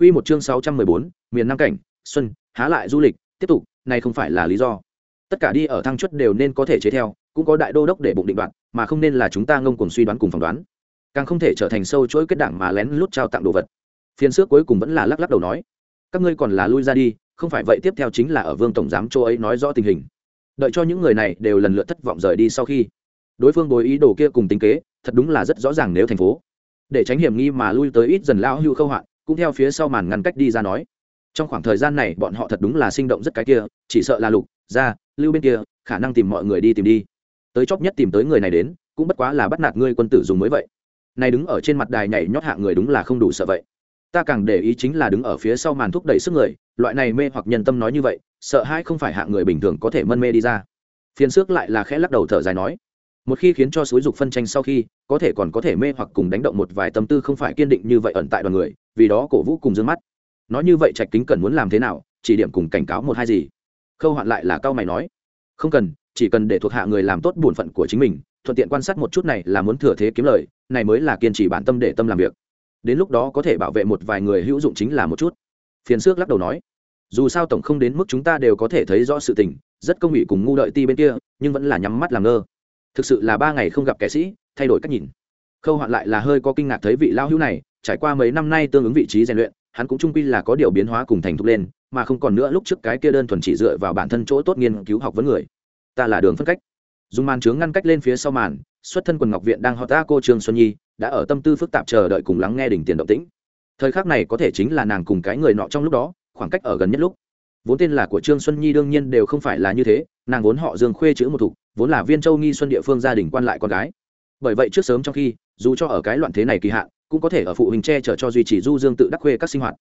Quy một chương 614, miền Nam cảnh, xuân, há lại du lịch, tiếp tục, này không phải là lý do. Tất cả đi ở thăng chuất đều nên có thể chế theo, cũng có đại đô đốc để bụng định đoạt, mà không nên là chúng ta ngông cuồng suy đoán cùng phỏng đoán. Càng không thể trở thành sâu chuỗi kết đảng mà lén lút trao tặng đồ vật. Phiên xước cuối cùng vẫn là lắc lắc đầu nói, các ngươi còn là lui ra đi, không phải vậy tiếp theo chính là ở Vương tổng giám châu ấy nói rõ tình hình. Đợi cho những người này đều lần lượt thất vọng rời đi sau khi, đối phương bối ý đồ kia cùng tính kế, thật đúng là rất rõ ràng nếu thành phố để tránh hiểm nghi mà lui tới ít dần lao hưu khâu hoạn cũng theo phía sau màn ngăn cách đi ra nói. Trong khoảng thời gian này, bọn họ thật đúng là sinh động rất cái kia, chỉ sợ là lục ra lưu bên kia, khả năng tìm mọi người đi tìm đi. Tới chóp nhất tìm tới người này đến, cũng bất quá là bắt nạt ngươi quân tử dùng mới vậy. Này đứng ở trên mặt đài nhảy nhót hạ người đúng là không đủ sợ vậy. Ta càng để ý chính là đứng ở phía sau màn thúc đẩy sức người, loại này mê hoặc nhân tâm nói như vậy, sợ hai không phải hạ người bình thường có thể mân mê đi ra. Phiền xước lại là khẽ lắc đầu thở dài nói một khi khiến cho xúi dục phân tranh sau khi, có thể còn có thể mê hoặc cùng đánh động một vài tâm tư không phải kiên định như vậy ẩn tại đoàn người, vì đó cổ vũ cùng d ư ơ n g mắt. Nói như vậy trạch kính cần muốn làm thế nào, chỉ điểm cùng cảnh cáo một hai gì? Khâu hoạn lại là cao mày nói, không cần, chỉ cần để thuộc hạ người làm tốt bổn phận của chính mình, thuận tiện quan sát một chút này là muốn thừa thế kiếm lời, này mới là kiên trì bản tâm để tâm làm việc. Đến lúc đó có thể bảo vệ một vài người hữu dụng chính là một chút. Phiền xước lắc đầu nói, dù sao tổng không đến mức chúng ta đều có thể thấy rõ sự tình, rất công ủy cùng ngu đợi ti bên kia, nhưng vẫn là nhắm mắt làm ngơ thực sự là ba ngày không gặp kẻ sĩ, thay đổi cách nhìn. Khâu hoạn lại là hơi có kinh ngạc thấy vị lao hữu này, trải qua mấy năm nay tương ứng vị trí rèn luyện, hắn cũng trung quy là có điều biến hóa cùng thành thục lên, mà không còn nữa lúc trước cái kia đơn thuần chỉ dựa vào bản thân chỗ tốt nghiên cứu học vấn người. Ta là đường phân cách. Dùng màn trướng ngăn cách lên phía sau màn, xuất thân quần ngọc viện đang họ ta cô trương xuân nhi, đã ở tâm tư phức tạp chờ đợi cùng lắng nghe đỉnh tiền động tĩnh. Thời khắc này có thể chính là nàng cùng cái người nọ trong lúc đó, khoảng cách ở gần nhất lúc. Vốn tên là của trương xuân nhi đương nhiên đều không phải là như thế nàng vốn họ dương khuê chữ một thục, vốn là viên châu nghi xuân địa phương gia đình quan lại con gái. Bởi vậy trước sớm trong khi, dù cho ở cái loạn thế này kỳ hạn, cũng có thể ở phụ huynh che chở cho duy trì du dương tự đắc khuê các sinh hoạt.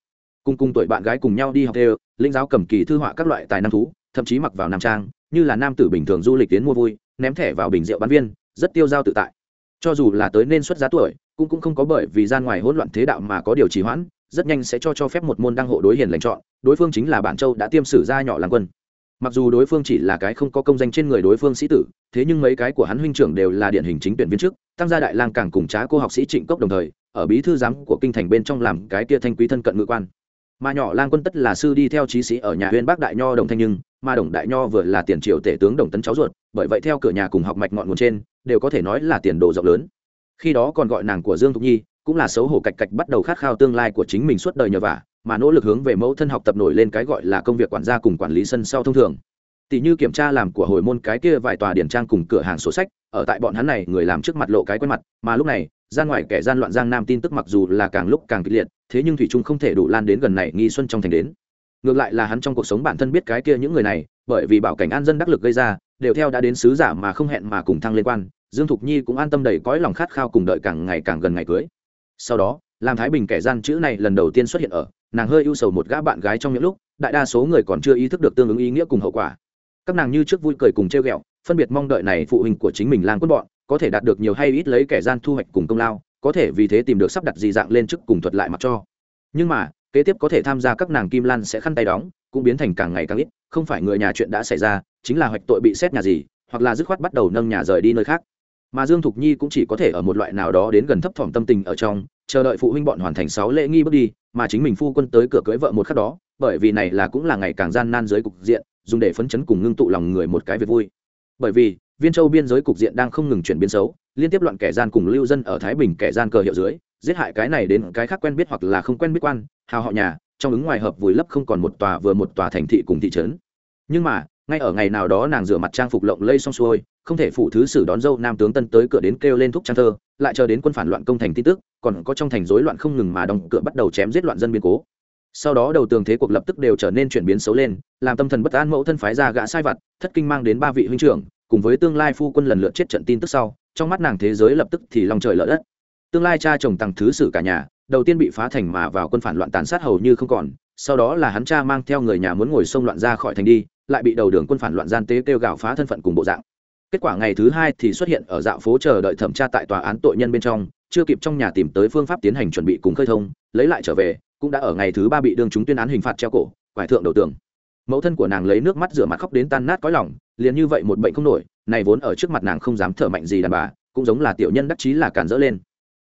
Cùng cùng tuổi bạn gái cùng nhau đi học đều, linh giáo cầm kỳ thư họa các loại tài năng thú, thậm chí mặc vào nam trang, như là nam tử bình thường du lịch đến mua vui, ném thẻ vào bình rượu bán viên, rất tiêu dao tự tại. Cho dù là tới nên xuất giá tuổi, cũng cũng không có bởi vì gian ngoài hỗn loạn thế đạo mà có điều trì hoãn, rất nhanh sẽ cho cho phép một môn đăng hộ đối hiền lành chọn, đối phương chính là bản châu đã tiêm sử ra nhỏ làng quân mặc dù đối phương chỉ là cái không có công danh trên người đối phương sĩ tử, thế nhưng mấy cái của hắn huynh trưởng đều là điển hình chính tuyển viên chức tăng gia đại lang càng cùng trá cô học sĩ trịnh cốc đồng thời, ở bí thư giám của kinh thành bên trong làm cái kia thanh quý thân cận ngự quan. Mà nhỏ lang quân tất là sư đi theo trí sĩ ở nhà huyên bắc đại nho đồng thanh nhưng, mà đồng đại nho vừa là tiền triều tể tướng đồng tấn cháu ruột, bởi vậy theo cửa nhà cùng học mạch ngọn nguồn trên, đều có thể nói là tiền đồ rộng lớn. Khi đó còn gọi nàng của dương thục nhi, cũng là xấu hổ cạch cạch bắt đầu khát khao tương lai của chính mình suốt đời nhờ vả mà nỗ lực hướng về mẫu thân học tập nổi lên cái gọi là công việc quản gia cùng quản lý sân sau thông thường. Tỷ như kiểm tra làm của hồi môn cái kia vài tòa điển trang cùng cửa hàng sổ sách, ở tại bọn hắn này, người làm trước mặt lộ cái quen mặt, mà lúc này, ra ngoài kẻ gian loạn giang nam tin tức mặc dù là càng lúc càng kịch liệt, thế nhưng thủy trung không thể đủ lan đến gần này, nghi xuân trong thành đến. Ngược lại là hắn trong cuộc sống bản thân biết cái kia những người này, bởi vì bảo cảnh an dân đắc lực gây ra, đều theo đã đến sứ giả mà không hẹn mà cùng thăng liên quan, dương thục nhi cũng an tâm đầy cõi lòng khát khao cùng đợi càng ngày càng gần ngày cưới. Sau đó làm thái bình kẻ gian chữ này lần đầu tiên xuất hiện ở nàng hơi ưu sầu một gã bạn gái trong những lúc, đại đa số người còn chưa ý thức được tương ứng ý nghĩa cùng hậu quả. Các nàng như trước vui cười cùng treo ghẹo, phân biệt mong đợi này phụ huynh của chính mình lang quân bọn, có thể đạt được nhiều hay ít lấy kẻ gian thu hoạch cùng công lao, có thể vì thế tìm được sắp đặt gì dạng lên chức cùng thuật lại mặc cho. Nhưng mà, kế tiếp có thể tham gia các nàng kim lan sẽ khăn tay đóng, cũng biến thành càng ngày càng ít, không phải người nhà chuyện đã xảy ra, chính là hoạch tội bị xét nhà gì, hoặc là dứt khoát bắt đầu nâng nhà rời đi nơi khác. Mà dương thục nhi cũng chỉ có thể ở một loại nào đó đến gần thấp thỏm tâm tình ở trong, chờ đợi phụ huynh bọn hoàn thành sáu lễ nghi bước đi mà chính mình phu quân tới cửa cưới vợ một khắc đó, bởi vì này là cũng là ngày càng gian nan dưới cục diện, dùng để phấn chấn cùng ngưng tụ lòng người một cái việc vui. Bởi vì, viên châu biên giới cục diện đang không ngừng chuyển biến xấu, liên tiếp loạn kẻ gian cùng lưu dân ở thái bình kẻ gian cờ hiệu dưới, giết hại cái này đến cái khác quen biết hoặc là không quen biết quan, hào họ nhà, trong ứng ngoài hợp vùi lấp không còn một tòa vừa một tòa thành thị cùng thị trấn. Nhưng mà ngay ở ngày nào đó nàng rửa mặt trang phục lộng lây xong xuôi, không thể phụ thứ sử đón dâu nam tướng tân tới cửa đến kêu lên thúc trang thơ, lại chờ đến quân phản loạn công thành tin tức, còn có trong thành rối loạn không ngừng mà đóng cửa bắt đầu chém giết loạn dân biên cố. Sau đó đầu tường thế cuộc lập tức đều trở nên chuyển biến xấu lên, làm tâm thần bất an mẫu thân phái ra gã sai vặt, thất kinh mang đến ba vị huynh trưởng, cùng với tương lai phu quân lần lượt chết trận tin tức sau, trong mắt nàng thế giới lập tức thì lòng trời lỡ đất. Tương lai cha chồng tặng thứ sử cả nhà, đầu tiên bị phá thành mà vào quân phản loạn tàn sát hầu như không còn, sau đó là hắn cha mang theo người nhà muốn ngồi sông loạn ra khỏi thành đi lại bị đầu đường quân phản loạn gian tế kêu gào phá thân phận cùng bộ dạng. Kết quả ngày thứ hai thì xuất hiện ở dạo phố chờ đợi thẩm tra tại tòa án tội nhân bên trong, chưa kịp trong nhà tìm tới phương pháp tiến hành chuẩn bị cùng khơi thông, lấy lại trở về, cũng đã ở ngày thứ ba bị đương chúng tuyên án hình phạt treo cổ, quải thượng đầu tường. Mẫu thân của nàng lấy nước mắt rửa mặt khóc đến tan nát cõi lòng, liền như vậy một bệnh không nổi, này vốn ở trước mặt nàng không dám thở mạnh gì đàn bà, cũng giống là tiểu nhân đắc chí là cản dỡ lên.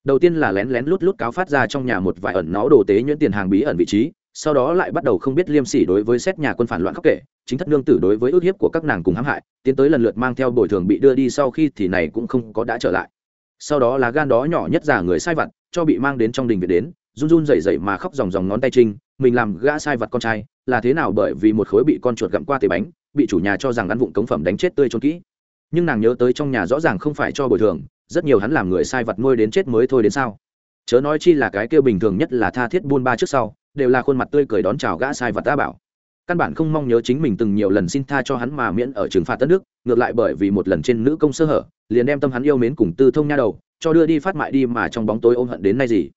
Đầu tiên là lén lén lút lút cáo phát ra trong nhà một vài ẩn nó đồ tế nhuyễn tiền hàng bí ẩn vị trí sau đó lại bắt đầu không biết liêm sỉ đối với xét nhà quân phản loạn khóc kể, chính thất nương tử đối với ước hiếp của các nàng cùng hãm hại, tiến tới lần lượt mang theo bồi thường bị đưa đi sau khi thì này cũng không có đã trở lại. Sau đó là gan đó nhỏ nhất giả người sai vặt, cho bị mang đến trong đình viện đến, run run rẩy rẩy mà khóc dòng dòng ngón tay trinh, mình làm gã sai vặt con trai, là thế nào bởi vì một khối bị con chuột gặm qua tế bánh, bị chủ nhà cho rằng ăn vụng cống phẩm đánh chết tươi trôn kỹ. Nhưng nàng nhớ tới trong nhà rõ ràng không phải cho bồi thường, rất nhiều hắn làm người sai vật nuôi đến chết mới thôi đến sao. Chớ nói chi là cái kêu bình thường nhất là tha thiết buôn ba trước sau đều là khuôn mặt tươi cười đón chào gã sai vật ta bảo. Căn bản không mong nhớ chính mình từng nhiều lần xin tha cho hắn mà miễn ở trừng phạt đất nước, ngược lại bởi vì một lần trên nữ công sơ hở, liền đem tâm hắn yêu mến cùng tư thông nha đầu, cho đưa đi phát mại đi mà trong bóng tối ôm hận đến nay gì.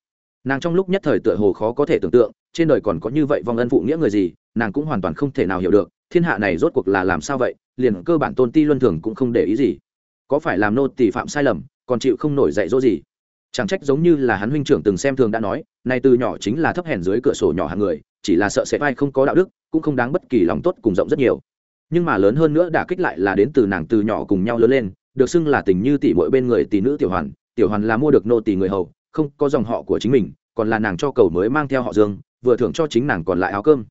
Nàng trong lúc nhất thời tựa hồ khó có thể tưởng tượng, trên đời còn có như vậy vong ân phụ nghĩa người gì, nàng cũng hoàn toàn không thể nào hiểu được, thiên hạ này rốt cuộc là làm sao vậy, liền cơ bản tôn ti luân thường cũng không để ý gì. Có phải làm nô tỳ phạm sai lầm, còn chịu không nổi dạy dỗ gì? Chẳng trách giống như là hắn huynh trưởng từng xem thường đã nói nay từ nhỏ chính là thấp hèn dưới cửa sổ nhỏ hàng người, chỉ là sợ sẽ vai không có đạo đức, cũng không đáng bất kỳ lòng tốt cùng rộng rất nhiều. Nhưng mà lớn hơn nữa đả kích lại là đến từ nàng từ nhỏ cùng nhau lớn lên, được xưng là tình như tỷ mỗi bên người tỷ nữ tiểu hoàn tiểu hoàn là mua được nô tỷ người hầu, không có dòng họ của chính mình, còn là nàng cho cầu mới mang theo họ dương, vừa thưởng cho chính nàng còn lại áo cơm.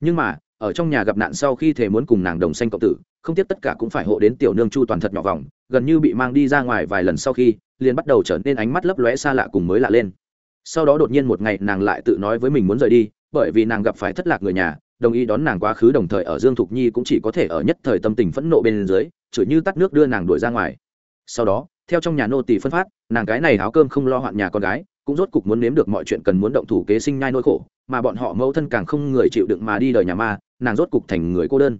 Nhưng mà, ở trong nhà gặp nạn sau khi thề muốn cùng nàng đồng sanh cộng tử, không tiếc tất cả cũng phải hộ đến tiểu nương chu toàn thật nhỏ vòng, gần như bị mang đi ra ngoài vài lần sau khi liền bắt đầu trở nên ánh mắt lấp lóe xa lạ cùng mới lạ lên. Sau đó đột nhiên một ngày nàng lại tự nói với mình muốn rời đi, bởi vì nàng gặp phải thất lạc người nhà, đồng ý đón nàng quá khứ đồng thời ở dương thục nhi cũng chỉ có thể ở nhất thời tâm tình phẫn nộ bên dưới, chửi như tắt nước đưa nàng đuổi ra ngoài. Sau đó, theo trong nhà nô tỳ phân phát, nàng cái này áo cơm không lo hoạn nhà con gái, cũng rốt cục muốn nếm được mọi chuyện cần muốn động thủ kế sinh nhai nỗi khổ, mà bọn họ mẫu thân càng không người chịu đựng mà đi đời nhà ma, nàng rốt cục thành người cô đơn.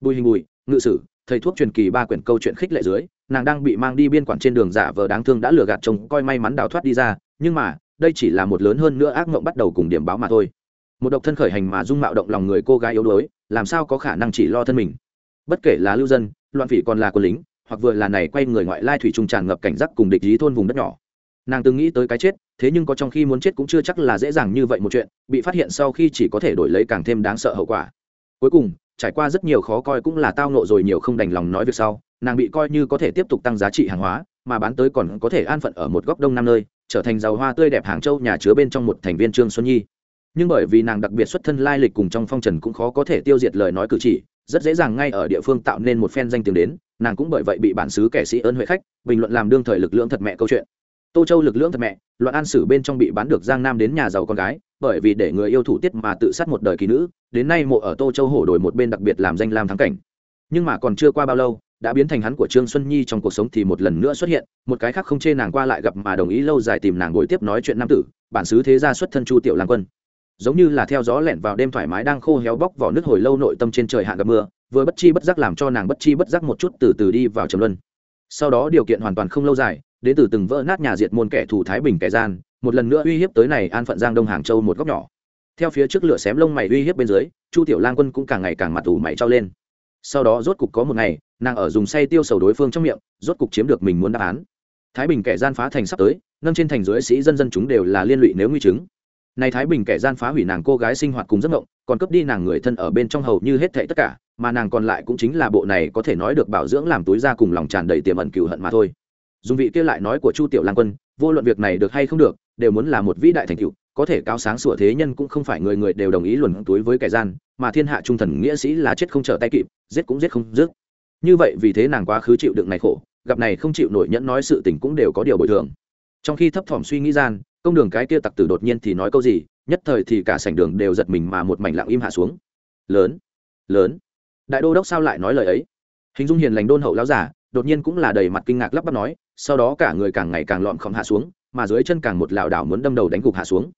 Bùi hình bùi, ngự sử thầy thuốc truyền kỳ ba quyển câu chuyện khích lệ dưới, nàng đang bị mang đi biên quản trên đường giả vờ đáng thương đã lừa gạt chồng, coi may mắn đào thoát đi ra, nhưng mà, đây chỉ là một lớn hơn nữa ác mộng bắt đầu cùng điểm báo mà thôi. Một độc thân khởi hành mà dung mạo động lòng người cô gái yếu đuối, làm sao có khả năng chỉ lo thân mình? Bất kể là lưu dân, loạn phỉ còn là quân lính, hoặc vừa là này quay người ngoại lai thủy trùng tràn ngập cảnh giác cùng địch ý thôn vùng đất nhỏ. Nàng từng nghĩ tới cái chết, thế nhưng có trong khi muốn chết cũng chưa chắc là dễ dàng như vậy một chuyện, bị phát hiện sau khi chỉ có thể đổi lấy càng thêm đáng sợ hậu quả. Cuối cùng trải qua rất nhiều khó coi cũng là tao nộ rồi nhiều không đành lòng nói việc sau, nàng bị coi như có thể tiếp tục tăng giá trị hàng hóa, mà bán tới còn có thể an phận ở một góc đông nam nơi, trở thành giàu hoa tươi đẹp hàng châu nhà chứa bên trong một thành viên trương xuân nhi. Nhưng bởi vì nàng đặc biệt xuất thân lai lịch cùng trong phong trần cũng khó có thể tiêu diệt lời nói cử chỉ, rất dễ dàng ngay ở địa phương tạo nên một phen danh tiếng đến, nàng cũng bởi vậy bị bản xứ kẻ sĩ ơn huệ khách, bình luận làm đương thời lực lượng thật mẹ câu chuyện tô châu lực lượng thật mẹ, loạn an sử bên trong bị bán được giang nam đến nhà giàu con gái, bởi vì để người yêu thủ tiết mà tự sát một đời kỳ nữ, đến nay mộ ở tô châu hổ đổi một bên đặc biệt làm danh lam thắng cảnh. Nhưng mà còn chưa qua bao lâu, đã biến thành hắn của trương xuân nhi trong cuộc sống thì một lần nữa xuất hiện, một cái khác không chê nàng qua lại gặp mà đồng ý lâu dài tìm nàng ngồi tiếp nói chuyện nam tử, bản xứ thế gia xuất thân chu tiểu lang quân. Giống như là theo gió lẻn vào đêm thoải mái đang khô héo bóc vỏ nước hồi lâu nội tâm trên trời hạn gặp mưa, vừa bất chi bất giác làm cho nàng bất chi bất giác một chút từ từ đi vào trầm luân. Sau đó điều kiện hoàn toàn không lâu dài đến từ từng vỡ nát nhà diệt môn kẻ thù thái bình kẻ gian, một lần nữa uy hiếp tới này an phận giang đông hàng châu một góc nhỏ. Theo phía trước lửa xém lông mày uy hiếp bên dưới, chu tiểu lang quân cũng càng ngày càng mặt ủ mày trao lên. Sau đó rốt cục có một ngày, nàng ở dùng say tiêu sầu đối phương trong miệng, rốt cục chiếm được mình muốn đáp án. Thái bình kẻ gian phá thành sắp tới, nâng trên thành dưới sĩ dân dân chúng đều là liên lụy nếu nguy chứng. Này thái bình kẻ gian phá hủy nàng cô gái sinh hoạt cùng giấc mộng, còn cướp đi nàng người thân ở bên trong hầu như hết thệ tất cả, mà nàng còn lại cũng chính là bộ này có thể nói được bảo dưỡng làm túi ra cùng lòng tràn đầy tiềm ẩn cừu hận mà thôi dùng vị kia lại nói của chu tiểu Lan quân, vô luận việc này được hay không được, đều muốn là một vĩ đại thành tựu, có thể cao sáng sủa thế nhân cũng không phải người người đều đồng ý luận túi với kẻ gian, mà thiên hạ trung thần nghĩa sĩ là chết không trở tay kịp, giết cũng giết không dứt. Như vậy vì thế nàng quá khứ chịu đựng này khổ, gặp này không chịu nổi nhẫn nói sự tình cũng đều có điều bồi thường. Trong khi thấp thỏm suy nghĩ gian, công đường cái kia tặc tử đột nhiên thì nói câu gì, nhất thời thì cả sảnh đường đều giật mình mà một mảnh lặng im hạ xuống. Lớn lớn. Đại đô đốc sao lại nói lời ấy? Hình dung hiền lành đôn hậu lão giả, đột nhiên cũng là đầy mặt kinh ngạc lắp bắp nói sau đó cả người càng ngày càng lọn khom hạ xuống, mà dưới chân càng một lảo đảo muốn đâm đầu đánh gục hạ xuống.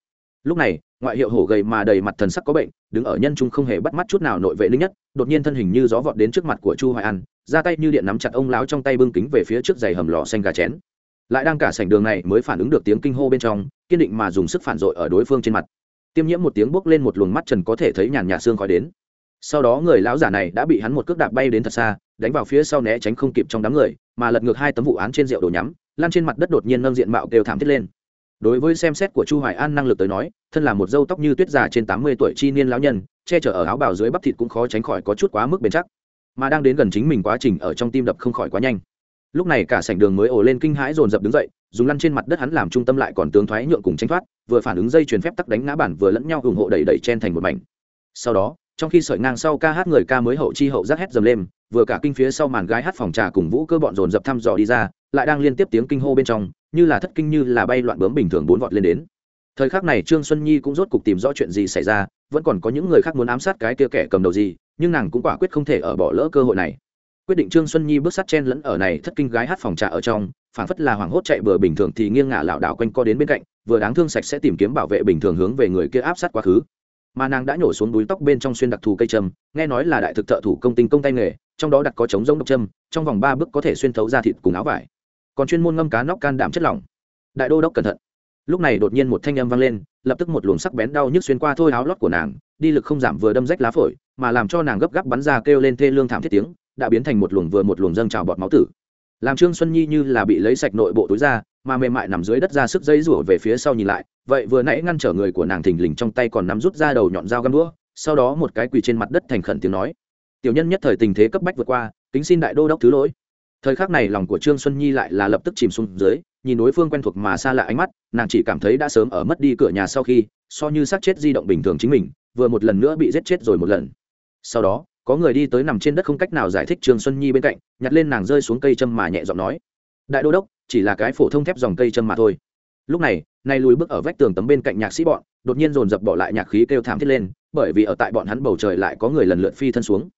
Lúc này, ngoại hiệu hổ gầy mà đầy mặt thần sắc có bệnh, đứng ở nhân trung không hề bắt mắt chút nào nội vệ linh nhất, đột nhiên thân hình như gió vọt đến trước mặt của chu hoài an, ra tay như điện nắm chặt ông lão trong tay bưng kính về phía trước giày hầm lò xanh gà chén. Lại đang cả sảnh đường này mới phản ứng được tiếng kinh hô bên trong, kiên định mà dùng sức phản dội ở đối phương trên mặt. Tiêm nhiễm một tiếng bước lên một luồng mắt trần có thể thấy nhàn nhạt xương khói đến sau đó người lão giả này đã bị hắn một cước đạp bay đến thật xa, đánh vào phía sau né tránh không kịp trong đám người, mà lật ngược hai tấm vụ án trên rượu đồ nhắm, lan trên mặt đất đột nhiên nâng diện mạo kêu thảm thiết lên. Đối với xem xét của chu hoài an năng lực tới nói, thân là một dâu tóc như tuyết già trên 80 tuổi chi niên lão nhân, che chở ở áo bào dưới bắp thịt cũng khó tránh khỏi có chút quá mức bền chắc. Mà đang đến gần chính mình quá trình ở trong tim đập không khỏi quá nhanh. Lúc này cả sảnh đường mới ồ lên kinh hãi dồn dập đứng dậy, dùng lăn trên mặt đất hắn làm trung tâm lại còn tướng thoái nhượng cùng tranh thoát, vừa phản ứng dây chuyền phép tắc đánh ngã bản vừa lẫn nhau ủng hộ đẩy đẩy chen thành một mảnh. Sau đó trong khi sợi ngang sau ca hát người ca mới hậu chi hậu giác hét dầm lên, vừa cả kinh phía sau màn gái hát phòng trà cùng vũ cơ bọn dồn dập thăm dò đi ra, lại đang liên tiếp tiếng kinh hô bên trong, như là thất kinh như là bay loạn bướm bình thường bốn vọt lên đến. Thời khắc này trương xuân nhi cũng rốt cục tìm rõ chuyện gì xảy ra, vẫn còn có những người khác muốn ám sát cái kia kẻ cầm đầu gì, nhưng nàng cũng quả quyết không thể ở bỏ lỡ cơ hội này. Quyết định trương xuân nhi bước sát chen lẫn ở này thất kinh gái hát phòng trà ở trong, phản phất là hoảng hốt chạy bừa bình thường thì nghiêng ngả lảo đảo quanh co đến bên cạnh, vừa đáng thương sạch sẽ tìm kiếm bảo vệ bình thường hướng về người kia áp sát quá khứ mà nàng đã nhổ xuống đuôi tóc bên trong xuyên đặc thù cây trầm, nghe nói là đại thực thợ thủ công tinh công tay nghề, trong đó đặt có chống giống độc châm trong vòng ba bước có thể xuyên thấu ra thịt cùng áo vải. Còn chuyên môn ngâm cá nóc can đảm chất lỏng. Đại đô đốc cẩn thận. Lúc này đột nhiên một thanh âm vang lên, lập tức một luồng sắc bén đau nhức xuyên qua thôi áo lót của nàng, đi lực không giảm vừa đâm rách lá phổi, mà làm cho nàng gấp gáp bắn ra kêu lên thê lương thảm thiết tiếng, đã biến thành một luồng vừa một luồng dâng trào bọt máu tử. Làm trương xuân nhi như là bị lấy sạch nội bộ túi ra mà mềm mại nằm dưới đất ra sức dây rủa về phía sau nhìn lại, vậy vừa nãy ngăn trở người của nàng thình lình trong tay còn nắm rút ra đầu nhọn dao găm đũa, sau đó một cái quỳ trên mặt đất thành khẩn tiếng nói. Tiểu nhân nhất thời tình thế cấp bách vượt qua, kính xin đại đô đốc thứ lỗi. Thời khắc này lòng của trương xuân nhi lại là lập tức chìm xuống dưới, nhìn đối phương quen thuộc mà xa lạ ánh mắt, nàng chỉ cảm thấy đã sớm ở mất đi cửa nhà sau khi, so như xác chết di động bình thường chính mình, vừa một lần nữa bị giết chết rồi một lần. Sau đó, có người đi tới nằm trên đất không cách nào giải thích trương xuân nhi bên cạnh, nhặt lên nàng rơi xuống cây châm mà nhẹ giọng nói. Đại đô đốc chỉ là cái phổ thông thép dòng cây châm mà thôi lúc này nay lùi bước ở vách tường tấm bên cạnh nhạc sĩ bọn đột nhiên dồn dập bỏ lại nhạc khí kêu thảm thiết lên bởi vì ở tại bọn hắn bầu trời lại có người lần lượt phi thân xuống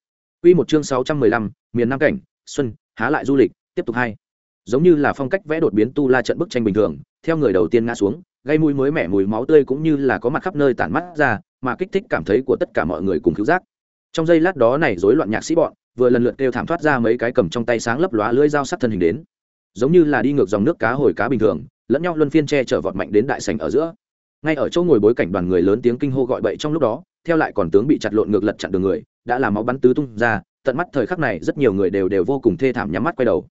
Quy một chương 615, miền Nam cảnh, xuân, há lại du lịch, tiếp tục hai. Giống như là phong cách vẽ đột biến tu la trận bức tranh bình thường, theo người đầu tiên ngã xuống, gây mùi mới mẻ mùi máu tươi cũng như là có mặt khắp nơi tản mắt ra, mà kích thích cảm thấy của tất cả mọi người cùng cứu giác. Trong giây lát đó này rối loạn nhạc sĩ bọn, vừa lần lượt kêu thảm thoát ra mấy cái cầm trong tay sáng lấp lóa lưỡi dao sắc thân hình đến. Giống như là đi ngược dòng nước cá hồi cá bình thường, lẫn nhau luân phiên che chở vọt mạnh đến đại sảnh ở giữa. Ngay ở chỗ ngồi bối cảnh đoàn người lớn tiếng kinh hô gọi bậy trong lúc đó, theo lại còn tướng bị chặt lộn ngược lật chặn đường người, đã làm máu bắn tứ tung ra, tận mắt thời khắc này rất nhiều người đều đều vô cùng thê thảm nhắm mắt quay đầu.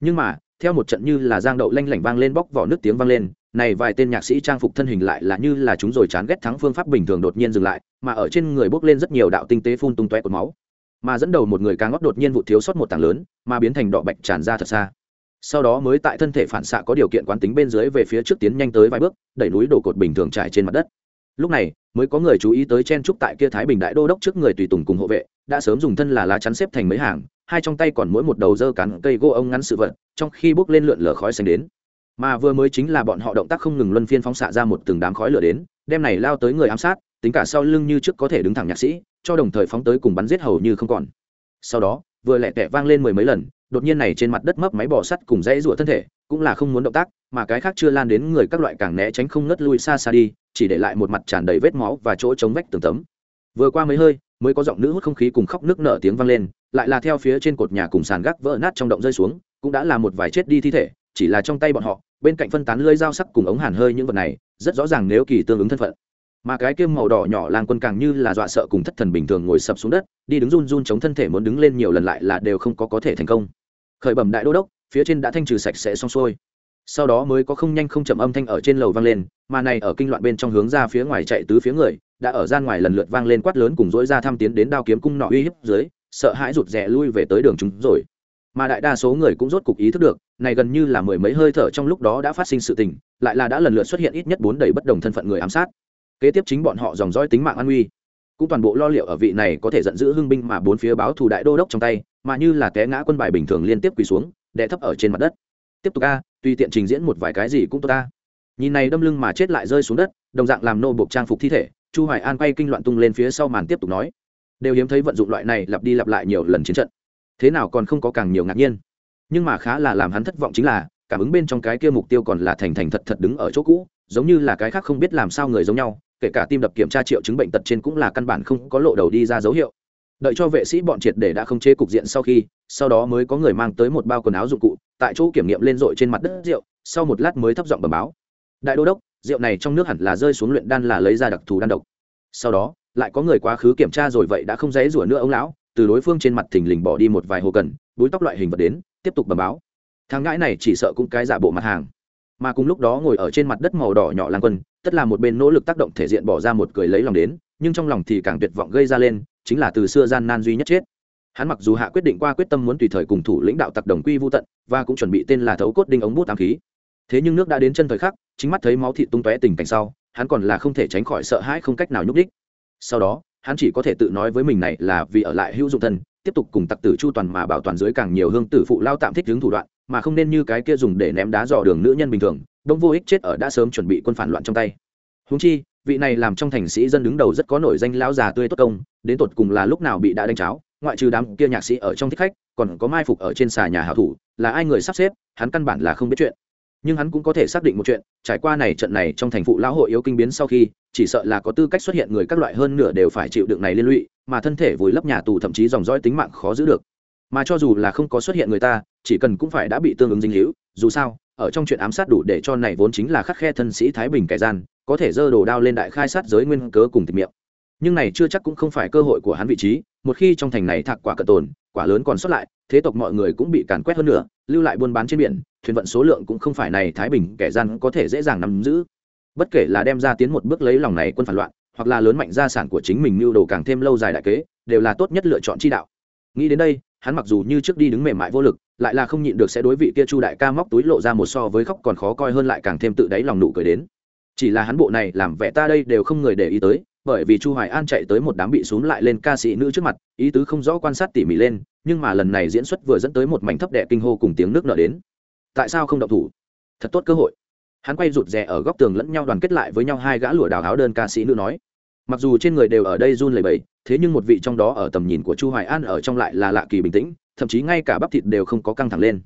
Nhưng mà theo một trận như là giang đậu lanh lảnh vang lên bóc vỏ nước tiếng vang lên này vài tên nhạc sĩ trang phục thân hình lại là như là chúng rồi chán ghét thắng phương pháp bình thường đột nhiên dừng lại mà ở trên người bốc lên rất nhiều đạo tinh tế phun tung tóe cột máu. Mà dẫn đầu một người càng ngót đột nhiên vụ thiếu sót một tảng lớn mà biến thành đỏ bạch tràn ra thật xa sau đó mới tại thân thể phản xạ có điều kiện quán tính bên dưới về phía trước tiến nhanh tới vài bước, đẩy núi đổ cột bình thường trải trên mặt đất. Lúc này, mới có người chú ý tới chen trúc tại kia thái bình đại đô đốc trước người tùy tùng cùng hộ vệ, đã sớm dùng thân là lá chắn xếp thành mấy hàng, hai trong tay còn mỗi một đầu dơ cắn cây gỗ ông ngắn sự vật, trong khi bước lên lượn lờ khói xanh đến. Mà vừa mới chính là bọn họ động tác không ngừng luân phiên phóng xạ ra một từng đám khói lửa đến, đem này lao tới người ám sát, tính cả sau lưng như trước có thể đứng thẳng nhạc sĩ, cho đồng thời phóng tới cùng bắn giết hầu như không còn. Sau đó, vừa lẹ tẹ vang lên mười mấy lần đột nhiên này trên mặt đất mấp máy bò sắt cùng dãy rủa thân thể, cũng là không muốn động tác, mà cái khác chưa lan đến người các loại càng né tránh không ngất lui xa xa đi, chỉ để lại một mặt tràn đầy vết máu và chỗ chống vách tường tấm. Vừa qua mấy hơi, mới có giọng nữ hút không khí cùng khóc nước nở tiếng vang lên, lại là theo phía trên cột nhà cùng sàn gác vỡ nát trong động rơi xuống, cũng đã là một vài chết đi thi thể, chỉ là trong tay bọn họ, bên cạnh phân tán lưỡi dao sắc cùng ống hàn hơi những vật này, rất rõ ràng nếu kỳ tương ứng thân phận. Mà cái kiêm màu đỏ nhỏ lang quân càng như là dọa sợ cùng thất thần bình thường ngồi sập xuống đất, đi đứng run run chống thân thể muốn đứng lên nhiều lần lại là đều không có có thể thành công khởi bẩm đại đô đốc, phía trên đã thanh trừ sạch sẽ xong xuôi. Sau đó mới có không nhanh không chậm âm thanh ở trên lầu vang lên, mà này ở kinh loạn bên trong hướng ra phía ngoài chạy tứ phía người, đã ở gian ngoài lần lượt vang lên quát lớn cùng dỗi ra thăm tiến đến đao kiếm cung nọ uy hiếp dưới, sợ hãi rụt rè lui về tới đường chúng rồi. Mà đại đa số người cũng rốt cục ý thức được, này gần như là mười mấy hơi thở trong lúc đó đã phát sinh sự tình, lại là đã lần lượt xuất hiện ít nhất bốn đầy bất đồng thân phận người ám sát. Kế tiếp chính bọn họ dòng dõi tính mạng an nguy cũng toàn bộ lo liệu ở vị này có thể giận dữ hưng binh mà bốn phía báo thù đại đô đốc trong tay, mà như là té ngã quân bài bình thường liên tiếp quỳ xuống, đè thấp ở trên mặt đất. Tiếp tục a, tùy tiện trình diễn một vài cái gì cũng tốt ta. Nhìn này đâm lưng mà chết lại rơi xuống đất, đồng dạng làm nô buộc trang phục thi thể, chu hoài an quay kinh loạn tung lên phía sau màn tiếp tục nói. Đều hiếm thấy vận dụng loại này lặp đi lặp lại nhiều lần chiến trận. Thế nào còn không có càng nhiều ngạc nhiên. Nhưng mà khá là làm hắn thất vọng chính là, cảm ứng bên trong cái kia mục tiêu còn là thành thành thật thật đứng ở chỗ cũ, giống như là cái khác không biết làm sao người giống nhau kể cả tim đập kiểm tra triệu chứng bệnh tật trên cũng là căn bản không có lộ đầu đi ra dấu hiệu. Đợi cho vệ sĩ bọn triệt để đã không chế cục diện sau khi, sau đó mới có người mang tới một bao quần áo dụng cụ, tại chỗ kiểm nghiệm lên dội trên mặt đất rượu, sau một lát mới thấp giọng bẩm báo. Đại đô đốc, rượu này trong nước hẳn là rơi xuống luyện đan là lấy ra đặc thù đan độc. Sau đó, lại có người quá khứ kiểm tra rồi vậy đã không dễ rủa nữa ông lão, từ đối phương trên mặt thình lình bỏ đi một vài hồ cần, búi tóc loại hình vật đến, tiếp tục bẩm báo. Thằng ngãi này chỉ sợ cũng cái giả bộ mặt hàng mà cùng lúc đó ngồi ở trên mặt đất màu đỏ nhỏ lang quân, tất là một bên nỗ lực tác động thể diện bỏ ra một cười lấy lòng đến, nhưng trong lòng thì càng tuyệt vọng gây ra lên, chính là từ xưa gian nan duy nhất chết. Hắn mặc dù hạ quyết định qua quyết tâm muốn tùy thời cùng thủ lãnh đạo tặc đồng quy vô tận, và cũng chuẩn bị tên là thấu cốt đinh ống bút ám khí. Thế nhưng nước đã đến chân thời khắc, chính mắt thấy máu thịt tung tóe tình cảnh sau, hắn còn là không thể tránh khỏi sợ hãi không cách nào nhúc đích sau đó, hắn chỉ có thể tự nói với mình này là vì ở lại hữu dụng thân, tiếp tục cùng tặc tử chu toàn mà bảo toàn dưới càng nhiều hương tử phụ lao tạm thích hướng thủ đoạn mà không nên như cái kia dùng để ném đá dò đường nữ nhân bình thường, đông vô ích chết ở đã sớm chuẩn bị quân phản loạn trong tay. Húng chi, vị này làm trong thành sĩ dân đứng đầu rất có nổi danh lão già tươi tốt công, đến tột cùng là lúc nào bị đã đánh cháo, ngoại trừ đám kia nhạc sĩ ở trong thích khách, còn có mai phục ở trên xà nhà hảo thủ, là ai người sắp xếp, hắn căn bản là không biết chuyện. Nhưng hắn cũng có thể xác định một chuyện, trải qua này trận này trong thành phụ lão hội yếu kinh biến sau khi, chỉ sợ là có tư cách xuất hiện người các loại hơn nửa đều phải chịu đựng này liên lụy, mà thân thể vùi lấp nhà tù thậm chí dòng dõi tính mạng khó giữ được mà cho dù là không có xuất hiện người ta, chỉ cần cũng phải đã bị tương ứng dinh hữu dù sao, ở trong chuyện ám sát đủ để cho này vốn chính là khắc khe thân sĩ thái bình kẻ gian, có thể dơ đồ đao lên đại khai sát giới nguyên cớ cùng tịch miệng. Nhưng này chưa chắc cũng không phải cơ hội của hắn vị trí, một khi trong thành này thạc quả cận tồn, quả lớn còn sót lại, thế tộc mọi người cũng bị càn quét hơn nữa, lưu lại buôn bán trên biển, thuyền vận số lượng cũng không phải này thái bình kẻ gian có thể dễ dàng nắm giữ. Bất kể là đem ra tiến một bước lấy lòng này quân phản loạn, hoặc là lớn mạnh gia sản của chính mình mưu đồ càng thêm lâu dài đại kế, đều là tốt nhất lựa chọn chi đạo. Nghĩ đến đây hắn mặc dù như trước đi đứng mềm mại vô lực, lại là không nhịn được sẽ đối vị kia chu đại ca móc túi lộ ra một so với khóc còn khó coi hơn lại càng thêm tự đáy lòng nụ cười đến. Chỉ là hắn bộ này làm vẻ ta đây đều không người để ý tới, bởi vì chu hoài an chạy tới một đám bị xuống lại lên ca sĩ nữ trước mặt, ý tứ không rõ quan sát tỉ mỉ lên, nhưng mà lần này diễn xuất vừa dẫn tới một mảnh thấp đệ kinh hô cùng tiếng nước nở đến. Tại sao không động thủ? Thật tốt cơ hội. Hắn quay rụt rè ở góc tường lẫn nhau đoàn kết lại với nhau, hai gã lụa đào áo đơn ca sĩ nữ nói mặc dù trên người đều ở đây run lẩy bẩy, thế nhưng một vị trong đó ở tầm nhìn của chu hoài an ở trong lại là lạ kỳ bình tĩnh, thậm chí ngay cả bắp thịt đều không có căng thẳng lên.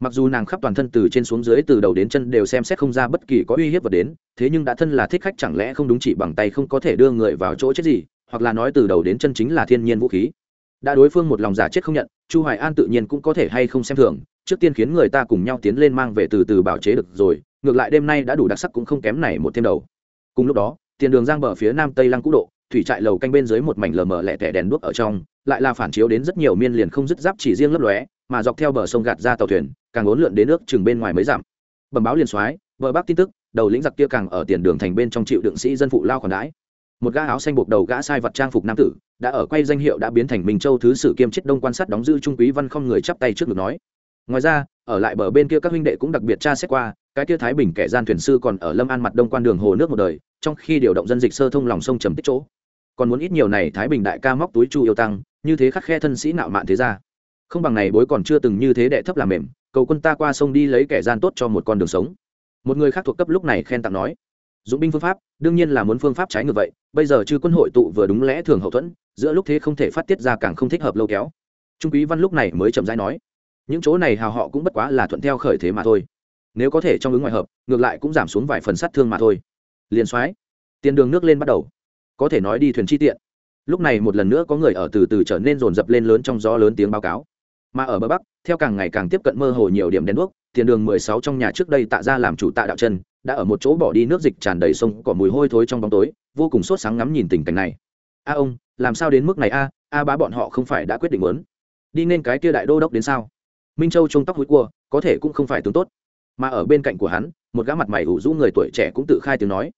Mặc dù nàng khắp toàn thân từ trên xuống dưới từ đầu đến chân đều xem xét không ra bất kỳ có uy hiếp vật đến, thế nhưng đã thân là thích khách chẳng lẽ không đúng chỉ bằng tay không có thể đưa người vào chỗ chết gì, hoặc là nói từ đầu đến chân chính là thiên nhiên vũ khí. Đã đối phương một lòng giả chết không nhận, chu hoài an tự nhiên cũng có thể hay không xem thường, trước tiên khiến người ta cùng nhau tiến lên mang về từ từ bảo chế được rồi, ngược lại đêm nay đã đủ đặc sắc cũng không kém này một thêm đầu. Cùng lúc đó tiền đường giang bờ phía nam tây lăng cũ độ, thủy trại lầu canh bên dưới một mảnh lờ mờ lẻ tẻ đèn đuốc ở trong, lại là phản chiếu đến rất nhiều miên liền không dứt giáp chỉ riêng lấp lóe, mà dọc theo bờ sông gạt ra tàu thuyền, càng ốn lượn đến nước chừng bên ngoài mới giảm bẩm báo liền soái, bờ bắc tin tức, đầu lĩnh giặc kia càng ở tiền đường thành bên trong chịu đựng sĩ dân phụ lao khoản đãi. Một gã áo xanh buộc đầu gã sai vật trang phục nam tử, đã ở quay danh hiệu đã biến thành minh châu thứ sử kiêm chết đông quan sát đóng giữ trung quý văn không người chắp tay trước ngực nói ngoài ra, ở lại bờ bên kia các huynh đệ cũng đặc biệt tra xét qua, cái kia thái bình kẻ gian thuyền sư còn ở lâm an mặt đông quan đường hồ nước một đời, trong khi điều động dân dịch sơ thông lòng sông trầm tích chỗ. Còn muốn ít nhiều này thái bình đại ca móc túi chu yêu tăng, như thế khắc khe thân sĩ nạo mạn thế ra. Không bằng này bối còn chưa từng như thế đệ thấp làm mềm, cầu quân ta qua sông đi lấy kẻ gian tốt cho một con đường sống. Một người khác thuộc cấp lúc này khen tặng nói, dụng binh phương pháp, đương nhiên là muốn phương pháp trái ngược vậy, bây giờ chư quân hội tụ vừa đúng lẽ thường hậu thuẫn, giữa lúc thế không thể phát tiết ra càng không thích hợp lâu kéo. Trung quý văn lúc này mới chậm rãi nói những chỗ này hào họ cũng bất quá là thuận theo khởi thế mà thôi. Nếu có thể trong ứng ngoại hợp, ngược lại cũng giảm xuống vài phần sát thương mà thôi. Liền soái, tiền đường nước lên bắt đầu. Có thể nói đi thuyền chi tiện. Lúc này một lần nữa có người ở từ từ trở nên rồn rập lên lớn trong gió lớn tiếng báo cáo. Mà ở bờ bắc, theo càng ngày càng tiếp cận mơ hồ nhiều điểm đèn đuốc, tiền đường mười sáu trong nhà trước đây tạ ra làm chủ tạ đạo chân, đã ở một chỗ bỏ đi nước dịch tràn đầy sông, cỏ mùi hôi thối trong bóng tối, vô cùng sốt sáng ngắm nhìn tình cảnh này. A ông, làm sao đến mức này a? A bá bọn họ không phải đã quyết định muốn đi nên cái kia đại đô đốc đến sao? Minh châu trông tóc hối cua, có thể cũng không phải tướng tốt. Mà ở bên cạnh của hắn, một gã mặt mày ủ rũ người tuổi trẻ cũng tự khai tiếng nói.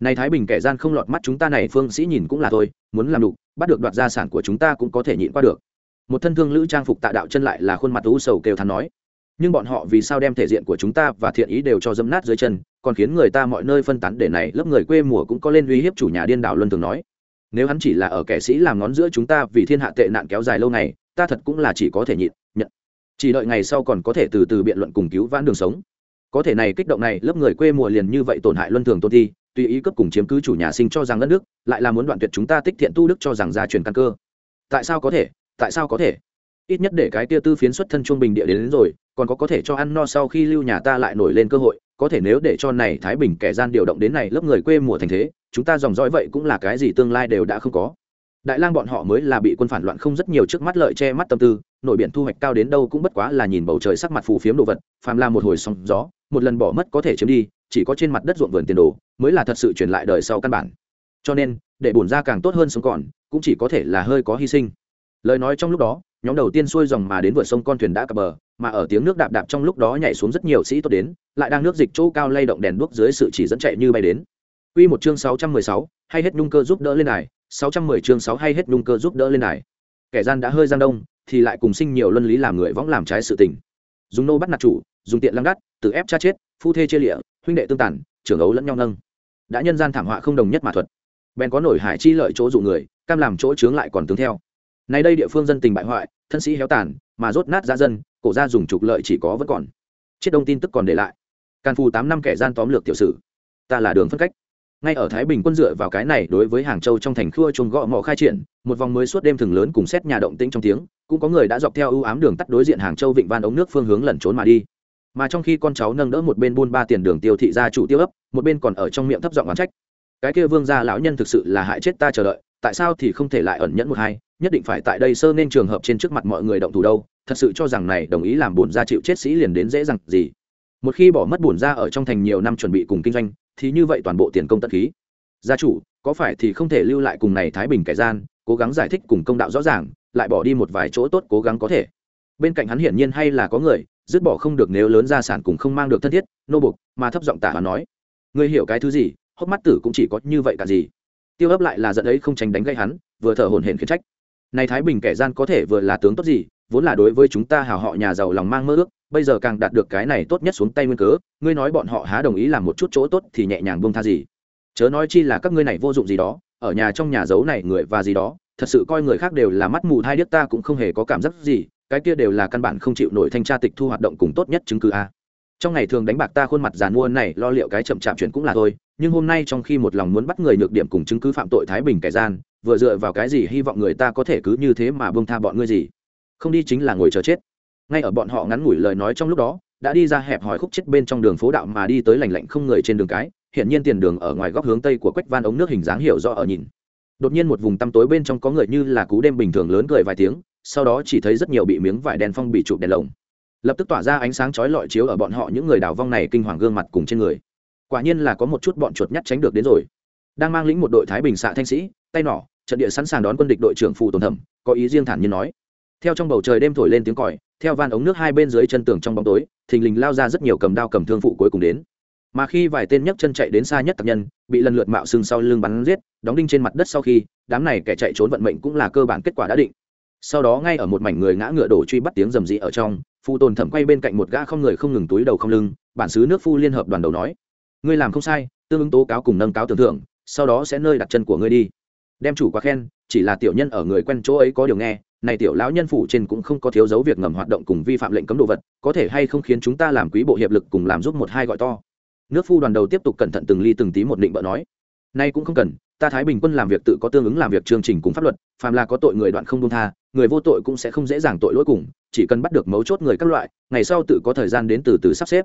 Này thái bình kẻ gian không lọt mắt chúng ta này, phương sĩ nhìn cũng là thôi, muốn làm đục, bắt được đoạt gia sản của chúng ta cũng có thể nhịn qua được. Một thân thương lữ trang phục tạ đạo chân lại là khuôn mặt u sầu kêu thắn nói. Nhưng bọn họ vì sao đem thể diện của chúng ta và thiện ý đều cho dẫm nát dưới chân, còn khiến người ta mọi nơi phân tán để này lớp người quê mùa cũng có lên uy hiếp chủ nhà điên đảo luân thường nói. Nếu hắn chỉ là ở kẻ sĩ làm ngón giữa chúng ta vì thiên hạ tệ nạn kéo dài lâu ngày, ta thật cũng là chỉ có thể nhịn, nhận chỉ đợi ngày sau còn có thể từ từ biện luận cùng cứu vãn đường sống. Có thể này kích động này lớp người quê mùa liền như vậy tổn hại luân thường tôn thi tùy ý cấp cùng chiếm cứ chủ nhà sinh cho rằng đất nước lại là muốn đoạn tuyệt chúng ta tích thiện tu đức cho rằng gia truyền căn cơ. Tại sao có thể? Tại sao có thể? Ít nhất để cái tia tư phiến xuất thân trung bình địa đến, đến rồi còn có có thể cho ăn no sau khi lưu nhà ta lại nổi lên cơ hội có thể nếu để cho này thái bình kẻ gian điều động đến này lớp người quê mùa thành thế chúng ta dòng dõi vậy cũng là cái gì tương lai đều đã không có đại lang bọn họ mới là bị quân phản loạn không rất nhiều trước mắt lợi che mắt tâm tư nội biển thu hoạch cao đến đâu cũng bất quá là nhìn bầu trời sắc mặt phù phiếm đồ vật phàm là một hồi sóng gió một lần bỏ mất có thể chiếm đi chỉ có trên mặt đất ruộng vườn tiền đồ mới là thật sự truyền lại đời sau căn bản. Cho nên để bổn ra càng tốt hơn sống còn cũng chỉ có thể là hơi có hy sinh. Lời nói trong lúc đó nhóm đầu tiên xuôi dòng mà đến vượt sông con thuyền đã cập bờ mà ở tiếng nước đạp đạp trong lúc đó nhảy xuống rất nhiều sĩ tốt đến lại đang nước dịch chỗ cao lay động đèn đuốc dưới sự chỉ dẫn chạy như bay đến. Quy một chương 616, hay hết nhung cơ giúp đỡ lên này, 610 chương 6 hay hết nung cơ giúp đỡ lên này. Kẻ gian đã hơi giang đông, thì lại cùng sinh nhiều luân lý làm người võng làm trái sự tình. Dùng nô bắt nạt chủ dùng tiện lăng đắt tự ép cha chết phu thê chia lịa huynh đệ tương tàn, trưởng ấu lẫn nhau nâng. Đã nhân gian thảm họa không đồng nhất mà thuật. Bèn có nổi hải chi lợi chỗ dụ người cam làm chỗ chướng lại còn tướng theo. Nay đây địa phương dân tình bại hoại thân sĩ héo tàn mà rốt nát ra dân cổ gia dùng trục lợi chỉ có vẫn còn. Chết đông tin tức còn để lại. Càn phù tám năm kẻ gian tóm lược tiểu sử. Ta là đường phân cách ngay ở thái bình quân dựa vào cái này đối với hàng châu trong thành khua chuồng gõ mỏ khai triển, một vòng mới suốt đêm thường lớn cùng xét nhà động tĩnh trong tiếng, cũng có người đã dọc theo ưu ám đường tắt đối diện hàng châu vịnh van ống nước phương hướng lẩn trốn mà đi. Mà trong khi con cháu nâng đỡ một bên buôn ba tiền đường tiêu thị gia chủ tiêu ấp, một bên còn ở trong miệng thấp giọng oán trách. Cái kia vương gia lão nhân thực sự là hại chết ta chờ đợi, tại sao thì không thể lại ẩn nhẫn một hai, nhất định phải tại đây sơ nên trường hợp trên trước mặt mọi người động thủ đâu, thật sự cho rằng này đồng ý làm bổn gia chịu chết sĩ liền đến dễ dàng gì. Một khi bỏ mất bổn gia ở trong thành nhiều năm chuẩn bị cùng kinh doanh thì như vậy toàn bộ tiền công tất khí. Gia chủ, có phải thì không thể lưu lại cùng này thái bình kẻ gian, cố gắng giải thích cùng công đạo rõ ràng, lại bỏ đi một vài chỗ tốt cố gắng có thể? Bên cạnh hắn hiển nhiên hay là có người, dứt bỏ không được nếu lớn gia sản cùng không mang được thân thiết, nô bục, mà thấp giọng tả hắn nói. Ngươi hiểu cái thứ gì, hốc mắt tử cũng chỉ có như vậy cả gì. Tiêu ấp lại là giận ấy không tránh đánh gây hắn, vừa thở hổn hển khiển trách. Này thái bình kẻ gian có thể vừa là tướng tốt gì, vốn là đối với chúng ta hào họ nhà giàu lòng mang mơ ước bây giờ càng đạt được cái này tốt nhất xuống tay nguyên cớ, ngươi nói bọn họ há đồng ý làm một chút chỗ tốt thì nhẹ nhàng buông tha gì. Chớ nói chi là các ngươi này vô dụng gì đó, ở nhà trong nhà giấu này người và gì đó, thật sự coi người khác đều là mắt mù hai điếc ta cũng không hề có cảm giác gì, cái kia đều là căn bản không chịu nổi thanh tra tịch thu hoạt động cùng tốt nhất chứng cứ a. Trong ngày thường đánh bạc ta khuôn mặt giàn mua này, lo liệu cái chậm chạp chuyện cũng là thôi, nhưng hôm nay trong khi một lòng muốn bắt người nhược điểm cùng chứng cứ phạm tội thái bình kẻ gian, vừa dựa vào cái gì hy vọng người ta có thể cứ như thế mà bông tha bọn ngươi gì? Không đi chính là ngồi chờ chết ngay ở bọn họ ngắn ngủi lời nói trong lúc đó, đã đi ra hẹp hòi khúc chết bên trong đường phố đạo mà đi tới lành lạnh không người trên đường cái hiện nhiên tiền đường ở ngoài góc hướng tây của quách van ống nước hình dáng hiểu rõ ở nhìn. Đột nhiên một vùng tăm tối bên trong có người như là cú đêm bình thường lớn cười vài tiếng, sau đó chỉ thấy rất nhiều bị miếng vải đen phong bị chụp đèn lồng. Lập tức tỏa ra ánh sáng chói lọi chiếu ở bọn họ những người đào vong này kinh hoàng gương mặt cùng trên người. Quả nhiên là có một chút bọn chuột nhắt tránh được đến rồi. Đang mang lĩnh một đội thái bình xạ thanh sĩ, tay nỏ, trận địa sẵn sàng đón quân địch đội trưởng phù tổn thẩm, có ý riêng thản nhiên nói. Theo trong bầu trời đêm thổi lên tiếng còi theo van ống nước hai bên dưới chân tường trong bóng tối, thình lình lao ra rất nhiều cầm đao cầm thương phụ cuối cùng đến. Mà khi vài tên nhấc chân chạy đến xa nhất tập nhân, bị lần lượt mạo xương sau lưng bắn giết, đóng đinh trên mặt đất sau khi, đám này kẻ chạy trốn vận mệnh cũng là cơ bản kết quả đã định. Sau đó ngay ở một mảnh người ngã ngựa đổ truy bắt tiếng rầm rĩ ở trong phụ tồn thẩm quay bên cạnh một gã không người không ngừng túi đầu không lưng, bản xứ nước phu liên hợp đoàn đầu nói, ngươi làm không sai, tương ứng tố cáo cùng nâng cáo tưởng thưởng, sau đó sẽ nơi đặt chân của ngươi đi. Đem chủ quá khen, chỉ là tiểu nhân ở người quen chỗ ấy có điều nghe này tiểu lão nhân phủ trên cũng không có thiếu dấu việc ngầm hoạt động cùng vi phạm lệnh cấm đồ vật, có thể hay không khiến chúng ta làm quý bộ hiệp lực cùng làm giúp một hai gọi to. Nước phu đoàn đầu tiếp tục cẩn thận từng ly từng tí một định bợ nói. Nay cũng không cần, ta thái bình quân làm việc tự có tương ứng làm việc chương trình cùng pháp luật, phàm là có tội người đoạn không dung tha, người vô tội cũng sẽ không dễ dàng tội lỗi cùng, chỉ cần bắt được mấu chốt người các loại, ngày sau tự có thời gian đến từ từ sắp xếp.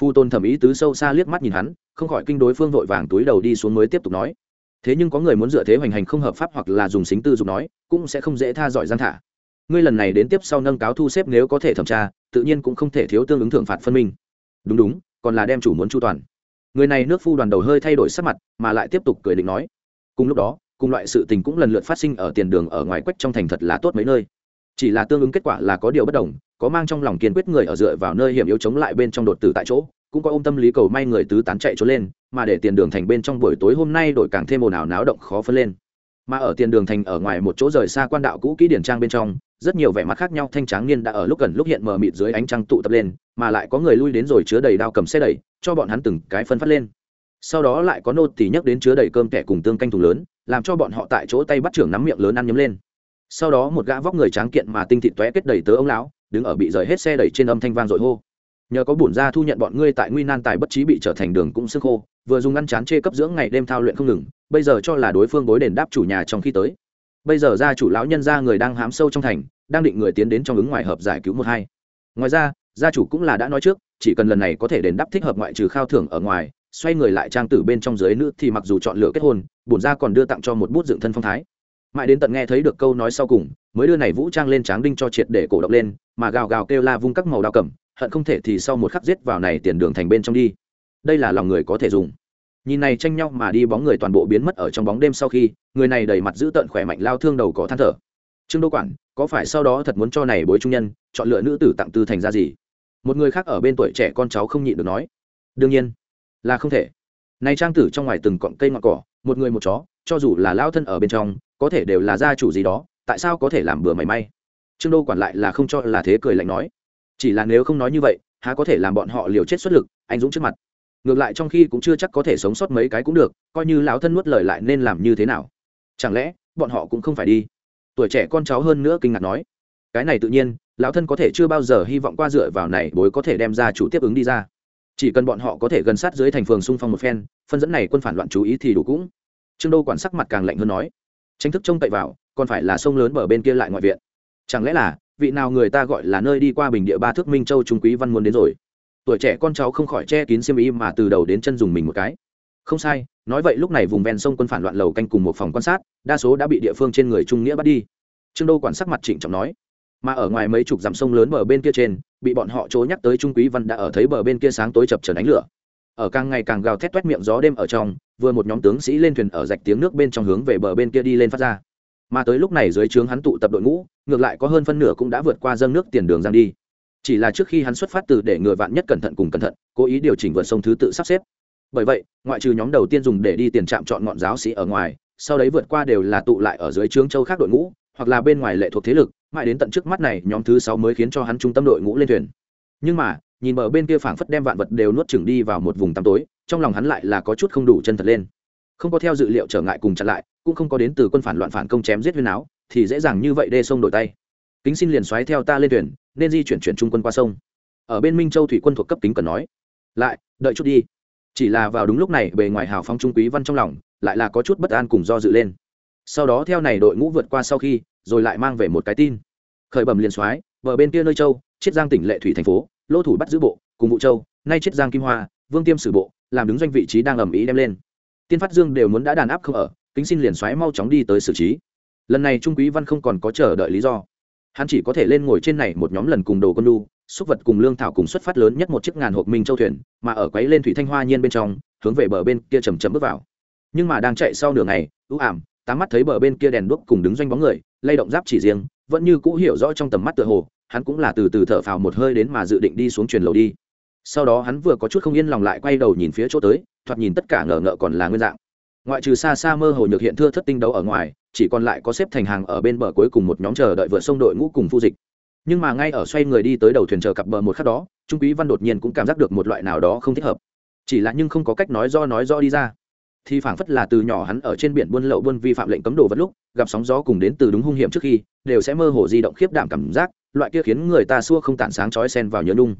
Phu tôn thẩm ý tứ sâu xa liếc mắt nhìn hắn, không khỏi kinh đối phương vội vàng túi đầu đi xuống mới tiếp tục nói thế nhưng có người muốn dựa thế hoành hành không hợp pháp hoặc là dùng xính tư dục nói, cũng sẽ không dễ tha giỏi gian thả. Ngươi lần này đến tiếp sau nâng cáo thu xếp nếu có thể thẩm tra, tự nhiên cũng không thể thiếu tương ứng thưởng phạt phân minh. Đúng đúng, còn là đem chủ muốn chu toàn. Người này nước phu đoàn đầu hơi thay đổi sắc mặt, mà lại tiếp tục cười định nói. Cùng lúc đó, cùng loại sự tình cũng lần lượt phát sinh ở tiền đường ở ngoài quách trong thành thật là tốt mấy nơi. Chỉ là tương ứng kết quả là có điều bất đồng, có mang trong lòng kiên quyết người ở dựa vào nơi hiểm yếu chống lại bên trong đột tử tại chỗ cũng có ôm tâm lý cầu may người tứ tán chạy trốn lên, mà để tiền đường thành bên trong buổi tối hôm nay đổi càng thêm ồn ào náo động khó phân lên. Mà ở tiền đường thành ở ngoài một chỗ rời xa quan đạo cũ kỹ điển trang bên trong, rất nhiều vẻ mặt khác nhau thanh tráng niên đã ở lúc gần lúc hiện mờ mịt dưới ánh trăng tụ tập lên, mà lại có người lui đến rồi chứa đầy đao cầm xe đẩy, cho bọn hắn từng cái phân phát lên. Sau đó lại có nô tỳ nhấc đến chứa đầy cơm kẻ cùng tương canh thùng lớn, làm cho bọn họ tại chỗ tay bắt trưởng nắm miệng lớn ăn nhấm lên. Sau đó một gã vóc người tráng kiện mà tinh thịt tóe kết đầy tớ ông lão, đứng ở bị rời hết xe đẩy trên âm thanh vang dội hô nhờ có bổn ra thu nhận bọn ngươi tại nguy nan tài bất trí bị trở thành đường cũng sức khô, vừa dùng ngăn chán chê cấp dưỡng ngày đêm thao luyện không ngừng, bây giờ cho là đối phương bối đền đáp chủ nhà trong khi tới. Bây giờ gia chủ lão nhân gia người đang hám sâu trong thành, đang định người tiến đến trong ứng ngoài hợp giải cứu một hai. Ngoài ra, gia chủ cũng là đã nói trước, chỉ cần lần này có thể đền đáp thích hợp ngoại trừ khao thưởng ở ngoài, xoay người lại trang tử bên trong dưới nữ thì mặc dù chọn lựa kết hôn, bổn gia còn đưa tặng cho một bút dựng thân phong thái. Mãi đến tận nghe thấy được câu nói sau cùng, mới đưa này vũ trang lên tráng đinh cho triệt để cổ động lên, mà gào gào kêu la vung các màu đao cầm hận không thể thì sau một khắc giết vào này tiền đường thành bên trong đi. Đây là lòng người có thể dùng. Nhìn này tranh nhau mà đi bóng người toàn bộ biến mất ở trong bóng đêm sau khi, người này đầy mặt giữ tợn khỏe mạnh lao thương đầu có than thở. Trương đô quản, có phải sau đó thật muốn cho này bối trung nhân, chọn lựa nữ tử tặng tư thành ra gì? Một người khác ở bên tuổi trẻ con cháu không nhịn được nói. Đương nhiên, là không thể. Này trang tử trong ngoài từng cọng cây ngọn cỏ, một người một chó, cho dù là lao thân ở bên trong, có thể đều là gia chủ gì đó, tại sao có thể làm bừa mảy may? Trương đô quản lại là không cho là thế cười lạnh nói chỉ là nếu không nói như vậy, há có thể làm bọn họ liều chết xuất lực, anh dũng trước mặt. Ngược lại trong khi cũng chưa chắc có thể sống sót mấy cái cũng được, coi như lão thân nuốt lời lại nên làm như thế nào? Chẳng lẽ, bọn họ cũng không phải đi? Tuổi trẻ con cháu hơn nữa kinh ngạc nói. Cái này tự nhiên, lão thân có thể chưa bao giờ hy vọng qua dựa vào này bối có thể đem ra chủ tiếp ứng đi ra. Chỉ cần bọn họ có thể gần sát dưới thành phường xung phong một phen, phân dẫn này quân phản loạn chú ý thì đủ cũng. Trương đô quản sắc mặt càng lạnh hơn nói. Tranh thức trông cậy vào, còn phải là sông lớn bờ bên kia lại ngoại viện. Chẳng lẽ là vị nào người ta gọi là nơi đi qua bình địa ba thước minh châu trung quý văn muốn đến rồi. Tuổi trẻ con cháu không khỏi che kín xiêm y mà từ đầu đến chân dùng mình một cái. Không sai, nói vậy lúc này vùng ven sông quân phản loạn lầu canh cùng một phòng quan sát, đa số đã bị địa phương trên người trung nghĩa bắt đi. Trương đô quản sắc mặt trịnh trọng nói, mà ở ngoài mấy chục dặm sông lớn bờ bên kia trên, bị bọn họ chối nhắc tới trung quý văn đã ở thấy bờ bên kia sáng tối chập trần ánh lửa. Ở càng ngày càng gào thét toét miệng gió đêm ở trong, vừa một nhóm tướng sĩ lên thuyền ở rạch tiếng nước bên trong hướng về bờ bên kia đi lên phát ra mà tới lúc này dưới trướng hắn tụ tập đội ngũ, ngược lại có hơn phân nửa cũng đã vượt qua dâng nước tiền đường giang đi. Chỉ là trước khi hắn xuất phát từ để ngừa vạn nhất cẩn thận cùng cẩn thận, cố ý điều chỉnh vượt sông thứ tự sắp xếp. Bởi vậy, ngoại trừ nhóm đầu tiên dùng để đi tiền trạm chọn ngọn giáo sĩ ở ngoài, sau đấy vượt qua đều là tụ lại ở dưới trướng châu khác đội ngũ, hoặc là bên ngoài lệ thuộc thế lực, mãi đến tận trước mắt này, nhóm thứ sáu mới khiến cho hắn trung tâm đội ngũ lên thuyền. Nhưng mà, nhìn bờ bên kia phảng phất đem vạn vật đều nuốt chửng đi vào một vùng tăm tối, trong lòng hắn lại là có chút không đủ chân thật lên. Không có theo dự liệu trở ngại cùng chặn lại cũng không có đến từ quân phản loạn phản công chém giết huyên áo thì dễ dàng như vậy đê sông đổi tay. Kính xin liền xoáy theo ta lên thuyền, nên di chuyển chuyển trung quân qua sông. Ở bên minh châu thủy quân thuộc cấp kính cần nói. Lại, đợi chút đi. Chỉ là vào đúng lúc này, bề ngoài hào phong trung quý văn trong lòng, lại là có chút bất an cùng do dự lên. Sau đó theo này đội ngũ vượt qua sau khi, rồi lại mang về một cái tin. Khởi bẩm liền soái vợ bên kia nơi châu, chiết giang tỉnh lệ thủy thành phố, lô thủ bắt giữ bộ, cùng vụ châu, nay chiết giang kim hoa, vương tiêm sử bộ, làm đứng doanh vị trí đang ầm ý đem lên. Tiên phát dương đều muốn đã đàn áp không ở kính xin liền xoáy mau chóng đi tới xử trí. Lần này trung quý văn không còn có chờ đợi lý do. Hắn chỉ có thể lên ngồi trên này một nhóm lần cùng đồ con đu xúc vật cùng lương thảo cùng xuất phát lớn nhất một chiếc ngàn hộp minh châu thuyền, mà ở quấy lên thủy thanh hoa nhiên bên trong, hướng về bờ bên kia chầm chậm bước vào. Nhưng mà đang chạy sau nửa ngày ưu ảm, tám mắt thấy bờ bên kia đèn đuốc cùng đứng doanh bóng người, lay động giáp chỉ riêng, vẫn như cũ hiểu rõ trong tầm mắt tựa hồ, hắn cũng là từ từ thở phào một hơi đến mà dự định đi xuống truyền lầu đi. Sau đó hắn vừa có chút không yên lòng lại quay đầu nhìn phía chỗ tới, thoạt nhìn tất cả ngờ ngợ còn là nguyên dạng ngoại trừ xa xa mơ hồ nhược hiện thưa thất tinh đấu ở ngoài, chỉ còn lại có xếp thành hàng ở bên bờ cuối cùng một nhóm chờ đợi vượt sông đội ngũ cùng phu dịch. Nhưng mà ngay ở xoay người đi tới đầu thuyền chờ cặp bờ một khắc đó, trung quý văn đột nhiên cũng cảm giác được một loại nào đó không thích hợp. Chỉ là nhưng không có cách nói do nói do đi ra. Thì phảng phất là từ nhỏ hắn ở trên biển buôn lậu buôn vi phạm lệnh cấm đồ vật lúc, gặp sóng gió cùng đến từ đúng hung hiểm trước khi, đều sẽ mơ hồ di động khiếp đảm cảm giác, loại kia khiến người ta xua không tản sáng chói sen vào nhớ nung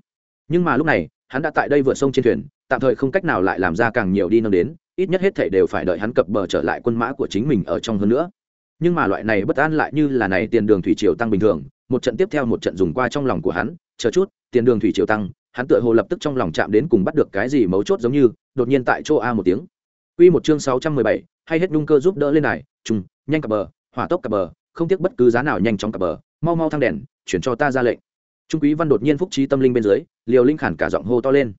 nhưng mà lúc này, hắn đã tại đây vượt sông trên thuyền, tạm thời không cách nào lại làm ra càng nhiều đi nâng đến ít nhất hết thể đều phải đợi hắn cập bờ trở lại quân mã của chính mình ở trong hơn nữa nhưng mà loại này bất an lại như là này tiền đường thủy triều tăng bình thường một trận tiếp theo một trận dùng qua trong lòng của hắn chờ chút tiền đường thủy triều tăng hắn tựa hồ lập tức trong lòng chạm đến cùng bắt được cái gì mấu chốt giống như đột nhiên tại chỗ a một tiếng Quy một chương 617, hay hết nhung cơ giúp đỡ lên này, trùng, nhanh cập bờ, hỏa tốc cập bờ, không tiếc bất cứ giá nào nhanh chóng cập bờ, mau mau thăng đèn, chuyển cho ta ra lệnh. Trung Quý Văn đột nhiên phúc trí tâm linh bên dưới, Liều Linh khản cả giọng hô to lên.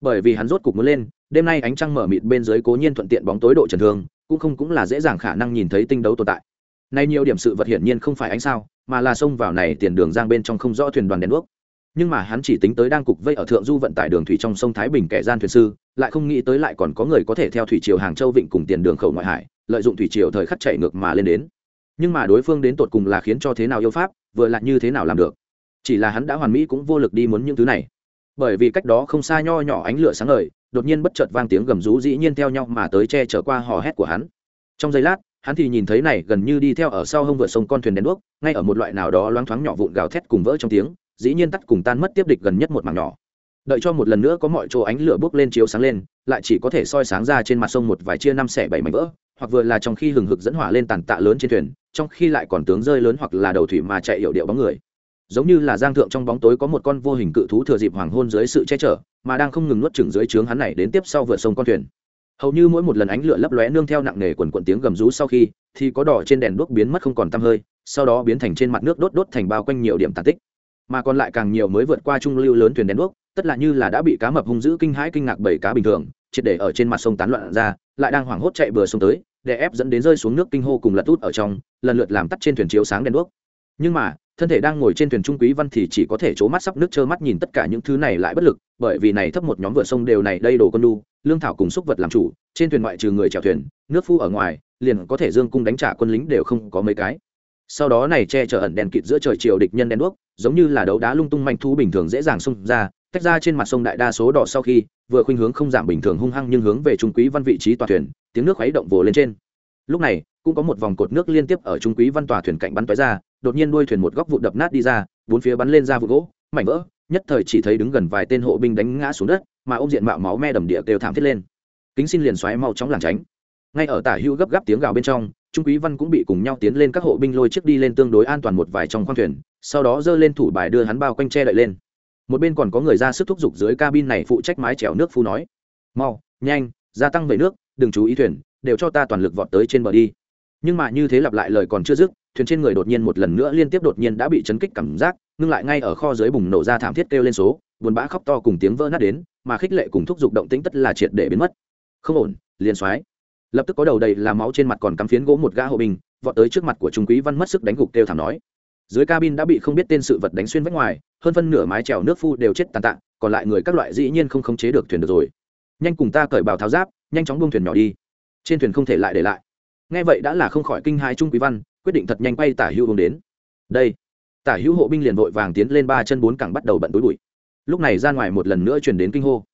Bởi vì hắn rốt cục muốn lên, đêm nay ánh trăng mở mịt bên dưới cố nhiên thuận tiện bóng tối độ trần thương, cũng không cũng là dễ dàng khả năng nhìn thấy tinh đấu tồn tại. Nay nhiều điểm sự vật hiển nhiên không phải ánh sao, mà là xông vào này tiền đường giang bên trong không rõ thuyền đoàn đèn đuốc. Nhưng mà hắn chỉ tính tới đang cục vây ở thượng du vận tải đường thủy trong sông thái bình kẻ gian thuyền sư lại không nghĩ tới lại còn có người có thể theo thủy triều hàng châu vịnh cùng tiền đường khẩu ngoại hải lợi dụng thủy triều thời khắc chạy ngược mà lên đến. Nhưng mà đối phương đến tột cùng là khiến cho thế nào yêu pháp vừa lại như thế nào làm được. Chỉ là hắn đã hoàn mỹ cũng vô lực đi muốn những thứ này. Bởi vì cách đó không xa nho nhỏ ánh lửa sáng ngời đột nhiên bất chợt vang tiếng gầm rú dĩ nhiên theo nhau mà tới che chở qua hò hét của hắn. Trong giây lát, hắn thì nhìn thấy này gần như đi theo ở sau hông vượt sông con thuyền đèn đuốc, ngay ở một loại nào đó loáng thoáng nhỏ vụn gào thét cùng vỡ trong tiếng, dĩ nhiên tắt cùng tan mất tiếp địch gần nhất một mảng nhỏ. Đợi cho một lần nữa có mọi chỗ ánh lửa bước lên chiếu sáng lên, lại chỉ có thể soi sáng ra trên mặt sông một vài chia năm xẻ bảy mảnh vỡ, hoặc vừa là trong khi hừng hực dẫn hỏa lên tàn tạ lớn trên thuyền, trong khi lại còn tướng rơi lớn hoặc là đầu thủy mà chạy hiệu điệu bóng người giống như là giang thượng trong bóng tối có một con vô hình cự thú thừa dịp hoàng hôn dưới sự che chở, mà đang không ngừng nuốt chửng dưới trướng hắn này đến tiếp sau vượt sông con thuyền. Hầu như mỗi một lần ánh lửa lấp lóe nương theo nặng nề quần quần tiếng gầm rú sau khi, thì có đỏ trên đèn đuốc biến mất không còn tăm hơi, sau đó biến thành trên mặt nước đốt đốt thành bao quanh nhiều điểm tàn tích. Mà còn lại càng nhiều mới vượt qua trung lưu lớn thuyền đèn đuốc, tất là như là đã bị cá mập hung dữ kinh hãi kinh ngạc bảy cá bình thường, triệt để ở trên mặt sông tán loạn ra, lại đang hoảng hốt chạy bừa sông tới, để ép dẫn đến rơi xuống nước kinh hô cùng lật út ở trong, lần lượt làm tắt trên thuyền chiếu sáng đèn đuốc. Nhưng mà thân thể đang ngồi trên thuyền trung quý văn thì chỉ có thể c mắt sắp nước trơ mắt nhìn tất cả những thứ này lại bất lực, bởi vì này thấp một nhóm vựa sông đều này đây đồ con đu lương thảo cùng xúc vật làm chủ, trên thuyền ngoại trừ người chèo thuyền, nước phu ở ngoài, liền có thể dương cung đánh trả quân lính đều không có mấy cái. Sau đó này che chở ẩn đèn kịt giữa trời chiều địch nhân đen đuốc, giống như là đấu đá lung tung manh thú bình thường dễ dàng xông ra, tách ra trên mặt sông đại đa số đỏ sau khi, vừa khuynh hướng không giảm bình thường hung hăng nhưng hướng về trung quý văn vị trí toàn thuyền, tiếng nước khuấy động vồ lên trên lúc này, cũng có một vòng cột nước liên tiếp ở trung quý văn tòa thuyền cạnh bắn tới ra, đột nhiên đuôi thuyền một góc vụ đập nát đi ra, bốn phía bắn lên ra vụ gỗ, mảnh vỡ, nhất thời chỉ thấy đứng gần vài tên hộ binh đánh ngã xuống đất, mà ông diện mạo máu me đầm địa kêu thảm thiết lên. Kính xin liền xoáy mau chóng làng tránh. Ngay ở tả hữu gấp gáp tiếng gào bên trong, trung quý văn cũng bị cùng nhau tiến lên các hộ binh lôi chiếc đi lên tương đối an toàn một vài trong khoang thuyền, sau đó giơ lên thủ bài đưa hắn bao quanh che đậy lên. Một bên còn có người ra sức thúc giục dưới cabin này phụ trách mái chèo nước phu nói, mau, nhanh, gia tăng về nước, đừng chú ý thuyền đều cho ta toàn lực vọt tới trên bờ đi. Nhưng mà như thế lặp lại lời còn chưa dứt thuyền trên người đột nhiên một lần nữa liên tiếp đột nhiên đã bị chấn kích cảm giác ngưng lại ngay ở kho dưới bùng nổ ra thảm thiết kêu lên số buồn bã khóc to cùng tiếng vỡ nát đến mà khích lệ cùng thúc giục động tĩnh tất là triệt để biến mất. Không ổn liền soái lập tức có đầu đầy là máu trên mặt còn cắm phiến gỗ một gã hộ bình, vọt tới trước mặt của trung quý văn mất sức đánh gục kêu thảm nói. Dưới cabin đã bị không biết tên sự vật đánh xuyên vách ngoài hơn phân nửa mái trèo nước phu đều chết tàn tạ còn lại người các loại dĩ nhiên không khống chế được thuyền được rồi. Nhanh cùng ta cởi bào tháo giáp nhanh chóng buông thuyền nhỏ đi trên thuyền không thể lại để lại. Nghe vậy đã là không khỏi kinh hai trung quý văn, quyết định thật nhanh quay tả hữu hướng đến. Đây. Tả hữu hộ binh liền vội vàng tiến lên ba chân bốn cẳng bắt đầu bận túi bụi. Lúc này ra ngoài một lần nữa chuyển đến kinh hô.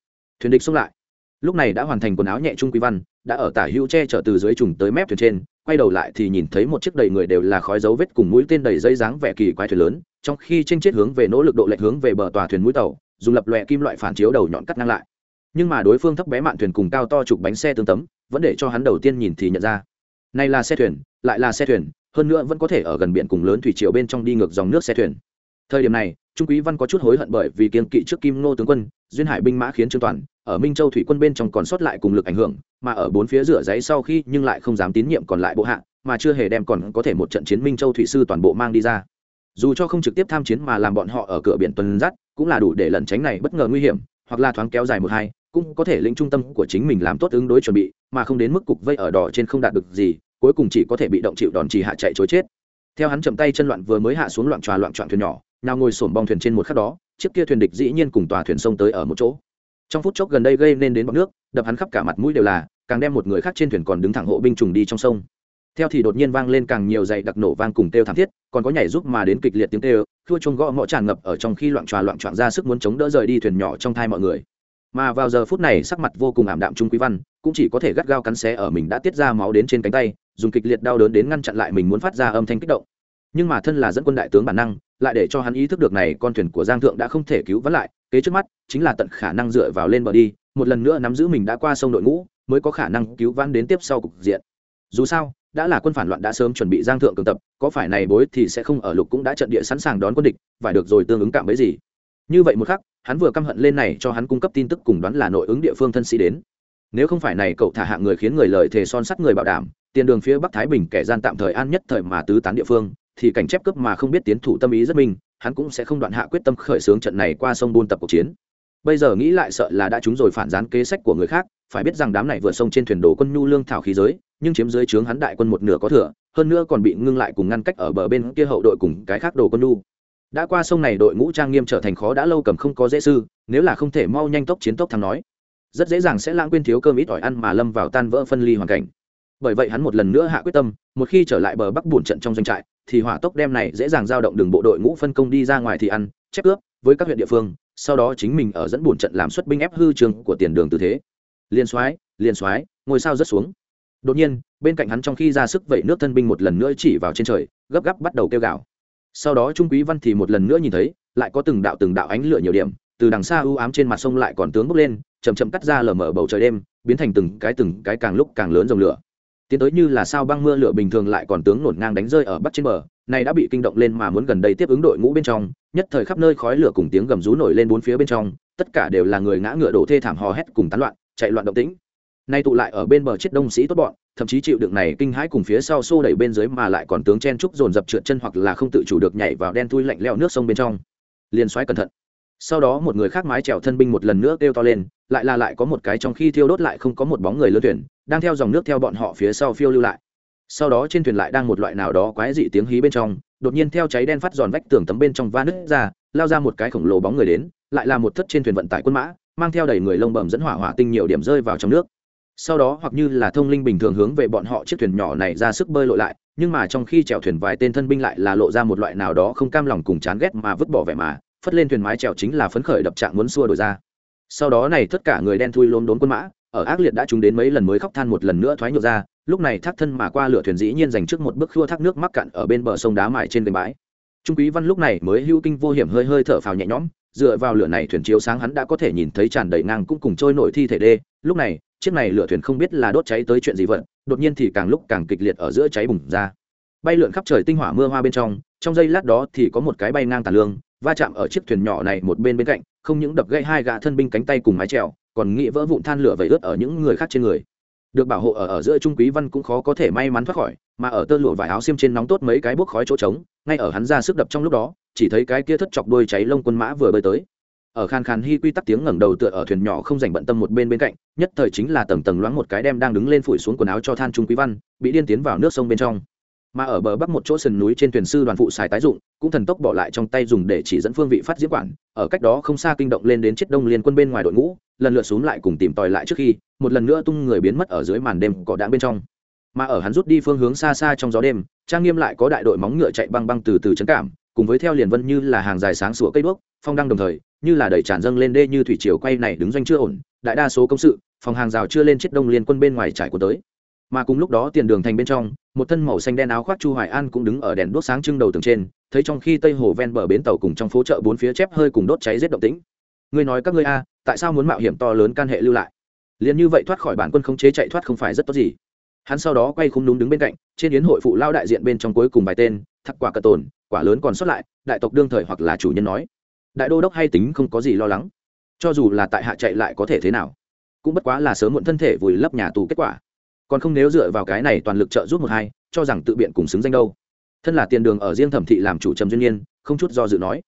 Thuyền địch xông lại. Lúc này đã hoàn thành quần áo nhẹ trung quý văn, đã ở tả hữu che chở từ dưới trùng tới mép thuyền trên, quay đầu lại thì nhìn thấy một chiếc đầy người đều là khói dấu vết cùng mũi tên đầy dây dáng vẻ kỳ quái thuyền lớn, trong khi trên chết hướng về nỗ lực độ lệch hướng về bờ tòa thuyền mũi tàu, dùng lập lòe kim loại phản chiếu đầu nhọn cắt ngang lại. Nhưng mà đối phương thấp bé mạn thuyền cùng cao to chục bánh xe tương tấm vẫn để cho hắn đầu tiên nhìn thì nhận ra. Này là xe thuyền, lại là xe thuyền, hơn nữa vẫn có thể ở gần biển cùng lớn thủy triều bên trong đi ngược dòng nước xe thuyền. Thời điểm này, trung quý văn có chút hối hận bởi vì kiên kỵ trước kim ngô tướng quân, duyên hải binh mã khiến trương toàn, ở minh châu thủy quân bên trong còn sót lại cùng lực ảnh hưởng, mà ở bốn phía rửa giấy sau khi nhưng lại không dám tín nhiệm còn lại bộ hạ, mà chưa hề đem còn có thể một trận chiến minh châu thủy sư toàn bộ mang đi ra. Dù cho không trực tiếp tham chiến mà làm bọn họ ở cửa biển tuần dắt cũng là đủ để lẩn tránh này bất ngờ nguy hiểm, hoặc là thoáng kéo dài một hai cũng có thể lĩnh trung tâm của chính mình làm tốt ứng đối chuẩn bị, mà không đến mức cục vây ở đỏ trên không đạt được gì, cuối cùng chỉ có thể bị động chịu đòn trì hạ chạy chối chết. Theo hắn chậm tay chân loạn vừa mới hạ xuống loạn tròa loạn trọn thuyền nhỏ, nào ngồi sổm bong thuyền trên một khắc đó, chiếc kia thuyền địch dĩ nhiên cùng tòa thuyền sông tới ở một chỗ. Trong phút chốc gần đây gây nên đến bọc nước, đập hắn khắp cả mặt mũi đều là, càng đem một người khác trên thuyền còn đứng thẳng hộ binh trùng đi trong sông. Theo thì đột nhiên vang lên càng nhiều dày đặc nổ vang cùng kêu thảm thiết, còn có nhảy giúp mà đến kịch liệt tiếng kêu thua chung gõ ngõ tràn ngập ở trong khi loạn tròa loạn trọn ra sức muốn chống đỡ rời đi thuyền nhỏ trong thai mọi người mà vào giờ phút này sắc mặt vô cùng ảm đạm trung quý văn, cũng chỉ có thể gắt gao cắn xé ở mình đã tiết ra máu đến trên cánh tay, dùng kịch liệt đau đớn đến ngăn chặn lại mình muốn phát ra âm thanh kích động. Nhưng mà thân là dẫn quân đại tướng bản năng, lại để cho hắn ý thức được này con thuyền của giang thượng đã không thể cứu vãn lại, kế trước mắt, chính là tận khả năng dựa vào lên bờ đi, một lần nữa nắm giữ mình đã qua sông đội ngũ, mới có khả năng cứu vãn đến tiếp sau cục diện. Dù sao, đã là quân phản loạn đã sớm chuẩn bị giang thượng cường tập, có phải này bối thì sẽ không ở lục cũng đã trận địa sẵn sàng đón quân địch, phải được rồi tương ứng cảm với gì. Như vậy một khắc hắn vừa căm hận lên này cho hắn cung cấp tin tức cùng đoán là nội ứng địa phương thân sĩ đến. Nếu không phải này cậu thả hạ người khiến người lời thề son sắt người bảo đảm, tiền đường phía bắc thái bình kẻ gian tạm thời an nhất thời mà tứ tán địa phương, thì cảnh chép cướp mà không biết tiến thủ tâm ý rất minh hắn cũng sẽ không đoạn hạ quyết tâm khởi xướng trận này qua sông buôn tập cuộc chiến. Bây giờ nghĩ lại sợ là đã chúng rồi phản gián kế sách của người khác, phải biết rằng đám này vừa sông trên thuyền đồ quân nhu lương thảo khí giới, nhưng chiếm dưới trướng hắn đại quân một nửa có thừa, hơn nữa còn bị ngưng lại cùng ngăn cách ở bờ bên kia hậu đội cùng cái khác đồ quân nhu đã qua sông này đội ngũ trang nghiêm trở thành khó đã lâu cầm không có dễ sư, nếu là không thể mau nhanh tốc chiến tốc thắng nói, rất dễ dàng sẽ lãng quên thiếu cơm ít ỏi ăn mà lâm vào tan vỡ phân ly hoàn cảnh. Bởi vậy hắn một lần nữa hạ quyết tâm, một khi trở lại bờ bắc bùn trận trong doanh trại, thì hỏa tốc đem này dễ dàng giao động đường bộ đội ngũ phân công đi ra ngoài thì ăn, chép ướp với các huyện địa phương, sau đó chính mình ở dẫn bùn trận làm xuất binh ép hư trường của tiền đường tư thế. Liên soái liên soái, ngôi sao rất xuống. Đột nhiên, bên cạnh hắn trong khi ra sức vẩy nước thân binh một lần nữa chỉ vào trên trời, gấp gáp bắt đầu kêu gào sau đó trung quý văn thì một lần nữa nhìn thấy, lại có từng đạo từng đạo ánh lửa nhiều điểm, từ đằng xa ưu ám trên mặt sông lại còn tướng bốc lên chầm chậm cắt ra lở mở bầu trời đêm, biến thành từng cái từng cái càng lúc càng lớn dòng lửa. Tiến tới như là sao băng mưa lửa bình thường lại còn tướng nổn ngang đánh rơi ở bắc trên bờ, này đã bị kinh động lên mà muốn gần đây tiếp ứng đội ngũ bên trong, nhất thời khắp nơi khói lửa cùng tiếng gầm rú nổi lên bốn phía bên trong, tất cả đều là người ngã ngựa đổ thê thảm hò hét cùng tán loạn, chạy loạn động tĩnh nay tụ lại ở bên bờ chết đông sĩ tốt bọn, thậm chí chịu đựng này kinh hãi cùng phía sau xô đẩy bên dưới mà lại còn tướng chen trúc dồn dập trượt chân hoặc là không tự chủ được nhảy vào đen thui lạnh leo nước sông bên trong. Liền xoáy cẩn thận. Sau đó một người khác mái chèo thân binh một lần nữa kêu to lên, lại là lại có một cái trong khi thiêu đốt lại không có một bóng người lơ thuyền, đang theo dòng nước theo bọn họ phía sau phiêu lưu lại. Sau đó trên thuyền lại đang một loại nào đó quái dị tiếng hí bên trong, đột nhiên theo cháy đen phát giòn vách tường tấm bên trong va nứt ra, lao ra một cái khổng lồ bóng người đến, lại là một thất trên thuyền vận tải quân mã, mang theo đầy người lông bầm dẫn hỏa hỏa tinh nhiều điểm rơi vào trong nước sau đó hoặc như là thông linh bình thường hướng về bọn họ chiếc thuyền nhỏ này ra sức bơi lội lại, nhưng mà trong khi chèo thuyền vài tên thân binh lại là lộ ra một loại nào đó không cam lòng cùng chán ghét mà vứt bỏ vẻ mà, phất lên thuyền mái chèo chính là phấn khởi đập trạng muốn xua đổi ra. Sau đó này tất cả người đen thui lốm đốn quân mã, ở ác liệt đã trúng đến mấy lần mới khóc than một lần nữa thoái nhược ra, lúc này thác thân mà qua lửa thuyền dĩ nhiên dành trước một bước khua thác nước mắc cạn ở bên bờ sông đá mài trên bến bãi. Trung quý văn lúc này mới hưu kinh vô hiểm hơi hơi thở phào nhẹ nhõm dựa vào lửa này thuyền chiếu sáng hắn đã có thể nhìn thấy tràn đầy ngang cũng cùng trôi nổi thi thể đê. Lúc này, chiếc này lửa thuyền không biết là đốt cháy tới chuyện gì vận đột nhiên thì càng lúc càng kịch liệt ở giữa cháy bùng ra. Bay lượn khắp trời tinh hỏa mưa hoa bên trong trong giây lát đó thì có một cái bay ngang tàn lương, va chạm ở chiếc thuyền nhỏ này một bên bên cạnh, không những đập gãy hai gã thân binh cánh tay cùng mái trèo còn nghĩ vỡ vụn than lửa vẩy ướt ở những người khác trên người. Được bảo hộ ở ở giữa trung quý văn cũng khó có thể may mắn thoát khỏi, mà ở tơ lụa vải áo xiêm trên nóng tốt mấy cái bốc khói chỗ trống ngay ở hắn ra sức đập trong lúc đó, chỉ thấy cái kia thất chọc đôi cháy lông quân mã vừa bơi tới. Ở khan khan hy quy tắc tiếng ngẩng đầu tựa ở thuyền nhỏ không dành bận tâm một bên bên cạnh, nhất thời chính là tầng tầng loáng một cái đem đang đứng lên phủi xuống quần áo cho than trung quý văn, bị điên tiến vào nước sông bên trong. Mà ở bờ bắc một chỗ sườn núi trên thuyền sư đoàn phụ xài tái dụng, cũng thần tốc bỏ lại trong tay dùng để chỉ dẫn phương vị phát diễm quản, ở cách đó không xa kinh động lên đến chiếc đông liên quân bên ngoài đội ngũ, lần lượt xuống lại cùng tìm tòi lại trước khi, một lần nữa tung người biến mất ở dưới màn đêm cỏ đạn bên trong mà ở hắn rút đi phương hướng xa xa trong gió đêm, trang nghiêm lại có đại đội móng ngựa chạy băng băng từ từ trấn cảm, cùng với theo liền vân như là hàng dài sáng sủa cây đuốc, phong đăng đồng thời, như là đẩy tràn dâng lên đê như thủy triều quay này đứng doanh chưa ổn, đại đa số công sự, phòng hàng rào chưa lên chết đông liên quân bên ngoài trải của tới. Mà cùng lúc đó tiền đường thành bên trong, một thân màu xanh đen áo khoác chu hoài an cũng đứng ở đèn đuốc sáng trưng đầu tường trên, thấy trong khi tây hồ ven bờ bến tàu cùng trong phố chợ bốn phía chép hơi cùng đốt cháy rất động tĩnh. Ngươi nói các ngươi a, tại sao muốn mạo hiểm to lớn can hệ lưu lại? Liền như vậy thoát khỏi bản quân không chế chạy thoát không phải rất tốt gì hắn sau đó quay khung đúng đứng bên cạnh, trên yến hội phụ lao đại diện bên trong cuối cùng bài tên thắc quả cờ tồn, quả lớn còn sót lại, đại tộc đương thời hoặc là chủ nhân nói. Đại đô đốc hay tính không có gì lo lắng. Cho dù là tại hạ chạy lại có thể thế nào, cũng bất quá là sớm muộn thân thể vùi lấp nhà tù kết quả. Còn không nếu dựa vào cái này toàn lực trợ giúp một hai, cho rằng tự biện cùng xứng danh đâu. Thân là tiền đường ở riêng thẩm thị làm chủ trầm duyên nhiên không chút do dự nói.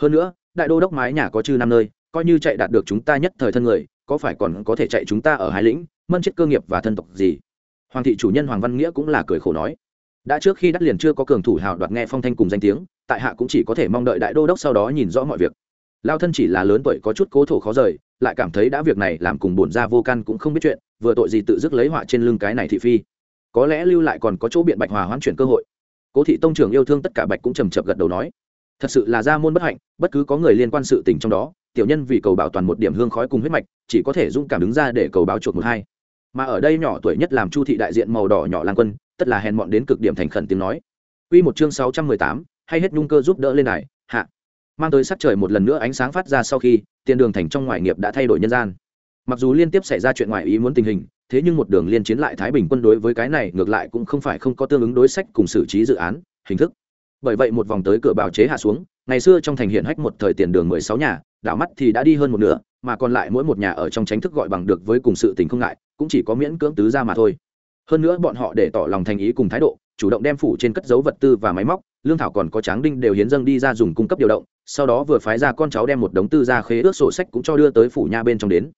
Hơn nữa, đại đô đốc mái nhà có chư năm nơi, coi như chạy đạt được chúng ta nhất thời thân người, có phải còn có thể chạy chúng ta ở hai lĩnh, mân chết cơ nghiệp và thân tộc gì? Hoàng thị chủ nhân hoàng văn nghĩa cũng là cười khổ nói, đã trước khi đắt liền chưa có cường thủ hào đoạt nghe phong thanh cùng danh tiếng, tại hạ cũng chỉ có thể mong đợi đại đô đốc sau đó nhìn rõ mọi việc. Lao thân chỉ là lớn tuổi có chút cố thổ khó rời, lại cảm thấy đã việc này làm cùng bổn ra vô căn cũng không biết chuyện, vừa tội gì tự dứt lấy họa trên lưng cái này thị phi. Có lẽ lưu lại còn có chỗ biện bạch hòa hoãn chuyển cơ hội. Cố thị tông trưởng yêu thương tất cả bạch cũng trầm chập gật đầu nói, thật sự là gia môn bất hạnh, bất cứ có người liên quan sự tình trong đó, tiểu nhân vì cầu bảo toàn một điểm hương khói cùng huyết mạch, chỉ có thể dũng cảm đứng ra để cầu báo chuộc một hai mà ở đây nhỏ tuổi nhất làm chu thị đại diện màu đỏ nhỏ lang quân tất là hèn mọn đến cực điểm thành khẩn tiếng nói Quy một chương sáu trăm mười tám, hay hết nhung cơ giúp đỡ lên này, hạ. Mang tới sắc trời một lần nữa ánh sáng phát ra sau khi, tiền đường thành trong ngoại nghiệp đã thay đổi nhân gian. Mặc dù liên tiếp xảy ra chuyện ngoài ý muốn tình hình, thế nhưng một đường liên chiến lại Thái Bình quân đối với cái này ngược lại cũng không phải không có tương ứng đối sách cùng xử trí dự án, hình thức. Bởi vậy một vòng tới cửa bào chế hạ xuống, ngày xưa trong thành hiện hách một thời tiền đường mười sáu nhà, đảo mắt thì đã đi hơn một nửa, mà còn lại mỗi một nhà ở trong tránh thức gọi bằng được với cùng sự tình không ngại, cũng chỉ có miễn cưỡng tứ ra mà thôi. Hơn nữa bọn họ để tỏ lòng thành ý cùng thái độ, chủ động đem phủ trên cất dấu vật tư và máy móc, lương thảo còn có tráng đinh đều hiến dâng đi ra dùng cung cấp điều động, sau đó vừa phái ra con cháu đem một đống tư ra khế ước sổ sách cũng cho đưa tới phủ nha bên trong đến.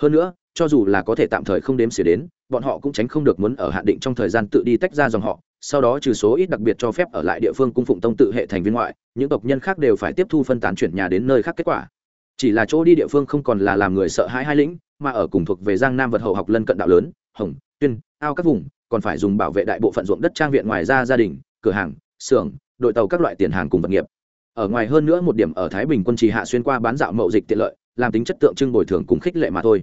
Hơn nữa, cho dù là có thể tạm thời không đếm xỉa đến, bọn họ cũng tránh không được muốn ở hạn định trong thời gian tự đi tách ra dòng họ, sau đó trừ số ít đặc biệt cho phép ở lại địa phương cung phụng tông tự hệ thành viên ngoại, những tộc nhân khác đều phải tiếp thu phân tán chuyển nhà đến nơi khác kết quả. Chỉ là chỗ đi địa phương không còn là làm người sợ hãi hai lĩnh mà ở cùng thuộc về giang nam vật hậu học lân cận đạo lớn, hồng, tuyên, ao các vùng, còn phải dùng bảo vệ đại bộ phận ruộng đất trang viện ngoài ra gia đình, cửa hàng, xưởng, đội tàu các loại tiền hàng cùng vật nghiệp. Ở ngoài hơn nữa một điểm ở thái bình quân trì hạ xuyên qua bán dạo mậu dịch tiện lợi, làm tính chất tượng trưng bồi thường cùng khích lệ mà thôi.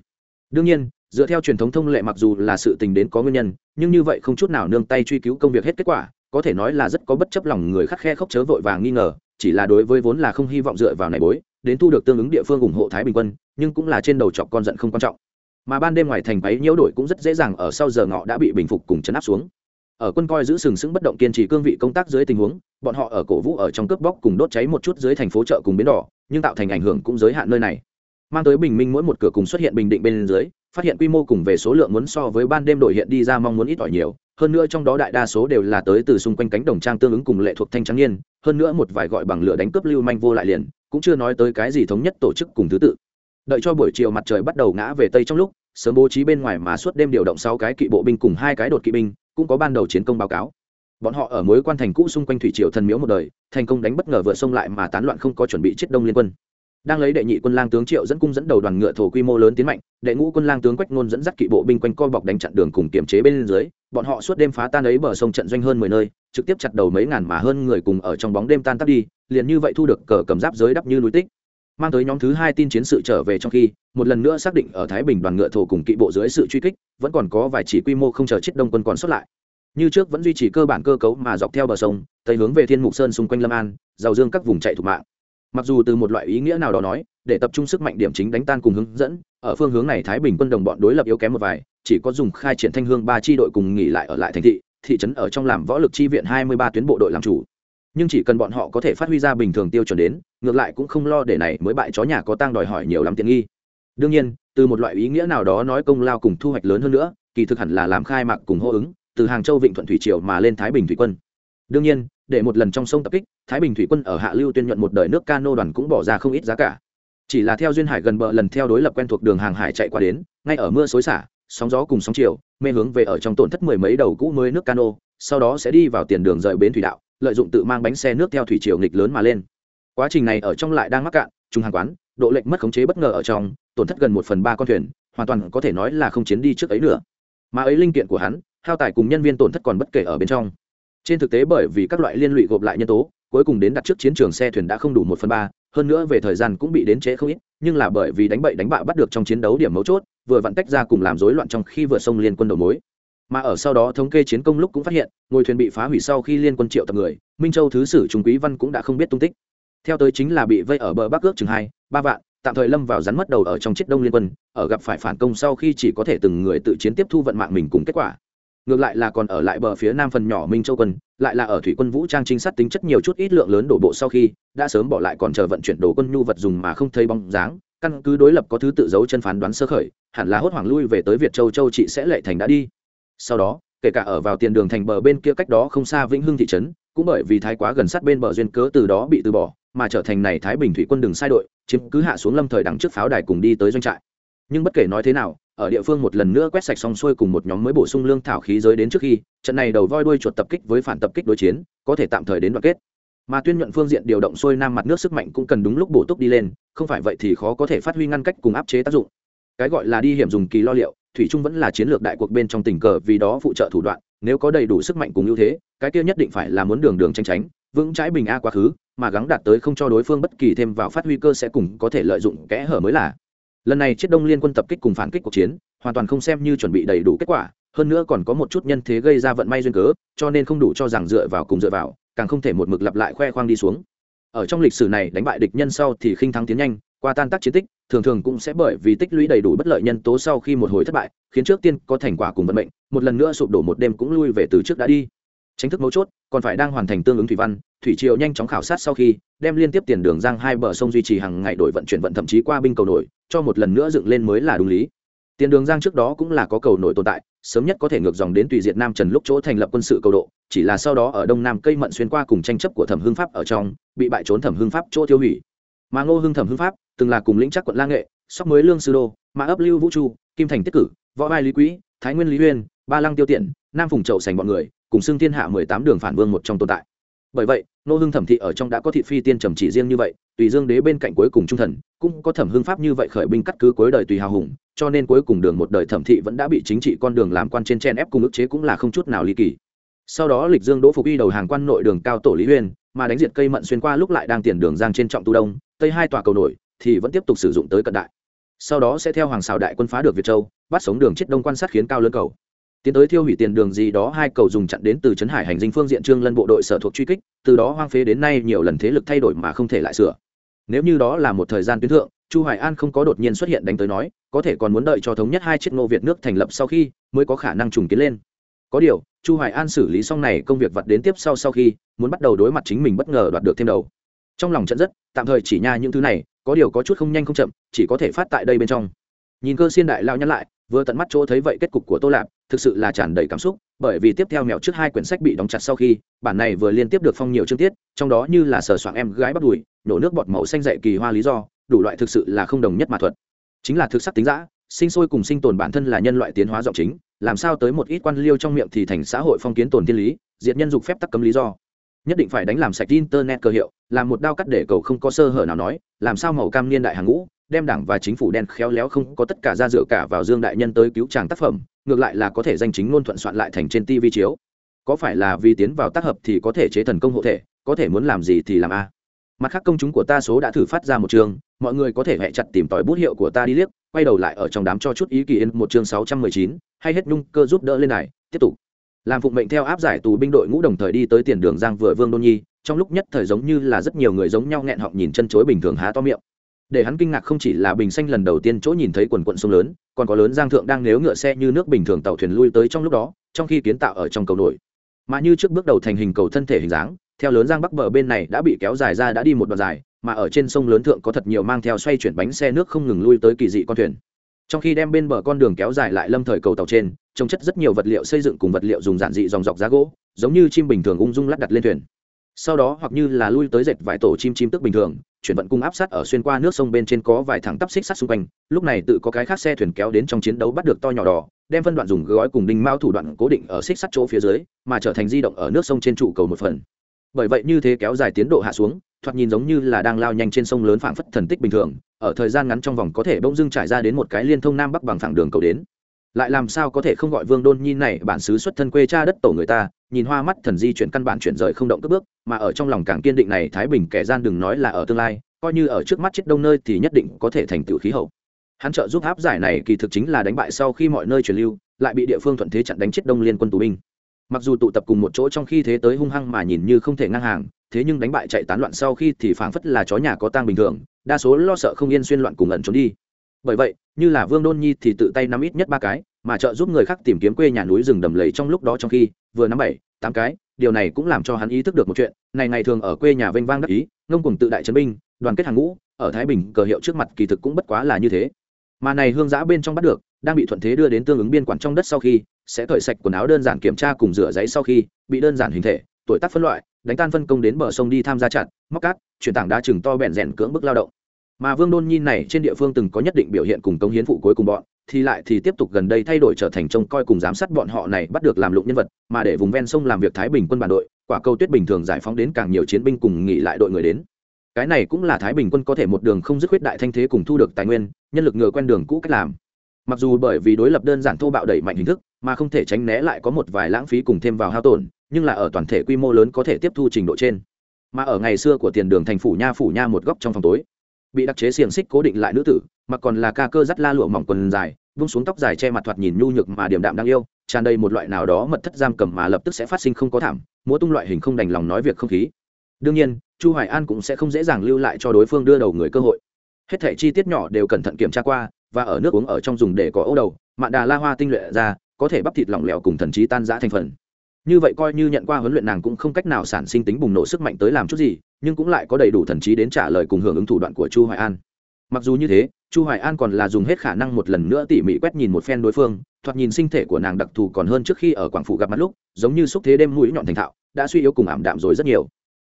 Đương nhiên, dựa theo truyền thống thông lệ mặc dù là sự tình đến có nguyên nhân, nhưng như vậy không chút nào nương tay truy cứu công việc hết kết quả, có thể nói là rất có bất chấp lòng người khắc khe khóc chớ vội vàng nghi ngờ, chỉ là đối với vốn là không hy vọng dựa vào này bối, đến thu được tương ứng địa phương ủng hộ thái bình quân nhưng cũng là trên đầu chọc con giận không quan trọng. Mà ban đêm ngoài thành váy nhiễu đổi cũng rất dễ dàng ở sau giờ ngọ đã bị bình phục cùng chấn áp xuống. Ở quân coi giữ sừng sững bất động kiên trì cương vị công tác dưới tình huống, bọn họ ở cổ vũ ở trong cướp bóc cùng đốt cháy một chút dưới thành phố chợ cùng bến đỏ, nhưng tạo thành ảnh hưởng cũng giới hạn nơi này. Mang tới bình minh mỗi một cửa cùng xuất hiện bình định bên dưới, phát hiện quy mô cùng về số lượng muốn so với ban đêm đổi hiện đi ra mong muốn ít ỏi nhiều, hơn nữa trong đó đại đa số đều là tới từ xung quanh cánh đồng trang tương ứng cùng lệ thuộc thanh trắng niên, hơn nữa một vài gọi bằng lửa đánh cướp lưu manh vô lại liền, cũng chưa nói tới cái gì thống nhất tổ chức cùng thứ tự đợi cho buổi chiều mặt trời bắt đầu ngã về tây trong lúc, sớm bố trí bên ngoài mà suốt đêm điều động sáu cái kỵ bộ binh cùng hai cái đột kỵ binh, cũng có ban đầu chiến công báo cáo. Bọn họ ở mối quan thành cũ xung quanh thủy triều thần miếu một đời, thành công đánh bất ngờ vượt sông lại mà tán loạn không có chuẩn bị chết đông liên quân. Đang lấy đệ nhị quân lang tướng triệu dẫn cung dẫn đầu đoàn ngựa thổ quy mô lớn tiến mạnh, đệ ngũ quân lang tướng quách ngôn dẫn dắt kỵ bộ binh quanh co bọc đánh chặn đường cùng kiểm chế bên dưới, bọn họ suốt đêm phá tan ấy bờ sông trận doanh hơn mười nơi, trực tiếp chặt đầu mấy ngàn mà hơn người cùng ở trong bóng đêm tan tắt đi, liền như vậy thu được cờ cầm giáp giới đắp như núi tích mang tới nhóm thứ hai tin chiến sự trở về trong khi, một lần nữa xác định ở thái bình đoàn ngựa thổ cùng kỵ bộ dưới sự truy kích, vẫn còn có vài chỉ quy mô không chờ chết đông quân còn xuất lại. Như trước vẫn duy trì cơ bản cơ cấu mà dọc theo bờ sông, tây hướng về thiên mục sơn xung quanh lâm an giàu dương các vùng chạy thuộc mạng. Mặc dù từ một loại ý nghĩa nào đó nói, để tập trung sức mạnh điểm chính đánh tan cùng hướng dẫn, ở phương hướng này thái bình quân đồng bọn đối lập yếu kém một vài, chỉ có dùng khai triển thanh hương ba chi đội cùng nghỉ lại ở lại thành thị thị trấn ở trong làm võ lực chi viện hai mươi ba tuyến bộ đội làm chủ nhưng chỉ cần bọn họ có thể phát huy ra bình thường tiêu chuẩn đến, ngược lại cũng không lo để này mới bại chó nhà có tang đòi hỏi nhiều lắm tiện nghi. Đương nhiên, từ một loại ý nghĩa nào đó nói công lao cùng thu hoạch lớn hơn nữa, kỳ thực hẳn là làm khai mạc cùng hô ứng, từ hàng châu vịnh thuận thủy triều mà lên thái bình thủy quân. Đương nhiên, để một lần trong sông tập kích, thái bình thủy quân ở hạ lưu tuyên nhuận một đời nước cano đoàn cũng bỏ ra không ít giá cả. Chỉ là theo duyên hải gần bờ lần theo đối lập quen thuộc đường hàng hải chạy qua đến, ngay ở mưa xối xả, sóng gió cùng sóng chiều, mê hướng về ở trong tổn thất mười mấy đầu cũ mới nước cano, sau đó sẽ đi vào tiền đường rời bến thủy đạo lợi dụng tự mang bánh xe nước theo thủy triều nghịch lớn mà lên. Quá trình này ở trong lại đang mắc cạn, trùng hàng quán, độ lệnh mất khống chế bất ngờ ở trong, tổn thất gần một phần ba con thuyền, hoàn toàn có thể nói là không chiến đi trước ấy nữa. Mà ấy linh kiện của hắn, hao tài cùng nhân viên tổn thất còn bất kể ở bên trong. Trên thực tế bởi vì các loại liên lụy gộp lại nhân tố, cuối cùng đến đặt trước chiến trường xe thuyền đã không đủ một phần ba, hơn nữa về thời gian cũng bị đến trễ không ít, nhưng là bởi vì đánh bậy đánh bạ bắt được trong chiến đấu điểm mấu chốt, vừa vặn tách ra cùng làm rối loạn trong khi vừa sông liên quân đầu mối mà ở sau đó thống kê chiến công lúc cũng phát hiện ngôi thuyền bị phá hủy sau khi liên quân triệu tập người, minh châu thứ sử trung quý văn cũng đã không biết tung tích. Theo tới chính là bị vây ở bờ bắc ước chừng hai, ba vạn, tạm thời lâm vào rắn mất đầu ở trong chiếc đông liên quân, ở gặp phải phản công sau khi chỉ có thể từng người tự chiến tiếp thu vận mạng mình cùng kết quả. Ngược lại là còn ở lại bờ phía nam phần nhỏ minh châu quân, lại là ở thủy quân vũ trang trinh sát tính chất nhiều chút ít lượng lớn đổ bộ sau khi, đã sớm bỏ lại còn chờ vận chuyển đồ quân nhu vật dùng mà không thấy bóng dáng, căn cứ đối lập có thứ tự giấu chân phán đoán sơ khởi, hẳn là hốt hoảng lui về tới việt châu châu chị sẽ lệ thành đã đi sau đó, kể cả ở vào tiền đường thành bờ bên kia cách đó không xa vĩnh hưng thị trấn, cũng bởi vì thái quá gần sát bên bờ duyên cớ từ đó bị từ bỏ, mà trở thành này thái bình thủy quân đường sai đội, chiếm cứ hạ xuống lâm thời đằng trước pháo đài cùng đi tới doanh trại. Nhưng bất kể nói thế nào, ở địa phương một lần nữa quét sạch xong xuôi cùng một nhóm mới bổ sung lương thảo khí giới đến trước khi, trận này đầu voi đuôi chuột tập kích với phản tập kích đối chiến, có thể tạm thời đến đoạn kết. Mà tuyên nhuận phương diện điều động xuôi nam mặt nước sức mạnh cũng cần đúng lúc bổ túc đi lên, không phải vậy thì khó có thể phát huy ngăn cách cùng áp chế tác dụng. Cái gọi là đi hiểm dùng kỳ lo liệu thủy trung vẫn là chiến lược đại cuộc bên trong tình cờ, vì đó phụ trợ thủ đoạn, nếu có đầy đủ sức mạnh cùng ưu thế, cái kia nhất định phải là muốn đường đường tranh tránh, vững trái bình a quá khứ, mà gắng đạt tới không cho đối phương bất kỳ thêm vào phát huy cơ sẽ cùng có thể lợi dụng kẽ hở mới là. Lần này chiết đông liên quân tập kích cùng phản kích cuộc chiến, hoàn toàn không xem như chuẩn bị đầy đủ kết quả, hơn nữa còn có một chút nhân thế gây ra vận may duyên cớ, cho nên không đủ cho rằng dựa vào cùng dựa vào, càng không thể một mực lặp lại khoe khoang đi xuống. Ở trong lịch sử này đánh bại địch nhân sau thì khinh thắng tiến nhanh qua tan tác chiến tích, thường thường cũng sẽ bởi vì tích lũy đầy đủ bất lợi nhân tố sau khi một hồi thất bại, khiến trước tiên có thành quả cùng vận mệnh, một lần nữa sụp đổ một đêm cũng lui về từ trước đã đi. Tránh thức mấu chốt, còn phải đang hoàn thành tương ứng thủy văn, thủy triều nhanh chóng khảo sát sau khi, đem liên tiếp tiền đường giang hai bờ sông duy trì hàng ngày đổi vận chuyển vận thậm chí qua binh cầu nổi, cho một lần nữa dựng lên mới là đúng lý. Tiền đường giang trước đó cũng là có cầu nổi tồn tại, sớm nhất có thể ngược dòng đến tùy diệt nam trần lúc chỗ thành lập quân sự cầu độ, chỉ là sau đó ở đông nam cây mận xuyên qua cùng tranh chấp của thẩm hưng pháp ở trong, bị bại trốn thẩm hưng pháp chỗ tiêu hủy mà ngô hưng thẩm hưng pháp, từng là cùng lĩnh chắc quận la nghệ, sóc mới lương sư đô, mà ấp lưu vũ chu kim thành tiết cử, võ vai lý quý, thái nguyên lý huyên ba lăng tiêu tiện, nam phùng trậu sành bọn người, cùng xưng thiên hạ mười tám đường phản vương một trong tồn tại. Bởi vậy nô hưng thẩm thị ở trong đã có thị phi tiên trầm chỉ riêng như vậy, tùy dương đế bên cạnh cuối cùng trung thần, cũng có thẩm hưng pháp như vậy khởi binh cắt cứ cuối đời tùy hào hùng, cho nên cuối cùng đường một đời thẩm thị vẫn đã bị chính trị con đường làm quan trên chen ép cùng ức chế cũng là không chút nào ly kỳ. Sau đó lịch dương đỗ phục y đầu hàng quan nội đường cao tổ lý huyên mà đánh diệt cây mận xuyên qua lúc lại đang tiền đường giang trên trọng tu đông tây hai tòa cầu nổi, thì vẫn tiếp tục sử dụng tới cận đại. Sau đó sẽ theo hoàng xào đại quân phá được việt châu, bắt sống đường chết đông quan sát khiến cao lớn cầu. Tiến tới thiêu hủy tiền đường gì đó, hai cầu dùng chặn đến từ trấn hải hành dinh phương diện trương lân bộ đội sở thuộc truy kích, từ đó hoang phế đến nay nhiều lần thế lực thay đổi mà không thể lại sửa. Nếu như đó là một thời gian tuyến thượng, chu hoài an không có đột nhiên xuất hiện đánh tới nói, có thể còn muốn đợi cho thống nhất hai chiếc ngô việt nước thành lập sau khi mới có khả năng trùng tiến lên. Có điều, chu hoài an xử lý xong này công việc vật đến tiếp sau sau khi, muốn bắt đầu đối mặt chính mình bất ngờ đoạt được thêm đầu trong lòng trận rất, tạm thời chỉ nha những thứ này, có điều có chút không nhanh không chậm, chỉ có thể phát tại đây bên trong. Nhìn cơ xiên đại lao nhắn lại, vừa tận mắt chỗ thấy vậy kết cục của tô lạp, thực sự là tràn đầy cảm xúc, bởi vì tiếp theo mèo trước hai quyển sách bị đóng chặt sau khi, bản này vừa liên tiếp được phong nhiều chương tiết, trong đó như là sờ soạng em gái bắt đùi, nổ nước bọt màu xanh dậy kỳ hoa lý do, đủ loại thực sự là không đồng nhất mà thuật. Chính là thực sắc tính giã sinh sôi cùng sinh tồn bản thân là nhân loại tiến hóa giọng chính, làm sao tới một ít quan liêu trong miệng thì thành xã hội phong kiến tồn thiên lý, diệt nhân dục phép tắc cấm lý do nhất định phải đánh làm sạch internet cơ hiệu, làm một đao cắt để cầu không có sơ hở nào nói, làm sao màu cam niên đại hàng ngũ, đem đảng và chính phủ đen khéo léo không có tất cả ra dựa cả vào dương đại nhân tới cứu chàng tác phẩm, ngược lại là có thể danh chính ngôn thuận soạn lại thành trên tv chiếu. Có phải là vì tiến vào tác hợp thì có thể chế thần công hộ thể, có thể muốn làm gì thì làm a. Mặt khác công chúng của ta số đã thử phát ra một chương mọi người có thể hẹ chặt tìm tòi bút hiệu của ta đi liếc, quay đầu lại ở trong đám cho chút ý kỳ yên một chương sáu trăm mười chín, hay hết nhung cơ giúp đỡ lên này, tiếp tục làm phụng mệnh theo áp giải tù binh đội ngũ đồng thời đi tới tiền đường giang vừa vương đôn nhi, trong lúc nhất thời giống như là rất nhiều người giống nhau nghẹn họng nhìn chân chối bình thường há to miệng. Để hắn kinh ngạc không chỉ là bình xanh lần đầu tiên chỗ nhìn thấy quần quận sông lớn, còn có lớn giang thượng đang nếu ngựa xe như nước bình thường tàu thuyền lui tới trong lúc đó, trong khi kiến tạo ở trong cầu nổi. Mà như trước bước đầu thành hình cầu thân thể hình dáng, theo lớn giang bắc bờ bên này đã bị kéo dài ra đã đi một đoạn dài, mà ở trên sông lớn thượng có thật nhiều mang theo xoay chuyển bánh xe nước không ngừng lui tới kỳ dị con thuyền trong khi đem bên bờ con đường kéo dài lại lâm thời cầu tàu trên, trồng chất rất nhiều vật liệu xây dựng cùng vật liệu dùng giản dị dòng dọc giá gỗ, giống như chim bình thường ung dung lắp đặt lên thuyền. Sau đó hoặc như là lui tới dệt vài tổ chim chim tức bình thường, chuyển vận cung áp sát ở xuyên qua nước sông bên trên có vài thẳng tắp xích sắt xung quanh, lúc này tự có cái khác xe thuyền kéo đến trong chiến đấu bắt được to nhỏ đỏ, đem phân đoạn dùng gói cùng đinh mao thủ đoạn cố định ở xích sắt chỗ phía dưới, mà trở thành di động ở nước sông trên trụ cầu một phần. Bởi vậy như thế kéo dài tiến độ hạ xuống thoạt nhìn giống như là đang lao nhanh trên sông lớn phảng phất thần tích bình thường, ở thời gian ngắn trong vòng có thể bỗng dưng trải ra đến một cái liên thông nam bắc bằng phẳng đường cầu đến. Lại làm sao có thể không gọi vương đôn nhi này, bản xứ xuất thân quê cha đất tổ người ta, nhìn hoa mắt thần di chuyển căn bản chuyển rời không động cất bước, mà ở trong lòng càng kiên định này thái bình kẻ gian đừng nói là ở tương lai, coi như ở trước mắt chết đông nơi thì nhất định có thể thành tựu khí hậu. Hắn trợ giúp áp giải này kỳ thực chính là đánh bại sau khi mọi nơi truyền lưu, lại bị địa phương thuận thế chặn đánh chết đông liên quân tù binh. Mặc dù tụ tập cùng một chỗ trong khi thế tới hung hăng mà nhìn như không thể ngang hàng thế nhưng đánh bại chạy tán loạn sau khi thì phảng phất là chó nhà có tang bình thường, đa số lo sợ không yên xuyên loạn cùng ẩn trốn đi. Bởi vậy, như là vương đôn nhi thì tự tay nắm ít nhất ba cái, mà trợ giúp người khác tìm kiếm quê nhà núi rừng đầm lầy trong lúc đó trong khi, vừa nắm bảy, tám cái, điều này cũng làm cho hắn ý thức được một chuyện, này ngày thường ở quê nhà vênh vang đắc ý, ngông cùng tự đại trấn binh, đoàn kết hàng ngũ, ở thái bình cờ hiệu trước mặt kỳ thực cũng bất quá là như thế. Mà này hương giã bên trong bắt được, đang bị thuận thế đưa đến tương ứng biên quản trong đất sau khi, sẽ cởi sạch quần áo đơn giản kiểm tra cùng rửa giấy sau khi, bị đơn giản hình thể, tuổi tác phân loại đánh tan phân công đến bờ sông đi tham gia chặt móc cát, chuyển tảng đá chừng to bẹn rèn cưỡng bức lao động. Mà vương đôn nhi này trên địa phương từng có nhất định biểu hiện cùng công hiến phụ cuối cùng bọn, thì lại thì tiếp tục gần đây thay đổi trở thành trông coi cùng giám sát bọn họ này bắt được làm lụng nhân vật, mà để vùng ven sông làm việc thái bình quân bản đội, quả câu tuyết bình thường giải phóng đến càng nhiều chiến binh cùng nghỉ lại đội người đến. Cái này cũng là thái bình quân có thể một đường không dứt khuyết đại thanh thế cùng thu được tài nguyên, nhân lực ngừa quen đường cũ cách làm. Mặc dù bởi vì đối lập đơn giản thô bạo đẩy mạnh hình thức, mà không thể tránh né lại có một vài lãng phí cùng thêm vào hao tổn nhưng là ở toàn thể quy mô lớn có thể tiếp thu trình độ trên. Mà ở ngày xưa của tiền đường thành phủ nha phủ nha một góc trong phòng tối, bị đặc chế xiềng xích cố định lại nữ tử, mà còn là ca cơ dắt la lụa mỏng quần dài, vung xuống tóc dài che mặt thoạt nhìn nhu nhược mà điểm đạm đang yêu, tràn đầy một loại nào đó mật thất giam cầm mà lập tức sẽ phát sinh không có thảm, múa tung loại hình không đành lòng nói việc không khí. Đương nhiên, chu hoài an cũng sẽ không dễ dàng lưu lại cho đối phương đưa đầu người cơ hội. Hết thảy chi tiết nhỏ đều cẩn thận kiểm tra qua, và ở nước uống ở trong dùng để có ấu đầu, mạn đà la hoa tinh luyện ra, có thể bắp thịt lỏng lẻo cùng thần trí tan rã thành phần như vậy coi như nhận qua huấn luyện nàng cũng không cách nào sản sinh tính bùng nổ sức mạnh tới làm chút gì, nhưng cũng lại có đầy đủ thần trí đến trả lời cùng hưởng ứng thủ đoạn của chu hoài an. Mặc dù như thế, chu hoài an còn là dùng hết khả năng một lần nữa tỉ mỉ quét nhìn một phen đối phương, thoạt nhìn sinh thể của nàng đặc thù còn hơn trước khi ở quảng phủ gặp mặt lúc, giống như xúc thế đêm mũi nhọn thành thạo, đã suy yếu cùng ảm đạm rồi rất nhiều.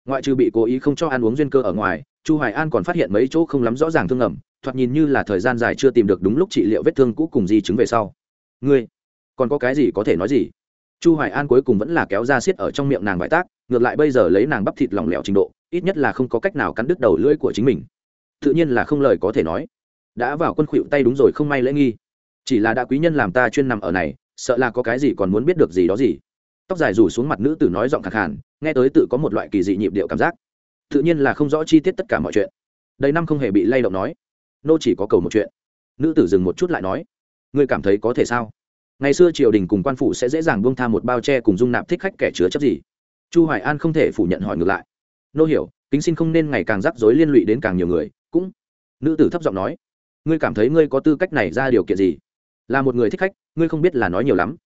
Ngoại trừ bị cố ý không cho ăn uống duyên cơ ở ngoài, chu hoài an còn phát hiện mấy chỗ không lắm rõ ràng thương ẩm thoạt nhìn như là thời gian dài chưa tìm được đúng lúc trị liệu vết thương cũ cùng di chứng về sau. Ngươi, còn có cái gì có thể nói gì? Chu hoài an cuối cùng vẫn là kéo ra xiết ở trong miệng nàng bại tác, ngược lại bây giờ lấy nàng bắp thịt lỏng lẻo trình độ, ít nhất là không có cách nào cắn đứt đầu lưỡi của chính mình. Tự nhiên là không lời có thể nói. Đã vào quân khuỵu tay đúng rồi không may lễ nghi. Chỉ là đã quý nhân làm ta chuyên nằm ở này, sợ là có cái gì còn muốn biết được gì đó gì. Tóc dài rủ xuống mặt nữ tử nói giọng khẳng khàn, nghe tới tự có một loại kỳ dị nhịp điệu cảm giác. Tự nhiên là không rõ chi tiết tất cả mọi chuyện. Đầy năm không hề bị lay động nói. Nô chỉ có cầu một chuyện. Nữ tử dừng một chút lại nói. Ngươi cảm thấy có thể sao? Ngày xưa triều đình cùng quan phủ sẽ dễ dàng buông tha một bao che cùng dung nạp thích khách kẻ chứa chấp gì. Chu hoài an không thể phủ nhận hỏi ngược lại. Nô hiểu, kính xin không nên ngày càng rắc rối liên lụy đến càng nhiều người, cũng. Nữ tử thấp giọng nói, ngươi cảm thấy ngươi có tư cách này ra điều kiện gì? Là một người thích khách, ngươi không biết là nói nhiều lắm.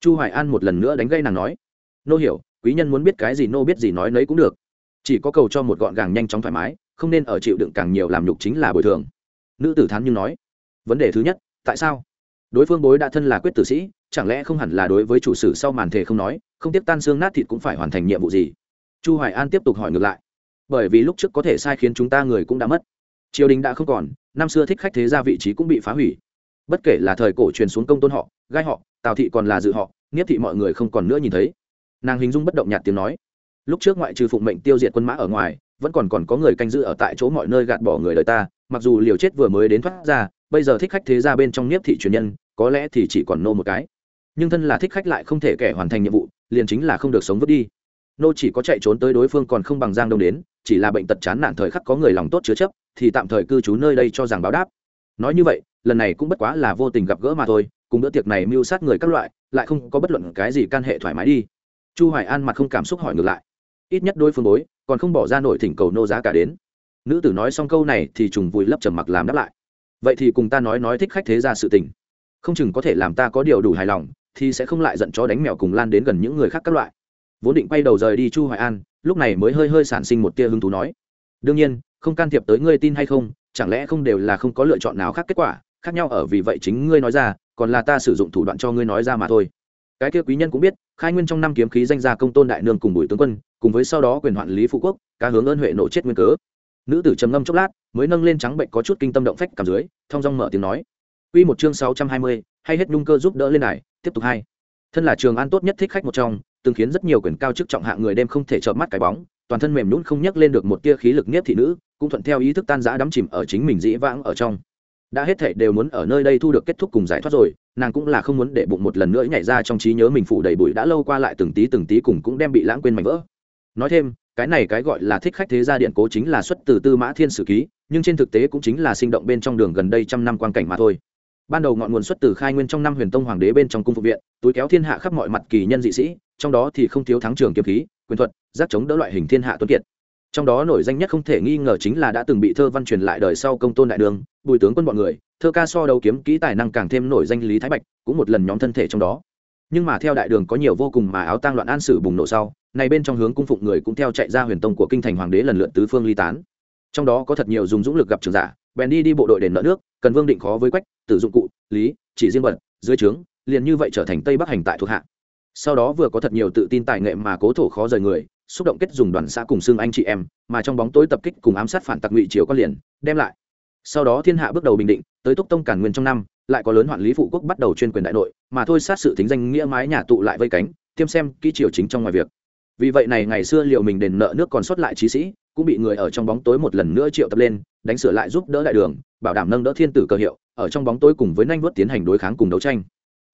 Chu hoài an một lần nữa đánh gây nàng nói, nô hiểu, quý nhân muốn biết cái gì nô biết gì nói nấy cũng được. Chỉ có cầu cho một gọn gàng nhanh chóng thoải mái, không nên ở chịu đựng càng nhiều làm nhục chính là bồi thường. Nữ tử thán nhưng nói, vấn đề thứ nhất, tại sao? Đối phương bối đã thân là quyết tử sĩ, chẳng lẽ không hẳn là đối với chủ sử sau màn thể không nói, không tiếp tan xương nát thịt cũng phải hoàn thành nhiệm vụ gì? Chu hoài an tiếp tục hỏi ngược lại. Bởi vì lúc trước có thể sai khiến chúng ta người cũng đã mất. Triều đình đã không còn, năm xưa thích khách thế gia vị trí cũng bị phá hủy. Bất kể là thời cổ truyền xuống công tôn họ, gai họ, tào thị còn là dự họ, nghiếp thị mọi người không còn nữa nhìn thấy. Nàng hình dung bất động nhạt tiếng nói. Lúc trước ngoại trừ phụng mệnh tiêu diệt quân mã ở ngoài, vẫn còn còn có người canh giữ ở tại chỗ mọi nơi gạt bỏ người đời ta, mặc dù liều chết vừa mới đến thoát ra, bây giờ thích khách thế ra bên trong niếp thị truyền nhân có lẽ thì chỉ còn nô một cái. Nhưng thân là thích khách lại không thể kẻ hoàn thành nhiệm vụ, liền chính là không được sống vứt đi. Nô chỉ có chạy trốn tới đối phương còn không bằng giang đông đến, chỉ là bệnh tật chán nản thời khắc có người lòng tốt chứa chấp, thì tạm thời cư trú nơi đây cho rằng báo đáp. Nói như vậy, lần này cũng bất quá là vô tình gặp gỡ mà thôi, cùng bữa tiệc này mưu sát người các loại, lại không có bất luận cái gì can hệ thoải mái đi. Chu hoài an mặt không cảm xúc hỏi ngược lại. Ít nhất đối phương bối, còn không bỏ ra nổi thỉnh cầu nô giá cả đến. Nữ tử nói xong câu này thì trùng vùi lấp trầm mặc làm đáp lại. Vậy thì cùng ta nói nói thích khách thế ra sự tình không chừng có thể làm ta có điều đủ hài lòng, thì sẽ không lại giận chó đánh mèo cùng lan đến gần những người khác các loại. Vốn định quay đầu rời đi chu hoài an, lúc này mới hơi hơi sản sinh một tia hứng thú nói. Đương nhiên, không can thiệp tới ngươi tin hay không, chẳng lẽ không đều là không có lựa chọn nào khác kết quả, khác nhau ở vì vậy chính ngươi nói ra, còn là ta sử dụng thủ đoạn cho ngươi nói ra mà thôi. Cái kia quý nhân cũng biết, khai nguyên trong năm kiếm khí danh gia công tôn đại nương cùng bùi tướng quân, cùng với sau đó quyền hoạn lý phụ quốc, cá hướng ơn huệ nổ chết nguyên cớ. Nữ tử trầm ngâm chốc lát, mới nâng lên trắng bệnh có chút kinh tâm động phách cảm dưới, thong dong mở tiếng nói. Quy một chương 620, hay hết nhung cơ giúp đỡ lên này, tiếp tục hai. Thân là trường an tốt nhất thích khách một trong, từng khiến rất nhiều quyền cao chức trọng hạng người đêm không thể chợp mắt cái bóng, toàn thân mềm nhũn không nhấc lên được một tia khí lực nhiếp thị nữ, cũng thuận theo ý thức tan rã đắm chìm ở chính mình dĩ vãng ở trong. Đã hết thảy đều muốn ở nơi đây thu được kết thúc cùng giải thoát rồi, nàng cũng là không muốn để bụng một lần nữa nhảy ra trong trí nhớ mình phủ đầy bụi đã lâu qua lại từng tí từng tí cùng cũng đem bị lãng quên mảnh vỡ. Nói thêm, cái này cái gọi là thích khách thế gia điện cố chính là xuất từ tư mã thiên sử ký, nhưng trên thực tế cũng chính là sinh động bên trong đường gần đây trăm năm quan cảnh mà thôi ban đầu ngọn nguồn xuất từ khai nguyên trong năm huyền tông hoàng đế bên trong cung phục viện, túi kéo thiên hạ khắp mọi mặt kỳ nhân dị sĩ, trong đó thì không thiếu thắng trường kiếm khí, quyền thuật, giác chống đỡ loại hình thiên hạ tuấn kiệt. Trong đó nổi danh nhất không thể nghi ngờ chính là đã từng bị thơ văn truyền lại đời sau công tôn đại đường, bùi tướng quân bọn người, thơ ca so đấu kiếm kỹ tài năng càng thêm nổi danh lý thái bạch, cũng một lần nhóm thân thể trong đó. Nhưng mà theo đại đường có nhiều vô cùng mà áo tang loạn an sử bùng nổ sau này bên trong hướng cung phụng người cũng theo chạy ra huyền tông của kinh thành hoàng đế lần lượt tứ phương ly tán. Trong đó có thật nhiều dùng dũng lực gặp trường giả, bèn đi đi bộ đội đền nợ nước, cần vương định khó với quách tử dụng cụ, lý, chỉ riêng vật, dưới trướng, liền như vậy trở thành tây bắc hành tại thuộc hạ. Sau đó vừa có thật nhiều tự tin tài nghệ mà cố thổ khó rời người, xúc động kết dùng đoàn xã cùng xương anh chị em, mà trong bóng tối tập kích cùng ám sát phản tặc ngụy triều có liền, đem lại. Sau đó thiên hạ bước đầu bình định, tới túc tông cản nguyên trong năm, lại có lớn hoạn lý phụ quốc bắt đầu chuyên quyền đại nội, mà thôi sát sự thính danh nghĩa mái nhà tụ lại vây cánh, tiêm xem kỹ triều chính trong ngoài việc. Vì vậy này ngày xưa liệu mình đền nợ nước còn sót lại trí sĩ, cũng bị người ở trong bóng tối một lần nữa triệu tập lên, đánh sửa lại giúp đỡ đại đường, bảo đảm nâng đỡ thiên tử cơ hiệu ở trong bóng tối cùng với nhanh vuốt tiến hành đối kháng cùng đấu tranh.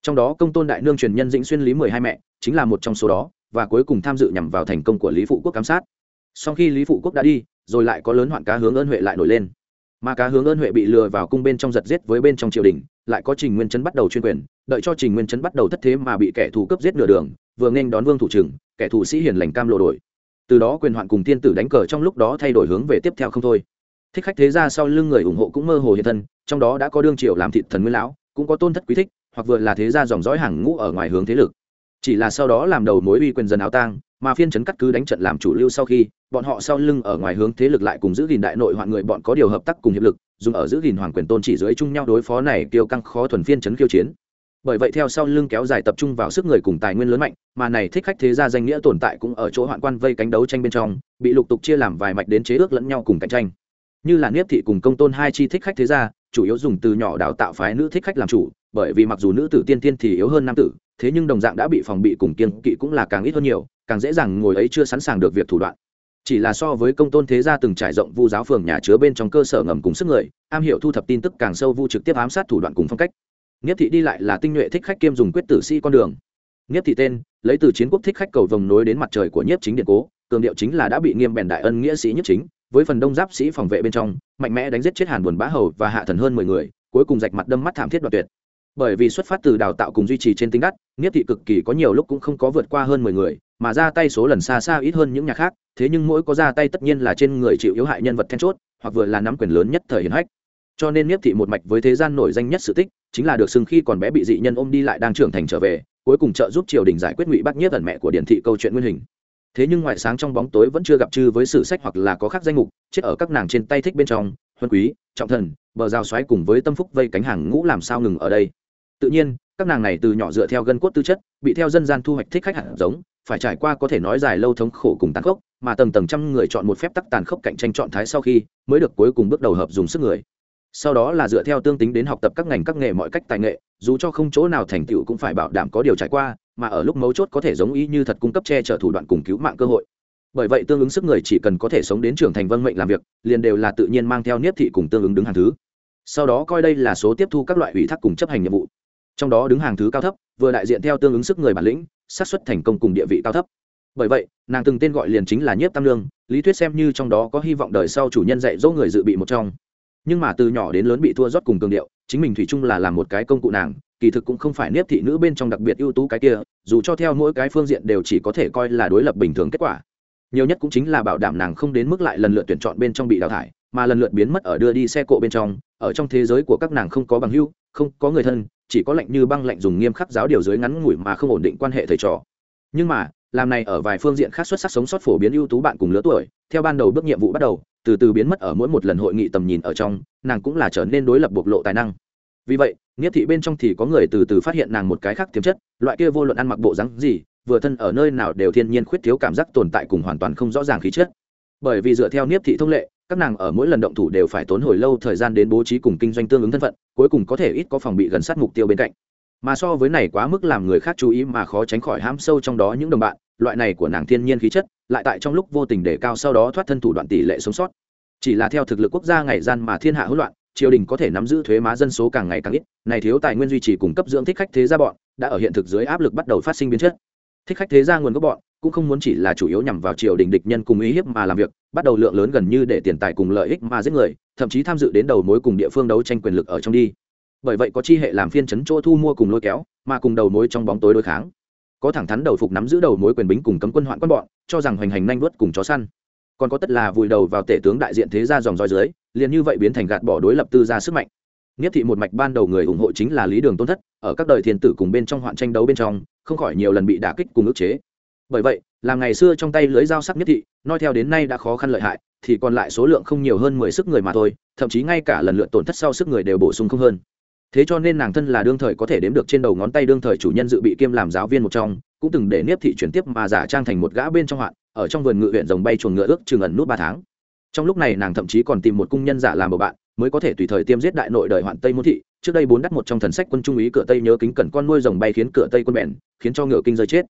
Trong đó công tôn đại nương truyền nhân dĩnh xuyên lý mười hai mẹ, chính là một trong số đó, và cuối cùng tham dự nhằm vào thành công của lý phụ quốc giám sát. Sau khi lý phụ quốc đã đi, rồi lại có lớn hoạn cá hướng ơn huệ lại nổi lên. Mà cá hướng ơn huệ bị lừa vào cung bên trong giật giết với bên trong triều đình, lại có trình nguyên chấn bắt đầu chuyên quyền, đợi cho trình nguyên chấn bắt đầu thất thế mà bị kẻ thù cướp giết nửa đường, vừa nghênh đón vương thủ trưởng, kẻ thù sĩ hiền lành cam lộ đổi. Từ đó quyền hoạn cùng thiên tử đánh cờ trong lúc đó thay đổi hướng về tiếp theo không thôi. Thích khách thế ra sau lưng người ủng hộ cũng mơ hồ hiện thân trong đó đã có đương triều làm thịt thần nguyên lão, cũng có tôn thất quý thích, hoặc vừa là thế gia dòng dõi hàng ngũ ở ngoài hướng thế lực. Chỉ là sau đó làm đầu mối uy quyền dần áo tang, mà phiên chấn cắt cứ đánh trận làm chủ lưu sau khi, bọn họ sau lưng ở ngoài hướng thế lực lại cùng giữ gìn đại nội hoạn người bọn có điều hợp tác cùng hiệp lực, dùng ở giữ gìn hoàng quyền tôn chỉ dưới chung nhau đối phó này kiêu căng khó thuần phiên chấn kiêu chiến. Bởi vậy theo sau lưng kéo dài tập trung vào sức người cùng tài nguyên lớn mạnh, mà này thích khách thế gia danh nghĩa tồn tại cũng ở chỗ hoạn quan vây cánh đấu tranh bên trong, bị lục tục chia làm vài mạch đến chế ước lẫn nhau cùng cạnh tranh. Như là niếp thị cùng công tôn hai chi thích khách thế gia chủ yếu dùng từ nhỏ đào tạo phái nữ thích khách làm chủ bởi vì mặc dù nữ tử tiên tiên thì yếu hơn nam tử thế nhưng đồng dạng đã bị phòng bị cùng kiên kỵ cũng là càng ít hơn nhiều càng dễ dàng ngồi ấy chưa sẵn sàng được việc thủ đoạn. Chỉ là so với công tôn thế gia từng trải rộng vu giáo phường nhà chứa bên trong cơ sở ngầm cùng sức người am hiểu thu thập tin tức càng sâu vu trực tiếp ám sát thủ đoạn cùng phong cách. Niếp thị đi lại là tinh nhuệ thích khách kiêm dùng quyết tử sĩ con đường. Niếp thị tên, lấy từ chiến quốc thích khách cầu vồng nối đến mặt trời của Nhiếp chính điện cố, cường điệu chính là đã bị nghiêm bèn đại ân nghĩa sĩ nhất chính, với phần đông giáp sĩ phòng vệ bên trong, mạnh mẽ đánh giết chết Hàn Buồn Bá Hầu và hạ thần hơn mười người, cuối cùng rạch mặt đâm mắt thảm thiết đoạt tuyệt. Bởi vì xuất phát từ đào tạo cùng duy trì trên tính đắt, nghiếp thị cực kỳ có nhiều lúc cũng không có vượt qua hơn mười người, mà ra tay số lần xa xa ít hơn những nhà khác, thế nhưng mỗi có ra tay tất nhiên là trên người chịu yếu hại nhân vật then chốt, hoặc vừa là nắm quyền lớn nhất thời hiển hách cho nên nghiếp thị một mạch với thế gian nổi danh nhất sự tích, chính là được xưng khi còn bé bị dị nhân ôm đi lại đang trưởng thành trở về, cuối cùng trợ giúp triều đình giải quyết ngụy Bắc Nhiếp ẩn mẹ của Điển thị câu chuyện nguyên hình. Thế nhưng ngoại sáng trong bóng tối vẫn chưa gặp chư với sử sách hoặc là có khác danh mục, chết ở các nàng trên tay thích bên trong, huân quý, trọng thần, bờ rào xoáy cùng với tâm phúc vây cánh hàng ngũ làm sao ngừng ở đây. Tự nhiên, các nàng này từ nhỏ dựa theo gân cốt tư chất, bị theo dân gian thu hoạch thích khách hạt giống, phải trải qua có thể nói dài lâu thống khổ cùng tàn khốc, mà tầng tầng trăm người chọn một phép tắc tàn khốc cạnh tranh chọn thái sau khi, mới được cuối cùng bước đầu hợp dùng sức người sau đó là dựa theo tương tính đến học tập các ngành các nghề mọi cách tài nghệ dù cho không chỗ nào thành tựu cũng phải bảo đảm có điều trải qua mà ở lúc mấu chốt có thể giống ý như thật cung cấp che chở thủ đoạn cùng cứu mạng cơ hội. Bởi vậy tương ứng sức người chỉ cần có thể sống đến trưởng thành vân mệnh làm việc, liền đều là tự nhiên mang theo niếp thị cùng tương ứng đứng hàng thứ. Sau đó coi đây là số tiếp thu các loại ủy thác cùng chấp hành nhiệm vụ. Trong đó đứng hàng thứ cao thấp, vừa đại diện theo tương ứng sức người bản lĩnh, xác suất thành công cùng địa vị cao thấp. Bởi vậy, nàng từng tên gọi liền chính là nhiếp tam lương, lý thuyết xem như trong đó có hy vọng đời sau chủ nhân dạy dỗ người dự bị một trong. Nhưng mà từ nhỏ đến lớn bị thua rót cùng cường điệu, chính mình thủy chung là làm một cái công cụ nàng kỳ thực cũng không phải nếp thị nữ bên trong đặc biệt ưu tú cái kia, dù cho theo mỗi cái phương diện đều chỉ có thể coi là đối lập bình thường kết quả. Nhiều nhất cũng chính là bảo đảm nàng không đến mức lại lần lượt tuyển chọn bên trong bị đào thải, mà lần lượt biến mất ở đưa đi xe cộ bên trong, ở trong thế giới của các nàng không có bằng hưu không có người thân, chỉ có lạnh như băng lạnh dùng nghiêm khắc giáo điều dưới ngắn ngủi mà không ổn định quan hệ thầy trò. Nhưng mà, làm này ở vài phương diện khác xuất sắc sống sót phổ biến ưu tú bạn cùng lứa tuổi, theo ban đầu bước nhiệm vụ bắt đầu, từ từ biến mất ở mỗi một lần hội nghị tầm nhìn ở trong, nàng cũng là trở nên đối lập bộc lộ tài năng. Vì vậy nghĩa thị bên trong thì có người từ từ phát hiện nàng một cái khác tiềm chất, loại kia vô luận ăn mặc bộ rắn gì, vừa thân ở nơi nào đều thiên nhiên khuyết thiếu cảm giác tồn tại cùng hoàn toàn không rõ ràng khí chất. Bởi vì dựa theo niếp thị thông lệ, các nàng ở mỗi lần động thủ đều phải tốn hồi lâu thời gian đến bố trí cùng kinh doanh tương ứng thân phận, cuối cùng có thể ít có phòng bị gần sát mục tiêu bên cạnh. Mà so với này quá mức làm người khác chú ý mà khó tránh khỏi hãm sâu trong đó những đồng bạn, loại này của nàng thiên nhiên khí chất, lại tại trong lúc vô tình để cao sau đó thoát thân thủ đoạn tỷ lệ sống sót. Chỉ là theo thực lực quốc gia ngày gian mà thiên hạ hỗn loạn triều đình có thể nắm giữ thuế má dân số càng ngày càng ít, này thiếu tài nguyên duy trì cung cấp dưỡng thích khách thế gia bọn, đã ở hiện thực dưới áp lực bắt đầu phát sinh biến chất. Thích khách thế gia nguồn gốc bọn, cũng không muốn chỉ là chủ yếu nhằm vào triều đình địch nhân cùng ý hiếp mà làm việc, bắt đầu lượng lớn gần như để tiền tài cùng lợi ích mà giết người, thậm chí tham dự đến đầu mối cùng địa phương đấu tranh quyền lực ở trong đi. Bởi vậy có chi hệ làm phiên chấn chỗ thu mua cùng lôi kéo, mà cùng đầu mối trong bóng tối đối kháng. Có thẳng thắn đầu phục nắm giữ đầu mối quyền bính cùng cấm quân hoạn quân bọn, cho rằng hoành hành nhanh vớt cùng chó săn. Còn có tất là vùi đầu vào tể tướng đại diện thế gia dòng roi dưới liền như vậy biến thành gạt bỏ đối lập tư gia sức mạnh Niếp thị một mạch ban đầu người ủng hộ chính là Lý Đường Tôn Thất, ở các đời thiên tử cùng bên trong hoạn tranh đấu bên trong, không khỏi nhiều lần bị đả kích cùng ức chế. Bởi vậy, làm ngày xưa trong tay lưới dao sắc Niếp thị, nói theo đến nay đã khó khăn lợi hại, thì còn lại số lượng không nhiều hơn mười sức người mà thôi, thậm chí ngay cả lần lượt tổn thất sau sức người đều bổ sung không hơn. Thế cho nên nàng thân là đương thời có thể đếm được trên đầu ngón tay đương thời chủ nhân dự bị kiêm làm giáo viên một trong, cũng từng để Niếp thị chuyển tiếp mà giả trang thành một gã bên trong hoạn, ở trong vườn ngự huyện rồng bay chuồng ngựa ước chừng ẩn nút ba tháng trong lúc này nàng thậm chí còn tìm một cung nhân giả làm bầu bạn, mới có thể tùy thời tiêm giết đại nội đời hoạn tây môn thị. Trước đây bốn đắt một trong thần sách quân trung úy cửa tây nhớ kính cẩn con nuôi rồng bay khiến cửa tây quân bèn, khiến cho ngựa kinh rơi chết.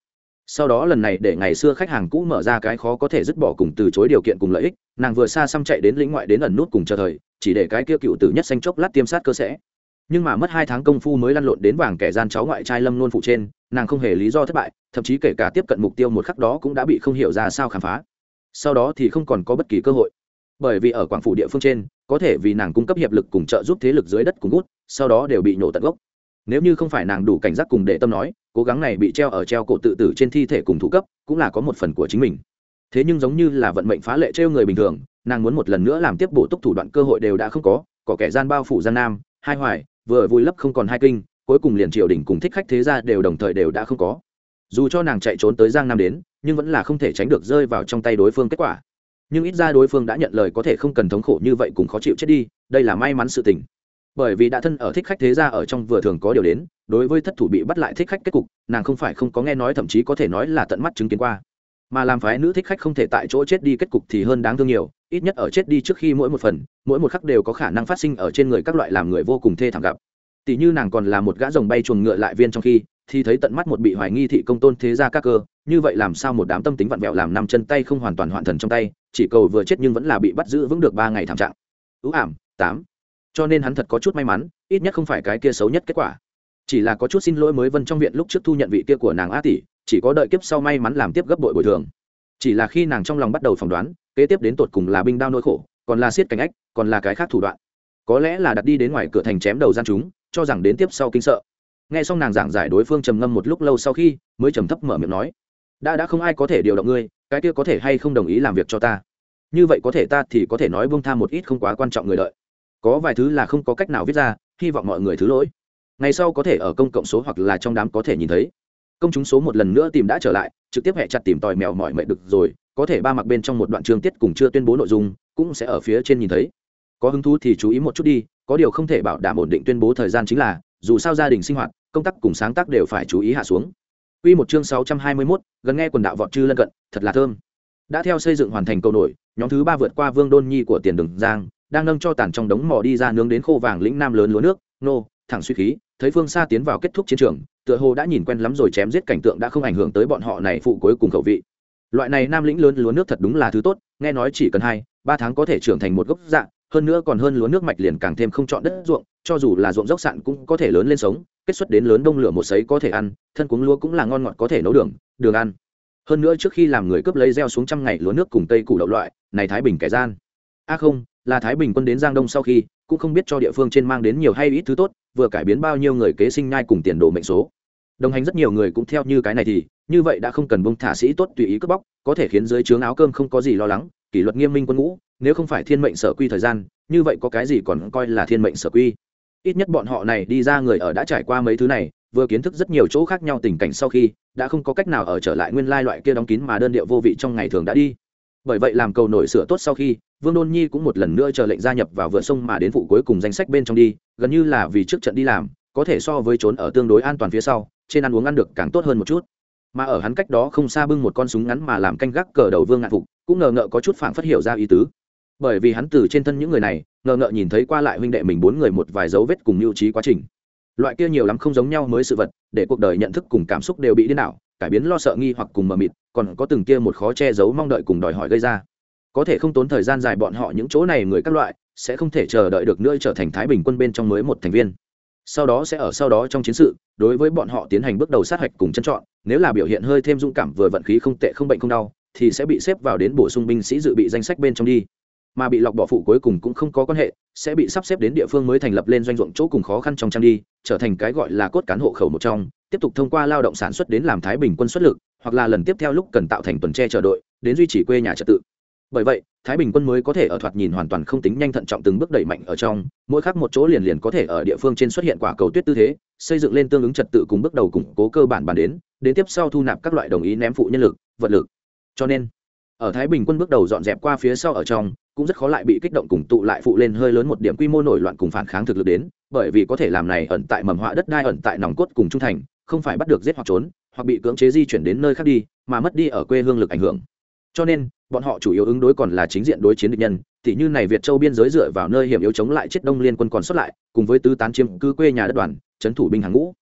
Sau đó lần này để ngày xưa khách hàng cũ mở ra cái khó có thể dứt bỏ cùng từ chối điều kiện cùng lợi ích, nàng vừa xa xăm chạy đến lĩnh ngoại đến ẩn nút cùng chờ thời, chỉ để cái kia cựu tử nhất xanh chốc lát tiêm sát cơ sẽ. Nhưng mà mất hai tháng công phu mới lăn lộn đến vàng kẻ gian cháu ngoại trai lâm nôn phụ trên, nàng không hề lý do thất bại, thậm chí kể cả tiếp cận mục tiêu một khắc đó cũng đã bị không hiểu ra sao khám phá. Sau đó thì không còn có bất kỳ cơ hội bởi vì ở quảng phủ địa phương trên, có thể vì nàng cung cấp hiệp lực cùng trợ giúp thế lực dưới đất cùng gút, sau đó đều bị nổ tận gốc. Nếu như không phải nàng đủ cảnh giác cùng để tâm nói, cố gắng này bị treo ở treo cổ tự tử trên thi thể cùng thủ cấp, cũng là có một phần của chính mình. Thế nhưng giống như là vận mệnh phá lệ treo người bình thường, nàng muốn một lần nữa làm tiếp bổ túc thủ đoạn cơ hội đều đã không có có kẻ gian bao phủ gian nam, hai hoài, vừa vui lấp không còn hai kinh, cuối cùng liền triều đình cùng thích khách thế gia đều đồng thời đều đã không có. Dù cho nàng chạy trốn tới giang nam đến, nhưng vẫn là không thể tránh được rơi vào trong tay đối phương kết quả nhưng ít ra đối phương đã nhận lời có thể không cần thống khổ như vậy cùng khó chịu chết đi, đây là may mắn sự tình. Bởi vì đã thân ở thích khách thế gia ở trong vừa thường có điều đến, đối với thất thủ bị bắt lại thích khách kết cục, nàng không phải không có nghe nói, thậm chí có thể nói là tận mắt chứng kiến qua. Mà làm phái nữ thích khách không thể tại chỗ chết đi kết cục thì hơn đáng thương nhiều, ít nhất ở chết đi trước khi mỗi một phần, mỗi một khắc đều có khả năng phát sinh ở trên người các loại làm người vô cùng thê thảm gặp. Tỷ như nàng còn là một gã rồng bay chuồng ngựa lại viên trong khi, thì thấy tận mắt một bị hoài nghi thị công tôn thế gia các cơ như vậy làm sao một đám tâm tính vặn vẹo làm năm chân tay không hoàn toàn hoạn thần trong tay, chỉ cầu vừa chết nhưng vẫn là bị bắt giữ vững được ba ngày thảm trạng. Ưu ảm, tám. Cho nên hắn thật có chút may mắn, ít nhất không phải cái kia xấu nhất kết quả. Chỉ là có chút xin lỗi mới vân trong viện lúc trước thu nhận vị kia của nàng a tỷ, chỉ có đợi kiếp sau may mắn làm tiếp gấp bội bồi thường. Chỉ là khi nàng trong lòng bắt đầu phỏng đoán, kế tiếp đến tột cùng là binh đao nỗi khổ, còn là siết cánh ách, còn là cái khác thủ đoạn. Có lẽ là đặt đi đến ngoài cửa thành chém đầu gian chúng, cho rằng đến tiếp sau kinh sợ. Nghe xong nàng giảng giải đối phương trầm ngâm một lúc lâu sau khi, mới trầm thấp mở miệng nói đã đã không ai có thể điều động ngươi, cái kia có thể hay không đồng ý làm việc cho ta? Như vậy có thể ta thì có thể nói bông tha một ít không quá quan trọng người đợi. Có vài thứ là không có cách nào viết ra, hy vọng mọi người thứ lỗi. Ngày sau có thể ở công cộng số hoặc là trong đám có thể nhìn thấy. Công chúng số một lần nữa tìm đã trở lại, trực tiếp hẹ chặt tìm tòi mèo mọi mệnh được rồi, có thể ba mặc bên trong một đoạn chương tiết cùng chưa tuyên bố nội dung, cũng sẽ ở phía trên nhìn thấy. Có hứng thú thì chú ý một chút đi, có điều không thể bảo đảm ổn định tuyên bố thời gian chính là, dù sao gia đình sinh hoạt, công tác cùng sáng tác đều phải chú ý hạ xuống. Quy một chương 621, gần nghe quần đạo vọt chư lân cận, thật là thơm. Đã theo xây dựng hoàn thành cầu nổi, nhóm thứ ba vượt qua Vương Đôn Nhi của Tiền Đường Giang, đang nâng cho tàn trong đống mỏ đi ra nướng đến khô vàng lĩnh nam lớn lúa nước, nô, thẳng suy khí, thấy phương xa tiến vào kết thúc chiến trường, tựa hồ đã nhìn quen lắm rồi chém giết cảnh tượng đã không ảnh hưởng tới bọn họ này phụ cuối cùng khẩu vị. loại này nam lĩnh lớn lúa nước thật đúng là thứ tốt nghe nói chỉ cần hai ba tháng có thể trưởng thành một gốc dạng hơn nữa còn hơn lúa nước mạch liền càng thêm không chọn đất ruộng cho dù là ruộng dốc sạn cũng có thể lớn lên sống, kết xuất đến lớn đông lửa một sấy có thể ăn, thân cuống lúa cũng là ngon ngọt có thể nấu đường đường ăn. Hơn nữa trước khi làm người cướp lấy gieo xuống trăm ngày lúa nước cùng tây củ đậu loại, này thái bình kẻ gian. A không, là thái bình quân đến giang đông sau khi, cũng không biết cho địa phương trên mang đến nhiều hay ít thứ tốt, vừa cải biến bao nhiêu người kế sinh nhai cùng tiền đồ mệnh số. Đồng hành rất nhiều người cũng theo như cái này thì, như vậy đã không cần bông thả sĩ tốt tùy ý cướp bóc, có thể khiến dưới trướng áo cơm không có gì lo lắng, kỷ luật nghiêm minh quân ngũ, nếu không phải thiên mệnh sở quy thời gian, như vậy có cái gì còn coi là thiên mệnh sở quy? Ít nhất bọn họ này đi ra người ở đã trải qua mấy thứ này, vừa kiến thức rất nhiều chỗ khác nhau tình cảnh sau khi, đã không có cách nào ở trở lại nguyên lai loại kia đóng kín mà đơn điệu vô vị trong ngày thường đã đi. Bởi vậy làm cầu nổi sửa tốt sau khi, vương đôn nhi cũng một lần nữa chờ lệnh gia nhập vào vựa sông mà đến phụ cuối cùng danh sách bên trong đi, gần như là vì trước trận đi làm, có thể so với trốn ở tương đối an toàn phía sau, trên ăn uống ăn được càng tốt hơn một chút. Mà ở hắn cách đó không xa bưng một con súng ngắn mà làm canh gác cờ đầu vương ngạn phục, cũng ngờ ngợ có chút phản phát hiểu ra ý tứ. Bởi vì hắn từ trên thân những người này ngờ ngợ nhìn thấy qua lại huynh đệ mình bốn người một vài dấu vết cùng mưu trí quá trình. Loại kia nhiều lắm không giống nhau mới sự vật, để cuộc đời nhận thức cùng cảm xúc đều bị điên đảo, cải biến lo sợ nghi hoặc cùng mờ mịt, còn có từng kia một khó che giấu mong đợi cùng đòi hỏi gây ra. Có thể không tốn thời gian dài bọn họ những chỗ này người các loại, sẽ không thể chờ đợi được nữa trở thành thái bình quân bên trong mới một thành viên. Sau đó sẽ ở sau đó trong chiến sự, đối với bọn họ tiến hành bước đầu sát hạch cùng chân chọn, nếu là biểu hiện hơi thêm dũng cảm vừa vận khí không tệ không bệnh không đau, thì sẽ bị xếp vào đến bổ sung binh sĩ dự bị danh sách bên trong đi mà bị lọc bỏ phụ cuối cùng cũng không có quan hệ, sẽ bị sắp xếp đến địa phương mới thành lập lên doanh ruộng chỗ cùng khó khăn trong trang đi, trở thành cái gọi là cốt cán hộ khẩu một trong, tiếp tục thông qua lao động sản xuất đến làm thái bình quân xuất lực, hoặc là lần tiếp theo lúc cần tạo thành tuần tre chờ đội, đến duy trì quê nhà trật tự. Bởi vậy, thái bình quân mới có thể ở thoạt nhìn hoàn toàn không tính nhanh thận trọng từng bước đẩy mạnh ở trong, mỗi khác một chỗ liền liền có thể ở địa phương trên xuất hiện quả cầu tuyết tư thế, xây dựng lên tương ứng trật tự cùng bước đầu củng cố cơ bản bàn đến đến tiếp sau thu nạp các loại đồng ý ném phụ nhân lực, vật lực. Cho nên, ở thái bình quân bước đầu dọn dẹp qua phía sau ở trong cũng rất khó lại bị kích động cùng tụ lại phụ lên hơi lớn một điểm quy mô nổi loạn cùng phản kháng thực lực đến, bởi vì có thể làm này ẩn tại mầm họa đất đai ẩn tại nòng cốt cùng trung thành, không phải bắt được giết hoặc trốn, hoặc bị cưỡng chế di chuyển đến nơi khác đi, mà mất đi ở quê hương lực ảnh hưởng. Cho nên, bọn họ chủ yếu ứng đối còn là chính diện đối chiến địch nhân, tỉ như này việt châu biên giới dựa vào nơi hiểm yếu chống lại chết đông liên quân còn xuất lại, cùng với tứ tán chiếm cư quê nhà đất đoàn, trấn thủ binh hàng ngũ.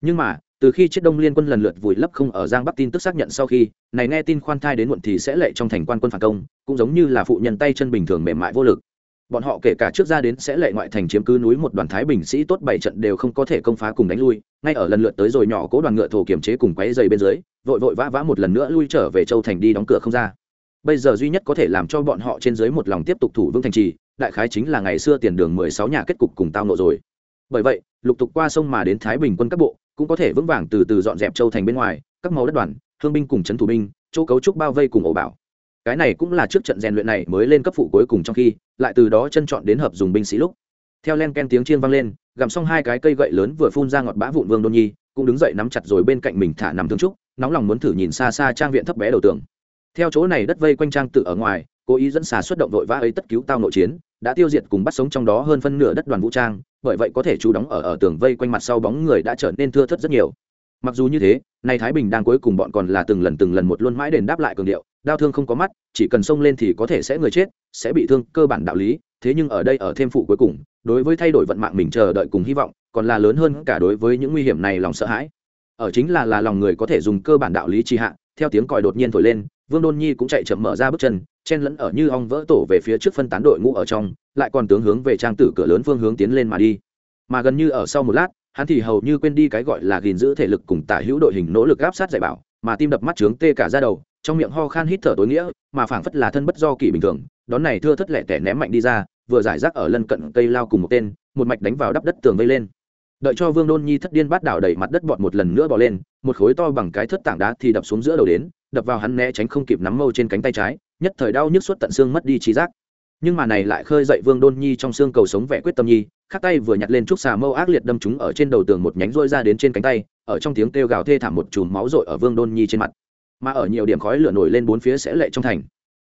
Nhưng mà từ khi chết đông liên quân lần lượt vùi lấp không ở giang bắc tin tức xác nhận sau khi, này nghe tin khoan thai đến muộn thì sẽ lệ trong thành quan quân phản công, cũng giống như là phụ nhân tay chân bình thường mềm mại vô lực. Bọn họ kể cả trước ra đến sẽ lệ ngoại thành chiếm cứ núi một đoàn thái bình sĩ tốt bảy trận đều không có thể công phá cùng đánh lui, ngay ở lần lượt tới rồi nhỏ cố đoàn ngựa thổ kiểm chế cùng quấy dày bên dưới, vội vội vã vã một lần nữa lui trở về châu thành đi đóng cửa không ra. Bây giờ duy nhất có thể làm cho bọn họ trên dưới một lòng tiếp tục thủ vững thành trì, đại khái chính là ngày xưa tiền đường mười sáu nhà kết cục cùng tao nộ rồi. Bởi vậy, lục tục qua sông mà đến thái bình quân các bộ cũng có thể vững vàng từ từ dọn dẹp châu thành bên ngoài, các màu đất đoàn, thương binh cùng trấn thủ binh, chỗ cấu trúc bao vây cùng ổ bảo. Cái này cũng là trước trận rèn luyện này mới lên cấp phụ cuối cùng trong khi, lại từ đó chân chọn đến hợp dùng binh sĩ lúc. Theo len ken tiếng chiên vang lên, gặm xong hai cái cây gậy lớn vừa phun ra ngọt bã vụn vương đôn nhi, cũng đứng dậy nắm chặt rồi bên cạnh mình thả nằm thương trúc, nóng lòng muốn thử nhìn xa xa trang viện thấp bé đầu tường. Theo chỗ này đất vây quanh trang tự ở ngoài, cố ý dẫn xà xuất động vội vã ấy tất cứu tao nội chiến đã tiêu diệt cùng bắt sống trong đó hơn phân nửa đất đoàn vũ trang, bởi vậy có thể chú đóng ở ở tường vây quanh mặt sau bóng người đã trở nên thưa thất rất nhiều. Mặc dù như thế, nay thái bình đang cuối cùng bọn còn là từng lần từng lần một luôn mãi đền đáp lại cường điệu, đau thương không có mắt, chỉ cần xông lên thì có thể sẽ người chết, sẽ bị thương, cơ bản đạo lý, thế nhưng ở đây ở thêm phụ cuối cùng, đối với thay đổi vận mạng mình chờ đợi cùng hy vọng, còn là lớn hơn cả đối với những nguy hiểm này lòng sợ hãi. Ở chính là là lòng người có thể dùng cơ bản đạo lý trì hạ, theo tiếng còi đột nhiên thổi lên, vương đôn nhi cũng chạy chậm mở ra bước chân chen lẫn ở như ong vỡ tổ về phía trước phân tán đội ngũ ở trong, lại còn tướng hướng về trang tử cửa lớn phương hướng tiến lên mà đi. Mà gần như ở sau một lát, hắn thì hầu như quên đi cái gọi là gìn giữ thể lực cùng tả hữu đội hình nỗ lực áp sát dạy bảo, mà tim đập mắt trướng tê cả ra đầu, trong miệng ho khan hít thở tối nghĩa, mà phảng phất là thân bất do kỳ bình thường, đón này thưa thất lẻ tẻ ném mạnh đi ra, vừa giải rác ở lân cận cây lao cùng một tên, một mạch đánh vào đắp đất tường vây lên. Đợi cho vương đôn nhi thất điên bát đảo đẩy mặt đất bọt một lần nữa bỏ lên, một khối to bằng cái thất tảng đá thì đập xuống giữa đầu đến, đập vào hắn né tránh không kịp nắm mâu trên cánh tay trái nhất thời đau nhức suốt tận xương mất đi trí giác. Nhưng mà này lại khơi dậy vương đôn nhi trong xương cầu sống vẻ quyết tâm nhi, khắc tay vừa nhặt lên trúc xà mâu ác liệt đâm chúng ở trên đầu tường một nhánh rôi ra đến trên cánh tay, ở trong tiếng kêu gào thê thảm một chùm máu rội ở vương đôn nhi trên mặt. Mà ở nhiều điểm khói lửa nổi lên bốn phía sẽ lệ trong thành.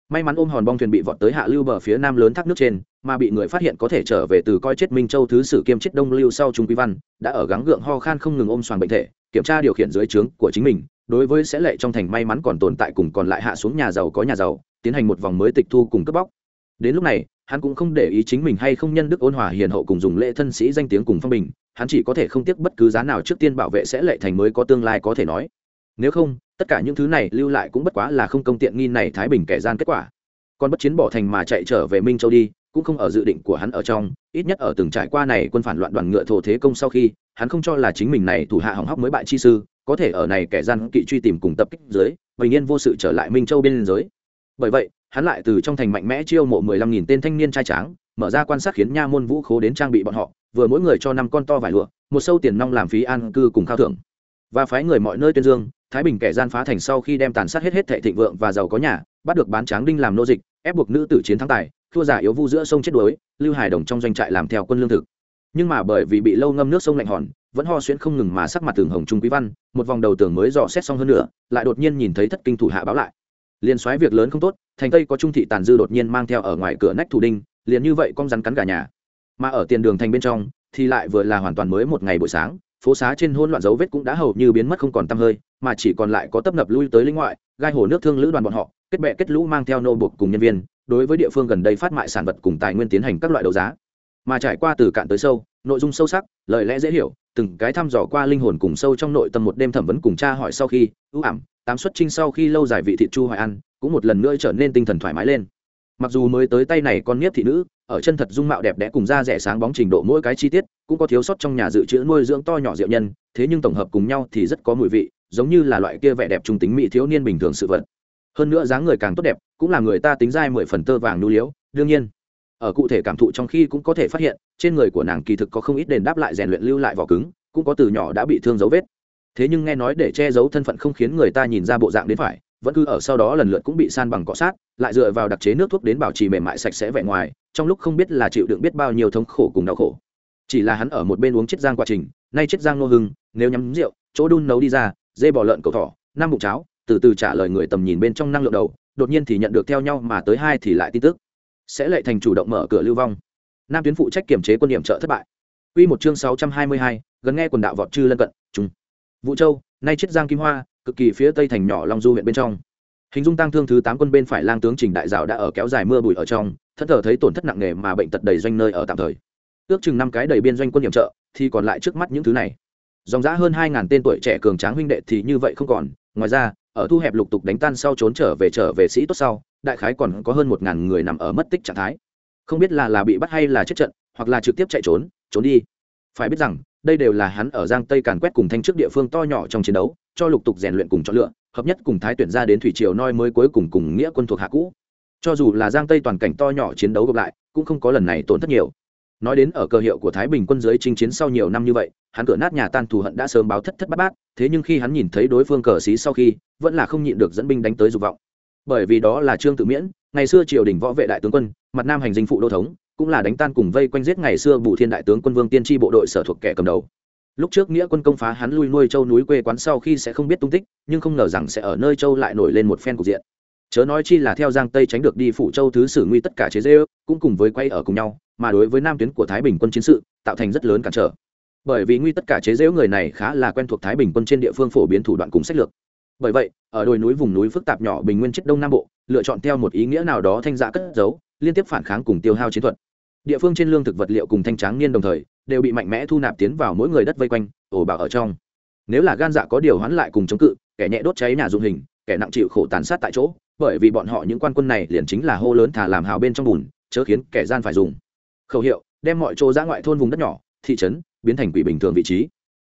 May mắn ôm hòn bong thuyền bị vọt tới hạ lưu bờ phía nam lớn thác nước trên, mà bị người phát hiện có thể trở về từ coi chết minh châu thứ sử kiêm chết đông lưu sau trung quý văn, đã ở gắng gượng ho khan không ngừng ôm xoàng bệnh thể, kiểm tra điều khiển dưới trướng của chính mình, đối với sẽ lệ trong thành may mắn còn tồn tại cùng còn lại hạ xuống nhà giàu có nhà giàu tiến hành một vòng mới tịch thu cùng cướp bóc. Đến lúc này, hắn cũng không để ý chính mình hay không nhân đức ôn hòa hiền hậu cùng dùng lễ thân sĩ danh tiếng cùng phong bình, hắn chỉ có thể không tiếc bất cứ giá nào trước tiên bảo vệ sẽ lệ thành mới có tương lai có thể nói. Nếu không, tất cả những thứ này lưu lại cũng bất quá là không công tiện nghi này thái bình kẻ gian kết quả. Còn bất chiến bỏ thành mà chạy trở về minh châu đi, cũng không ở dự định của hắn ở trong, ít nhất ở từng trải qua này quân phản loạn đoàn ngựa thổ thế công sau khi, hắn không cho là chính mình này thủ hạ hỏng hóc mới bại chi sư, có thể ở này kẻ gian kỵ truy tìm cùng tập kích dưới, bình yên vô sự trở lại minh châu bên giới bởi vậy, hắn lại từ trong thành mạnh mẽ chiêu mộ mười lăm nghìn tên thanh niên trai tráng, mở ra quan sát khiến nha môn vũ khố đến trang bị bọn họ, vừa mỗi người cho năm con to vải lụa, một sâu tiền nong làm phí an cư cùng khao thưởng. Và phái người mọi nơi tuyên dương, thái bình kẻ gian phá thành sau khi đem tàn sát hết hết thệ thịnh vượng và giàu có nhà, bắt được bán tráng đinh làm nô dịch, ép buộc nữ tử chiến thắng tài, thua giả yếu vu giữa sông chết đuối, lưu hải đồng trong doanh trại làm theo quân lương thực. Nhưng mà bởi vì bị lâu ngâm nước sông lạnh hòn, vẫn ho xuyễn không ngừng mà sắc mặt tường hồng trung quý văn, một vòng đầu tường mới dò xét xong hơn nữa, lại đột nhiên nhìn thấy thất kinh thủ hạ báo lại liền xoáy việc lớn không tốt, thành tây có trung thị tàn dư đột nhiên mang theo ở ngoài cửa nách thủ đinh, liền như vậy con rắn cắn cả nhà. Mà ở tiền đường thành bên trong, thì lại vừa là hoàn toàn mới một ngày buổi sáng, phố xá trên hỗn loạn dấu vết cũng đã hầu như biến mất không còn tăm hơi, mà chỉ còn lại có tấp nập lui tới linh ngoại, gai hồ nước thương lữ đoàn bọn họ, kết bệ kết lũ mang theo nô buộc cùng nhân viên, đối với địa phương gần đây phát mại sản vật cùng tài nguyên tiến hành các loại đấu giá. Mà trải qua từ cạn tới sâu, nội dung sâu sắc, lời lẽ dễ hiểu, từng cái thăm dò qua linh hồn cùng sâu trong nội tâm một đêm thẩm vấn cùng cha hỏi sau khi, ưu ảm tám xuất trinh sau khi lâu dài vị thị chu hoài ăn, cũng một lần nữa trở nên tinh thần thoải mái lên. Mặc dù mới tới tay này con nhiếp thị nữ, ở chân thật dung mạo đẹp đẽ cùng da rẻ sáng bóng trình độ mỗi cái chi tiết, cũng có thiếu sót trong nhà dự trữ nuôi dưỡng to nhỏ diệu nhân, thế nhưng tổng hợp cùng nhau thì rất có mùi vị, giống như là loại kia vẻ đẹp trung tính mỹ thiếu niên bình thường sự vật. Hơn nữa dáng người càng tốt đẹp, cũng là người ta tính dai mười phần tơ vàng nhu liếu đương nhiên, ở cụ thể cảm thụ trong khi cũng có thể phát hiện, trên người của nàng kỳ thực có không ít đền đáp lại rèn luyện lưu lại vỏ cứng, cũng có từ nhỏ đã bị thương dấu vết thế nhưng nghe nói để che giấu thân phận không khiến người ta nhìn ra bộ dạng đến phải vẫn cứ ở sau đó lần lượt cũng bị san bằng cọ sát lại dựa vào đặc chế nước thuốc đến bảo trì mềm mại sạch sẽ vẻ ngoài trong lúc không biết là chịu đựng biết bao nhiêu thống khổ cùng đau khổ. Chỉ là hắn ở một bên uống chiết giang quá trình nay chiết giang nô hưng nếu nhắm rượu chỗ đun nấu đi ra dê bò lợn cầu thỏ năm bụng cháo từ từ trả lời người tầm nhìn bên trong năng lượng đầu đột nhiên thì nhận được theo nhau mà tới hai thì lại tin tức. Sẽ lệ thành chủ động mở cửa lưu vong. Nam tuyến phụ trách kiểm chế quân điểm trợ thất bại. Quy một chương 622, gần nghe quần đạo vọt chư lân cận, trùng. Vũ Châu, nay chiết giang kim hoa, cực kỳ phía tây thành nhỏ Long Du huyện bên trong. Hình dung tăng thương thứ tám quân bên phải lang tướng Trình Đại Dạo đã ở kéo dài mưa bụi ở trong, thất thở thấy tổn thất nặng nề mà bệnh tật đầy doanh nơi ở tạm thời. Ước chừng năm cái đầy biên doanh quân điểm trợ, thì còn lại trước mắt những thứ này. Dòng giã hơn hai ngàn tên tuổi trẻ cường tráng huynh đệ thì như vậy không còn, ngoài ra, ở thu hẹp lục tục đánh tan sau trốn trở về trở về sĩ tốt sau, đại khái còn có hơn một ngàn người nằm ở mất tích trạng thái. Không biết là là bị bắt hay là chết trận, hoặc là trực tiếp chạy trốn, trốn đi phải biết rằng đây đều là hắn ở giang tây càn quét cùng thanh trước địa phương to nhỏ trong chiến đấu, cho lục tục rèn luyện cùng chọn lựa, hợp nhất cùng thái tuyển ra đến thủy triều noi mới cuối cùng cùng nghĩa quân thuộc hạ cũ. Cho dù là giang tây toàn cảnh to nhỏ chiến đấu gặp lại, cũng không có lần này tổn thất nhiều. Nói đến ở cơ hiệu của thái bình quân giới chinh chiến sau nhiều năm như vậy, hắn cửa nát nhà tan thù hận đã sớm báo thất thất bát bát, thế nhưng khi hắn nhìn thấy đối phương cờ xí sau khi, vẫn là không nhịn được dẫn binh đánh tới dục vọng. Bởi vì đó là trương tự miễn, ngày xưa triều đình võ vệ đại tướng quân, mặt nam hành dinh phụ đô thống cũng là đánh tan cùng vây quanh giết ngày xưa bù thiên đại tướng quân vương tiên tri bộ đội sở thuộc kẻ cầm đầu. Lúc trước nghĩa quân công phá hắn lui nuôi châu núi quê quán sau khi sẽ không biết tung tích, nhưng không ngờ rằng sẽ ở nơi châu lại nổi lên một phen cục diện. Chớ nói chi là theo giang tây tránh được đi phủ châu thứ sử nguy tất cả chế dê cũng cùng với quay ở cùng nhau, mà đối với nam tuyến của thái bình quân chiến sự, tạo thành rất lớn cản trở. Bởi vì nguy tất cả chế dễu người này khá là quen thuộc thái bình quân trên địa phương phổ biến thủ đoạn cùng sách lược. Bởi vậy, ở đồi núi vùng núi phức tạp nhỏ bình nguyên chết đông nam bộ, lựa chọn theo một ý nghĩa nào đó thanh dạ cất giấu, liên tiếp phản kháng cùng tiêu hao chiến thuật địa phương trên lương thực vật liệu cùng thanh tráng niên đồng thời, đều bị mạnh mẽ thu nạp tiến vào mỗi người đất vây quanh, ổ bảo ở trong. Nếu là gan dạ có điều hoán lại cùng chống cự, kẻ nhẹ đốt cháy nhà dụng hình, kẻ nặng chịu khổ tàn sát tại chỗ, bởi vì bọn họ những quan quân này liền chính là hô lớn thả làm hào bên trong bùn, chớ khiến kẻ gian phải dùng. Khẩu hiệu, đem mọi chỗ ra ngoại thôn vùng đất nhỏ, thị trấn, biến thành quỷ bình thường vị trí.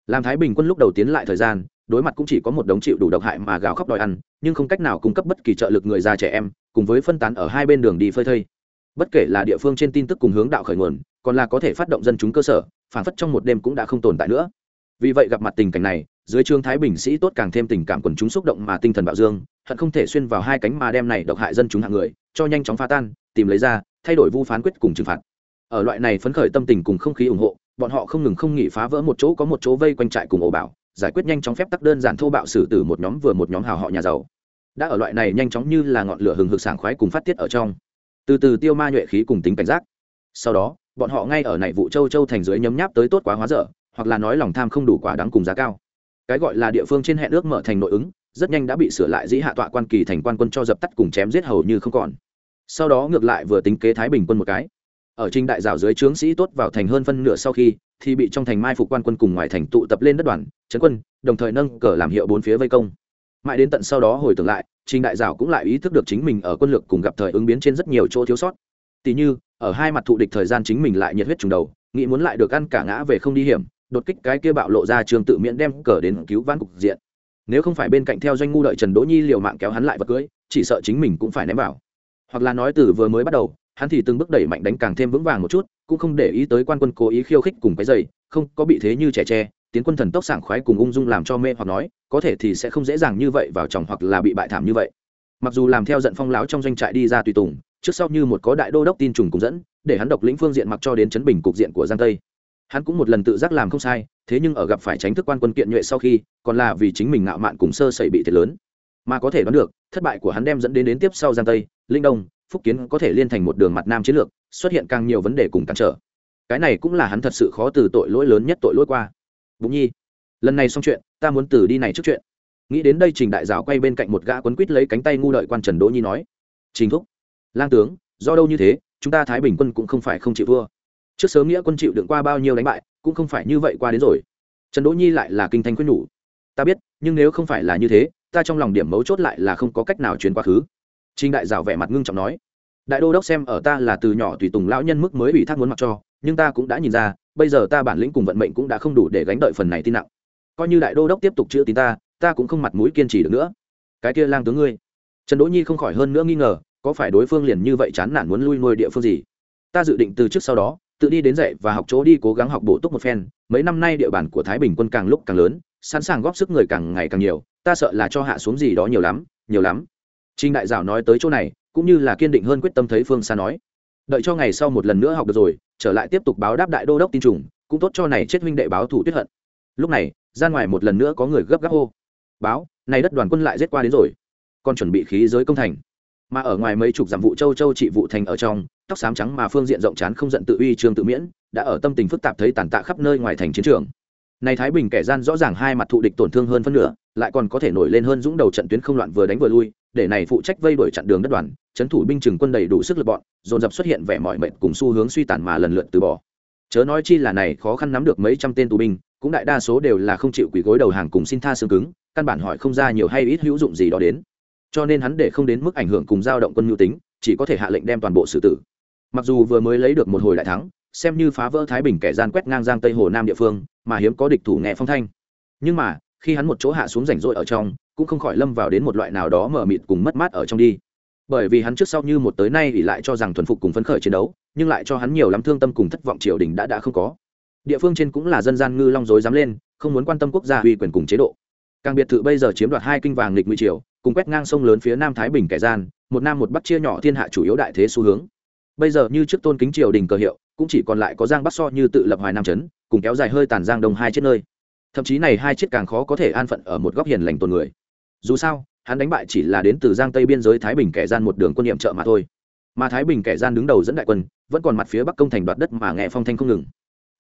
Làm thái bình quân lúc đầu tiến lại thời gian, đối mặt cũng chỉ có một đống chịu đủ độc hại mà gào khóc đòi ăn, nhưng không cách nào cung cấp bất kỳ trợ lực người già trẻ em, cùng với phân tán ở hai bên đường đi phơi thây bất kể là địa phương trên tin tức cùng hướng đạo khởi nguồn, còn là có thể phát động dân chúng cơ sở, phản phất trong một đêm cũng đã không tồn tại nữa. Vì vậy gặp mặt tình cảnh này, dưới trương thái bình sĩ tốt càng thêm tình cảm quần chúng xúc động mà tinh thần bạo dương, hận không thể xuyên vào hai cánh mà đem này độc hại dân chúng hạng người, cho nhanh chóng phá tan, tìm lấy ra, thay đổi vu phán quyết cùng trừng phạt. Ở loại này phấn khởi tâm tình cùng không khí ủng hộ, bọn họ không ngừng không nghỉ phá vỡ một chỗ có một chỗ vây quanh trại cùng ổ bảo, giải quyết nhanh chóng phép tắc đơn giản thô bạo xử tử một nhóm vừa một nhóm hào họ nhà giàu. Đã ở loại này nhanh chóng như là ngọn lửa hừng hực sảng khoái cùng phát tiết ở trong từ từ tiêu ma nhuệ khí cùng tính cảnh giác. Sau đó, bọn họ ngay ở này vụ châu châu thành dưới nhấm nháp tới tốt quá hóa dở, hoặc là nói lòng tham không đủ quả đáng cùng giá cao. Cái gọi là địa phương trên hẹn ước mở thành nội ứng, rất nhanh đã bị sửa lại dĩ hạ tọa quan kỳ thành quan quân cho dập tắt cùng chém giết hầu như không còn. Sau đó ngược lại vừa tính kế thái bình quân một cái. Ở trình đại rào dưới trướng sĩ tốt vào thành hơn phân nửa sau khi, thì bị trong thành mai phục quan quân cùng ngoài thành tụ tập lên đất đoàn trấn quân, đồng thời nâng cờ làm hiệu bốn phía vây công mãi đến tận sau đó hồi tưởng lại, trình đại dạo cũng lại ý thức được chính mình ở quân lực cùng gặp thời ứng biến trên rất nhiều chỗ thiếu sót. Tỷ như, ở hai mặt thụ địch thời gian chính mình lại nhiệt huyết trùng đầu, nghĩ muốn lại được ăn cả ngã về không đi hiểm, đột kích cái kia bạo lộ ra trường tự miễn đem cờ đến cứu vãn cục diện. Nếu không phải bên cạnh theo doanh ngu đợi trần đỗ nhi liều mạng kéo hắn lại vật cưới, chỉ sợ chính mình cũng phải ném vào. Hoặc là nói từ vừa mới bắt đầu, hắn thì từng bước đẩy mạnh đánh càng thêm vững vàng một chút, cũng không để ý tới quan quân cố ý khiêu khích cùng cái giày, không có bị thế như trẻ tre tiến quân thần tốc sảng khoái cùng ung dung làm cho mê hoặc nói, có thể thì sẽ không dễ dàng như vậy vào chồng hoặc là bị bại thảm như vậy. Mặc dù làm theo giận phong láo trong doanh trại đi ra tùy tùng, trước sau như một có đại đô đốc tin trùng cùng dẫn, để hắn độc lĩnh phương diện mặc cho đến chấn bình cục diện của giang tây. Hắn cũng một lần tự giác làm không sai, thế nhưng ở gặp phải tránh thức quan quân kiện nhuệ sau khi, còn là vì chính mình ngạo mạn cùng sơ sẩy bị thiệt lớn. Mà có thể đoán được, thất bại của hắn đem dẫn đến đến tiếp sau giang tây, linh đông, phúc kiến có thể liên thành một đường mặt nam chiến lược, xuất hiện càng nhiều vấn đề cùng cản trở. Cái này cũng là hắn thật sự khó từ tội lỗi lớn nhất tội lỗi qua bụng nhi, lần này xong chuyện, ta muốn từ đi này trước chuyện. Nghĩ đến đây trình đại giáo quay bên cạnh một gã quấn quýt lấy cánh tay ngu đợi quan trần đỗ nhi nói. Trình thúc, lang tướng, do đâu như thế, chúng ta thái bình quân cũng không phải không chịu vua. trước sớm nghĩa quân chịu đựng qua bao nhiêu đánh bại, cũng không phải như vậy qua đến rồi. Trần đỗ nhi lại là kinh thanh quyết nhủ. Ta biết, nhưng nếu không phải là như thế, ta trong lòng điểm mấu chốt lại là không có cách nào truyền quá khứ. Trình đại giáo vẻ mặt ngưng trọng nói. Đại đô đốc xem ở ta là từ nhỏ tùy tùng lão nhân mức mới ủy thác muốn mặc cho, nhưng ta cũng đã nhìn ra bây giờ ta bản lĩnh cùng vận mệnh cũng đã không đủ để gánh đợi phần này tin nặng. Coi như đại đô đốc tiếp tục chữa tín ta ta cũng không mặt mũi kiên trì được nữa. Cái kia lang tướng ngươi. Trần đỗ nhi không khỏi hơn nữa nghi ngờ, có phải đối phương liền như vậy chán nản muốn lui nuôi địa phương gì? Ta dự định từ trước sau đó, tự đi đến dạy và học chỗ đi cố gắng học bổ túc một phen. Mấy năm nay địa bàn của thái bình quân càng lúc càng lớn, sẵn sàng góp sức người càng ngày càng nhiều. Ta sợ là cho hạ xuống gì đó nhiều lắm nhiều lắm. Trinh đại dạo nói tới chỗ này, cũng như là kiên định hơn quyết tâm thấy phương xa nói đợi cho ngày sau một lần nữa học được rồi, trở lại tiếp tục báo đáp đại đô đốc tin trùng, cũng tốt cho này chết huynh đệ báo thủ tuyết hận. Lúc này, ra ngoài một lần nữa có người gấp gáp hô. Báo, này đất đoàn quân lại giết qua đến rồi. Còn chuẩn bị khí giới công thành. Mà ở ngoài mấy chục dặm vụ châu châu trị vụ thành ở trong, tóc xám trắng mà phương diện rộng chán không giận tự uy trương tự miễn, đã ở tâm tình phức tạp thấy tàn tạ khắp nơi ngoài thành chiến trường. Này thái bình kẻ gian rõ ràng hai mặt thụ địch tổn thương hơn phân nửa, lại còn có thể nổi lên hơn dũng đầu trận tuyến không loạn vừa đánh vừa lui, để này phụ trách vây đuổi chặn đường đất đoàn trấn thủ binh chừng quân đầy đủ sức lực bọn, dồn dập xuất hiện vẻ mọi mệnh cùng xu hướng suy tàn mà lần lượt từ bỏ. Chớ nói chi là này, khó khăn nắm được mấy trăm tên tù binh, cũng đại đa số đều là không chịu quỳ gối đầu hàng cùng xin tha xương cứng, căn bản hỏi không ra nhiều hay ít hữu dụng gì đó đến. Cho nên hắn để không đến mức ảnh hưởng cùng giao động quân nhu tính, chỉ có thể hạ lệnh đem toàn bộ xử tử. Mặc dù vừa mới lấy được một hồi đại thắng, xem như phá vỡ thái bình kẻ gian quét ngang giang tây hồ nam địa phương, mà hiếm có địch thủ nghe phong thanh. Nhưng mà, khi hắn một chỗ hạ xuống rảnh rỗi ở trong, cũng không khỏi lâm vào đến một loại nào đó mờ mịt cùng mất mát ở trong đi bởi vì hắn trước sau như một tới nay ỉ lại cho rằng thuần phục cùng phấn khởi chiến đấu, nhưng lại cho hắn nhiều lắm thương tâm cùng thất vọng triều đình đã đã không có. Địa phương trên cũng là dân gian ngư long dối dám lên, không muốn quan tâm quốc gia uy quyền cùng chế độ. Càng biệt thự bây giờ chiếm đoạt hai kinh vàng lịch ngụy triều, cùng quét ngang sông lớn phía nam thái bình kẻ gian, một nam một bắc chia nhỏ thiên hạ chủ yếu đại thế xu hướng. Bây giờ như trước tôn kính triều đình cờ hiệu, cũng chỉ còn lại có giang bắc so như tự lập hoài nam trấn cùng kéo dài hơi tàn giang đông hai chiếc nơi. Thậm chí này hai chiếc càng khó có thể an phận ở một góc hiền lành tồn người. Dù sao hắn đánh bại chỉ là đến từ giang tây biên giới thái bình kẻ gian một đường quân n i ệ m trợ mà thôi. Mà thái bình kẻ gian đứng đầu dẫn đại quân, vẫn còn mặt phía bắc công thành đoạt đất mà nghe phong thanh không ngừng.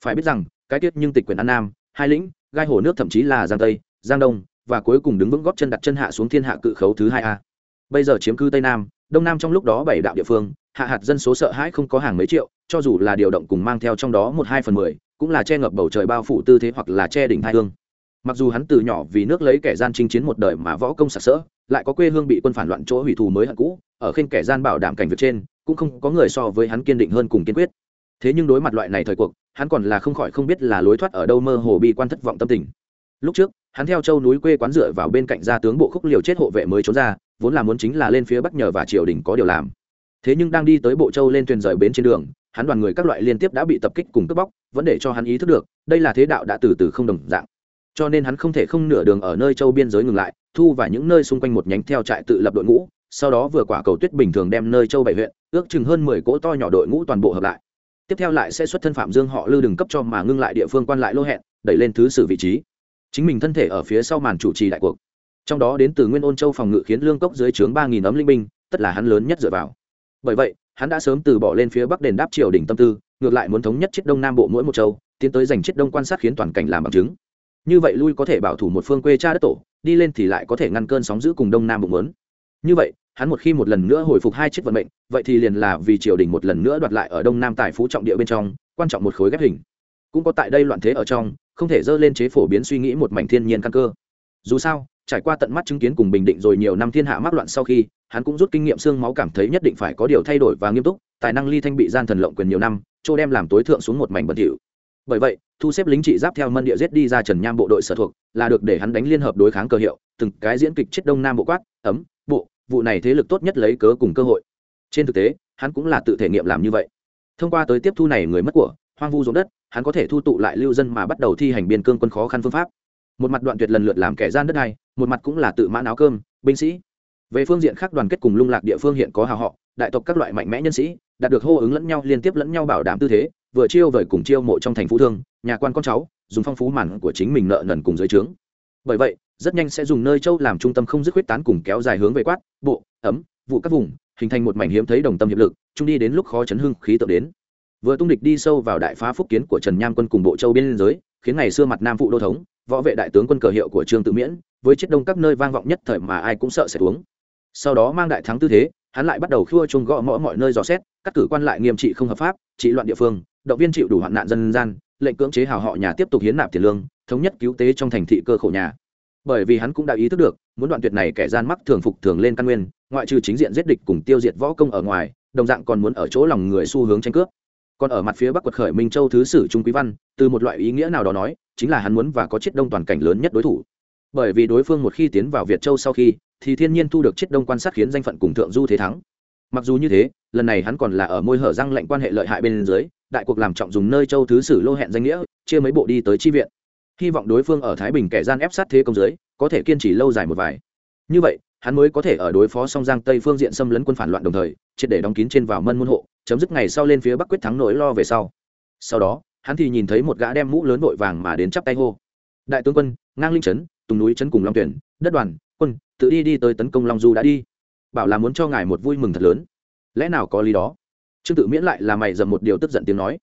Phải biết rằng, cái tiết nhưng tịch quyền an nam, hai lĩnh, gai hồ nước thậm chí là giang tây, giang đông, và cuối cùng đứng vững góp chân đặt chân hạ xuống thiên hạ cự khấu thứ hai a. Bây giờ chiếm cư tây nam, đông nam trong lúc đó bảy đạo địa phương, hạ hạt dân số sợ hãi không có hàng mấy triệu, cho dù là điều động cùng mang theo trong đó một hai phần mười, cũng là che ngập bầu trời bao phủ tư thế hoặc là che đỉnh hai hương mặc dù hắn từ nhỏ vì nước lấy kẻ gian chinh chiến một đời mà võ công sặc sỡ, lại có quê hương bị quân phản loạn chỗ hủy thù mới hận cũ, ở khen kẻ gian bảo đảm cảnh việc trên, cũng không có người so với hắn kiên định hơn cùng kiên quyết. Thế nhưng đối mặt loại này thời cuộc, hắn còn là không khỏi không biết là lối thoát ở đâu mơ hồ bi quan thất vọng tâm tình. Lúc trước, hắn theo châu núi quê quán dựa vào bên cạnh gia tướng bộ khúc liều chết hộ vệ mới trốn ra, vốn là muốn chính là lên phía bắc nhờ và triều đình có điều làm. Thế nhưng đang đi tới bộ châu lên thuyền rời bến trên đường, hắn đoàn người các loại liên tiếp đã bị tập kích cùng cướp bóc, vẫn để cho hắn ý thức được, đây là thế đạo đã từ từ không đồng dạng cho nên hắn không thể không nửa đường ở nơi châu biên giới ngừng lại, thu và những nơi xung quanh một nhánh theo trại tự lập đội ngũ, sau đó vừa quả cầu tuyết bình thường đem nơi châu bảy huyện, ước chừng hơn mười cỗ to nhỏ đội ngũ toàn bộ hợp lại. Tiếp theo lại sẽ xuất thân phạm dương họ lư đừng cấp cho mà ngưng lại địa phương quan lại lô hẹn, đẩy lên thứ sử vị trí. Chính mình thân thể ở phía sau màn chủ trì đại cuộc. Trong đó đến từ nguyên ôn châu phòng ngự khiến lương cốc dưới trướng ba nghìn ấm linh binh, tất là hắn lớn nhất dựa vào. Bởi vậy, hắn đã sớm từ bỏ lên phía bắc đền đáp triều đỉnh tâm tư, ngược lại muốn thống nhất chiết đông nam bộ mỗi một châu, tiến tới giành chiết đông quan sát khiến toàn cảnh làm bằng chứng như vậy lui có thể bảo thủ một phương quê cha đất tổ, đi lên thì lại có thể ngăn cơn sóng giữ cùng đông nam bụng lớn như vậy, hắn một khi một lần nữa hồi phục hai chiếc vận mệnh, vậy thì liền là vì triều đình một lần nữa đoạt lại ở đông nam tài phú trọng địa bên trong, quan trọng một khối ghép hình. Cũng có tại đây loạn thế ở trong, không thể dơ lên chế phổ biến suy nghĩ một mảnh thiên nhiên căn cơ. Dù sao, trải qua tận mắt chứng kiến cùng bình định rồi nhiều năm thiên hạ mắc loạn sau khi, hắn cũng rút kinh nghiệm xương máu cảm thấy nhất định phải có điều thay đổi và nghiêm túc, tài năng ly thanh bị gian thần lộng quyền nhiều năm châu đem làm tối thượng xuống một mảnh bẩn thỉu. Bởi vậy thu xếp lính trị giáp theo mân địa giết đi ra trần nham bộ đội sở thuộc, là được để hắn đánh liên hợp đối kháng cơ hiệu, từng cái diễn kịch chết đông nam bộ quát, ấm, bộ, vụ này thế lực tốt nhất lấy cớ cùng cơ hội. Trên thực tế, hắn cũng là tự thể nghiệm làm như vậy. Thông qua tới tiếp thu này người mất của, hoang vu ruộng đất, hắn có thể thu tụ lại lưu dân mà bắt đầu thi hành biên cương quân khó khăn phương pháp. Một mặt đoạn tuyệt lần lượt làm kẻ gian đất này một mặt cũng là tự mãn áo cơm, binh sĩ. Về phương diện khác đoàn kết cùng lung lạc địa phương hiện có hào họ, đại tộc các loại mạnh mẽ nhân sĩ, đạt được hô ứng lẫn nhau, liên tiếp lẫn nhau bảo đảm tư thế vừa chiêu vời cùng chiêu mộ trong thành phú thương, nhà quan con cháu, dùng phong phú màn của chính mình nợ nần cùng dưới trướng. Bởi vậy, rất nhanh sẽ dùng nơi châu làm trung tâm không dứt huyết tán cùng kéo dài hướng về quát, bộ, ấm, vụ các vùng, hình thành một mảnh hiếm thấy đồng tâm hiệp lực, chung đi đến lúc khó chấn hưng khí tượng đến. Vừa tung địch đi sâu vào đại phá phúc kiến của trần nham quân cùng bộ châu biên giới, khiến ngày xưa mặt nam phụ đô thống, võ vệ đại tướng quân cờ hiệu của trương tự miễn, với chết đông các nơi vang vọng nhất thời mà ai cũng sợ sẽ uống. Sau đó mang đại thắng tư thế, hắn lại bắt đầu khua chung gõ mõ mọi nơi dò xét các cử quan lại nghiêm trị không hợp pháp, trị loạn địa phương động viên chịu đủ hoạn nạn dân gian, lệnh cưỡng chế hào họ nhà tiếp tục hiến nạp tiền lương, thống nhất cứu tế trong thành thị cơ khổ nhà. Bởi vì hắn cũng đã ý thức được, muốn đoạn tuyệt này kẻ gian mắc thường phục thường lên căn nguyên, ngoại trừ chính diện giết địch cùng tiêu diệt võ công ở ngoài, đồng dạng còn muốn ở chỗ lòng người xu hướng tranh cướp. Còn ở mặt phía bắc quật khởi minh châu thứ sử trung quý văn, từ một loại ý nghĩa nào đó nói, chính là hắn muốn và có chiết đông toàn cảnh lớn nhất đối thủ. Bởi vì đối phương một khi tiến vào việt châu sau khi, thì thiên nhiên thu được chiết đông quan sát khiến danh phận cùng thượng du thế thắng mặc dù như thế, lần này hắn còn là ở môi hở răng lệnh quan hệ lợi hại bên dưới, đại cuộc làm trọng dùng nơi châu thứ sử lô hẹn danh nghĩa, chia mấy bộ đi tới chi viện. Hy vọng đối phương ở thái bình kẻ gian ép sát thế công giới có thể kiên trì lâu dài một vài. Như vậy, hắn mới có thể ở đối phó song giang tây phương diện xâm lấn quân phản loạn đồng thời, triệt để đóng kín trên vào mân môn hộ, chấm dứt ngày sau lên phía bắc quyết thắng nỗi lo về sau. Sau đó, hắn thì nhìn thấy một gã đem mũ lớn vội vàng mà đến chắp tay hô. Đại tướng quân, ngang linh trấn, tùng núi trấn cùng long tuyển, đất đoàn, quân, tự đi đi tới tấn công long du đã đi bảo là muốn cho ngài một vui mừng thật lớn. Lẽ nào có lý đó? Trương tự miễn lại là mày dầm một điều tức giận tiếng nói.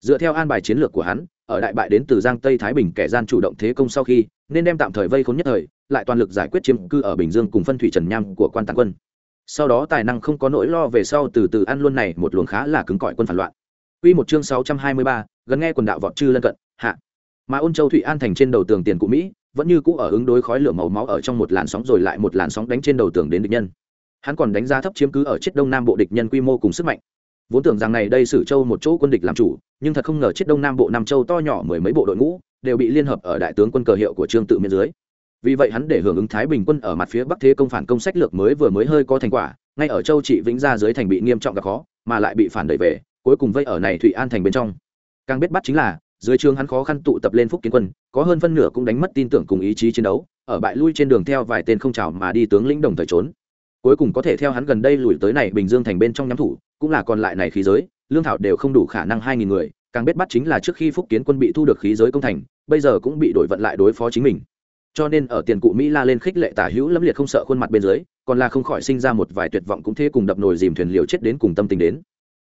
Dựa theo an bài chiến lược của hắn ở đại bại đến từ giang tây thái bình kẻ gian chủ động thế công sau khi nên đem tạm thời vây khốn nhất thời lại toàn lực giải quyết chiếm cư ở bình dương cùng phân thủy trần nham của quan tàng quân. Sau đó tài năng không có nỗi lo về sau từ từ ăn luôn này một luồng khá là cứng cỏi quân phản loạn. Quy một chương 623, gần nghe quần đạo vọt chư lân cận, hạ. Mà Ôn Châu Thụy An thành trên đầu tường tiền của Mỹ, vẫn như cũ ở ứng đối khói lửa màu máu ở trong một làn sóng rồi lại một làn sóng đánh trên đầu tường đến địch nhân. Hắn còn đánh giá thấp chiếm cứ ở chiết đông nam bộ địch nhân quy mô cùng sức mạnh. Vốn tưởng rằng này đây Sử Châu một chỗ quân địch làm chủ, nhưng thật không ngờ chiết đông nam bộ Nam Châu to nhỏ mười mấy bộ đội ngũ, đều bị liên hợp ở đại tướng quân cờ hiệu của Trương Tự Miên dưới. Vì vậy hắn để hưởng ứng Thái Bình quân ở mặt phía Bắc thế công phản công sách lược mới vừa mới hơi có thành quả, ngay ở Châu Trị Vĩnh gia dưới thành bị nghiêm trọng gặp khó, mà lại bị phản đẩy về, cuối cùng vây ở này Thụy An thành bên trong. Càng biết bắt chính là, dưới trường hắn khó khăn tụ tập lên phúc kiến quân, có hơn phân nửa cũng đánh mất tin tưởng cùng ý chí chiến đấu, ở bại lui trên đường theo vài tên không chào mà đi tướng lĩnh đồng thời trốn. Cuối cùng có thể theo hắn gần đây lùi tới này Bình Dương thành bên trong nhắm thủ, cũng là còn lại này khí giới, lương thảo đều không đủ khả năng hai nghìn người, càng biết bắt chính là trước khi phúc kiến quân bị thu được khí giới công thành, bây giờ cũng bị đổi vận lại đối phó chính mình. Cho nên ở tiền cụ mỹ la lên khích lệ tả hữu lâm liệt không sợ khuôn mặt bên dưới còn là không khỏi sinh ra một vài tuyệt vọng cũng thế cùng đập nồi dìm thuyền liều chết đến cùng tâm tình đến.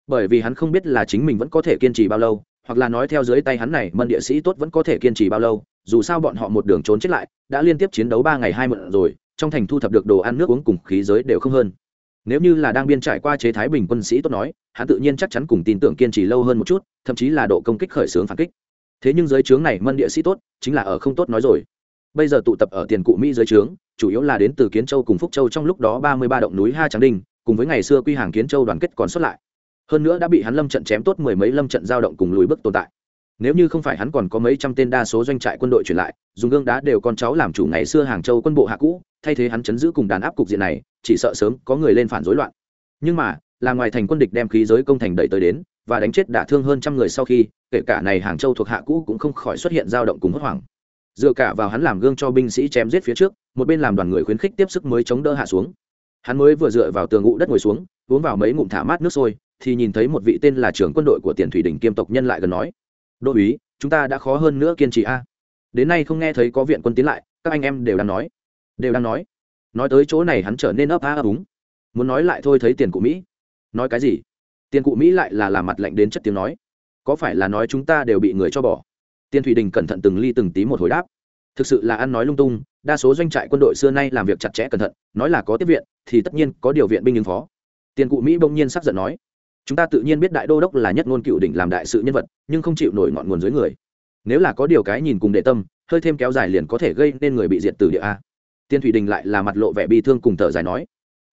Bởi vì hắn không biết là chính mình vẫn có thể kiên trì bao lâu hoặc là nói theo dưới tay hắn này mân địa sĩ tốt vẫn có thể kiên trì bao lâu dù sao bọn họ một đường trốn chết lại đã liên tiếp chiến đấu ba ngày hai mượn rồi trong thành thu thập được đồ ăn nước uống cùng khí giới đều không hơn. Nếu như là đang biên trải qua chế thái bình quân sĩ tốt nói, hắn tự nhiên chắc chắn cùng tin tưởng kiên trì lâu hơn một chút, thậm chí là độ công kích khởi xướng phản kích. Thế nhưng giới trướng này mân địa sĩ tốt, chính là ở không tốt nói rồi. Bây giờ tụ tập ở tiền cụ mỹ dưới trướng, chủ yếu là đến từ kiến châu cùng phúc châu trong lúc đó ba mươi ba động núi ha tráng đinh, cùng với ngày xưa quy hàng kiến châu đoàn kết còn xuất lại. Hơn nữa đã bị hắn lâm trận chém tốt mười mấy lâm trận giao động cùng lùi bước tồn tại nếu như không phải hắn còn có mấy trăm tên đa số doanh trại quân đội chuyển lại, dùng gương đá đều con cháu làm chủ ngày xưa hàng châu quân bộ hạ cũ, thay thế hắn chấn giữ cùng đàn áp cục diện này, chỉ sợ sớm có người lên phản rối loạn. Nhưng mà, là ngoài thành quân địch đem khí giới công thành đẩy tới đến, và đánh chết đả thương hơn trăm người sau khi, kể cả này hàng châu thuộc hạ cũ cũng không khỏi xuất hiện dao động cùng hốt hoảng. Dựa cả vào hắn làm gương cho binh sĩ chém giết phía trước, một bên làm đoàn người khuyến khích tiếp sức mới chống đỡ hạ xuống. Hắn mới vừa dựa vào tường ngụ đất ngồi xuống, uống vào mấy ngụm thả mát nước sôi, thì nhìn thấy một vị tên là trưởng quân đội của tiền thủy đỉnh kiêm tộc nhân lại gần nói đô uý chúng ta đã khó hơn nữa kiên trì a. Đến nay không nghe thấy có viện quân tiến lại, các anh em đều đang nói. Đều đang nói. Nói tới chỗ này hắn trở nên ấp a ấp úng. Muốn nói lại thôi thấy tiền cụ mỹ. Nói cái gì? Tiền cụ mỹ lại là làm mặt lạnh đến chất tiếng nói. Có phải là nói chúng ta đều bị người cho bỏ? Tiên thủy đình cẩn thận từng ly từng tí một hồi đáp. Thực sự là ăn nói lung tung, đa số doanh trại quân đội xưa nay làm việc chặt chẽ cẩn thận, nói là có tiếp viện, thì tất nhiên có điều viện binh ứng phó. Tiền cụ mỹ bỗng nhiên sắp giận nói chúng ta tự nhiên biết đại đô đốc là nhất ngôn cựu đỉnh làm đại sự nhân vật, nhưng không chịu nổi ngọn nguồn dưới người. Nếu là có điều cái nhìn cùng đệ tâm, hơi thêm kéo dài liền có thể gây nên người bị diệt từ địa a. Tiên thủy đình lại là mặt lộ vẻ bi thương cùng thở dài nói,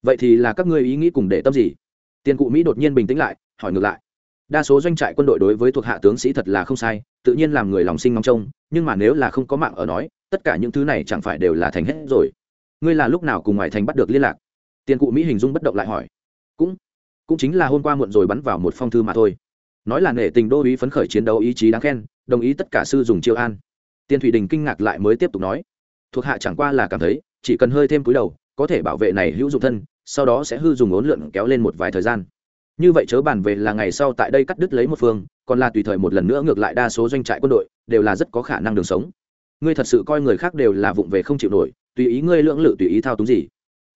vậy thì là các ngươi ý nghĩ cùng để tâm gì? Tiên cụ mỹ đột nhiên bình tĩnh lại, hỏi ngược lại, đa số doanh trại quân đội đối với thuộc hạ tướng sĩ thật là không sai, tự nhiên làm người lòng sinh ngóng trông, nhưng mà nếu là không có mạng ở nói, tất cả những thứ này chẳng phải đều là thành hết rồi. Ngươi là lúc nào cùng ngoại thành bắt được liên lạc? Tiền cụ mỹ hình dung bất động lại hỏi, cũng cũng chính là hôm qua muộn rồi bắn vào một phong thư mà thôi. Nói là nể tình đô ý phấn khởi chiến đấu ý chí đáng khen, đồng ý tất cả sư dùng chiêu an. Tiền thủy đình kinh ngạc lại mới tiếp tục nói, thuộc hạ chẳng qua là cảm thấy, chỉ cần hơi thêm cúi đầu, có thể bảo vệ này hữu dụng thân, sau đó sẽ hư dùng ốn lượn kéo lên một vài thời gian. Như vậy chớ bàn về là ngày sau tại đây cắt đứt lấy một phương, còn là tùy thời một lần nữa ngược lại đa số doanh trại quân đội, đều là rất có khả năng đường sống. Ngươi thật sự coi người khác đều là vụng về không chịu nổi, tùy ý ngươi lưỡng lự tùy ý thao túng gì.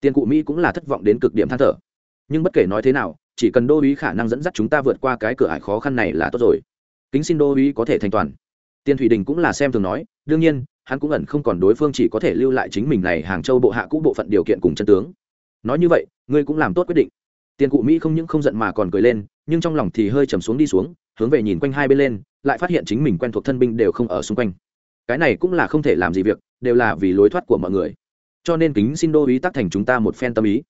Tiền cụ mỹ cũng là thất vọng đến cực điểm than thở nhưng bất kể nói thế nào, chỉ cần đô uý khả năng dẫn dắt chúng ta vượt qua cái cửa ải khó khăn này là tốt rồi. Kính xin đô uý có thể thành toàn. Tiên thủy đình cũng là xem thường nói, đương nhiên, hắn cũng ẩn không còn đối phương chỉ có thể lưu lại chính mình này hàng châu bộ hạ cũ bộ phận điều kiện cùng chân tướng. Nói như vậy, ngươi cũng làm tốt quyết định. Tiền cụ mỹ không những không giận mà còn cười lên, nhưng trong lòng thì hơi trầm xuống đi xuống, hướng về nhìn quanh hai bên lên, lại phát hiện chính mình quen thuộc thân binh đều không ở xung quanh. Cái này cũng là không thể làm gì việc, đều là vì lối thoát của mọi người. Cho nên kính xin đô ý tác thành chúng ta một phen tâm ý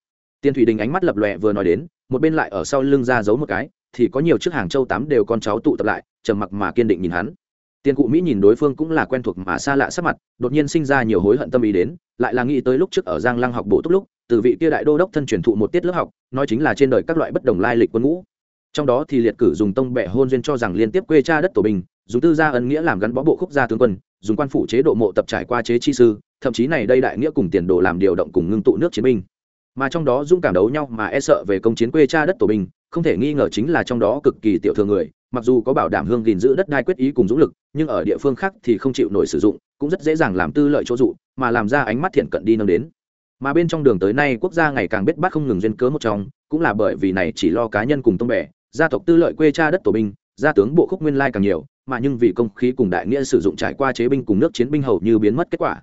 tiền thủy đình ánh mắt lập lòe vừa nói đến, một bên lại ở sau lưng ra giấu một cái, thì có nhiều chiếc hàng châu tám đều con cháu tụ tập lại, trầm mặc mà kiên định nhìn hắn. Tiền cụ mỹ nhìn đối phương cũng là quen thuộc mà xa lạ sắc mặt, đột nhiên sinh ra nhiều hối hận tâm ý đến, lại là nghĩ tới lúc trước ở giang lăng học bộ túc lúc, từ vị kia đại đô đốc thân truyền thụ một tiết lớp học, nói chính là trên đời các loại bất đồng lai lịch quân ngũ. Trong đó thì liệt cử dùng tông bệ hôn duyên cho rằng liên tiếp quê cha đất tổ bình, dùng tư gia ân nghĩa làm gắn bó bộ khúc gia tướng quân, dùng quan phủ chế độ mộ tập trải qua chế chi sư, thậm chí này đây đại nghĩa cùng tiền đồ làm điều động cùng ngưng tụ nước chiến binh mà trong đó dũng cảm đấu nhau mà e sợ về công chiến quê cha đất tổ binh, không thể nghi ngờ chính là trong đó cực kỳ tiểu thường người, mặc dù có bảo đảm hương gìn giữ đất đai quyết ý cùng dũng lực, nhưng ở địa phương khác thì không chịu nổi sử dụng, cũng rất dễ dàng làm tư lợi chỗ dụ, mà làm ra ánh mắt thiện cận đi nâng đến. Mà bên trong đường tới nay quốc gia ngày càng biết bắt không ngừng duyên cớ một trong, cũng là bởi vì này chỉ lo cá nhân cùng tông bè, gia tộc tư lợi quê cha đất tổ binh, gia tướng bộ khúc nguyên lai càng nhiều, mà nhưng vì công khí cùng đại nghĩa sử dụng trải qua chế binh cùng nước chiến binh hầu như biến mất kết quả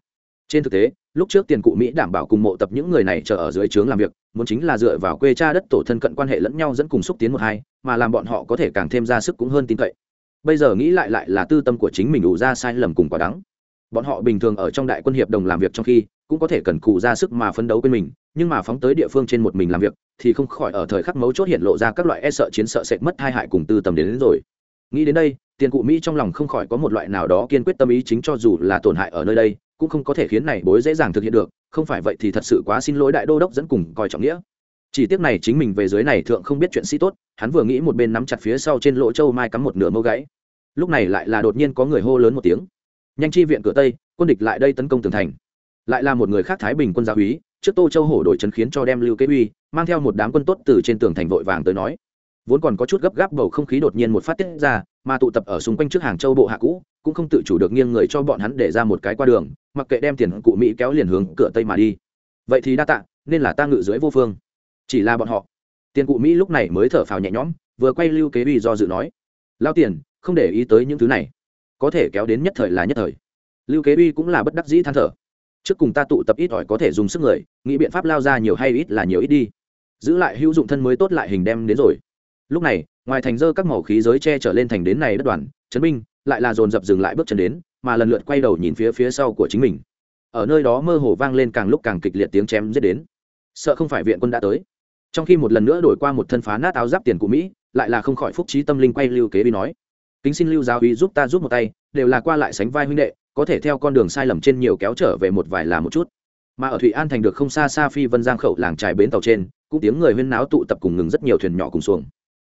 trên thực tế lúc trước tiền cụ mỹ đảm bảo cùng mộ tập những người này chờ ở dưới trướng làm việc muốn chính là dựa vào quê cha đất tổ thân cận quan hệ lẫn nhau dẫn cùng xúc tiến một hai mà làm bọn họ có thể càng thêm ra sức cũng hơn tin cậy. Bây giờ nghĩ lại lại là tư tâm của chính mình đủ ra sai lầm cùng quả đắng bọn họ bình thường ở trong đại quân hiệp đồng làm việc trong khi cũng có thể cần cù ra sức mà phấn đấu quên mình nhưng mà phóng tới địa phương trên một mình làm việc thì không khỏi ở thời khắc mấu chốt hiện lộ ra các loại e sợ chiến sợ sệt mất hai hại cùng tư tâm đến, đến rồi. Nghĩ đến đây tiền cụ mỹ trong lòng không khỏi có một loại nào đó kiên quyết tâm ý chính cho dù là tổn hại ở nơi đây cũng không có thể khiến này bối dễ dàng thực hiện được, không phải vậy thì thật sự quá xin lỗi đại đô đốc dẫn cùng coi trọng nghĩa. Chỉ tiếc này chính mình về dưới này thượng không biết chuyện sĩ tốt, hắn vừa nghĩ một bên nắm chặt phía sau trên lỗ châu mai cắm một nửa mâu gãy. Lúc này lại là đột nhiên có người hô lớn một tiếng. Nhanh chi viện cửa tây, quân địch lại đây tấn công tường thành. Lại là một người khác thái bình quân gia úy, trước tô châu hổ đổi trấn khiến cho đem lưu kế uy, mang theo một đám quân tốt từ trên tường thành vội vàng tới nói. Vốn còn có chút gấp gáp bầu không khí đột nhiên một phát tiết ra, mà tụ tập ở xung quanh trước hàng châu bộ hạ cũ, cũng không tự chủ được nghiêng người cho bọn hắn để ra một cái qua đường mặc kệ đem tiền cụ mỹ kéo liền hướng cửa tây mà đi. Vậy thì đa tạ, nên là ta ngự dưới vô phương. Chỉ là bọn họ. Tiền cụ mỹ lúc này mới thở phào nhẹ nhõm, vừa quay lưu kế uy do dự nói, lao tiền, không để ý tới những thứ này. Có thể kéo đến nhất thời là nhất thời. Lưu kế uy cũng là bất đắc dĩ than thở. Trước cùng ta tụ tập ít ỏi có thể dùng sức người, nghĩ biện pháp lao ra nhiều hay ít là nhiều ít đi. Giữ lại hữu dụng thân mới tốt lại hình đem đến rồi. Lúc này, ngoài thành dơ các màu khí giới che trở lên thành đến này đất đoàn, chấn binh lại là dồn dập dừng lại bước chân đến, mà lần lượt quay đầu nhìn phía phía sau của chính mình. Ở nơi đó mơ hồ vang lên càng lúc càng kịch liệt tiếng chém giết đến. Sợ không phải viện quân đã tới. Trong khi một lần nữa đổi qua một thân phá nát áo giáp tiền của mỹ, lại là không khỏi phúc trí tâm linh quay lưu kế vi nói. Kính xin lưu giáo uy giúp ta giúp một tay, đều là qua lại sánh vai huynh đệ, có thể theo con đường sai lầm trên nhiều kéo trở về một vài là một chút. Mà ở thụy an thành được không xa xa phi vân giang khẩu làng trài bến tàu trên, cũng tiếng người huyên náo tụ tập cùng ngừng rất nhiều thuyền nhỏ cùng xuồng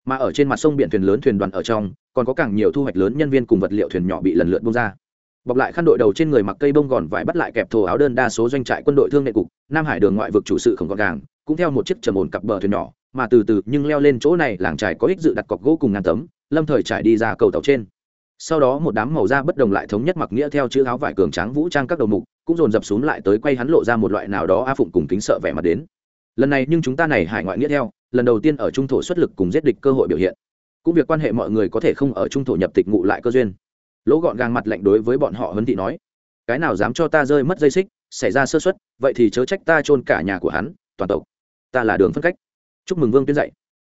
mà ở trên mặt sông biển thuyền lớn thuyền đoàn ở trong, còn có càng nhiều thu hoạch lớn nhân viên cùng vật liệu thuyền nhỏ bị lần lượt bung ra. Bọc lại khăn đội đầu trên người mặc cây bông gòn vải bắt lại kẹp thổ áo đơn đa số doanh trại quân đội thương nghệ cục, nam hải đường ngoại vực chủ sự không gọn gàng, cũng theo một chiếc trầm ổn cặp bờ thuyền nhỏ, mà từ từ nhưng leo lên chỗ này làng trải có ích dự đặt cọc gỗ cùng ngàn tấm, lâm thời trải đi ra cầu tàu trên. Sau đó một đám màu da bất đồng lại thống nhất mặc nghĩa theo chữ áo vải cường tráng vũ trang các đầu mục, cũng dồn dập xuống lại tới quay hắn lộ ra một loại nào đó a phụng cùng kính sợ vẻ mặt đến. Lần này nhưng chúng ta này hải ngoại nghĩa theo lần đầu tiên ở trung thổ xuất lực cùng giết địch cơ hội biểu hiện. Cũng việc quan hệ mọi người có thể không ở trung thổ nhập tịch ngụ lại cơ duyên. Lỗ gọn gàng mặt lạnh đối với bọn họ huấn thị nói, cái nào dám cho ta rơi mất dây xích, xảy ra sơ xuất vậy thì chớ trách ta chôn cả nhà của hắn, toàn tộc. Ta là đường phân cách. Chúc mừng vương tuyên dạy.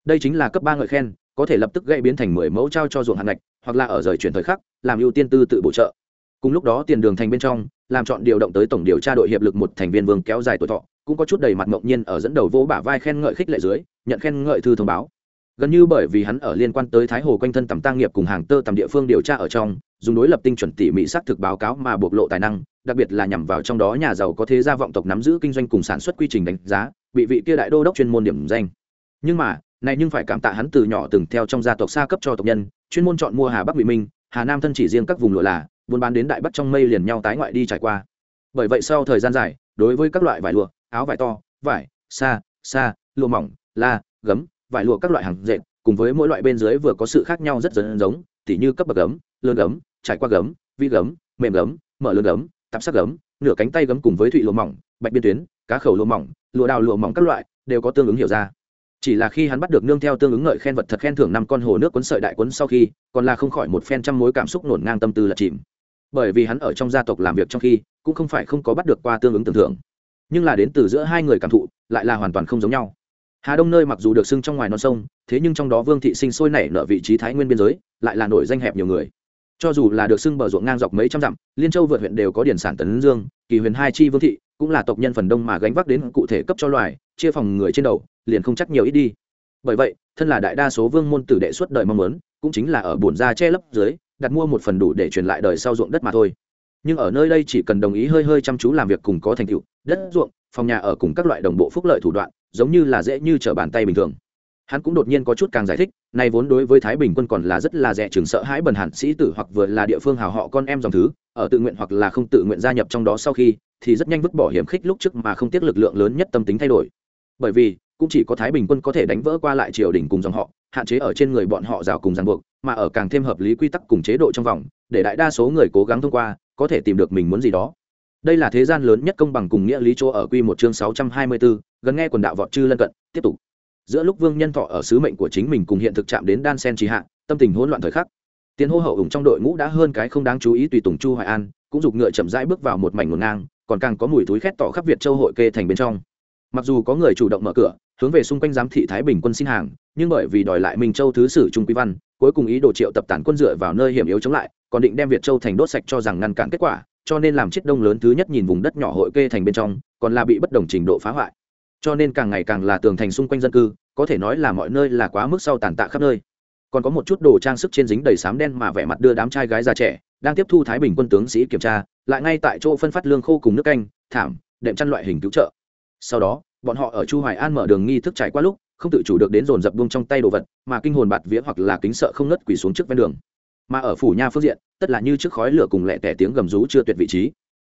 Đây chính là cấp ba ngợi khen, có thể lập tức gây biến thành mười mẫu trao cho ruộng hạn ngạch, hoặc là ở rời chuyển thời khắc, làm ưu tiên tư tự bổ trợ. Cùng lúc đó tiền đường thành bên trong, làm chọn điều động tới tổng điều tra đội hiệp lực một thành viên vương kéo dài tuổi thọ cũng có chút đầy mặt ngẫu nhiên ở dẫn đầu vỗ bả vai khen ngợi khích lệ dưới, nhận khen ngợi thư thông báo. Gần như bởi vì hắn ở liên quan tới thái hồ quanh thân tầm tăng nghiệp cùng hàng tơ tầm địa phương điều tra ở trong, dùng đối lập tinh chuẩn tỉ mỉ xác thực báo cáo mà bộc lộ tài năng, đặc biệt là nhằm vào trong đó nhà giàu có thế gia vọng tộc nắm giữ kinh doanh cùng sản xuất quy trình đánh giá, bị vị kia đại đô đốc chuyên môn điểm danh. Nhưng mà, này nhưng phải cảm tạ hắn từ nhỏ từng theo trong gia tộc xa cấp cho tộc nhân, chuyên môn chọn mua hà bắc bị minh, hà nam thân chỉ riêng các vùng lụa là, buôn bán đến đại bắc trong mây liền nhau tái ngoại đi trải qua. Bởi vậy sau thời gian dài, đối với các loại vải lụa áo vải to, vải xa xa lụa mỏng, la, gấm, vải lụa các loại hàng dệt, cùng với mỗi loại bên dưới vừa có sự khác nhau rất dần giống, tỉ như cấp bậc gấm lơn gấm, trải qua gấm, vi gấm, mềm gấm, mở lơn gấm, tạp sắc gấm, nửa cánh tay gấm cùng với thụy lụa mỏng, bạch biên tuyến, cá khẩu lụa mỏng, lụa đào lụa mỏng các loại đều có tương ứng hiểu ra. Chỉ là khi hắn bắt được nương theo tương ứng ngợi khen vật thật khen thưởng năm con hồ nước cuốn sợi đại cuốn sau khi, còn là không khỏi một phen trăm mối cảm xúc nổn ngang tâm tư là chìm. Bởi vì hắn ở trong gia tộc làm việc trong khi, cũng không phải không có bắt được qua tương ứng tưởng thưởng nhưng là đến từ giữa hai người cảm thụ, lại là hoàn toàn không giống nhau. Hà đông nơi mặc dù được xưng trong ngoài non sông, thế nhưng trong đó vương thị sinh sôi nảy nở vị trí thái nguyên biên giới, lại là nổi danh hẹp nhiều người. Cho dù là được xưng bờ ruộng ngang dọc mấy trăm dặm, liên châu vượt huyện đều có điển sản tấn dương, kỳ huyền hai chi vương thị, cũng là tộc nhân phần đông mà gánh vác đến cụ thể cấp cho loài, chia phòng người trên đầu, liền không chắc nhiều ít đi. Bởi vậy, thân là đại đa số vương môn tử đệ suốt đời mong muốn, cũng chính là ở bổn ra che lấp dưới, đặt mua một phần đủ để truyền lại đời sau ruộng đất mà thôi. Nhưng ở nơi đây chỉ cần đồng ý hơi hơi chăm chú làm việc cùng có thành tựu đất ruộng, phòng nhà ở cùng các loại đồng bộ phúc lợi thủ đoạn, giống như là dễ như trở bàn tay bình thường. Hắn cũng đột nhiên có chút càng giải thích, này vốn đối với thái bình quân còn là rất là rẻ chừng sợ hãi bần hẳn sĩ tử hoặc vừa là địa phương hào họ con em dòng thứ, ở tự nguyện hoặc là không tự nguyện gia nhập trong đó sau khi, thì rất nhanh vứt bỏ hiểm khích lúc trước mà không tiếc lực lượng lớn nhất tâm tính thay đổi. Bởi vì, cũng chỉ có thái bình quân có thể đánh vỡ qua lại triều đình cùng dòng họ, hạn chế ở trên người bọn họ rào cùng ràng buộc, mà ở càng thêm hợp lý quy tắc cùng chế độ trong vòng, để đại đa số người cố gắng thông qua, có thể tìm được mình muốn gì đó đây là thế gian lớn nhất công bằng cùng nghĩa lý chỗ ở quy một chương sáu trăm hai mươi 624, gần nghe quần đạo vọt chư lân cận tiếp tục. Giữa lúc vương nhân thọ ở sứ mệnh của chính mình cùng hiện thực chạm đến đan sen trì hạ tâm tình hỗn loạn thời khắc. Tiến hô hậu ủng trong đội ngũ đã hơn cái không đáng chú ý tùy tùng chu hoài an cũng giục ngựa chậm rãi bước vào một mảnh ngổn ngang còn càng có mùi túi khét tỏ khắp việt châu hội kê thành bên trong. Mặc dù có người chủ động mở cửa hướng về xung quanh giám thị thái bình quân xin hàng nhưng bởi vì đòi lại minh châu thứ sử trung quý văn cuối cùng ý đồ triệu tập tản quân dựa vào nơi hiểm yếu chống lại còn định đem việt châu thành đốt sạch cho rằng ngăn cản kết quả cho nên làm chiết đông lớn thứ nhất nhìn vùng đất nhỏ hội kê thành bên trong, còn là bị bất đồng trình độ phá hoại. Cho nên càng ngày càng là tường thành xung quanh dân cư, có thể nói là mọi nơi là quá mức sau tàn tạ khắp nơi. Còn có một chút đồ trang sức trên dính đầy sám đen mà vẻ mặt đưa đám trai gái già trẻ, đang tiếp thu thái bình quân tướng sĩ kiểm tra, lại ngay tại chỗ phân phát lương khô cùng nước canh, thảm, đệm chăn loại hình cứu trợ. Sau đó, bọn họ ở chu hoài an mở đường nghi thức trải qua lúc, không tự chủ được đến dồn dập buông trong tay đồ vật, mà kinh hồn bạt vía hoặc là kính sợ không nứt quỳ xuống trước ven đường mà ở phủ nha phương diện, tất là như trước khói lửa cùng lẹ tẻ tiếng gầm rú chưa tuyệt vị trí.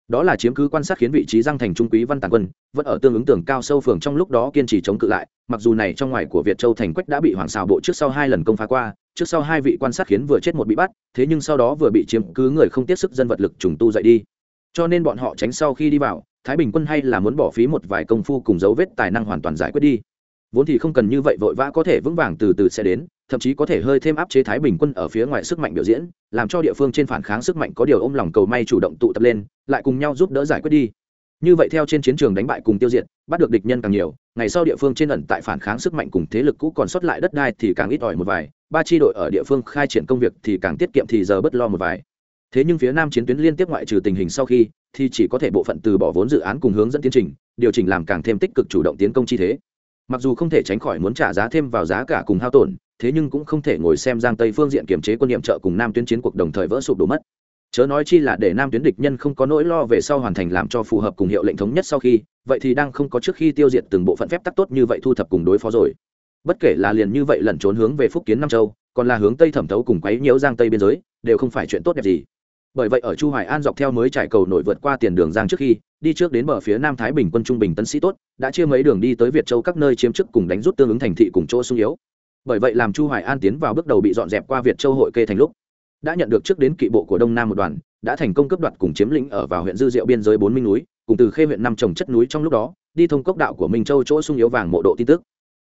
Đó là chiếm cứ quan sát khiến vị trí giang thành trung quý văn tàn quân, vẫn ở tương ứng tường cao sâu phường trong lúc đó kiên trì chống cự lại, mặc dù này trong ngoài của việt châu thành quách đã bị hoàng xào bộ trước sau hai lần công phá qua, trước sau hai vị quan sát khiến vừa chết một bị bắt, thế nhưng sau đó vừa bị chiếm cứ người không tiếp sức dân vật lực trùng tu dậy đi. Cho nên bọn họ tránh sau khi đi vào, thái bình quân hay là muốn bỏ phí một vài công phu cùng dấu vết tài năng hoàn toàn giải quyết đi. Vốn thì không cần như vậy vội vã có thể vững vàng từ từ sẽ đến thậm chí có thể hơi thêm áp chế thái bình quân ở phía ngoài sức mạnh biểu diễn, làm cho địa phương trên phản kháng sức mạnh có điều ôm lòng cầu may chủ động tụ tập lên, lại cùng nhau giúp đỡ giải quyết đi. Như vậy theo trên chiến trường đánh bại cùng tiêu diệt, bắt được địch nhân càng nhiều, ngày sau địa phương trên ẩn tại phản kháng sức mạnh cùng thế lực cũ còn sót lại đất đai thì càng ít ỏi một vài, ba tri đội ở địa phương khai triển công việc thì càng tiết kiệm thì giờ bất lo một vài. Thế nhưng phía nam chiến tuyến liên tiếp ngoại trừ tình hình sau khi, thì chỉ có thể bộ phận từ bỏ vốn dự án cùng hướng dẫn tiến trình, điều chỉnh làm càng thêm tích cực chủ động tiến công chi thế. Mặc dù không thể tránh khỏi muốn trả giá thêm vào giá cả cùng hao tổn thế nhưng cũng không thể ngồi xem giang tây phương diện kiểm chế quân nhiệm trợ cùng nam tuyến chiến cuộc đồng thời vỡ sụp đổ mất. Chớ nói chi là để nam tuyến địch nhân không có nỗi lo về sau hoàn thành làm cho phù hợp cùng hiệu lệnh thống nhất sau khi, vậy thì đang không có trước khi tiêu diệt từng bộ phận phép tắc tốt như vậy thu thập cùng đối phó rồi. Bất kể là liền như vậy lẩn trốn hướng về phúc kiến nam châu, còn là hướng tây thẩm thấu cùng quấy nhiễu giang tây biên giới, đều không phải chuyện tốt đẹp gì. Bởi vậy ở chu hoài an dọc theo mới trải cầu nổi vượt qua tiền đường giang trước khi, đi trước đến bờ phía nam thái bình quân trung bình tấn sĩ tốt, đã chia mấy đường đi tới việt châu các nơi chiếm chức cùng đánh rút tương ứng thành thị cùng chỗ sung yếu bởi vậy làm chu hoài an tiến vào bước đầu bị dọn dẹp qua việt châu hội kê thành lúc, đã nhận được trước đến kỵ bộ của đông nam một đoàn, đã thành công cấp đoạt cùng chiếm lĩnh ở vào huyện dư diệu biên giới bốn minh núi, cùng từ khê huyện năm trồng chất núi trong lúc đó, đi thông cốc đạo của minh châu chỗ sung yếu vàng mộ độ tin tức.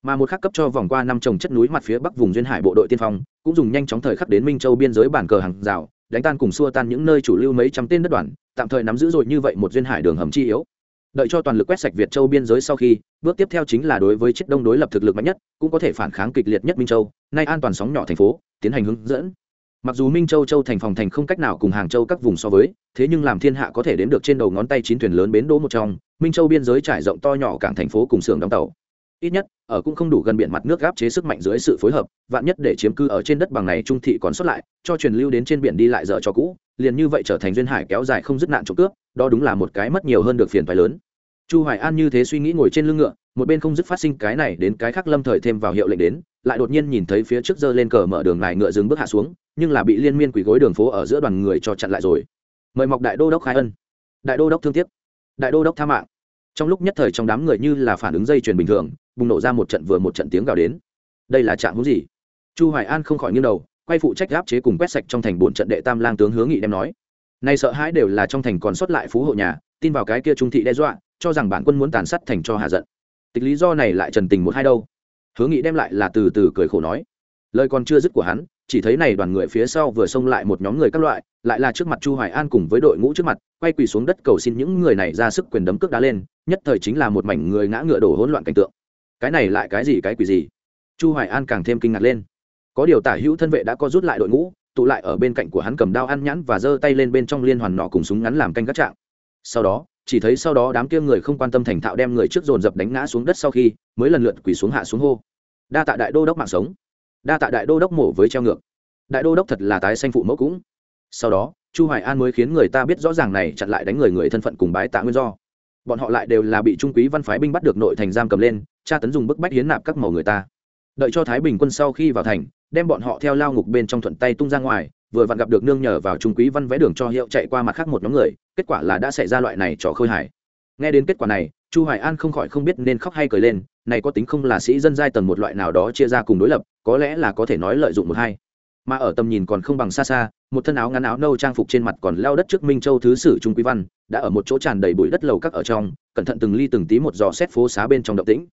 Mà một khắc cấp cho vòng qua năm trồng chất núi mặt phía bắc vùng duyên hải bộ đội tiên phong, cũng dùng nhanh chóng thời khắc đến minh châu biên giới bản cờ hàng rào, đánh tan cùng xua tan những nơi chủ lưu mấy trăm tên đất đoàn, tạm thời nắm giữ rồi như vậy một duyên hải đường hầm chi yếu đợi cho toàn lực quét sạch việt châu biên giới sau khi, bước tiếp theo chính là đối với chiết đông đối lập thực lực mạnh nhất, cũng có thể phản kháng kịch liệt nhất minh châu, nay an toàn sóng nhỏ thành phố, tiến hành hướng dẫn. Mặc dù minh châu châu thành phòng thành không cách nào cùng hàng châu các vùng so với, thế nhưng làm thiên hạ có thể đến được trên đầu ngón tay chín thuyền lớn bến đỗ một trong, minh châu biên giới trải rộng to nhỏ cảng thành phố cùng xưởng đóng tàu. Ít nhất, ở cũng không đủ gần biển mặt nước gáp chế sức mạnh dưới sự phối hợp, vạn nhất để chiếm cư ở trên đất bằng này trung thị còn xuất lại, cho truyền lưu đến trên biển đi lại dở cho cũ, liền như vậy trở thành duyên hải kéo dài không dứt nạn trộm cướp đó đúng là một cái mất nhiều hơn được phiền phải lớn. Chu hoài an như thế suy nghĩ ngồi trên lưng ngựa, một bên không dứt phát sinh cái này đến cái khác lâm thời thêm vào hiệu lệnh đến, lại đột nhiên nhìn thấy phía trước dơ lên cờ mở đường này ngựa dừng bước hạ xuống, nhưng là bị liên miên quỷ gối đường phố ở giữa đoàn người cho chặn lại rồi. Mời mọc đại đô đốc khai ân. Đại đô đốc thương tiếc. Đại đô đốc tha mạng. Trong lúc nhất thời trong đám người như là phản ứng dây chuyền bình thường, bùng nổ ra một trận vừa một trận tiếng gào đến. Đây là trạng hữu gì? Chu hoài an không khỏi nghiêng đầu, quay phụ trách áp chế cùng quét sạch trong thành bốn trận đệ tam lang tướng hướng nghị đem nói nay sợ hãi đều là trong thành còn sót lại phú hộ nhà, tin vào cái kia trung thị đe dọa, cho rằng bản quân muốn tàn sát thành cho hạ giận. Tịch lý do này lại trần tình một hai đâu. Hướng nghị đem lại là từ từ cười khổ nói. Lời còn chưa dứt của hắn, chỉ thấy này đoàn người phía sau vừa xông lại một nhóm người các loại, lại là trước mặt chu hoài an cùng với đội ngũ trước mặt, quay quỳ xuống đất cầu xin những người này ra sức quyền đấm cước đá lên, nhất thời chính là một mảnh người ngã ngựa đổ hỗn loạn cảnh tượng. Cái này lại cái gì cái quỷ gì? Chu hoài an càng thêm kinh ngạc lên. Có điều tả hữu thân vệ đã có rút lại đội ngũ tụ lại ở bên cạnh của hắn cầm đao ăn nhãn và giơ tay lên bên trong liên hoàn nọ cùng súng ngắn làm canh các trạng. Sau đó, chỉ thấy sau đó đám kia người không quan tâm thành thạo đem người trước dồn dập đánh ngã xuống đất sau khi, mới lần lượt quỳ xuống hạ xuống hô. Đa tạ đại đô đốc mạng sống. Đa tạ đại đô đốc mổ với treo ngược. Đại đô đốc thật là tái sanh phụ mẫu cũng. Sau đó, chu hoài an mới khiến người ta biết rõ ràng này chặn lại đánh người người thân phận cùng bái tạ nguyên do. Bọn họ lại đều là bị trung quý văn phái binh bắt được nội thành giam cầm lên, tra tấn dùng bức bách hiến nạp các màu người ta. Đợi cho thái bình quân sau khi vào thành đem bọn họ theo lao ngục bên trong thuận tay tung ra ngoài, vừa vặn gặp được nương nhờ vào trung quý văn vẽ đường cho hiệu chạy qua mặt khác một nhóm người, kết quả là đã xảy ra loại này trò khơi hải nghe đến kết quả này, chu hoài an không khỏi không biết nên khóc hay cười lên, này có tính không là sĩ dân giai tầng một loại nào đó chia ra cùng đối lập, có lẽ là có thể nói lợi dụng một hai. Mà ở tầm nhìn còn không bằng xa xa, một thân áo ngắn áo nâu trang phục trên mặt còn leo đất trước minh châu thứ sử trung quý văn, đã ở một chỗ tràn đầy bụi đất lầu các ở trong, cẩn thận từng ly từng tí một giò xét phố xá bên trong động tĩnh.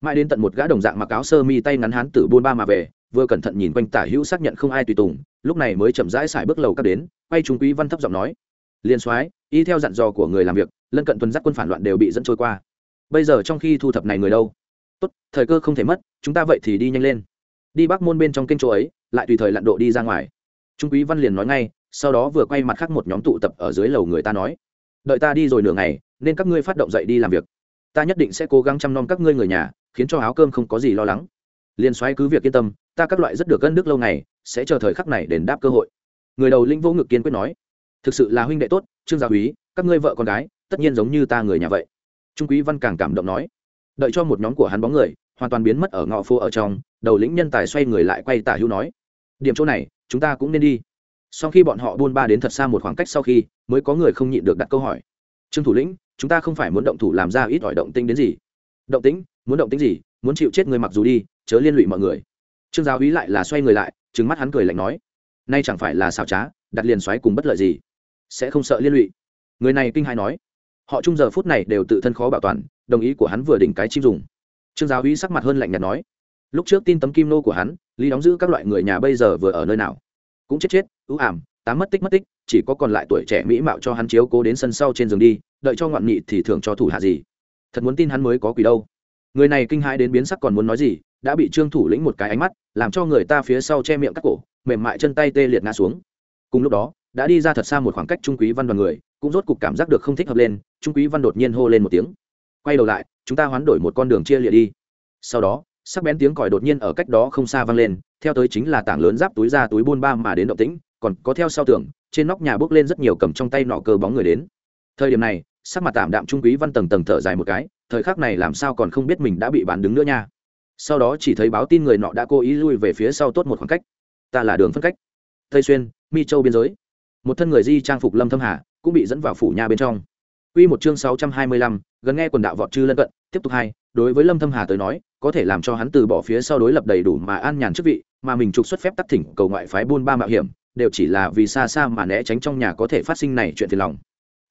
Mãi đến tận một gã đồng dạng mặc áo sơ mi tay ngắn hán tử buôn ba mà về vừa cẩn thận nhìn quanh tả hữu xác nhận không ai tùy tùng, lúc này mới chậm rãi xài bước lầu các đến, quay trung quý văn thấp giọng nói, liên soái, y theo dặn dò của người làm việc, lân cận tuần giác quân phản loạn đều bị dẫn trôi qua. Bây giờ trong khi thu thập này người đâu? Tốt, thời cơ không thể mất, chúng ta vậy thì đi nhanh lên. Đi bắc môn bên trong kênh chỗ ấy, lại tùy thời lặn độ đi ra ngoài. Trung quý văn liền nói ngay, sau đó vừa quay mặt khác một nhóm tụ tập ở dưới lầu người ta nói, đợi ta đi rồi nửa ngày, nên các ngươi phát động dậy đi làm việc. Ta nhất định sẽ cố gắng chăm nom các ngươi người nhà, khiến cho áo cơm không có gì lo lắng. Liền xoáy cứ việc yên tâm ta các loại rất được cân đức lâu ngày, sẽ chờ thời khắc này đền đáp cơ hội. Người đầu lĩnh vô ngực kiên quyết nói, thực sự là huynh đệ tốt, trương gia úy, các ngươi vợ con gái, tất nhiên giống như ta người nhà vậy. Trung quý văn càng cảm động nói, đợi cho một nhóm của hắn bóng người, hoàn toàn biến mất ở ngõ phố ở trong, đầu lĩnh nhân tài xoay người lại quay tả hữu nói, điểm chỗ này, chúng ta cũng nên đi. Sau khi bọn họ buôn ba đến thật xa một khoảng cách sau khi, mới có người không nhịn được đặt câu hỏi, trương thủ lĩnh, chúng ta không phải muốn động thủ làm ra ít ỏi động tinh đến gì? Động tĩnh? Muốn động tĩnh gì? Muốn chịu chết người mặc dù đi, chớ liên lụy mọi người trương giáo úy lại là xoay người lại, trừng mắt hắn cười lạnh nói, nay chẳng phải là xảo trá, đặt liền xoáy cùng bất lợi gì? Sẽ không sợ liên lụy. Người này kinh hai nói, họ chung giờ phút này đều tự thân khó bảo toàn, đồng ý của hắn vừa đỉnh cái chim dùng. Trương giáo úy sắc mặt hơn lạnh nhạt nói, lúc trước tin tấm kim nô của hắn, lý đóng giữ các loại người nhà bây giờ vừa ở nơi nào? Cũng chết chết, ưu ảm tám mất tích mất tích, chỉ có còn lại tuổi trẻ mỹ mạo cho hắn chiếu cố đến sân sau trên giường đi, đợi cho ngoạn nghị thì thường cho thủ hạ gì? Thật muốn tin hắn mới có quỷ đâu người này kinh hãi đến biến sắc còn muốn nói gì, đã bị trương thủ lĩnh một cái ánh mắt, làm cho người ta phía sau che miệng cắt cổ, mềm mại chân tay tê liệt ngã xuống. Cùng lúc đó, đã đi ra thật xa một khoảng cách trung quý văn đoàn người, cũng rốt cục cảm giác được không thích hợp lên, trung quý văn đột nhiên hô lên một tiếng. Quay đầu lại, chúng ta hoán đổi một con đường chia lịa đi. Sau đó, sắc bén tiếng còi đột nhiên ở cách đó không xa vang lên, theo tới chính là tảng lớn giáp túi ra túi buôn ba mà đến động tĩnh, còn có theo sau tường, trên nóc nhà bước lên rất nhiều cầm trong tay nọ cơ bóng người đến. Thời điểm này, sắc mặt tạm đạm trung quý văn tầng tầng thở dài một cái thời khắc này làm sao còn không biết mình đã bị bán đứng nữa nha. Sau đó chỉ thấy báo tin người nọ đã cố ý lui về phía sau tốt một khoảng cách. Ta là đường phân cách. Tây xuyên mi châu biên giới. Một thân người di trang phục lâm thâm hà cũng bị dẫn vào phủ nhà bên trong. Quy một chương 625, gần nghe quần đạo vọt chư lân cận, tiếp tục hai, đối với Lâm Thâm Hà tới nói, có thể làm cho hắn từ bỏ phía sau đối lập đầy đủ mà an nhàn chức vị, mà mình trục xuất phép tắc thỉnh cầu ngoại phái buôn ba mạo hiểm, đều chỉ là vì xa xa mà né tránh trong nhà có thể phát sinh này chuyện phiền lòng.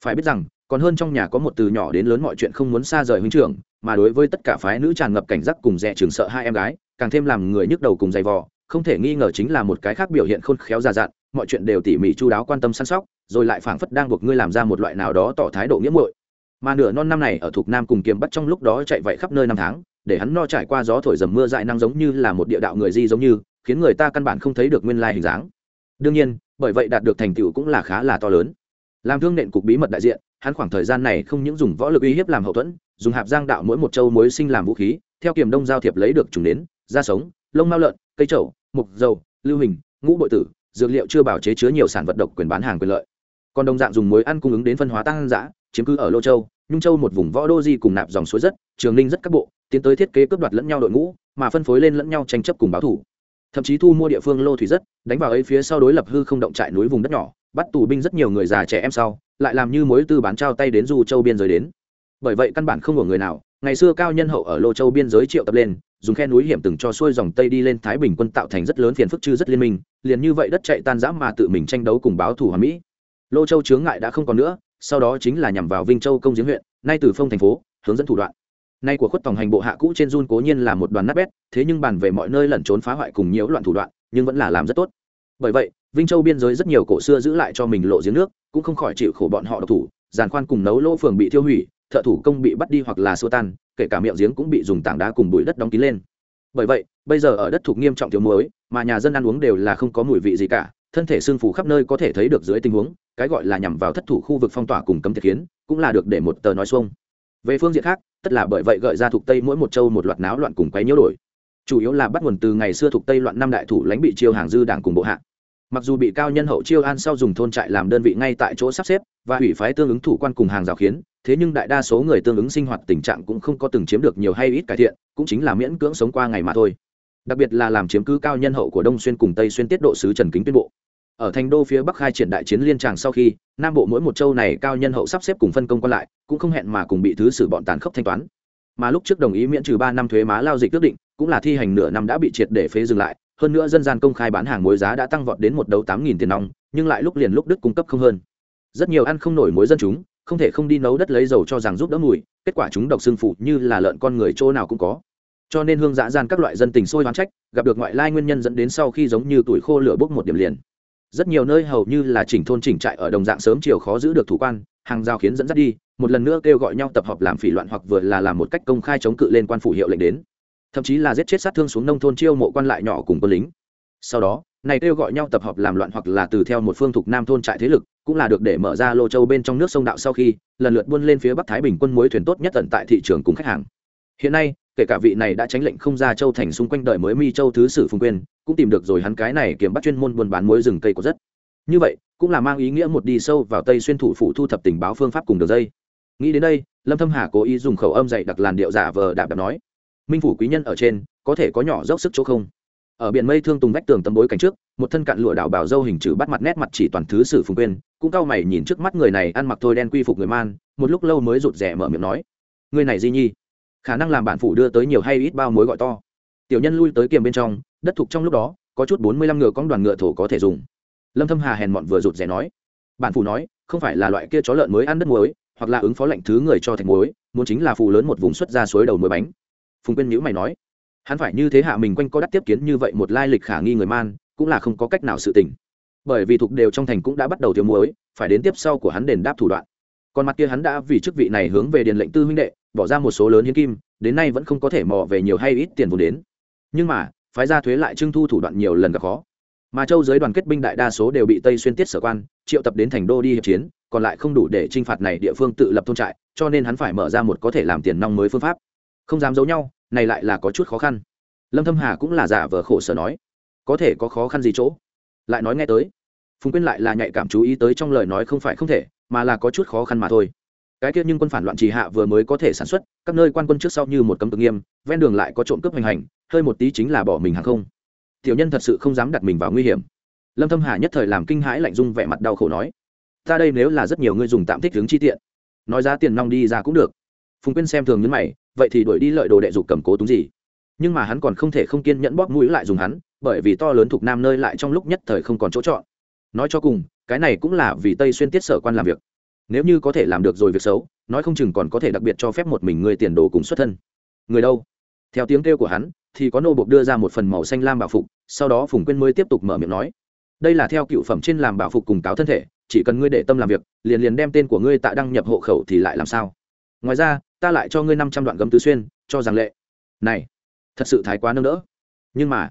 Phải biết rằng, còn hơn trong nhà có một từ nhỏ đến lớn mọi chuyện không muốn xa rời huynh trưởng, mà đối với tất cả phái nữ tràn ngập cảnh giác cùng dè trường sợ hai em gái, càng thêm làm người nhức đầu cùng dày vò, không thể nghi ngờ chính là một cái khác biểu hiện khôn khéo già dặn, mọi chuyện đều tỉ mỉ chu đáo quan tâm săn sóc, rồi lại phảng phất đang buộc ngươi làm ra một loại nào đó tỏ thái độ nghĩa muội. Mà nửa non năm này ở thuộc Nam cùng Kiềm bắt trong lúc đó chạy vậy khắp nơi năm tháng, để hắn no trải qua gió thổi dầm mưa dại năng giống như là một địa đạo người di giống như, khiến người ta căn bản không thấy được nguyên lai hình dáng. đương nhiên bởi vậy đạt được thành tựu cũng là khá là to lớn làm thương nện cục bí mật đại diện hắn khoảng thời gian này không những dùng võ lực uy hiếp làm hậu thuẫn, dùng hạp giang đạo mỗi một châu mối sinh làm vũ khí, theo kiềm đông giao thiệp lấy được trùng đến da sống, lông mao lợn, cây trậu mục dầu, lưu hình, ngũ bội tử, dược liệu chưa bảo chế chứa nhiều sản vật độc quyền bán hàng quyền lợi. Còn đồng dạng dùng muối ăn cung ứng đến phân hóa tăng giã chiếm cứ ở lô châu, nhung châu một vùng võ đô di cùng nạp dòng suối rất, trường ninh rất các bộ, tiến tới thiết kế cướp đoạt lẫn nhau đội ngũ, mà phân phối lên lẫn nhau tranh chấp cùng báo thủ. Thậm chí thu mua địa phương lô thủy rất, đánh vào ấy phía sau đối lập hư không động trại núi vùng đất nhỏ bắt tù binh rất nhiều người già trẻ em sau, lại làm như mối tư bán trao tay đến du châu biên giới đến. Bởi vậy căn bản không của người nào, ngày xưa cao nhân hậu ở lô châu biên giới triệu tập lên, dùng khe núi hiểm từng cho xuôi dòng tây đi lên thái bình quân tạo thành rất lớn phiền phức chư rất liên minh, liền như vậy đất chạy tan rã mà tự mình tranh đấu cùng báo thủ hòa mỹ. Lô châu chướng ngại đã không còn nữa, sau đó chính là nhằm vào vinh châu công giếng huyện, nay từ phong thành phố, hướng dẫn thủ đoạn. Nay của khuất tòng hành bộ hạ cũ trên run cố nhiên là một đoàn nát bét, thế nhưng bàn về mọi nơi lẩn trốn phá hoại cùng nhiễu loạn thủ đoạn, nhưng vẫn là làm rất tốt. Bởi vậy vinh châu biên giới rất nhiều cổ xưa giữ lại cho mình lộ giếng nước, cũng không khỏi chịu khổ bọn họ độc thủ, giàn khoan cùng nấu lỗ phường bị thiêu hủy, thợ thủ công bị bắt đi hoặc là xua tan, kể cả miệng giếng cũng bị dùng tảng đá cùng bụi đất đóng kín lên. Bởi vậy, bây giờ ở đất thuộc nghiêm trọng thiếu muối, mà nhà dân ăn uống đều là không có mùi vị gì cả, thân thể xương phủ khắp nơi có thể thấy được dưới tình huống, cái gọi là nhằm vào thất thủ khu vực phong tỏa cùng cấm thiệt kiến, cũng là được để một tờ nói xuông. Về phương diện khác, tất là bởi vậy gợi ra thuộc tây mỗi một châu một loạt náo loạn cùng quấy nhiễu đổi. Chủ yếu là bắt nguồn từ ngày xưa thuộc tây loạn năm đại thủ lãnh bị chiêu hàng dư đảng cùng bộ hạ mặc dù bị cao nhân hậu chiêu an sau dùng thôn trại làm đơn vị ngay tại chỗ sắp xếp và hủy phái tương ứng thủ quan cùng hàng rào khiến, thế nhưng đại đa số người tương ứng sinh hoạt tình trạng cũng không có từng chiếm được nhiều hay ít cải thiện, cũng chính là miễn cưỡng sống qua ngày mà thôi. Đặc biệt là làm chiếm cứ cao nhân hậu của đông xuyên cùng tây xuyên tiết độ sứ trần kính tuyên bộ. Ở thành đô phía bắc khai triển đại chiến liên tràng sau khi, nam bộ mỗi một châu này cao nhân hậu sắp xếp cùng phân công còn lại, cũng không hẹn mà cùng bị thứ sử bọn tàn khốc thanh toán. Mà lúc trước đồng ý miễn trừ ba năm thuế má lao dịch quyết định, cũng là thi hành nửa năm đã bị triệt để phế dừng lại hơn nữa dân gian công khai bán hàng muối giá đã tăng vọt đến một đấu tám nghìn tiền nong, nhưng lại lúc liền lúc đức cung cấp không hơn. Rất nhiều ăn không nổi muối dân chúng, không thể không đi nấu đất lấy dầu cho rằng giúp đỡ mùi, kết quả chúng độc xương phụ như là lợn con người chỗ nào cũng có. Cho nên hương dã gian các loại dân tình sôi hoán trách, gặp được ngoại lai nguyên nhân dẫn đến sau khi giống như tuổi khô lửa bốc một điểm liền. Rất nhiều nơi hầu như là chỉnh thôn chỉnh trại ở đồng dạng sớm chiều khó giữ được thủ quan, hàng giao khiến dẫn dắt đi, một lần nữa kêu gọi nhau tập hợp làm phỉ loạn hoặc vừa là làm một cách công khai chống cự lên quan phủ hiệu lệnh đến thậm chí là giết chết sát thương xuống nông thôn chiêu mộ quan lại nhỏ cùng quân lính. Sau đó, này kêu gọi nhau tập hợp làm loạn hoặc là từ theo một phương thuộc nam thôn trại thế lực, cũng là được để mở ra lô châu bên trong nước sông đạo sau khi, lần lượt buôn lên phía bắc thái bình quân muối thuyền tốt nhất tận tại thị trường cùng khách hàng. Hiện nay, kể cả vị này đã tránh lệnh không ra châu thành xung quanh đời mới mi châu thứ sử phùng quyên, cũng tìm được rồi hắn cái này kiếm bắt chuyên môn buôn bán muối rừng cây của rất. Như vậy, cũng là mang ý nghĩa một đi sâu vào tây xuyên thủ phủ thu thập tình báo phương pháp cùng đường dây. Nghĩ đến đây, lâm thâm hà cố ý dùng khẩu âm dạy đặc làn điệu giả vờ đạp đạp nói minh phủ quý nhân ở trên, có thể có nhỏ dốc sức chỗ không? Ở biển mây thương tùng vách tường tấm bối cảnh trước, một thân cạn lụa đảo bảo dâu hình chữ bắt mặt nét mặt chỉ toàn thứ sử phùng quyên cũng cao mày nhìn trước mắt người này ăn mặc thôi đen quy phục người man, một lúc lâu mới rụt rẻ mở miệng nói, người này di nhi, khả năng làm bản phủ đưa tới nhiều hay ít bao mối gọi to. Tiểu nhân lui tới kiềm bên trong, đất thục trong lúc đó, có chút bốn mươi lăm ngựa con đoàn ngựa thổ có thể dùng. Lâm thâm hà hèn mọn vừa rụt rẻ nói bản phủ nói, không phải là loại kia chó lợn mới ăn đất muối, hoặc là ứng phó lệnh thứ người cho thạch muối, muốn chính là phủ lớn một vùng xuất ra suối đầu muối bánh phùng quyên nhữ mày nói, hắn phải như thế hạ mình quanh co đắc tiếp kiến như vậy một lai lịch khả nghi người man, cũng là không có cách nào sự tình. Bởi vì thuộc đều trong thành cũng đã bắt đầu thiếu muối, phải đến tiếp sau của hắn đền đáp thủ đoạn. Còn mặt kia hắn đã vì chức vị này hướng về điền lệnh tư huynh đệ, bỏ ra một số lớn hiến kim, đến nay vẫn không có thể mò về nhiều hay ít tiền vốn đến. Nhưng mà, phái ra thuế lại trưng thu thủ đoạn nhiều lần gặp khó. Mà châu giới đoàn kết binh đại đa số đều bị tây xuyên tiết sở quan, triệu tập đến thành đô đi hiệp chiến, còn lại không đủ để t r i n h phạt này địa phương tự lập thôn trại, cho nên hắn phải mở ra một có thể làm tiền nong mới phương pháp. Không dám giấu nhau này lại là có chút khó khăn. Lâm thâm hà cũng là giả vờ khổ sở nói, có thể có khó khăn gì chỗ? Lại nói nghe tới, phùng quyên lại là nhạy cảm chú ý tới trong lời nói không phải không thể, mà là có chút khó khăn mà thôi. Cái kia nhưng quân phản loạn trì hạ vừa mới có thể sản xuất, các nơi quan quân trước sau như một cấm cực nghiêm, ven đường lại có trộm cướp hành hành, hơi một tí chính là bỏ mình hàng không. Tiểu nhân thật sự không dám đặt mình vào nguy hiểm. Lâm thâm hà nhất thời làm kinh hãi lạnh dung vẻ mặt đau khổ nói, ta đây nếu là rất nhiều người dùng tạm thích hướng chi tiện, nói giá tiền nong đi ra cũng được. Phùng quyên xem thường nhấn mày vậy thì đuổi đi lợi đồ đệ dục cầm cố túng gì? Nhưng mà hắn còn không thể không kiên nhẫn bóp mũi lại dùng hắn, bởi vì to lớn thuộc nam nơi lại trong lúc nhất thời không còn chỗ chọn. Nói cho cùng, cái này cũng là vì tây xuyên tiết sở quan làm việc. Nếu như có thể làm được rồi việc xấu, nói không chừng còn có thể đặc biệt cho phép một mình người tiền đồ cùng xuất thân. Người đâu? Theo tiếng kêu của hắn, thì có nô buộc đưa ra một phần màu xanh lam bảo phục, sau đó phùng quyên mới tiếp tục mở miệng nói, đây là theo cựu phẩm trên làm bảo phục cùng cáo thân thể, chỉ cần ngươi để tâm làm việc, liền liền đem tên của ngươi tạ đăng nhập hộ khẩu thì lại làm sao? Ngoài ra ta lại cho ngươi năm trăm đoạn gấm tứ xuyên, cho rằng lệ. Này, thật sự thái quá nâng đỡ. Nhưng mà,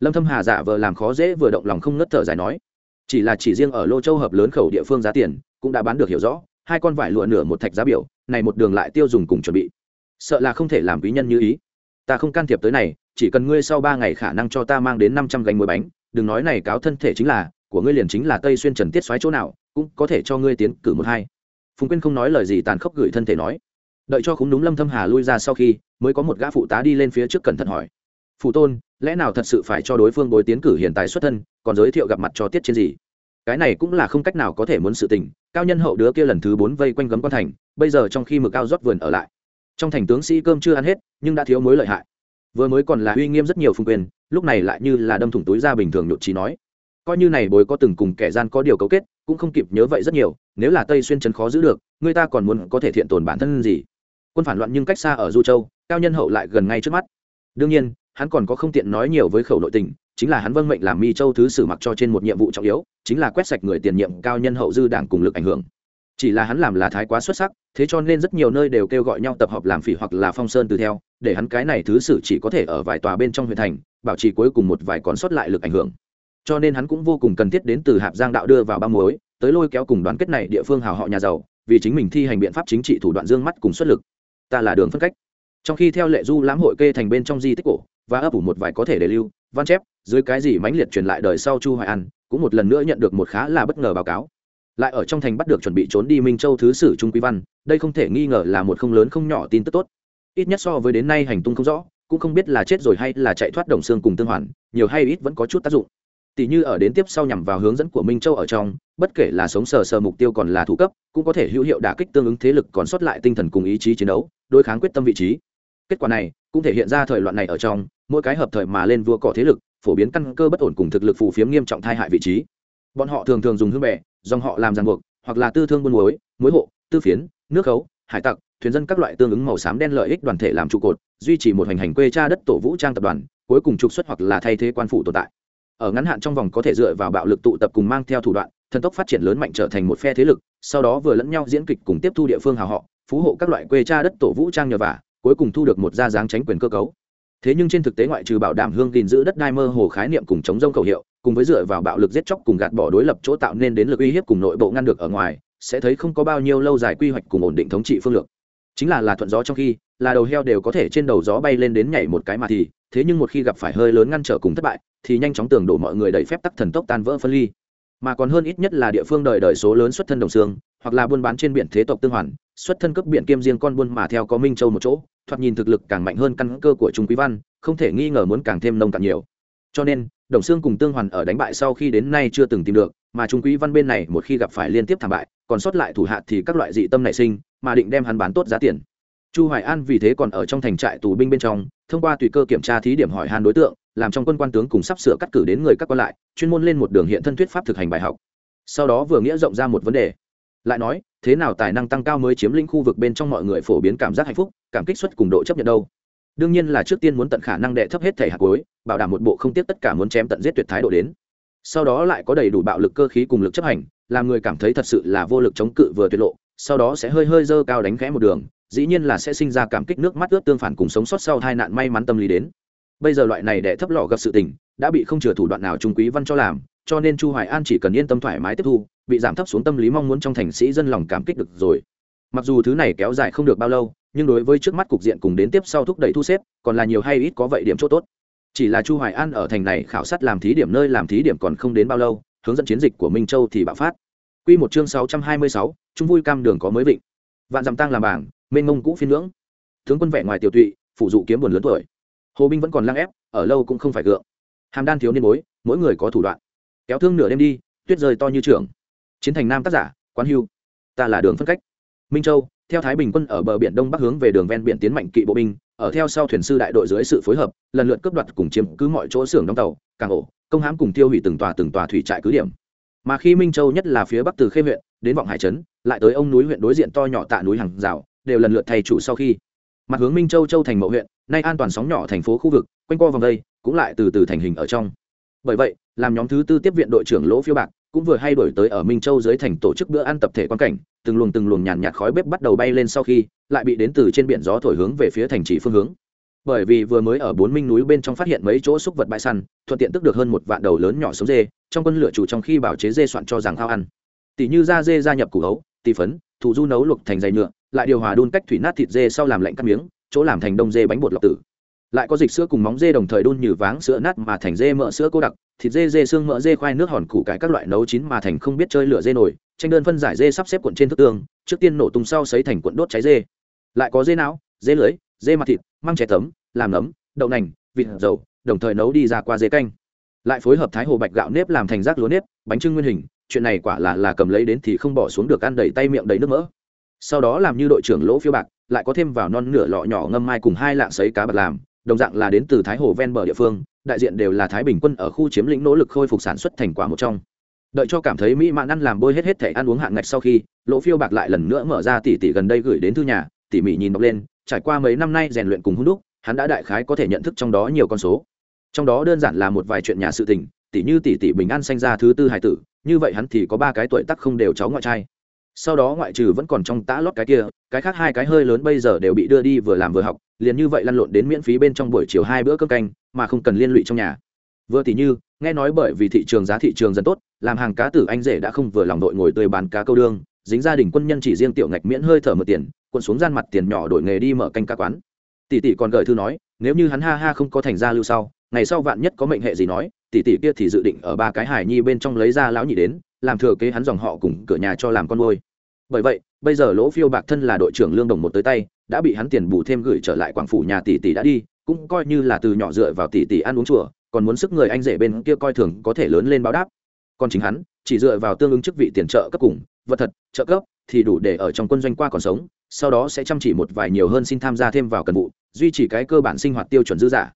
lâm thâm hà giả vờ làm khó dễ vừa động lòng không ngất thở dài nói, chỉ là chỉ riêng ở lô châu hợp lớn khẩu địa phương giá tiền, cũng đã bán được hiểu rõ, hai con vải lụa nửa một thạch giá biểu, này một đường lại tiêu dùng cùng chuẩn bị. Sợ là không thể làm quý nhân như ý. Ta không can thiệp tới này, chỉ cần ngươi sau ba ngày khả năng cho ta mang đến năm trăm gánh muối bánh, đừng nói này cáo thân thể chính là, của ngươi liền chính là tây xuyên trần tiết xoáy chỗ nào, cũng có thể cho ngươi tiến cử một hai. Phùng quyên không nói lời gì tàn khốc gửi thân thể nói đợi cho khúng đúng lâm thâm hà lui ra sau khi, mới có một gã phụ tá đi lên phía trước cẩn thận hỏi. Phụ tôn, lẽ nào thật sự phải cho đối phương bồi tiến cử hiện tại xuất thân, còn giới thiệu gặp mặt cho tiết trên gì? Cái này cũng là không cách nào có thể muốn sự tình, cao nhân hậu đứa kia lần thứ bốn vây quanh gấm quan thành, bây giờ trong khi mực cao rót vườn ở lại. Trong thành tướng sĩ cơm chưa ăn hết, nhưng đã thiếu mối lợi hại. Vừa mới còn là uy nghiêm rất nhiều phương quyền, lúc này lại như là đâm thủng túi ra bình thường nhột trí nói. Coi như này bối có từng cùng kẻ gian có điều cấu kết, cũng không kịp nhớ vậy rất nhiều, nếu là tây xuyên chấn khó giữ được, người ta còn muốn có thể thiện tồn bản thân gì? Quân phản loạn nhưng cách xa ở du châu, cao nhân hậu lại gần ngay trước mắt. Đương nhiên, hắn còn có không tiện nói nhiều với khẩu nội tình, chính là hắn vâng mệnh làm mi châu thứ sử mặc cho trên một nhiệm vụ trọng yếu, chính là quét sạch người tiền nhiệm cao nhân hậu dư đảng cùng lực ảnh hưởng. Chỉ là hắn làm là thái quá xuất sắc, thế cho nên rất nhiều nơi đều kêu gọi nhau tập hợp làm phỉ hoặc là phong sơn từ theo, để hắn cái này thứ sử chỉ có thể ở vài tòa bên trong huyện thành, bảo trì cuối cùng một vài còn sót lại lực ảnh hưởng. Cho nên hắn cũng vô cùng cần thiết đến từ hạp giang đạo đưa vào ba mối tới lôi kéo cùng đoàn kết này địa phương hào họ nhà giàu, vì chính mình thi hành biện pháp chính trị thủ đoạn dương mắt cùng xuất lực ta là đường phân cách. Trong khi theo lệ du lãm hội kê thành bên trong di tích cổ, và ấp ủ một vài có thể để lưu, văn chép, dưới cái gì mãnh liệt truyền lại đời sau chu hoài an, cũng một lần nữa nhận được một khá là bất ngờ báo cáo. Lại ở trong thành bắt được chuẩn bị trốn đi minh châu thứ sử trung quý văn, đây không thể nghi ngờ là một không lớn không nhỏ tin tức tốt. Ít nhất so với đến nay hành tung không rõ, cũng không biết là chết rồi hay là chạy thoát đồng xương cùng tương hoàn, nhiều hay ít vẫn có chút tác dụng tỷ như ở đến tiếp sau nhằm vào hướng dẫn của minh châu ở trong, bất kể là sống sờ sờ mục tiêu còn là thủ cấp, cũng có thể hữu hiệu đả kích tương ứng thế lực còn sót lại tinh thần cùng ý chí chiến đấu, đối kháng quyết tâm vị trí. Kết quả này, cũng thể hiện ra thời loạn này ở trong, mỗi cái hợp thời mà lên vua cỏ thế lực, phổ biến căn cơ bất ổn cùng thực lực phù phiếm nghiêm trọng thai hại vị trí. Bọn họ thường thường dùng hương bè, dòng họ làm ràng buộc, hoặc là tư thương buôn muối muối hộ, tư phiến, nước khấu, hải tặc, thuyền dân các loại tương ứng màu xám đen lợi ích đoàn thể làm trụ cột, duy trì một hành hành quê cha đất tổ vũ trang tập đoàn, cuối cùng trục xuất hoặc là thay thế quan phủ tồn tại ở ngắn hạn trong vòng có thể dựa vào bạo lực tụ tập cùng mang theo thủ đoạn, thần tốc phát triển lớn mạnh trở thành một phe thế lực, sau đó vừa lẫn nhau diễn kịch cùng tiếp thu địa phương hào họ, phú hộ các loại quê cha đất tổ vũ trang nhờ vả, cuối cùng thu được một gia dáng tránh quyền cơ cấu. Thế nhưng trên thực tế ngoại trừ bảo đảm hương gìn giữ đất đai mơ hồ khái niệm cùng chống rông khẩu hiệu, cùng với dựa vào bạo lực giết chóc cùng gạt bỏ đối lập chỗ tạo nên đến lực uy hiếp cùng nội bộ ngăn được ở ngoài, sẽ thấy không có bao nhiêu lâu dài quy hoạch cùng ổn định thống trị phương lược. Chính là là thuận gió trong khi, là đầu heo đều có thể trên đầu gió bay lên đến nhảy một cái mà thì thế nhưng một khi gặp phải hơi lớn ngăn trở cùng thất bại, thì nhanh chóng tường đổ mọi người đầy phép tắc thần tốc tan vỡ phân ly. Mà còn hơn ít nhất là địa phương đời đời số lớn xuất thân đồng xương, hoặc là buôn bán trên biển thế tộc tương hoàn, xuất thân cấp biển kiêm riêng con buôn mà theo có minh châu một chỗ, thoạt nhìn thực lực càng mạnh hơn căn cơ của trung quý văn, không thể nghi ngờ muốn càng thêm nông càng nhiều. Cho nên, đồng xương cùng tương hoàn ở đánh bại sau khi đến nay chưa từng tìm được, mà trung quý văn bên này một khi gặp phải liên tiếp thảm bại, còn sót lại thủ hạ thì các loại dị tâm nảy sinh, mà định đem hắn bán tốt giá tiền chu hoài an vì thế còn ở trong thành trại tù binh bên trong, thông qua tùy cơ kiểm tra thí điểm hỏi han đối tượng, làm trong quân quan tướng cùng sắp sửa cắt cử đến người các quan lại, chuyên môn lên một đường hiện thân thuyết pháp thực hành bài học. Sau đó vừa nghĩa rộng ra một vấn đề. Lại nói, thế nào tài năng tăng cao mới chiếm lĩnh khu vực bên trong mọi người phổ biến cảm giác hạnh phúc, cảm kích xuất cùng độ chấp nhận đâu? Đương nhiên là trước tiên muốn tận khả năng đệ thấp hết thể hạt cuối, bảo đảm một bộ không tiếc tất cả muốn chém tận giết tuyệt thái độ đến. Sau đó lại có đầy đủ bạo lực cơ khí cùng lực chấp hành, làm người cảm thấy thật sự là vô lực chống cự vừa tuyệt lộ, sau đó sẽ hơi hơi dơ cao đánh khẽ một đường dĩ nhiên là sẽ sinh ra cảm kích nước mắt ướt tương phản cùng sống sót sau tai nạn may mắn tâm lý đến. Bây giờ loại này đệ thấp lọ gặp sự tình đã bị không chừa thủ đoạn nào trung quý văn cho làm cho nên chu hoài an chỉ cần yên tâm thoải mái tiếp thu bị giảm thấp xuống tâm lý mong muốn trong thành sĩ dân lòng cảm kích được rồi. Mặc dù thứ này kéo dài không được bao lâu nhưng đối với trước mắt cục diện cùng đến tiếp sau thúc đẩy thu xếp còn là nhiều hay ít có vậy điểm chỗ tốt. Chỉ là chu hoài an ở thành này khảo sát làm thí điểm nơi làm thí điểm còn không đến bao lâu hướng dẫn chiến dịch của minh châu thì bạo phát. Quy một chương 626, trung vui cam đường có mới vịnh. Vạn dặm tăng làm bảng mênh mông cũ phiên ngưỡng. Tướng quân vẻ ngoài tiểu tụy phụ dụ kiếm buồn lớn tuổi. Hồ binh vẫn còn lăng ép, ở lâu cũng không phải gượng. Hàm đan thiếu niên bối, mỗi người có thủ đoạn. Kéo thương nửa đêm đi, tuyết rơi to như trường. Chiến thành nam tác giả, quán hưu. Ta là đường phân cách. Minh châu, theo thái bình quân ở bờ biển đông bắc hướng về đường ven biển tiến mạnh kỵ bộ binh, ở theo sau thuyền sư đại đội dưới sự phối hợp, lần lượt cướp đoạt cùng chiếm cứ mọi chỗ xưởng đóng tàu càng ổ, công hãm cùng tiêu hủy từng tòa từng tòa thủy trại cứ điểm. Mà khi minh châu nhất là phía bắc từ khê huyện đến vọng hải trấn, lại tới ông núi huyện đối diện to nhỏ tạ núi hàng rào đều lần lượt thay chủ sau khi. Mặt hướng minh châu châu thành mậu huyện, nay an toàn sóng nhỏ thành phố khu vực, quanh co vòng đây, cũng lại từ từ thành hình ở trong. Bởi vậy, làm nhóm thứ tư tiếp viện đội trưởng lỗ phiêu bạc cũng vừa hay đổi tới ở minh châu dưới thành tổ chức bữa ăn tập thể quan cảnh, từng luồng từng luồng nhàn nhạt khói bếp bắt đầu bay lên sau khi, lại bị đến từ trên biển gió thổi hướng về phía thành trì phương hướng. Bởi vì vừa mới ở bốn minh núi bên trong phát hiện mấy chỗ xúc vật bãi săn, thuận tiện tức được hơn một vạn đầu lớn nhỏ sống dê, trong quân lửa chủ trong khi bảo chế dê soạn cho rằng thao ăn. Tỷ như da dê gia nhập củ hấu, tỷ phấn thủ du nấu luộc thành dày nhựa lại điều hòa đun cách thủy nát thịt dê sau làm lạnh cắt miếng, chỗ làm thành đông dê bánh bột lọc tử. Lại có dịch sữa cùng móng dê đồng thời đun như váng sữa nát mà thành dê mỡ sữa cô đặc, thịt dê dê xương mỡ dê khoai nước hòn củ cải các loại nấu chín mà thành không biết chơi lửa dê nổi tranh đơn phân giải dê sắp xếp cuộn trên thức tương trước tiên nổ tung sau xấy thành cuộn đốt cháy dê. Lại có dê não, dê lưới, dê mặt thịt, măng chè tấm, làm nấm, đậu nành, vịt, dầu, đồng thời nấu đi ra qua dê canh. Lại phối hợp thái hồ bạch gạo nếp làm thành rác lúa nếp, bánh trưng nguyên hình, chuyện này quả là là cầm lấy đến thì không bỏ xuống được ăn đầy tay miệng đầy nước mỡ sau đó làm như đội trưởng lỗ phiêu bạc, lại có thêm vào non nửa lọ nhỏ ngâm mai cùng hai lạng sấy cá bạc làm, đồng dạng là đến từ thái hồ ven bờ địa phương, đại diện đều là thái bình quân ở khu chiếm lĩnh nỗ lực khôi phục sản xuất thành quả một trong. Đợi cho cảm thấy mỹ mãn ăn làm bôi hết hết thể ăn uống hạng ngạch sau khi, lỗ phiêu bạc lại lần nữa mở ra tỉ tỉ gần đây gửi đến thư nhà, tỉ mỉ nhìn đọc lên, trải qua mấy năm nay rèn luyện cùng hung đúc, hắn đã đại khái có thể nhận thức trong đó nhiều con số. Trong đó đơn giản là một vài chuyện nhà sự tình, tỉ như tỉ tỉ bình an sanh ra thứ tư hải tử, như vậy hắn thì có ba cái tuổi tắc không đều cháu ngoại trai sau đó ngoại trừ vẫn còn trong tã lót cái kia, cái khác hai cái hơi lớn bây giờ đều bị đưa đi vừa làm vừa học, liền như vậy lăn lộn đến miễn phí bên trong buổi chiều hai bữa cơm canh, mà không cần liên lụy trong nhà. Vừa tỉ như, nghe nói bởi vì thị trường giá thị trường dần tốt, làm hàng cá tử anh rể đã không vừa lòng đội ngồi tươi bán cá câu đương dính gia đình quân nhân chỉ riêng tiểu ngạch miễn hơi thở một tiền quân xuống gian mặt tiền nhỏ đổi nghề đi mở canh cá quán. Tỷ tỷ còn gửi thư nói, nếu như hắn ha ha không có thành gia lưu sau, ngày sau vạn nhất có mệnh hệ gì nói, tỷ tỷ kia thì dự định ở ba cái hải nhi bên trong lấy ra lão nhị đến làm thừa kế hắn dòng họ cùng cửa nhà cho làm con nuôi. Bởi vậy, bây giờ lỗ phiêu bạc thân là đội trưởng lương đồng một tới tay, đã bị hắn tiền bù thêm gửi trở lại quảng phủ nhà tỷ tỷ đã đi, cũng coi như là từ nhỏ dựa vào tỷ tỷ ăn uống chùa, còn muốn sức người anh rể bên kia coi thường có thể lớn lên báo đáp. Còn chính hắn, chỉ dựa vào tương ứng chức vị tiền trợ cấp cùng, vật thật, trợ cấp, thì đủ để ở trong quân doanh qua còn sống, sau đó sẽ chăm chỉ một vài nhiều hơn xin tham gia thêm vào cần vụ, duy trì cái cơ bản sinh hoạt tiêu chuẩn dư giả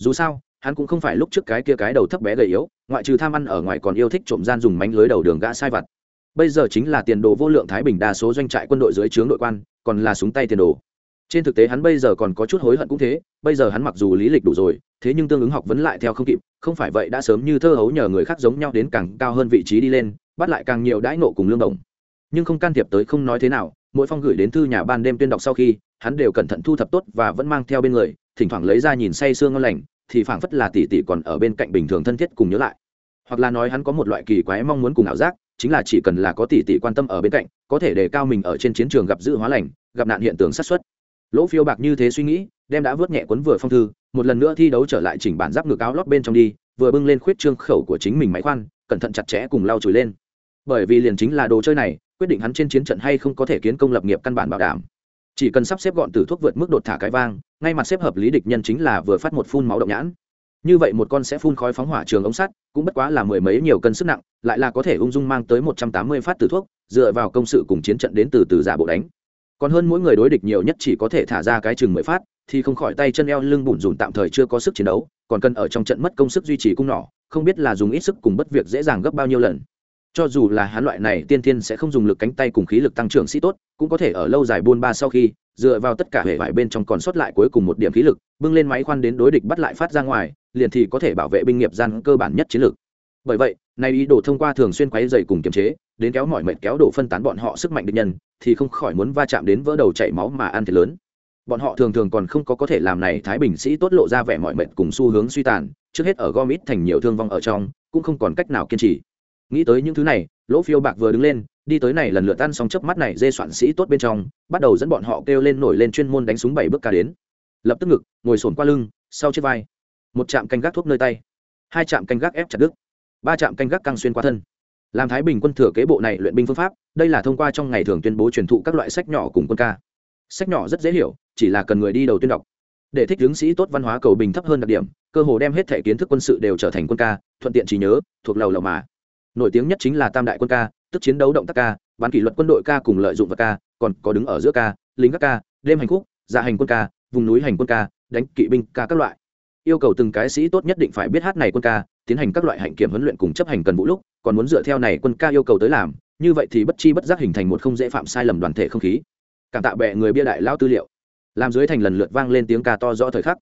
dù sao hắn cũng không phải lúc trước cái kia cái đầu thấp bé gầy yếu, ngoại trừ tham ăn ở ngoài còn yêu thích trộm gian dùng mánh lưới đầu đường gã sai vặt. Bây giờ chính là tiền đồ vô lượng thái bình đa số doanh trại quân đội dưới trướng đội quan, còn là súng tay tiền đồ. Trên thực tế hắn bây giờ còn có chút hối hận cũng thế, bây giờ hắn mặc dù lý lịch đủ rồi, thế nhưng tương ứng học vấn lại theo không kịp, không phải vậy đã sớm như thơ hấu nhờ người khác giống nhau đến càng cao hơn vị trí đi lên, bắt lại càng nhiều đãi nộ cùng lương đồng nhưng không can thiệp tới không nói thế nào, mỗi phong gửi đến thư nhà ban đêm tuyên đọc sau khi, hắn đều cẩn thận thu thập tốt và vẫn mang theo bên người, thỉnh thoảng lấy ra nhìn say sương ngon lành thì phảng phất là tỷ tỷ còn ở bên cạnh bình thường thân thiết cùng nhớ lại. Hoặc là nói hắn có một loại kỳ quái mong muốn cùng ảo giác, chính là chỉ cần là có tỷ tỷ quan tâm ở bên cạnh, có thể đề cao mình ở trên chiến trường gặp dự hóa lành, gặp nạn hiện tượng sát xuất lỗ phiêu bạc như thế suy nghĩ, đem đã vớt nhẹ cuốn vừa phong thư, một lần nữa thi đấu trở lại chỉnh bản giáp ngực áo lót bên trong đi, vừa bưng lên khuyết trương khẩu của chính mình máy khoan, cẩn thận chặt chẽ cùng lau chùi lên. Bởi vì liền chính là đồ chơi này, quyết định hắn trên chiến trận hay không có thể kiến công lập nghiệp căn bản bảo đảm chỉ cần sắp xếp gọn từ thuốc vượt mức đột thả cái vang, ngay mặt xếp hợp lý địch nhân chính là vừa phát một phun máu động nhãn. Như vậy một con sẽ phun khói phóng hỏa trường ống sắt, cũng bất quá là mười mấy nhiều cân sức nặng, lại là có thể ung dung mang tới một trăm tám mươi phát từ thuốc, dựa vào công sự cùng chiến trận đến từ từ giả bộ đánh. Còn hơn mỗi người đối địch nhiều nhất chỉ có thể thả ra cái chừng mười phát, thì không khỏi tay chân eo lưng bùn rùn tạm thời chưa có sức chiến đấu, còn cần ở trong trận mất công sức duy trì cung nỏ, không biết là dùng ít sức cùng bất việc dễ dàng gấp bao nhiêu lần cho dù là hắn loại này tiên tiên sẽ không dùng lực cánh tay cùng khí lực tăng trưởng sĩ tốt, cũng có thể ở lâu dài buôn ba sau khi, dựa vào tất cả hệ vải bên trong còn sót lại cuối cùng một điểm khí lực, bưng lên máy khoan đến đối địch bắt lại phát ra ngoài, liền thì có thể bảo vệ binh nghiệp gian cơ bản nhất chiến lược. Bởi vậy, nay ý đồ thông qua thường xuyên quấy dày cùng kiềm chế, đến kéo mọi mệt kéo đổ phân tán bọn họ sức mạnh địch nhân, thì không khỏi muốn va chạm đến vỡ đầu chảy máu mà ăn thiệt lớn. Bọn họ thường thường còn không có có thể làm này thái bình sĩ tốt lộ ra vẻ mọi mệt cùng xu hướng suy tàn, trước hết ở gom ít thành nhiều thương vong ở trong, cũng không còn cách nào kiên trì nghĩ tới những thứ này, lỗ phiêu bạc vừa đứng lên, đi tới này lần lượt tan xong chớp mắt này dê soạn sĩ tốt bên trong, bắt đầu dẫn bọn họ kêu lên nổi lên chuyên môn đánh súng bảy bước ca đến. Lập tức ngực, ngồi sồn qua lưng, sau chiếc vai. Một chạm canh gác thuốc nơi tay. Hai chạm canh gác ép chặt đứt. Ba chạm canh gác căng xuyên qua thân. Làm thái bình quân thừa kế bộ này luyện binh phương pháp, đây là thông qua trong ngày thường tuyên bố truyền thụ các loại sách nhỏ cùng quân ca. Sách nhỏ rất dễ hiểu, chỉ là cần người đi đầu tuyên đọc. Để thích tướng sĩ tốt văn hóa cầu bình thấp hơn đặc điểm, cơ hồ đem hết thể kiến thức quân sự đều trở thành quân ca, thuận tiện trí nhớ, thuộc lầu lầu mà nổi tiếng nhất chính là tam đại quân ca, tức chiến đấu động tác ca, bán kỷ luật quân đội ca cùng lợi dụng vật ca, còn có đứng ở giữa ca, lính các ca, đêm hành khúc dạ hành quân ca, vùng núi hành quân ca, đánh kỵ binh ca các loại. Yêu cầu từng cái sĩ tốt nhất định phải biết hát này quân ca, tiến hành các loại hạnh kiểm huấn luyện cùng chấp hành cần vũ lúc, còn muốn dựa theo này quân ca yêu cầu tới làm, như vậy thì bất chi bất giác hình thành một không dễ phạm sai lầm đoàn thể không khí. Cảm tạ bệ người bia đại lao tư liệu. Làm dưới thành lần lượt vang lên tiếng ca to rõ thời khắc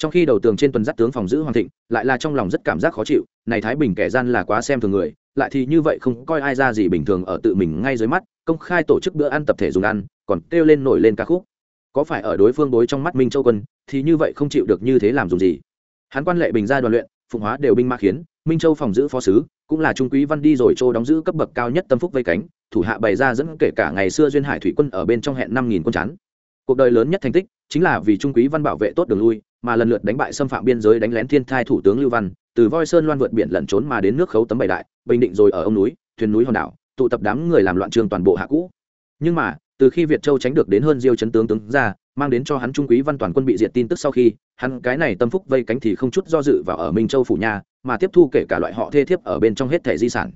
trong khi đầu tường trên tuần dắt tướng phòng giữ hoàng thịnh, lại là trong lòng rất cảm giác khó chịu, này thái bình kẻ gian là quá xem thường người, lại thì như vậy không coi ai ra gì bình thường ở tự mình ngay dưới mắt, công khai tổ chức bữa ăn tập thể dùng ăn, còn kêu lên nổi lên ca khúc. Có phải ở đối phương đối trong mắt minh châu quân, thì như vậy không chịu được như thế làm dùng gì? Hắn quan lệ bình ra đoàn luyện, phụng hóa đều binh ma khiến, minh châu phòng giữ phó sứ, cũng là trung quý văn đi rồi châu đóng giữ cấp bậc cao nhất tâm phúc vây cánh, thủ hạ bày ra dẫn kể cả ngày xưa duyên hải thủy quân ở bên trong hẹn năm nghìn quân chắn cuộc đời lớn nhất thành tích, chính là vì trung quý văn bảo vệ tốt đường lui mà lần lượt đánh bại xâm phạm biên giới đánh lén thiên thai thủ tướng lưu văn, từ voi sơn loan vượt biển lẩn trốn mà đến nước khấu tấm bảy đại, bình định rồi ở ông núi, thuyền núi hòn đảo, tụ tập đám người làm loạn trường toàn bộ hạ cũ. Nhưng mà, từ khi việt châu tránh được đến hơn diêu chấn tướng tướng ra, mang đến cho hắn trung quý văn toàn quân bị diệt tin tức sau khi, hắn cái này tâm phúc vây cánh thì không chút do dự vào ở minh châu phủ nhà, mà tiếp thu kể cả loại họ thê thiếp ở bên trong hết thẻ di sản.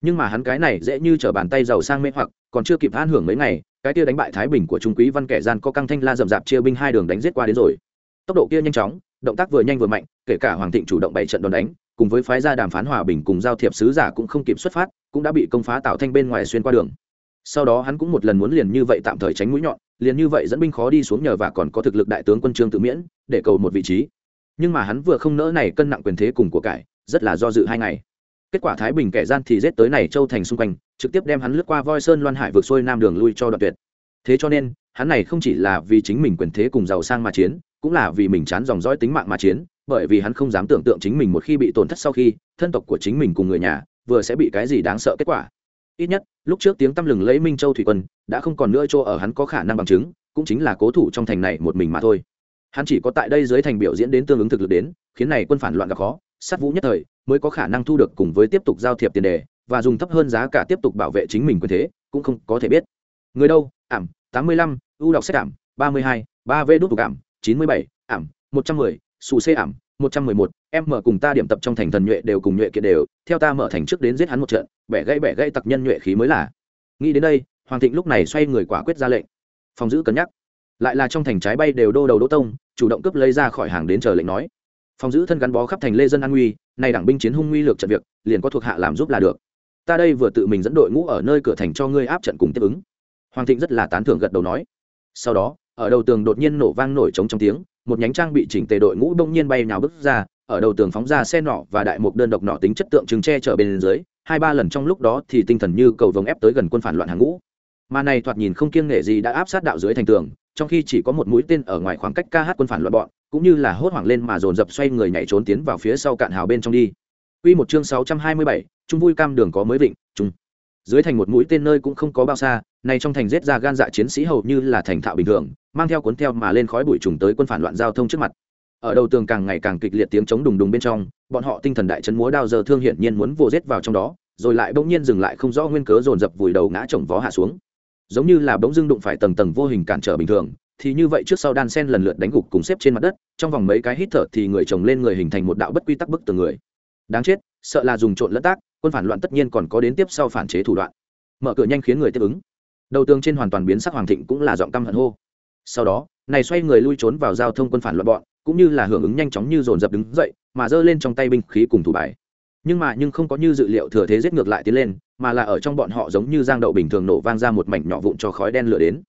Nhưng mà hắn cái này dễ như trở bàn tay giàu sang mê hoặc, còn chưa kịp an hưởng mấy ngày, cái kia đánh bại thái bình của trung quý văn kẻ gian có căng thanh la rậm rạp chia binh hai đường đánh giết qua đến rồi tốc độ kia nhanh chóng, động tác vừa nhanh vừa mạnh, kể cả hoàng thịnh chủ động bày trận đòn đánh, cùng với phái gia đàm phán hòa bình cùng giao thiệp sứ giả cũng không kịp xuất phát, cũng đã bị công phá tạo thanh bên ngoài xuyên qua đường. Sau đó hắn cũng một lần muốn liền như vậy tạm thời tránh mũi nhọn, liền như vậy dẫn binh khó đi xuống nhờ và còn có thực lực đại tướng quân trương tự miễn để cầu một vị trí. Nhưng mà hắn vừa không nỡ này cân nặng quyền thế cùng của cải, rất là do dự hai ngày. Kết quả thái bình kẻ gian thì giết tới này châu thành xung quanh, trực tiếp đem hắn lướt qua voi sơn loan hải vượt xuôi nam đường lui cho đoạn tuyệt. Thế cho nên, hắn này không chỉ là vì chính mình quyền thế cùng giàu sang mà chiến cũng là vì mình chán dòng dõi tính mạng mà chiến, bởi vì hắn không dám tưởng tượng chính mình một khi bị tổn thất sau khi, thân tộc của chính mình cùng người nhà vừa sẽ bị cái gì đáng sợ kết quả. Ít nhất, lúc trước tiếng tăm lừng lấy minh châu thủy quân đã không còn nữa chỗ ở hắn có khả năng bằng chứng, cũng chính là cố thủ trong thành này một mình mà thôi. Hắn chỉ có tại đây dưới thành biểu diễn đến tương ứng thực lực đến, khiến này quân phản loạn gặp khó, sát vũ nhất thời mới có khả năng thu được cùng với tiếp tục giao thiệp tiền đề và dùng thấp hơn giá cả tiếp tục bảo vệ chính mình quyền thế, cũng không có thể biết. Người đâu? Ảm, tám mươi lăm, ưu đọc sách ảm, ba mươi hai, ba v đút tục ảm chín mươi bảy, ảm, một trăm mười, xù xê ảm, một trăm mười một, em mở cùng ta điểm tập trong thành thần nhuệ đều cùng nhuệ kiệt đều, theo ta mở thành trước đến giết hắn một trận, bẻ gãy bẻ gãy tặc nhân nhuệ khí mới là. Nghĩ đến đây, hoàng thịnh lúc này xoay người quả quyết ra lệnh. Phòng giữ cân nhắc. Lại là trong thành trái bay đều đô đầu đỗ tông, chủ động cướp lấy ra khỏi hàng đến chờ lệnh nói. Phòng giữ thân gắn bó khắp thành lê dân an nguy, nay đảng binh chiến hung nguy lược trận việc, liền có thuộc hạ làm giúp là được. Ta đây vừa tự mình dẫn đội ngũ ở nơi cửa thành cho ngươi áp trận cùng tiếp ứng. Hoàng thịnh rất là tán thưởng gật đầu nói. Sau đó ở đầu tường đột nhiên nổ vang nổi trống trong tiếng một nhánh trang bị chỉnh tề đội ngũ đông nhiên bay nhào bước ra ở đầu tường phóng ra xe nỏ và đại mục đơn độc nỏ tính chất tượng trưng che chở bên dưới hai ba lần trong lúc đó thì tinh thần như cầu vồng ép tới gần quân phản loạn hàng ngũ mà này thoạt nhìn không kiêng nghệ gì đã áp sát đạo dưới thành tường trong khi chỉ có một mũi tên ở ngoài khoảng cách ca hát quân phản loạn bọn cũng như là hốt hoảng lên mà dồn dập xoay người nhảy trốn tiến vào phía sau cạn hào bên trong đi Quy một chương 627, trung vui cam đường có mới vịnh, trung. Dưới thành một mũi tên nơi cũng không có bao xa, này trong thành giết ra gan dạ chiến sĩ hầu như là thành thạo bình thường, mang theo cuốn theo mà lên khói bụi trùng tới quân phản loạn giao thông trước mặt. Ở đầu tường càng ngày càng kịch liệt tiếng chống đùng đùng bên trong, bọn họ tinh thần đại chấn múa đao giờ thương hiển nhiên muốn vô giết vào trong đó, rồi lại bỗng nhiên dừng lại không rõ nguyên cớ dồn dập vùi đầu ngã chồng vó hạ xuống. Giống như là bỗng dưng đụng phải tầng tầng vô hình cản trở bình thường, thì như vậy trước sau đan sen lần lượt đánh gục cùng xếp trên mặt đất, trong vòng mấy cái hít thở thì người chồng lên người hình thành một đạo bất quy tắc bức tường người đáng chết sợ là dùng trộn lẫn tác quân phản loạn tất nhiên còn có đến tiếp sau phản chế thủ đoạn. Mở cửa nhanh khiến người tiếp ứng. Đầu tường trên hoàn toàn biến sắc hoàng thịnh cũng là giọng căm hận hô. Sau đó, này xoay người lui trốn vào giao thông quân phản loạn bọn, cũng như là hưởng ứng nhanh chóng như dồn dập đứng dậy, mà giơ lên trong tay binh khí cùng thủ bài. Nhưng mà nhưng không có như dự liệu thừa thế giết ngược lại tiến lên, mà là ở trong bọn họ giống như giang đậu bình thường nổ vang ra một mảnh nhỏ vụn cho khói đen lửa đến.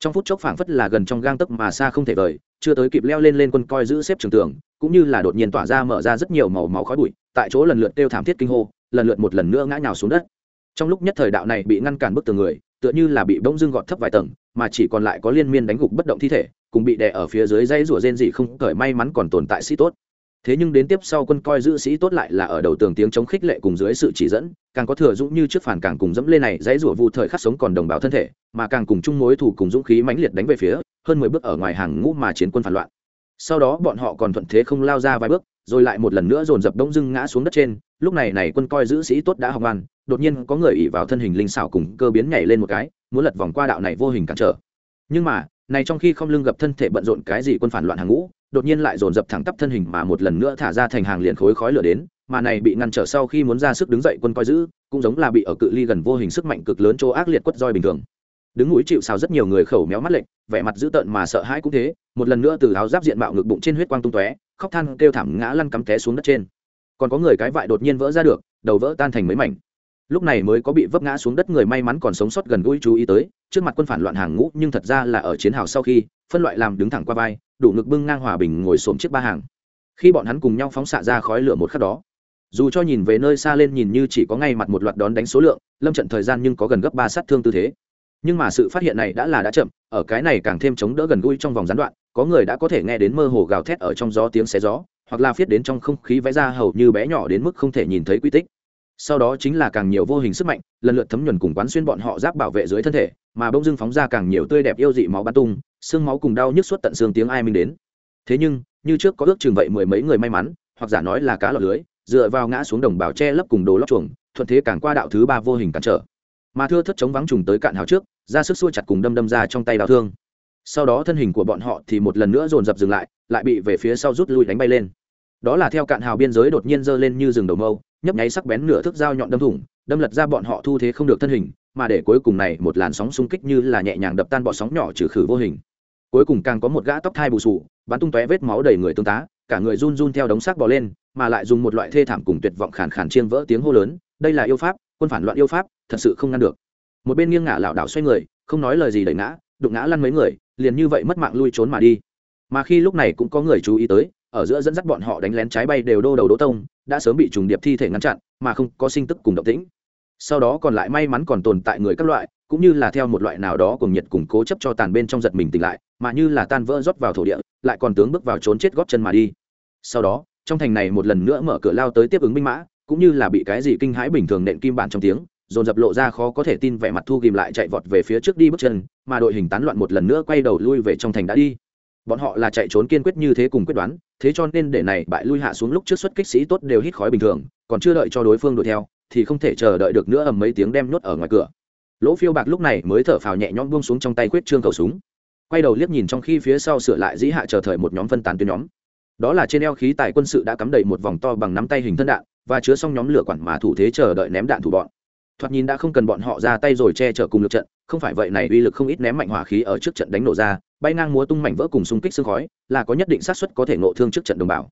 Trong phút chốc phảng phất là gần trong gang tấc mà xa không thể vời, chưa tới kịp leo lên lên quân coi giữ xếp trường tường, cũng như là đột nhiên tỏa ra mở ra rất nhiều màu máu khói bụi, tại chỗ lần lượt kêu thảm thiết kinh hô lần lượt một lần nữa ngã nhào xuống đất. Trong lúc nhất thời đạo này bị ngăn cản bức tường người, tựa như là bị bỗng dưng gọt thấp vài tầng, mà chỉ còn lại có liên miên đánh gục bất động thi thể, cùng bị đè ở phía dưới dây rủa rên dị không cởi may mắn còn tồn tại sĩ tốt. Thế nhưng đến tiếp sau quân coi giữ sĩ tốt lại là ở đầu tường tiếng chống khích lệ cùng dưới sự chỉ dẫn, càng có thừa dũng như trước phản càng cùng dẫm lên này dãy rủa vụ thời khắc sống còn đồng bào thân thể, mà càng cùng chung mối thủ cùng dũng khí mãnh liệt đánh về phía, hơn mười bước ở ngoài hàng ngũ mà chiến quân phản loạn. Sau đó bọn họ còn thuận thế không lao ra vài bước rồi lại một lần nữa dồn dập đông dưng ngã xuống đất trên, lúc này này quân coi giữ sĩ tốt đã học ngoan, đột nhiên có người ỉ vào thân hình linh xảo cùng cơ biến nhảy lên một cái, muốn lật vòng qua đạo này vô hình cản trở. Nhưng mà, này trong khi không lưng gặp thân thể bận rộn cái gì quân phản loạn hàng ngũ, đột nhiên lại dồn dập thẳng tắp thân hình mà một lần nữa thả ra thành hàng liền khối khói lửa đến, mà này bị ngăn trở sau khi muốn ra sức đứng dậy quân coi giữ, cũng giống là bị ở cự ly gần vô hình sức mạnh cực lớn chỗ ác liệt quất roi bình thường. Đứng mũi chịu sao rất nhiều người khẩu méo mắt lệnh vẻ mặt dữ tợn mà sợ hãi cũng thế, một lần nữa từ áo giáp diện mạo ngực bụng trên huyết quang tung tóe khóc than kêu thảm ngã lăn cắm té xuống đất trên. Còn có người cái vại đột nhiên vỡ ra được, đầu vỡ tan thành mấy mảnh. Lúc này mới có bị vấp ngã xuống đất người may mắn còn sống sót gần gũi chú ý tới, trước mặt quân phản loạn hàng ngũ nhưng thật ra là ở chiến hào sau khi, phân loại làm đứng thẳng qua vai, đủ ngực bưng ngang hòa bình ngồi xổm chiếc ba hàng. Khi bọn hắn cùng nhau phóng xạ ra khói lửa một khắc đó, dù cho nhìn về nơi xa lên nhìn như chỉ có ngay mặt một loạt đón đánh số lượng, lâm trận thời gian nhưng có gần gấp ba sát thương tư thế. Nhưng mà sự phát hiện này đã là đã chậm, ở cái này càng thêm chống đỡ gần gũi trong vòng gián đoạn có người đã có thể nghe đến mơ hồ gào thét ở trong gió tiếng xé gió, hoặc là viết đến trong không khí vẽ ra hầu như bé nhỏ đến mức không thể nhìn thấy quy tích. Sau đó chính là càng nhiều vô hình sức mạnh, lần lượt thấm nhuần cùng quán xuyên bọn họ giáp bảo vệ dưới thân thể, mà bỗng dưng phóng ra càng nhiều tươi đẹp yêu dị máu bắn tung, xương máu cùng đau nhức suốt tận xương tiếng ai minh đến. Thế nhưng, như trước có ước chừng vậy mười mấy người may mắn, hoặc giả nói là cá lọt lưới, dựa vào ngã xuống đồng bào che lấp cùng đồ lóc chuồng, thuận thế càng qua đạo thứ ba vô hình cản trở. Mà thưa thất chống vắng trùng tới cạn hào trước, ra sức xua chặt cùng đâm đâm ra trong tay đào thương sau đó thân hình của bọn họ thì một lần nữa dồn dập dừng lại lại bị về phía sau rút lui đánh bay lên. Đó là theo cạn hào biên giới đột nhiên giơ lên như rừng đầu mâu, nhấp nháy sắc bén nửa thước dao nhọn đâm thủng, đâm lật ra bọn họ thu thế không được thân hình, mà để cuối cùng này một làn sóng xung kích như là nhẹ nhàng đập tan bọ sóng nhỏ trừ khử vô hình. Cuối cùng càng có một gã tóc thai bù sù, bắn tung tóe vết máu đầy người tương tá, cả người run run theo đống xác bò lên, mà lại dùng một loại thê thảm cùng tuyệt vọng khàn khàn chiên vỡ tiếng hô lớn, đây là yêu pháp, quân phản loạn yêu pháp, thật sự không ngăn được. Một bên nghiêng ngả lảo đảo xoay người, không nói lời gì đẩy ngã, đụng ngã lăn mấy người liền như vậy mất mạng lui trốn mà đi. Mà khi lúc này cũng có người chú ý tới, ở giữa dẫn dắt bọn họ đánh lén trái bay đều đô đầu đỗ tông, đã sớm bị trùng điệp thi thể ngăn chặn, mà không có sinh tức cùng động tĩnh. Sau đó còn lại may mắn còn tồn tại người các loại, cũng như là theo một loại nào đó cùng nhiệt củng cố chấp cho tàn bên trong giật mình tỉnh lại, mà như là tan vỡ rót vào thổ địa, lại còn tướng bước vào trốn chết góp chân mà đi. Sau đó, trong thành này một lần nữa mở cửa lao tới tiếp ứng binh mã, cũng như là bị cái gì kinh hãi bình thường nện kim bản trong tiếng dồn dập lộ ra khó có thể tin vẻ mặt thu ghìm lại chạy vọt về phía trước đi bước chân, mà đội hình tán loạn một lần nữa quay đầu lui về trong thành đã đi. Bọn họ là chạy trốn kiên quyết như thế cùng quyết đoán, thế cho nên để này bại lui hạ xuống lúc trước xuất kích sĩ tốt đều hít khói bình thường, còn chưa đợi cho đối phương đuổi theo, thì không thể chờ đợi được nữa ầm mấy tiếng đem nhốt ở ngoài cửa. Lỗ phiêu bạc lúc này mới thở phào nhẹ nhõm buông xuống trong tay quyết trương cầu súng. Quay đầu liếc nhìn trong khi phía sau sửa lại dĩ hạ chờ thời một nhóm phân tán tuyến nhóm. Đó là trên eo khí tài quân sự đã cắm đầy một vòng to bằng nắm tay hình thân đạn, và chứa xong nhóm lửa quản mà thủ thế chờ đợi ném đạn thủ bọn thoạt nhìn đã không cần bọn họ ra tay rồi che chở cùng lực trận, không phải vậy này uy lực không ít ném mạnh hỏa khí ở trước trận đánh nổ ra, bay ngang múa tung mảnh vỡ cùng xung kích xương khói, là có nhất định xác suất có thể nộ thương trước trận đồng bào.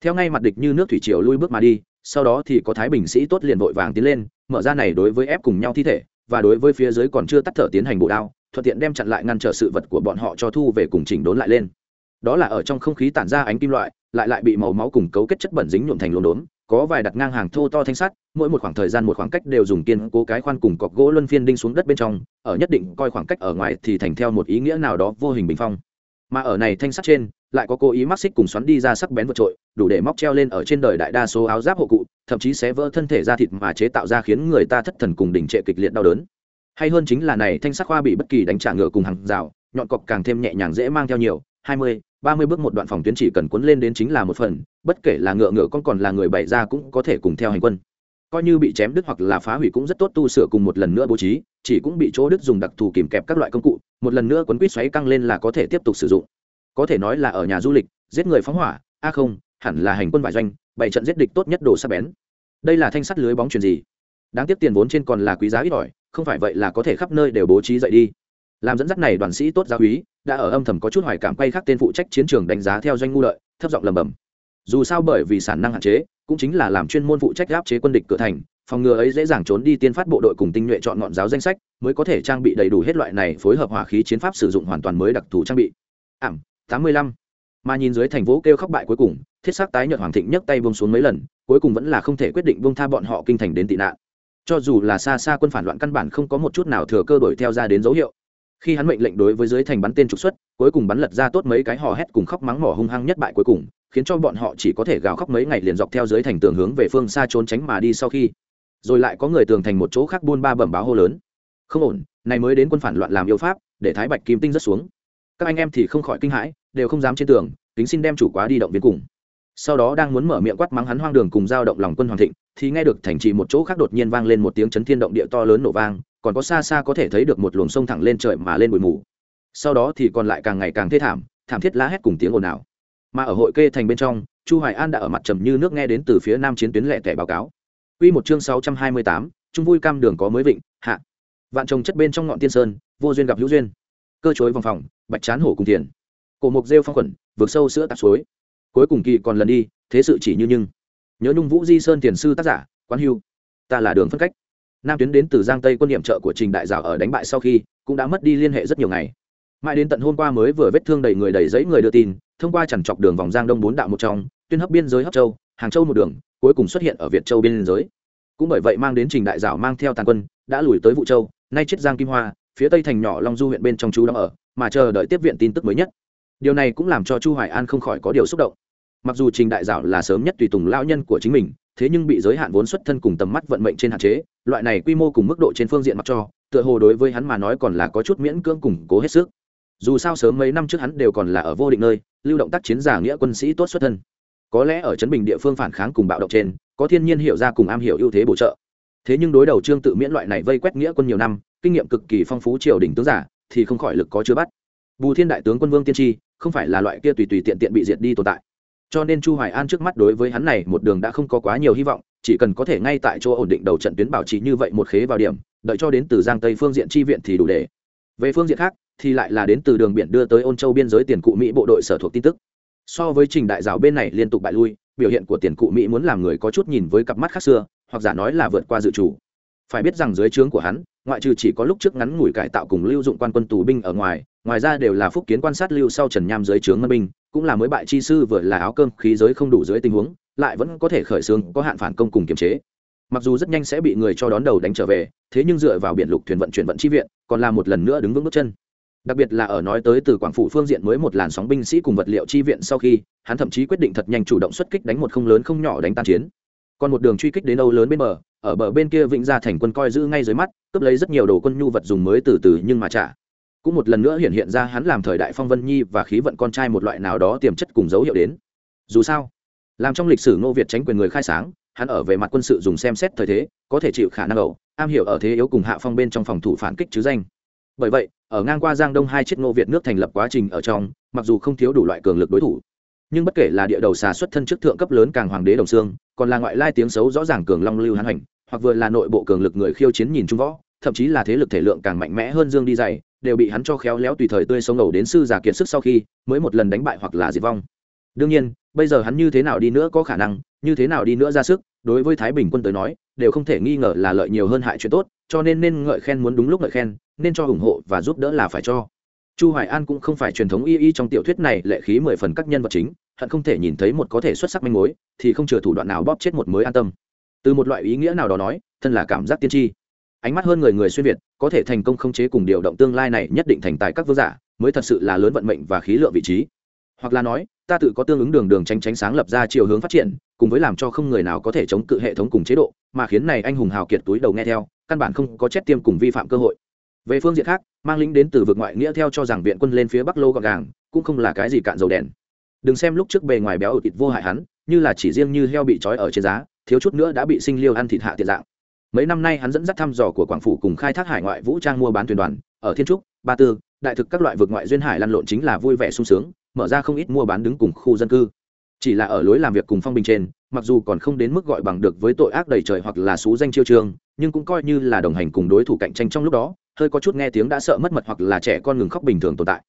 Theo ngay mặt địch như nước thủy triều lui bước mà đi, sau đó thì có thái bình sĩ tốt liền vội vàng tiến lên, mở ra này đối với ép cùng nhau thi thể, và đối với phía dưới còn chưa tắt thở tiến hành bộ đao, thuận tiện đem chặn lại ngăn trở sự vật của bọn họ cho thu về cùng chỉnh đốn lại lên. Đó là ở trong không khí tản ra ánh kim loại, lại lại bị màu máu cùng cấu kết chất bẩn dính nhuộm thành lốm đốm có vài đặt ngang hàng thô to thanh sắt, mỗi một khoảng thời gian một khoảng cách đều dùng kiên cố cái khoan cùng cọc gỗ luân phiên đinh xuống đất bên trong, ở nhất định coi khoảng cách ở ngoài thì thành theo một ý nghĩa nào đó vô hình bình phong. Mà ở này thanh sắt trên, lại có cố ý mắc xích cùng xoắn đi ra sắc bén vượt trội, đủ để móc treo lên ở trên đời đại đa số áo giáp hộ cụ, thậm chí sẽ vỡ thân thể ra thịt mà chế tạo ra khiến người ta thất thần cùng đỉnh trệ kịch liệt đau đớn. Hay hơn chính là này thanh sắc khoa bị bất kỳ đánh trả ngựa cùng hàng rào, nhọn cọc càng thêm nhẹ nhàng dễ mang theo nhiều, hai mươi ba mươi bước một đoạn phòng tuyến chỉ cần cuốn lên đến chính là một phần, bất kể là ngựa ngựa con còn là người bày ra cũng có thể cùng theo hành quân. Coi như bị chém đứt hoặc là phá hủy cũng rất tốt tu sửa cùng một lần nữa bố trí, chỉ cũng bị chỗ đứt dùng đặc thù kìm kẹp các loại công cụ, một lần nữa quấn quýt xoáy căng lên là có thể tiếp tục sử dụng. Có thể nói là ở nhà du lịch, giết người phóng hỏa, a không, hẳn là hành quân vải doanh, bảy trận giết địch tốt nhất đồ sắc bén. Đây là thanh sắt lưới bóng truyền gì? Đáng tiếc tiền vốn trên còn là quý giá ít ỏi, không phải vậy là có thể khắp nơi đều bố trí dậy đi. Làm dẫn dắt này đoàn sĩ tốt giáo úy đã ở âm thầm có chút hoài cảm quay khác tên phụ trách chiến trường đánh giá theo doanh ngu lợi, thấp giọng lầm bầm dù sao bởi vì sản năng hạn chế, cũng chính là làm chuyên môn phụ trách áp chế quân địch cửa thành, phòng ngừa ấy dễ dàng trốn đi tiên phát bộ đội cùng tinh nhuệ chọn ngọn giáo danh sách, mới có thể trang bị đầy đủ hết loại này phối hợp hỏa khí chiến pháp sử dụng hoàn toàn mới đặc thù trang bị. Ảm, tám mươi lăm. Mà nhìn dưới thành phố kêu khóc bại cuối cùng, thiết xác tái nhợt hoàng thịnh nhấc tay vông xuống mấy lần, cuối cùng vẫn là không thể quyết định vông tha bọn họ kinh thành đến tị nạn. Cho dù là xa xa quân phản loạn căn bản không có một chút nào thừa cơ đổi theo ra đến dấu hiệu khi hắn mệnh lệnh đối với dưới thành bắn tên trục xuất, cuối cùng bắn lật ra tốt mấy cái hò hét cùng khóc mắng mỏ hung hăng nhất bại cuối cùng, khiến cho bọn họ chỉ có thể gào khóc mấy ngày liền dọc theo dưới thành tường hướng về phương xa trốn tránh mà đi sau khi. Rồi lại có người tường thành một chỗ khác buôn ba bẩm báo hô lớn. Không ổn, này mới đến quân phản loạn làm yêu pháp, để thái bạch kim tinh rất xuống. Các anh em thì không khỏi kinh hãi, đều không dám trên tường tính xin đem chủ quá đi động viên cùng. Sau đó đang muốn mở miệng quát mắng hắn hoang đường cùng giao động lòng quân hoàng thịnh, thì nghe được thành trì một chỗ khác đột nhiên vang lên một tiếng chấn thiên động địa to lớn nổ vang còn có xa xa có thể thấy được một luồng sông thẳng lên trời mà lên bụi mù. Sau đó thì còn lại càng ngày càng thê thảm thảm thiết la hét cùng tiếng ồn ào. Mà ở hội kê thành bên trong chu hoài an đã ở mặt trầm như nước nghe đến từ phía nam chiến tuyến lẻ tẻ báo cáo. Quy một chương 628, trung vui cam đường có mới vịnh hạ. Vạn trồng chất bên trong ngọn tiên sơn vô duyên gặp hữu duyên. Cơ chối vòng phòng bạch chán hổ cùng tiền cổ mục rêu phong khuẩn vượt sâu sữa tạp suối. Cuối cùng kỳ còn lần đi thế sự chỉ như nhưng. Nhớ nhung vũ di sơn tiền sư tác giả quán hưu. Ta là đường phân cách nam tuyến đến từ giang tây quân điểm trợ của trình đại dạo ở đánh bại sau khi cũng đã mất đi liên hệ rất nhiều ngày mãi đến tận hôm qua mới vừa vết thương đầy người đầy giấy người đưa tin thông qua chằn chọc đường vòng giang đông bốn đạo một trong tuyên hấp biên giới hấp châu hàng châu một đường cuối cùng xuất hiện ở việt châu biên giới cũng bởi vậy mang đến trình đại dạo mang theo tàn quân đã lùi tới vụ châu nay chết giang kim hoa phía tây thành nhỏ long du huyện bên trong chú đang ở mà chờ đợi tiếp viện tin tức mới nhất điều này cũng làm cho chu hoài an không khỏi có điều xúc động mặc dù trình đại dạo là sớm nhất tùy tùng lão nhân của chính mình thế nhưng bị giới hạn vốn xuất thân cùng tầm mắt vận mệnh trên hạn chế, loại này quy mô cùng mức độ trên phương diện mặc cho, tựa hồ đối với hắn mà nói còn là có chút miễn cưỡng củng cố hết sức. Dù sao sớm mấy năm trước hắn đều còn là ở vô định nơi, lưu động tác chiến giả nghĩa quân sĩ tốt xuất thân. Có lẽ ở chấn bình địa phương phản kháng cùng bạo động trên, có thiên nhiên hiểu ra cùng am hiểu ưu thế bổ trợ. Thế nhưng đối đầu trương tự miễn loại này vây quét nghĩa quân nhiều năm, kinh nghiệm cực kỳ phong phú triều đình tướng giả, thì không khỏi lực có chưa bắt. Bù thiên đại tướng quân vương tiên tri, không phải là loại kia tùy tùy tiện tiện bị diệt đi tồn tại cho nên chu hoài an trước mắt đối với hắn này một đường đã không có quá nhiều hy vọng, chỉ cần có thể ngay tại chỗ ổn định đầu trận tuyến bảo trì như vậy một khế vào điểm, đợi cho đến từ giang tây phương diện chi viện thì đủ để. Về phương diện khác, thì lại là đến từ đường biển đưa tới ôn châu biên giới tiền cụ mỹ bộ đội sở thuộc tin tức. So với trình đại giáo bên này liên tục bại lui, biểu hiện của tiền cụ mỹ muốn làm người có chút nhìn với cặp mắt khác xưa, hoặc giả nói là vượt qua dự chủ phải biết rằng dưới trướng của hắn, ngoại trừ chỉ có lúc trước ngắn ngủi cải tạo cùng lưu dụng quan quân tù binh ở ngoài ngoài ra đều là phúc kiến quan sát lưu sau trần nham dưới trướng ngân binh, cũng là mới bại chi sư vừa là áo cơm khí giới không đủ dưới tình huống, lại vẫn có thể khởi xướng, có hạn phản công cùng kiềm chế. Mặc dù rất nhanh sẽ bị người cho đón đầu đánh trở về, thế nhưng dựa vào biển lục thuyền vận chuyển vận chi viện, còn là một lần nữa đứng vững bước chân. Đặc biệt là ở nói tới từ quảng phủ phương diện mới một làn sóng binh sĩ cùng vật liệu chi viện sau khi, hắn thậm chí quyết định thật nhanh chủ động xuất kích đánh một không lớn không nhỏ đánh tan chiến còn một đường truy kích đến âu lớn bên bờ, ở bờ bên kia vĩnh gia thành quân coi giữ ngay dưới mắt, cướp lấy rất nhiều đồ quân nhu vật dùng mới từ từ nhưng mà trả. Cũng một lần nữa hiện hiện ra hắn làm thời đại phong vân nhi và khí vận con trai một loại nào đó tiềm chất cùng dấu hiệu đến. Dù sao, làm trong lịch sử ngô việt tránh quyền người khai sáng, hắn ở về mặt quân sự dùng xem xét thời thế, có thể chịu khả năng ẩu, am hiểu ở thế yếu cùng hạ phong bên trong phòng thủ phản kích chứ danh. Bởi vậy, ở ngang qua giang đông hai chiếc ngô việt nước thành lập quá trình ở trong, mặc dù không thiếu đủ loại cường lực đối thủ, nhưng bất kể là địa đầu xà xuất thân trước thượng cấp lớn càng hoàng đế đồng xương còn là ngoại lai tiếng xấu rõ ràng cường long lưu hán hành hoặc vừa là nội bộ cường lực người khiêu chiến nhìn trung võ, thậm chí là thế lực thể lượng càng mạnh mẽ hơn dương đi dày, đều bị hắn cho khéo léo tùy thời tươi sống ngầu đến sư giả kiệt sức sau khi mới một lần đánh bại hoặc là diệt vong. Đương nhiên, bây giờ hắn như thế nào đi nữa có khả năng, như thế nào đi nữa ra sức, đối với thái bình quân tới nói, đều không thể nghi ngờ là lợi nhiều hơn hại chuyện tốt, cho nên nên ngợi khen muốn đúng lúc ngợi khen, nên cho ủng hộ và giúp đỡ là phải cho. Chu hoài an cũng không phải truyền thống y y trong tiểu thuyết này lệ khí mười phần các nhân vật chính hận không thể nhìn thấy một có thể xuất sắc manh mối, thì không chừa thủ đoạn nào bóp chết một mới an tâm. Từ một loại ý nghĩa nào đó nói, thân là cảm giác tiên tri. Ánh mắt hơn người người xuyên việt, có thể thành công khống chế cùng điều động tương lai này nhất định thành tài các vương giả, mới thật sự là lớn vận mệnh và khí lượng vị trí. Hoặc là nói, ta tự có tương ứng đường đường tránh tránh sáng lập ra chiều hướng phát triển, cùng với làm cho không người nào có thể chống cự hệ thống cùng chế độ, mà khiến này anh hùng hào kiệt túi đầu nghe theo, căn bản không có chết tiêm cùng vi phạm cơ hội. Về phương diện khác, mang lính đến từ vực ngoại nghĩa theo cho rằng viện quân lên phía bắc lô gọn gàng, cũng không là cái gì cạn dầu đèn đừng xem lúc trước bề ngoài béo ở thịt vô hại hắn, như là chỉ riêng như heo bị trói ở trên giá, thiếu chút nữa đã bị sinh liêu ăn thịt hạ tiện dạng. Mấy năm nay hắn dẫn dắt thăm dò của quảng phủ cùng khai thác hải ngoại vũ trang mua bán thuyền đoàn, ở thiên trúc, ba tư, đại thực các loại vực ngoại duyên hải lăn lộn chính là vui vẻ sung sướng, mở ra không ít mua bán đứng cùng khu dân cư. Chỉ là ở lối làm việc cùng phong bình trên, mặc dù còn không đến mức gọi bằng được với tội ác đầy trời hoặc là xú danh chiêu trường nhưng cũng coi như là đồng hành cùng đối thủ cạnh tranh trong lúc đó, hơi có chút nghe tiếng đã sợ mất mật hoặc là trẻ con ngừng khóc bình thường tồn tại.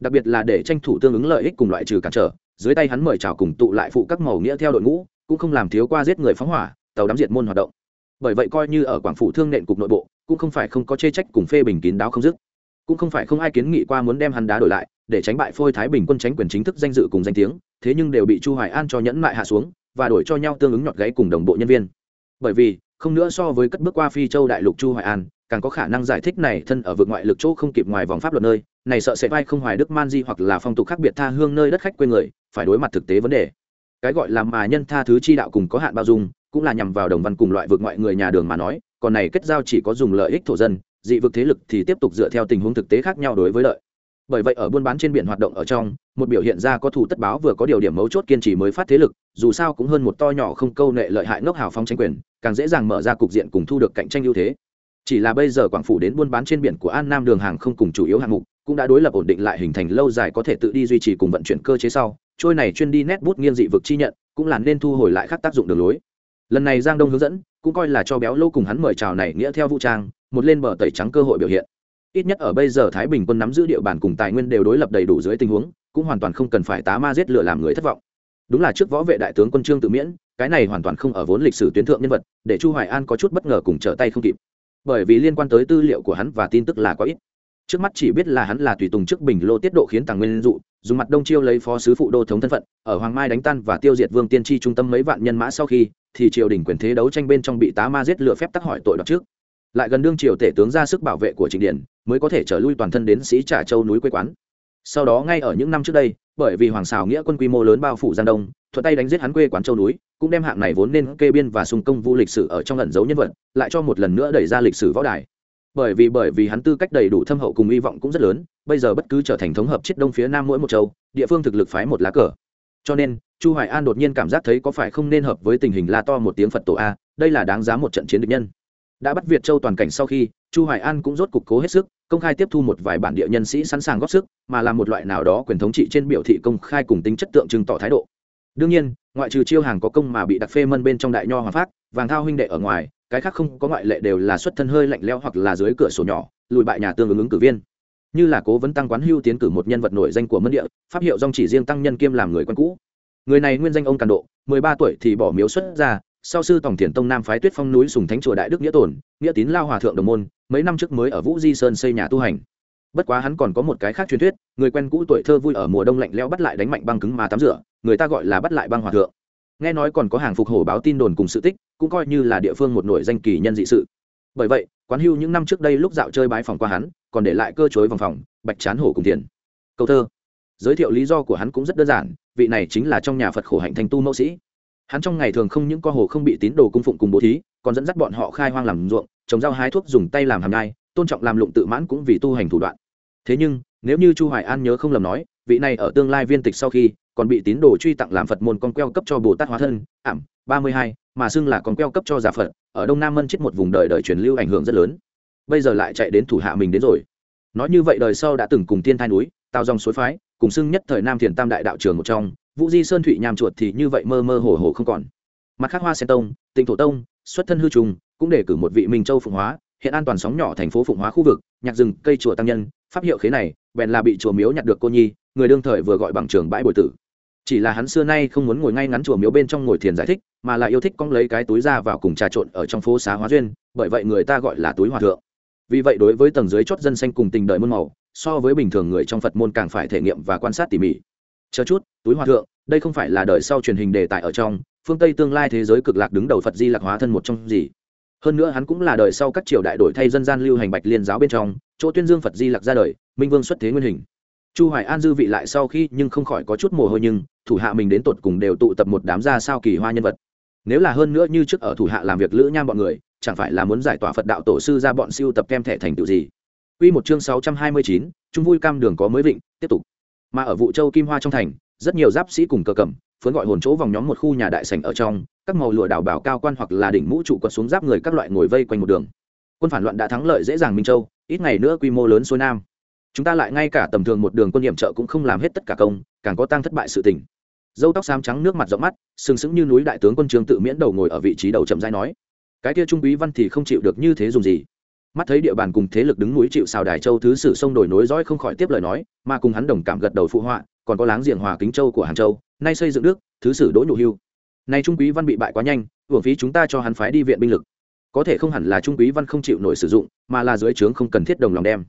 Đặc biệt là để tranh thủ tương ứng lợi ích cùng loại trừ cản trở dưới tay hắn mời chào cùng tụ lại phụ các màu nghĩa theo đội ngũ, cũng không làm thiếu qua giết người phóng hỏa, tàu đắm diệt môn hoạt động. Bởi vậy coi như ở quảng phủ thương nện cục nội bộ, cũng không phải không có chê trách cùng phê bình kín đáo không dứt. Cũng không phải không ai kiến nghị qua muốn đem hắn đá đổi lại, để tránh bại phôi thái bình quân tránh quyền chính thức danh dự cùng danh tiếng, thế nhưng đều bị chu hoài an cho nhẫn lại hạ xuống, và đổi cho nhau tương ứng nhọt gáy cùng đồng bộ nhân viên. Bởi vì, không nữa so với cất bước qua phi châu đại lục chu hoài an càng có khả năng giải thích này thân ở vực ngoại lực chỗ không kịp ngoài vòng pháp luật nơi, này sợ sẽ vai không hoài đức man di hoặc là phong tục khác biệt tha hương nơi đất khách quê người, phải đối mặt thực tế vấn đề. Cái gọi là mà nhân tha thứ chi đạo cùng có hạn bao dung, cũng là nhằm vào đồng văn cùng loại vực ngoại người nhà đường mà nói, còn này kết giao chỉ có dùng lợi ích thổ dân, dị vực thế lực thì tiếp tục dựa theo tình huống thực tế khác nhau đối với lợi. Bởi vậy ở buôn bán trên biển hoạt động ở trong, một biểu hiện ra có thủ tất báo vừa có điều điểm mấu chốt kiên trì mới phát thế lực, dù sao cũng hơn một to nhỏ không câu nệ lợi hại ngốc hào phong tranh quyền, càng dễ dàng mở ra cục diện cùng thu được cạnh tranh ưu thế chỉ là bây giờ quảng phủ đến buôn bán trên biển của an nam đường hàng không cùng chủ yếu hạng mục, cũng đã đối lập ổn định lại hình thành lâu dài có thể tự đi duy trì cùng vận chuyển cơ chế sau. Trôi này chuyên đi nét bút nghiêng dị vực chi nhận, cũng là nên thu hồi lại các tác dụng đường lối. Lần này giang đông hướng dẫn, cũng coi là cho béo lâu cùng hắn mời chào này nghĩa theo vũ trang, một lên bờ tẩy trắng cơ hội biểu hiện. Ít nhất ở bây giờ thái bình quân nắm giữ địa bàn cùng tài nguyên đều đối lập đầy đủ dưới tình huống, cũng hoàn toàn không cần phải tá ma giết lửa làm người thất vọng. Đúng là trước võ vệ đại tướng quân trương tự miễn, cái này hoàn toàn không ở vốn lịch sử tuyến thượng nhân vật, để chu hoài an có chút bất ngờ cùng trở tay không kịp bởi vì liên quan tới tư liệu của hắn và tin tức là có ít. Trước mắt chỉ biết là hắn là tùy tùng trước bình lô tiết độ khiến tàng nguyên dụ dùng mặt đông chiêu lấy phó sứ phụ đô thống thân phận, ở hoàng mai đánh tan và tiêu diệt vương tiên tri trung tâm mấy vạn nhân mã sau khi, thì triều đình quyền thế đấu tranh bên trong bị tá ma giết lựa phép tắc hỏi tội đoạt trước. Lại gần đương triều tể tướng ra sức bảo vệ của trịnh điển mới có thể trở lui toàn thân đến sĩ trà châu núi quê quán. Sau đó ngay ở những năm trước đây, bởi vì hoàng xào nghĩa quân quy mô lớn bao phủ giang đông thuận tay đánh giết hắn quê quán châu núi, cũng đem hạng này vốn nên kê biên và xung công vu lịch sử ở trong ẩn dấu nhân vật, lại cho một lần nữa đẩy ra lịch sử võ đài. Bởi vì bởi vì hắn tư cách đầy đủ thâm hậu cùng hy vọng cũng rất lớn, bây giờ bất cứ trở thành thống hợp chiết đông phía nam mỗi một châu, địa phương thực lực phái một lá cờ. Cho nên, chu hoài an đột nhiên cảm giác thấy có phải không nên hợp với tình hình la to một tiếng phật tổ a, đây là đáng giá một trận chiến địch nhân. Đã bắt việt châu toàn cảnh sau khi, chu hoài an cũng rốt cục cố hết sức, công khai tiếp thu một vài bản địa nhân sĩ sẵn sàng góp sức, mà làm một loại nào đó quyền thống trị trên biểu thị công khai cùng tính chất tượng trưng tỏ thái độ đương nhiên ngoại trừ chiêu hàng có công mà bị đặc phê mân bên trong đại nho hoàng phát, vàng thao huynh đệ ở ngoài cái khác không có ngoại lệ đều là xuất thân hơi lạnh leo hoặc là dưới cửa sổ nhỏ lùi bại nhà tương ứng ứng cử viên. Như là cố vấn tăng quán hưu tiến cử một nhân vật nổi danh của mân địa pháp hiệu dòng chỉ riêng tăng nhân kiêm làm người quen cũ. Người này nguyên danh ông càn độ mười ba tuổi thì bỏ miếu xuất ra sau sư tổng thiền tông nam phái tuyết phong núi sùng thánh chùa đại đức nghĩa tổn nghĩa tín lao hòa thượng đồng môn mấy năm trước mới ở vũ di sơn xây nhà tu hành. Bất quá hắn còn có một cái khác truyền thuyết người quen cũ tuổi thơ vui ở mùa đông lạnh lẽo bắt lại đánh mạnh băng cứng mà tắm rửa người ta gọi là bắt lại băng hòa thượng. Nghe nói còn có hàng phục hổ báo tin đồn cùng sự tích, cũng coi như là địa phương một nổi danh kỳ nhân dị sự. Bởi vậy, quán hưu những năm trước đây lúc dạo chơi bái phòng qua hắn, còn để lại cơ chối vòng phòng, bạch chán hổ cùng tiền câu thơ. Giới thiệu lý do của hắn cũng rất đơn giản, vị này chính là trong nhà phật khổ hạnh thành tu mẫu sĩ. Hắn trong ngày thường không những co hồ không bị tín đồ cung phụng cùng bố thí, còn dẫn dắt bọn họ khai hoang làm ruộng, trồng rau hái thuốc dùng tay làm hàm nhai, tôn trọng làm lụng tự mãn cũng vì tu hành thủ đoạn. Thế nhưng, nếu như chu hoài an nhớ không lầm nói, vị này ở tương lai viên tịch sau khi còn bị tín đồ truy tặng làm phật môn con queo cấp cho bồ tát hóa thân, ảm, ba mươi hai, mà xưng là con queo cấp cho giả phật, ở đông nam mân chết một vùng đời đời truyền lưu ảnh hưởng rất lớn. Bây giờ lại chạy đến thủ hạ mình đến rồi. Nói như vậy đời sau đã từng cùng tiên thai núi tạo dòng suối phái, cùng xưng nhất thời nam thiền tam đại đạo trường một trong, vũ di sơn thụy nham chuột thì như vậy mơ mơ hồ hồ không còn. Mặt khác hoa sen tông, tịnh thổ tông, xuất thân hư trùng cũng để cử một vị minh châu phụng hóa, hiện an toàn sóng nhỏ thành phố phụng hóa khu vực, nhạc rừng, cây chùa tăng nhân. Pháp hiệu khế này, bèn là bị chùa miếu nhặt được cô nhi, người đương thời vừa gọi bằng trường bãi bồi tử chỉ là hắn xưa nay không muốn ngồi ngay ngắn chùa miếu bên trong ngồi thiền giải thích, mà là yêu thích cong lấy cái túi ra vào cùng trà trộn ở trong phố xá hóa duyên, bởi vậy người ta gọi là túi hòa thượng. Vì vậy đối với tầng dưới chót dân xanh cùng tình đời môn màu, so với bình thường người trong phật môn càng phải thể nghiệm và quan sát tỉ mỉ. Chờ chút, túi hòa thượng, đây không phải là đời sau truyền hình đề tài ở trong, phương tây tương lai thế giới cực lạc đứng đầu phật di lạc hóa thân một trong gì. Hơn nữa hắn cũng là đời sau các triều đại đổi thay dân gian lưu hành bạch liên giáo bên trong, chỗ tuyên dương phật di lạc ra đời, minh vương xuất thế nguyên hình chu hoài an dư vị lại sau khi nhưng không khỏi có chút mồ hôi nhưng thủ hạ mình đến tột cùng đều tụ tập một đám gia sao kỳ hoa nhân vật nếu là hơn nữa như trước ở thủ hạ làm việc lữ nham bọn người chẳng phải là muốn giải tỏa phật đạo tổ sư ra bọn siêu tập kem thẻ thành tựu gì Quy một chương 629, trung vui cam đường có mới vịnh, tiếp tục. Mà ở vụ châu Kim Hoa trong thành, rất nhiều giáp sĩ cùng cờ cẩm, phấn gọi hồn chỗ vòng nhóm một khu nhà đại sảnh ở trong, các màu lụa đảo bảo cao quan hoặc là đỉnh mũ trụ quật xuống giáp người các loại ngồi vây quanh một đường. Quân phản loạn đã thắng lợi dễ dàng Minh Châu, ít ngày nữa quy mô lớn xuôi nam. Chúng ta lại ngay cả tầm thường một đường quân nhiệm trợ cũng không làm hết tất cả công, càng có tăng thất bại sự tình. Dâu tóc xám trắng nước mặt rộng mắt, sừng sững như núi đại tướng quân trường tự miễn đầu ngồi ở vị trí đầu chậm rãi nói: "Cái kia trung úy văn thì không chịu được như thế dùng gì?" mắt thấy địa bàn cùng thế lực đứng núi chịu xào đài châu thứ sử sông đổi nối dõi không khỏi tiếp lời nói mà cùng hắn đồng cảm gật đầu phụ họa còn có láng giềng hòa kính châu của hàng châu nay xây dựng nước thứ sử đỗ nhụ hưu nay trung quý văn bị bại quá nhanh hưởng phí chúng ta cho hắn phái đi viện binh lực có thể không hẳn là trung quý văn không chịu nổi sử dụng mà là dưới trướng không cần thiết đồng lòng đem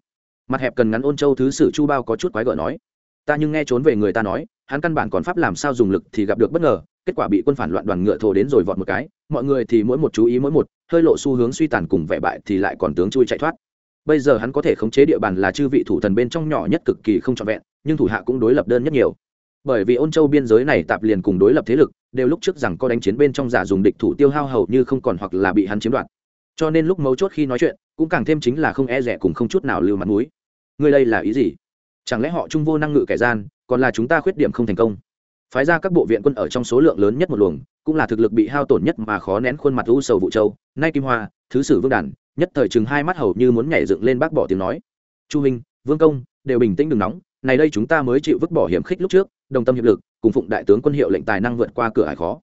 mặt hẹp cần ngắn ôn châu thứ sử chu bao có chút quái gở nói, ta nhưng nghe trốn về người ta nói, hắn căn bản còn pháp làm sao dùng lực thì gặp được bất ngờ, kết quả bị quân phản loạn đoàn ngựa thổ đến rồi vọt một cái, mọi người thì mỗi một chú ý mỗi một, hơi lộ xu hướng suy tàn cùng vẻ bại thì lại còn tướng chui chạy thoát. Bây giờ hắn có thể khống chế địa bàn là chư vị thủ thần bên trong nhỏ nhất cực kỳ không trọn vẹn, nhưng thủ hạ cũng đối lập đơn nhất nhiều. Bởi vì ôn châu biên giới này tạp liền cùng đối lập thế lực, đều lúc trước rằng có đánh chiến bên trong giả dùng địch thủ tiêu hao hầu như không còn hoặc là bị hắn chiếm đoạt. Cho nên lúc mấu chốt khi nói chuyện, cũng càng thêm chính là không e rẻ cùng không chút nào lưu mặt mũi người đây là ý gì? Chẳng lẽ họ trung vô năng ngự kẻ gian, còn là chúng ta khuyết điểm không thành công? Phái ra các bộ viện quân ở trong số lượng lớn nhất một luồng, cũng là thực lực bị hao tổn nhất mà khó nén khuôn mặt u sầu vụ châu. Nay kim hoa, thứ sử vương đản nhất thời chừng hai mắt hầu như muốn nhảy dựng lên bác bỏ tiếng nói. Chu minh, vương công, đều bình tĩnh đừng nóng, này đây chúng ta mới chịu vứt bỏ hiểm khích lúc trước, đồng tâm hiệp lực, cùng phụng đại tướng quân hiệu lệnh tài năng vượt qua cửa hải khó.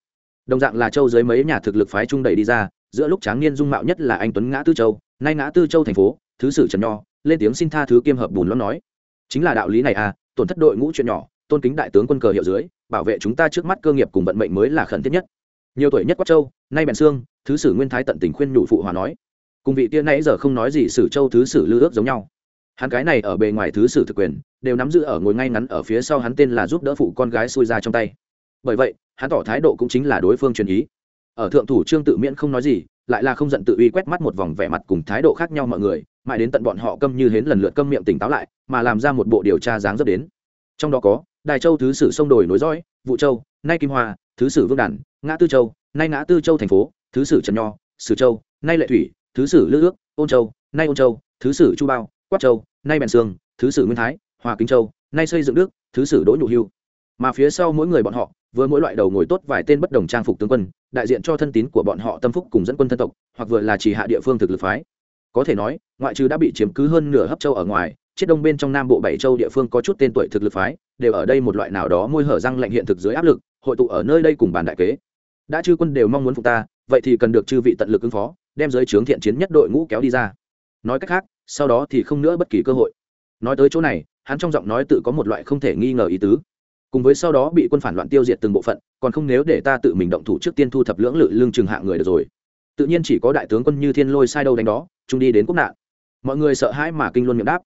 Đồng dạng là châu dưới mấy nhà thực lực phái trung đẩy đi ra, giữa lúc tráng niên dung mạo nhất là anh tuấn ngã tư châu, nay ngã tư châu thành phố, thứ sử trần nho lên tiếng xin tha thứ kiêm hợp bùn lo nói. Chính là đạo lý này à tổn thất đội ngũ chuyện nhỏ, tôn kính đại tướng quân cờ hiệu dưới, bảo vệ chúng ta trước mắt cơ nghiệp cùng vận mệnh mới là khẩn thiết nhất. Nhiều tuổi nhất quát châu, nay bèn xương, thứ sử nguyên thái tận tình khuyên nhủ phụ hòa nói. Cùng vị tiên nãy giờ không nói gì sử châu thứ sử lư ước giống nhau. Hắn cái này ở bề ngoài thứ sử thực quyền, đều nắm giữ ở ngồi ngay ngắn ở phía sau hắn tên là giúp đỡ phụ con gái xuôi ra trong tay. Bởi vậy, hắn tỏ thái độ cũng chính là đối phương truyền ý. Ở thượng thủ trương tự miễn không nói gì, lại là không giận tự uy quét mắt một vòng vẻ mặt cùng thái độ khác nhau mọi người mãi đến tận bọn họ câm như hến lần lượt câm miệng tỉnh táo lại, mà làm ra một bộ điều tra dáng dấp đến. Trong đó có, đài châu thứ sử sông đồi nối dõi, vụ châu, nay kim hoa, thứ sử vương đản ngã tư châu, nay ngã tư châu thành phố, thứ sử trần nho, sử châu, nay lệ thủy, thứ sử lữ ước, ôn châu, nay ôn châu, thứ sử chu bao, quát châu, nay bèn sương, thứ sử nguyên thái, hòa kính châu, nay xây dựng đức, thứ sử đỗ nhụ hưu. Mà phía sau mỗi người bọn họ, vừa mỗi loại đầu ngồi tốt vài tên bất đồng trang phục tướng quân, đại diện cho thân tín của bọn họ tâm phúc cùng dẫn quân thân tộc, hoặc vừa là chỉ hạ địa phương thực lực phái có thể nói, ngoại trừ đã bị chiếm cứ hơn nửa hấp châu ở ngoài chiết đông bên trong nam bộ bảy châu địa phương có chút tên tuổi thực lực phái, đều ở đây một loại nào đó môi hở răng lệnh hiện thực dưới áp lực, hội tụ ở nơi đây cùng bàn đại kế. Đã chư quân đều mong muốn phục ta, vậy thì cần được chư vị tận lực ứng phó, đem giới trướng thiện chiến nhất đội ngũ kéo đi ra. Nói cách khác, sau đó thì không nữa bất kỳ cơ hội. Nói tới chỗ này, hắn trong giọng nói tự có một loại không thể nghi ngờ ý tứ. Cùng với sau đó bị quân phản loạn tiêu diệt từng bộ phận, còn không nếu để ta tự mình động thủ trước tiên thu thập lưỡng lự lương trường hạ người được rồi tự nhiên chỉ có đại tướng quân như thiên lôi sai đâu đánh đó chúng đi đến quốc nạn. Mọi người sợ hãi mà kinh luôn miệng đáp.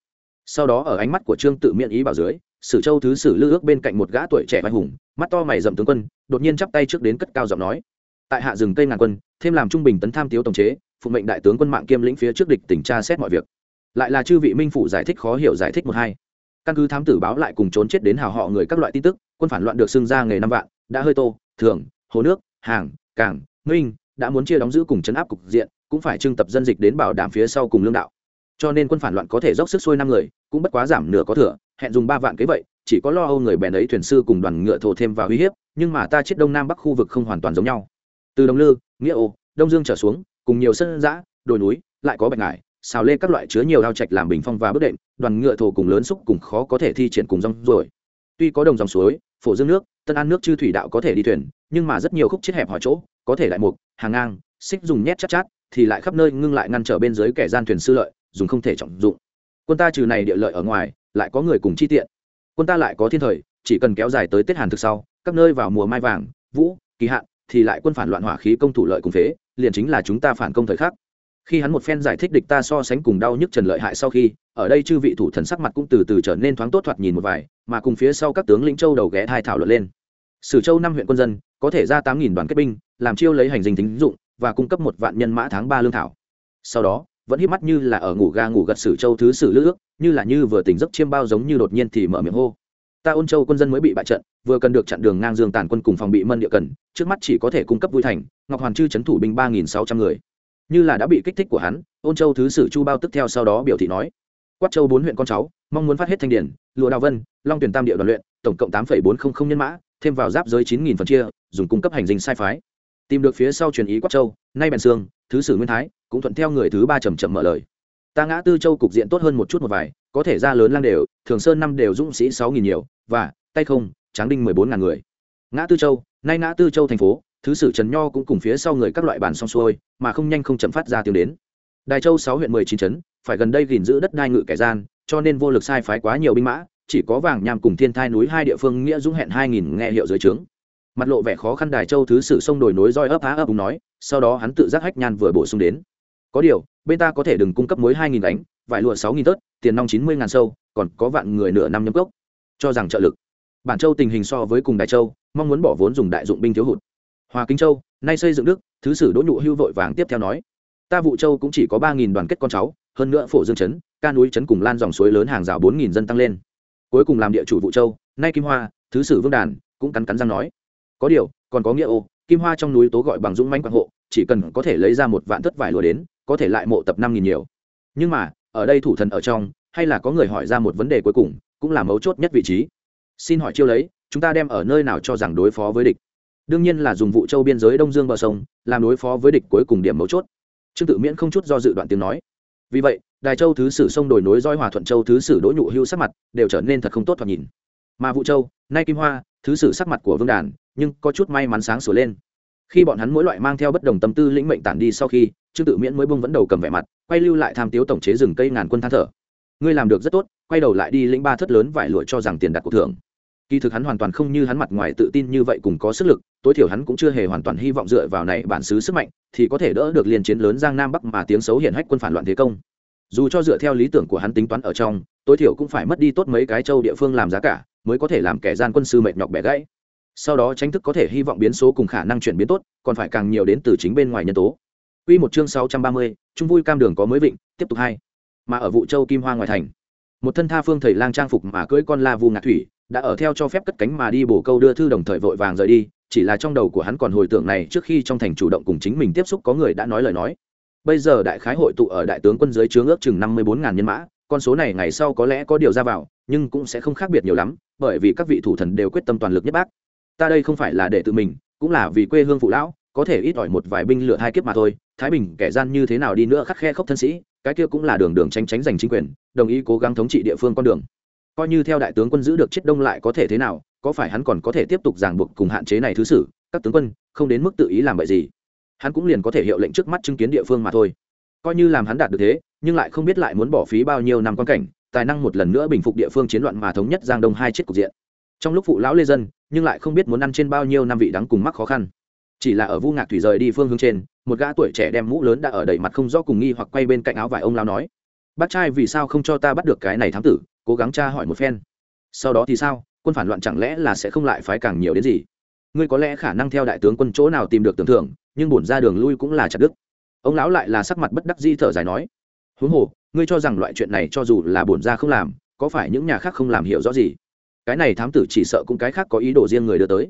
Sau đó ở ánh mắt của trương tự miễn ý bảo dưới, sử châu thứ sử lư ước bên cạnh một gã tuổi trẻ vai hùng, mắt to mày dầm tướng quân, đột nhiên chắp tay trước đến cất cao giọng nói. Tại hạ rừng cây ngàn quân, thêm làm trung bình tấn tham tiếu tổng chế phụ mệnh đại tướng quân mạng kiêm lĩnh phía trước địch tỉnh tra xét mọi việc. Lại là chư vị minh phụ giải thích khó hiểu giải thích một hai. Căn cứ thám tử báo lại cùng trốn chết đến hào họ người các loại tin tức, quân phản loạn được xưng ra nghề năm vạn, đã hơi tô thường hồ nước, hàng, cảng, minh đã muốn chia đóng giữ cùng chấn áp cục diện, cũng phải trưng tập dân dịch đến bảo đảm phía sau cùng lương đạo. Cho nên quân phản loạn có thể dốc sức xuôi năm người, cũng bất quá giảm nửa có thừa, hẹn dùng ba vạn kế vậy, chỉ có lo âu người bèn ấy thuyền sư cùng đoàn ngựa thổ thêm vào uy hiếp, nhưng mà ta chết đông nam bắc khu vực không hoàn toàn giống nhau. Từ đồng lư, nghĩa ô, đông dương trở xuống, cùng nhiều sân giã, đồi núi, lại có bạch ngải, xào lê các loại chứa nhiều đao trạch làm bình phong và bước đệm, đoàn ngựa thổ cùng lớn xúc cùng khó có thể thi triển cùng rong rồi tuy có đồng dòng suối, phổ dương nước, tân an nước chư thủy đạo có thể đi thuyền, nhưng mà rất nhiều khúc chết hẹp hỏi chỗ có thể lại mục hàng ngang xích dùng nhét chắc chát, chát thì lại khắp nơi ngưng lại ngăn trở bên dưới kẻ gian thuyền sư lợi dùng không thể trọng dụng. Quân ta trừ này địa lợi ở ngoài lại có người cùng chi tiện. Quân ta lại có thiên thời chỉ cần kéo dài tới tết hàn thực sau các nơi vào mùa mai vàng vũ kỳ hạn thì lại quân phản loạn hỏa khí công thủ lợi cùng phế liền chính là chúng ta phản công thời khắc. Khi hắn một phen giải thích địch ta so sánh cùng đau nhức trần lợi hại sau khi ở đây chư vị thủ thần sắc mặt cũng từ từ trở nên thoáng tốt thoạt nhìn một vài mà cùng phía sau các tướng lĩnh châu đầu ghé thai thảo luận lên sử châu năm huyện quân dân, có thể ra tám nghìn đoàn kết binh, làm chiêu lấy hành dinh tính dụng, và cung cấp một vạn nhân mã tháng ba lương thảo. Sau đó, vẫn hít mắt như là ở ngủ ga ngủ gật sử châu thứ sử lữ ước, như là như vừa tỉnh giấc chiêm bao giống như đột nhiên thì mở miệng hô. Ta ôn châu quân dân mới bị bại trận, vừa cần được chặn đường ngang dương tàn quân cùng phòng bị mân địa cần, trước mắt chỉ có thể cung cấp vui thành, ngọc hoàn chư c thủ binh ba nghìn sáu trăm người. Như là đã bị kích thích của hắn, ôn châu thứ sử chu bao tức theo sau đó biểu thị nói. Quát châu bốn huyện con cháu, mong muốn phát hết thanh điển, lụa đào vân, long tuyển tam địa đoàn luyện, tổng cộng tám bốn trăm linh nhân mã thêm vào giáp giới chín nghìn phần chia, dùng cung cấp hành dinh sai phái. Tìm được phía sau truyền ý Quách châu, nay bèn sương thứ sử nguyên thái, cũng thuận theo người thứ ba trầm trầm mở lời. Ta ngã tư châu cục diện tốt hơn một chút một vài, có thể ra lớn lang đều, thường sơn năm đều dũng sĩ sáu nghìn nhiều, và, tay không, tráng đinh mười bốn ngàn người. Ngã tư châu, nay ngã tư châu thành phố, thứ sử trần nho cũng cùng phía sau người các loại bản xong xuôi, mà không nhanh không chậm phát ra tiếng đến. Đài châu sáu huyện mười chín trấn phải gần đây gìn giữ đất đai ngự kẻ gian, cho nên vô lực sai phái quá nhiều binh mã chỉ có vàng nham cùng thiên thai núi hai địa phương nghĩa dũng hẹn hai nghìn nghe hiệu dưới trướng. Mặt lộ vẻ khó khăn đài châu thứ sử sông đồi nối roi ấp há ấp đúng nói, sau đó hắn tự giác hách nhan vừa bổ sung đến. Có điều, bên ta có thể đừng cung cấp muối hai nghìn đánh vải lụa sáu nghìn tớt, tiền nong chín mươi ngàn sâu, còn có vạn người nửa năm nhâm cốc. Cho rằng trợ lực. Bản châu tình hình so với cùng đại châu, mong muốn bỏ vốn dùng đại dụng binh thiếu hụt. Hòa kinh châu, nay xây dựng đức, thứ sử đỗ nhụ hưu vội vàng tiếp theo nói, ta vụ châu cũng chỉ có ba nghìn đoàn kết con cháu, hơn nữa phổ dương chấn ca núi chấn cùng lan dòng suối lớn hàng rào bốn nghìn dân tăng lên cuối cùng làm địa chủ vụ châu, nay kim hoa, thứ sử vương đàn, cũng cắn cắn răng nói. Có điều, còn có nghĩa ô, kim hoa trong núi tố gọi bằng dũng manh quang hộ, chỉ cần có thể lấy ra một vạn thất vải lùa đến, có thể lại mộ tập năm nghìn nhiều. Nhưng mà, ở đây thủ thần ở trong, hay là có người hỏi ra một vấn đề cuối cùng, cũng là mấu chốt nhất vị trí. Xin hỏi chiêu lấy, chúng ta đem ở nơi nào cho rằng đối phó với địch? Đương nhiên là dùng vụ châu biên giới đông dương bờ sông, làm đối phó với địch cuối cùng điểm mấu chốt. Trương tự miễn không chút do dự đoạn tiếng nói. Vì vậy đài châu thứ sử sông đổi nối roi hòa thuận châu thứ sử đỗ nhụ hưu sắc mặt đều trở nên thật không tốt thoạt nhìn. Mà vũ châu, nay kim hoa, thứ sử sắc mặt của vương đàn, nhưng có chút may mắn sáng sửa lên. Khi bọn hắn mỗi loại mang theo bất đồng tâm tư lĩnh mệnh tản đi sau khi, trương tự miễn mới bông vẫn đầu cầm vẻ mặt, quay lưu lại tham tiếu tổng chế rừng cây ngàn quân than thở. Ngươi làm được rất tốt, quay đầu lại đi lĩnh ba thất lớn vải lụa cho rằng tiền đặt cuộc thưởng. Kỳ thực hắn hoàn toàn không như hắn mặt ngoài tự tin như vậy cùng có sức lực, tối thiểu hắn cũng chưa hề hoàn toàn hy vọng dựa vào này bản xứ sức mạnh, thì có thể đỡ được liên chiến lớn giang nam bắc mà tiếng xấu hiển hách quân phản loạn thế công dù cho dựa theo lý tưởng của hắn tính toán ở trong tối thiểu cũng phải mất đi tốt mấy cái châu địa phương làm giá cả mới có thể làm kẻ gian quân sư mệt nhọc bẻ gãy sau đó tranh thức có thể hy vọng biến số cùng khả năng chuyển biến tốt còn phải càng nhiều đến từ chính bên ngoài nhân tố Quy một chương 630, trung vui cam đường có mới vịnh, tiếp tục hai. Mà ở vụ châu Kim Hoa ngoài thành, một thân tha phương thầy lang trang phục mà cưỡi con la vu ngạc thủy, đã ở theo cho phép cất cánh mà đi bổ câu đưa thư đồng thời vội vàng rời đi, chỉ là trong đầu của hắn còn hồi tưởng này trước khi trong thành chủ động cùng chính mình tiếp xúc có người đã nói lời nói. Bây giờ đại khái hội tụ ở đại tướng quân dưới chướng ước chừng 54000 nhân mã, con số này ngày sau có lẽ có điều ra vào, nhưng cũng sẽ không khác biệt nhiều lắm, bởi vì các vị thủ thần đều quyết tâm toàn lực nhất bác. Ta đây không phải là để tự mình, cũng là vì quê hương phụ lão, có thể ít ỏi một vài binh lửa hai kiếp mà thôi thái bình kẻ gian như thế nào đi nữa khắc khe khốc thân sĩ cái kia cũng là đường đường tranh tránh giành chính quyền đồng ý cố gắng thống trị địa phương con đường. Coi như theo đại tướng quân giữ được chiết đông lại có thể thế nào có phải hắn còn có thể tiếp tục ràng buộc cùng hạn chế này thứ sử? Các tướng quân không đến mức tự ý làm vậy gì hắn cũng liền có thể hiệu lệnh trước mắt chứng kiến địa phương mà thôi. Coi như làm hắn đạt được thế, nhưng lại không biết lại muốn bỏ phí bao nhiêu năm quan cảnh, tài năng một lần nữa bình phục địa phương chiến loạn mà thống nhất giang đông hai chiếc cục diện. Trong lúc phụ lão lê dân, nhưng lại không biết muốn ăn trên bao nhiêu năm vị đắng cùng mắc khó khăn. Chỉ là ở vu ngạc thủy rời đi phương hướng trên, một gã tuổi trẻ đem mũ lớn đã ở đầy mặt không rõ cùng nghi hoặc quay bên cạnh áo vải ông lao nói, bác trai vì sao không cho ta bắt được cái này thám tử, cố gắng tra hỏi một phen. Sau đó thì sao, quân phản loạn chẳng lẽ là sẽ không lại phái càng nhiều đến gì? Ngươi có lẽ khả năng theo đại tướng quân chỗ nào tìm được tưởng thưởng nhưng bổn ra đường lui cũng là chặt đức ông lão lại là sắc mặt bất đắc di thở dài nói, huống hồ, ngươi cho rằng loại chuyện này cho dù là bổn ra không làm, có phải những nhà khác không làm hiểu rõ gì? Cái này thám tử chỉ sợ cũng cái khác có ý đồ riêng người đưa tới.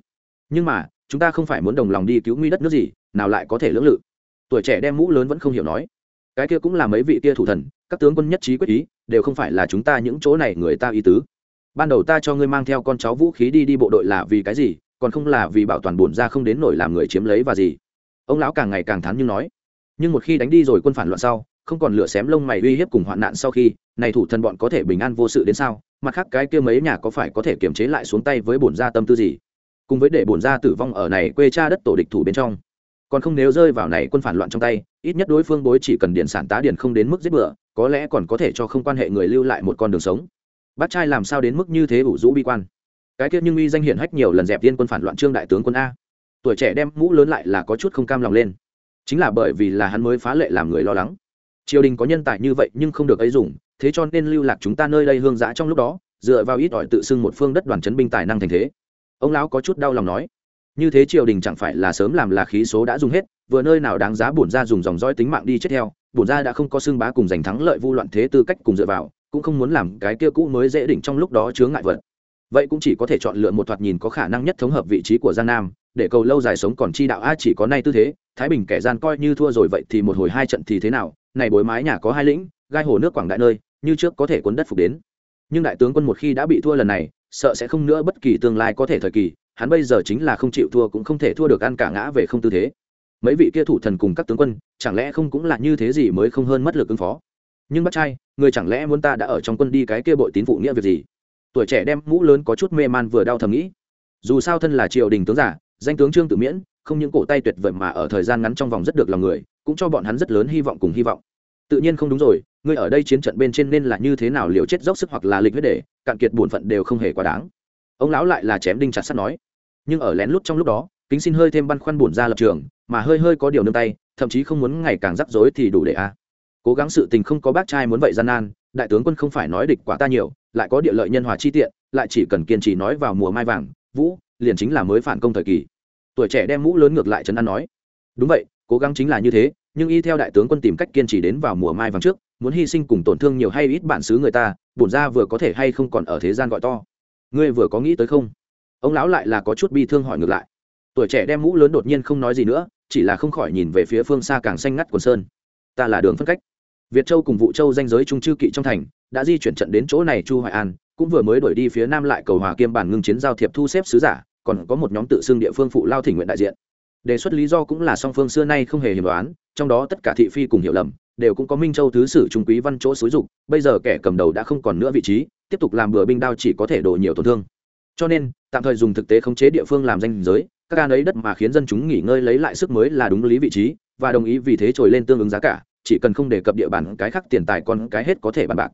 Nhưng mà, chúng ta không phải muốn đồng lòng đi cứu nguy đất nước gì, nào lại có thể lưỡng lự? Tuổi trẻ đem mũ lớn vẫn không hiểu nói, cái kia cũng là mấy vị kia thủ thần, các tướng quân nhất trí quyết ý, đều không phải là chúng ta những chỗ này người ta ý tứ. Ban đầu ta cho ngươi mang theo con cháu vũ khí đi đi bộ đội là vì cái gì, còn không là vì bảo toàn bổn ra không đến nổi làm người chiếm lấy và gì ông lão càng ngày càng thán nhưng nói. Nhưng một khi đánh đi rồi quân phản loạn sau, không còn lửa xém lông mày uy hiếp cùng hoạn nạn sau khi, này thủ thần bọn có thể bình an vô sự đến sao? Mặt khác cái kia mấy nhà có phải có thể kiềm chế lại xuống tay với bổn gia tâm tư gì? Cùng với để bổn gia tử vong ở này quê cha đất tổ địch thủ bên trong. Còn không nếu rơi vào này quân phản loạn trong tay, ít nhất đối phương bối chỉ cần điện sản tá điển không đến mức giết bựa có lẽ còn có thể cho không quan hệ người lưu lại một con đường sống. Bác trai làm sao đến mức như thế ủ rũ bi quan? Cái kia nhưng uy danh hiển hách nhiều lần dẹp viên quân phản loạn trương đại tướng quân a tuổi trẻ đem mũ lớn lại là có chút không cam lòng lên. Chính là bởi vì là hắn mới phá lệ làm người lo lắng. Triều đình có nhân tài như vậy nhưng không được ấy dùng, thế cho nên lưu lạc chúng ta nơi đây hương giã trong lúc đó, dựa vào ít ỏi tự xưng một phương đất đoàn chấn binh tài năng thành thế. Ông lão có chút đau lòng nói, như thế triều đình chẳng phải là sớm làm là khí số đã dùng hết, vừa nơi nào đáng giá bổn ra dùng dòng dõi tính mạng đi chết theo, bổn ra đã không có xương bá cùng giành thắng lợi vu loạn thế tư cách cùng dựa vào, cũng không muốn làm cái kia cũ mới dễ đỉnh trong lúc đó chướng ngại vật. Vậy cũng chỉ có thể chọn lựa một thoạt nhìn có khả năng nhất thống hợp vị trí của giang nam để cầu lâu dài sống còn chi đạo a, chỉ có nay tư thế, thái bình kẻ gian coi như thua rồi vậy thì một hồi hai trận thì thế nào? Này bối mái nhà có hai lĩnh, gai hồ nước quảng đại nơi, như trước có thể cuốn đất phục đến. Nhưng đại tướng quân một khi đã bị thua lần này, sợ sẽ không nữa bất kỳ tương lai có thể thời kỳ, hắn bây giờ chính là không chịu thua cũng không thể thua được ăn cả ngã về không tư thế. Mấy vị kia thủ thần cùng các tướng quân, chẳng lẽ không cũng là như thế gì mới không hơn mất lực ứng phó? Nhưng bác trai, người chẳng lẽ muốn ta đã ở trong quân đi cái kia bội tín phụ nghĩa việc gì? Tuổi trẻ đem mũ lớn có chút mê man vừa đau thầm nghĩ. Dù sao thân là triều đình tướng giả danh tướng trương tự miễn, không những cổ tay tuyệt vời mà ở thời gian ngắn trong vòng rất được lòng người, cũng cho bọn hắn rất lớn hy vọng cùng hy vọng. Tự nhiên không đúng rồi, ngươi ở đây chiến trận bên trên nên là như thế nào liều chết dốc sức hoặc là lịch huyết để, cạn kiệt bổn phận đều không hề quá đáng. Ông lão lại là chém đinh chặt sắt nói. Nhưng ở lén lút trong lúc đó, kính xin hơi thêm băn khoăn bổn ra lập trường, mà hơi hơi có điều nương tay, thậm chí không muốn ngày càng rắc rối thì đủ để a. À. Cố gắng sự tình không có bác trai muốn vậy gian nan, đại tướng quân không phải nói địch quả ta nhiều, lại có địa lợi nhân hòa chi tiện, lại chỉ cần kiên trì nói vào mùa mai vàng, vũ liền chính là mới phản công thời kỳ. Tuổi trẻ đem mũ lớn ngược lại trấn an nói, đúng vậy, cố gắng chính là như thế, nhưng y theo đại tướng quân tìm cách kiên trì đến vào mùa mai vàng trước, muốn hy sinh cùng tổn thương nhiều hay ít bản xứ người ta, bổn ra vừa có thể hay không còn ở thế gian gọi to. Ngươi vừa có nghĩ tới không? Ông lão lại là có chút bi thương hỏi ngược lại. Tuổi trẻ đem mũ lớn đột nhiên không nói gì nữa, chỉ là không khỏi nhìn về phía phương xa càng xanh ngắt quần sơn. Ta là đường phân cách. Việt châu cùng vụ châu danh giới trung chư kỵ trong thành, đã di chuyển trận đến chỗ này chu hoài an cũng vừa mới đuổi đi phía nam lại cầu hòa kiêm bản ngưng chiến giao thiệp thu xếp sứ giả, còn có một nhóm tự xưng địa phương phụ lao thỉnh nguyện đại diện. Đề xuất lý do cũng là song phương xưa nay không hề hiểm đoán, trong đó tất cả thị phi cùng hiểu lầm, đều cũng có minh châu thứ sử trung quý văn chỗ xúi dục, bây giờ kẻ cầm đầu đã không còn nữa vị trí, tiếp tục làm bừa binh đao chỉ có thể đổ nhiều tổn thương. Cho nên, tạm thời dùng thực tế khống chế địa phương làm danh giới, các ca ấy đất mà khiến dân chúng nghỉ ngơi lấy lại sức mới là đúng lý vị trí, và đồng ý vì thế trồi lên tương ứng giá cả, chỉ cần không đề cập địa bàn cái khác tiền tài còn cái hết có thể bàn bạc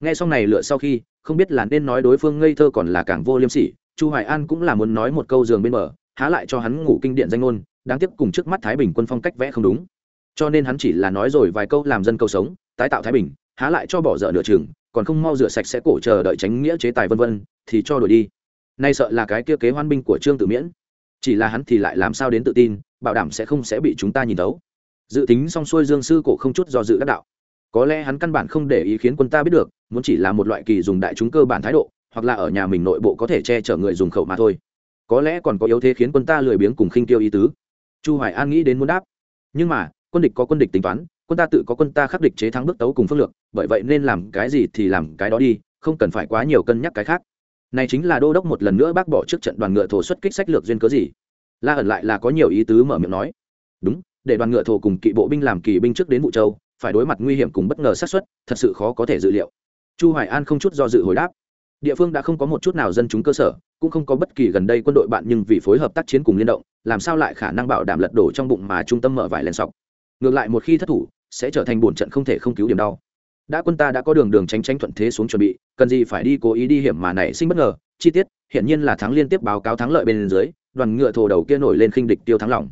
nghe xong này lựa sau khi không biết là nên nói đối phương ngây thơ còn là càng vô liêm sỉ chu hoài an cũng là muốn nói một câu giường bên bờ há lại cho hắn ngủ kinh điện danh ngôn đáng tiếc cùng trước mắt thái bình quân phong cách vẽ không đúng. Cho nên hắn chỉ là nói rồi vài câu làm dân câu sống tái tạo thái bình há lại cho bỏ dở nửa trường, còn không mau rửa sạch sẽ cổ chờ đợi tránh nghĩa chế tài vân vân thì cho đổi đi. Nay sợ là cái kia kế hoan binh của trương tự miễn. Chỉ là hắn thì lại làm sao đến tự tin bảo đảm sẽ không sẽ bị chúng ta nhìn thấu, dự tính xong xuôi dương sư cổ không chút do dự đắc đạo. Có lẽ hắn căn bản không để ý khiến quân ta biết được muốn chỉ là một loại kỳ dùng đại chúng cơ bản thái độ, hoặc là ở nhà mình nội bộ có thể che chở người dùng khẩu mà thôi. Có lẽ còn có yếu thế khiến quân ta lười biếng cùng khinh tiêu ý tứ. Chu hoài an nghĩ đến muốn đáp. Nhưng mà, quân địch có quân địch tính toán, quân ta tự có quân ta khắc địch chế thắng bước tấu cùng phương lược, bởi vậy nên làm cái gì thì làm cái đó đi, không cần phải quá nhiều cân nhắc cái khác. Này chính là đô đốc một lần nữa bác bỏ trước trận đoàn ngựa thổ xuất kích sách lược duyên cớ gì? La ẩn lại là có nhiều ý tứ mở miệng nói. Đúng, để đoàn ngựa thổ cùng kỵ bộ binh làm kỳ binh trước đến vụ châu, phải đối mặt nguy hiểm cùng bất ngờ sát xuất thật sự khó có thể dự liệu chu hoài an không chút do dự hồi đáp. Địa phương đã không có một chút nào dân chúng cơ sở, cũng không có bất kỳ gần đây quân đội bạn nhưng vì phối hợp tác chiến cùng liên động, làm sao lại khả năng bảo đảm lật đổ trong bụng mà trung tâm mở vải lên sọc. Ngược lại một khi thất thủ, sẽ trở thành bổn trận không thể không cứu điểm đau. Đã quân ta đã có đường đường tránh tránh thuận thế xuống chuẩn bị, cần gì phải đi cố ý đi hiểm mà nảy sinh bất ngờ, chi tiết hiện nhiên là thắng liên tiếp báo cáo thắng lợi bên dưới, đoàn ngựa thổ đầu kia nổi lên khinh địch tiêu thắng lòng.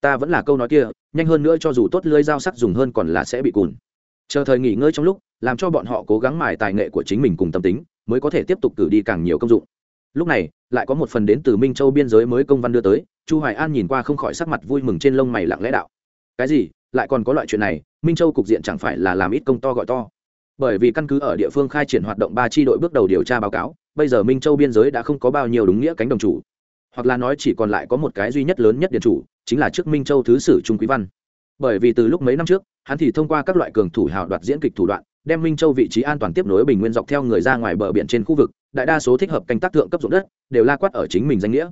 Ta vẫn là câu nói kia, nhanh hơn nữa cho dù tốt lưới dao sắc dùng hơn còn là sẽ bị cùn chờ thời nghỉ ngơi trong lúc, làm cho bọn họ cố gắng mài tài nghệ của chính mình cùng tâm tính, mới có thể tiếp tục cử đi càng nhiều công dụng. Lúc này, lại có một phần đến từ minh châu biên giới mới công văn đưa tới, chu hoài an nhìn qua không khỏi sắc mặt vui mừng trên lông mày lặng lẽ đạo. Cái gì? Lại còn có loại chuyện này, minh châu cục diện chẳng phải là làm ít công to gọi to. Bởi vì căn cứ ở địa phương khai triển hoạt động ba chi đội bước đầu điều tra báo cáo, bây giờ minh châu biên giới đã không có bao nhiêu đúng nghĩa cánh đồng chủ. Hoặc là nói chỉ còn lại có một cái duy nhất lớn nhất điện chủ, chính là trước minh châu thứ sử trung quý văn bởi vì từ lúc mấy năm trước, hắn thì thông qua các loại cường thủ hào đoạt diễn kịch thủ đoạn, đem minh châu vị trí an toàn tiếp nối bình nguyên dọc theo người ra ngoài bờ biển trên khu vực, đại đa số thích hợp canh tác thượng cấp dụng đất, đều la quát ở chính mình danh nghĩa.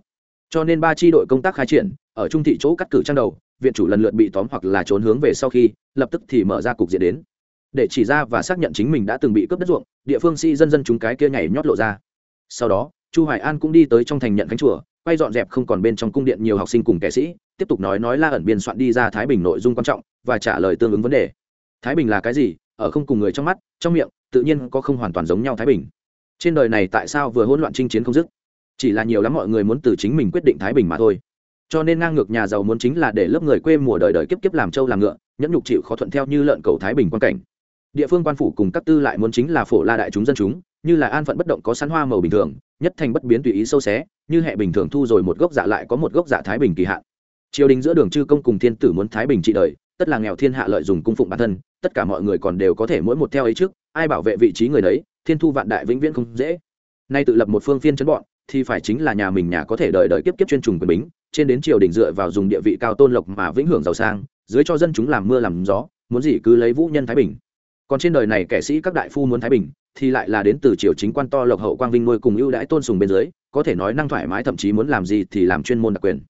Cho nên ba tri đội công tác khai triển, ở trung thị chỗ cắt cử trang đầu, viện chủ lần lượt bị tóm hoặc là trốn hướng về sau khi, lập tức thì mở ra cục diện đến. Để chỉ ra và xác nhận chính mình đã từng bị cướp đất ruộng, địa phương si dân dân chúng cái kia nhảy nhót lộ ra. Sau đó, chu hoài an cũng đi tới trong thành nhận khánh chùa, quay dọn dẹp không còn bên trong cung điện nhiều học sinh cùng kẻ sĩ tiếp tục nói nói la ẩn biên soạn đi ra thái bình nội dung quan trọng và trả lời tương ứng vấn đề. Thái bình là cái gì? Ở không cùng người trong mắt, trong miệng, tự nhiên có không hoàn toàn giống nhau thái bình. Trên đời này tại sao vừa hỗn loạn chinh chiến không dứt? Chỉ là nhiều lắm mọi người muốn từ chính mình quyết định thái bình mà thôi. Cho nên ngang ngược nhà giàu muốn chính là để lớp người quê mùa đời đời kiếp kiếp làm trâu làm ngựa, nhẫn nhục chịu khó thuận theo như lợn cầu thái bình quan cảnh. Địa phương quan phủ cùng các tư lại muốn chính là phổ la đại chúng dân chúng, như là an phận bất động có sắn hoa màu bình thường, nhất thành bất biến tùy ý sâu xé, như hệ bình thường thu rồi một gốc dạ lại có một gốc dạ thái bình kỳ hạn triều đình giữa đường chư công cùng thiên tử muốn thái bình trị đời, tất là nghèo thiên hạ lợi dùng cung phụng bản thân, tất cả mọi người còn đều có thể mỗi một theo ấy trước, ai bảo vệ vị trí người đấy, thiên thu vạn đại vĩnh viễn không dễ. Nay tự lập một phương phiên chấn bọn, thì phải chính là nhà mình nhà có thể đợi đợi kiếp kiếp chuyên trùng quyền bính, trên đến triều đình dựa vào dùng địa vị cao tôn lộc mà vĩnh hưởng giàu sang, dưới cho dân chúng làm mưa làm gió, muốn gì cứ lấy vũ nhân thái bình. Còn trên đời này kẻ sĩ các đại phu muốn thái bình, thì lại là đến từ triều chính quan to lộc hậu quang vinh nuôi cùng ưu đãi tôn sùng bên dưới, có thể nói năng thoải mái thậm chí muốn làm gì thì làm chuyên môn đặc quyền.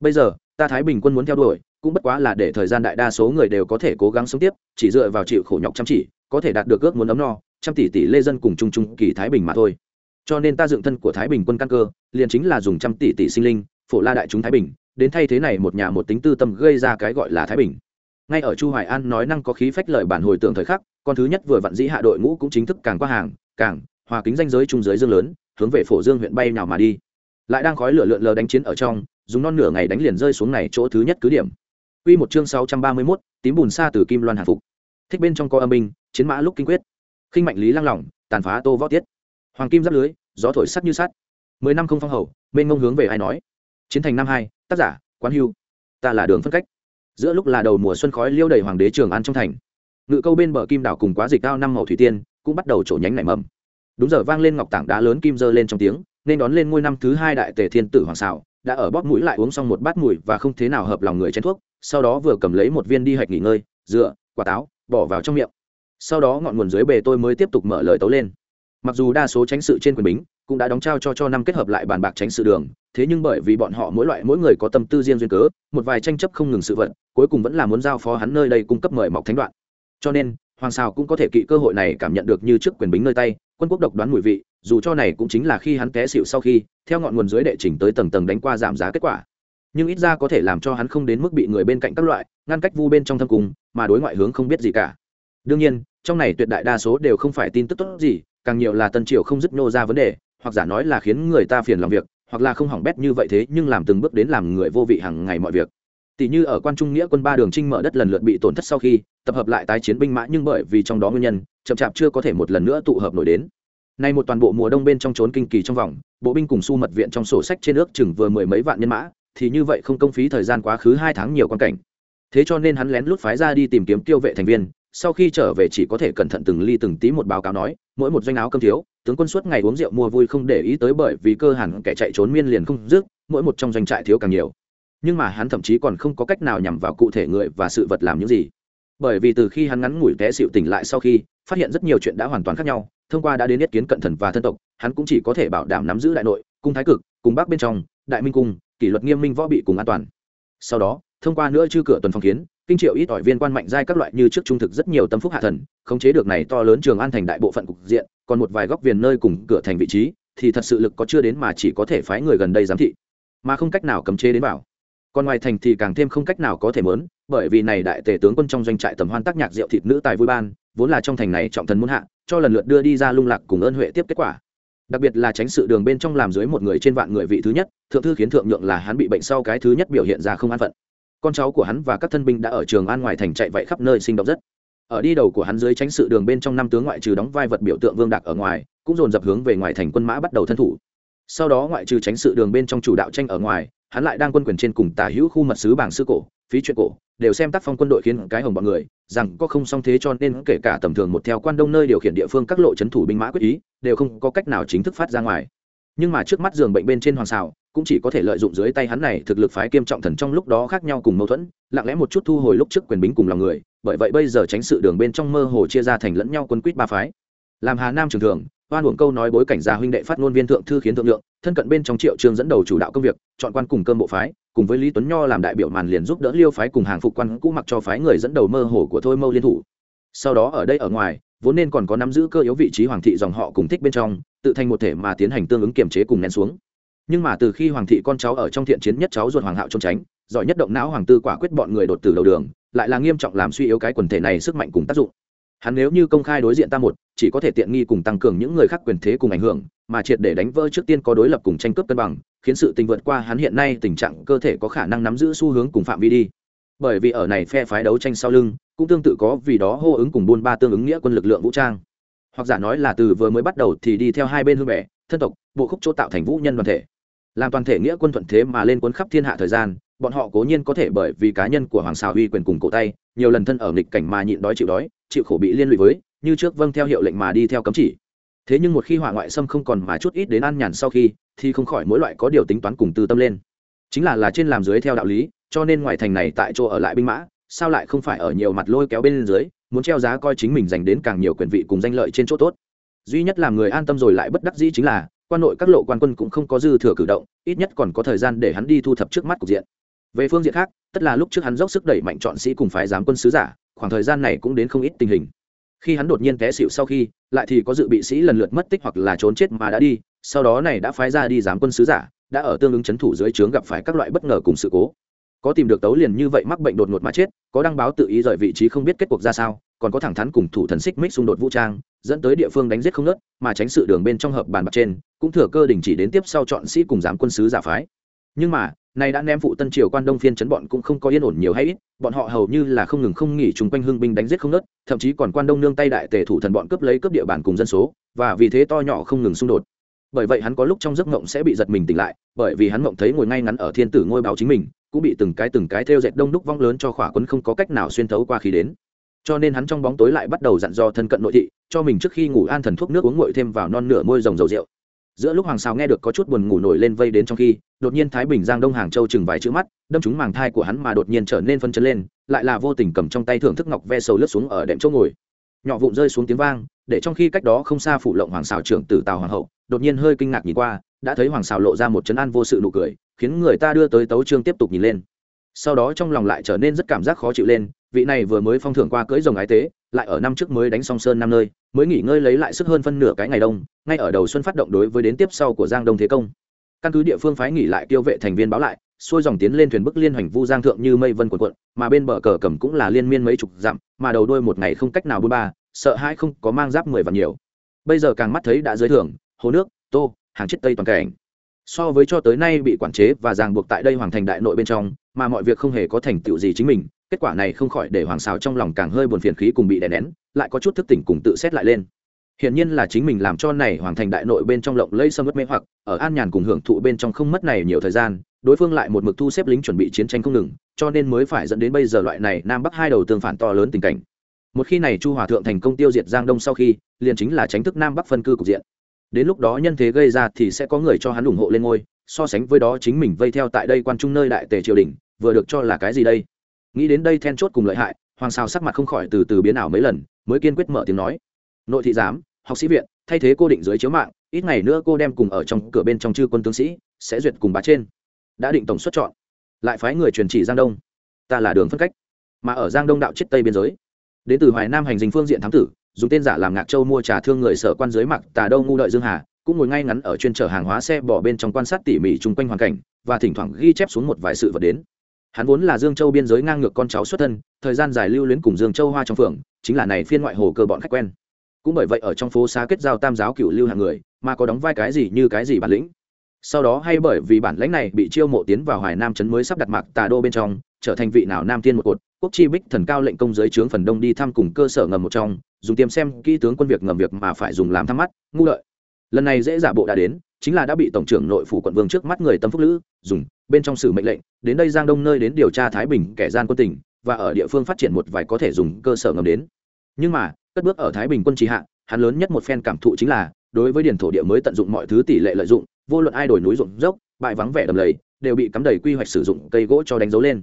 Bây giờ ta thái bình quân muốn theo đuổi, cũng bất quá là để thời gian đại đa số người đều có thể cố gắng sống tiếp, chỉ dựa vào chịu khổ nhọc chăm chỉ, có thể đạt được ước muốn ấm no, trăm tỷ tỷ lê dân cùng chung chung kỳ thái bình mà thôi. Cho nên ta dựng thân của thái bình quân căn cơ, liền chính là dùng trăm tỷ tỷ sinh linh, phổ la đại chúng thái bình, đến thay thế này một nhà một tính tư tâm gây ra cái gọi là thái bình. Ngay ở chu hoài an nói năng có khí phách lời bản hồi tưởng thời khắc, con thứ nhất vừa vặn dĩ hạ đội ngũ cũng chính thức càng qua hàng, càng, hòa kính danh giới trung giới dương lớn, hướng về phổ dương huyện bay nào mà đi lại đang khói lửa lượn lờ đánh chiến ở trong dùng non nửa ngày đánh liền rơi xuống này chỗ thứ nhất cứ điểm Quy một chương 631, tím bùn xa từ kim loan hạ phục. Thích bên trong có âm binh, chiến mã lúc kinh quyết. Khinh mạnh lý lăng lỏng, tàn phá tô võ tiết. Hoàng kim giáp lưới, gió thổi sắt như sắt. Mười năm không phong hầu, bên ngông hướng về ai nói. Chiến thành năm hai, tác giả, quán hưu. Ta là đường phân cách. Giữa lúc là đầu mùa xuân khói liêu đầy hoàng đế trường an trong thành. Ngự câu bên bờ kim đảo cùng quá dịch cao năm màu thủy tiên, cũng bắt đầu trổ nhánh nảy mầm. Đúng giờ vang lên ngọc tảng đá lớn kim dơ lên trong tiếng, nên đón lên ngôi năm thứ hai đại tề thiên tử hoàng xảo, đã ở bóp mũi lại uống xong một bát mùi và không thế nào hợp lòng người chén thuốc sau đó vừa cầm lấy một viên đi hạch nghỉ ngơi dựa quả táo bỏ vào trong miệng. Sau đó ngọn nguồn dưới bề tôi mới tiếp tục mở lời tấu lên. Mặc dù đa số tránh sự trên quyền bính cũng đã đóng trao cho cho năm kết hợp lại bàn bạc tránh sự đường thế nhưng bởi vì bọn họ mỗi loại mỗi người có tâm tư riêng duyên cớ một vài tranh chấp không ngừng sự vận cuối cùng vẫn là muốn giao phó hắn nơi đây cung cấp mời mọc thánh đoạn. Cho nên hoàng sao cũng có thể kỵ cơ hội này cảm nhận được như trước quyền bính nơi tay quân quốc độc đoán mùi vị dù cho này cũng chính là khi hắn té xịu sau khi, theo ngọn nguồn dưới đệ trình tới tầng tầng đánh qua giảm giá kết quả. Nhưng ít ra có thể làm cho hắn không đến mức bị người bên cạnh các loại, ngăn cách vu bên trong thâm cung, mà đối ngoại hướng không biết gì cả. Đương nhiên, trong này tuyệt đại đa số đều không phải tin tức tốt gì, càng nhiều là tân triều không dứt nô ra vấn đề, hoặc giả nói là khiến người ta phiền làm việc, hoặc là không hỏng bét như vậy thế, nhưng làm từng bước đến làm người vô vị hàng ngày mọi việc. Tỷ như ở quan trung nghĩa quân ba đường trinh mở đất lần lượt bị tổn thất sau khi, tập hợp lại tái chiến binh mã nhưng bởi vì trong đó nguyên nhân, chậm chạp chưa có thể một lần nữa tụ hợp nổi đến nay một toàn bộ mùa đông bên trong trốn kinh kỳ trong vòng, bộ binh cùng su mật viện trong sổ sách trên ước chừng vừa mười mấy vạn nhân mã, thì như vậy không công phí thời gian quá khứ hai tháng nhiều quan cảnh. Thế cho nên hắn lén lút phái ra đi tìm kiếm tiêu vệ thành viên, sau khi trở về chỉ có thể cẩn thận từng ly từng tí một báo cáo nói, mỗi một doanh áo cơm thiếu, tướng quân suốt ngày uống rượu mua vui không để ý tới bởi vì cơ hẳn kẻ chạy trốn miên liền không dứt, mỗi một trong doanh trại thiếu càng nhiều. Nhưng mà hắn thậm chí còn không có cách nào nhằm vào cụ thể người và sự vật làm những gì. Bởi vì từ khi hắn ngắn ngủi té xịu tỉnh lại sau khi, phát hiện rất nhiều chuyện đã hoàn toàn khác nhau thông qua đã đến nhất kiến cận thần và thân tộc, hắn cũng chỉ có thể bảo đảm nắm giữ đại nội, cung thái cực cùng bắc bên trong, đại minh cung, kỷ luật nghiêm minh võ bị cùng an toàn. Sau đó, thông qua nữa chư cửa tuần phong kiến, kinh triệu ít ỏi viên quan mạnh giai các loại như trước trung thực rất nhiều tâm phúc hạ thần, khống chế được này to lớn trường an thành đại bộ phận cục diện, còn một vài góc viền nơi cùng cửa thành vị trí, thì thật sự lực có chưa đến mà chỉ có thể phái người gần đây giám thị, mà không cách nào cấm chế đến bảo còn ngoài thành thì càng thêm không cách nào có thể mớn, bởi vì này đại tể tướng quân trong doanh trại tầm hoan tác nhạc rượu thịt nữ tài vui ban, vốn là trong thành này trọng thần muốn hạ cho lần lượt đưa đi ra lung lạc cùng ơn huệ tiếp kết quả. Đặc biệt là tránh sự đường bên trong làm dưới một người trên vạn người vị thứ nhất, thượng thư khiến thượng nhượng là hắn bị bệnh sau cái thứ nhất biểu hiện ra không an phận. Con cháu của hắn và các thân binh đã ở trường an ngoài thành chạy vậy khắp nơi sinh động rất. Ở đi đầu của hắn dưới tránh sự đường bên trong năm tướng ngoại trừ đóng vai vật biểu tượng vương đạc ở ngoài, cũng dồn dập hướng về ngoài thành quân mã bắt đầu thân thủ. Sau đó ngoại trừ tránh sự đường bên trong chủ đạo tranh ở ngoài, hắn lại đang quân quyền trên cùng tả hữu khu mật sứ bảng sư cổ phí chuyện cổ, đều xem tác phong quân đội khiến cái hồng bọn người, rằng có không song thế cho nên kể cả tầm thường một theo quan đông nơi điều khiển địa phương các lộ trấn thủ binh mã quyết ý, đều không có cách nào chính thức phát ra ngoài. Nhưng mà trước mắt giường bệnh bên trên hoàng xào, cũng chỉ có thể lợi dụng dưới tay hắn này thực lực phái kiêm trọng thần trong lúc đó khác nhau cùng mâu thuẫn, lặng lẽ một chút thu hồi lúc trước quyền bính cùng lòng người, bởi vậy bây giờ tránh sự đường bên trong mơ hồ chia ra thành lẫn nhau quân quýt ba phái. Làm hà nam trường thường oan uổng câu nói bối cảnh già huynh đệ phát ngôn viên thượng thư khiến thượng lượng, thân cận bên trong triệu trường dẫn đầu chủ đạo công việc, chọn quan cùng cơm bộ phái, cùng với lý tuấn nho làm đại biểu màn liền giúp đỡ liêu phái cùng hàng phục quan cũ mặc cho phái người dẫn đầu mơ hồ của thôi mâu liên thủ. Sau đó ở đây ở ngoài, vốn nên còn có nắm giữ cơ yếu vị trí hoàng thị dòng họ cùng thích bên trong, tự thành một thể mà tiến hành tương ứng kiềm chế cùng nén xuống. Nhưng mà từ khi hoàng thị con cháu ở trong thiện chiến nhất cháu ruột hoàng hạo trốn tránh, giỏi nhất động não hoàng tư quả quyết bọn người đột từ đầu đường, lại là nghiêm trọng làm suy yếu cái quần thể này sức mạnh cùng tác dụng hắn nếu như công khai đối diện ta một, chỉ có thể tiện nghi cùng tăng cường những người khác quyền thế cùng ảnh hưởng, mà triệt để đánh vỡ trước tiên có đối lập cùng tranh cướp cân bằng, khiến sự tình vượt qua hắn hiện nay tình trạng cơ thể có khả năng nắm giữ xu hướng cùng phạm vi đi. Bởi vì ở này phe phái đấu tranh sau lưng, cũng tương tự có vì đó hô ứng cùng buôn ba tương ứng nghĩa quân lực lượng vũ trang. Hoặc giả nói là từ vừa mới bắt đầu thì đi theo hai bên hương bẻ thân tộc, bộ khúc chỗ tạo thành vũ nhân đoàn thể. Làm toàn thể nghĩa quân thuận thế mà lên cuốn khắp thiên hạ thời gian bọn họ cố nhiên có thể bởi vì cá nhân của hoàng xào uy quyền cùng cổ tay, nhiều lần thân ở nghịch cảnh mà nhịn đói chịu đói, chịu khổ bị liên lụy với, như trước vâng theo hiệu lệnh mà đi theo cấm chỉ. Thế nhưng một khi hỏa ngoại xâm không còn mà chút ít đến ăn nhàn sau khi, thì không khỏi mỗi loại có điều tính toán cùng tư tâm lên. Chính là là trên làm dưới theo đạo lý, cho nên ngoài thành này tại chỗ ở lại binh mã, sao lại không phải ở nhiều mặt lôi kéo bên dưới, muốn treo giá coi chính mình dành đến càng nhiều quyền vị cùng danh lợi trên chỗ tốt. Duy nhất làm người an tâm rồi lại bất đắc dĩ chính là, quan nội các lộ quan quân cũng không có dư thừa cử động, ít nhất còn có thời gian để hắn đi thu thập trước mắt cục diện về phương diện khác, tất là lúc trước hắn dốc sức đẩy mạnh chọn sĩ cùng phái giám quân sứ giả, khoảng thời gian này cũng đến không ít tình hình. Khi hắn đột nhiên té xịu sau khi, lại thì có dự bị sĩ lần lượt mất tích hoặc là trốn chết mà đã đi, sau đó này đã phái ra đi giám quân sứ giả, đã ở tương ứng c thủ dưới trướng gặp phải các loại bất ngờ cùng sự cố. Có tìm được tấu liền như vậy mắc bệnh đột ngột mà chết, có đăng báo tự ý rời vị trí không biết kết cuộc ra sao, còn có thẳng thắn cùng thủ thần xích mích xung đột vũ trang, dẫn tới địa phương đánh giết không nớt mà tránh sự đường bên trong hợp bàn bạc trên, cũng thừa cơ đình chỉ đến tiếp sau chọn sĩ cùng giám quân sứ giả phái. Nhưng mà này đã ném phụ tân triều quan đông phiên chấn bọn cũng không có yên ổn nhiều hay ít, bọn họ hầu như là không ngừng không nghỉ chung quanh hưng binh đánh giết không nớt thậm chí còn quan đông nương tay đại tề thủ thần bọn cướp lấy cướp địa bàn cùng dân số, và vì thế to nhỏ không ngừng xung đột. Bởi vậy hắn có lúc trong giấc mộng sẽ bị giật mình tỉnh lại, bởi vì hắn mộng thấy ngồi ngay ngắn ở thiên tử ngôi báo chính mình, cũng bị từng cái từng cái theo dệt đông đúc vong lớn cho khỏa quấn không có cách nào xuyên thấu qua khí đến. Cho nên hắn trong bóng tối lại bắt đầu dặn dò thân cận nội thị, cho mình trước khi ngủ an thần thuốc nước uống nguội thêm vào non nửa môi rồng dầu rượu. Giữa lúc hoàng sao nghe được có chút buồn ngủ nổi lên vây đến trong khi đột nhiên thái bình giang đông hàng châu chừng vài chữ mắt, đâm chúng màng thai của hắn mà đột nhiên trở nên phân chân lên, lại là vô tình cầm trong tay thưởng thức ngọc ve sầu lướt xuống ở đệm chỗ ngồi. Nhỏ vụn rơi xuống tiếng vang, để trong khi cách đó không xa phủ lộng hoàng xào trưởng tử tào hoàng hậu, đột nhiên hơi kinh ngạc nhìn qua, đã thấy hoàng xào lộ ra một chấn an vô sự nụ cười, khiến người ta đưa tới tấu trương tiếp tục nhìn lên. Sau đó trong lòng lại trở nên rất cảm giác khó chịu lên, vị này vừa mới phong thưởng qua cưỡi rồng ái tế, lại ở năm trước mới đánh song sơn năm nơi, mới nghỉ ngơi lấy lại sức hơn phân nửa cái ngày đông, ngay ở đầu xuân phát động đối với đến tiếp sau của giang đông thế công căn cứ địa phương phái nghỉ lại tiêu vệ thành viên báo lại, xuôi dòng tiến lên thuyền bức liên hoành vu giang thượng như mây vân quần quận mà bên bờ cờ cầm cũng là liên miên mấy chục dặm, mà đầu đôi một ngày không cách nào bôn ba, sợ hai không có mang giáp mười và nhiều. Bây giờ càng mắt thấy đã giới thưởng, hồ nước, tô, hàng chết tây toàn cảnh. So với cho tới nay bị quản chế và ràng buộc tại đây hoàng thành đại nội bên trong, mà mọi việc không hề có thành tựu gì chính mình, kết quả này không khỏi để hoàng xào trong lòng càng hơi buồn phiền khí cùng bị đè nén, lại có chút thức tỉnh cùng tự xét lại lên. Hiển nhiên là chính mình làm cho này hoàng thành đại nội bên trong lộng lây sâm mất mê hoặc, ở an nhàn cùng hưởng thụ bên trong không mất này nhiều thời gian, đối phương lại một mực thu xếp lính chuẩn bị chiến tranh không ngừng, cho nên mới phải dẫn đến bây giờ loại này nam bắc hai đầu tương phản to lớn tình cảnh. Một khi này Chu Hòa thượng thành công tiêu diệt Giang Đông sau khi, liền chính là tránh thức nam bắc phân cư cục diện. Đến lúc đó nhân thế gây ra thì sẽ có người cho hắn ủng hộ lên ngôi, so sánh với đó chính mình vây theo tại đây quan trung nơi đại tề triều đình, vừa được cho là cái gì đây? Nghĩ đến đây then chốt cùng lợi hại, Hoàng Sào sắc mặt không khỏi từ từ biến ảo mấy lần, mới kiên quyết mở tiếng nói. Nội thị giám, học sĩ viện, thay thế cô định dưới chiếu mạng ít ngày nữa cô đem cùng ở trong cửa bên trong chư quân tướng sĩ sẽ duyệt cùng bá trên. Đã định tổng xuất chọn lại phái người truyền chỉ giang đông. Ta là đường phân cách mà ở giang đông đạo chết tây biên giới. Đến từ hoài nam hành dinh phương diện thám tử dùng tên giả làm ngạc châu mua trà thương người sở quan dưới mặc tà đâu ngu đợi dương hà cũng ngồi ngay ngắn ở chuyên chở hàng hóa xe bỏ bên trong quan sát tỉ mỉ chung quanh hoàn cảnh và thỉnh thoảng ghi chép xuống một vài sự vật đến. Hắn vốn là dương châu biên giới ngang ngược con cháu xuất thân thời gian dài lưu luyến cùng dương châu hoa trong phường chính là này phiên ngoại hồ cơ bọn khách quen cũng bởi vậy ở trong phố xá kết giao tam giáo cựu lưu hàng người, mà có đóng vai cái gì như cái gì bản lĩnh. Sau đó hay bởi vì bản lãnh này bị chiêu mộ tiến vào hoài nam trấn mới sắp đặt mạc tà đô bên trong, trở thành vị nào nam tiên một cột, quốc chi bích thần cao lệnh công giới trướng phần đông đi thăm cùng cơ sở ngầm một trong, dùng tiêm xem kỹ tướng quân việc ngầm việc mà phải dùng làm thăm mắt, ngu lợi. Lần này dễ giả bộ đã đến, chính là đã bị tổng trưởng nội phủ quận vương trước mắt người tâm phúc lữ, dùng, bên trong sử mệnh lệnh, đến đây giang đông nơi đến điều tra thái bình kẻ gian quân tỉnh và ở địa phương phát triển một vài có thể dùng cơ sở ngầm đến. Nhưng mà cất bước ở thái bình quân trì hạ, hắn lớn nhất một phen cảm thụ chính là, đối với điển thổ địa mới tận dụng mọi thứ tỷ lệ lợi dụng, vô luận ai đổi núi ruộng dốc bại vắng vẻ đầm lầy, đều bị cắm đầy quy hoạch sử dụng cây gỗ cho đánh dấu lên.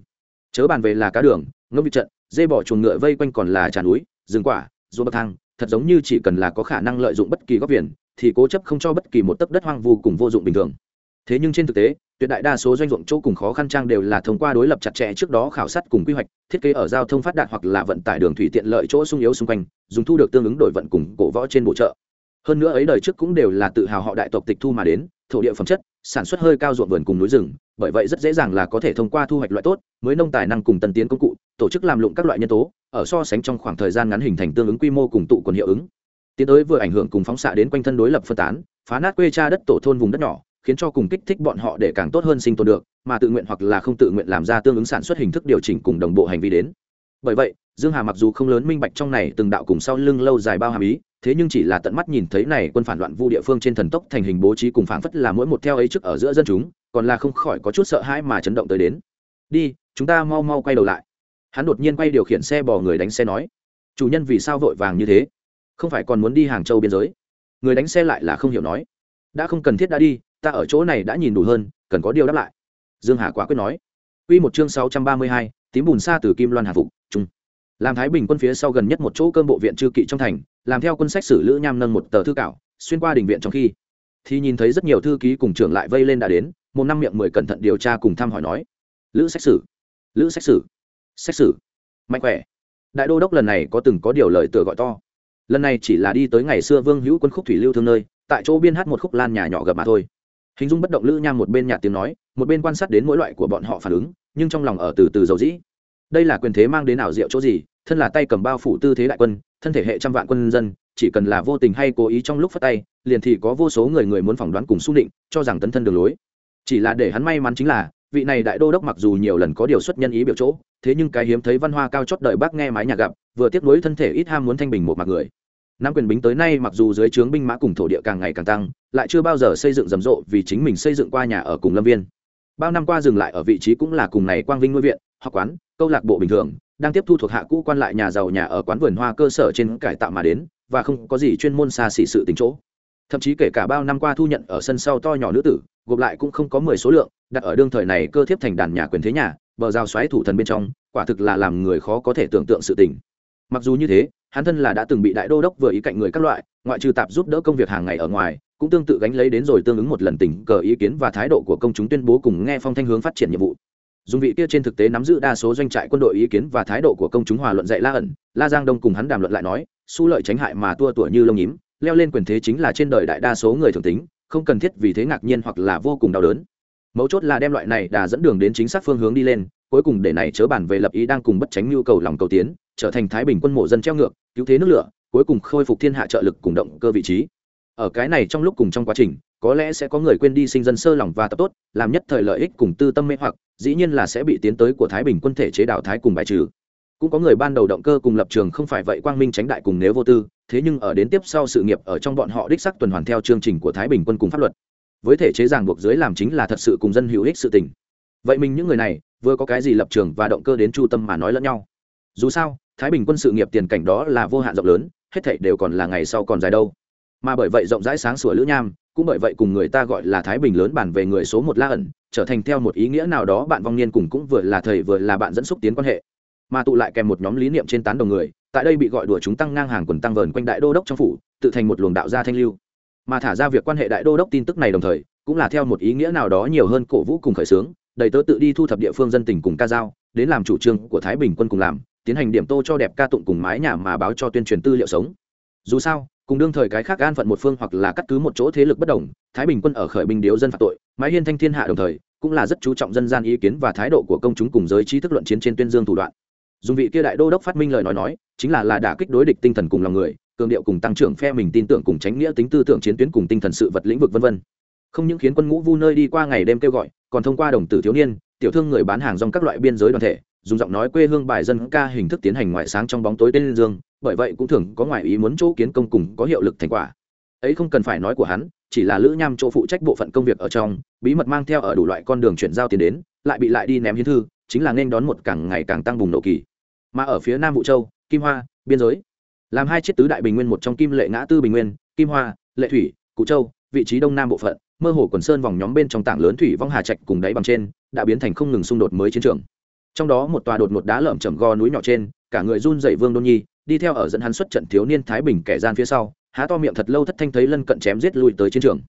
Chớ bàn về là cá đường, ngâm vị trận, dê bỏ chuồng ngựa vây quanh còn là trà núi, rừng quả, ruộng bậc thang, thật giống như chỉ cần là có khả năng lợi dụng bất kỳ góc viền, thì cố chấp không cho bất kỳ một tấc đất hoang vu cùng vô dụng bình thường thế nhưng trên thực tế, tuyệt đại đa số doanh ruộng chỗ cùng khó khăn trang đều là thông qua đối lập chặt chẽ trước đó khảo sát cùng quy hoạch, thiết kế ở giao thông phát đạt hoặc là vận tải đường thủy tiện lợi chỗ sung yếu xung quanh, dùng thu được tương ứng đổi vận cùng cổ võ trên bộ trợ. Hơn nữa ấy đời trước cũng đều là tự hào họ đại tộc tịch thu mà đến, thổ địa phẩm chất, sản xuất hơi cao ruộng vườn cùng núi rừng, bởi vậy rất dễ dàng là có thể thông qua thu hoạch loại tốt, mới nông tài năng cùng tân tiến công cụ, tổ chức làm lụng các loại nhân tố, ở so sánh trong khoảng thời gian ngắn hình thành tương ứng quy mô cùng tụ quần hiệu ứng. Tiến tới vừa ảnh hưởng cùng phóng xạ đến quanh thân đối lập phân tán, phá nát quê cha đất tổ thôn vùng đất nhỏ khiến cho cùng kích thích bọn họ để càng tốt hơn sinh tồn được, mà tự nguyện hoặc là không tự nguyện làm ra tương ứng sản xuất hình thức điều chỉnh cùng đồng bộ hành vi đến. Bởi vậy, dương hà mặc dù không lớn minh bạch trong này từng đạo cùng sau lưng lâu dài bao hàm ý, thế nhưng chỉ là tận mắt nhìn thấy này quân phản loạn vu địa phương trên thần tốc thành hình bố trí cùng phảng phất là mỗi một theo ấy trước ở giữa dân chúng, còn là không khỏi có chút sợ hãi mà chấn động tới đến. Đi, chúng ta mau mau quay đầu lại. Hắn đột nhiên quay điều khiển xe bò người đánh xe nói. Chủ nhân vì sao vội vàng như thế? Không phải còn muốn đi hàng châu biên giới? Người đánh xe lại là không hiểu nói. Đã không cần thiết đã đi ta ở chỗ này đã nhìn đủ hơn cần có điều đáp lại dương hà quả quyết nói Quy một chương sáu trăm ba mươi hai, tím bùn xa từ Kim Loan Hà Phục, trung. Làm Thái Bình quân phía sau gần nhất một chỗ cơm bộ viện trư kỵ trong thành, làm theo quân sách sử Lữ Nham nâng một tờ thư cảo, xuyên qua đình viện trong khi, thì nhìn thấy rất nhiều thư ký cùng trưởng lại vây lên đã đến, một năm miệng mười cẩn thận điều tra cùng thăm hỏi nói: "Lữ sách sử, Lữ sách sử, sách sử, mạnh khỏe." Đại đô đốc lần này có từng có điều lời tựa gọi to. Lần này chỉ là đi tới ngày xưa Vương Hữu quân khúc thủy lưu thương nơi, tại chỗ biên hát một khúc lan nhà nhỏ gặp mà thôi hình dung bất động lữ nham một bên nhạt tiếng nói, một bên quan sát đến mỗi loại của bọn họ phản ứng, nhưng trong lòng ở từ từ dầu dĩ. Đây là quyền thế mang đến ảo diệu chỗ gì? Thân là tay cầm bao phủ tư thế đại quân, thân thể hệ trăm vạn quân dân, chỉ cần là vô tình hay cố ý trong lúc phát tay, liền thì có vô số người người muốn phỏng đoán cùng xung định, cho rằng tấn thân đường lối. Chỉ là để hắn may mắn chính là, vị này đại đô đốc mặc dù nhiều lần có điều xuất nhân ý biểu chỗ, thế nhưng cái hiếm thấy văn hoa cao chót đợi bác nghe mái nhà gặp, vừa tiếp nối thân thể ít ham muốn thanh bình một mặt người nam quyền bính tới nay mặc dù dưới trướng binh mã cùng thổ địa càng ngày càng tăng, lại chưa bao giờ xây dựng rầm rộ vì chính mình xây dựng qua nhà ở cùng lâm viên. Bao năm qua dừng lại ở vị trí cũng là cùng này quang vinh nuôi viện, học quán, câu lạc bộ bình thường, đang tiếp thu thuộc hạ cũ quan lại nhà giàu nhà ở quán vườn hoa cơ sở trên cải tạo mà đến, và không có gì chuyên môn xa xỉ sự tính chỗ. Thậm chí kể cả bao năm qua thu nhận ở sân sau to nhỏ nữ tử, gộp lại cũng không có mười số lượng, đặt ở đương thời này cơ thiếp thành đàn nhà quyền thế nhà, bờ rào xoáy thủ thần bên trong, quả thực là làm người khó có thể tưởng tượng sự tình. Mặc dù như thế hắn thân là đã từng bị đại đô đốc vừa ý cạnh người các loại, ngoại trừ tạp giúp đỡ công việc hàng ngày ở ngoài, cũng tương tự gánh lấy đến rồi tương ứng một lần tình cờ ý kiến và thái độ của công chúng tuyên bố cùng nghe phong thanh hướng phát triển nhiệm vụ. Dùng vị kia trên thực tế nắm giữ đa số doanh trại quân đội ý kiến và thái độ của công chúng hòa luận dạy la ẩn, la giang đông cùng hắn đàm luận lại nói su lợi tránh hại mà tua tủa như lông nhím, leo lên quyền thế chính là trên đời đại đa số người thường tính, không cần thiết vì thế ngạc nhiên hoặc là vô cùng đau đớn. Mấu chốt là đem loại này đà dẫn đường đến chính xác phương hướng đi lên, cuối cùng để này chớ bản về lập ý đang cùng bất tránh nhu cầu lòng cầu tiến trở thành thái bình quân mộ dân treo ngược, cứu thế nước lửa, cuối cùng khôi phục thiên hạ trợ lực cùng động cơ vị trí. Ở cái này trong lúc cùng trong quá trình, có lẽ sẽ có người quên đi sinh dân sơ lòng và tập tốt, làm nhất thời lợi ích cùng tư tâm mê hoặc, dĩ nhiên là sẽ bị tiến tới của thái bình quân thể chế đạo thái cùng bài trừ. Cũng có người ban đầu động cơ cùng lập trường không phải vậy quang minh tránh đại cùng nếu vô tư, thế nhưng ở đến tiếp sau sự nghiệp ở trong bọn họ đích sắc tuần hoàn theo chương trình của thái bình quân cùng pháp luật. Với thể chế ràng buộc dưới làm chính là thật sự cùng dân hữu ích sự tình. Vậy mình những người này, vừa có cái gì lập trường và động cơ đến chu tâm mà nói lẫn nhau? Dù sao thái bình quân sự nghiệp tiền cảnh đó là vô hạn rộng lớn, hết thảy đều còn là ngày sau còn dài đâu. Mà bởi vậy rộng rãi sáng sủa lữ nham, cũng bởi vậy cùng người ta gọi là thái bình lớn bản về người số một la ẩn, trở thành theo một ý nghĩa nào đó bạn vong niên cùng cũng vừa là thầy vừa là bạn dẫn xúc tiến quan hệ. Mà tụ lại kèm một nhóm lý niệm trên tán đồng người, tại đây bị gọi đùa chúng tăng ngang hàng quần tăng vờn quanh đại đô đốc trong phủ, tự thành một luồng đạo gia thanh lưu. Mà thả ra việc quan hệ đại đô đốc tin tức này đồng thời, cũng là theo một ý nghĩa nào đó nhiều hơn cổ vũ cùng khởi xướng, đầy tớ tự đi thu thập địa phương dân tình cùng ca giao đến làm chủ trương của thái bình quân cùng làm tiến hành điểm tô cho đẹp ca tụng cùng mái nhà mà báo cho tuyên truyền tư liệu sống. Dù sao, cùng đương thời cái khác an phận một phương hoặc là cắt cứ một chỗ thế lực bất đồng, thái bình quân ở khởi binh điếu dân phạm tội, mái hiên thanh thiên hạ đồng thời, cũng là rất chú trọng dân gian ý kiến và thái độ của công chúng cùng giới trí thức luận chiến trên tuyên dương thủ đoạn. Dùng vị kia đại đô đốc phát minh lời nói nói, chính là là đả kích đối địch tinh thần cùng lòng người, cường điệu cùng tăng trưởng phe mình tin tưởng cùng tránh nghĩa tính tư tưởng chiến tuyến cùng tinh thần sự vật lĩnh vực vân vân. Không những khiến quân ngũ vu nơi đi qua ngày đêm kêu gọi, còn thông qua đồng tử thiếu niên, tiểu thương người bán hàng rong các loại biên giới đoàn thể dùng giọng nói quê hương bài dân ca hình thức tiến hành ngoại sáng trong bóng tối tên dương, bởi vậy cũng thường có ngoại ý muốn chỗ kiến công cùng có hiệu lực thành quả. Ấy không cần phải nói của hắn, chỉ là lữ nham chỗ phụ trách bộ phận công việc ở trong, bí mật mang theo ở đủ loại con đường chuyển giao tiền đến, lại bị lại đi ném hiến thư, chính là nên đón một càng ngày càng tăng bùng nổ kỳ. Mà ở phía nam vũ châu, kim hoa, biên giới, làm hai chiếc tứ đại bình nguyên một trong kim lệ ngã tư bình nguyên, kim hoa, lệ thủy, cụ châu, vị trí đông nam bộ phận, mơ hồ quần sơn vòng nhóm bên trong tảng lớn thủy vong hà trạch cùng đáy bằng trên, đã biến thành không ngừng xung đột mới chiến trường trong đó một tòa đột một đá lởm chầm go núi nhỏ trên, cả người run dậy vương đôn nhi, đi theo ở dẫn hắn xuất trận thiếu niên thái bình kẻ gian phía sau, há to miệng thật lâu thất thanh thấy lân cận chém giết lui tới chiến trường.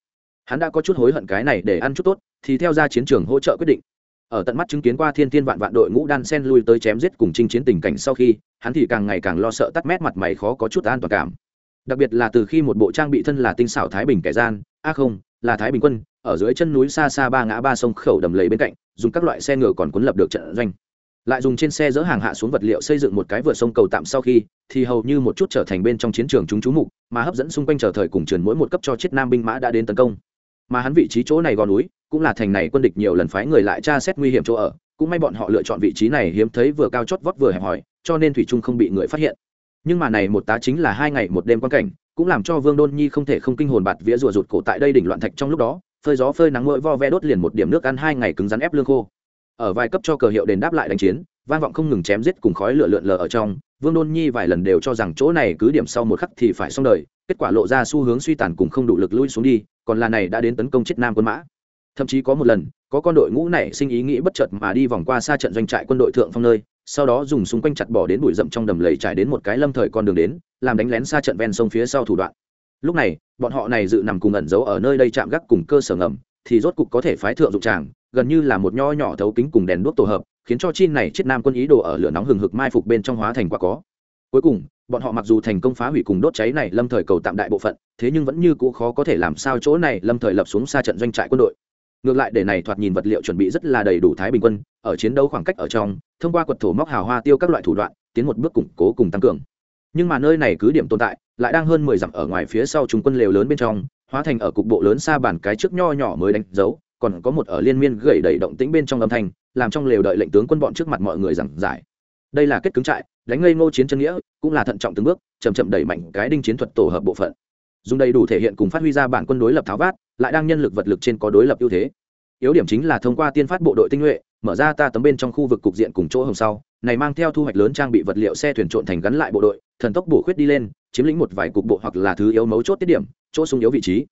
Hắn đã có chút hối hận cái này để ăn chút tốt, thì theo ra chiến trường hỗ trợ quyết định. Ở tận mắt chứng kiến qua thiên thiên vạn vạn đội ngũ đan sen lui tới chém giết cùng chinh chiến tình cảnh sau khi, hắn thì càng ngày càng lo sợ tắt mét mặt mày khó có chút an toàn cảm. Đặc biệt là từ khi một bộ trang bị thân là tinh xảo thái bình kẻ gian, a không, là thái bình quân, ở dưới chân núi xa xa ba ngã ba sông khẩu đầm lầy bên cạnh, dùng các loại xe ngựa còn cuốn lập được trận doanh lại dùng trên xe dỡ hàng hạ xuống vật liệu xây dựng một cái vượt sông cầu tạm sau khi, thì hầu như một chút trở thành bên trong chiến trường chúng chú mục, mà hấp dẫn xung quanh chờ thời cùng truyền mỗi một cấp cho chiếc nam binh mã đã đến tấn công. Mà hắn vị trí chỗ này gò núi, cũng là thành này quân địch nhiều lần phái người lại tra xét nguy hiểm chỗ ở, cũng may bọn họ lựa chọn vị trí này hiếm thấy vừa cao chót vót vừa hẹp hòi, cho nên thủy trung không bị người phát hiện. Nhưng mà này một tá chính là hai ngày một đêm quan cảnh, cũng làm cho vương đôn nhi không thể không kinh hồn bạt vía rùa rụt cổ tại đây đỉnh loạn thạch trong lúc đó, phơi gió phơi nắng mỗi vo ve đốt liền một điểm nước ăn hai ngày cứng rắn ép lương khô ở vài cấp cho cờ hiệu đền đáp lại đánh chiến, vang vọng không ngừng chém giết cùng khói lửa lượn lờ ở trong. Vương đôn nhi vài lần đều cho rằng chỗ này cứ điểm sau một khắc thì phải xong đời, kết quả lộ ra xu hướng suy tàn cùng không đủ lực lui xuống đi, còn là này đã đến tấn công chết nam quân mã. Thậm chí có một lần, có con đội ngũ này sinh ý nghĩ bất chợt mà đi vòng qua xa trận doanh trại quân đội thượng phong nơi, sau đó dùng xung quanh chặt bỏ đến bụi rậm trong đầm lầy trải đến một cái lâm thời con đường đến, làm đánh lén xa trận ven sông phía sau thủ đoạn. Lúc này, bọn họ này dự nằm cùng ẩn giấu ở nơi đây chạm gác cùng cơ sở ngầm, thì rốt cục có thể phái thượng dụng tràng gần như là một nho nhỏ thấu kính cùng đèn đuốc tổ hợp, khiến cho chi này chết nam quân ý đồ ở lửa nóng hừng hực mai phục bên trong hóa thành quả có. Cuối cùng, bọn họ mặc dù thành công phá hủy cùng đốt cháy này lâm thời cầu tạm đại bộ phận, thế nhưng vẫn như cũ khó có thể làm sao chỗ này lâm thời lập xuống xa trận doanh trại quân đội. Ngược lại để này thoạt nhìn vật liệu chuẩn bị rất là đầy đủ thái bình quân, ở chiến đấu khoảng cách ở trong, thông qua quật thổ móc hào hoa tiêu các loại thủ đoạn, tiến một bước củng cố cùng tăng cường. Nhưng mà nơi này cứ điểm tồn tại, lại đang hơn mười dặm ở ngoài phía sau trung quân lều lớn bên trong, hóa thành ở cục bộ lớn xa bản cái trước nho nhỏ mới đánh dấu còn có một ở liên miên gầy đầy động tĩnh bên trong âm thanh, làm trong lều đợi lệnh tướng quân bọn trước mặt mọi người giảng giải. Đây là kết cứng trại, đánh ngây ngô chiến chân nghĩa, cũng là thận trọng từng bước, chậm chậm đẩy mạnh cái đinh chiến thuật tổ hợp bộ phận. Dùng đầy đủ thể hiện cùng phát huy ra bản quân đối lập tháo vát, lại đang nhân lực vật lực trên có đối lập ưu thế. Yếu điểm chính là thông qua tiên phát bộ đội tinh nhuệ, mở ra ta tấm bên trong khu vực cục diện cùng chỗ hồng sau, này mang theo thu hoạch lớn trang bị vật liệu xe thuyền trộn thành gắn lại bộ đội, thần tốc bổ khuyết đi lên, chiếm lĩnh một vài cục bộ hoặc là thứ yếu mấu chốt tiết điểm, chỗ sung yếu vị trí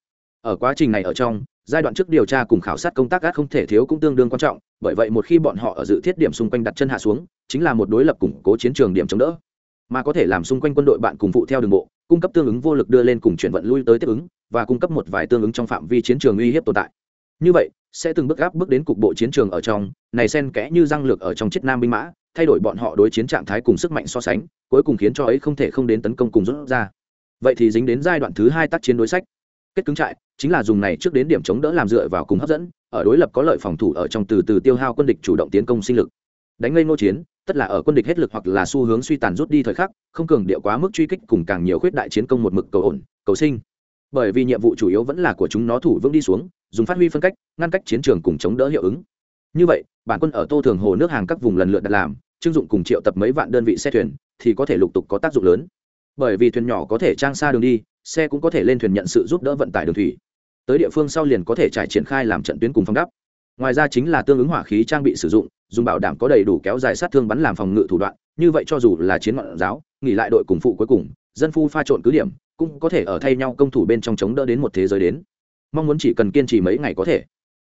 ở quá trình này ở trong, giai đoạn trước điều tra cùng khảo sát công tác gác không thể thiếu cũng tương đương quan trọng, bởi vậy một khi bọn họ ở dự thiết điểm xung quanh đặt chân hạ xuống, chính là một đối lập củng cố chiến trường điểm chống đỡ. Mà có thể làm xung quanh quân đội bạn cùng phụ theo đường bộ, cung cấp tương ứng vô lực đưa lên cùng chuyển vận lui tới tiếp ứng, và cung cấp một vài tương ứng trong phạm vi chiến trường uy hiếp tồn tại. Như vậy, sẽ từng bước gáp bước đến cục bộ chiến trường ở trong, này xen kẽ như răng lược ở trong chiếc nam binh mã, thay đổi bọn họ đối chiến trạng thái cùng sức mạnh so sánh, cuối cùng khiến cho ấy không thể không đến tấn công cùng rút ra. Vậy thì dính đến giai đoạn thứ hai tác chiến đối sách. Kết cứng trại chính là dùng này trước đến điểm chống đỡ làm dựa vào cùng hấp dẫn, ở đối lập có lợi phòng thủ ở trong từ từ tiêu hao quân địch chủ động tiến công sinh lực. Đánh ngây ngô chiến, tất là ở quân địch hết lực hoặc là xu hướng suy tàn rút đi thời khắc, không cường điệu quá mức truy kích cùng càng nhiều khuyết đại chiến công một mực cầu ổn, cầu sinh. Bởi vì nhiệm vụ chủ yếu vẫn là của chúng nó thủ vững đi xuống, dùng phát huy phân cách, ngăn cách chiến trường cùng chống đỡ hiệu ứng. Như vậy, bản quân ở tô thường hồ nước hàng các vùng lần lượt đặt làm trưng dụng cùng triệu tập mấy vạn đơn vị xe thuyền, thì có thể lục tục có tác dụng lớn. Bởi vì thuyền nhỏ có thể trang xa đường đi, xe cũng có thể lên thuyền nhận sự giúp đỡ vận tải đường thủy tới địa phương sau liền có thể trải triển khai làm trận tuyến cùng phong đắp ngoài ra chính là tương ứng hỏa khí trang bị sử dụng, dùng bảo đảm có đầy đủ kéo dài sát thương bắn làm phòng ngự thủ đoạn, như vậy cho dù là chiến ngọn giáo, nghỉ lại đội cùng phụ cuối cùng, dân phu pha trộn cứ điểm, cũng có thể ở thay nhau công thủ bên trong chống đỡ đến một thế giới đến. Mong muốn chỉ cần kiên trì mấy ngày có thể.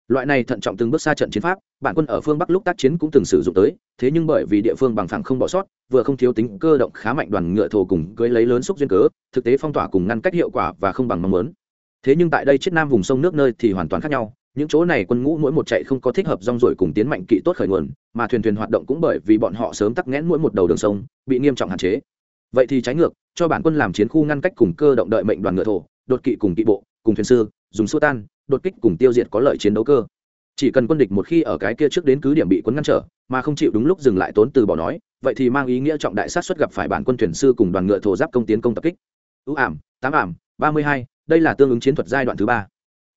Loại này thận trọng từng bước xa trận chiến pháp, bản quân ở phương bắc lúc tác chiến cũng từng sử dụng tới, thế nhưng bởi vì địa phương bằng phẳng không bỏ sót, vừa không thiếu tính cơ động khá mạnh đoàn ngựa thổ cùng cưới lấy lớn xúc duyên cớ, thực tế phong tỏa cùng ngăn cách hiệu quả và không bằng mong muốn thế nhưng tại đây chiết nam vùng sông nước nơi thì hoàn toàn khác nhau, những chỗ này quân ngũ mỗi một chạy không có thích hợp rong ruổi cùng tiến mạnh kỵ tốt khởi nguồn, mà thuyền thuyền hoạt động cũng bởi vì bọn họ sớm tắc nghẽn mỗi một đầu đường sông, bị nghiêm trọng hạn chế. Vậy thì trái ngược, cho bản quân làm chiến khu ngăn cách cùng cơ động đợi mệnh đoàn ngựa thổ, đột kỵ cùng kỵ bộ, cùng thuyền sư, dùng xua tan, đột kích cùng tiêu diệt có lợi chiến đấu cơ. Chỉ cần quân địch một khi ở cái kia trước đến cứ điểm bị quân ngăn trở, mà không chịu đúng lúc dừng lại tốn từ bỏ nói, vậy thì mang ý nghĩa trọng đại sát xuất gặp phải bản quân thuyền sư cùng đoàn ngựa thổ giáp công tiến công tập kích. Ưu ảm, tám ảm, ba mươi hai đây là tương ứng chiến thuật giai đoạn thứ ba.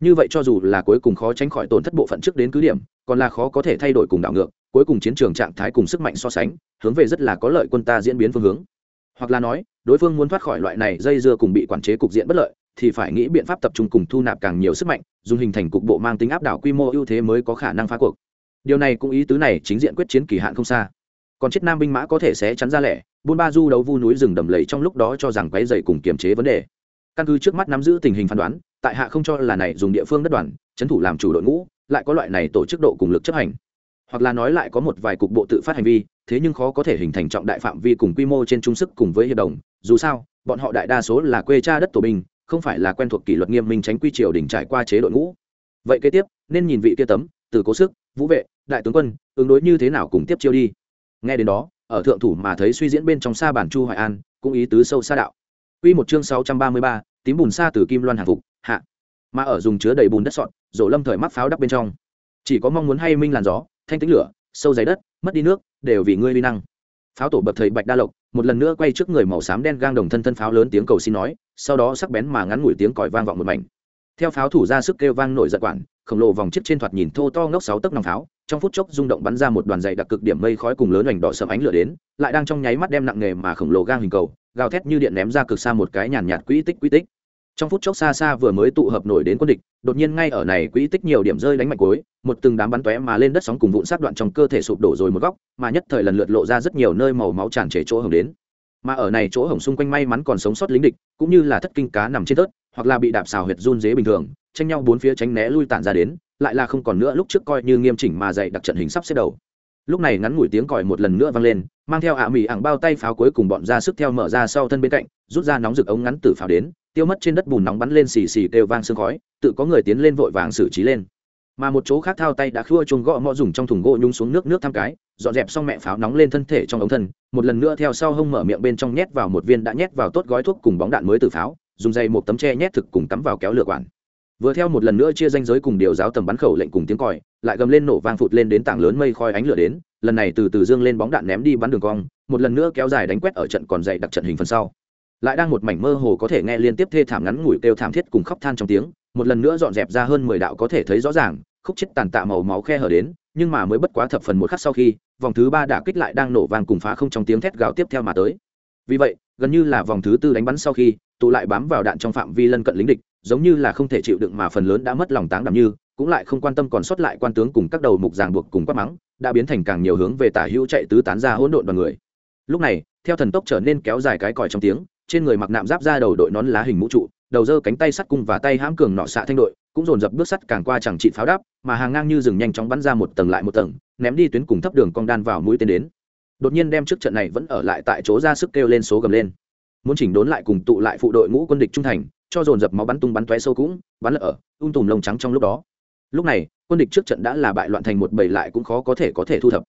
Như vậy cho dù là cuối cùng khó tránh khỏi tổn thất bộ phận trước đến cứ điểm, còn là khó có thể thay đổi cùng đảo ngược, cuối cùng chiến trường trạng thái cùng sức mạnh so sánh, hướng về rất là có lợi quân ta diễn biến phương hướng. Hoặc là nói, đối phương muốn thoát khỏi loại này dây dưa cùng bị quản chế cục diện bất lợi, thì phải nghĩ biện pháp tập trung cùng thu nạp càng nhiều sức mạnh, dùng hình thành cục bộ mang tính áp đảo quy mô ưu thế mới có khả năng phá cuộc. Điều này cũng ý tứ này chính diện quyết chiến kỳ hạn không xa. Còn chết nam binh mã có thể sẽ chắn ra lẻ, buôn ba du đấu vu núi rừng đầm lầy trong lúc đó cho rằng quấy dày cùng kiềm chế vấn đề căn cứ trước mắt nắm giữ tình hình phán đoán, tại hạ không cho là này dùng địa phương đất đoàn trấn thủ làm chủ đội ngũ, lại có loại này tổ chức độ cùng lực chấp hành. Hoặc là nói lại có một vài cục bộ tự phát hành vi, thế nhưng khó có thể hình thành trọng đại phạm vi cùng quy mô trên trung sức cùng với hiệp đồng. Dù sao, bọn họ đại đa số là quê cha đất tổ binh, không phải là quen thuộc kỷ luật nghiêm minh tránh quy triều đỉnh trải qua chế đội ngũ. Vậy kế tiếp, nên nhìn vị kia tấm, từ cố sức, vũ vệ, đại tướng quân, ứng đối như thế nào cùng tiếp chiêu đi. Nghe đến đó, ở thượng thủ mà thấy suy diễn bên trong xa bản chu hoài an, cũng ý tứ sâu xa đạo. Quy một chương 633, tím bùn xa từ kim loan hàng phục, hạ. Mà ở dùng chứa đầy bùn đất sọt, rổ lâm thời mắc pháo đắp bên trong. Chỉ có mong muốn hay minh làn gió, thanh tính lửa, sâu dày đất, mất đi nước, đều vì ngươi uy năng. Pháo tổ bậc thầy Bạch Đa Lộc, một lần nữa quay trước người màu xám đen gang đồng thân thân pháo lớn tiếng cầu xin nói, sau đó sắc bén mà ngắn ngủi tiếng còi vang vọng một mảnh. Theo pháo thủ ra sức kêu vang nổi giận quản, khổng lồ vòng chiếc trên thoạt nhìn thô to ngốc sáu tấc nòng pháo, trong phút chốc rung động bắn ra một đoàn dày đặc cực điểm mây khói cùng lớn hoành đỏ sầm ánh lửa đến, lại đang trong nháy mắt đem nặng nghề mà khổng lồ gang hình cầu, gào thét như điện ném ra cực xa một cái nhàn nhạt quỹ tích quỹ tích. Trong phút chốc xa xa vừa mới tụ hợp nổi đến quân địch, đột nhiên ngay ở này quỹ tích nhiều điểm rơi đánh mạnh cối một từng đám bắn tóe mà lên đất sóng cùng vụn sát đoạn trong cơ thể sụp đổ rồi một góc, mà nhất thời lần lượt lộ ra rất nhiều nơi màu máu tràn trề chỗ hồng đến. Mà ở này chỗ hồng xung quanh may mắn còn sống sót lính địch, cũng như là thất kinh cá nằm trên tớt hoặc là bị đạp xào huyệt run dế bình thường, tranh nhau bốn phía tránh né lui tản ra đến, lại là không còn nữa, lúc trước coi như nghiêm chỉnh mà dạy đặc trận hình sắp xếp đầu lúc này ngắn ngủi tiếng còi một lần nữa vang lên, mang theo ạ à mì ảng bao tay pháo cuối cùng bọn ra sức theo mở ra sau thân bên cạnh, rút ra nóng rực ống ngắn từ pháo đến, tiêu mất trên đất bùn nóng bắn lên xì xì kêu vang sương khói, tự có người tiến lên vội vàng xử trí lên. Mà một chỗ khác thao tay đã khua chuông gõ mõ dùng trong thùng gỗ nhung xuống nước nước thăm cái, dọn dẹp xong mẹ pháo nóng lên thân thể trong ống thân, một lần nữa theo sau hông mở miệng bên trong nhét vào một viên đã nhét vào tốt gói thuốc cùng bóng đạn mới từ pháo, dùng dây một tấm tre nhét thực cùng cắm vào kéo lửa quản vừa theo một lần nữa chia danh giới cùng điều giáo tầm bắn khẩu lệnh cùng tiếng còi, lại gầm lên nổ vang phụt lên đến tảng lớn mây khói ánh lửa đến, lần này từ từ dương lên bóng đạn ném đi bắn đường cong, một lần nữa kéo dài đánh quét ở trận còn dày đặc trận hình phần sau. Lại đang một mảnh mơ hồ có thể nghe liên tiếp thê thảm ngắn ngủi kêu thảm thiết cùng khóc than trong tiếng, một lần nữa dọn dẹp ra hơn mười đạo có thể thấy rõ ràng, khúc chết tàn tạ màu máu khe hở đến, nhưng mà mới bất quá thập phần một khắc sau khi, vòng thứ ba đã kích lại đang nổ vang cùng phá không trong tiếng thét gào tiếp theo mà tới. Vì vậy, gần như là vòng thứ tư đánh bắn sau khi, tụ lại bám vào đạn trong phạm vi lân cận lính địch giống như là không thể chịu đựng mà phần lớn đã mất lòng táng đảm như, cũng lại không quan tâm còn sót lại quan tướng cùng các đầu mục ràng buộc cùng quát mắng, đã biến thành càng nhiều hướng về tả hữu chạy tứ tán ra hỗn độn đoàn người. Lúc này, theo thần tốc trở nên kéo dài cái còi trong tiếng, trên người mặc nạm giáp ra đầu đội nón lá hình mũ trụ, đầu dơ cánh tay sắt cung và tay hãm cường nọ xạ thanh đội, cũng dồn dập bước sắt càng qua chẳng trị pháo đáp, mà hàng ngang như rừng nhanh chóng bắn ra một tầng lại một tầng, ném đi tuyến cùng thấp đường cong đan vào mũi tên đến. Đột nhiên đem trước trận này vẫn ở lại tại chỗ ra sức kêu lên số gầm lên. Muốn chỉnh đốn lại cùng tụ lại phụ đội ngũ quân địch trung thành cho dồn dập máu bắn tung bắn tóe sâu cũng, bắn lỡ ung um tùm lông trắng trong lúc đó. Lúc này, quân địch trước trận đã là bại loạn thành một bầy lại cũng khó có thể có thể thu thập.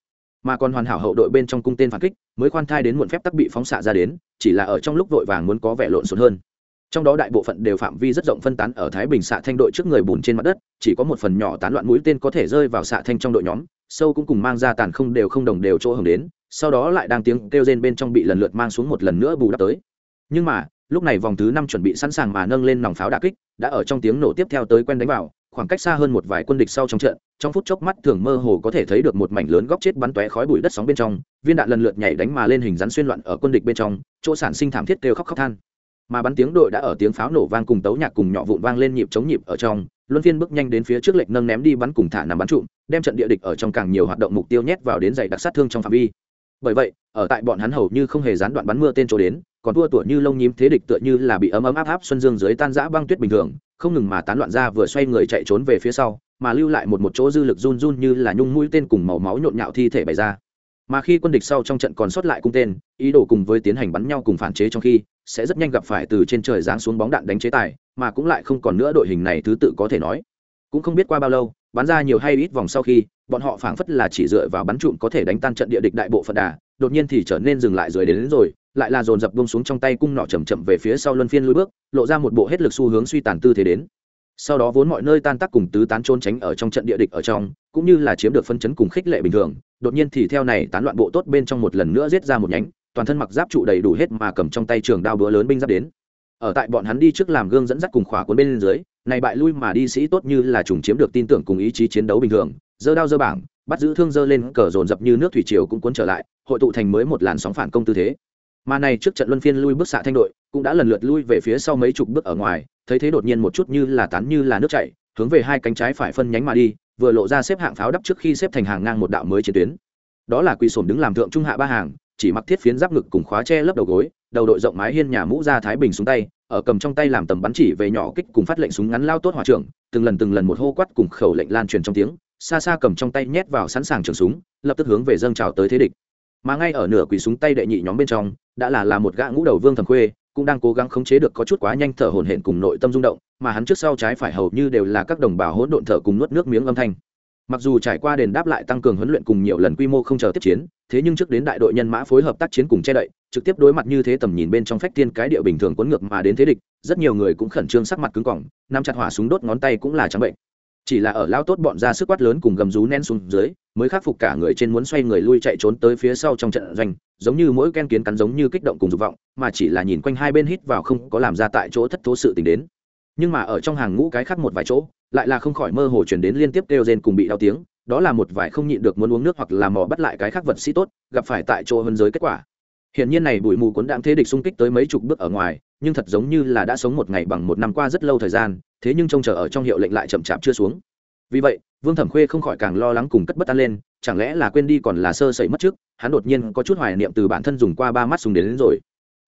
Mà còn hoàn hảo hậu đội bên trong cung tên phản kích, mới khoan thai đến muộn phép tắc bị phóng xạ ra đến, chỉ là ở trong lúc vội vàng muốn có vẻ lộn xộn hơn. Trong đó đại bộ phận đều phạm vi rất rộng phân tán ở thái bình xạ thanh đội trước người bùn trên mặt đất, chỉ có một phần nhỏ tán loạn mũi tên có thể rơi vào xạ thanh trong đội nhóm, sâu cũng cùng mang ra tàn không đều không đồng đều chỗ hưởng đến, sau đó lại đang tiếng kêu rên bên trong bị lần lượt mang xuống một lần nữa bù đắp tới. Nhưng mà lúc này vòng thứ năm chuẩn bị sẵn sàng mà nâng lên nòng pháo đà kích, đã ở trong tiếng nổ tiếp theo tới quen đánh vào, khoảng cách xa hơn một vài quân địch sau trong trận, trong phút chốc mắt thường mơ hồ có thể thấy được một mảnh lớn góc chết bắn tóe khói bụi đất sóng bên trong, viên đạn lần lượt nhảy đánh mà lên hình rắn xuyên loạn ở quân địch bên trong, chỗ sản sinh thảm thiết kêu khóc khóc than. Mà bắn tiếng đội đã ở tiếng pháo nổ vang cùng tấu nhạc cùng nhỏ vụn vang lên nhịp chống nhịp ở trong, luân phiên bước nhanh đến phía trước lệnh nâng ném đi bắn cùng thả nằm bắn trụm, đem trận địa địch ở trong càng nhiều hoạt động mục tiêu nhét vào đến dày đặc sát thương trong phạm vi bởi vậy, ở tại bọn hắn hầu như không hề gián đoạn bắn mưa tên chỗ đến, còn thua tuổi như lông nhím thế địch tựa như là bị ấm ấm áp áp xuân dương dưới tan giã băng tuyết bình thường, không ngừng mà tán loạn ra vừa xoay người chạy trốn về phía sau, mà lưu lại một một chỗ dư lực run run như là nhung mũi tên cùng màu máu nhộn nhạo thi thể bày ra. Mà khi quân địch sau trong trận còn sót lại cung tên, ý đồ cùng với tiến hành bắn nhau cùng phản chế trong khi, sẽ rất nhanh gặp phải từ trên trời giáng xuống bóng đạn đánh chế tài, mà cũng lại không còn nữa đội hình này thứ tự có thể nói. Cũng không biết qua bao lâu bắn ra nhiều hay ít vòng sau khi bọn họ phảng phất là chỉ dựa vào bắn trụm có thể đánh tan trận địa địch đại bộ phận đà đột nhiên thì trở nên dừng lại rồi đến, đến rồi lại là dồn dập bông xuống trong tay cung nọ chầm chậm về phía sau luân phiên lùi bước lộ ra một bộ hết lực xu hướng suy tàn tư thế đến. Sau đó vốn mọi nơi tan tác cùng tứ tán trôn tránh ở trong trận địa địch ở trong cũng như là chiếm được phân chấn cùng khích lệ bình thường đột nhiên thì theo này tán loạn bộ tốt bên trong một lần nữa giết ra một nhánh toàn thân mặc giáp trụ đầy đủ hết mà cầm trong tay trường đao búa lớn binh giáp đến. Ở tại bọn hắn đi trước làm gương dẫn dắt cùng khỏa cuốn bên dưới này bại lui mà đi sĩ tốt như là trùng chiếm được tin tưởng cùng ý chí chiến đấu bình thường, dơ đao dơ bảng, bắt giữ thương dơ lên cờ dồn dập như nước thủy triều cũng cuốn trở lại, hội tụ thành mới một làn sóng phản công tư thế. Mà này trước trận luân phiên lui bước xạ thanh đội, cũng đã lần lượt lui về phía sau mấy chục bước ở ngoài, thấy thế đột nhiên một chút như là tán như là nước chảy, hướng về hai cánh trái phải phân nhánh mà đi, vừa lộ ra xếp hạng pháo đắp trước khi xếp thành hàng ngang một đạo mới chiến tuyến. Đó là quỳ sổm đứng làm thượng trung hạ ba hàng, chỉ mặc thiết phiến giáp ngực cùng khóa che lấp đầu gối, đầu đội rộng mái hiên nhà mũ ra thái bình xuống tay ở cầm trong tay làm tầm bắn chỉ về nhỏ kích cùng phát lệnh súng ngắn lao tốt hỏa trưởng, từng lần từng lần một hô quát cùng khẩu lệnh lan truyền trong tiếng, xa xa cầm trong tay nhét vào sẵn sàng trường súng, lập tức hướng về dâng trào tới thế địch. Mà ngay ở nửa quỳ súng tay đệ nhị nhóm bên trong, đã là là một gã ngũ đầu vương thầm khuê, cũng đang cố gắng khống chế được có chút quá nhanh thở hổn hển cùng nội tâm rung động, mà hắn trước sau trái phải hầu như đều là các đồng bào hỗn độn thở cùng nuốt nước miếng âm thanh mặc dù trải qua đền đáp lại tăng cường huấn luyện cùng nhiều lần quy mô không chờ tiếp chiến, thế nhưng trước đến đại đội nhân mã phối hợp tác chiến cùng che đậy, trực tiếp đối mặt như thế tầm nhìn bên trong phách tiên cái địa bình thường cuốn ngược mà đến thế địch, rất nhiều người cũng khẩn trương sắc mặt cứng cỏng nắm chặt hỏa súng đốt ngón tay cũng là trắng bệnh. Chỉ là ở lao tốt bọn ra sức quát lớn cùng gầm rú nén xuống dưới, mới khắc phục cả người trên muốn xoay người lui chạy trốn tới phía sau trong trận doanh, giống như mỗi ken kiến cắn giống như kích động cùng dục vọng, mà chỉ là nhìn quanh hai bên hít vào không có làm ra tại chỗ thất thố sự tình đến. Nhưng mà ở trong hàng ngũ cái khác một vài chỗ lại là không khỏi mơ hồ chuyển đến liên tiếp kêu rên cùng bị đau tiếng đó là một vài không nhịn được muốn uống nước hoặc là mò bắt lại cái khác vật sĩ tốt gặp phải tại chỗ hơn giới kết quả Hiển nhiên này bụi mù cuốn đạm thế địch xung kích tới mấy chục bước ở ngoài, nhưng thật giống như là đã sống một ngày bằng một năm qua rất lâu thời gian, thế nhưng trông chờ ở trong hiệu lệnh lại chậm chạp chưa xuống. Vì vậy, Vương Thẩm Khuê không khỏi càng lo lắng cùng cất bất an lên, chẳng lẽ là quên đi còn là sơ sẩy mất trước, hắn đột nhiên có chút hoài niệm từ bản thân dùng qua ba mắt súng đến, đến rồi.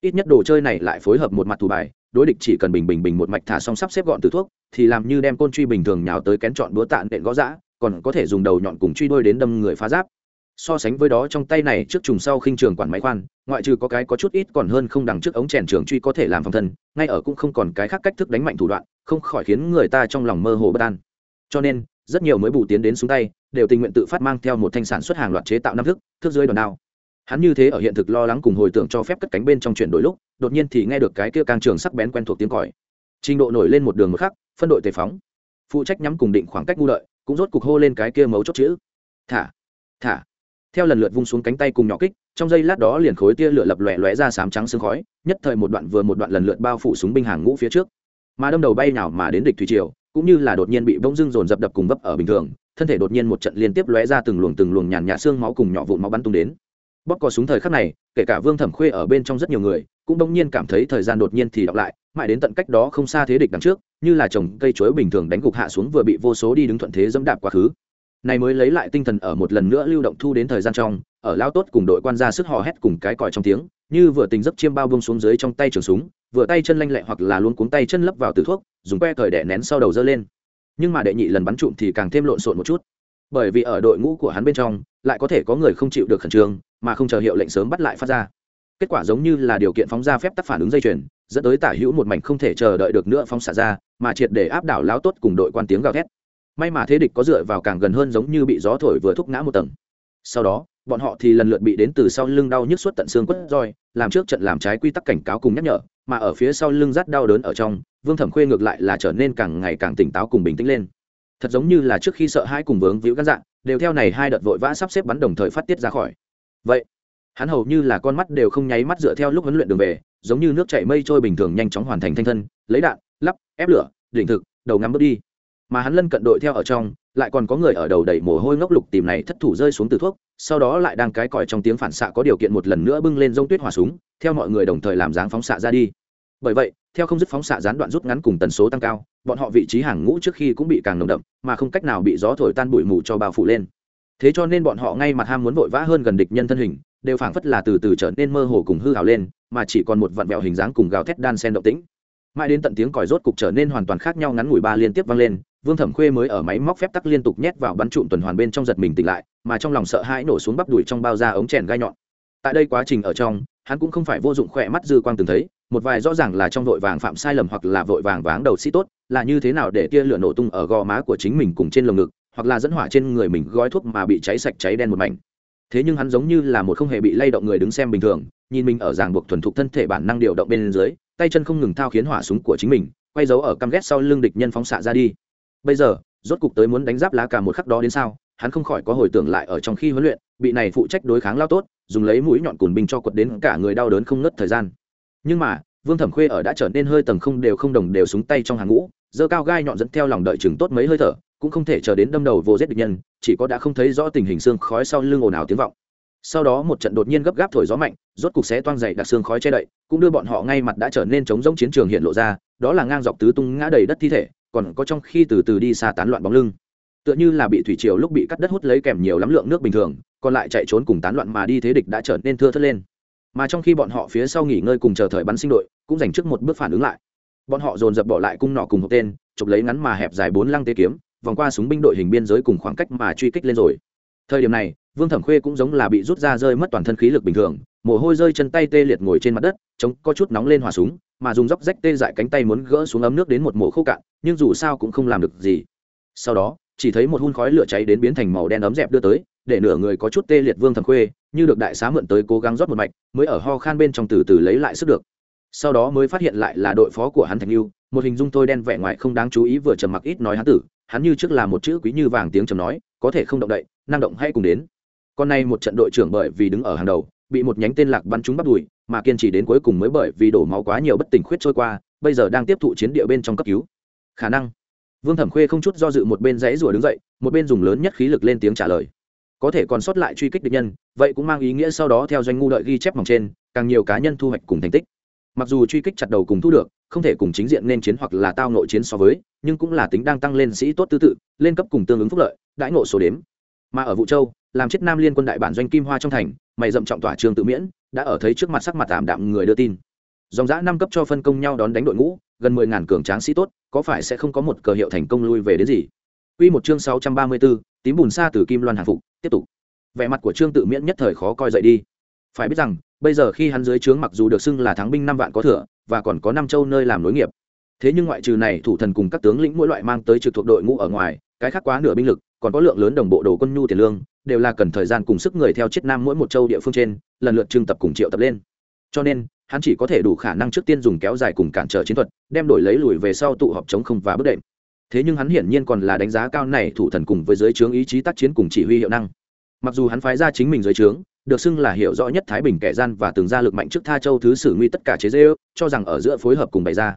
Ít nhất đồ chơi này lại phối hợp một mặt thủ bài, đối địch chỉ cần bình bình bình một mạch thả xong sắp xếp gọn từ thuốc, thì làm như đem côn truy bình thường nhào tới kén chọn búa tạn đện gõ dã, còn có thể dùng đầu nhọn cùng truy đôi đến đâm người phá giáp. So sánh với đó trong tay này trước trùng sau khinh trường quản máy khoan ngoại trừ có cái có chút ít còn hơn không đằng trước ống chèn trường truy có thể làm phòng thân ngay ở cũng không còn cái khác cách thức đánh mạnh thủ đoạn không khỏi khiến người ta trong lòng mơ hồ bất an. Cho nên rất nhiều mới bù tiến đến xuống tay đều tình nguyện tự phát mang theo một thanh sản xuất hàng loạt chế tạo năm thức thước dưới đòn đao. Hắn như thế ở hiện thực lo lắng cùng hồi tưởng cho phép cất cánh bên trong chuyển đổi lúc đột nhiên thì nghe được cái kia càng trường sắc bén quen thuộc tiếng còi. Trình độ nổi lên một đường một khắc phân đội tề phóng. Phụ trách nhắm cùng định khoảng cách ngu lợi, cũng rốt cục hô lên cái kia mấu chốt chữ. Thả thả. Theo lần lượt vung xuống cánh tay cùng nhỏ kích, trong giây lát đó liền khối tia lửa lập lòe lóe ra sám trắng sương khói, nhất thời một đoạn vừa một đoạn lần lượt bao phủ súng binh hàng ngũ phía trước. Mà đâm đầu bay nào mà đến địch thủy triều, cũng như là đột nhiên bị bỗng dưng dồn dập đập cùng vấp ở bình thường, thân thể đột nhiên một trận liên tiếp lóe ra từng luồng từng luồng nhàn nhạt xương máu cùng nhỏ vụn máu bắn tung đến. Bóp cò súng thời khắc này, kể cả vương thẩm khuê ở bên trong rất nhiều người, cũng bỗng nhiên cảm thấy thời gian đột nhiên thì đọc lại, mãi đến tận cách đó không xa thế địch đằng trước như là trồng cây chuối bình thường đánh gục hạ xuống vừa bị vô số đi đứng thuận thế dẫm đạp quá khứ. Này mới lấy lại tinh thần ở một lần nữa lưu động thu đến thời gian trong, ở lao tốt cùng đội quan ra sức hò hét cùng cái còi trong tiếng, như vừa tình giấc chiêm bao bông xuống dưới trong tay trường súng, vừa tay chân lanh lẹ hoặc là luôn cuống tay chân lấp vào từ thuốc, dùng que cởi đẻ nén sau đầu dơ lên. Nhưng mà đệ nhị lần bắn trụm thì càng thêm lộn xộn một chút. Bởi vì ở đội ngũ của hắn bên trong, lại có thể có người không chịu được khẩn trương, mà không chờ hiệu lệnh sớm bắt lại phát ra. Kết quả giống như là điều kiện phóng ra phép tắc phản ứng dây chuyền, dẫn tới tả hữu một mảnh không thể chờ đợi được nữa phóng xả ra mà triệt để áp đảo láo tốt cùng đội quan tiếng gào thét. May mà thế địch có dựa vào càng gần hơn giống như bị gió thổi vừa thúc ngã một tầng. Sau đó, bọn họ thì lần lượt bị đến từ sau lưng đau nhức suốt tận xương quất roi, làm trước trận làm trái quy tắc cảnh cáo cùng nhắc nhở, mà ở phía sau lưng rát đau đớn ở trong, vương thẩm khuê ngược lại là trở nên càng ngày càng tỉnh táo cùng bình tĩnh lên. Thật giống như là trước khi sợ hai cùng vướng víu gan dạng đều theo này hai đợt vội vã sắp xếp bắn đồng thời phát tiết ra khỏi. Vậy, hắn hầu như là con mắt đều không nháy mắt dựa theo lúc huấn luyện đường về, giống như nước chảy mây trôi bình thường nhanh chóng hoàn thành thanh thân, lấy đạn lắp, ép lửa, đỉnh thực, đầu ngắm bước đi. Mà hắn lân cận đội theo ở trong, lại còn có người ở đầu đầy mồ hôi ngốc lục tìm này thất thủ rơi xuống từ thuốc, sau đó lại đang cái còi trong tiếng phản xạ có điều kiện một lần nữa bưng lên rông tuyết hỏa súng, theo mọi người đồng thời làm dáng phóng xạ ra đi. Bởi vậy, theo không dứt phóng xạ gián đoạn rút ngắn cùng tần số tăng cao, bọn họ vị trí hàng ngũ trước khi cũng bị càng nồng đậm, mà không cách nào bị gió thổi tan bụi mù cho bao phủ lên. Thế cho nên bọn họ ngay mặt ham muốn vội vã hơn gần địch nhân thân hình, đều phảng phất là từ từ trở nên mơ hồ cùng hư hào lên, mà chỉ còn một vặn vẹo hình dáng cùng gào thét đan sen động tĩnh mãi đến tận tiếng còi rốt cục trở nên hoàn toàn khác nhau ngắn ngủi ba liên tiếp vang lên, vương thẩm khuê mới ở máy móc phép tắc liên tục nhét vào bắn trụm tuần hoàn bên trong giật mình tỉnh lại, mà trong lòng sợ hãi nổ xuống bắp đùi trong bao da ống chèn gai nhọn. Tại đây quá trình ở trong, hắn cũng không phải vô dụng khỏe mắt dư quang từng thấy, một vài rõ ràng là trong vội vàng phạm sai lầm hoặc là vội vàng váng đầu sĩ tốt, là như thế nào để tia lửa nổ tung ở gò má của chính mình cùng trên lồng ngực, hoặc là dẫn hỏa trên người mình gói thuốc mà bị cháy sạch cháy đen một mảnh. Thế nhưng hắn giống như là một không hề bị lay động người đứng xem bình thường nhìn mình ở ràng buộc thuần thục thân thể bản năng điều động bên dưới, tay chân không ngừng thao khiến hỏa súng của chính mình, quay dấu ở căm ghét sau lưng địch nhân phóng xạ ra đi. Bây giờ, rốt cục tới muốn đánh giáp lá cả một khắc đó đến sao, hắn không khỏi có hồi tưởng lại ở trong khi huấn luyện, bị này phụ trách đối kháng lao tốt, dùng lấy mũi nhọn cùn binh cho quật đến cả người đau đớn không ngớt thời gian. Nhưng mà, vương thẩm khuê ở đã trở nên hơi tầng không đều không đồng đều súng tay trong hàng ngũ dơ cao gai nhọn dẫn theo lòng đợi chừng tốt mấy hơi thở, cũng không thể chờ đến đâm đầu vô giết địch nhân, chỉ có đã không thấy rõ tình hình xương khói sau lưng ồn ào tiếng vọng sau đó một trận đột nhiên gấp gáp thổi gió mạnh, rốt cục xé toang dày đặc xương khói che đậy, cũng đưa bọn họ ngay mặt đã trở nên chống rỗng chiến trường hiện lộ ra, đó là ngang dọc tứ tung ngã đầy đất thi thể, còn có trong khi từ từ đi xa tán loạn bóng lưng. Tựa như là bị thủy triều lúc bị cắt đất hút lấy kèm nhiều lắm lượng nước bình thường, còn lại chạy trốn cùng tán loạn mà đi thế địch đã trở nên thưa thất lên. Mà trong khi bọn họ phía sau nghỉ ngơi cùng chờ thời bắn sinh đội, cũng dành trước một bước phản ứng lại. Bọn họ dồn dập bỏ lại cung nọ cùng hộp tên, chụp lấy ngắn mà hẹp dài bốn lăng tế kiếm, vòng qua súng binh đội hình biên giới cùng khoảng cách mà truy kích lên rồi. Thời điểm này vương thẩm khuê cũng giống là bị rút ra rơi mất toàn thân khí lực bình thường, mồ hôi rơi chân tay tê liệt ngồi trên mặt đất chống có chút nóng lên hòa súng, mà dùng dốc rách tê dại cánh tay muốn gỡ xuống ấm nước đến một mồ khô cạn, nhưng dù sao cũng không làm được gì. Sau đó, chỉ thấy một hun khói lửa cháy đến biến thành màu đen ấm dẹp đưa tới, để nửa người có chút tê liệt vương thẩm khuê, như được đại xá mượn tới cố gắng rót một mạch, mới ở ho khan bên trong từ từ lấy lại sức được. Sau đó mới phát hiện lại là đội phó của hắn thành lưu một hình dung tôi đen vẻ ngoài không đáng chú ý vừa trầm mặc ít nói hắn tử, hắn như trước là một chữ quý như vàng tiếng trầm nói, có thể không động đậy, năng động hay cùng đến con nay một trận đội trưởng bởi vì đứng ở hàng đầu, bị một nhánh tên lạc bắn trúng bắt đùi mà kiên trì đến cuối cùng mới bởi vì đổ máu quá nhiều bất tỉnh khuyết trôi qua, bây giờ đang tiếp thụ chiến địa bên trong cấp cứu. Khả năng. Vương thẩm khuê không chút do dự một bên dãy rủa đứng dậy, một bên dùng lớn nhất khí lực lên tiếng trả lời. Có thể còn sót lại truy kích địch nhân, vậy cũng mang ý nghĩa sau đó theo doanh ngu đợi ghi chép mỏng trên, càng nhiều cá nhân thu hoạch cùng thành tích. Mặc dù truy kích chặt đầu cùng thu được, không thể cùng chính diện nên chiến hoặc là tao nội chiến so với, nhưng cũng là tính đang tăng lên sĩ tốt tư tự, lên cấp cùng tương ứng phúc lợi, đãi ngộ số đếm. Mà ở vũ châu làm chết nam liên quân đại bản doanh kim hoa trong thành mày dậm trọng tỏa trường tự miễn đã ở thấy trước mặt sắc mặt tạm đạm người đưa tin. Dòng giã năm cấp cho phân công nhau đón đánh đội ngũ gần mười ngàn cường tráng sĩ tốt có phải sẽ không có một cờ hiệu thành công lui về đến gì? Quy một chương sáu trăm ba mươi 634, tím bùn xa từ kim loan hàng phục tiếp tục. Vẻ mặt của trương tự miễn nhất thời khó coi dậy đi. Phải biết rằng bây giờ khi hắn dưới trướng mặc dù được xưng là thắng binh năm vạn có thừa và còn có năm châu nơi làm nối nghiệp. Thế nhưng ngoại trừ này thủ thần cùng các tướng lĩnh mỗi loại mang tới trực thuộc đội ngũ ở ngoài cái khác quá nửa binh lực còn có lượng lớn đồng bộ đồ quân nhu tiền lương, đều là cần thời gian cùng sức người theo chiết nam mỗi một châu địa phương trên, lần lượt trưng tập cùng triệu tập lên. Cho nên, hắn chỉ có thể đủ khả năng trước tiên dùng kéo dài cùng cản trở chiến thuật, đem đổi lấy lùi về sau tụ họp chống không và bất đệm. Thế nhưng hắn hiển nhiên còn là đánh giá cao này thủ thần cùng với giới trướng ý chí tác chiến cùng chỉ huy hiệu năng. Mặc dù hắn phái ra chính mình giới trướng, được xưng là hiểu rõ nhất thái bình kẻ gian và từng ra lực mạnh trước tha châu thứ sử nguy tất cả chế dễ cho rằng ở giữa phối hợp cùng bày ra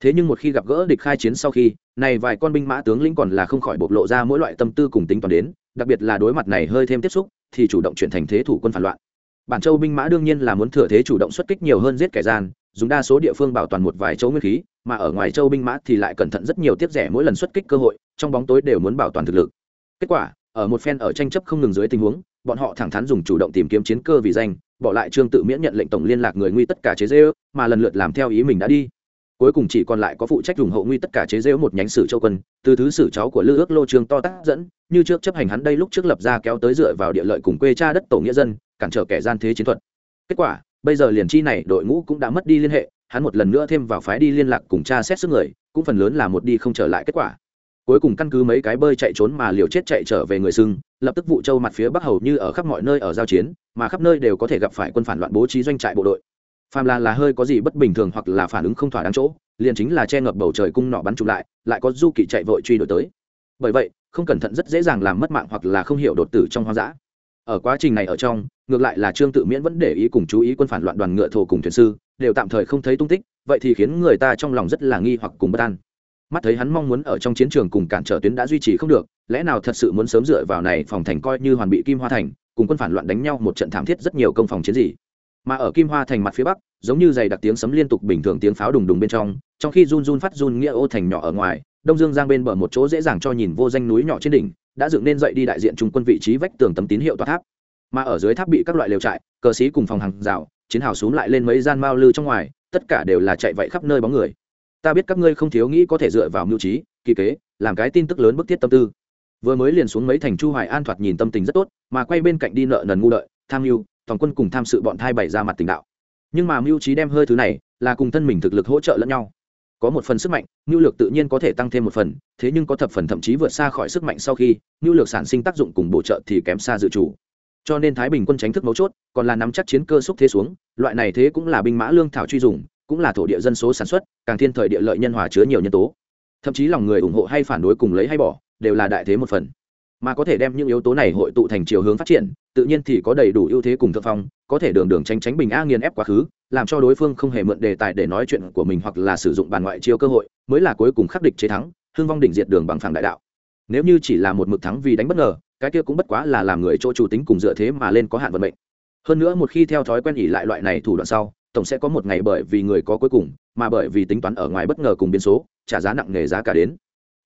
thế nhưng một khi gặp gỡ địch khai chiến sau khi, này vài con binh mã tướng lĩnh còn là không khỏi bộc lộ ra mỗi loại tâm tư cùng tính toán đến, đặc biệt là đối mặt này hơi thêm tiếp xúc, thì chủ động chuyển thành thế thủ quân phản loạn. Bản châu binh mã đương nhiên là muốn thừa thế chủ động xuất kích nhiều hơn giết kẻ gian, dùng đa số địa phương bảo toàn một vài châu nguyên khí, mà ở ngoài châu binh mã thì lại cẩn thận rất nhiều tiếp rẻ mỗi lần xuất kích cơ hội, trong bóng tối đều muốn bảo toàn thực lực. Kết quả, ở một phen ở tranh chấp không ngừng dưới tình huống, bọn họ thẳng thắn dùng chủ động tìm kiếm chiến cơ vì danh, bỏ lại trương tự miễn nhận lệnh tổng liên lạc người nguy tất cả chế dễ mà lần lượt làm theo ý mình đã đi cuối cùng chỉ còn lại có phụ trách ủng hộ nguy tất cả chế giễu một nhánh sử châu quân, từ thứ sử cháu của lư ước lô trương to tác dẫn, như trước chấp hành hắn đây lúc trước lập ra kéo tới dựa vào địa lợi cùng quê cha đất tổ nghĩa dân, cản trở kẻ gian thế chiến thuật. Kết quả, bây giờ liền chi này đội ngũ cũng đã mất đi liên hệ, hắn một lần nữa thêm vào phái đi liên lạc cùng cha xét sức người, cũng phần lớn là một đi không trở lại kết quả. Cuối cùng căn cứ mấy cái bơi chạy trốn mà liều chết chạy trở về người sưng lập tức vụ châu mặt phía bắc hầu như ở khắp mọi nơi ở giao chiến, mà khắp nơi đều có thể gặp phải quân phản loạn bố trí doanh trại bộ đội phàm là là hơi có gì bất bình thường hoặc là phản ứng không thỏa đáng chỗ, liền chính là che ngập bầu trời cung nọ bắn chụp lại lại có du kỵ chạy vội truy đuổi tới. Bởi vậy, không cẩn thận rất dễ dàng làm mất mạng hoặc là không hiểu đột tử trong hoang dã. Ở quá trình này ở trong, ngược lại là trương tự miễn vẫn để ý cùng chú ý quân phản loạn đoàn ngựa thổ cùng thuyền sư, đều tạm thời không thấy tung tích, vậy thì khiến người ta trong lòng rất là nghi hoặc cùng bất an. Mắt thấy hắn mong muốn ở trong chiến trường cùng cản trở tuyến đã duy trì không được, lẽ nào thật sự muốn sớm dựa vào này phòng thành coi như hoàn bị kim hoa thành, cùng quân phản loạn đánh nhau một trận thảm thiết rất nhiều công phòng chiến gì? Mà ở kim hoa thành mặt phía bắc, giống như dày đặc tiếng sấm liên tục bình thường tiếng pháo đùng đùng bên trong trong khi run run phát run nghĩa ô thành nhỏ ở ngoài, đông dương giang bên bờ một chỗ dễ dàng cho nhìn vô danh núi nhỏ trên đỉnh, đã dựng nên dậy đi đại diện trung quân vị trí vách tường tấm tín hiệu tòa tháp. Mà ở dưới tháp bị các loại lều trại, cờ sĩ cùng phòng hàng rào, chiến hào xuống lại lên mấy gian mao lư trong ngoài, tất cả đều là chạy vậy khắp nơi bóng người. Ta biết các ngươi không thiếu nghĩ có thể dựa vào mưu trí, kỳ kế, làm cái tin tức lớn bức thiết tâm tư. Vừa mới liền xuống mấy thành chu hoài an thoạt nhìn tâm tình rất tốt, mà quay bên cạnh đi nợ nần ngu đợi, tham mưu toàn quân cùng tham sự bọn thai bày ra mặt tình đạo. Nhưng mà mưu trí đem hơi thứ này là cùng thân mình thực lực hỗ trợ lẫn nhau. Có một phần sức mạnh, mưu lược tự nhiên có thể tăng thêm một phần, thế nhưng có thập phần thậm chí vượt xa khỏi sức mạnh sau khi, mưu lược sản sinh tác dụng cùng bổ trợ thì kém xa dự chủ. Cho nên thái bình quân tránh thức mấu chốt, còn là nắm chắc chiến cơ xúc thế xuống, loại này thế cũng là binh mã lương thảo truy dùng, cũng là thổ địa dân số sản xuất, càng thiên thời địa lợi nhân hòa chứa nhiều nhân tố. Thậm chí lòng người ủng hộ hay phản đối cùng lấy hay bỏ, đều là đại thế một phần mà có thể đem những yếu tố này hội tụ thành chiều hướng phát triển, tự nhiên thì có đầy đủ ưu thế cùng thượng phong, có thể đường đường tránh tránh bình a nghiền ép quá khứ, làm cho đối phương không hề mượn đề tài để nói chuyện của mình hoặc là sử dụng bàn ngoại chiêu cơ hội, mới là cuối cùng khắc địch chế thắng hương vong đỉnh diệt đường bằng phẳng đại đạo. Nếu như chỉ là một mực thắng vì đánh bất ngờ, cái kia cũng bất quá là làm người chỗ chủ tính cùng dựa thế mà lên có hạn vận mệnh. Hơn nữa một khi theo thói quen ỉ lại loại này thủ đoạn sau, tổng sẽ có một ngày bởi vì người có cuối cùng, mà bởi vì tính toán ở ngoài bất ngờ cùng biến số, trả giá nặng nề giá cả đến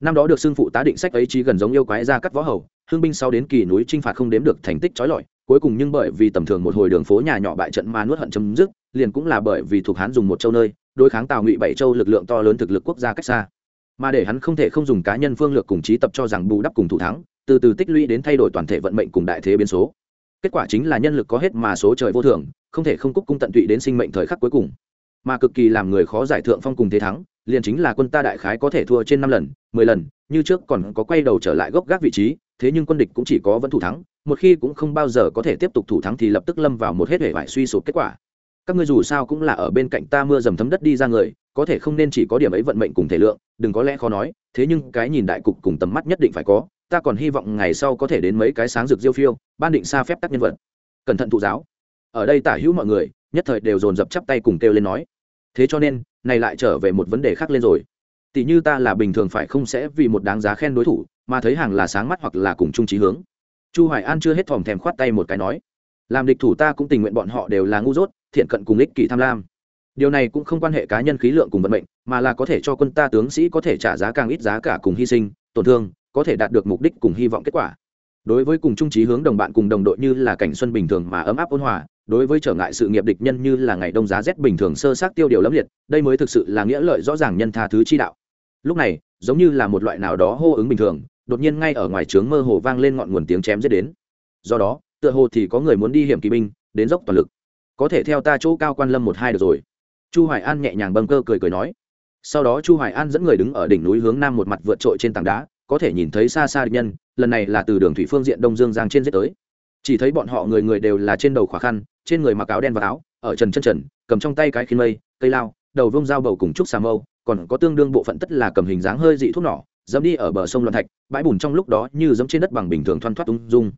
năm đó được xưng phụ tá định sách ấy chí gần giống yêu quái ra cắt võ hầu hương binh sau đến kỳ núi chinh phạt không đếm được thành tích trói lọi, cuối cùng nhưng bởi vì tầm thường một hồi đường phố nhà nhỏ bại trận mà nuốt hận chấm dứt, liền cũng là bởi vì thuộc hán dùng một châu nơi, đối kháng tào ngụy bảy châu lực lượng to lớn thực lực quốc gia cách xa. Mà để hắn không thể không dùng cá nhân phương lược cùng trí tập cho rằng bù đắp cùng thủ thắng, từ từ tích lũy đến thay đổi toàn thể vận mệnh cùng đại thế biến số. Kết quả chính là nhân lực có hết mà số trời vô thường không thể không cúc cung tận tụy đến sinh mệnh thời khắc cuối cùng. Mà cực kỳ làm người khó giải thượng phong cùng thế thắng, liền chính là quân ta đại khái có thể thua trên năm lần mười lần, như trước còn có quay đầu trở lại gốc gác vị trí, thế nhưng quân địch cũng chỉ có vẫn thủ thắng, một khi cũng không bao giờ có thể tiếp tục thủ thắng thì lập tức lâm vào một hết hệ vải suy sụp kết quả. Các ngươi dù sao cũng là ở bên cạnh ta mưa dầm thấm đất đi ra người, có thể không nên chỉ có điểm ấy vận mệnh cùng thể lượng, đừng có lẽ khó nói, thế nhưng cái nhìn đại cục cùng tầm mắt nhất định phải có, ta còn hy vọng ngày sau có thể đến mấy cái sáng rực diêu phiêu, ban định xa phép tác nhân vật. Cẩn thận thụ giáo. Ở đây tả hữu mọi người, nhất thời đều dồn dập chắp tay cùng kêu lên nói. Thế cho nên, này lại trở về một vấn đề khác lên rồi tỷ như ta là bình thường phải không sẽ vì một đáng giá khen đối thủ, mà thấy hàng là sáng mắt hoặc là cùng chung trí hướng. Chu hoài an chưa hết thòm thèm khoát tay một cái nói, làm địch thủ ta cũng tình nguyện bọn họ đều là ngu dốt, thiện cận cùng ích kỷ tham lam. Điều này cũng không quan hệ cá nhân khí lượng cùng vận mệnh, mà là có thể cho quân ta tướng sĩ có thể trả giá càng ít giá cả cùng hy sinh, tổn thương, có thể đạt được mục đích cùng hy vọng kết quả. Đối với cùng trung trí hướng đồng bạn cùng đồng đội như là cảnh xuân bình thường mà ấm áp ôn hòa, đối với trở ngại sự nghiệp địch nhân như là ngày đông giá rét bình thường sơ sát tiêu điều lẫm liệt, đây mới thực sự là nghĩa lợi rõ ràng nhân tha thứ chi đạo lúc này, giống như là một loại nào đó hô ứng bình thường, đột nhiên ngay ở ngoài trướng mơ hồ vang lên ngọn nguồn tiếng chém giết đến. Do đó, tựa hồ thì có người muốn đi hiểm kỳ binh, đến dốc toàn lực. Có thể theo ta chỗ cao quan lâm một hai được rồi. Chu hoài an nhẹ nhàng bâng cơ cười cười nói. Sau đó chu hoài an dẫn người đứng ở đỉnh núi hướng nam một mặt vượt trội trên tảng đá, có thể nhìn thấy xa xa địch nhân, lần này là từ đường thủy phương diện đông dương giang trên giết tới. Chỉ thấy bọn họ người người đều là trên đầu khỏa khăn, trên người mặc áo đen và áo, ở trần chân trần, cầm trong tay cái khiên mây, cây lao, đầu vông dao bầu cùng trúc xà mâu còn có tương đương bộ phận tất là cầm hình dáng hơi dị thuốc nỏ, dẫm đi ở bờ sông loạn thạch, bãi bùn trong lúc đó như dẫm trên đất bằng bình thường thoăn thoắt ung dung.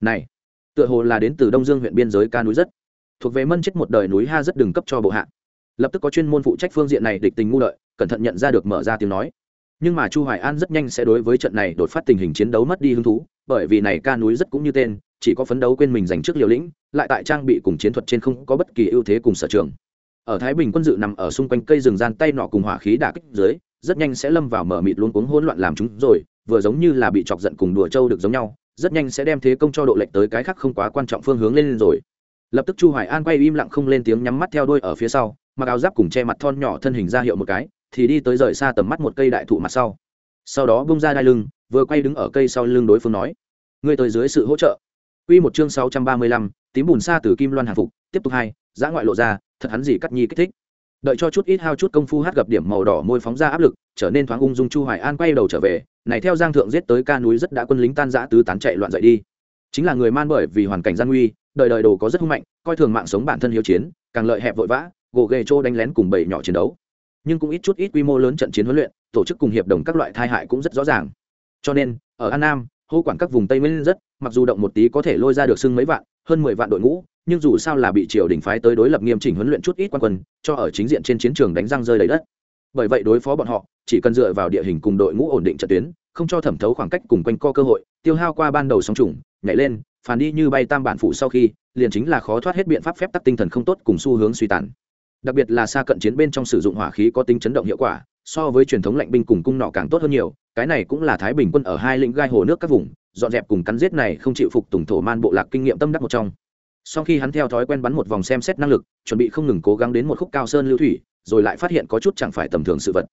Này, tựa hồ là đến từ đông dương huyện biên giới ca núi rất. Thuộc về mân chết một đời núi ha rất đừng cấp cho bộ hạ. Lập tức có chuyên môn phụ trách phương diện này địch tình ngu lợi, cẩn thận nhận ra được mở ra tiếng nói. Nhưng mà chu hoài an rất nhanh sẽ đối với trận này đột phát tình hình chiến đấu mất đi hứng thú, bởi vì này ca núi rất cũng như tên, chỉ có phấn đấu quên mình giành trước liều lĩnh, lại tại trang bị cùng chiến thuật trên không có bất kỳ ưu thế cùng sở trường ở thái bình quân dự nằm ở xung quanh cây rừng gian tay nọ cùng hỏa khí đả kích dưới rất nhanh sẽ lâm vào mở mịt luôn cuống hỗn loạn làm chúng rồi vừa giống như là bị chọc giận cùng đùa trâu được giống nhau rất nhanh sẽ đem thế công cho độ lệch tới cái khác không quá quan trọng phương hướng lên, lên rồi. Lập tức chu hoài an quay im lặng không lên tiếng nhắm mắt theo đuôi ở phía sau mặc áo giáp cùng che mặt thon nhỏ thân hình ra hiệu một cái thì đi tới rời xa tầm mắt một cây đại thụ mặt sau. Sau đó bung ra đai lưng vừa quay đứng ở cây sau lưng đối phương nói ngươi tới dưới sự hỗ trợ. Quy một chương 635, tím bùn xa từ kim loan hàng phục, tiếp tục hai, giã ngoại lộ ra, thật hắn gì cắt nhi kích thích. Đợi cho chút ít hao chút công phu hát gặp điểm màu đỏ môi phóng ra áp lực, trở nên thoáng ung dung Chu Hoài An quay đầu trở về, này theo Giang thượng giết tới ca núi rất đã quân lính tan rã tứ tán chạy loạn dậy đi. Chính là người man bởi vì hoàn cảnh gian nguy, đời đời đồ có rất hung mạnh, coi thường mạng sống bản thân hiếu chiến, càng lợi hẹp vội vã, gồ ghề trô đánh lén cùng bầy nhỏ chiến đấu. Nhưng cũng ít chút ít quy mô lớn trận chiến huấn luyện, tổ chức cùng hiệp đồng các loại thai hại cũng rất rõ ràng. Cho nên, ở An Nam, hô quản các vùng tây nguyên rất mặc dù động một tí có thể lôi ra được xưng mấy vạn hơn mười vạn đội ngũ nhưng dù sao là bị triều đình phái tới đối lập nghiêm chỉnh huấn luyện chút ít quan quân, cho ở chính diện trên chiến trường đánh răng rơi đầy đất. Bởi vậy đối phó bọn họ, chỉ cần dựa vào địa hình cùng đội ngũ ổn định trận tuyến, không cho thẩm thấu khoảng cách cùng quanh co cơ hội, tiêu hao qua ban đầu sóng trùng, nhảy lên, phản đi như bay tam bản phủ sau khi, liền chính là khó thoát hết biện pháp phép tắc tinh thần không tốt cùng xu hướng suy tàn. Đặc biệt là xa cận chiến bên trong sử dụng hỏa khí có tính chấn động hiệu quả, so với truyền thống lạnh binh cùng cung nọ càng tốt hơn nhiều, cái này cũng là thái bình quân ở hai lĩnh gai hồ nước các vùng, dọn dẹp cùng cắn giết này không chịu phục tùng thổ man bộ lạc kinh nghiệm tâm đắc một trong sau khi hắn theo thói quen bắn một vòng xem xét năng lực, chuẩn bị không ngừng cố gắng đến một khúc cao sơn lưu thủy, rồi lại phát hiện có chút chẳng phải tầm thường sự vật.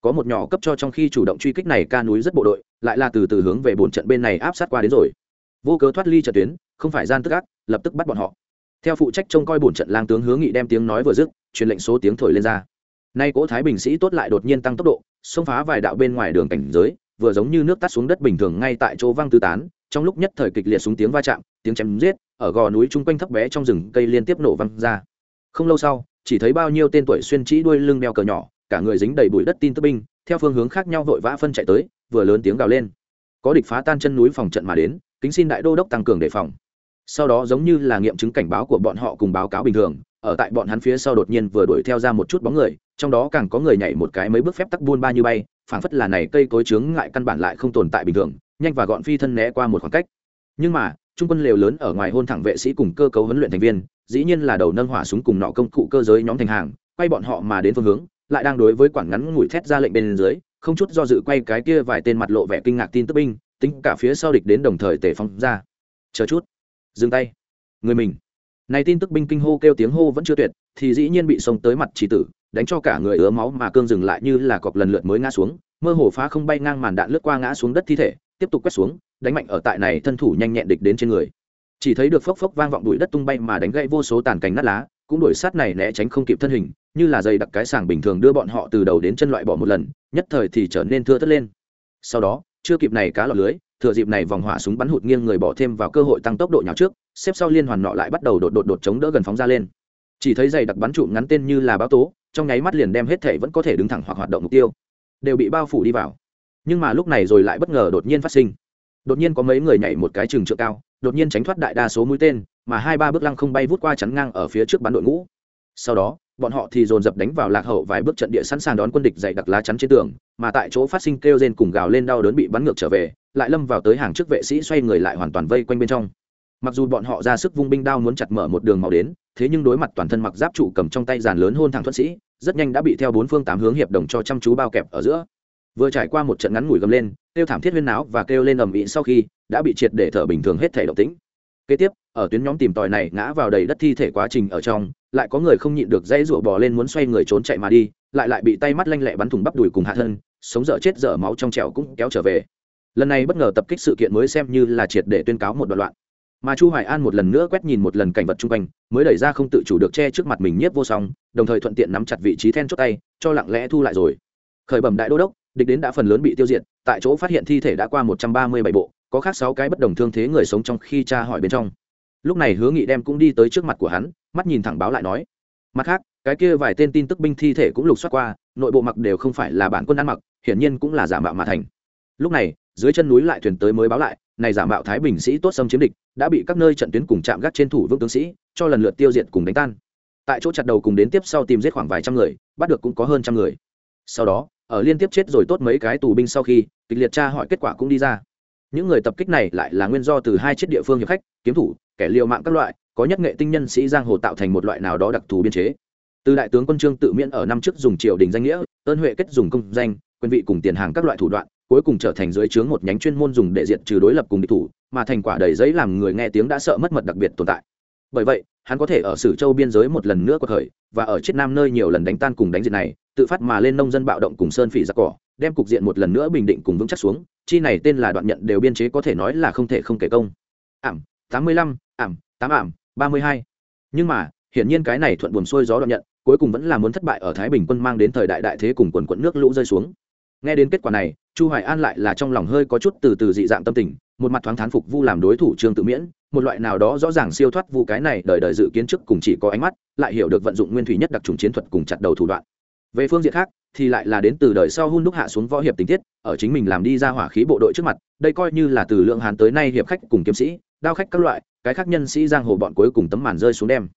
Có một nhỏ cấp cho trong khi chủ động truy kích này ca núi rất bộ đội, lại là từ từ hướng về bồn trận bên này áp sát qua đến rồi. Vô cớ thoát ly trận tuyến, không phải gian tức ác, lập tức bắt bọn họ. Theo phụ trách trông coi bổn trận lang tướng hướng nghị đem tiếng nói vừa dứt, truyền lệnh số tiếng thổi lên ra. Nay cỗ thái bình sĩ tốt lại đột nhiên tăng tốc độ, xông phá vài đạo bên ngoài đường cảnh giới, vừa giống như nước tắt xuống đất bình thường ngay tại chỗ văng tứ tán trong lúc nhất thời kịch liệt súng tiếng va chạm, tiếng chém giết, ở gò núi chung quanh thấp bé trong rừng cây liên tiếp nổ văng ra. Không lâu sau, chỉ thấy bao nhiêu tên tuổi xuyên trĩ đuôi lưng đeo cờ nhỏ, cả người dính đầy bụi đất tin tức binh, theo phương hướng khác nhau vội vã phân chạy tới, vừa lớn tiếng gào lên. Có địch phá tan chân núi phòng trận mà đến, kính xin đại đô đốc tăng cường đề phòng. Sau đó giống như là nghiệm chứng cảnh báo của bọn họ cùng báo cáo bình thường, ở tại bọn hắn phía sau đột nhiên vừa đuổi theo ra một chút bóng người, trong đó càng có người nhảy một cái mấy bước phép tắc buôn ba như bay, phảng phất là này cây cối trướng ngại căn bản lại không tồn tại bình thường nhanh và gọn phi thân né qua một khoảng cách. Nhưng mà, trung quân lều lớn ở ngoài hôn thẳng vệ sĩ cùng cơ cấu huấn luyện thành viên, dĩ nhiên là đầu nâng hỏa súng cùng nọ công cụ cơ giới nhóm thành hàng, quay bọn họ mà đến phương hướng, lại đang đối với quản ngắn ngủi thét ra lệnh bên dưới, không chút do dự quay cái kia vài tên mặt lộ vẻ kinh ngạc tin tức binh, tính cả phía sau địch đến đồng thời tề phong ra. Chờ chút. Dừng tay. Người mình. Này tin tức binh kinh hô kêu tiếng hô vẫn chưa tuyệt, thì dĩ nhiên bị xông tới mặt chỉ tử, đánh cho cả người ứa máu mà cương dừng lại như là cọp lần lượt mới ngã xuống, mơ hồ phá không bay ngang màn đạn lướt qua ngã xuống đất thi thể tiếp tục quét xuống, đánh mạnh ở tại này thân thủ nhanh nhẹn địch đến trên người. Chỉ thấy được phốc phốc vang vọng bụi đất tung bay mà đánh gãy vô số tàn cành nát lá, cũng đuổi sát này né tránh không kịp thân hình, như là dây đặc cái sàng bình thường đưa bọn họ từ đầu đến chân loại bỏ một lần, nhất thời thì trở nên thưa thất lên. Sau đó, chưa kịp này cá lọt lưới, thừa dịp này vòng hỏa súng bắn hụt nghiêng người bỏ thêm vào cơ hội tăng tốc độ nhào trước, xếp sau liên hoàn nọ lại bắt đầu đột đột đột chống đỡ gần phóng ra lên. Chỉ thấy dày đặc bắn trụ ngắn tên như là báo tố, trong nháy mắt liền đem hết thể vẫn có thể đứng thẳng hoặc hoạt động mục tiêu, đều bị bao phủ đi vào nhưng mà lúc này rồi lại bất ngờ đột nhiên phát sinh. Đột nhiên có mấy người nhảy một cái trường trượng cao, đột nhiên tránh thoát đại đa số mũi tên, mà hai ba bước lăng không bay vút qua chắn ngang ở phía trước bắn đội ngũ. Sau đó, bọn họ thì dồn dập đánh vào lạc hậu vài bước trận địa sẵn sàng đón quân địch dày đặc lá chắn trên tường, mà tại chỗ phát sinh kêu rên cùng gào lên đau đớn bị bắn ngược trở về, lại lâm vào tới hàng trước vệ sĩ xoay người lại hoàn toàn vây quanh bên trong. Mặc dù bọn họ ra sức vung binh đao muốn chặt mở một đường màu đến, thế nhưng đối mặt toàn thân mặc giáp trụ cầm trong tay giàn lớn hôn thẳng thuận sĩ, rất nhanh đã bị theo bốn phương tám hướng hiệp đồng cho chăm chú bao kẹp ở giữa vừa trải qua một trận ngắn ngủi gầm lên kêu thảm thiết huyên náo và kêu lên ầm ĩ sau khi, đã bị triệt để thở bình thường hết thể động tĩnh. Kế tiếp, ở tuyến nhóm tìm tòi này ngã vào đầy đất thi thể quá trình ở trong, lại có người không nhịn được dãy rụa bò lên muốn xoay người trốn chạy mà đi, lại lại bị tay mắt lanh lẹ bắn thùng bắp đùi cùng hạ thân, sống dở chết dở máu trong trẻo cũng kéo trở về. Lần này bất ngờ tập kích sự kiện mới xem như là triệt để tuyên cáo một đoạn loạn. Mà chu hoài an một lần nữa quét nhìn một lần cảnh vật chung quanh, mới đẩy ra không tự chủ được che trước mặt mình nhiếp vô song, đồng thời thuận tiện nắm chặt vị trí then chốt tay, cho lặng lẽ thu lại rồi. Khởi bẩm đại đô đốc địch đến đã phần lớn bị tiêu diệt, tại chỗ phát hiện thi thể đã qua một trăm ba mươi bảy bộ, có khác sáu cái bất đồng thương thế người sống trong khi tra hỏi bên trong. Lúc này hứa nghị đem cũng đi tới trước mặt của hắn, mắt nhìn thẳng báo lại nói, mặt khác, cái kia vài tên tin tức binh thi thể cũng lục soát qua, nội bộ mặc đều không phải là bản quân ăn mặc, hiển nhiên cũng là giả mạo mà thành. Lúc này, dưới chân núi lại thuyền tới mới báo lại, này giả mạo thái bình sĩ tốt xâm chiếm địch, đã bị các nơi trận tuyến cùng chạm gác trên thủ vương tướng sĩ, cho lần lượt tiêu diệt cùng đánh tan. Tại chỗ chặt đầu cùng đến tiếp sau tìm giết khoảng vài trăm người, bắt được cũng có hơn trăm người. Sau đó ở liên tiếp chết rồi tốt mấy cái tù binh sau khi, kịch liệt tra hỏi kết quả cũng đi ra. Những người tập kích này lại là nguyên do từ hai chiếc địa phương hiệp khách, kiếm thủ, kẻ liều mạng các loại, có nhất nghệ tinh nhân sĩ giang hồ tạo thành một loại nào đó đặc thù biên chế. Từ đại tướng quân trương tự miễn ở năm trước dùng triều đình danh nghĩa, ơn huệ kết dùng công danh, quyền vị cùng tiền hàng các loại thủ đoạn, cuối cùng trở thành dưới trướng một nhánh chuyên môn dùng để diệt trừ đối lập cùng địch thủ, mà thành quả đầy giấy làm người nghe tiếng đã sợ mất mật đặc biệt tồn tại bởi vậy, hắn có thể ở sử châu biên giới một lần nữa cuộc thời và ở chiết nam nơi nhiều lần đánh tan cùng đánh diệt này, tự phát mà lên nông dân bạo động cùng sơn phỉ giặc cỏ, đem cục diện một lần nữa bình định cùng vững chắc xuống, chi này tên là đoạn nhận đều biên chế có thể nói là không thể không kể công. Ảm, tám mươi lăm, ảm, tám ảm, ba mươi hai. Nhưng mà, hiển nhiên cái này thuận buồn xuôi gió đoạn nhận, cuối cùng vẫn là muốn thất bại ở thái bình quân mang đến thời đại đại thế cùng quần quận nước lũ rơi xuống. Nghe đến kết quả này, chu hoài an lại là trong lòng hơi có chút từ từ dị dạng tâm tình, một mặt thoáng thán phục vu làm đối thủ trương tự miễn một loại nào đó rõ ràng siêu thoát vu cái này đời đời dự kiến trước cùng chỉ có ánh mắt, lại hiểu được vận dụng nguyên thủy nhất đặc trùng chiến thuật cùng chặt đầu thủ đoạn. Về phương diện khác, thì lại là đến từ đời sau hun đúc hạ xuống võ hiệp tình tiết, ở chính mình làm đi ra hỏa khí bộ đội trước mặt, đây coi như là từ lượng hàn tới nay hiệp khách cùng kiếm sĩ, đao khách các loại, cái khác nhân sĩ giang hồ bọn cuối cùng tấm màn rơi xuống đem.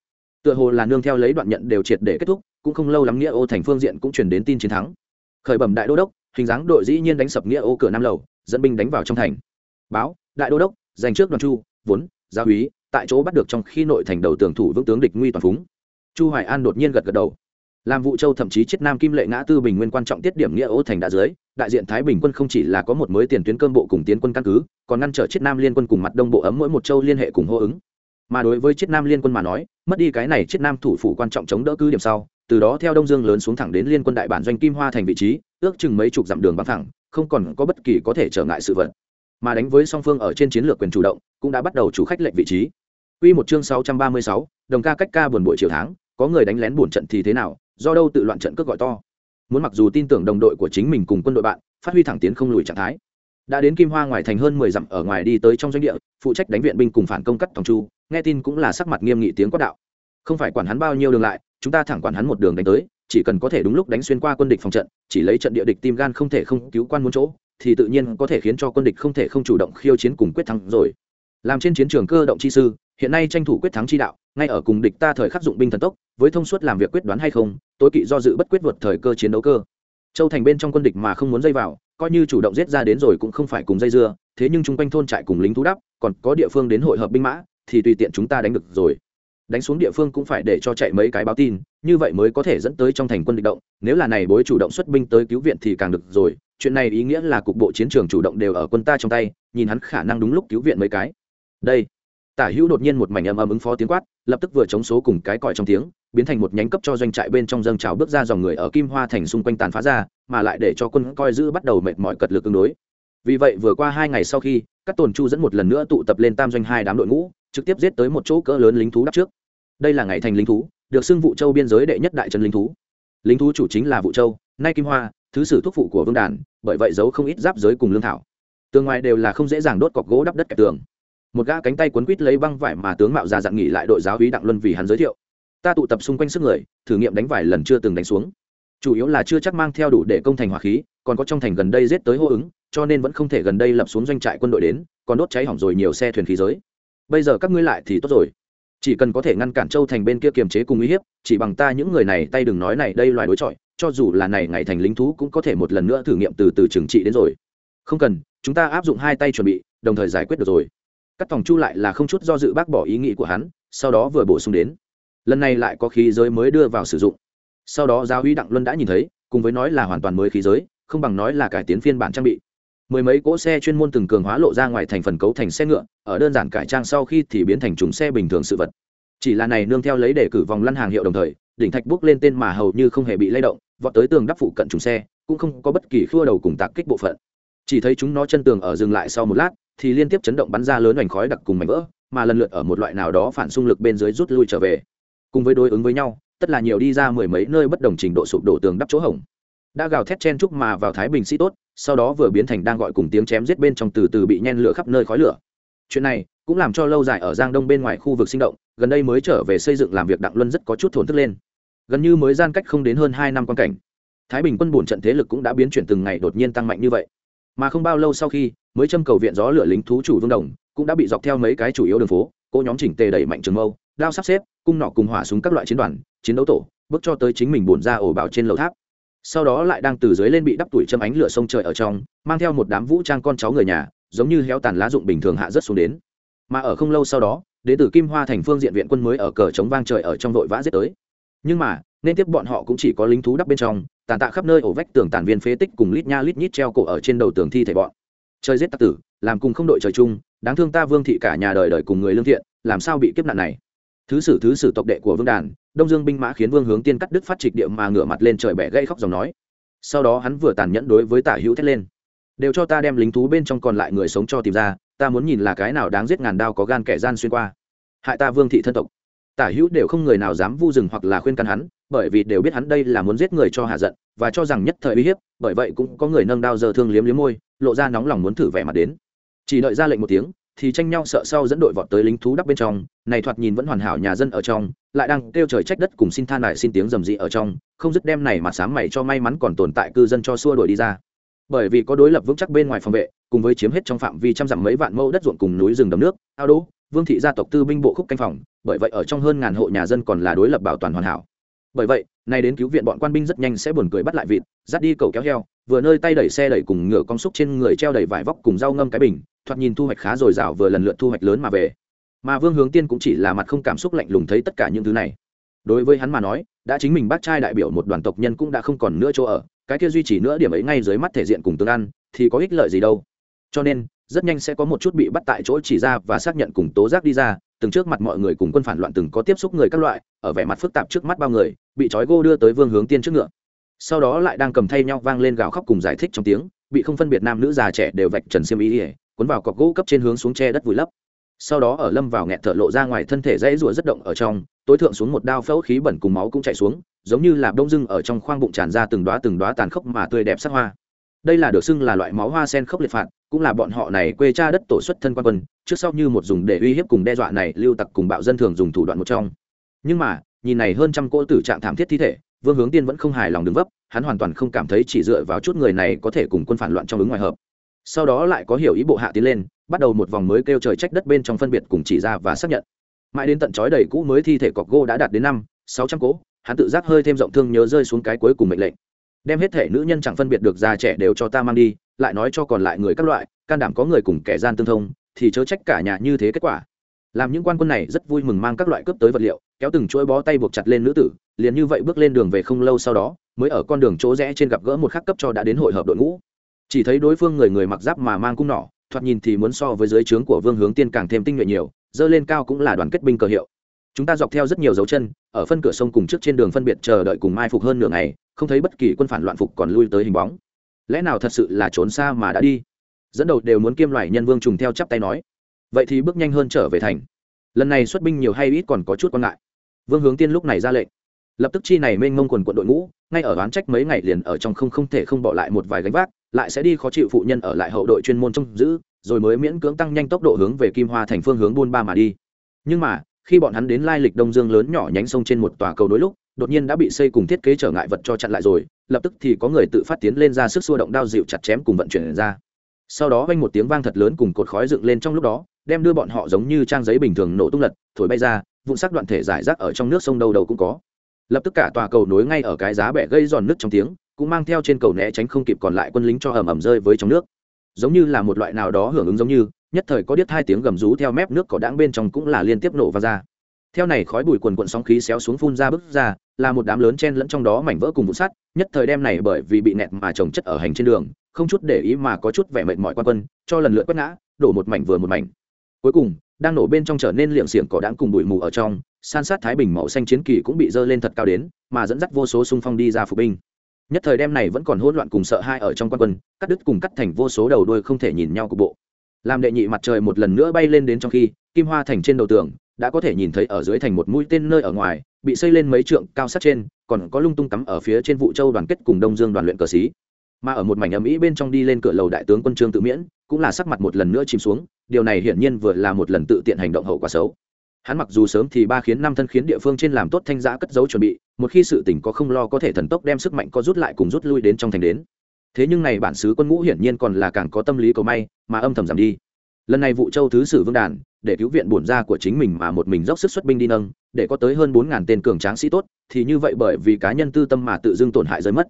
Tựa hồ là nương theo lấy đoạn nhận đều triệt để kết thúc, cũng không lâu lắm nghĩa ô thành phương diện cũng truyền đến tin chiến thắng. Khởi bẩm đại đô đốc, hình dáng đội dĩ nhiên đánh sập nghĩa ô cửa nam lầu, dẫn binh đánh vào trong thành. Báo, đại đô đốc, giành trước đoàn chu, vốn gia úy tại chỗ bắt được trong khi nội thành đầu tường thủ vững tướng địch nguy toàn phúng. Chu hoài an đột nhiên gật gật đầu. Làm vụ châu thậm chí chết nam kim lệ ngã tư bình nguyên quan trọng tiết điểm nghĩa ô thành đã dưới, đại diện thái bình quân không chỉ là có một mới tiền tuyến cơm bộ cùng tiến quân căn cứ, còn ngăn trở chết nam liên quân cùng mặt đông bộ ấm mỗi một châu liên hệ cùng hô ứng. Mà đối với chết nam liên quân mà nói, mất đi cái này chết nam thủ phủ quan trọng chống đỡ cứ điểm sau, từ đó theo đông dương lớn xuống thẳng đến liên quân đại bản doanh kim hoa thành vị trí, ước chừng mấy chục dặm đường băng thẳng, không còn có bất kỳ có thể trở ngại sự vật. Mà đánh với song phương ở trên chiến lược quyền chủ động cũng đã bắt đầu chủ khách lệnh vị trí Quy một chương 636, đồng ca cách ca buồn buổi chiều tháng, có người đánh lén buồn trận thì thế nào, do đâu tự loạn trận cước gọi to. Muốn mặc dù tin tưởng đồng đội của chính mình cùng quân đội bạn, phát huy thẳng tiến không lùi trạng thái. Đã đến Kim Hoa ngoài thành hơn 10 dặm ở ngoài đi tới trong doanh địa, phụ trách đánh viện binh cùng phản công cắt Tòng Chu, nghe tin cũng là sắc mặt nghiêm nghị tiếng quát đạo. Không phải quản hắn bao nhiêu đường lại, chúng ta thẳng quản hắn một đường đánh tới, chỉ cần có thể đúng lúc đánh xuyên qua quân địch phòng trận, chỉ lấy trận địa địch tim gan không thể không cứu quan muốn chỗ, thì tự nhiên có thể khiến cho quân địch không thể không chủ động khiêu chiến cùng quyết thắng rồi. Làm trên chiến trường cơ động chi sư, hiện nay tranh thủ quyết thắng chi đạo ngay ở cùng địch ta thời khắc dụng binh thần tốc với thông suốt làm việc quyết đoán hay không tối kỵ do dự bất quyết vượt thời cơ chiến đấu cơ. Châu thành bên trong quân địch mà không muốn dây vào coi như chủ động giết ra đến rồi cũng không phải cùng dây dưa thế nhưng chung quanh thôn trại cùng lính thú đắp còn có địa phương đến hội hợp binh mã thì tùy tiện chúng ta đánh được rồi. Đánh xuống địa phương cũng phải để cho chạy mấy cái báo tin như vậy mới có thể dẫn tới trong thành quân địch động nếu là này bối chủ động xuất binh tới cứu viện thì càng được rồi chuyện này ý nghĩa là cục bộ chiến trường chủ động đều ở quân ta trong tay nhìn hắn khả năng đúng lúc cứu viện mấy cái đây. Tả hữu đột nhiên một mảnh âm âm ứng phó tiếng quát, lập tức vừa chống số cùng cái còi trong tiếng, biến thành một nhánh cấp cho doanh trại bên trong dâng trào bước ra dòng người ở kim hoa thành xung quanh tàn phá ra, mà lại để cho quân coi giữ bắt đầu mệt mỏi cật lực tương đối. Vì vậy vừa qua hai ngày sau khi, các tồn chu dẫn một lần nữa tụ tập lên tam doanh hai đám đội ngũ, trực tiếp giết tới một chỗ cỡ lớn lính thú đắp trước. Đây là ngày thành lính thú, được xưng vụ châu biên giới đệ nhất đại trần lính thú. Lính thú chủ chính là vụ châu, nay kim hoa, thứ sử thuốc phụ của vương đàn, bởi vậy giấu không ít giáp giới cùng lương thảo. Tường ngoài đều là không dễ dàng đốt cọc gỗ đắp đất kẹp tường một gã cánh tay quấn quít lấy băng vải mà tướng mạo ra dặn nghỉ lại đội giáo hí đặng luân vì hắn giới thiệu. Ta tụ tập xung quanh sức người, thử nghiệm đánh vải lần chưa từng đánh xuống. Chủ yếu là chưa chắc mang theo đủ để công thành hỏa khí, còn có trong thành gần đây giết tới hô ứng, cho nên vẫn không thể gần đây lập xuống doanh trại quân đội đến, còn đốt cháy hỏng rồi nhiều xe thuyền khí giới. Bây giờ các ngươi lại thì tốt rồi. Chỉ cần có thể ngăn cản châu thành bên kia kiềm chế cùng uy hiếp, chỉ bằng ta những người này, tay đừng nói này, đây loài đối chọi, cho dù là này ngày thành lính thú cũng có thể một lần nữa thử nghiệm từ từ trừng trị đến rồi. Không cần, chúng ta áp dụng hai tay chuẩn bị, đồng thời giải quyết được rồi cắt tòng chu lại là không chút do dự bác bỏ ý nghĩ của hắn, sau đó vừa bổ sung đến. Lần này lại có khí giới mới đưa vào sử dụng. Sau đó giáo uy đặng luân đã nhìn thấy, cùng với nói là hoàn toàn mới khí giới, không bằng nói là cải tiến phiên bản trang bị. Mười mấy cỗ xe chuyên môn từng cường hóa lộ ra ngoài thành phần cấu thành xe ngựa, ở đơn giản cải trang sau khi thì biến thành chúng xe bình thường sự vật. Chỉ là này nương theo lấy để cử vòng lăn hàng hiệu đồng thời, đỉnh thạch bước lên tên mà hầu như không hề bị lay động, vọt tới tường đắp phụ cận chúng xe, cũng không có bất kỳ khua đầu cùng tạc kích bộ phận. Chỉ thấy chúng nó chân tường ở dừng lại sau một lát thì liên tiếp chấn động bắn ra lớn hoành khói đặc cùng mảnh vỡ, mà lần lượt ở một loại nào đó phản xung lực bên dưới rút lui trở về. Cùng với đối ứng với nhau, tất là nhiều đi ra mười mấy nơi bất đồng trình độ sụp đổ tường đắp chỗ hỏng đã gào thét chen chúc mà vào thái bình sĩ tốt, sau đó vừa biến thành đang gọi cùng tiếng chém giết bên trong từ từ bị nhen lửa khắp nơi khói lửa. Chuyện này cũng làm cho lâu dài ở giang đông bên ngoài khu vực sinh động, gần đây mới trở về xây dựng làm việc đặng luân rất có chút thổn thức lên. Gần như mới gian cách không đến hơn hai năm quan cảnh, thái bình quân bổn trận thế lực cũng đã biến chuyển từng ngày đột nhiên tăng mạnh như vậy mà không bao lâu sau khi mới châm cầu viện gió lửa lính thú chủ vương đồng, cũng đã bị dọc theo mấy cái chủ yếu đường phố cô nhóm chỉnh tề đẩy mạnh trường mâu, đao sắp xếp, cung nọ cùng hỏa súng các loại chiến đoàn, chiến đấu tổ, bước cho tới chính mình bổn ra ổ bảo trên lầu tháp. Sau đó lại đang từ dưới lên bị đắp tuổi châm ánh lửa sông trời ở trong, mang theo một đám vũ trang con cháu người nhà, giống như héo tàn lá dụng bình thường hạ rất xuống đến. Mà ở không lâu sau đó đệ tử kim hoa thành phương diện viện quân mới ở cờ chống vang trời ở trong vội vã giết tới. Nhưng mà, nên tiếp bọn họ cũng chỉ có lính thú đắp bên trong tàn tạ khắp nơi ổ vách tường tàn viên phế tích cùng lít nha lít nhít treo cổ ở trên đầu tường thi thể bọn. Chơi giết tặc tử, làm cùng không đội trời chung, đáng thương ta vương thị cả nhà đời đời cùng người lương thiện, làm sao bị kiếp nạn này? Thứ sử thứ sử tộc đệ của vương đàn, đông dương binh mã khiến vương hướng tiên cắt đứt phát trịch địa mà ngửa mặt lên trời bẻ gây khóc dòng nói. Sau đó hắn vừa tàn nhẫn đối với tả hữu thét lên. Đều cho ta đem lính thú bên trong còn lại người sống cho tìm ra, ta muốn nhìn là cái nào đáng giết ngàn đao có gan kẻ gian xuyên qua. Hại ta vương thị thân tộc tả hữu đều không người nào dám vu dừng hoặc là khuyên can hắn, bởi vì đều biết hắn đây là muốn giết người cho hạ giận, và cho rằng nhất thời uy hiếp, bởi vậy cũng có người nâng đao giờ thương liếm liếm môi, lộ ra nóng lòng muốn thử vẻ mặt đến. Chỉ đợi ra lệnh một tiếng, thì tranh nhau sợ sau dẫn đội vọt tới lính thú đắp bên trong, này thoạt nhìn vẫn hoàn hảo nhà dân ở trong, lại đang kêu trời trách đất cùng xin than lại xin tiếng rầm rị ở trong, không dứt đem này mà sáng mày cho may mắn còn tồn tại cư dân cho xua đuổi đi ra. Bởi vì có đối lập vững chắc bên ngoài phòng vệ, cùng với chiếm hết trong phạm vi trăm dặm mấy vạn mẫu đất ruộng cùng núi rừng đầm nước ao đỗ, vương thị gia tộc tư binh bộ khúc canh phòng bởi vậy ở trong hơn ngàn hộ nhà dân còn là đối lập bảo toàn hoàn hảo. Bởi vậy, nay đến cứu viện bọn quan binh rất nhanh sẽ buồn cười bắt lại vịt, dắt đi cầu kéo heo, vừa nơi tay đẩy xe đẩy cùng ngựa con xúc trên người treo đầy vải vóc cùng rau ngâm cái bình, thoạt nhìn thu hoạch khá dồi dào vừa lần lượt thu hoạch lớn mà về. Mà vương hướng tiên cũng chỉ là mặt không cảm xúc lạnh lùng thấy tất cả những thứ này. Đối với hắn mà nói, đã chính mình bác trai đại biểu một đoàn tộc nhân cũng đã không còn nữa chỗ ở, cái kia duy trì nữa điểm ấy ngay dưới mắt thể diện cùng tương ăn, thì có ích lợi gì đâu. Cho nên, rất nhanh sẽ có một chút bị bắt tại chỗ chỉ ra và xác nhận cùng tố giác đi ra từng trước mặt mọi người cùng quân phản loạn từng có tiếp xúc người các loại, ở vẻ mặt phức tạp trước mắt bao người, bị trói gô đưa tới vương hướng tiên trước ngựa. Sau đó lại đang cầm thay nhau vang lên gào khóc cùng giải thích trong tiếng, bị không phân biệt nam nữ già trẻ đều vạch trần xiêm ý ỉa cuốn vào cọc gỗ cấp trên hướng xuống tre đất vùi lấp. Sau đó ở lâm vào nghẹt thở lộ ra ngoài thân thể dãy rủa rất động ở trong, tối thượng xuống một đao phẫu khí bẩn cùng máu cũng chảy xuống, giống như là đông dưng ở trong khoang bụng tràn ra từng đóa từng đóa tàn khốc mà tươi đẹp sắc hoa đây là được xưng là loại máu hoa sen khốc liệt phạt, cũng là bọn họ này quê cha đất tổ xuất thân quan quân, trước sau như một dùng để uy hiếp cùng đe dọa này lưu tặc cùng bạo dân thường dùng thủ đoạn một trong. Nhưng mà, nhìn này hơn trăm cỗ tử trạng thảm thiết thi thể, vương hướng tiên vẫn không hài lòng đứng vấp, hắn hoàn toàn không cảm thấy chỉ dựa vào chút người này có thể cùng quân phản loạn trong ứng ngoài hợp. Sau đó lại có hiểu ý bộ hạ tiến lên, bắt đầu một vòng mới kêu trời trách đất bên trong phân biệt cùng chỉ ra và xác nhận. Mãi đến tận chói đầy cũ mới thi thể cọc gô đã đạt đến năm, sáu trăm cỗ, hắn tự giác hơi thêm rộng thương nhớ rơi xuống cái cuối cùng mệnh lệnh đem hết thể nữ nhân chẳng phân biệt được già trẻ đều cho ta mang đi, lại nói cho còn lại người các loại, can đảm có người cùng kẻ gian tương thông, thì chớ trách cả nhà như thế kết quả. Làm những quan quân này rất vui mừng mang các loại cướp tới vật liệu, kéo từng chuỗi bó tay buộc chặt lên nữ tử, liền như vậy bước lên đường về không lâu sau đó, mới ở con đường chỗ rẽ trên gặp gỡ một khắc cấp cho đã đến hội hợp đội ngũ. Chỉ thấy đối phương người người mặc giáp mà mang cung nỏ, thoạt nhìn thì muốn so với dưới trướng của vương hướng tiên càng thêm tinh nhuệ nhiều, dơ lên cao cũng là đoàn kết binh cờ hiệu chúng ta dọc theo rất nhiều dấu chân, ở phân cửa sông cùng trước trên đường phân biệt chờ đợi cùng mai phục hơn nửa ngày, không thấy bất kỳ quân phản loạn phục còn lui tới hình bóng. Lẽ nào thật sự là trốn xa mà đã đi? Dẫn đầu đều muốn kiêm loại nhân vương trùng theo chắp tay nói. Vậy thì bước nhanh hơn trở về thành. Lần này xuất binh nhiều hay ít còn có chút quan ngại. Vương hướng tiên lúc này ra lệnh. Lập tức chi này mênh mông quần quận đội ngũ, ngay ở đoán trách mấy ngày liền ở trong không không thể không bỏ lại một vài gánh vác, lại sẽ đi khó chịu phụ nhân ở lại hậu đội chuyên môn trông giữ, rồi mới miễn cưỡng tăng nhanh tốc độ hướng về kim hoa thành phương hướng buôn ba mà đi. Nhưng mà khi bọn hắn đến lai lịch đông dương lớn nhỏ nhánh sông trên một tòa cầu nối lúc, đột nhiên đã bị xây cùng thiết kế trở ngại vật cho chặn lại rồi, lập tức thì có người tự phát tiến lên ra sức xua động đao dịu chặt chém cùng vận chuyển ra. Sau đó vang một tiếng vang thật lớn cùng cột khói dựng lên trong lúc đó, đem đưa bọn họ giống như trang giấy bình thường nổ tung lật, thổi bay ra, vụn sắc đoạn thể giải rác ở trong nước sông đầu đầu cũng có. Lập tức cả tòa cầu nối ngay ở cái giá bẻ gây giòn nước trong tiếng, cũng mang theo trên cầu né tránh không kịp còn lại quân lính cho ầm ầm rơi với trong nước. Giống như là một loại nào đó hưởng ứng giống như nhất thời có điếc hai tiếng gầm rú theo mép nước cỏ đãng bên trong cũng là liên tiếp nổ vào ra. Theo này khói bụi quần quận sóng khí xéo xuống phun ra bức ra, là một đám lớn chen lẫn trong đó mảnh vỡ cùng vụ sắt, nhất thời đem này bởi vì bị nẹt mà trồng chất ở hành trên đường, không chút để ý mà có chút vẻ mệt mỏi quan quân, cho lần lượt quét ngã, đổ một mảnh vừa một mảnh. Cuối cùng, đang nổ bên trong trở nên liệng xiềng cỏ đãng cùng bụi mù ở trong, san sát thái bình màu xanh chiến kỳ cũng bị dơ lên thật cao đến, mà dẫn dắt vô số xung phong đi ra phục binh. Nhất thời đem này vẫn còn hỗn loạn cùng sợ hai ở trong quan quân, cắt đứt cùng cắt thành vô số đầu đuôi không thể nhìn nhau cục bộ làm đệ nhị mặt trời một lần nữa bay lên đến trong khi, kim hoa thành trên đầu tường, đã có thể nhìn thấy ở dưới thành một mũi tên nơi ở ngoài, bị xây lên mấy trượng cao sát trên, còn có lung tung cắm ở phía trên vụ châu đoàn kết cùng đông dương đoàn luyện cờ xí mà ở một mảnh ầm ĩ bên trong đi lên cửa lầu đại tướng quân trương tự miễn, cũng là sắc mặt một lần nữa chìm xuống, điều này hiển nhiên vừa là một lần tự tiện hành động hậu quả xấu. Hắn mặc dù sớm thì ba khiến năm thân khiến địa phương trên làm tốt thanh giã cất dấu chuẩn bị, một khi sự tỉnh có không lo có thể thần tốc đem sức mạnh có rút lại cùng rút lui đến trong thành đến thế nhưng này bản xứ quân ngũ hiển nhiên còn là càng có tâm lý cầu may, mà âm thầm giảm đi. Lần này vụ châu thứ sử vương đàn, để cứu viện bổn ra của chính mình mà một mình dốc sức xuất binh đi nâng, để có tới hơn bốn ngàn tên cường tráng sĩ tốt, thì như vậy bởi vì cá nhân tư tâm mà tự dưng tổn hại rơi mất.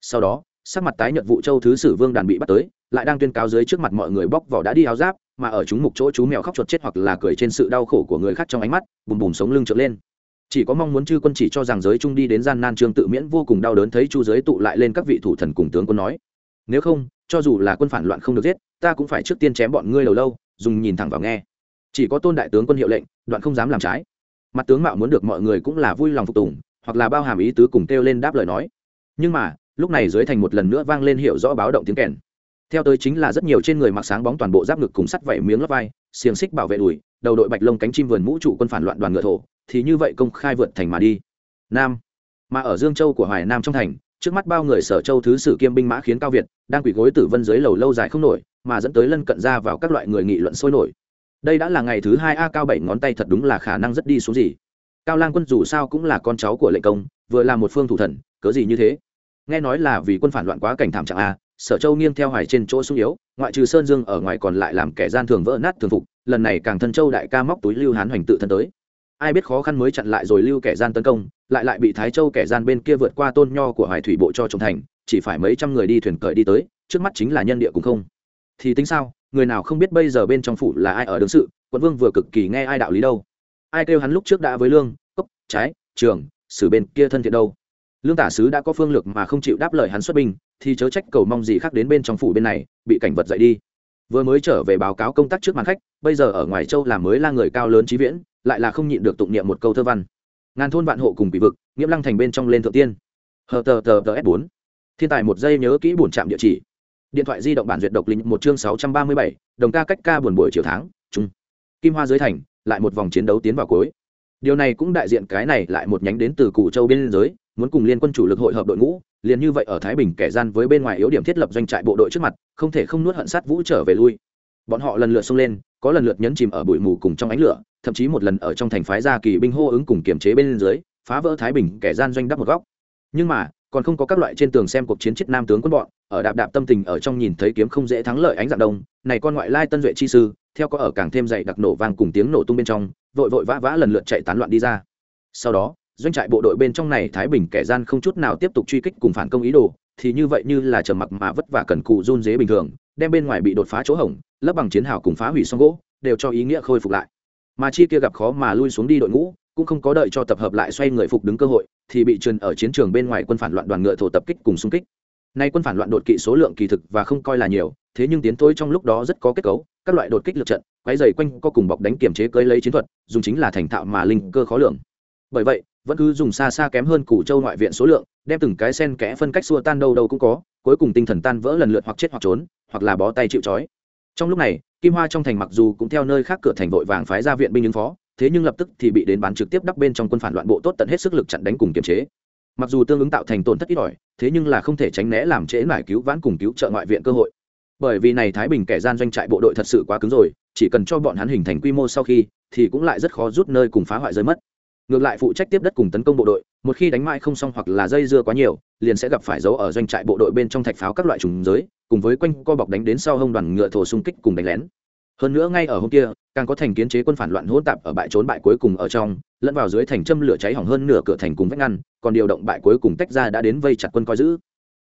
Sau đó, sắc mặt tái nhợt vụ châu thứ sử vương đàn bị bắt tới, lại đang tuyên cáo dưới trước mặt mọi người bóc vỏ đã đi áo giáp, mà ở chúng mục chỗ chú mèo khóc chuột chết hoặc là cười trên sự đau khổ của người khác trong ánh mắt, bùm bùm sống lưng trượt lên chỉ có mong muốn chư quân chỉ cho rằng giới trung đi đến gian nan trương tự miễn vô cùng đau đớn thấy chu giới tụ lại lên các vị thủ thần cùng tướng quân nói. Nếu không, cho dù là quân phản loạn không được giết, ta cũng phải trước tiên chém bọn ngươi lâu lâu, dùng nhìn thẳng vào nghe. Chỉ có tôn đại tướng quân hiệu lệnh, đoạn không dám làm trái. Mặt tướng mạo muốn được mọi người cũng là vui lòng phục tùng, hoặc là bao hàm ý tứ cùng kêu lên đáp lời nói. Nhưng mà, lúc này dưới thành một lần nữa vang lên hiệu rõ báo động tiếng kèn. Theo tới chính là rất nhiều trên người mặc sáng bóng toàn bộ giáp ngực cùng sắt vảy miếng lót vai, xiềng xích bảo vệ đùi đầu đội bạch lông cánh chim vườn mũ trụ quân phản loạn đoàn ngựa thổ, thì như vậy công khai vượt thành mà đi. Nam. Mà ở dương châu của hoài nam trong thành, trước mắt bao người sở châu thứ sử kiêm binh mã khiến cao việt, đang quỳ gối tử vân dưới lầu lâu dài không nổi, mà dẫn tới lân cận ra vào các loại người nghị luận sôi nổi. Đây đã là ngày thứ hai a cao bảy ngón tay thật đúng là khả năng rất đi xuống gì. Cao lang quân dù sao cũng là con cháu của lệnh công, vừa là một phương thủ thần, cớ gì như thế? Nghe nói là vì quân phản loạn quá cảnh thảm trạng a, sở châu nghiêng theo hoài trên chỗ sung yếu, ngoại trừ sơn dương ở ngoài còn lại làm kẻ gian thường vỡ nát thường phục lần này càng thân châu đại ca móc túi lưu hán hoành tự thân tới. Ai biết khó khăn mới chặn lại rồi lưu kẻ gian tấn công, lại lại bị thái châu kẻ gian bên kia vượt qua tôn nho của hải thủy bộ cho trồng thành, chỉ phải mấy trăm người đi thuyền cởi đi tới, trước mắt chính là nhân địa cũng không. Thì tính sao, người nào không biết bây giờ bên trong phủ là ai ở đương sự, quận vương vừa cực kỳ nghe ai đạo lý đâu. Ai kêu hắn lúc trước đã với lương, cốc, trái, trường xử bên kia thân thiện đâu. Lương tả sứ đã có phương lược mà không chịu đáp lời hắn xuất binh, thì chớ trách cầu mong gì khác đến bên trong phủ bên này, bị cảnh vật dậy đi vừa mới trở về báo cáo công tác trước màn khách, bây giờ ở ngoài châu làm mới là người cao lớn trí viễn, lại là không nhịn được tụng niệm một câu thơ văn. Ngàn thôn vạn hộ cùng bị vực, nghiễm lăng thành bên trong lên thượng tiên. Hờ tờ tờ tờ s bốn. Thiên tài một giây nhớ kỹ bổn trạm địa chỉ. Điện thoại di động bản duyệt độc linh một chương sáu trăm ba mươi bảy, đồng ca cách ca buồn buổi chiều tháng trung kim hoa dưới thành, lại một vòng chiến đấu tiến vào cuối. Điều này cũng đại diện cái này lại một nhánh đến từ cụ châu biên giới, muốn cùng liên quân chủ lực hội hợp đội ngũ liền như vậy ở thái bình kẻ gian với bên ngoài yếu điểm thiết lập doanh trại bộ đội trước mặt, không thể không nuốt hận sát vũ trở về lui. Bọn họ lần lượt xông lên, có lần lượt nhấn chìm ở bụi mù cùng trong ánh lửa, thậm chí một lần ở trong thành phái gia kỳ binh hô ứng cùng kiềm chế bên dưới, phá vỡ thái bình kẻ gian doanh đắp một góc. Nhưng mà, còn không có các loại trên tường xem cuộc chiến chết nam tướng quân bọn, ở đạp đạp tâm tình ở trong nhìn thấy kiếm không dễ thắng lợi ánh dạng đông, này con ngoại lai tân duệ chi sư, theo có ở càng thêm dậy đặc nổ vang cùng tiếng nổ tung bên trong, vội vội vã vã lần lượt chạy tán loạn đi ra. Sau đó doanh trại bộ đội bên trong này thái bình kẻ gian không chút nào tiếp tục truy kích cùng phản công ý đồ, thì như vậy như là trầm mặc mà vất vả cần cù run dế bình thường, đem bên ngoài bị đột phá chỗ hỏng, lấp bằng chiến hào cùng phá hủy xong gỗ, đều cho ý nghĩa khôi phục lại. Mà chi kia gặp khó mà lui xuống đi đội ngũ, cũng không có đợi cho tập hợp lại xoay người phục đứng cơ hội, thì bị trần ở chiến trường bên ngoài quân phản loạn đoàn ngựa thổ tập kích cùng xung kích. Nay quân phản loạn đột kỵ số lượng kỳ thực và không coi là nhiều, thế nhưng tiến thôi trong lúc đó rất có kết cấu, các loại đột kích lượt trận quấy dày quanh có cùng bọc đánh kiểm chế cơi lấy chiến thuật, dùng chính là thành thạo mà linh cơ khó lường bởi vậy, vẫn cứ dùng xa xa kém hơn củ châu ngoại viện số lượng, đem từng cái sen kẽ phân cách xua tan đâu đâu cũng có, cuối cùng tinh thần tan vỡ lần lượt hoặc chết hoặc trốn, hoặc là bó tay chịu trói. Trong lúc này, kim hoa trong thành mặc dù cũng theo nơi khác cửa thành vội vàng phái ra viện binh ứng phó, thế nhưng lập tức thì bị đến bán trực tiếp đắp bên trong quân phản loạn bộ tốt tận hết sức lực chặn đánh cùng kiềm chế. Mặc dù tương ứng tạo thành tổn thất ít ỏi, thế nhưng là không thể tránh né làm trễ mải cứu vãn cùng cứu trợ ngoại viện cơ hội. Bởi vì này thái bình kẻ gian doanh trại bộ đội thật sự quá cứng rồi, chỉ cần cho bọn hắn hình thành quy mô sau khi, thì cũng lại rất khó rút nơi cùng phá hoại rơi mất ngược lại phụ trách tiếp đất cùng tấn công bộ đội, một khi đánh mãi không xong hoặc là dây dưa quá nhiều, liền sẽ gặp phải dấu ở doanh trại bộ đội bên trong thạch pháo các loại trùng giới, cùng với quanh co bọc đánh đến sau hông đoàn ngựa thổ xung kích cùng đánh lén. Hơn nữa ngay ở hôm kia, càng có thành kiến chế quân phản loạn hỗn tạp ở bãi trốn bại cuối cùng ở trong, lẫn vào dưới thành châm lửa cháy hỏng hơn nửa cửa thành cùng vách ngăn, còn điều động bại cuối cùng tách ra đã đến vây chặt quân coi giữ.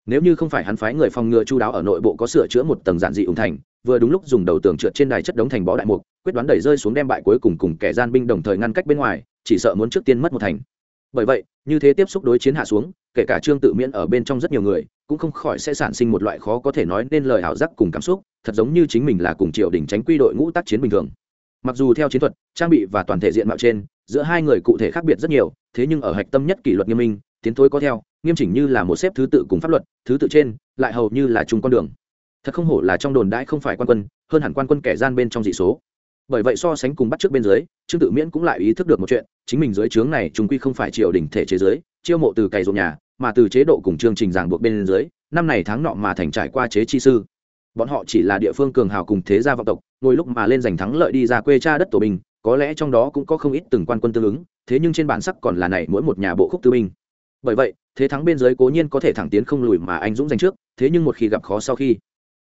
Nếu như không phải hắn phái người phòng ngừa chu đáo ở nội bộ có sửa chữa một tầng giản dị ủng thành, vừa đúng lúc dùng đầu tường trượt trên đài chất đống thành bó đại mục, quyết đoán đẩy rơi xuống đem bại cuối cùng cùng kẻ gian binh đồng thời ngăn cách bên ngoài chỉ sợ muốn trước tiên mất một thành. Bởi vậy, như thế tiếp xúc đối chiến hạ xuống, kể cả trương tự miễn ở bên trong rất nhiều người, cũng không khỏi sẽ sản sinh một loại khó có thể nói nên lời ảo giác cùng cảm xúc, thật giống như chính mình là cùng triều đình tránh quy đội ngũ tác chiến bình thường. Mặc dù theo chiến thuật, trang bị và toàn thể diện mạo trên, giữa hai người cụ thể khác biệt rất nhiều, thế nhưng ở hạch tâm nhất kỷ luật nghiêm minh, tiến thối có theo, nghiêm chỉnh như là một xếp thứ tự cùng pháp luật, thứ tự trên, lại hầu như là chung con đường. Thật không hổ là trong đồn đãi không phải quan quân, hơn hẳn quan quân kẻ gian bên trong dị số bởi vậy so sánh cùng bắt trước bên dưới, trương tự miễn cũng lại ý thức được một chuyện, chính mình dưới trướng này chúng quy không phải triều đình thể chế giới, chiêu mộ từ cày ruộng nhà, mà từ chế độ cùng chương trình ràng buộc bên dưới, năm này tháng nọ mà thành trải qua chế chi sư. Bọn họ chỉ là địa phương cường hào cùng thế gia vọng tộc, ngồi lúc mà lên giành thắng lợi đi ra quê cha đất tổ binh, có lẽ trong đó cũng có không ít từng quan quân tương ứng, thế nhưng trên bản sắc còn là này mỗi một nhà bộ khúc tư binh. Bởi vậy, thế thắng bên dưới cố nhiên có thể thẳng tiến không lùi mà anh dũng giành trước, thế nhưng một khi gặp khó sau khi,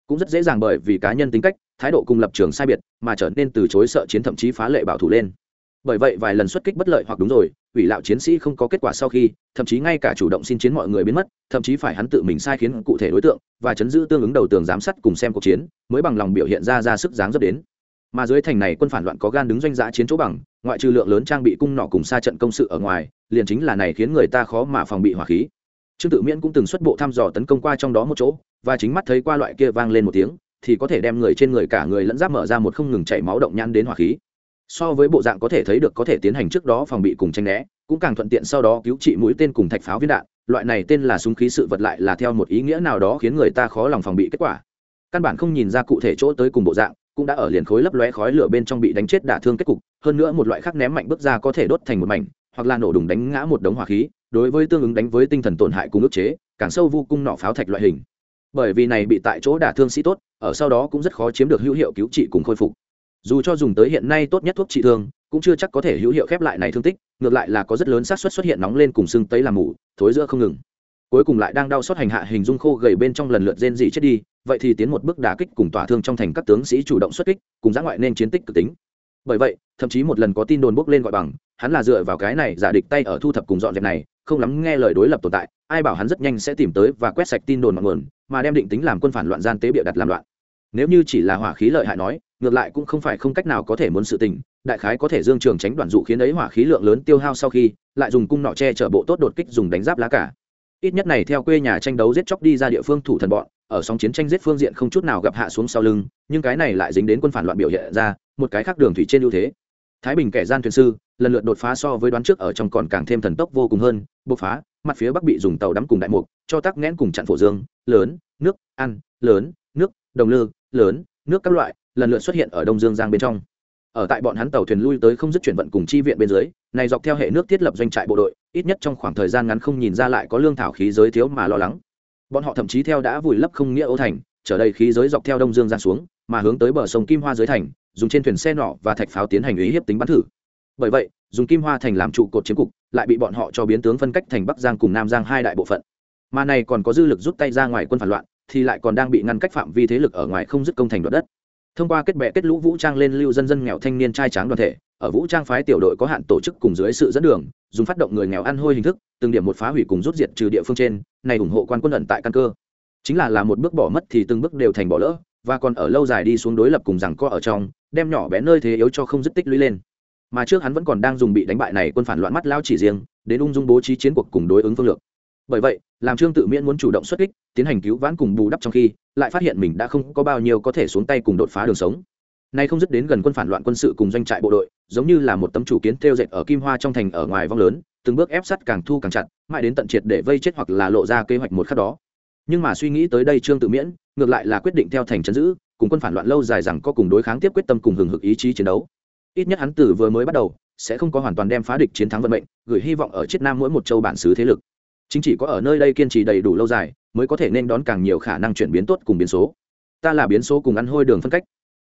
cũng rất dễ dàng bởi vì cá nhân tính cách thái độ cùng lập trường sai biệt, mà trở nên từ chối sợ chiến thậm chí phá lệ bảo thủ lên. Bởi vậy vài lần xuất kích bất lợi hoặc đúng rồi, ủy lạo chiến sĩ không có kết quả sau khi, thậm chí ngay cả chủ động xin chiến mọi người biến mất, thậm chí phải hắn tự mình sai khiến cụ thể đối tượng và chấn giữ tương ứng đầu tường giám sát cùng xem cuộc chiến, mới bằng lòng biểu hiện ra ra sức dáng dấp đến. Mà dưới thành này quân phản loạn có gan đứng doanh giã chiến chỗ bằng, ngoại trừ lượng lớn trang bị cung nọ cùng xa trận công sự ở ngoài, liền chính là này khiến người ta khó mà phòng bị hỏa khí. Trương tự miễn cũng từng xuất bộ thăm dò tấn công qua trong đó một chỗ, và chính mắt thấy qua loại kia vang lên một tiếng thì có thể đem người trên người cả người lẫn giáp mở ra một không ngừng chảy máu động nhan đến hỏa khí. So với bộ dạng có thể thấy được có thể tiến hành trước đó phòng bị cùng tranh né, cũng càng thuận tiện sau đó cứu trị mũi tên cùng thạch pháo viên đạn. Loại này tên là súng khí sự vật lại là theo một ý nghĩa nào đó khiến người ta khó lòng phòng bị kết quả. Căn bản không nhìn ra cụ thể chỗ tới cùng bộ dạng, cũng đã ở liền khối lấp lóe khói lửa bên trong bị đánh chết đả thương kết cục. Hơn nữa một loại khác ném mạnh bước ra có thể đốt thành một mảnh, hoặc là nổ đùng đánh ngã một đống hỏa khí, đối với tương ứng đánh với tinh thần tổn hại cùng ức chế, càng sâu vô cung nọ pháo thạch loại hình. Bởi vì này bị tại chỗ đả thương sĩ tốt ở sau đó cũng rất khó chiếm được hữu hiệu cứu trị cùng khôi phục. Dù cho dùng tới hiện nay tốt nhất thuốc trị thương, cũng chưa chắc có thể hữu hiệu khép lại này thương tích, ngược lại là có rất lớn xác suất xuất hiện nóng lên cùng sưng tấy làm mủ, thối giữa không ngừng. Cuối cùng lại đang đau xót hành hạ hình dung khô gầy bên trong lần lượt rên dị chết đi, vậy thì tiến một bước đả kích cùng tỏa thương trong thành các tướng sĩ chủ động xuất kích, cùng giã ngoại nên chiến tích cực tính. Bởi vậy, thậm chí một lần có tin đồn bốc lên gọi bằng, hắn là dựa vào cái này giả địch tay ở thu thập cùng dọn dẹp này không lắm nghe lời đối lập tồn tại, ai bảo hắn rất nhanh sẽ tìm tới và quét sạch tin đồn mặn nguồn, mà đem định tính làm quân phản loạn gian tế bịa đặt làm loạn. Nếu như chỉ là hỏa khí lợi hại nói, ngược lại cũng không phải không cách nào có thể muốn sự tình, đại khái có thể dương trường tránh đoạn dụ khiến ấy hỏa khí lượng lớn tiêu hao sau khi, lại dùng cung nọ che chở bộ tốt đột kích dùng đánh giáp lá cả. Ít nhất này theo quê nhà tranh đấu giết chóc đi ra địa phương thủ thần bọn, ở sóng chiến tranh giết phương diện không chút nào gặp hạ xuống sau lưng, nhưng cái này lại dính đến quân phản loạn biểu hiện ra, một cái khác đường thủy trên ưu thế. Thái bình kẻ gian thuyền sư lần lượt đột phá so với đoán trước ở trong còn càng thêm thần tốc vô cùng hơn, bộc phá, mặt phía bắc bị dùng tàu đắm cùng đại mục, cho tắc nghẽn cùng chặn phổ dương, lớn, nước, ăn, lớn, nước, đồng lư, lớn, nước các loại, lần lượt xuất hiện ở đông dương giang bên trong. Ở tại bọn hắn tàu thuyền lui tới không dứt chuyển vận cùng chi viện bên dưới, này dọc theo hệ nước thiết lập doanh trại bộ đội, ít nhất trong khoảng thời gian ngắn không nhìn ra lại có lương thảo khí giới thiếu mà lo lắng. Bọn họ thậm chí theo đã vùi lấp không nghĩa ô thành, trở đây khí giới dọc theo đông dương giang xuống, mà hướng tới bờ sông kim hoa dưới thành, dùng trên thuyền xe nỏ và thạch pháo tiến hành ý hiếp tính bắn thử bởi vậy, dùng kim hoa thành làm trụ cột chiến cục, lại bị bọn họ cho biến tướng phân cách thành bắc giang cùng nam giang hai đại bộ phận. Mà này còn có dư lực rút tay ra ngoài quân phản loạn, thì lại còn đang bị ngăn cách phạm vi thế lực ở ngoài không dứt công thành đoạt đất. Thông qua kết bè kết lũ vũ trang lên lưu dân dân nghèo thanh niên trai tráng đoàn thể, ở vũ trang phái tiểu đội có hạn tổ chức cùng dưới sự dẫn đường, dùng phát động người nghèo ăn hôi hình thức, từng điểm một phá hủy cùng rút diệt trừ địa phương trên, này ủng hộ quan quân ẩn tại căn cơ. Chính là là một bước bỏ mất thì từng bước đều thành bỏ lỡ, và còn ở lâu dài đi xuống đối lập cùng rằng co ở trong, đem nhỏ bé nơi thế yếu cho không dứt tích lũy lên mà trước hắn vẫn còn đang dùng bị đánh bại này quân phản loạn mắt lao chỉ riêng, đến ung dung bố trí chiến cuộc cùng đối ứng phương lược. Bởi vậy, làm trương tự miễn muốn chủ động xuất kích, tiến hành cứu vãn cùng bù đắp trong khi, lại phát hiện mình đã không có bao nhiêu có thể xuống tay cùng đột phá đường sống. Nay không dứt đến gần quân phản loạn quân sự cùng doanh trại bộ đội, giống như là một tấm chủ kiến theo dệt ở kim hoa trong thành ở ngoài vong lớn, từng bước ép sắt càng thu càng chặt, mãi đến tận triệt để vây chết hoặc là lộ ra kế hoạch một khắc đó. Nhưng mà suy nghĩ tới đây trương tự miễn, ngược lại là quyết định theo thành trấn giữ, cùng quân phản loạn lâu dài rằng có cùng đối kháng tiếp quyết tâm cùng hừng hực ý chí chiến đấu ít nhất hắn tử vừa mới bắt đầu sẽ không có hoàn toàn đem phá địch chiến thắng vận mệnh, gửi hy vọng ở chiết nam mỗi một châu bản xứ thế lực. Chính chỉ có ở nơi đây kiên trì đầy đủ lâu dài, mới có thể nên đón càng nhiều khả năng chuyển biến tốt cùng biến số. Ta là biến số cùng ăn hôi đường phân cách.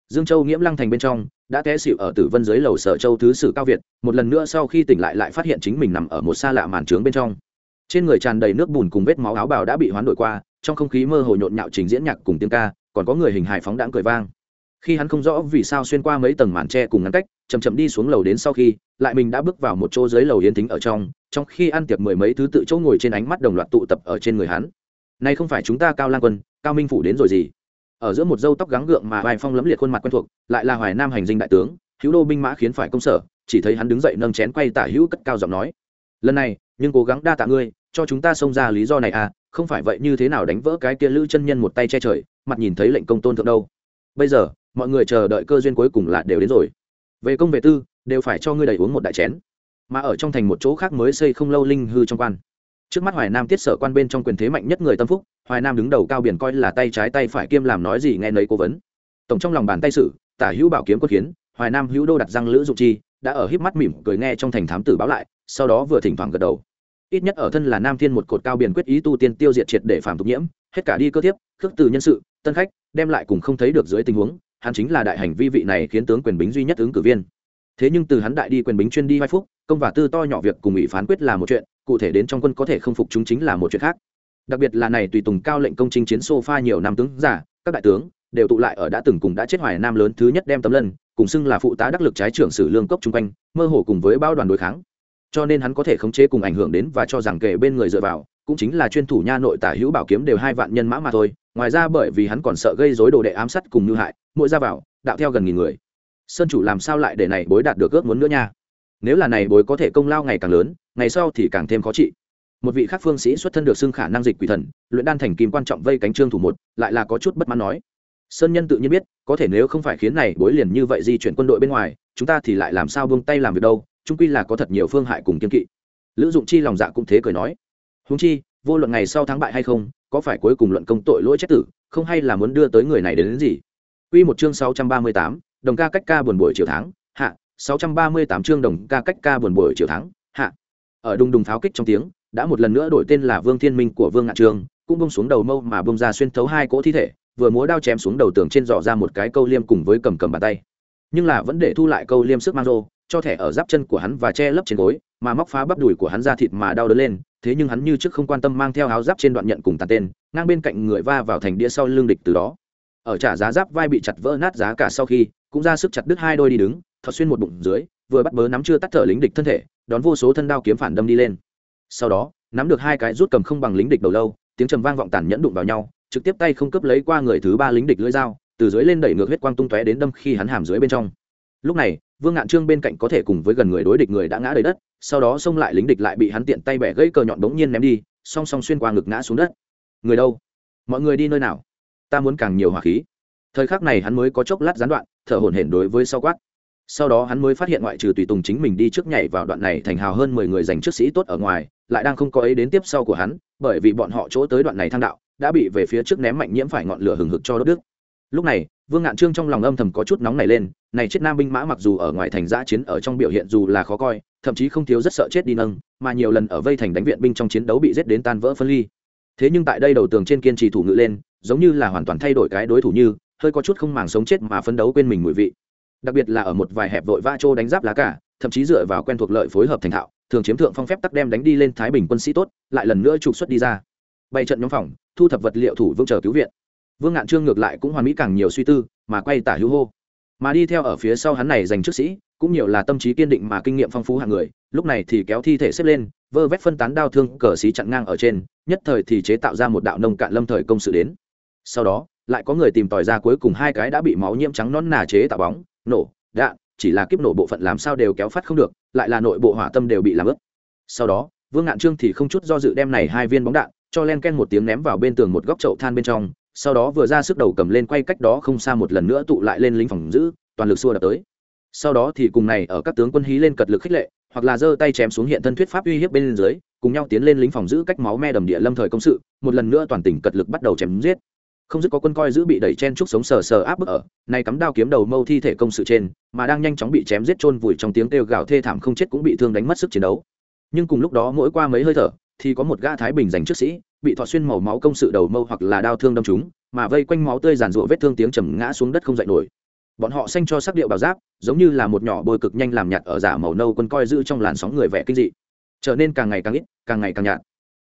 Dương châu nghiễm lăng thành bên trong, đã té xịu ở tử vân dưới lầu sở châu thứ sử cao việt, một lần nữa sau khi tỉnh lại lại phát hiện chính mình nằm ở một xa lạ màn trướng bên trong. Trên người tràn đầy nước bùn cùng vết máu áo bào đã bị hoán đổi qua, trong không khí mơ hồ nhộn nhạo trình diễn nhạc cùng tiếng ca, còn có người hình hài phóng đãng cười vang. Khi hắn không rõ vì sao xuyên qua mấy tầng màn tre cùng ngăn cách chầm chậm đi xuống lầu đến sau khi, lại mình đã bước vào một chỗ dưới lầu yên tĩnh ở trong trong khi ăn tiệc mười mấy thứ tự chỗ ngồi trên ánh mắt đồng loạt tụ tập ở trên người hắn. Nay không phải chúng ta cao lang quân, cao minh phủ đến rồi gì? Ở giữa một dâu tóc gắng gượng mà vài phong lấm liệt khuôn mặt quen thuộc, lại là hoài nam hành dinh đại tướng, hữu đô binh mã khiến phải công sở, chỉ thấy hắn đứng dậy nâng chén quay tả hữu cất cao giọng nói. Lần này, nhưng cố gắng đa tạ ngươi, cho chúng ta xông ra lý do này à không phải vậy như thế nào đánh vỡ cái kia lữ chân nhân một tay che trời, mặt nhìn thấy lệnh công tôn thượng đâu. Bây giờ, mọi người chờ đợi cơ duyên cuối cùng là đều đến rồi về công về tư, đều phải cho ngươi đầy uống một đại chén. Mà ở trong thành một chỗ khác mới xây không lâu linh hư trong quan. Trước mắt hoài nam tiết sở quan bên trong quyền thế mạnh nhất người tâm phúc, hoài nam đứng đầu cao biển coi là tay trái tay phải kiêm làm nói gì nghe nấy cố vấn. Tổng trong lòng bàn tay sử tả hữu bảo kiếm quân kiến hoài nam hữu đô đặt răng lữ dụng chi, đã ở híp mắt mỉm cười nghe trong thành thám tử báo lại, sau đó vừa thỉnh thoảng gật đầu. Ít nhất ở thân là nam thiên một cột cao biển quyết ý tu tiên tiêu diệt triệt để phạm tục nhiễm, hết cả đi cơ thiếp, khước từ nhân sự, tân khách, đem lại cùng không thấy được dưới tình huống hắn chính là đại hành vi vị này khiến tướng quyền bính duy nhất ứng cử viên. Thế nhưng từ hắn đại đi quyền bính chuyên đi vai phúc, công và tư to nhỏ việc cùng ủy phán quyết là một chuyện, cụ thể đến trong quân có thể không phục chúng chính là một chuyện khác. Đặc biệt là này tùy tùng cao lệnh công trình chiến sofa nhiều năm tướng giả, các đại tướng đều tụ lại ở đã từng cùng đã chết hoài nam lớn thứ nhất đem tấm lân, cùng xưng là phụ tá đắc lực trái trưởng sử lương cốc chung quanh, mơ hồ cùng với bao đoàn đối kháng cho nên hắn có thể khống chế cùng ảnh hưởng đến và cho rằng kể bên người dựa vào, cũng chính là chuyên thủ nha nội tả hữu bảo kiếm đều hai vạn nhân mã mà thôi, ngoài ra bởi vì hắn còn sợ gây dối đồ đệ ám sát cùng như hại, mỗi ra vào, đạo theo gần nghìn người. Sơn chủ làm sao lại để này bối đạt được ước muốn nữa nha? Nếu là này bối có thể công lao ngày càng lớn, ngày sau thì càng thêm khó trị. Một vị khác phương sĩ xuất thân được xưng khả năng dịch quỷ thần, luyện đan thành kim quan trọng vây cánh trương thủ một, lại là có chút bất mãn nói. Sơn nhân tự nhiên biết, có thể nếu không phải khiến này bối liền như vậy di chuyển quân đội bên ngoài, chúng ta thì lại làm sao buông tay làm việc đâu trung quy là có thật nhiều phương hại cùng kiên kỵ lữ dụng chi lòng dạ cũng thế cười nói húng chi vô luận ngày sau thắng bại hay không có phải cuối cùng luận công tội lỗi chết tử không hay là muốn đưa tới người này đến, đến gì Quy một chương 638, đồng ca cách ca buồn buổi chiều tháng, hạ, 638 chương đồng ca cách ca buồn buổi chiều tháng, hạ. Ở đùng đùng pháo kích trong tiếng, đã một lần nữa đổi tên là Vương Thiên Minh của Vương Ngạn Trường, cũng bung xuống đầu mâu mà bung ra xuyên thấu hai cỗ thi thể, vừa múa đao chém xuống đầu tường trên dò ra một cái câu liêm cùng với cầm cầm bàn tay. Nhưng là vẫn để thu lại câu liêm sức mang rô, cho thẻ ở giáp chân của hắn và che lấp trên gối, mà móc phá bắp đùi của hắn ra thịt mà đau đớn lên, thế nhưng hắn như trước không quan tâm mang theo áo giáp trên đoạn nhận cùng tàn tên, ngang bên cạnh người va vào thành đĩa sau lưng địch từ đó. Ở trả giá giáp vai bị chặt vỡ nát giá cả sau khi cũng ra sức chặt đứt hai đôi đi đứng thật xuyên một bụng dưới vừa bắt bớ nắm chưa tắt thở lính địch thân thể đón vô số thân đao kiếm phản đâm đi lên. Sau đó nắm được hai cái rút cầm không bằng lính địch đầu lâu tiếng trầm vang vọng tàn nhẫn đụng vào nhau trực tiếp tay không cấp lấy qua người thứ ba lính địch lưỡi dao từ dưới lên đẩy ngược huyết quang tung tóe đến đâm khi hắn hàm dưới bên trong. Lúc này vương ngạn trương bên cạnh có thể cùng với gần người đối địch người đã ngã đầy đất, sau đó xông lại lính địch lại bị hắn tiện tay bẻ gãy cờ nhọn bỗng nhiên ném đi, song song xuyên qua ngực ngã xuống đất. Người đâu? Mọi người đi nơi nào? Ta muốn càng nhiều hỏa khí. Thời khắc này hắn mới có chốc lát gián đoạn, thở hổn hển đối với sau quát. Sau đó hắn mới phát hiện ngoại trừ tùy tùng chính mình đi trước nhảy vào đoạn này thành hào hơn mười người giành trước sĩ tốt ở ngoài, lại đang không có ấy đến tiếp sau của hắn, bởi vì bọn họ chỗ tới đoạn này thang đạo, đã bị về phía trước ném mạnh nhiễm phải ngọn lửa hừng hực cho đốt đức lúc này vương ngạn trương trong lòng âm thầm có chút nóng này lên, này chết nam binh mã mặc dù ở ngoài thành giã chiến ở trong biểu hiện dù là khó coi, thậm chí không thiếu rất sợ chết đi nâng, mà nhiều lần ở vây thành đánh viện binh trong chiến đấu bị giết đến tan vỡ phân ly. Thế nhưng tại đây đầu tường trên kiên trì thủ ngự lên, giống như là hoàn toàn thay đổi cái đối thủ như, hơi có chút không màng sống chết mà phấn đấu quên mình mùi vị. Đặc biệt là ở một vài hẹp vội va trô đánh giáp lá cả thậm chí dựa vào quen thuộc lợi phối hợp thành thạo, thường chiếm thượng phong phép tắc đem đánh đi lên thái bình quân sĩ tốt, lại lần nữa trục xuất đi ra. Bày trận nhóm phòng, thu thập vật liệu thủ vương chờ cứu viện vương ngạn trương ngược lại cũng hoàn mỹ càng nhiều suy tư, mà quay tả hữu hô. Mà đi theo ở phía sau hắn này dành trước sĩ, cũng nhiều là tâm trí kiên định mà kinh nghiệm phong phú hạng người, lúc này thì kéo thi thể xếp lên, vơ vét phân tán đao thương cờ xí chặn ngang ở trên, nhất thời thì chế tạo ra một đạo nông cạn lâm thời công sự đến. Sau đó, lại có người tìm tòi ra cuối cùng hai cái đã bị máu nhiễm trắng nón nà chế tạo bóng, nổ, đạn, chỉ là kiếp nổ bộ phận làm sao đều kéo phát không được, lại là nội bộ hỏa tâm đều bị làm ướt. Sau đó, vương ngạn trương thì không chút do dự đem này hai viên bóng đạn, cho len ken một tiếng ném vào bên tường một góc chậu than bên trong sau đó vừa ra sức đầu cầm lên quay cách đó không xa một lần nữa tụ lại lên lính phòng giữ, toàn lực xua đập tới. Sau đó thì cùng này ở các tướng quân hí lên cật lực khích lệ, hoặc là giơ tay chém xuống hiện thân thuyết pháp uy hiếp bên dưới, cùng nhau tiến lên lính phòng giữ cách máu me đầm địa lâm thời công sự, một lần nữa toàn tỉnh cật lực bắt đầu chém giết. Không dứt có quân coi giữ bị đẩy chen trúc sống sờ sờ áp bức ở nay cắm đao kiếm đầu mâu thi thể công sự trên, mà đang nhanh chóng bị chém giết chôn vùi trong tiếng kêu gào thê thảm không chết cũng bị thương đánh mất sức chiến đấu. Nhưng cùng lúc đó mỗi qua mấy hơi thở thì có một gã thái bình giành trước sĩ, bị thọ xuyên màu máu công sự đầu mâu hoặc là đao thương đâm chúng mà vây quanh máu tươi giàn rụa vết thương tiếng trầm ngã xuống đất không dậy nổi. Bọn họ xanh cho sắc điệu bảo giáp, giống như là một nhỏ bôi cực nhanh làm nhạt ở giả màu nâu quân coi giữ trong làn sóng người vẻ kinh dị. Trở nên càng ngày càng ít, càng ngày càng nhạt.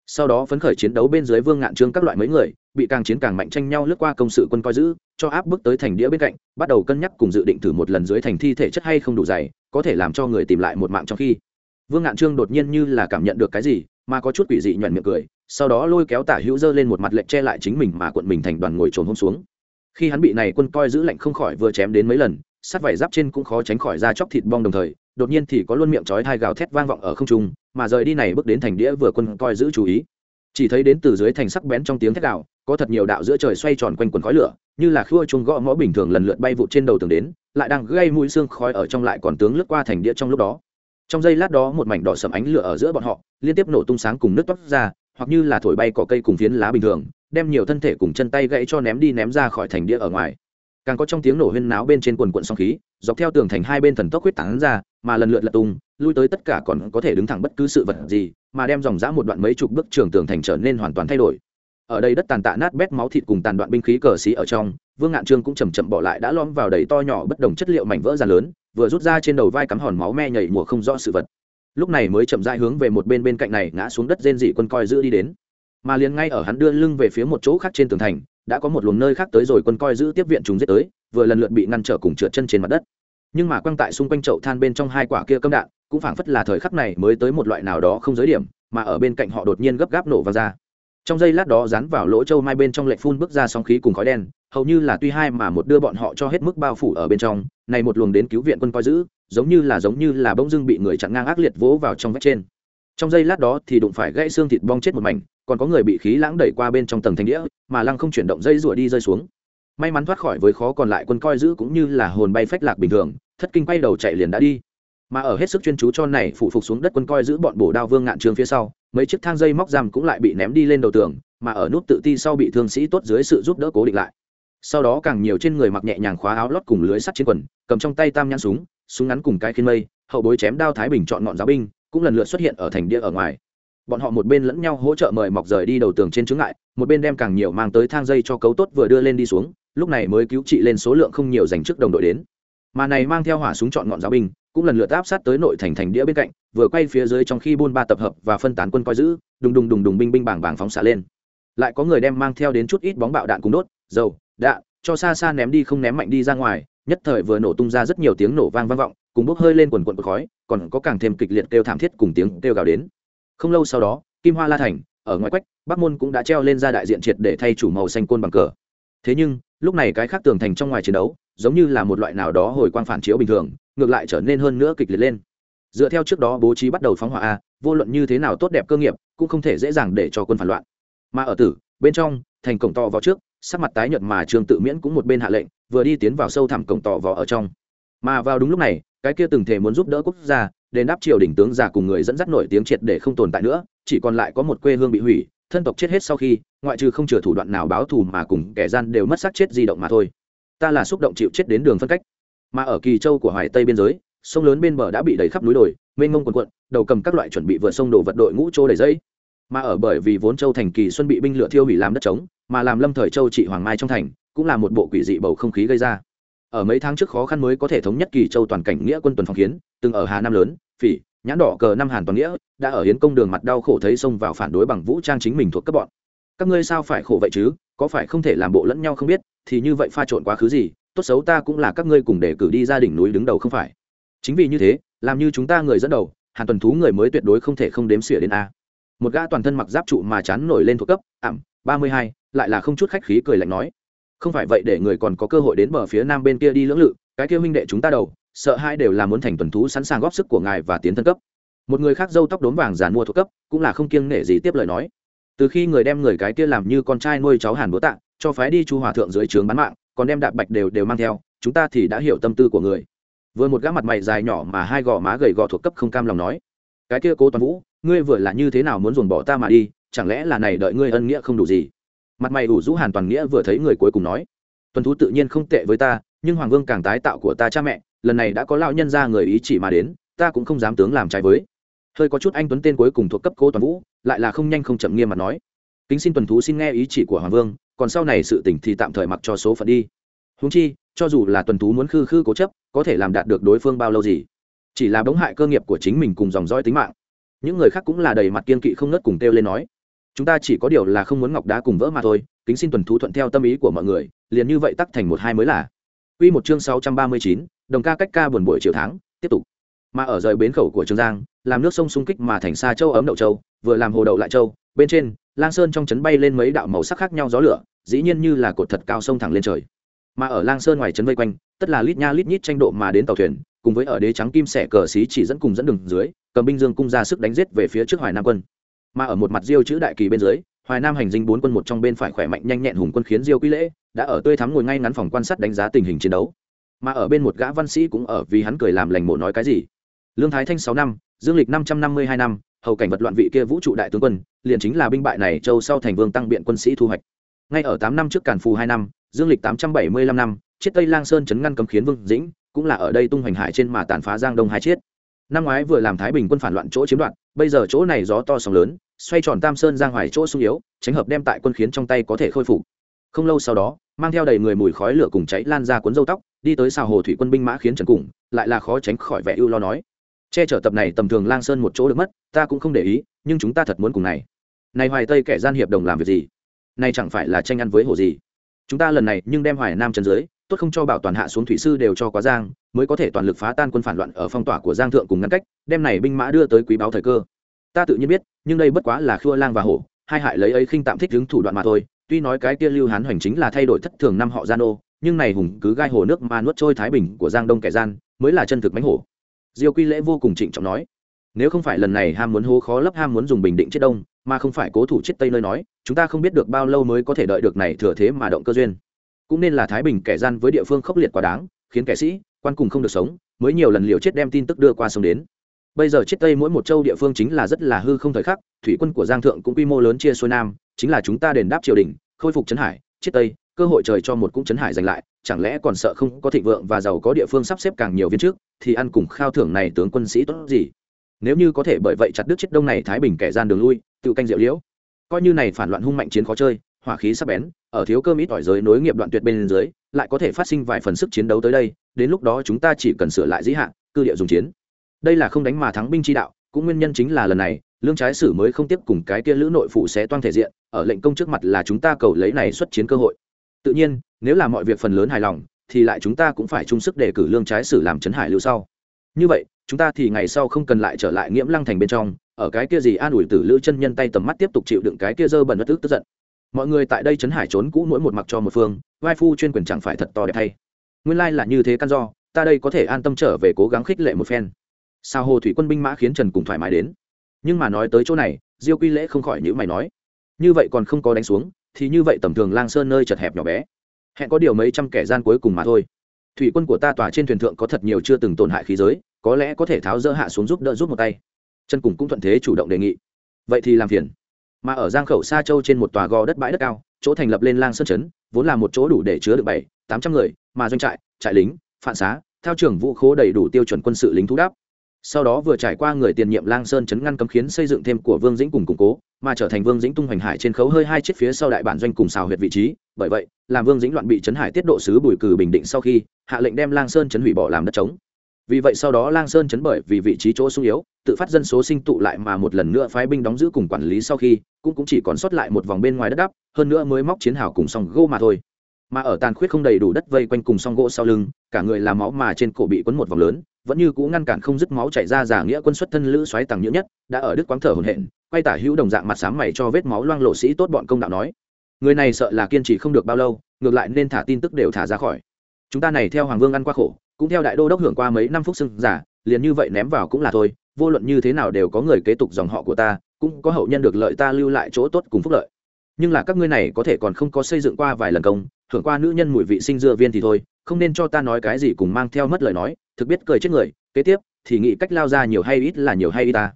Sau đó phấn khởi chiến đấu bên dưới vương ngạn trương các loại mấy người, bị càng chiến càng mạnh tranh nhau lướt qua công sự quân coi giữ, cho áp bước tới thành đĩa bên cạnh, bắt đầu cân nhắc cùng dự định thử một lần dưới thành thi thể chất hay không đủ dày, có thể làm cho người tìm lại một mạng trong khi. Vương ngạn trương đột nhiên như là cảm nhận được cái gì mà có chút quỷ dị nhuận miệng cười, sau đó lôi kéo tả hữu dơ lên một mặt lệnh che lại chính mình mà cuộn mình thành đoàn ngồi trồn hôm xuống. Khi hắn bị này quân coi giữ lạnh không khỏi vừa chém đến mấy lần, sát vải giáp trên cũng khó tránh khỏi ra chóc thịt bong đồng thời, đột nhiên thì có luôn miệng chói thai gào thét vang vọng ở không trung, mà rời đi này bước đến thành đĩa vừa quân coi giữ chú ý. Chỉ thấy đến từ dưới thành sắc bén trong tiếng thét đạo có thật nhiều đạo giữa trời xoay tròn quanh quần khói lửa, như là khua chuông gõ ngõ bình thường lần lượt bay vụ trên đầu tường đến, lại đang gây mũi xương khói ở trong lại còn tướng lướt qua thành đĩa trong lúc đó trong giây lát đó một mảnh đỏ sầm ánh lửa ở giữa bọn họ liên tiếp nổ tung sáng cùng nước toát ra, hoặc như là thổi bay cỏ cây cùng phiến lá bình thường, đem nhiều thân thể cùng chân tay gãy cho ném đi ném ra khỏi thành đĩa ở ngoài. Càng có trong tiếng nổ huyên náo bên trên quần quận song khí, dọc theo tường thành hai bên thần tốc huyết tán ra, mà lần lượt lật tung, lui tới tất cả còn có thể đứng thẳng bất cứ sự vật gì, mà đem dòng dã một đoạn mấy chục bước trường tường thành trở nên hoàn toàn thay đổi. Ở đây đất tàn tạ nát bét máu thịt cùng tàn đoạn binh khí cờ xí ở trong, vương ngạn trương cũng chầm chậm bỏ lại đã lom vào đầy to nhỏ bất đồng chất liệu mảnh vỡ ra lớn vừa rút ra trên đầu vai cắm hòn máu me nhảy mùa không rõ sự vật. Lúc này mới chậm dai hướng về một bên bên cạnh này ngã xuống đất rên dị quân coi giữ đi đến. Mà liền ngay ở hắn đưa lưng về phía một chỗ khác trên tường thành, đã có một luồng nơi khác tới rồi quân coi giữ tiếp viện chúng giết tới, vừa lần lượt bị ngăn trở cùng trượt chân trên mặt đất. Nhưng mà quăng tại xung quanh chậu than bên trong hai quả kia cấm đạn, cũng phảng phất là thời khắc này mới tới một loại nào đó không giới điểm, mà ở bên cạnh họ đột nhiên gấp gáp nổ vào ra trong giây lát đó dán vào lỗ châu mai bên trong lệnh phun bước ra sóng khí cùng khói đen, hầu như là tuy hai mà một đưa bọn họ cho hết mức bao phủ ở bên trong, này một luồng đến cứu viện quân coi giữ, giống như là giống như là bỗng dưng bị người chặn ngang ác liệt vỗ vào trong vách trên. Trong giây lát đó thì đụng phải gãy xương thịt bong chết một mảnh, còn có người bị khí lãng đẩy qua bên trong tầng thanh đĩa mà lăng không chuyển động dây rủa đi rơi xuống. May mắn thoát khỏi với khó còn lại quân coi giữ cũng như là hồn bay phách lạc bình thường, thất kinh quay đầu chạy liền đã đi. Mà ở hết sức chuyên chú cho này phụ phục xuống đất quân coi giữ bọn bổ đao vương ngạn trường phía sau mấy chiếc thang dây móc giam cũng lại bị ném đi lên đầu tường, mà ở nút tự ti sau bị thương sĩ tốt dưới sự giúp đỡ cố định lại. Sau đó càng nhiều trên người mặc nhẹ nhàng khóa áo lót cùng lưới sắt trên quần, cầm trong tay tam nhãn súng súng ngắn cùng cái khiên mây, hậu bối chém đao thái bình chọn ngọn giáo binh, cũng lần lượt xuất hiện ở thành địa ở ngoài. Bọn họ một bên lẫn nhau hỗ trợ mời mọc rời đi đầu tường trên chướng ngại, một bên đem càng nhiều mang tới thang dây cho cấu tốt vừa đưa lên đi xuống, lúc này mới cứu trị lên số lượng không nhiều dành trước đồng đội đến. Mà này mang theo hỏa súng chọn ngọn giáo binh cũng lần lượt áp sát tới nội thành thành đĩa bên cạnh, vừa quay phía dưới trong khi buôn ba tập hợp và phân tán quân coi giữ, đùng đùng đùng đùng binh binh bảng bảng phóng xả lên. Lại có người đem mang theo đến chút ít bóng bạo đạn cùng đốt, dầu, đạn, cho xa xa ném đi không ném mạnh đi ra ngoài, nhất thời vừa nổ tung ra rất nhiều tiếng nổ vang vang vọng, cùng bốc hơi lên quần quần khói, còn có càng thêm kịch liệt kêu thảm thiết cùng tiếng kêu gào đến. Không lâu sau đó, kim hoa la thành, ở ngoài quách, bắc môn cũng đã treo lên ra đại diện triệt để thay chủ màu xanh côn bằng cờ. Thế nhưng, lúc này cái khác tường thành trong ngoài chiến đấu, giống như là một loại nào đó hồi quang phản chiếu bình thường ngược lại trở nên hơn nữa kịch liệt lên. Dựa theo trước đó bố trí bắt đầu phóng hỏa a, vô luận như thế nào tốt đẹp cơ nghiệp, cũng không thể dễ dàng để cho quân phản loạn. Mà ở tử, bên trong, thành cổng to vào trước, sắc mặt tái nhợt mà trương tự miễn cũng một bên hạ lệnh, vừa đi tiến vào sâu thẳm cổng tỏ vò ở trong. Mà vào đúng lúc này, cái kia từng thể muốn giúp đỡ quốc gia, đền đáp triều đỉnh tướng già cùng người dẫn dắt nổi tiếng triệt để không tồn tại nữa, chỉ còn lại có một quê hương bị hủy, thân tộc chết hết sau khi, ngoại trừ không chừa thủ đoạn nào báo thù mà cùng kẻ gian đều mất xác chết di động mà thôi. Ta là xúc động chịu chết đến đường phân cách mà ở kỳ châu của hoài tây biên giới, sông lớn bên bờ đã bị đầy khắp núi đồi, mênh mông quần quận, đầu cầm các loại chuẩn bị vượt sông đổ vật đội ngũ trô đầy dây. Mà ở bởi vì vốn châu thành kỳ xuân bị binh lửa thiêu hủy làm đất trống, mà làm lâm thời châu trị hoàng mai trong thành, cũng là một bộ quỷ dị bầu không khí gây ra. Ở mấy tháng trước khó khăn mới có thể thống nhất kỳ châu toàn cảnh nghĩa quân tuần phong kiến, từng ở hà nam lớn, phỉ, nhãn đỏ cờ năm hàn toàn nghĩa, đã ở hiến công đường mặt đau khổ thấy xông vào phản đối bằng vũ trang chính mình thuộc các bọn. Các ngươi sao phải khổ vậy chứ? Có phải không thể làm bộ lẫn nhau không biết, thì như vậy pha trộn quá khứ gì tốt xấu ta cũng là các ngươi cùng để cử đi ra đỉnh núi đứng đầu không phải. Chính vì như thế, làm như chúng ta người dẫn đầu, hàn tuần thú người mới tuyệt đối không thể không đếm xỉa đến a. Một gã toàn thân mặc giáp trụ mà chán nổi lên thuộc cấp, ảm, ba mươi hai, lại là không chút khách khí cười lạnh nói. Không phải vậy để người còn có cơ hội đến bờ phía nam bên kia đi lưỡng lự, cái kia huynh đệ chúng ta đầu, sợ hai đều là muốn thành tuần thú sẵn sàng góp sức của ngài và tiến thân cấp. Một người khác dâu tóc đốm vàng giàn mua thuộc cấp, cũng là không kiêng nể gì tiếp lời nói. Từ khi người đem người cái kia làm như con trai nuôi cháu hàn bố tạ, cho phái đi chu hòa thượng dưới trướng bán mạng còn đem đạp bạch đều đều mang theo, chúng ta thì đã hiểu tâm tư của người. Vừa một gã mặt mày dài nhỏ mà hai gò má gầy gò thuộc cấp không cam lòng nói, cái kia cố toàn vũ, ngươi vừa là như thế nào muốn dồn bỏ ta mà đi, chẳng lẽ là này đợi ngươi ân nghĩa không đủ gì? Mặt mày ủ rũ hàn toàn nghĩa vừa thấy người cuối cùng nói, tuần thú tự nhiên không tệ với ta, nhưng hoàng vương càng tái tạo của ta cha mẹ, lần này đã có lão nhân ra người ý chỉ mà đến, ta cũng không dám tướng làm trái với. Hơi có chút anh tuấn tên cuối cùng thuộc cấp cố toàn vũ, lại là không nhanh không chậm nghiêm mặt nói, kính xin tuần thú xin nghe ý chỉ của hoàng vương còn sau này sự tình thì tạm thời mặc cho số phận đi. Húng chi cho dù là tuần thú muốn khư khư cố chấp có thể làm đạt được đối phương bao lâu gì. Chỉ là bóng hại cơ nghiệp của chính mình cùng dòng dõi tính mạng. Những người khác cũng là đầy mặt kiên kỵ không nớt cùng kêu lên nói chúng ta chỉ có điều là không muốn ngọc đá cùng vỡ mà thôi kính xin tuần thú thuận theo tâm ý của mọi người liền như vậy tắc thành một hai mới là. Quy một chương 639, đồng ca cách ca buồn buổi chiều tháng, tiếp tục. Mà ở rời bến khẩu của Trường Giang, làm nước sông xung kích mà thành xa châu ấm đậu châu, vừa làm hồ đậu lại châu, bên trên, Lang Sơn trong trấn bay lên mấy đạo màu sắc khác nhau gió lửa, dĩ nhiên như là cột thật cao sông thẳng lên trời. Mà ở Lang Sơn ngoài trấn vây quanh, tất là lít nha lít nhít tranh độ mà đến tàu thuyền, cùng với ở đế trắng kim sẻ cờ xí chỉ dẫn cùng dẫn đường dưới, cầm binh dương cung ra sức đánh giết về phía trước Hoài Nam quân. Mà ở một mặt diêu chữ đại kỳ bên dưới, Hoài Nam hành dinh bốn quân một trong bên phải khỏe mạnh nhanh nhẹn hùng quân khiến Diêu Quý Lễ đã ở tươi thắm ngồi ngay ngắn phòng quan sát đánh giá tình hình chiến đấu. Mà ở bên một gã văn sĩ cũng ở vì hắn cười làm lành mộ nói cái gì. Lương Thái Thanh sáu năm, Dương lịch năm trăm năm mươi hai năm, hầu cảnh vật loạn vị kia vũ trụ đại tướng quân, liền chính là binh bại này châu sau thành vương tăng biện quân sĩ thu hoạch. Ngay ở tám năm trước Càn Phù hai năm, Dương lịch tám trăm bảy mươi lăm năm, chiết Tây Lang Sơn chấn ngăn cấm khiến Vương Dĩnh, cũng là ở đây tung hoành hải trên mà tàn phá Giang Đông hai chiết. Năm ngoái vừa làm Thái Bình quân phản loạn chỗ chiếm đoạt, bây giờ chỗ này gió to sóng lớn, xoay tròn tam sơn giang hoài chỗ sung yếu tránh hợp đem tại quân khiến trong tay có thể khôi phục không lâu sau đó mang theo đầy người mùi khói lửa cùng cháy lan ra cuốn dâu tóc đi tới xào hồ thủy quân binh mã khiến trần cùng lại là khó tránh khỏi vẻ ưu lo nói che chở tập này tầm thường lang sơn một chỗ được mất, ta cũng không để ý, nhưng chúng ta thật muốn cùng này. Này hoài tây kẻ gian hiệp đồng làm việc gì? Này chẳng phải là tranh ăn với hồ gì? Chúng ta lần này nhưng đem hoài nam chân dưới, tốt không cho bảo toàn hạ xuống thủy sư đều cho quá giang, mới có thể toàn lực phá tan quân phản loạn ở phong tỏa của giang thượng cùng ngăn cách, đem này binh mã đưa tới quý báo thời cơ. Ta tự nhiên biết, nhưng đây bất quá là khua lang và hổ, hai hại lấy ấy khinh tạm thích đứng thủ đoạn mà thôi. Tuy nói cái kia lưu hán hoành chính là thay đổi thất thường năm họ gian ô nhưng này hùng cứ gai hồ nước mà nuốt trôi thái bình của giang đông kẻ gian, mới là chân thực mánh hổ diêu quy lễ vô cùng trịnh trọng nói, nếu không phải lần này ham muốn hô khó lấp ham muốn dùng bình định chết đông, mà không phải cố thủ chết tây nơi nói, chúng ta không biết được bao lâu mới có thể đợi được này thừa thế mà động cơ duyên. Cũng nên là thái bình kẻ gian với địa phương khốc liệt quá đáng, khiến kẻ sĩ, quan cùng không được sống, mới nhiều lần liều chết đem tin tức đưa qua sông đến. Bây giờ chiết tây mỗi một châu địa phương chính là rất là hư không thời khắc, thủy quân của giang thượng cũng quy mô lớn chia xuôi nam, chính là chúng ta đền đáp triều đình, khôi phục trấn hải chiết tây cơ hội trời cho một cũng chấn hải giành lại, chẳng lẽ còn sợ không có thịnh vượng và giàu có địa phương sắp xếp càng nhiều viên trước, thì ăn cùng khao thưởng này tướng quân sĩ tốt gì? Nếu như có thể bởi vậy chặt đứt chiết đông này thái bình kẻ gian đường lui, tự canh diệu liễu. Coi như này phản loạn hung mạnh chiến khó chơi, hỏa khí sắp bén, ở thiếu cơm ít ỏi giới nối nghiệp đoạn tuyệt bên dưới, lại có thể phát sinh vài phần sức chiến đấu tới đây, đến lúc đó chúng ta chỉ cần sửa lại dĩ hạn cư địa dùng chiến. Đây là không đánh mà thắng binh chi đạo, cũng nguyên nhân chính là lần này, lương trái sử mới không tiếp cùng cái kia lữ nội phụ sẽ toan thể diện, ở lệnh công trước mặt là chúng ta cầu lấy này xuất chiến cơ hội tự nhiên, nếu là mọi việc phần lớn hài lòng, thì lại chúng ta cũng phải chung sức để cử lương trái sử làm trấn hải lưu sau. Như vậy, chúng ta thì ngày sau không cần lại trở lại nghiễm lăng thành bên trong, ở cái kia gì an ủi tử lữ chân nhân tay tầm mắt tiếp tục chịu đựng cái kia dơ bẩn bất tức tức giận. Mọi người tại đây chấn hải trốn cũ mỗi một mặc cho một phương, vai phu chuyên quyền chẳng phải thật to đẹp thay nguyên lai là như thế căn do, ta đây có thể an tâm trở về cố gắng khích lệ một phen. Sao hồ thủy quân binh mã khiến trần cùng thoải mái đến? Nhưng mà nói tới chỗ này, diêu quy lễ không khỏi những mày nói. Như vậy còn không có đánh xuống thì như vậy tầm thường lang sơn nơi chật hẹp nhỏ bé. Hẹn có điều mấy trăm kẻ gian cuối cùng mà thôi. Thủy quân của ta tỏa trên thuyền thượng có thật nhiều chưa từng tổn hại khí giới, có lẽ có thể tháo dỡ hạ xuống giúp đỡ giúp một tay. Chân cùng cũng thuận thế chủ động đề nghị. Vậy thì làm phiền. Mà ở giang khẩu sa châu trên một tòa gò đất bãi đất cao, chỗ thành lập lên lang sơn chấn vốn là một chỗ đủ để chứa được bảy, tám trăm người, mà doanh trại trại lính, phạn xá theo trưởng vũ khố đầy đủ tiêu chuẩn quân sự lính thú đáp sau đó vừa trải qua người tiền nhiệm lang sơn chấn ngăn cấm khiến xây dựng thêm của vương dĩnh cùng củng cố, mà trở thành vương dĩnh tung hoành hải trên khấu hơi hai chiếc phía sau đại bản doanh cùng xào huyệt vị trí. Bởi vậy, làm vương dĩnh loạn bị chấn hải tiết độ sứ bùi cử bình định sau khi, hạ lệnh đem lang sơn chấn hủy bỏ làm đất trống. Vì vậy sau đó lang sơn chấn bởi vì vị trí chỗ sung yếu, tự phát dân số sinh tụ lại mà một lần nữa phái binh đóng giữ cùng quản lý sau khi, cũng cũng chỉ còn sót lại một vòng bên ngoài đất đắp, hơn nữa mới móc chiến hào cùng song gỗ mà thôi. Mà ở tàn khuyết không đầy đủ đất vây quanh cùng song gỗ sau lưng, cả người làm máu mà trên cổ bị quấn một vòng lớn vẫn như cũ ngăn cản không dứt máu chảy ra giả nghĩa quân xuất thân lữ xoáy tàng nhiễu nhất, đã ở đức quáng thở hổn hển quay tả hữu đồng dạng mặt sám mày cho vết máu loang lộ sĩ tốt bọn công đạo nói. Người này sợ là kiên trì không được bao lâu, ngược lại nên thả tin tức đều thả ra khỏi. Chúng ta này theo hoàng vương ăn qua khổ, cũng theo đại đô đốc hưởng qua mấy năm phút sưng giả, liền như vậy ném vào cũng là thôi, vô luận như thế nào đều có người kế tục dòng họ của ta, cũng có hậu nhân được lợi ta lưu lại chỗ tốt cùng phúc lợi. Nhưng là các ngươi này có thể còn không có xây dựng qua vài lần công, hưởng qua nữ nhân mùi vị sinh dưa viên thì thôi không nên cho ta nói cái gì cùng mang theo mất lời nói, thực biết cười chết người, kế tiếp, thì nghĩ cách lao ra nhiều hay ít là nhiều hay ít ta.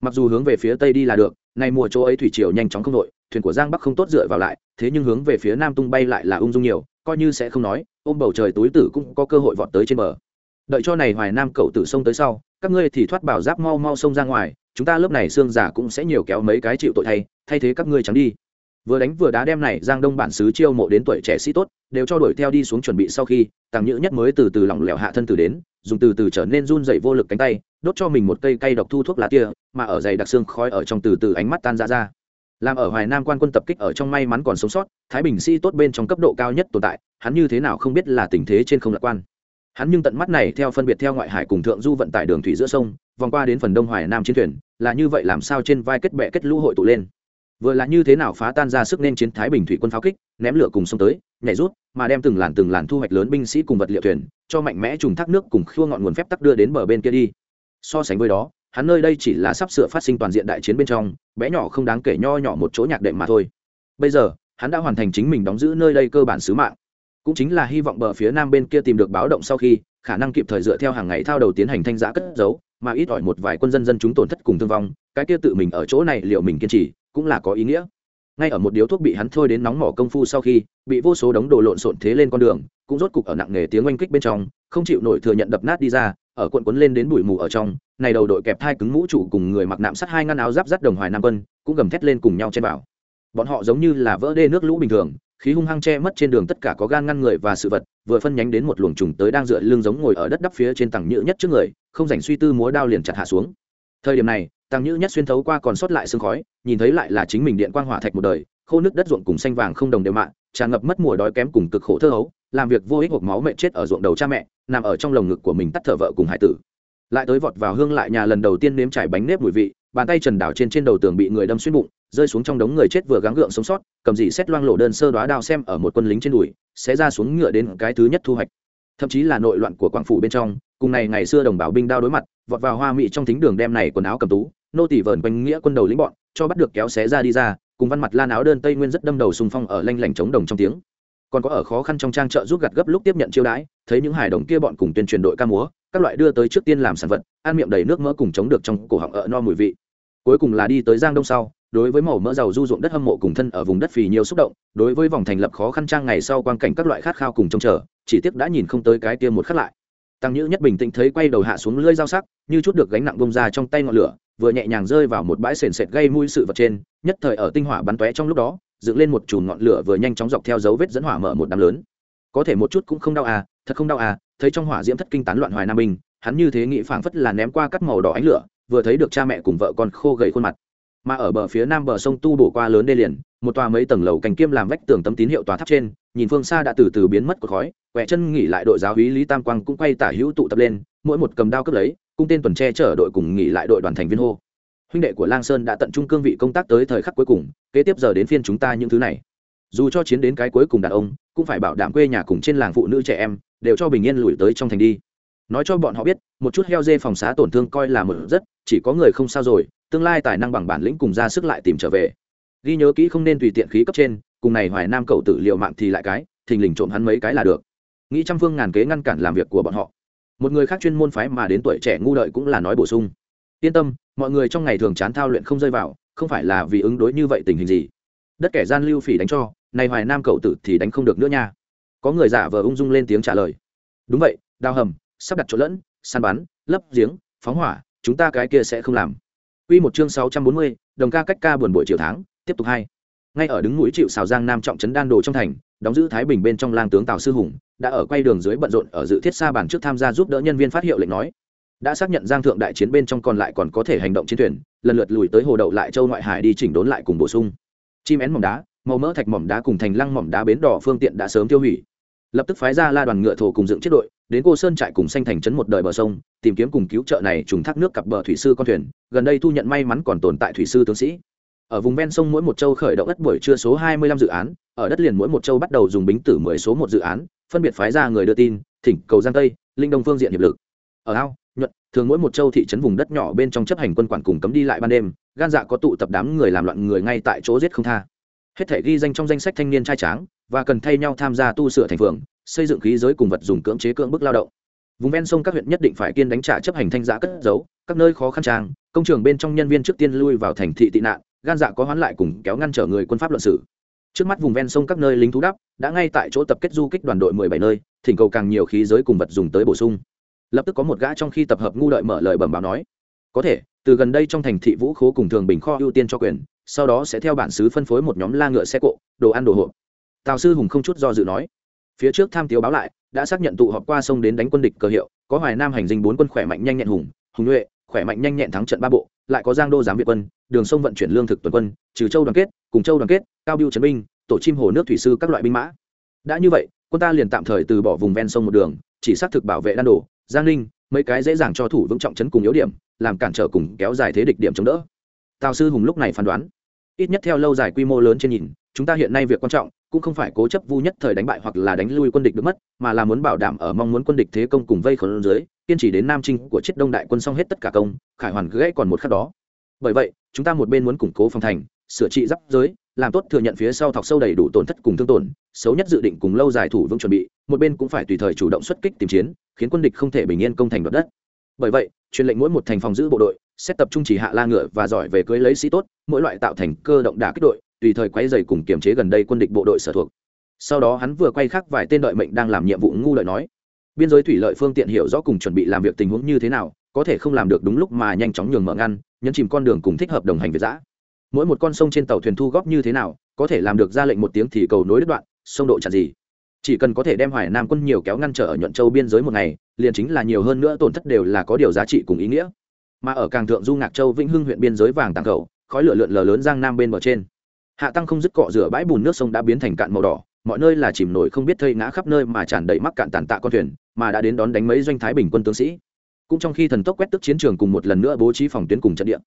Mặc dù hướng về phía tây đi là được, nay mùa chỗ ấy thủy triều nhanh chóng không đội thuyền của giang bắc không tốt dựa vào lại, thế nhưng hướng về phía nam tung bay lại là ung dung nhiều, coi như sẽ không nói, ôm bầu trời túi tử cũng có cơ hội vọt tới trên bờ. Đợi cho này hoài nam cậu tử sông tới sau, các ngươi thì thoát bảo giáp mau mau sông ra ngoài, chúng ta lớp này xương giả cũng sẽ nhiều kéo mấy cái chịu tội thay thay thế các ngươi trắng đi. Vừa đánh vừa đá đem này giang đông bản xứ chiêu mộ đến tuổi trẻ sĩ tốt đều cho đuổi theo đi xuống chuẩn bị sau khi, tàng nhữ nhất mới từ từ lỏng lẻo hạ thân từ đến, dùng từ từ trở nên run dậy vô lực cánh tay, đốt cho mình một cây cây độc thu thuốc lá tia mà ở dày đặc xương khói ở trong từ từ ánh mắt tan ra ra. Làm ở hoài nam quan quân tập kích ở trong may mắn còn sống sót, thái bình sĩ tốt bên trong cấp độ cao nhất tồn tại, hắn như thế nào không biết là tình thế trên không lạc quan. Hắn nhưng tận mắt này theo phân biệt theo ngoại hải cùng thượng du vận tải đường thủy giữa sông, vòng qua đến phần đông hoài nam chiến thuyền, là như vậy làm sao trên vai kết bệ kết lũ hội tụ lên vừa là như thế nào phá tan ra sức nên chiến thái bình thủy quân pháo kích, ném lửa cùng sông tới, nhảy rút, mà đem từng làn từng làn thu hoạch lớn binh sĩ cùng vật liệu thuyền, cho mạnh mẽ trùng thác nước cùng khua ngọn nguồn phép tắc đưa đến bờ bên kia đi. So sánh với đó, hắn nơi đây chỉ là sắp sửa phát sinh toàn diện đại chiến bên trong, bé nhỏ không đáng kể nho nhỏ một chỗ nhạc đệm mà thôi. Bây giờ, hắn đã hoàn thành chính mình đóng giữ nơi đây cơ bản sứ mạng. Cũng chính là hy vọng bờ phía nam bên kia tìm được báo động sau khi, khả năng kịp thời dựa theo hàng ngày thao đầu tiến hành thanh giã cất giấu, mà ít ỏi một vài quân dân dân chúng tổn thất cùng thương vong, cái kia tự mình ở chỗ này liệu mình kiên trì cũng là có ý nghĩa. Ngay ở một điếu thuốc bị hắn thôi đến nóng mỏ công phu sau khi, bị vô số đống đồ lộn xộn thế lên con đường, cũng rốt cục ở nặng nghề tiếng oanh kích bên trong, không chịu nổi thừa nhận đập nát đi ra, ở cuộn cuốn lên đến bụi mù ở trong, này đầu đội kẹp thai cứng mũ trụ cùng người mặc nạm sắt hai ngăn áo giáp rắt đồng hoài nam quân, cũng gầm thét lên cùng nhau trên bảo bọn họ giống như là vỡ đê nước lũ bình thường, khí hung hăng che mất trên đường tất cả có gan ngăn người và sự vật, vừa phân nhánh đến một luồng trùng tới đang dựa lưng giống ngồi ở đất đắp phía trên tầng nhựa nhất trước người, không rảnh suy tư múa đao liền chặt hạ xuống. Thời điểm này tăng nhựa nhất xuyên thấu qua còn sót lại sương khói, nhìn thấy lại là chính mình điện quang hỏa thạch một đời, khô nước đất ruộng cùng xanh vàng không đồng đều mạng tràn ngập mất mùa đói kém cùng cực khổ thơ hấu, làm việc vô ích hộp máu mẹ chết ở ruộng đầu cha mẹ, nằm ở trong lồng ngực của mình tắt thở vợ cùng hải tử. Lại tới vọt vào hương lại nhà lần đầu tiên nếm trải bánh nếp mùi vị, bàn tay trần đảo trên trên đầu tường bị người đâm xuyên bụng, rơi xuống trong đống người chết vừa gắng gượng sống sót, cầm dị xét loang lộ đơn sơ đoá đao xem ở một quân lính trên đùi sẽ ra xuống ngựa đến cái thứ nhất thu hoạch. Thậm chí là nội loạn của quảng phủ bên trong, cùng này ngày xưa đồng bào binh đao đối mặt, vọt vào hoa mỹ trong thính đường đem này quần áo cầm tú nô tỷ vờn quanh nghĩa quân đầu lính bọn, cho bắt được kéo xé ra đi ra, cùng văn mặt lan áo đơn tây nguyên rất đâm đầu xung phong ở lanh lảnh chống đồng trong tiếng. Còn có ở khó khăn trong trang trợ giúp gặt gấp lúc tiếp nhận chiêu đãi, thấy những hải đồng kia bọn cùng tuyên truyền đội ca múa, các loại đưa tới trước tiên làm sản vật, ăn miệng đầy nước mỡ cùng chống được trong cổ họng ở no mùi vị. Cuối cùng là đi tới giang đông sau, đối với màu mỡ giàu du ruộng đất hâm mộ cùng thân ở vùng đất phì nhiều xúc động, đối với vòng thành lập khó khăn trang ngày sau quan cảnh các loại khát khao cùng trông chờ, chỉ tiếc đã nhìn không tới cái kia một khắc lại. Tăng nhữ nhất bình tĩnh thấy quay đầu hạ xuống lưỡi dao sắc, như chút được gánh nặng bông ra trong tay ngọn lửa vừa nhẹ nhàng rơi vào một bãi sền sệt gây mùi sự vật trên, nhất thời ở tinh hỏa bắn tóe trong lúc đó, dựng lên một chùm ngọn lửa vừa nhanh chóng dọc theo dấu vết dẫn hỏa mở một đám lớn. Có thể một chút cũng không đau à thật không đau à thấy trong hỏa diễm thất kinh tán loạn hoài nam bình, hắn như thế nghĩ phảng phất là ném qua cắt màu đỏ ánh lửa, vừa thấy được cha mẹ cùng vợ con khô gầy khuôn mặt. Mà ở bờ phía nam bờ sông tu bổ qua lớn đê liền, một tòa mấy tầng lầu cành kiêm làm vách tường tấm tín hiệu tòa tháp trên nhìn phương xa đã từ từ biến mất của khói quẹ chân nghỉ lại đội giáo hí lý tam quang cũng quay tả hữu tụ tập lên, mỗi một cầm đao cướp lấy, cung tên tuần tre chở đội cùng nghỉ lại đội đoàn thành viên hô. Huynh đệ của lang sơn đã tận trung cương vị công tác tới thời khắc cuối cùng, kế tiếp giờ đến phiên chúng ta những thứ này. Dù cho chiến đến cái cuối cùng đàn ông, cũng phải bảo đảm quê nhà cùng trên làng phụ nữ trẻ em đều cho bình yên lùi tới trong thành đi. Nói cho bọn họ biết, một chút heo dê phòng xá tổn thương coi là một rất, chỉ có người không sao rồi, tương lai tài năng bằng bản lĩnh cùng ra sức lại tìm trở về. Ghi nhớ kỹ không nên tùy tiện khí cấp trên cùng này hoài nam cậu tử liệu mạng thì lại cái thình lình trộm hắn mấy cái là được. Nghĩ trăm phương ngàn kế ngăn cản làm việc của bọn họ. Một người khác chuyên môn phái mà đến tuổi trẻ ngu đợi cũng là nói bổ sung. Yên tâm mọi người trong ngày thường chán thao luyện không rơi vào không phải là vì ứng đối như vậy tình hình gì. Đất kẻ gian lưu phỉ đánh cho này hoài nam cậu tử thì đánh không được nữa nha. Có người giả vờ ung dung lên tiếng trả lời. Đúng vậy đào hầm sắp đặt chỗ lẫn săn bắn lấp giếng phóng hỏa chúng ta cái kia sẽ không làm. Quy một chương 640, đồng ca cách ca buồn buổi chiều tháng, tiếp tục hai. Ngay ở đứng mũi chịu xào giang nam trọng trấn đan đồ trong thành, đóng giữ Thái Bình bên trong lang tướng Tào Sư Hùng, đã ở quay đường dưới bận rộn ở dự thiết xa bản trước tham gia giúp đỡ nhân viên phát hiệu lệnh nói. Đã xác nhận giang thượng đại chiến bên trong còn lại còn có thể hành động chiến thuyền, lần lượt lùi tới hồ đậu lại châu ngoại hải đi chỉnh đốn lại cùng bổ sung. Chim én mỏng đá, màu mỡ thạch mỏng đá cùng thành lăng mỏng đá bến đỏ phương tiện đã sớm tiêu hủy. Lập tức phái ra la đoàn ngựa thổ cùng dựng chiếc đội, đến cô sơn trại cùng xanh thành trấn một đời bờ sông tìm kiếm cùng cứu trợ này trùng thác nước cặp bờ thủy sư con thuyền gần đây thu nhận may mắn còn tồn tại thủy sư tướng sĩ ở vùng ven sông mỗi một châu khởi động đất buổi trưa số 25 dự án, ở đất liền mỗi một châu bắt đầu dùng bính tử 10 số một dự án, phân biệt phái ra người đưa tin, thỉnh cầu giang tây, linh đông phương diện hiệp lực. Ở ao, nhuận, thường mỗi một châu thị trấn vùng đất nhỏ bên trong chấp hành quân quản cùng cấm đi lại ban đêm, gan dạ có tụ tập đám người làm loạn người ngay tại chỗ giết không tha. Hết thể ghi danh trong danh sách thanh niên trai tráng, và cần thay nhau tham gia tu sửa thành phường, xây dựng khí giới cùng vật dùng cưỡng chế cưỡng bức lao động. Vùng ven sông các huyện nhất định phải kiên đánh trả chấp hành thanh giá cất giấu, các nơi khó khăn trang, công trường bên trong nhân viên trước tiên lui vào thành thị tị nạn gan dạ có hoán lại cùng kéo ngăn trở người quân pháp luận sự trước mắt vùng ven sông các nơi lính thú đắp đã ngay tại chỗ tập kết du kích đoàn đội mười bảy nơi, thỉnh cầu càng nhiều khí giới cùng vật dùng tới bổ sung. Lập tức có một gã trong khi tập hợp ngu đợi mở lời bẩm báo nói, có thể, từ gần đây trong thành thị vũ khố cùng thường bình kho ưu tiên cho quyền, sau đó sẽ theo bản xứ phân phối một nhóm la ngựa xe cộ, đồ ăn đồ hộp. Tào sư hùng không chút do dự nói. Phía trước tham tiếu báo lại, đã xác nhận tụ họp qua sông đến đánh quân địch cơ hiệu, có hoài nam hành dinh bốn quân khỏe mạnh nhanh nhẹn hùng hùng nhuệ, khỏe mạnh nhanh nhẹn thắng trận ba bộ lại có giang đô giám việt quân, đường sông vận chuyển lương thực tuần quân, trừ châu đoàn kết, cùng châu đoàn kết, cao biêu trấn binh, tổ chim hồ nước thủy sư các loại binh mã. Đã như vậy, quân ta liền tạm thời từ bỏ vùng ven sông một đường, chỉ xác thực bảo vệ đan đổ giang ninh, mấy cái dễ dàng cho thủ vững trọng chấn cùng yếu điểm, làm cản trở cùng kéo dài thế địch điểm chống đỡ. Tào sư hùng lúc này phán đoán, ít nhất theo lâu dài quy mô lớn trên nhìn, chúng ta hiện nay việc quan trọng, cũng không phải cố chấp vu nhất thời đánh bại hoặc là đánh lui quân địch được mất, mà là muốn bảo đảm ở mong muốn quân địch thế công cùng vây khốn dưới kiên trì đến nam trinh của chiết đông đại quân xong hết tất cả công, khải hoàn gãy còn một khắc đó. Bởi vậy, chúng ta một bên muốn củng cố phòng thành, sửa trị giáp giới, làm tốt thừa nhận phía sau thọc sâu đầy đủ tổn thất cùng thương tổn, xấu nhất dự định cùng lâu dài thủ vững chuẩn bị, một bên cũng phải tùy thời chủ động xuất kích tìm chiến, khiến quân địch không thể bình yên công thành đoạt đất. Bởi vậy, truyền lệnh mỗi một thành phòng giữ bộ đội sẽ tập trung chỉ hạ la ngựa và giỏi về cưới lấy sĩ tốt, mỗi loại tạo thành cơ động đả kích đội, tùy thời quay dày cùng kiềm chế gần đây quân địch bộ đội sở thuộc. Sau đó hắn vừa quay khác vài tên đợi mệnh đang làm nhiệm vụ ngu lợi nói biên giới thủy lợi phương tiện hiểu rõ cùng chuẩn bị làm việc tình huống như thế nào, có thể không làm được đúng lúc mà nhanh chóng nhường mở ngăn, nhấn chìm con đường cùng thích hợp đồng hành việt giã. Mỗi một con sông trên tàu thuyền thu góp như thế nào, có thể làm được ra lệnh một tiếng thì cầu nối đứt đoạn, sông độ chặt gì. Chỉ cần có thể đem hoài nam quân nhiều kéo ngăn trở ở nhuận châu biên giới một ngày, liền chính là nhiều hơn nữa tổn thất đều là có điều giá trị cùng ý nghĩa. Mà ở càng thượng du ngạc châu vĩnh hưng huyện biên giới vàng tàng cầu, khói lửa lượn lờ lớn giang nam bên bờ trên. Hạ tăng không dứt cọ rửa bãi bùn nước sông đã biến thành cạn màu đỏ mọi nơi là chìm nổi không biết thây ngã khắp nơi mà tràn đầy mắc cạn tàn tạ con thuyền, mà đã đến đón đánh mấy doanh thái bình quân tướng sĩ. Cũng trong khi thần tốc quét tức chiến trường cùng một lần nữa bố trí phòng tuyến cùng trận địa.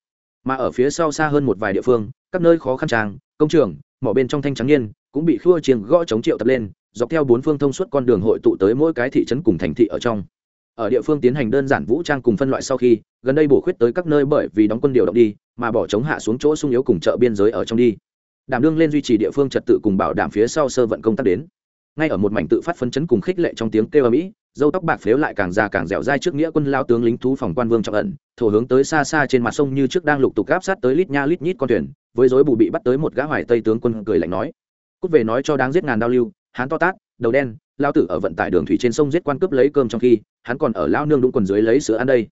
Mà ở phía sau xa hơn một vài địa phương, các nơi khó khăn trang, công trường, mỏ bên trong thanh trắng niên, cũng bị khua chiêng gõ chống triệu tập lên, dọc theo bốn phương thông suốt con đường hội tụ tới mỗi cái thị trấn cùng thành thị ở trong. Ở địa phương tiến hành đơn giản vũ trang cùng phân loại sau khi, gần đây bổ khuyết tới các nơi bởi vì đóng quân điều động đi, mà bỏ chống hạ xuống chỗ sung yếu cùng chợ biên giới ở trong đi đảm đương lên duy trì địa phương trật tự cùng bảo đảm phía sau sơ vận công tác đến. Ngay ở một mảnh tự phát phấn chấn cùng khích lệ trong tiếng kêu âm ỉ dâu tóc bạc phếu lại càng già càng dẻo dai trước nghĩa quân lao tướng lính thú phòng quan vương trọng ẩn, thổ hướng tới xa xa trên mặt sông như trước đang lục tục gáp sát tới lít nha lít nhít con thuyền, với dối bù bị bắt tới một gã hoài tây tướng quân cười lạnh nói. Cút về nói cho đáng giết ngàn đao lưu, hán to tát, đầu đen, lao tử ở vận tải đường thủy trên sông giết quan cướp lấy cơm trong khi, hắn còn ở lao nương đúng quần dưới lấy sữa ăn đây.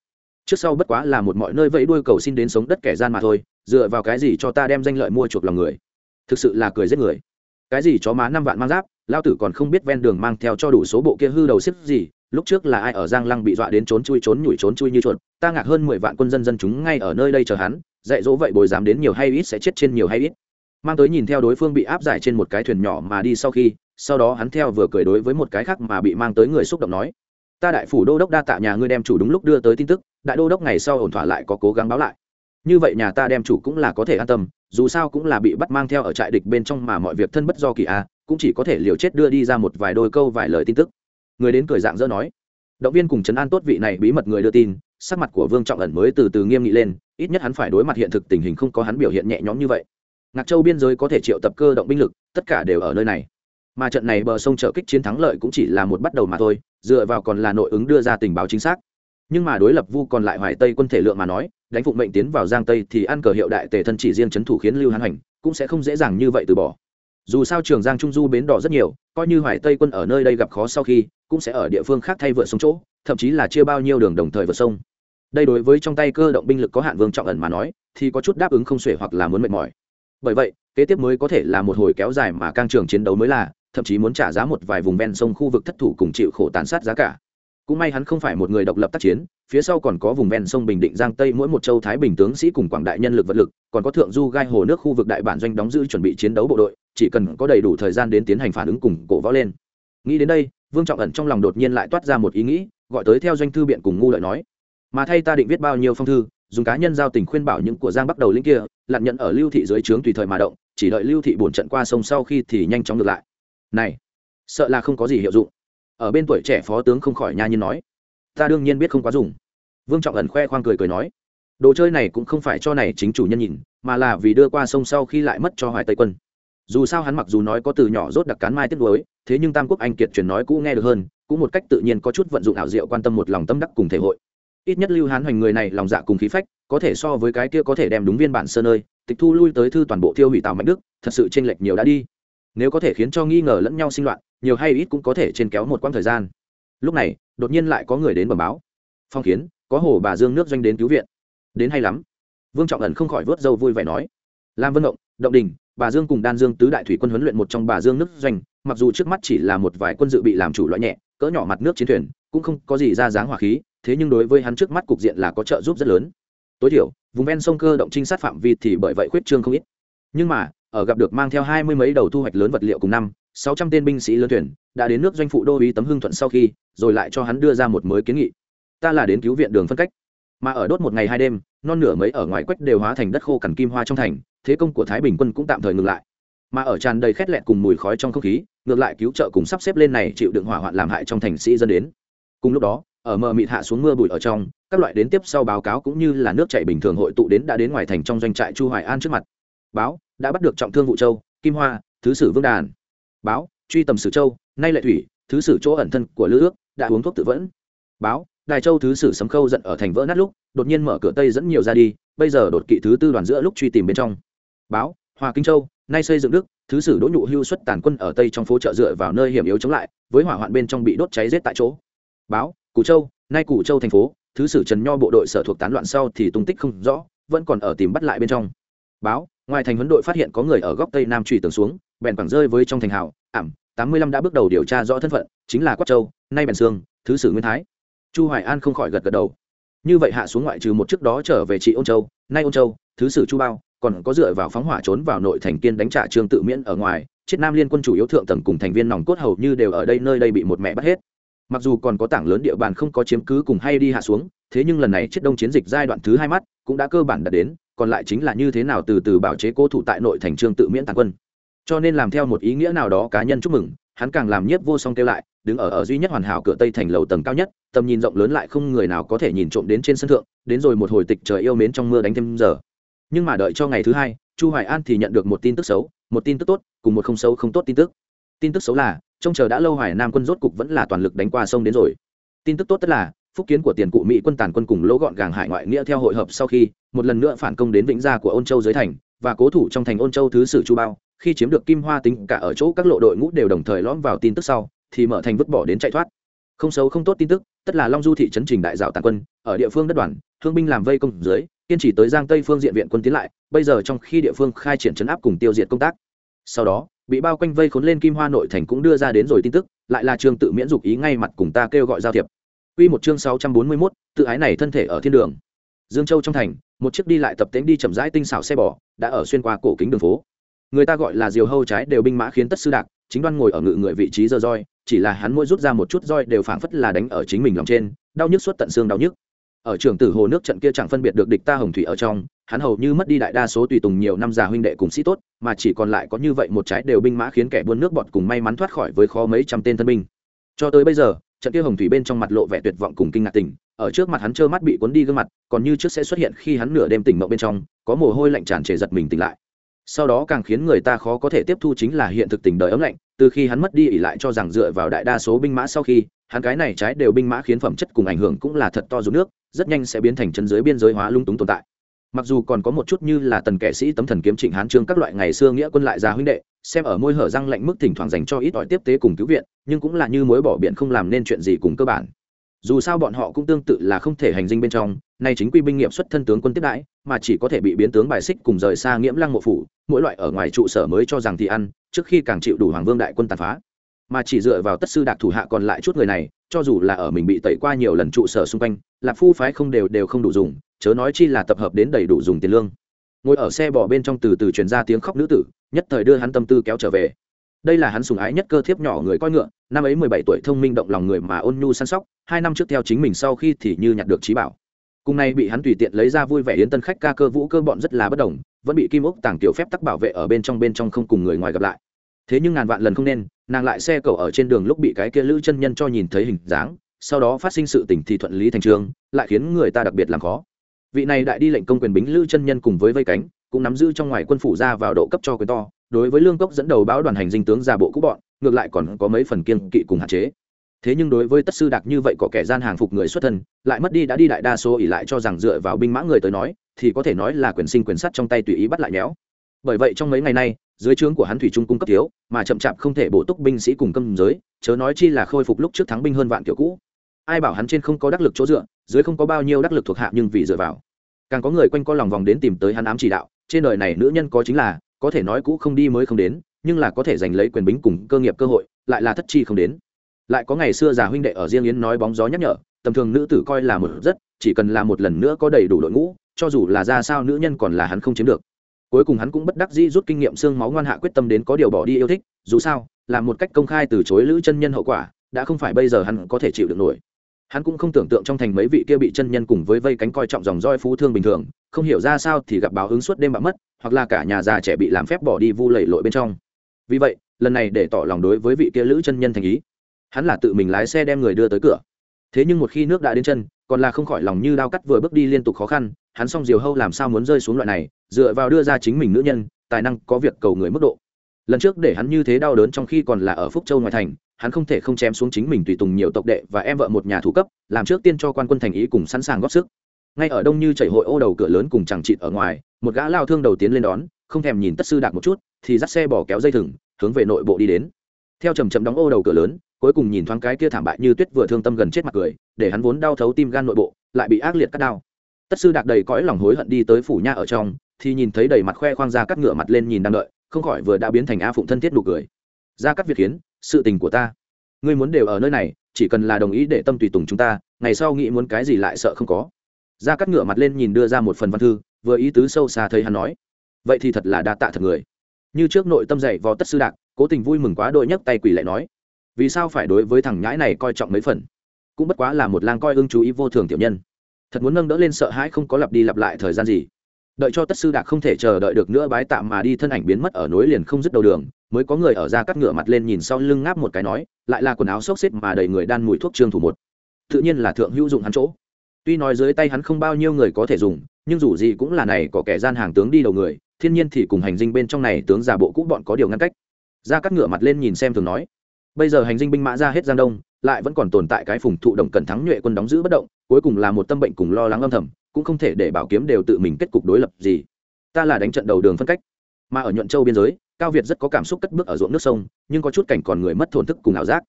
Trước sau bất quá là một mọi nơi vẫy đuôi cầu xin đến sống đất kẻ gian mà thôi, dựa vào cái gì cho ta đem danh lợi mua chuộc lòng người? Thực sự là cười giết người. Cái gì chó má năm vạn mang giáp lao tử còn không biết ven đường mang theo cho đủ số bộ kia hư đầu xếp gì, lúc trước là ai ở giang lăng bị dọa đến trốn chui trốn nhủi trốn chui như chuột, ta ngạc hơn mười vạn quân dân dân chúng ngay ở nơi đây chờ hắn, dạy dỗ vậy bồi dám đến nhiều hay ít sẽ chết trên nhiều hay ít. Mang tới nhìn theo đối phương bị áp giải trên một cái thuyền nhỏ mà đi sau khi, sau đó hắn theo vừa cười đối với một cái khác mà bị mang tới người xúc động nói, ta đại phủ đô đốc đa tạ nhà ngươi đem chủ đúng lúc đưa tới tin tức, đại đô đốc ngày sau ổn thỏa lại có cố gắng báo lại như vậy nhà ta đem chủ cũng là có thể an tâm, dù sao cũng là bị bắt mang theo ở trại địch bên trong mà mọi việc thân bất do kỳ a cũng chỉ có thể liều chết đưa đi ra một vài đôi câu vài lời tin tức. Người đến cười dạng dỡ nói. Động viên cùng chấn an tốt vị này bí mật người đưa tin, sắc mặt của vương trọng ẩn mới từ từ nghiêm nghị lên, ít nhất hắn phải đối mặt hiện thực tình hình không có hắn biểu hiện nhẹ nhõm như vậy. Ngạc châu biên giới có thể triệu tập cơ động binh lực, tất cả đều ở nơi này. Mà trận này bờ sông trợ kích chiến thắng lợi cũng chỉ là một bắt đầu mà thôi, dựa vào còn là nội ứng đưa ra tình báo chính xác. Nhưng mà đối lập vu còn lại hoài tây quân thể lượng mà nói đánh phụng mệnh tiến vào giang tây thì ăn cờ hiệu đại tề thân chỉ riêng c thủ khiến lưu hán hành cũng sẽ không dễ dàng như vậy từ bỏ. Dù sao trường giang trung du bến đỏ rất nhiều, coi như hoài tây quân ở nơi đây gặp khó sau khi, cũng sẽ ở địa phương khác thay vượt sông chỗ, thậm chí là chia bao nhiêu đường đồng thời vượt sông. Đây đối với trong tay cơ động binh lực có hạn vương trọng ẩn mà nói, thì có chút đáp ứng không xuể hoặc là muốn mệt mỏi. Bởi vậy, kế tiếp mới có thể là một hồi kéo dài mà căng trường chiến đấu mới là, thậm chí muốn trả giá một vài vùng ven sông khu vực thất thủ cùng chịu khổ tàn sát giá cả cũng may hắn không phải một người độc lập tác chiến, phía sau còn có vùng ven sông bình định, giang tây, mỗi một châu thái bình tướng sĩ cùng quảng đại nhân lực vật lực, còn có thượng du gai hồ nước khu vực đại bản doanh đóng giữ chuẩn bị chiến đấu bộ đội, chỉ cần có đầy đủ thời gian đến tiến hành phản ứng cùng cổ võ lên. Nghĩ đến đây, vương trọng ẩn trong lòng đột nhiên lại toát ra một ý nghĩ, gọi tới theo doanh thư biện cùng ngu lợi nói, mà thay ta định viết bao nhiêu phong thư, dùng cá nhân giao tình khuyên bảo những của giang bắt đầu linh kia, lặn nhận ở lưu thị dưới trướng tùy thời mà động, chỉ đợi lưu thị bổn trận qua sông sau khi thì nhanh chóng ngược lại. Này, sợ là không có gì hiệu dụng ở bên tuổi trẻ phó tướng không khỏi nha nhiên nói, ta đương nhiên biết không quá dùng. Vương trọng ẩn khoe khoang cười cười nói, đồ chơi này cũng không phải cho này chính chủ nhân nhìn, mà là vì đưa qua sông sau khi lại mất cho hoài tây quân. Dù sao hắn mặc dù nói có từ nhỏ rốt đặc cán mai tiết đối thế nhưng tam quốc anh kiệt truyền nói cũ nghe được hơn, cũng một cách tự nhiên có chút vận dụng ảo diệu quan tâm một lòng tâm đắc cùng thể hội. Ít nhất lưu hán hoành người này lòng dạ cùng khí phách, có thể so với cái kia có thể đem đúng viên bản sơ nơi tịch thu lui tới thư toàn bộ thiêu hủy tào mạnh đức, thật sự chênh lệch nhiều đã đi nếu có thể khiến cho nghi ngờ lẫn nhau sinh loạn, nhiều hay ít cũng có thể trên kéo một quãng thời gian. Lúc này, đột nhiên lại có người đến bẩm báo. Phong kiến, có hồ bà dương nước doanh đến cứu viện. Đến hay lắm. Vương trọng ẩn không khỏi vớt dâu vui vẻ nói. Lam vân động động đình, bà dương cùng đan dương tứ đại thủy quân huấn luyện một trong bà dương nước doanh, mặc dù trước mắt chỉ là một vài quân dự bị làm chủ loại nhẹ, cỡ nhỏ mặt nước chiến thuyền, cũng không có gì ra dáng hỏa khí, thế nhưng đối với hắn trước mắt cục diện là có trợ giúp rất lớn. Tối thiểu, vùng ven sông cơ động trinh sát phạm vi thì bởi vậy khuyết trương không ít. Nhưng mà ở gặp được mang theo hai mươi mấy đầu thu hoạch lớn vật liệu cùng năm, sáu trăm tên binh sĩ lớn tuyển đã đến nước doanh phụ đô ý tấm hưng thuận sau khi, rồi lại cho hắn đưa ra một mới kiến nghị. Ta là đến cứu viện đường phân cách. Mà ở đốt một ngày hai đêm, non nửa mấy ở ngoài quách đều hóa thành đất khô cằn kim hoa trong thành, thế công của thái bình quân cũng tạm thời ngừng lại. Mà ở tràn đầy khét lẹt cùng mùi khói trong không khí, ngược lại cứu trợ cùng sắp xếp lên này chịu đựng hỏa hoạn làm hại trong thành sĩ dân đến. Cùng lúc đó, ở mờ mịt hạ xuống mưa bụi ở trong, các loại đến tiếp sau báo cáo cũng như là nước chảy bình thường hội tụ đến đã đến ngoài thành trong doanh trại chu hoài an trước mặt. Báo đã bắt được trọng thương vụ châu, kim hoa, thứ sử vương đàn. Báo, truy tầm sử châu, nay lệ thủy, thứ sử chỗ ẩn thân của lữ ước, đã uống thuốc tự vẫn. Báo, đài châu thứ sử sấm khâu giận ở thành vỡ nát lúc, đột nhiên mở cửa tây dẫn nhiều ra đi, bây giờ đột kỵ thứ tư đoàn giữa lúc truy tìm bên trong. Báo, hòa kinh châu, nay xây dựng đức, thứ sử đỗ nhụ hưu xuất tàn quân ở tây trong phố chợ dựa vào nơi hiểm yếu chống lại, với hỏa hoạn bên trong bị đốt cháy rết tại chỗ. Báo, củ châu, nay củ châu thành phố, thứ sử trần nho bộ đội sở thuộc tán loạn sau thì tung tích không rõ, vẫn còn ở tìm bắt lại bên trong. Báo ngoài thành huấn đội phát hiện có người ở góc tây nam trùy tường xuống, bèn quẳng rơi với trong thành hào. Ảm, tám mươi lăm đã bước đầu điều tra rõ thân phận, chính là quát châu, nay bèn sương thứ sử nguyên thái. Chu hoài an không khỏi gật gật đầu. Như vậy hạ xuống ngoại trừ một trước đó trở về trị ôn châu, nay ôn châu, thứ sử chu bao, còn có dựa vào phóng hỏa trốn vào nội thành kiên đánh trả trương tự miễn ở ngoài chiết nam liên quân chủ yếu thượng tầng cùng thành viên nòng cốt hầu như đều ở đây, nơi đây bị một mẹ bắt hết. Mặc dù còn có tảng lớn địa bàn không có chiếm cứ cùng hay đi hạ xuống, thế nhưng lần này chiết đông chiến dịch giai đoạn thứ hai mắt cũng đã cơ bản đạt đến còn lại chính là như thế nào từ từ bảo chế cố thủ tại nội thành trương tự miễn tàn quân. Cho nên làm theo một ý nghĩa nào đó cá nhân chúc mừng, hắn càng làm nhiếp vô song kêu lại, đứng ở ở duy nhất hoàn hảo cửa tây thành lầu tầng cao nhất, tầm nhìn rộng lớn lại không người nào có thể nhìn trộm đến trên sân thượng, đến rồi một hồi tịch trời yêu mến trong mưa đánh thêm giờ. Nhưng mà đợi cho ngày thứ hai, chu hoài an thì nhận được một tin tức xấu, một tin tức tốt, cùng một không xấu không tốt tin tức. Tin tức xấu là, trông chờ đã lâu hoài nam quân rốt cục vẫn là toàn lực đánh qua sông đến rồi. Tin tức tốt tức là phúc kiến của tiền cụ mỹ quân tàn quân cùng lỗ gọn gàng hải ngoại nghĩa theo hội hợp sau khi, một lần nữa phản công đến vĩnh gia của ôn châu dưới thành, và cố thủ trong thành ôn châu thứ sử chu bao. Khi chiếm được kim hoa tính cả ở chỗ các lộ đội ngũ đều đồng thời lõm vào tin tức sau, thì mở thành vứt bỏ đến chạy thoát. Không xấu không tốt tin tức, tất là long du thị trấn trình đại dạo tàn quân, ở địa phương đất đoàn, thương binh làm vây công dưới, kiên trì tới giang tây phương diện viện quân tiến lại, bây giờ trong khi địa phương khai triển chấn áp cùng tiêu diệt công tác. Sau đó, bị bao quanh vây khốn lên kim hoa nội thành cũng đưa ra đến rồi tin tức, lại là Trường tự miễn dục ý ngay mặt cùng ta kêu gọi giao thiệp. Quy một chương 641, tự ái này thân thể ở thiên đường. Dương Châu trong thành, một chiếc đi lại tập tễnh đi chậm rãi tinh xảo xe bò, đã ở xuyên qua cổ kính đường phố. người ta gọi là diều hâu trái đều binh mã khiến tất sư đạc chính đoan ngồi ở ngự người vị trí giơ roi chỉ là hắn mỗi rút ra một chút roi đều phảng phất là đánh ở chính mình lòng trên đau nhức suốt tận xương đau nhức ở trường tử hồ nước trận kia chẳng phân biệt được địch ta hồng thủy ở trong hắn hầu như mất đi đại đa số tùy tùng nhiều năm già huynh đệ cùng sĩ tốt mà chỉ còn lại có như vậy một trái đều binh mã khiến kẻ buôn nước bọt cùng may mắn thoát khỏi với khó mấy trăm tên thân binh cho tới bây giờ trận kia hồng thủy bên trong mặt lộ vẻ tuyệt vọng cùng kinh ngạc tình, ở trước mặt hắn trơ mắt bị cuốn đi gương mặt, còn như trước sẽ xuất hiện khi hắn nửa đêm tỉnh mộng bên trong, có mồ hôi lạnh tràn trề giật mình tỉnh lại. Sau đó càng khiến người ta khó có thể tiếp thu chính là hiện thực tình đời ấm lạnh, từ khi hắn mất đi ỉ lại cho rằng dựa vào đại đa số binh mã sau khi, hắn cái này trái đều binh mã khiến phẩm chất cùng ảnh hưởng cũng là thật to dù nước, rất nhanh sẽ biến thành chân giới biên giới hóa lung túng tồn tại. Mặc dù còn có một chút như là tần kẻ sĩ tấm thần kiếm trịnh hán trương các loại ngày xưa nghĩa quân lại già huynh đệ xem ở môi hở răng lạnh mức thỉnh thoảng dành cho ít ỏi tiếp tế cùng cứu viện, nhưng cũng là như mối bỏ biển không làm nên chuyện gì cùng cơ bản. Dù sao bọn họ cũng tương tự là không thể hành dinh bên trong, nay chính quy binh nghiệm xuất thân tướng quân tiếp đãi, mà chỉ có thể bị biến tướng bài xích cùng rời xa nghiễm lăng mộ phủ, mỗi loại ở ngoài trụ sở mới cho rằng thì ăn, trước khi càng chịu đủ hoàng vương đại quân tàn phá. Mà chỉ dựa vào tất sư đạc thủ hạ còn lại chút người này, cho dù là ở mình bị tẩy qua nhiều lần trụ sở xung quanh, là phu phái không đều đều không đủ dùng, chớ nói chi là tập hợp đến đầy đủ dùng tiền lương. Ngồi ở xe bỏ bên trong từ từ truyền ra tiếng khóc nữ tử nhất thời đưa hắn tâm tư kéo trở về. Đây là hắn sùng ái nhất cơ thiếp nhỏ người coi ngựa, năm ấy mười bảy tuổi thông minh động lòng người mà ôn nhu săn sóc, hai năm trước theo chính mình sau khi thì như nhặt được trí bảo. Cùng nay bị hắn tùy tiện lấy ra vui vẻ yến tân khách ca cơ vũ cơ bọn rất là bất đồng, vẫn bị kim ốc tàng tiểu phép tắc bảo vệ ở bên trong bên trong không cùng người ngoài gặp lại. Thế nhưng ngàn vạn lần không nên, nàng lại xe cầu ở trên đường lúc bị cái kia lữ chân nhân cho nhìn thấy hình dáng, sau đó phát sinh sự tình thì thuận lý thành trường, lại khiến người ta đặc biệt làm khó. Vị này đại đi lệnh công quyền bính lữ chân nhân cùng với vây cánh cũng nắm giữ trong ngoài quân phủ ra vào độ cấp cho quyền to, đối với lương cốc dẫn đầu báo đoàn hành dinh tướng giả bộ cũ bọn, ngược lại còn có mấy phần kiên kỵ cùng hạn chế. Thế nhưng đối với tất sư đặc như vậy có kẻ gian hàng phục người xuất thân, lại mất đi đã đi đại đa số ỉ lại cho rằng dựa vào binh mã người tới nói, thì có thể nói là quyền sinh quyền sắt trong tay tùy ý bắt lại nhéo bởi vậy trong mấy ngày nay, dưới trướng của hắn thủy trung cung cấp thiếu, mà chậm chạp không thể bổ túc binh sĩ cùng câm giới, chớ nói chi là khôi phục lúc trước thắng binh hơn vạn kiểu cũ. Ai bảo hắn trên không có đắc lực chỗ dựa, dưới không có bao nhiêu đắc lực thuộc hạ nhưng vì dựa vào. Càng có người quanh co lòng vòng đến tìm tới hắn ám chỉ đạo trên đời này nữ nhân có chính là, có thể nói cũ không đi mới không đến, nhưng là có thể giành lấy quyền bính cùng cơ nghiệp cơ hội, lại là thất chi không đến. Lại có ngày xưa già huynh đệ ở riêng yến nói bóng gió nhắc nhở, tầm thường nữ tử coi là một rất, chỉ cần là một lần nữa có đầy đủ đội ngũ, cho dù là ra sao nữ nhân còn là hắn không chiếm được. Cuối cùng hắn cũng bất đắc dĩ rút kinh nghiệm xương máu ngoan hạ quyết tâm đến có điều bỏ đi yêu thích, dù sao, là một cách công khai từ chối lữ chân nhân hậu quả, đã không phải bây giờ hắn có thể chịu được nổi hắn cũng không tưởng tượng trong thành mấy vị kia bị chân nhân cùng với vây cánh coi trọng dòng roi phú thương bình thường, không hiểu ra sao thì gặp báo ứng suốt đêm bạo mất, hoặc là cả nhà già trẻ bị làm phép bỏ đi vu lầy lội bên trong. Vì vậy, lần này để tỏ lòng đối với vị kia lữ chân nhân thành ý. Hắn là tự mình lái xe đem người đưa tới cửa. Thế nhưng một khi nước đã đến chân, còn là không khỏi lòng như đao cắt vừa bước đi liên tục khó khăn, hắn xong diều hâu làm sao muốn rơi xuống loại này, dựa vào đưa ra chính mình nữ nhân, tài năng có việc cầu người mức độ. Lần trước để hắn như thế đau đớn trong khi còn là ở phúc châu ngoại thành hắn không thể không chém xuống chính mình tùy tùng nhiều tộc đệ và em vợ một nhà thủ cấp, làm trước tiên cho quan quân thành ý cùng sẵn sàng góp sức. Ngay ở đông như chảy hội ô đầu cửa lớn cùng chẳng chịt ở ngoài, một gã lao thương đầu tiến lên đón, không thèm nhìn tất sư đạc một chút, thì dắt xe bỏ kéo dây thừng, hướng về nội bộ đi đến. Theo chầm chậm đóng ô đầu cửa lớn, cuối cùng nhìn thoáng cái kia thảm bại như tuyết vừa thương tâm gần chết mặt cười để hắn vốn đau thấu tim gan nội bộ, lại bị ác liệt cắt đau. Tất sư đạc đầy cõi lòng hối hận đi tới phủ nha ở trong, thì nhìn thấy đầy mặt khoe khoang ra cắt ngựa mặt lên nhìn đang đợi, không khỏi vừa đã biến thành a phụng thân thiết nụ cười. Ra cắt việc khiến sự tình của ta. Ngươi muốn đều ở nơi này, chỉ cần là đồng ý để tâm tùy tùng chúng ta, ngày sau nghĩ muốn cái gì lại sợ không có. Ra cắt ngựa mặt lên nhìn đưa ra một phần văn thư, vừa ý tứ sâu xa thấy hắn nói. Vậy thì thật là đa tạ thật người. Như trước nội tâm dạy vò tất sư đạc, cố tình vui mừng quá đội nhấc tay quỷ lại nói. Vì sao phải đối với thằng nhãi này coi trọng mấy phần? Cũng bất quá là một lang coi ưng chú ý vô thường tiểu nhân. Thật muốn nâng đỡ lên sợ hãi không có lặp đi lặp lại thời gian gì. Đợi cho tất sư đạc không thể chờ đợi được nữa bái tạm mà đi thân ảnh biến mất ở nối liền không dứt đầu đường mới có người ở ra cắt ngựa mặt lên nhìn sau lưng ngáp một cái nói, lại là quần áo xốc xếp mà đầy người đan mùi thuốc trương thủ một. Tự nhiên là thượng hữu dụng hắn chỗ. Tuy nói dưới tay hắn không bao nhiêu người có thể dùng, nhưng dù gì cũng là này có kẻ gian hàng tướng đi đầu người, thiên nhiên thì cùng hành dinh bên trong này tướng giả bộ cũ bọn có điều ngăn cách. Ra cắt ngựa mặt lên nhìn xem thường nói, bây giờ hành dinh binh mã ra hết giang đông, lại vẫn còn tồn tại cái phùng thụ động cần thắng nhuệ quân đóng giữ bất động, cuối cùng là một tâm bệnh cùng lo lắng âm thầm, cũng không thể để bảo kiếm đều tự mình kết cục đối lập gì. Ta là đánh trận đầu đường phân cách, mà ở nhuận châu biên giới cao việt rất có cảm xúc cất bước ở ruộng nước sông, nhưng có chút cảnh còn người mất thổn thức cùng ảo giác.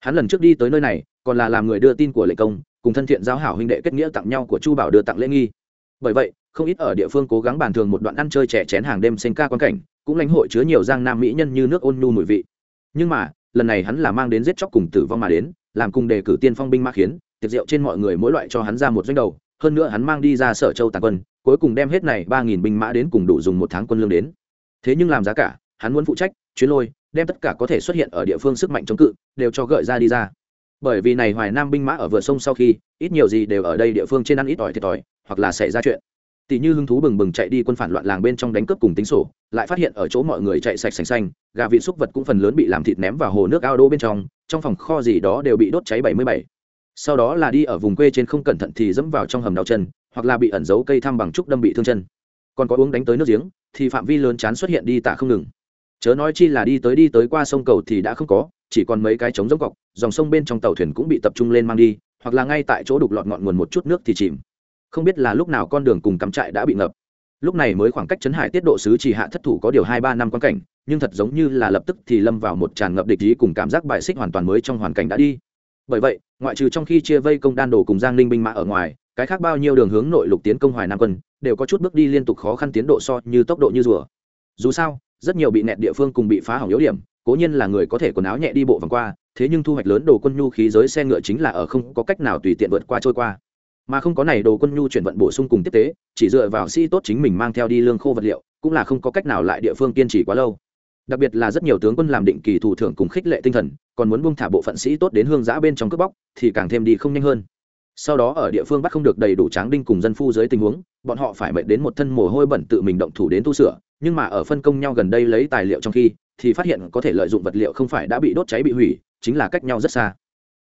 Hắn lần trước đi tới nơi này, còn là làm người đưa tin của lệ công, cùng thân thiện giao hảo huynh đệ kết nghĩa tặng nhau của chu bảo đưa tặng lễ nghi. Bởi vậy, không ít ở địa phương cố gắng bàn thường một đoạn ăn chơi trẻ chén hàng đêm xanh ca quan cảnh, cũng lãnh hội chứa nhiều giang nam mỹ nhân như nước ôn nhu mùi vị. Nhưng mà, lần này hắn là mang đến giết chóc cùng tử vong mà đến, làm cùng đề cử tiên phong binh mã khiến, tiệc rượu trên mọi người mỗi loại cho hắn ra một doanh đầu, hơn nữa hắn mang đi ra sở châu tàn quân, cuối cùng đem hết này ba nghìn binh mã đến cùng đủ dùng một tháng quân lương đến. Thế nhưng làm giá cả hắn muốn phụ trách, chuyến lôi, đem tất cả có thể xuất hiện ở địa phương sức mạnh chống cự, đều cho gợi ra đi ra. Bởi vì này hoài nam binh mã ở vựa sông sau khi, ít nhiều gì đều ở đây địa phương trên ăn ít ỏi thiệt thòi, hoặc là xảy ra chuyện. Tỷ như hứng thú bừng bừng chạy đi quân phản loạn làng bên trong đánh cướp cùng tính sổ, lại phát hiện ở chỗ mọi người chạy sạch sành xanh, gà vị xúc vật cũng phần lớn bị làm thịt ném vào hồ nước ao đô bên trong trong phòng kho gì đó đều bị đốt cháy bảy mươi bảy. Sau đó là đi ở vùng quê trên không cẩn thận thì dẫm vào trong hầm đau chân, hoặc là bị ẩn giấu cây thăm bằng trúc đâm bị thương chân. Còn có uống đánh tới nước giếng, thì phạm vi lớn chán xuất hiện đi tạ không ngừng chớ nói chi là đi tới đi tới qua sông cầu thì đã không có, chỉ còn mấy cái trống giống cọc, dòng sông bên trong tàu thuyền cũng bị tập trung lên mang đi, hoặc là ngay tại chỗ đục lọt ngọn nguồn một chút nước thì chìm. Không biết là lúc nào con đường cùng cắm trại đã bị ngập. Lúc này mới khoảng cách chấn hải tiết độ sứ chỉ hạ thất thủ có điều hai ba năm quan cảnh, nhưng thật giống như là lập tức thì lâm vào một tràn ngập địch ý cùng cảm giác bại xích hoàn toàn mới trong hoàn cảnh đã đi. Bởi vậy, ngoại trừ trong khi chia vây công đan đồ cùng giang ninh binh mã ở ngoài, cái khác bao nhiêu đường hướng nội lục tiến công hoài nam quân, đều có chút bước đi liên tục khó khăn tiến độ so như tốc độ như rùa. Dù sao rất nhiều bị nẹt địa phương cùng bị phá hỏng yếu điểm, cố nhiên là người có thể quần áo nhẹ đi bộ vòng qua, thế nhưng thu hoạch lớn đồ quân nhu khí giới xe ngựa chính là ở không có cách nào tùy tiện vượt qua trôi qua. Mà không có này đồ quân nhu chuyển vận bổ sung cùng tiếp tế, chỉ dựa vào sĩ tốt chính mình mang theo đi lương khô vật liệu, cũng là không có cách nào lại địa phương kiên trì quá lâu. Đặc biệt là rất nhiều tướng quân làm định kỳ thủ thưởng cùng khích lệ tinh thần, còn muốn buông thả bộ phận sĩ tốt đến hương giã bên trong cướp bóc, thì càng thêm đi không nhanh hơn. Sau đó ở địa phương bắt không được đầy đủ tráng đinh cùng dân phu dưới tình huống, bọn họ phải mệt đến một thân mồ hôi bẩn tự mình động thủ đến tu sửa nhưng mà ở phân công nhau gần đây lấy tài liệu trong khi, thì phát hiện có thể lợi dụng vật liệu không phải đã bị đốt cháy bị hủy, chính là cách nhau rất xa.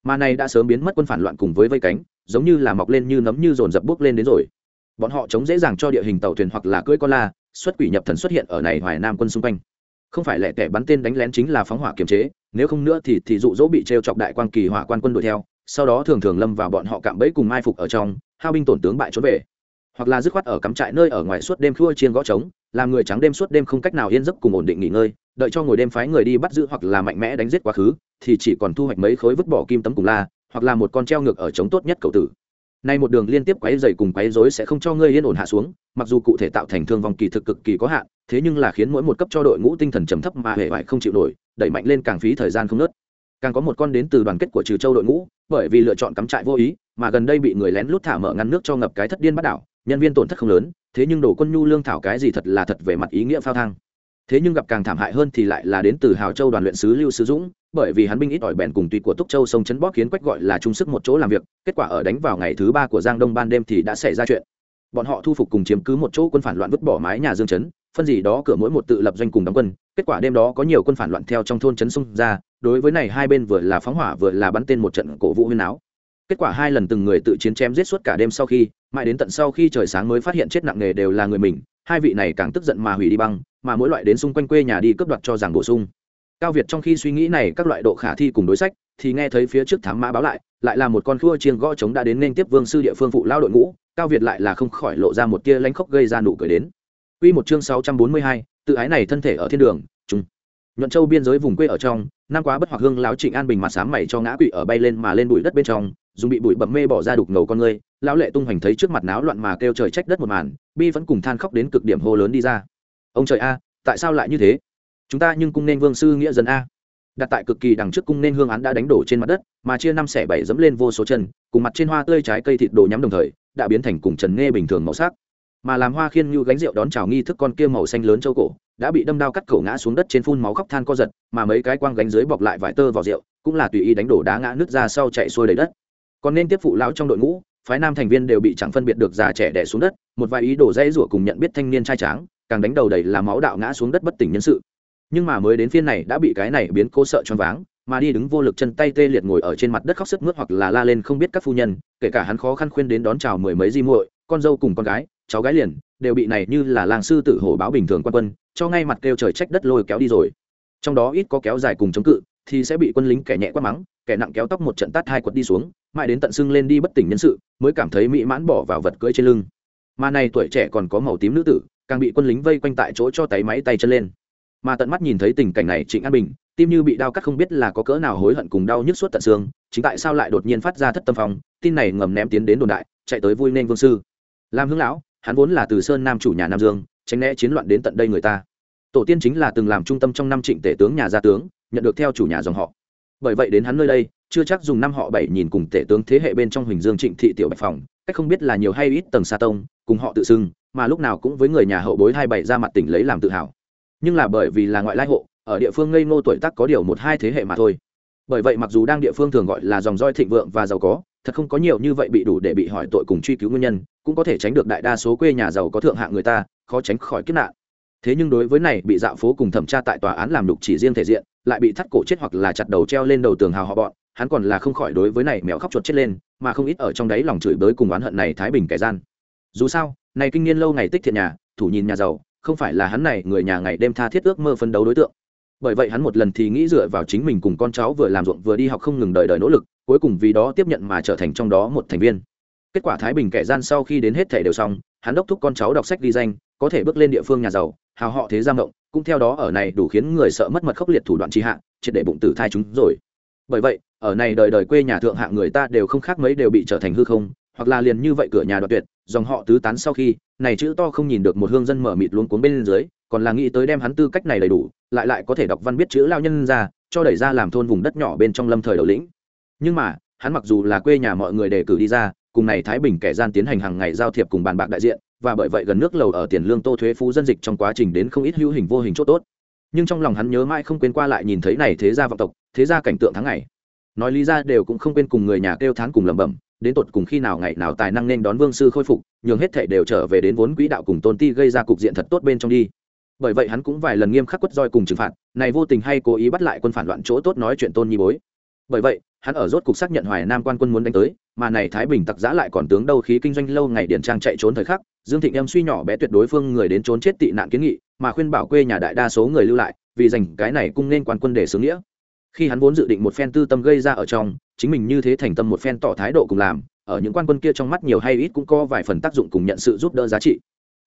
Mà này đã sớm biến mất quân phản loạn cùng với vây cánh, giống như là mọc lên như nấm như dồn dập bước lên đến rồi. Bọn họ chống dễ dàng cho địa hình tàu thuyền hoặc là cưỡi con la, xuất quỷ nhập thần xuất hiện ở này hoài nam quân xung quanh. Không phải lẻ tẻ bắn tên đánh lén chính là phóng hỏa kiềm chế, nếu không nữa thì thì dụ dỗ bị t chọc đại quan kỳ hỏa quan quân đuổi theo, sau đó thường thường lâm vào bọn họ cạm bẫy cùng mai phục ở trong, hao binh tổn tướng bại trốn về hoặc là dứt khoát ở cắm trại nơi ở ngoài suốt đêm khua chiên gõ trống, làm người trắng đêm suốt đêm không cách nào yên giấc cùng ổn định nghỉ ngơi, đợi cho ngồi đêm phái người đi bắt giữ hoặc là mạnh mẽ đánh giết quá khứ, thì chỉ còn thu hoạch mấy khối vứt bỏ kim tấm cùng la, hoặc là một con treo ngược ở trống tốt nhất cậu tử. Nay một đường liên tiếp quấy dày cùng quấy rối sẽ không cho ngươi yên ổn hạ xuống, mặc dù cụ thể tạo thành thương vong kỳ thực cực kỳ có hạn, thế nhưng là khiến mỗi một cấp cho đội ngũ tinh thần trầm thấp mà hệ vải không chịu nổi, đẩy mạnh lên càng phí thời gian không nớt. Càng có một con đến từ đoàn kết của trừ châu đội ngũ, bởi vì lựa chọn cắm trại vô ý, mà gần đây bị người lén lút thả mở ngăn nước cho ngập cái thất điên bắt đảo nhân viên tổn thất không lớn, thế nhưng đổ quân nhu lương thảo cái gì thật là thật về mặt ý nghĩa phao thang. Thế nhưng gặp càng thảm hại hơn thì lại là đến từ hào châu đoàn luyện sứ lưu sứ dũng, bởi vì hắn binh ít ỏi bèn cùng tùy của túc châu sông chấn bóp khiến quách gọi là trung sức một chỗ làm việc, kết quả ở đánh vào ngày thứ ba của giang đông ban đêm thì đã xảy ra chuyện. Bọn họ thu phục cùng chiếm cứ một chỗ quân phản loạn vứt bỏ mái nhà dương chấn, phân gì đó cửa mỗi một tự lập doanh cùng đóng quân, kết quả đêm đó có nhiều quân phản loạn theo trong thôn chấn xung ra, đối với này hai bên vừa là phóng hỏa vừa là bắn tên một trận cổ vũ huyên áo kết quả hai lần từng người tự chiến chém giết suốt cả đêm sau khi mãi đến tận sau khi trời sáng mới phát hiện chết nặng nề đều là người mình hai vị này càng tức giận mà hủy đi băng mà mỗi loại đến xung quanh quê nhà đi cướp đoạt cho rằng bổ sung. Cao việt trong khi suy nghĩ này các loại độ khả thi cùng đối sách thì nghe thấy phía trước thám mã báo lại lại là một con khua chiêng gõ trống đã đến nên tiếp vương sư địa phương phụ lao đội ngũ cao việt lại là không khỏi lộ ra một tia lanh khóc gây ra nụ cười đến. Quy một chương 642, tự ái này thân thể ở thiên đường, chúng Nhuận Châu biên giới vùng quê ở trong, năm quá bất hoặc hương láo Trịnh An Bình mặt sám mày cho ngã quỵ ở bay lên mà lên bụi đất bên trong, dùng bị bụi bậm mê bỏ ra đục ngầu con người, lão lệ tung hoành thấy trước mặt náo loạn mà kêu trời trách đất một màn, bi vẫn cùng than khóc đến cực điểm hô lớn đi ra. Ông trời a, tại sao lại như thế? Chúng ta nhưng cung nên vương sư nghĩa dân a. Đặt tại cực kỳ đằng trước cung nên hương án đã đánh đổ trên mặt đất, mà chia năm xẻ bảy dẫm lên vô số chân, cùng mặt trên hoa tươi trái cây thịt đồ nhắm đồng thời, đã biến thành cùng trần nghe bình thường màu sắc mà làm hoa khiên như gánh rượu đón chào nghi thức con kia màu xanh lớn châu cổ đã bị đâm đao cắt cổ ngã xuống đất trên phun máu khóc than co giật mà mấy cái quang gánh dưới bọc lại vải tơ vào rượu cũng là tùy ý đánh đổ đá ngã nước ra sau chạy xuôi đầy đất còn nên tiếp phụ lão trong đội ngũ, phái nam thành viên đều bị chẳng phân biệt được già trẻ đẻ xuống đất, một vài ý đồ dây rủa cùng nhận biết thanh niên trai tráng, càng đánh đầu đầy là máu đạo ngã xuống đất bất tỉnh nhân sự. Nhưng mà mới đến phiên này đã bị cái này biến cô sợ choáng váng, mà đi đứng vô lực chân tay tê liệt ngồi ở trên mặt đất khóc sức mướt hoặc là la lên không biết các phu nhân, kể cả hắn khó khăn khuyên đến đón chào mười mấy di muội, con dâu cùng con gái, cháu gái liền, đều bị này như là làng sư tử hổ báo bình thường quan quân, cho ngay mặt kêu trời trách đất lôi kéo đi rồi. Trong đó ít có kéo dài cùng chống cự, thì sẽ bị quân lính kẻ nhẹ quát mắng, kẻ nặng kéo tóc một trận tát hai quật đi xuống mãi đến tận xưng lên đi bất tỉnh nhân sự, mới cảm thấy mỹ mãn bỏ vào vật cưỡi trên lưng. Mà này tuổi trẻ còn có màu tím nữ tử, càng bị quân lính vây quanh tại chỗ cho tay máy tay chân lên. Mà tận mắt nhìn thấy tình cảnh này, trịnh an bình, tim như bị đau cắt không biết là có cỡ nào hối hận cùng đau nhức suốt tận xương, chính tại sao lại đột nhiên phát ra thất tâm phong, tin này ngầm ném tiến đến đồn đại, chạy tới vui nên vương sư. Làm hướng lão, hắn vốn là từ sơn nam chủ nhà nam dương, tránh né chiến loạn đến tận đây người ta. Tổ tiên chính là từng làm trung tâm trong năm trịnh tể tướng nhà gia tướng, nhận được theo chủ nhà dòng họ. Bởi vậy đến hắn nơi đây chưa chắc dùng năm họ bảy nhìn cùng tể tướng thế hệ bên trong huỳnh dương trịnh thị tiểu bạch phòng, cách không biết là nhiều hay ít tầng xa tông, cùng họ tự xưng, mà lúc nào cũng với người nhà hậu bối hai bảy ra mặt tỉnh lấy làm tự hào. Nhưng là bởi vì là ngoại lai hộ, ở địa phương ngây ngô tuổi tác có điều một hai thế hệ mà thôi. Bởi vậy mặc dù đang địa phương thường gọi là dòng roi thịnh vượng và giàu có, thật không có nhiều như vậy bị đủ để bị hỏi tội cùng truy cứu nguyên nhân, cũng có thể tránh được đại đa số quê nhà giàu có thượng hạng người ta, khó tránh khỏi kiếp nạn. Thế nhưng đối với này, bị dạo phố cùng thẩm tra tại tòa án làm đục chỉ riêng thể diện, lại bị thắt cổ chết hoặc là chặt đầu treo lên đầu tường hào họ bọn hắn còn là không khỏi đối với này mèo khóc chuột chết lên, mà không ít ở trong đấy lòng chửi bới cùng oán hận này thái bình kẻ gian. Dù sao, này kinh niên lâu ngày tích thiện nhà, thủ nhìn nhà giàu, không phải là hắn này người nhà ngày đêm tha thiết ước mơ phấn đấu đối tượng. Bởi vậy hắn một lần thì nghĩ dựa vào chính mình cùng con cháu vừa làm ruộng vừa đi học không ngừng đời đời nỗ lực, cuối cùng vì đó tiếp nhận mà trở thành trong đó một thành viên. Kết quả thái bình kẻ gian sau khi đến hết thể đều xong, hắn đốc thúc con cháu đọc sách ghi danh, có thể bước lên địa phương nhà giàu, hào họ thế giam động cũng theo đó ở này đủ khiến người sợ mất mật khốc liệt thủ đoạn tri hạ, triệt để bụng tử thai chúng rồi. Bởi vậy ở này đời đời quê nhà thượng hạng người ta đều không khác mấy đều bị trở thành hư không, hoặc là liền như vậy cửa nhà đoạt tuyệt, dòng họ tứ tán sau khi, này chữ to không nhìn được một hương dân mở mịt luống cuống bên dưới, còn là nghĩ tới đem hắn tư cách này đầy đủ, lại lại có thể đọc văn biết chữ lao nhân ra, cho đẩy ra làm thôn vùng đất nhỏ bên trong lâm thời đầu lĩnh. Nhưng mà, hắn mặc dù là quê nhà mọi người đề cử đi ra, cùng này thái bình kẻ gian tiến hành hàng ngày giao thiệp cùng bàn bạc đại diện, và bởi vậy gần nước lầu ở tiền lương tô thuế phú dân dịch trong quá trình đến không ít hữu hình vô hình chỗ tốt. Nhưng trong lòng hắn nhớ mãi không quên qua lại nhìn thấy này thế gia vọng tộc, thế gia cảnh tượng tháng ngày nói lý ra đều cũng không quên cùng người nhà kêu thán cùng lẩm bẩm, đến tột cùng khi nào ngày nào tài năng nên đón vương sư khôi phục, nhường hết thảy đều trở về đến vốn quỹ đạo cùng tôn ti gây ra cục diện thật tốt bên trong đi. Bởi vậy hắn cũng vài lần nghiêm khắc quất roi cùng trừng phạt, này vô tình hay cố ý bắt lại quân phản loạn chỗ tốt nói chuyện tôn nhi bối. Bởi vậy, hắn ở rốt cục xác nhận hoài nam quan quân muốn đánh tới, mà này thái bình tặc giã lại còn tướng đâu khí kinh doanh lâu ngày điển trang chạy trốn thời khắc, dương thịnh em suy nhỏ bé tuyệt đối phương người đến trốn chết tị nạn kiến nghị, mà khuyên bảo quê nhà đại đa số người lưu lại, vì dành cái này cung nên quan quân để xướng nghĩa khi hắn vốn dự định một phen tư tâm gây ra ở trong, chính mình như thế thành tâm một phen tỏ thái độ cùng làm, ở những quan quân kia trong mắt nhiều hay ít cũng có vài phần tác dụng cùng nhận sự giúp đỡ giá trị.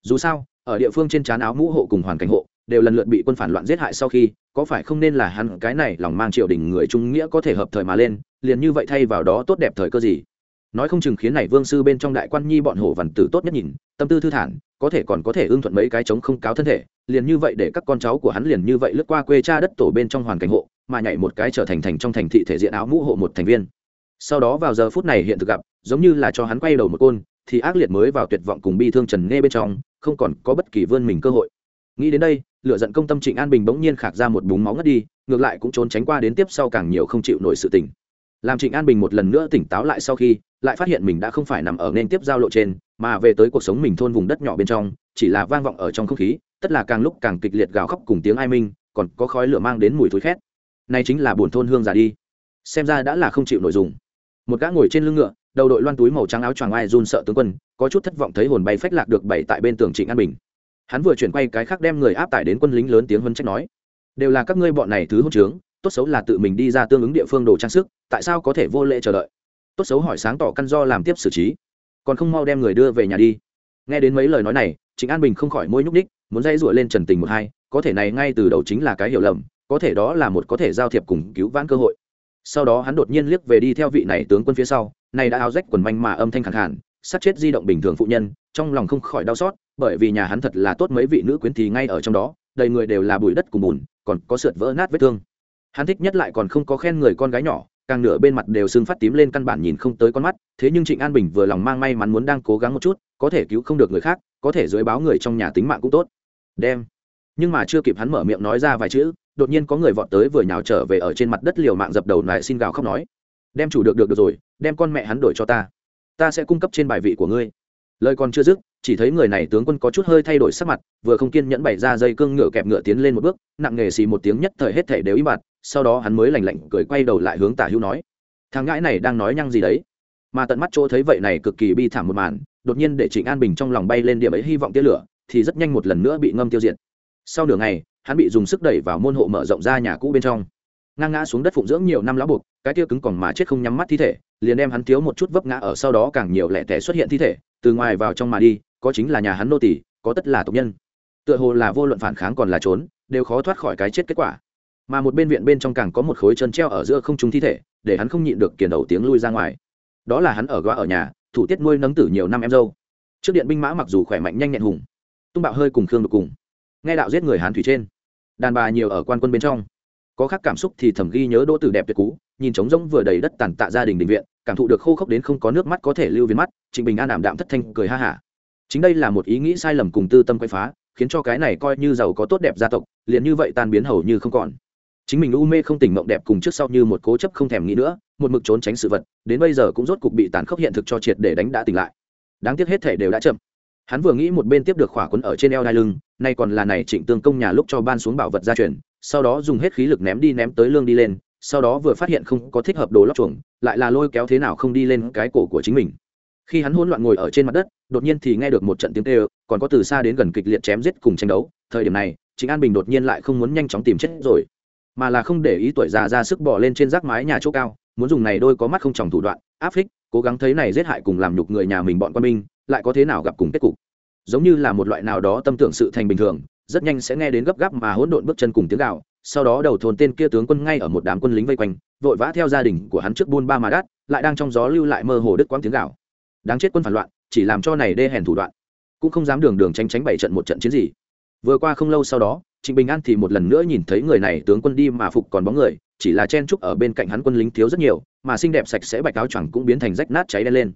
Dù sao, ở địa phương trên trán áo mũ hộ cùng hoàn cảnh hộ, đều lần lượt bị quân phản loạn giết hại sau khi, có phải không nên là hắn cái này lòng mang triều đình người trung nghĩa có thể hợp thời mà lên, liền như vậy thay vào đó tốt đẹp thời cơ gì? Nói không chừng khiến này vương sư bên trong đại quan nhi bọn hổ vằn tử tốt nhất nhìn, tâm tư thư thản, có thể còn có thể ưng thuận mấy cái chống không cáo thân thể, liền như vậy để các con cháu của hắn liền như vậy lướt qua quê cha đất tổ bên trong hoàn cảnh hộ mà nhảy một cái trở thành thành trong thành thị thể diện áo mũ hộ một thành viên. Sau đó vào giờ phút này hiện thực gặp, giống như là cho hắn quay đầu một côn, thì ác liệt mới vào tuyệt vọng cùng bi thương trần nghe bên trong, không còn có bất kỳ vươn mình cơ hội. Nghĩ đến đây lựa giận công tâm trịnh an bình bỗng nhiên khạc ra một búng máu ngất đi, ngược lại cũng trốn tránh qua đến tiếp sau càng nhiều không chịu nổi sự tình. Làm trịnh an bình một lần nữa tỉnh táo lại sau khi, lại phát hiện mình đã không phải nằm ở nên tiếp giao lộ trên, mà về tới cuộc sống mình thôn vùng đất nhỏ bên trong, chỉ là vang vọng ở trong không khí, tất là càng lúc càng kịch liệt gào khóc cùng tiếng ai minh, còn có khói lửa mang đến mùi thối khét nay chính là buồn thôn hương già đi. Xem ra đã là không chịu nội dung một gã ngồi trên lưng ngựa, đầu đội loan túi màu trắng áo choàng ai run sợ tướng quân, có chút thất vọng thấy hồn bay phách lạc được bảy tại bên tường trịnh an bình. Hắn vừa chuyển quay cái khác đem người áp tải đến quân lính lớn tiếng vân trách nói, đều là các ngươi bọn này thứ hôn trướng, tốt xấu là tự mình đi ra tương ứng địa phương đồ trang sức, tại sao có thể vô lễ chờ đợi? Tốt xấu hỏi sáng tỏ căn do làm tiếp xử trí, còn không mau đem người đưa về nhà đi. Nghe đến mấy lời nói này, trịnh an bình không khỏi môi nhúc ních muốn dây rủa lên trần tình một hai, có thể này ngay từ đầu chính là cái hiểu lầm có thể đó là một có thể giao thiệp cùng cứu vãn cơ hội. Sau đó hắn đột nhiên liếc về đi theo vị này tướng quân phía sau, này đã áo rách quần manh mà âm thanh khẳng hẳn sát chết di động bình thường phụ nhân, trong lòng không khỏi đau xót, bởi vì nhà hắn thật là tốt mấy vị nữ quyến thì ngay ở trong đó, đầy người đều là bụi đất cùng bùn, còn có sượt vỡ nát vết thương. Hắn thích nhất lại còn không có khen người con gái nhỏ, càng nửa bên mặt đều sưng phát tím lên căn bản nhìn không tới con mắt, thế nhưng trịnh an bình vừa lòng mang may mắn muốn đang cố gắng một chút, có thể cứu không được người khác, có thể dưới báo người trong nhà tính mạng cũng tốt. Đem. Nhưng mà chưa kịp hắn mở miệng nói ra vài chữ đột nhiên có người vọt tới vừa nhào trở về ở trên mặt đất liều mạng dập đầu lại xin gào khóc nói, đem chủ được được được rồi, đem con mẹ hắn đổi cho ta. Ta sẽ cung cấp trên bài vị của ngươi. Lời còn chưa dứt, chỉ thấy người này tướng quân có chút hơi thay đổi sắc mặt, vừa không kiên nhẫn bày ra dây cương ngựa kẹp ngựa tiến lên một bước, nặng nghề xì một tiếng nhất thời hết thể đều im bặt, sau đó hắn mới lành lạnh cười quay đầu lại hướng tả hữu nói, thằng ngãi này đang nói nhăng gì đấy? Mà tận mắt chỗ thấy vậy này cực kỳ bi thảm một màn, đột nhiên để trịnh an bình trong lòng bay lên điểm ấy hy vọng tia lửa, thì rất nhanh một lần nữa bị ngâm tiêu diệt. Sau nửa ngày hắn bị dùng sức đẩy vào môn hộ mở rộng ra nhà cũ bên trong. Ngang ngã xuống đất phụng dưỡng nhiều năm lão buộc, cái tia cứng còn mà chết không nhắm mắt thi thể, liền đem hắn thiếu một chút vấp ngã ở sau đó càng nhiều lẻ tẻ xuất hiện thi thể, từ ngoài vào trong mà đi, có chính là nhà hắn nô tỷ có tất là tộc nhân. Tựa hồ là vô luận phản kháng còn là trốn, đều khó thoát khỏi cái chết kết quả. Mà một bên viện bên trong càng có một khối chân treo ở giữa không trung thi thể, để hắn không nhịn được kiền đầu tiếng lui ra ngoài. Đó là hắn ở gõ ở nhà, thủ tiết nuôi nấng tử nhiều năm em dâu. Trước điện binh mã mặc dù khỏe mạnh nhanh nhẹn hùng, tung bạo hơi cùng khương được cùng. Nghe đạo giết người hán thủy trên đàn bà nhiều ở quan quân bên trong. Có khác cảm xúc thì thầm ghi nhớ đỗ tử đẹp tuyệt cú, nhìn trống rỗng vừa đầy đất tàn tạ gia đình đình viện, cảm thụ được khô khốc đến không có nước mắt có thể lưu viên mắt trịnh bình an đảm đạm thất thanh, cười ha hả. Chính đây là một ý nghĩ sai lầm cùng tư tâm quay phá, khiến cho cái này coi như giàu có tốt đẹp gia tộc, liền như vậy tan biến hầu như không còn. Chính mình u mê không tỉnh mộng đẹp cùng trước sau như một cố chấp không thèm nghĩ nữa, một mực trốn tránh sự vật, đến bây giờ cũng rốt cục bị tàn khốc hiện thực cho triệt để đánh đã tỉnh lại. Đáng tiếc hết thể đều đã chậm hắn vừa nghĩ một bên tiếp được khỏa quấn ở trên eo đai lưng, nay còn là này trịnh tương công nhà lúc cho ban xuống bảo vật gia truyền, sau đó dùng hết khí lực ném đi ném tới lương đi lên, sau đó vừa phát hiện không có thích hợp đồ lót chuồng, lại là lôi kéo thế nào không đi lên cái cổ của chính mình. Khi hắn hỗn loạn ngồi ở trên mặt đất, đột nhiên thì nghe được một trận tiếng kêu, còn có từ xa đến gần kịch liệt chém giết cùng tranh đấu, thời điểm này chính an bình đột nhiên lại không muốn nhanh chóng tìm chết rồi, mà là không để ý tuổi già ra sức bỏ lên trên rác mái nhà chỗ cao, muốn dùng này đôi có mắt không tròng thủ đoạn, áp phích, cố gắng thấy này giết hại cùng làm nhục người nhà mình bọn quân binh lại có thế nào gặp cùng kết cục. Giống như là một loại nào đó tâm tưởng sự thành bình thường, rất nhanh sẽ nghe đến gấp gáp mà hỗn độn bước chân cùng tiếng gạo sau đó đầu thôn tên kia tướng quân ngay ở một đám quân lính vây quanh, vội vã theo gia đình của hắn trước buôn ba mà đắt, lại đang trong gió lưu lại mơ hồ đứt quãng tiếng gạo đáng chết quân phản loạn, chỉ làm cho này đê hèn thủ đoạn. Cũng không dám đường đường tránh tránh bảy trận một trận chiến gì. Vừa qua không lâu sau đó, trịnh bình an thì một lần nữa nhìn thấy người này tướng quân đi mà phục còn bóng người, chỉ là chen trúc ở bên cạnh hắn quân lính thiếu rất nhiều, mà xinh đẹp sạch sẽ bạch áo choàng cũng biến thành rách nát cháy đen lên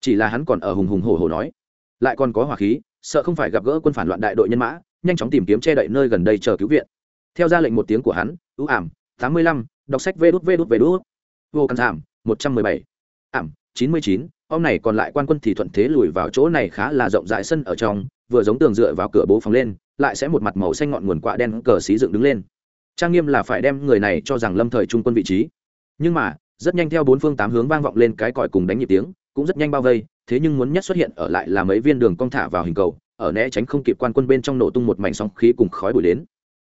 chỉ là hắn còn ở hùng hùng hổ hổ nói, lại còn có hỏa khí, sợ không phải gặp gỡ quân phản loạn đại đội nhân mã, nhanh chóng tìm kiếm che đậy nơi gần đây chờ cứu viện. Theo ra lệnh một tiếng của hắn, ưu ảm, tám mươi lăm, đọc sách vê đút vê đút vê đút. Vô căn giảm, một trăm mười bảy. Ảm, chín mươi chín ông này còn lại quan quân thì thuận thế lùi vào chỗ này khá là rộng rãi sân ở trong, vừa giống tường dựa vào cửa bố phóng lên, lại sẽ một mặt màu xanh ngọn nguồn quạ đen cờ xí dựng đứng lên. Trang nghiêm là phải đem người này cho rằng lâm thời trung quân vị trí. Nhưng mà, rất nhanh theo bốn phương tám hướng vang vọng lên cái còi cùng đánh nhịp tiếng cũng rất nhanh bao vây, thế nhưng muốn nhất xuất hiện ở lại là mấy viên đường cong thả vào hình cầu, ở né tránh không kịp quan quân bên trong nổ tung một mảnh sóng khí cùng khói bụi đến.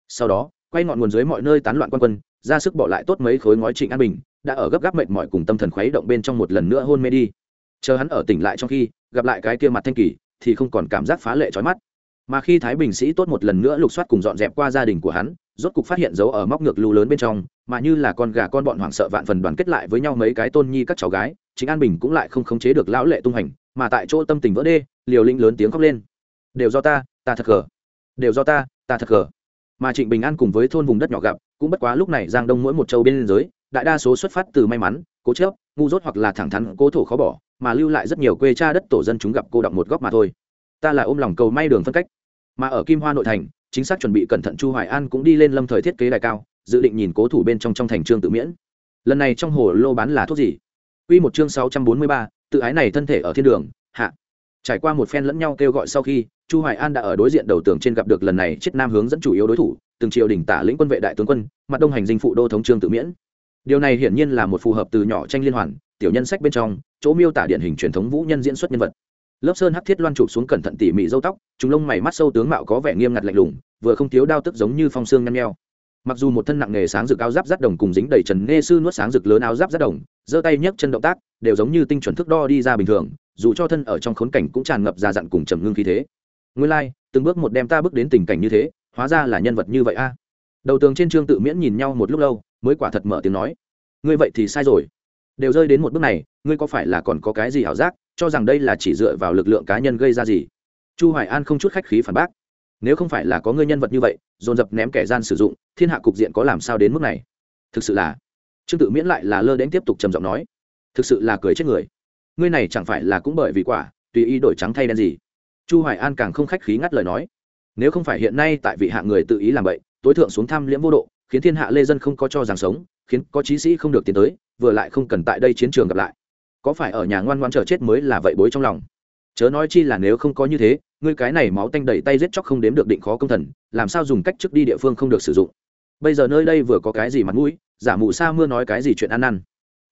Sau đó, quay ngọn nguồn dưới mọi nơi tán loạn quan quân, ra sức bỏ lại tốt mấy khối ngói trịnh an bình, đã ở gấp gáp mệt mỏi cùng tâm thần khuấy động bên trong một lần nữa hôn mê đi. Chờ hắn ở tỉnh lại trong khi, gặp lại cái kia mặt thanh kỳ, thì không còn cảm giác phá lệ trói mắt. Mà khi thái bình sĩ tốt một lần nữa lục soát cùng dọn dẹp qua gia đình của hắn rốt cục phát hiện dấu ở móc ngược lưu lớn bên trong, mà như là con gà con bọn hoảng sợ vạn phần đoàn kết lại với nhau mấy cái tôn nhi các cháu gái chính an bình cũng lại không khống chế được lão lệ tung hành, mà tại chỗ tâm tình vỡ đê, liều linh lớn tiếng khóc lên. Đều do ta ta thật gờ. Đều do ta ta thật gờ. Mà trịnh bình an cùng với thôn vùng đất nhỏ gặp, cũng bất quá lúc này giang đông mỗi một châu bên giới đại đa số xuất phát từ may mắn, cố chớp ngu dốt hoặc là thẳng thắn, cố thổ khó bỏ, mà lưu lại rất nhiều quê cha đất tổ dân chúng gặp cô đọng một góc mà thôi. Ta là ôm lòng cầu may đường phân cách, mà ở kim hoa nội thành chính xác chuẩn bị cẩn thận chu hoài an cũng đi lên lâm thời thiết kế đài cao dự định nhìn cố thủ bên trong trong thành trương tự miễn lần này trong hồ lô bán là thuốc gì Quy một chương 643, tự ái này thân thể ở thiên đường, hạ. Trải qua một phen lẫn nhau kêu gọi sau khi, Chu Hoài An đã ở đối diện đầu tường trên gặp được lần này chết nam hướng dẫn chủ yếu đối thủ, từng triều đỉnh tả lĩnh quân vệ đại tướng quân, mặt đông hành dinh phụ đô thống trương tự miễn. Điều này hiển nhiên là một phù hợp từ nhỏ tranh liên hoàn, tiểu nhân sách bên trong, chỗ miêu tả điển hình truyền thống vũ nhân diễn xuất nhân vật lớp sơn hắc thiết loan chụp xuống cẩn thận tỉ mỉ râu tóc chúng lông mày mắt sâu tướng mạo có vẻ nghiêm ngặt lạnh lùng vừa không thiếu đao tức giống như phong xương nhăn nheo. Mặc dù một thân nặng nghề sáng rực áo giáp rát đồng cùng dính đầy trần nghe sư nuốt sáng rực lớn áo giáp rát đồng giơ tay nhấc chân động tác đều giống như tinh chuẩn thức đo đi ra bình thường dù cho thân ở trong khốn cảnh cũng tràn ngập già dặn cùng trầm ngưng khí thế. Nguyên lai、like, từng bước một đem ta bước đến tình cảnh như thế hóa ra là nhân vật như vậy a. Đầu tường trên trương tự miễn nhìn nhau một lúc lâu mới quả thật mở tiếng nói. Ngươi vậy thì sai rồi đều rơi đến một bước này, ngươi có phải là còn có cái gì ảo giác, cho rằng đây là chỉ dựa vào lực lượng cá nhân gây ra gì? Chu hoài an không chút khách khí phản bác. Nếu không phải là có ngươi nhân vật như vậy, dồn dập ném kẻ gian sử dụng, thiên hạ cục diện có làm sao đến mức này? Thực sự là, trương tự miễn lại là lơ đến tiếp tục trầm giọng nói. Thực sự là cười chết người. Ngươi này chẳng phải là cũng bởi vì quả, tùy ý đổi trắng thay đen gì? Chu hoài an càng không khách khí ngắt lời nói. Nếu không phải hiện nay tại vị hạ người tự ý làm vậy tối thượng xuống tham liễm vô độ, khiến thiên hạ lê dân không có cho rằng sống khiến có chí sĩ không được tiến tới, vừa lại không cần tại đây chiến trường gặp lại. Có phải ở nhà ngoan ngoan chờ chết mới là vậy bối trong lòng? Chớ nói chi là nếu không có như thế, ngươi cái này máu tanh đầy tay giết chóc không đếm được định khó công thần, làm sao dùng cách trước đi địa phương không được sử dụng? Bây giờ nơi đây vừa có cái gì mặt mũi, giả mù sa mưa nói cái gì chuyện ăn ăn.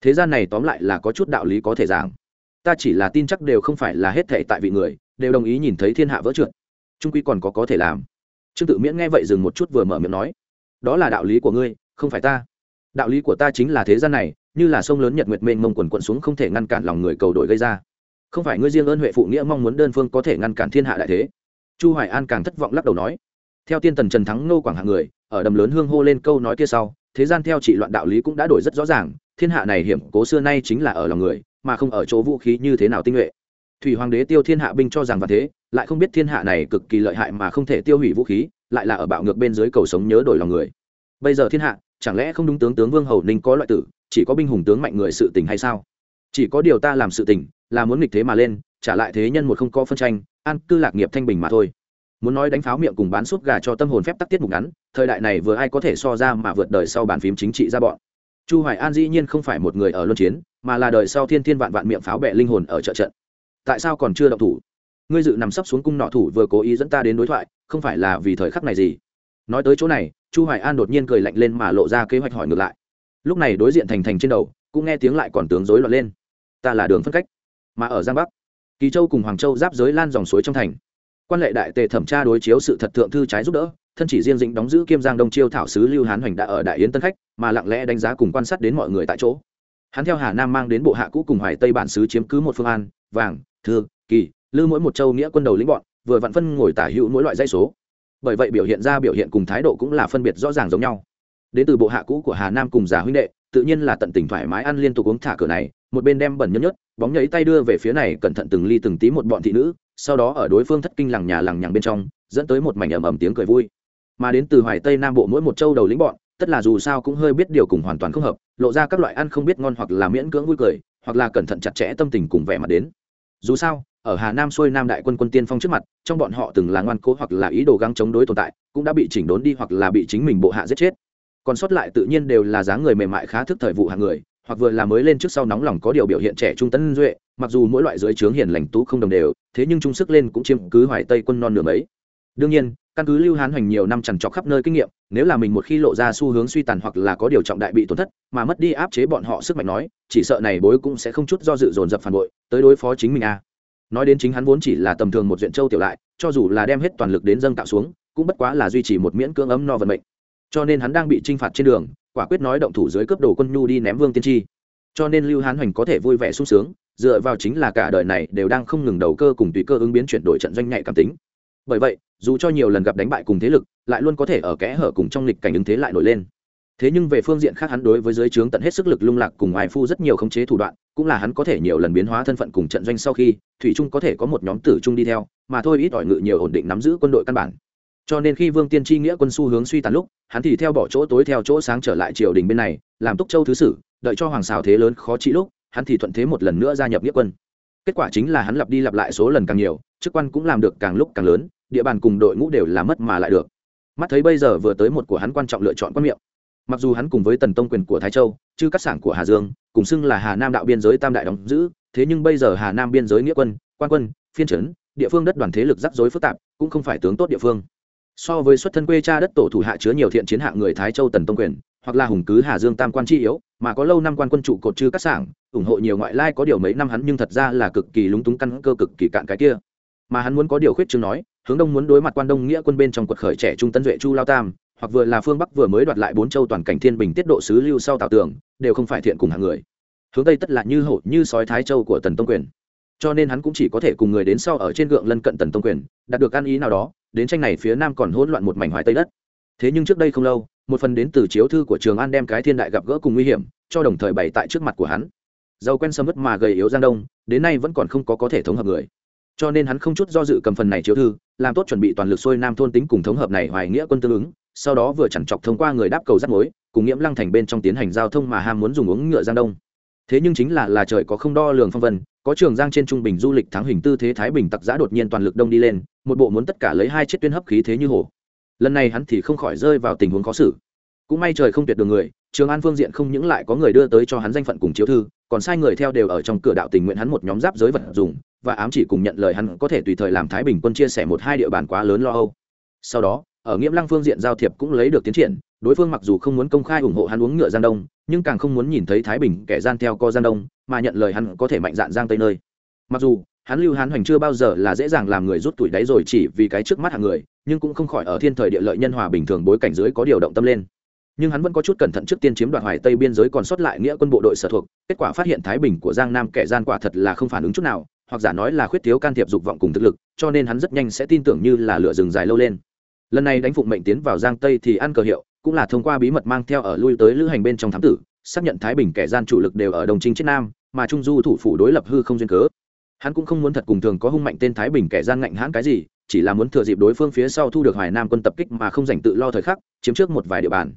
thế gian này tóm lại là có chút đạo lý có thể giảng. Ta chỉ là tin chắc đều không phải là hết thệ tại vị người, đều đồng ý nhìn thấy thiên hạ vỡ trượt. Trung quy còn có có thể làm. Trương tự miễn nghe vậy dừng một chút vừa mở miệng nói. Đó là đạo lý của ngươi, không phải ta đạo lý của ta chính là thế gian này, như là sông lớn nhật nguyệt mênh mông quần quận xuống không thể ngăn cản lòng người cầu đội gây ra. Không phải ngươi riêng ơn huệ phụ nghĩa mong muốn đơn phương có thể ngăn cản thiên hạ đại thế? Chu hoài an càng thất vọng lắc đầu nói. Theo tiên tần trần thắng nô quảng hạng người, ở đầm lớn hương hô lên câu nói kia sau, thế gian theo trị loạn đạo lý cũng đã đổi rất rõ ràng, thiên hạ này hiểm cố xưa nay chính là ở lòng người, mà không ở chỗ vũ khí như thế nào tinh nhuệ. Thủy hoàng đế tiêu thiên hạ binh cho rằng và thế, lại không biết thiên hạ này cực kỳ lợi hại mà không thể tiêu hủy vũ khí, lại là ở bạo ngược bên dưới cầu sống nhớ đổi lòng người. Bây giờ thiên hạ chẳng lẽ không đúng tướng tướng vương hầu ninh có loại tử, chỉ có binh hùng tướng mạnh người sự tình hay sao? Chỉ có điều ta làm sự tình, là muốn nghịch thế mà lên, trả lại thế nhân một không có phân tranh, an cư lạc nghiệp thanh bình mà thôi. Muốn nói đánh pháo miệng cùng bán suốt gà cho tâm hồn phép tắc tiết mục ngắn, thời đại này vừa ai có thể so ra mà vượt đời sau bàn phím chính trị ra bọn. Chu hoài an dĩ nhiên không phải một người ở luân chiến, mà là đời sau thiên thiên vạn vạn miệng pháo bẹ linh hồn ở trợ trận. Tại sao còn chưa động thủ? Ngươi dự nằm sắp xuống cung nọ thủ vừa cố ý dẫn ta đến đối thoại, không phải là vì thời khắc này gì? Nói tới chỗ này chu hoài an đột nhiên cười lạnh lên mà lộ ra kế hoạch hỏi ngược lại. Lúc này đối diện thành thành trên đầu, cũng nghe tiếng lại còn tướng rối loạn lên. Ta là đường phân cách, mà ở giang bắc, kỳ châu cùng hoàng châu giáp giới lan dòng suối trong thành. Quan lệ đại tề thẩm tra đối chiếu sự thật thượng thư trái giúp đỡ, thân chỉ riêng dĩnh đóng giữ kiêm giang đông chiêu thảo sứ lưu hán hoành đã ở đại yến tân khách, mà lặng lẽ đánh giá cùng quan sát đến mọi người tại chỗ. Hắn theo hà nam mang đến bộ hạ cũ cùng hoài tây bản sứ chiếm cứ một phương an, vàng, thư, kỳ, lư mỗi một châu nghĩa quân đầu lĩnh bọn, vừa vặn phân ngồi tả hữu mỗi loại dây số bởi vậy biểu hiện ra biểu hiện cùng thái độ cũng là phân biệt rõ ràng giống nhau. Đến từ bộ hạ cũ của hà nam cùng già huynh đệ, tự nhiên là tận tình thoải mái ăn liên tục uống thả cửa này, một bên đem bẩn nhớt nhớt, bóng nhấy tay đưa về phía này, cẩn thận từng ly từng tí một bọn thị nữ, sau đó ở đối phương thất kinh lằng nhà lằng nhằng bên trong, dẫn tới một mảnh ầm ầm tiếng cười vui. Mà đến từ hoài tây nam bộ mỗi một châu đầu lĩnh bọn, tất là dù sao cũng hơi biết điều cùng hoàn toàn không hợp, lộ ra các loại ăn không biết ngon hoặc là miễn cưỡng vui cười, hoặc là cẩn thận chặt chẽ tâm tình cùng vẻ mặt đến dù sao, ở hà nam xuôi nam đại quân quân tiên phong trước mặt, trong bọn họ từng là ngoan cố hoặc là ý đồ găng chống đối tồn tại, cũng đã bị chỉnh đốn đi hoặc là bị chính mình bộ hạ giết chết. Còn sót lại tự nhiên đều là dáng người mềm mại khá thức thời vụ hạng người, hoặc vừa là mới lên trước sau nóng lòng có điều biểu hiện trẻ trung tân duệ, mặc dù mỗi loại dưới trướng hiền lành tú không đồng đều, thế nhưng trung sức lên cũng chiếm cứ hoài tây quân non nửa mấy. Đương nhiên, căn cứ lưu hán hoành nhiều năm chằn trọc khắp nơi kinh nghiệm nếu là mình một khi lộ ra xu hướng suy tàn hoặc là có điều trọng đại bị tổn thất, mà mất đi áp chế bọn họ sức mạnh nói, chỉ sợ này bối cũng sẽ không chút do dự dồn dập phản bội, tới đối phó chính mình a nói đến chính hắn vốn chỉ là tầm thường một duyện châu tiểu lại, cho dù là đem hết toàn lực đến dâng tạo xuống, cũng bất quá là duy trì một miễn cưỡng ấm no vận mệnh. Cho nên hắn đang bị trinh phạt trên đường, quả quyết nói động thủ dưới cướp đồ quân nhu đi ném vương tiên tri. Cho nên lưu hán hoành có thể vui vẻ sung sướng, dựa vào chính là cả đời này đều đang không ngừng đầu cơ cùng tùy cơ ứng biến chuyển đổi trận doanh nhạy cảm tính bởi vậy, dù cho nhiều lần gặp đánh bại cùng thế lực, lại luôn có thể ở kẽ hở cùng trong lịch cảnh ứng thế lại nổi lên. Thế nhưng về phương diện khác hắn đối với giới trướng tận hết sức lực lung lạc cùng ngoài phu rất nhiều khống chế thủ đoạn, cũng là hắn có thể nhiều lần biến hóa thân phận cùng trận doanh sau khi, thủy trung có thể có một nhóm tử trung đi theo, mà thôi ít ỏi ngự nhiều ổn định nắm giữ quân đội căn bản. Cho nên khi vương tiên tri nghĩa quân xu hướng suy tàn lúc, hắn thì theo bỏ chỗ tối theo chỗ sáng trở lại triều đình bên này, làm túc châu thứ sử, đợi cho hoàng xào thế lớn khó trị lúc, hắn thì thuận thế một lần nữa gia nhập nghĩa quân. Kết quả chính là hắn lặp đi lặp lại số lần càng nhiều, chức quan cũng làm được càng lúc càng lớn địa bàn cùng đội ngũ đều là mất mà lại được. Mắt thấy bây giờ vừa tới một của hắn quan trọng lựa chọn quan miệng. Mặc dù hắn cùng với tần tông quyền của thái châu, chư các sản của hà dương, cùng xưng là hà nam đạo biên giới tam đại đóng giữ, thế nhưng bây giờ hà nam biên giới nghĩa quân, quan quân, phiên trấn địa phương đất đoàn thế lực rắc rối phức tạp, cũng không phải tướng tốt địa phương. So với xuất thân quê cha đất tổ thủ hạ chứa nhiều thiện chiến hạng người thái châu tần tông quyền, hoặc là hùng cứ hà dương tam quan chi yếu, mà có lâu năm quan quân trụ cột chư các sản ủng hộ nhiều ngoại lai có điều mấy năm hắn nhưng thật ra là cực kỳ lúng túng căn cơ cực kỳ cạn cái kia. Mà hắn muốn có điều khuyết chứng nói hướng đông muốn đối mặt quan đông nghĩa quân bên trong quật khởi trẻ trung tân duệ chu lao tam, hoặc vừa là phương bắc vừa mới đoạt lại bốn châu toàn cảnh thiên bình tiết độ sứ lưu sau tào tường, đều không phải thiện cùng hàng người. Hướng tây tất là như hổ, như sói thái châu của tần tông quyền. Cho nên hắn cũng chỉ có thể cùng người đến sau ở trên gượng lân cận tần tông quyền, đạt được ăn ý nào đó, đến tranh này phía nam còn hỗn loạn một mảnh hoài tây đất. Thế nhưng trước đây không lâu, một phần đến từ chiếu thư của trường an đem cái thiên đại gặp gỡ cùng nguy hiểm, cho đồng thời bày tại trước mặt của hắn. Dầu quen sâm mất mà gầy yếu giang đông, đến nay vẫn còn không có có thể thống hợp người cho nên hắn không chút do dự cầm phần này chiếu thư, làm tốt chuẩn bị toàn lực xuôi nam thôn tính cùng thống hợp này hoài nghĩa quân tương ứng, sau đó vừa chẳng chọc thông qua người đáp cầu rắt mối, cùng nghiễm lăng thành bên trong tiến hành giao thông mà ham muốn dùng uống ngựa giang đông. Thế nhưng chính là là trời có không đo lường phong vân, có trường giang trên trung bình du lịch thắng hình tư thế thái bình tặc giã đột nhiên toàn lực đông đi lên, một bộ muốn tất cả lấy hai chiếc tuyên hấp khí thế như hồ lần này hắn thì không khỏi rơi vào tình huống khó xử. Cũng may trời không tuyệt đường người, trường an phương diện không những lại có người đưa tới cho hắn danh phận cùng chiếu thư, còn sai người theo đều ở trong cửa đạo tình nguyện hắn một nhóm giáp giới vật dùng và ám chỉ cùng nhận lời hắn có thể tùy thời làm thái bình quân chia sẻ một hai địa bàn quá lớn lo âu. Sau đó, ở nghiễm lăng phương diện giao thiệp cũng lấy được tiến triển, đối phương mặc dù không muốn công khai ủng hộ hắn uống ngựa giang đông, nhưng càng không muốn nhìn thấy thái bình kẻ gian theo co giang đông, mà nhận lời hắn có thể mạnh dạn giang tây nơi. Mặc dù, hắn lưu hán hoành chưa bao giờ là dễ dàng làm người rút tuổi đáy rồi chỉ vì cái trước mắt hàng người, nhưng cũng không khỏi ở thiên thời địa lợi nhân hòa bình thường bối cảnh dưới có điều động tâm lên. Nhưng hắn vẫn có chút cẩn thận trước tiên chiếm đoạt hoài tây biên giới còn sót lại nghĩa quân bộ đội sở thuộc, kết quả phát hiện thái bình của giang nam kẻ gian quả thật là không phản ứng chút nào hoặc giả nói là khuyết thiếu can thiệp dục vọng cùng thực lực, cho nên hắn rất nhanh sẽ tin tưởng như là lửa rừng dài lâu lên. Lần này đánh phụng mệnh tiến vào giang tây thì ăn cờ hiệu, cũng là thông qua bí mật mang theo ở lui tới lữ hành bên trong thám tử, xác nhận thái bình kẻ gian chủ lực đều ở đồng trinh chết nam, mà trung du thủ phủ đối lập hư không duyên cớ. Hắn cũng không muốn thật cùng thường có hung mạnh tên thái bình kẻ gian ngạnh hãn cái gì, chỉ là muốn thừa dịp đối phương phía sau thu được hoài nam quân tập kích mà không dành tự lo thời khắc, chiếm trước một vài địa bàn.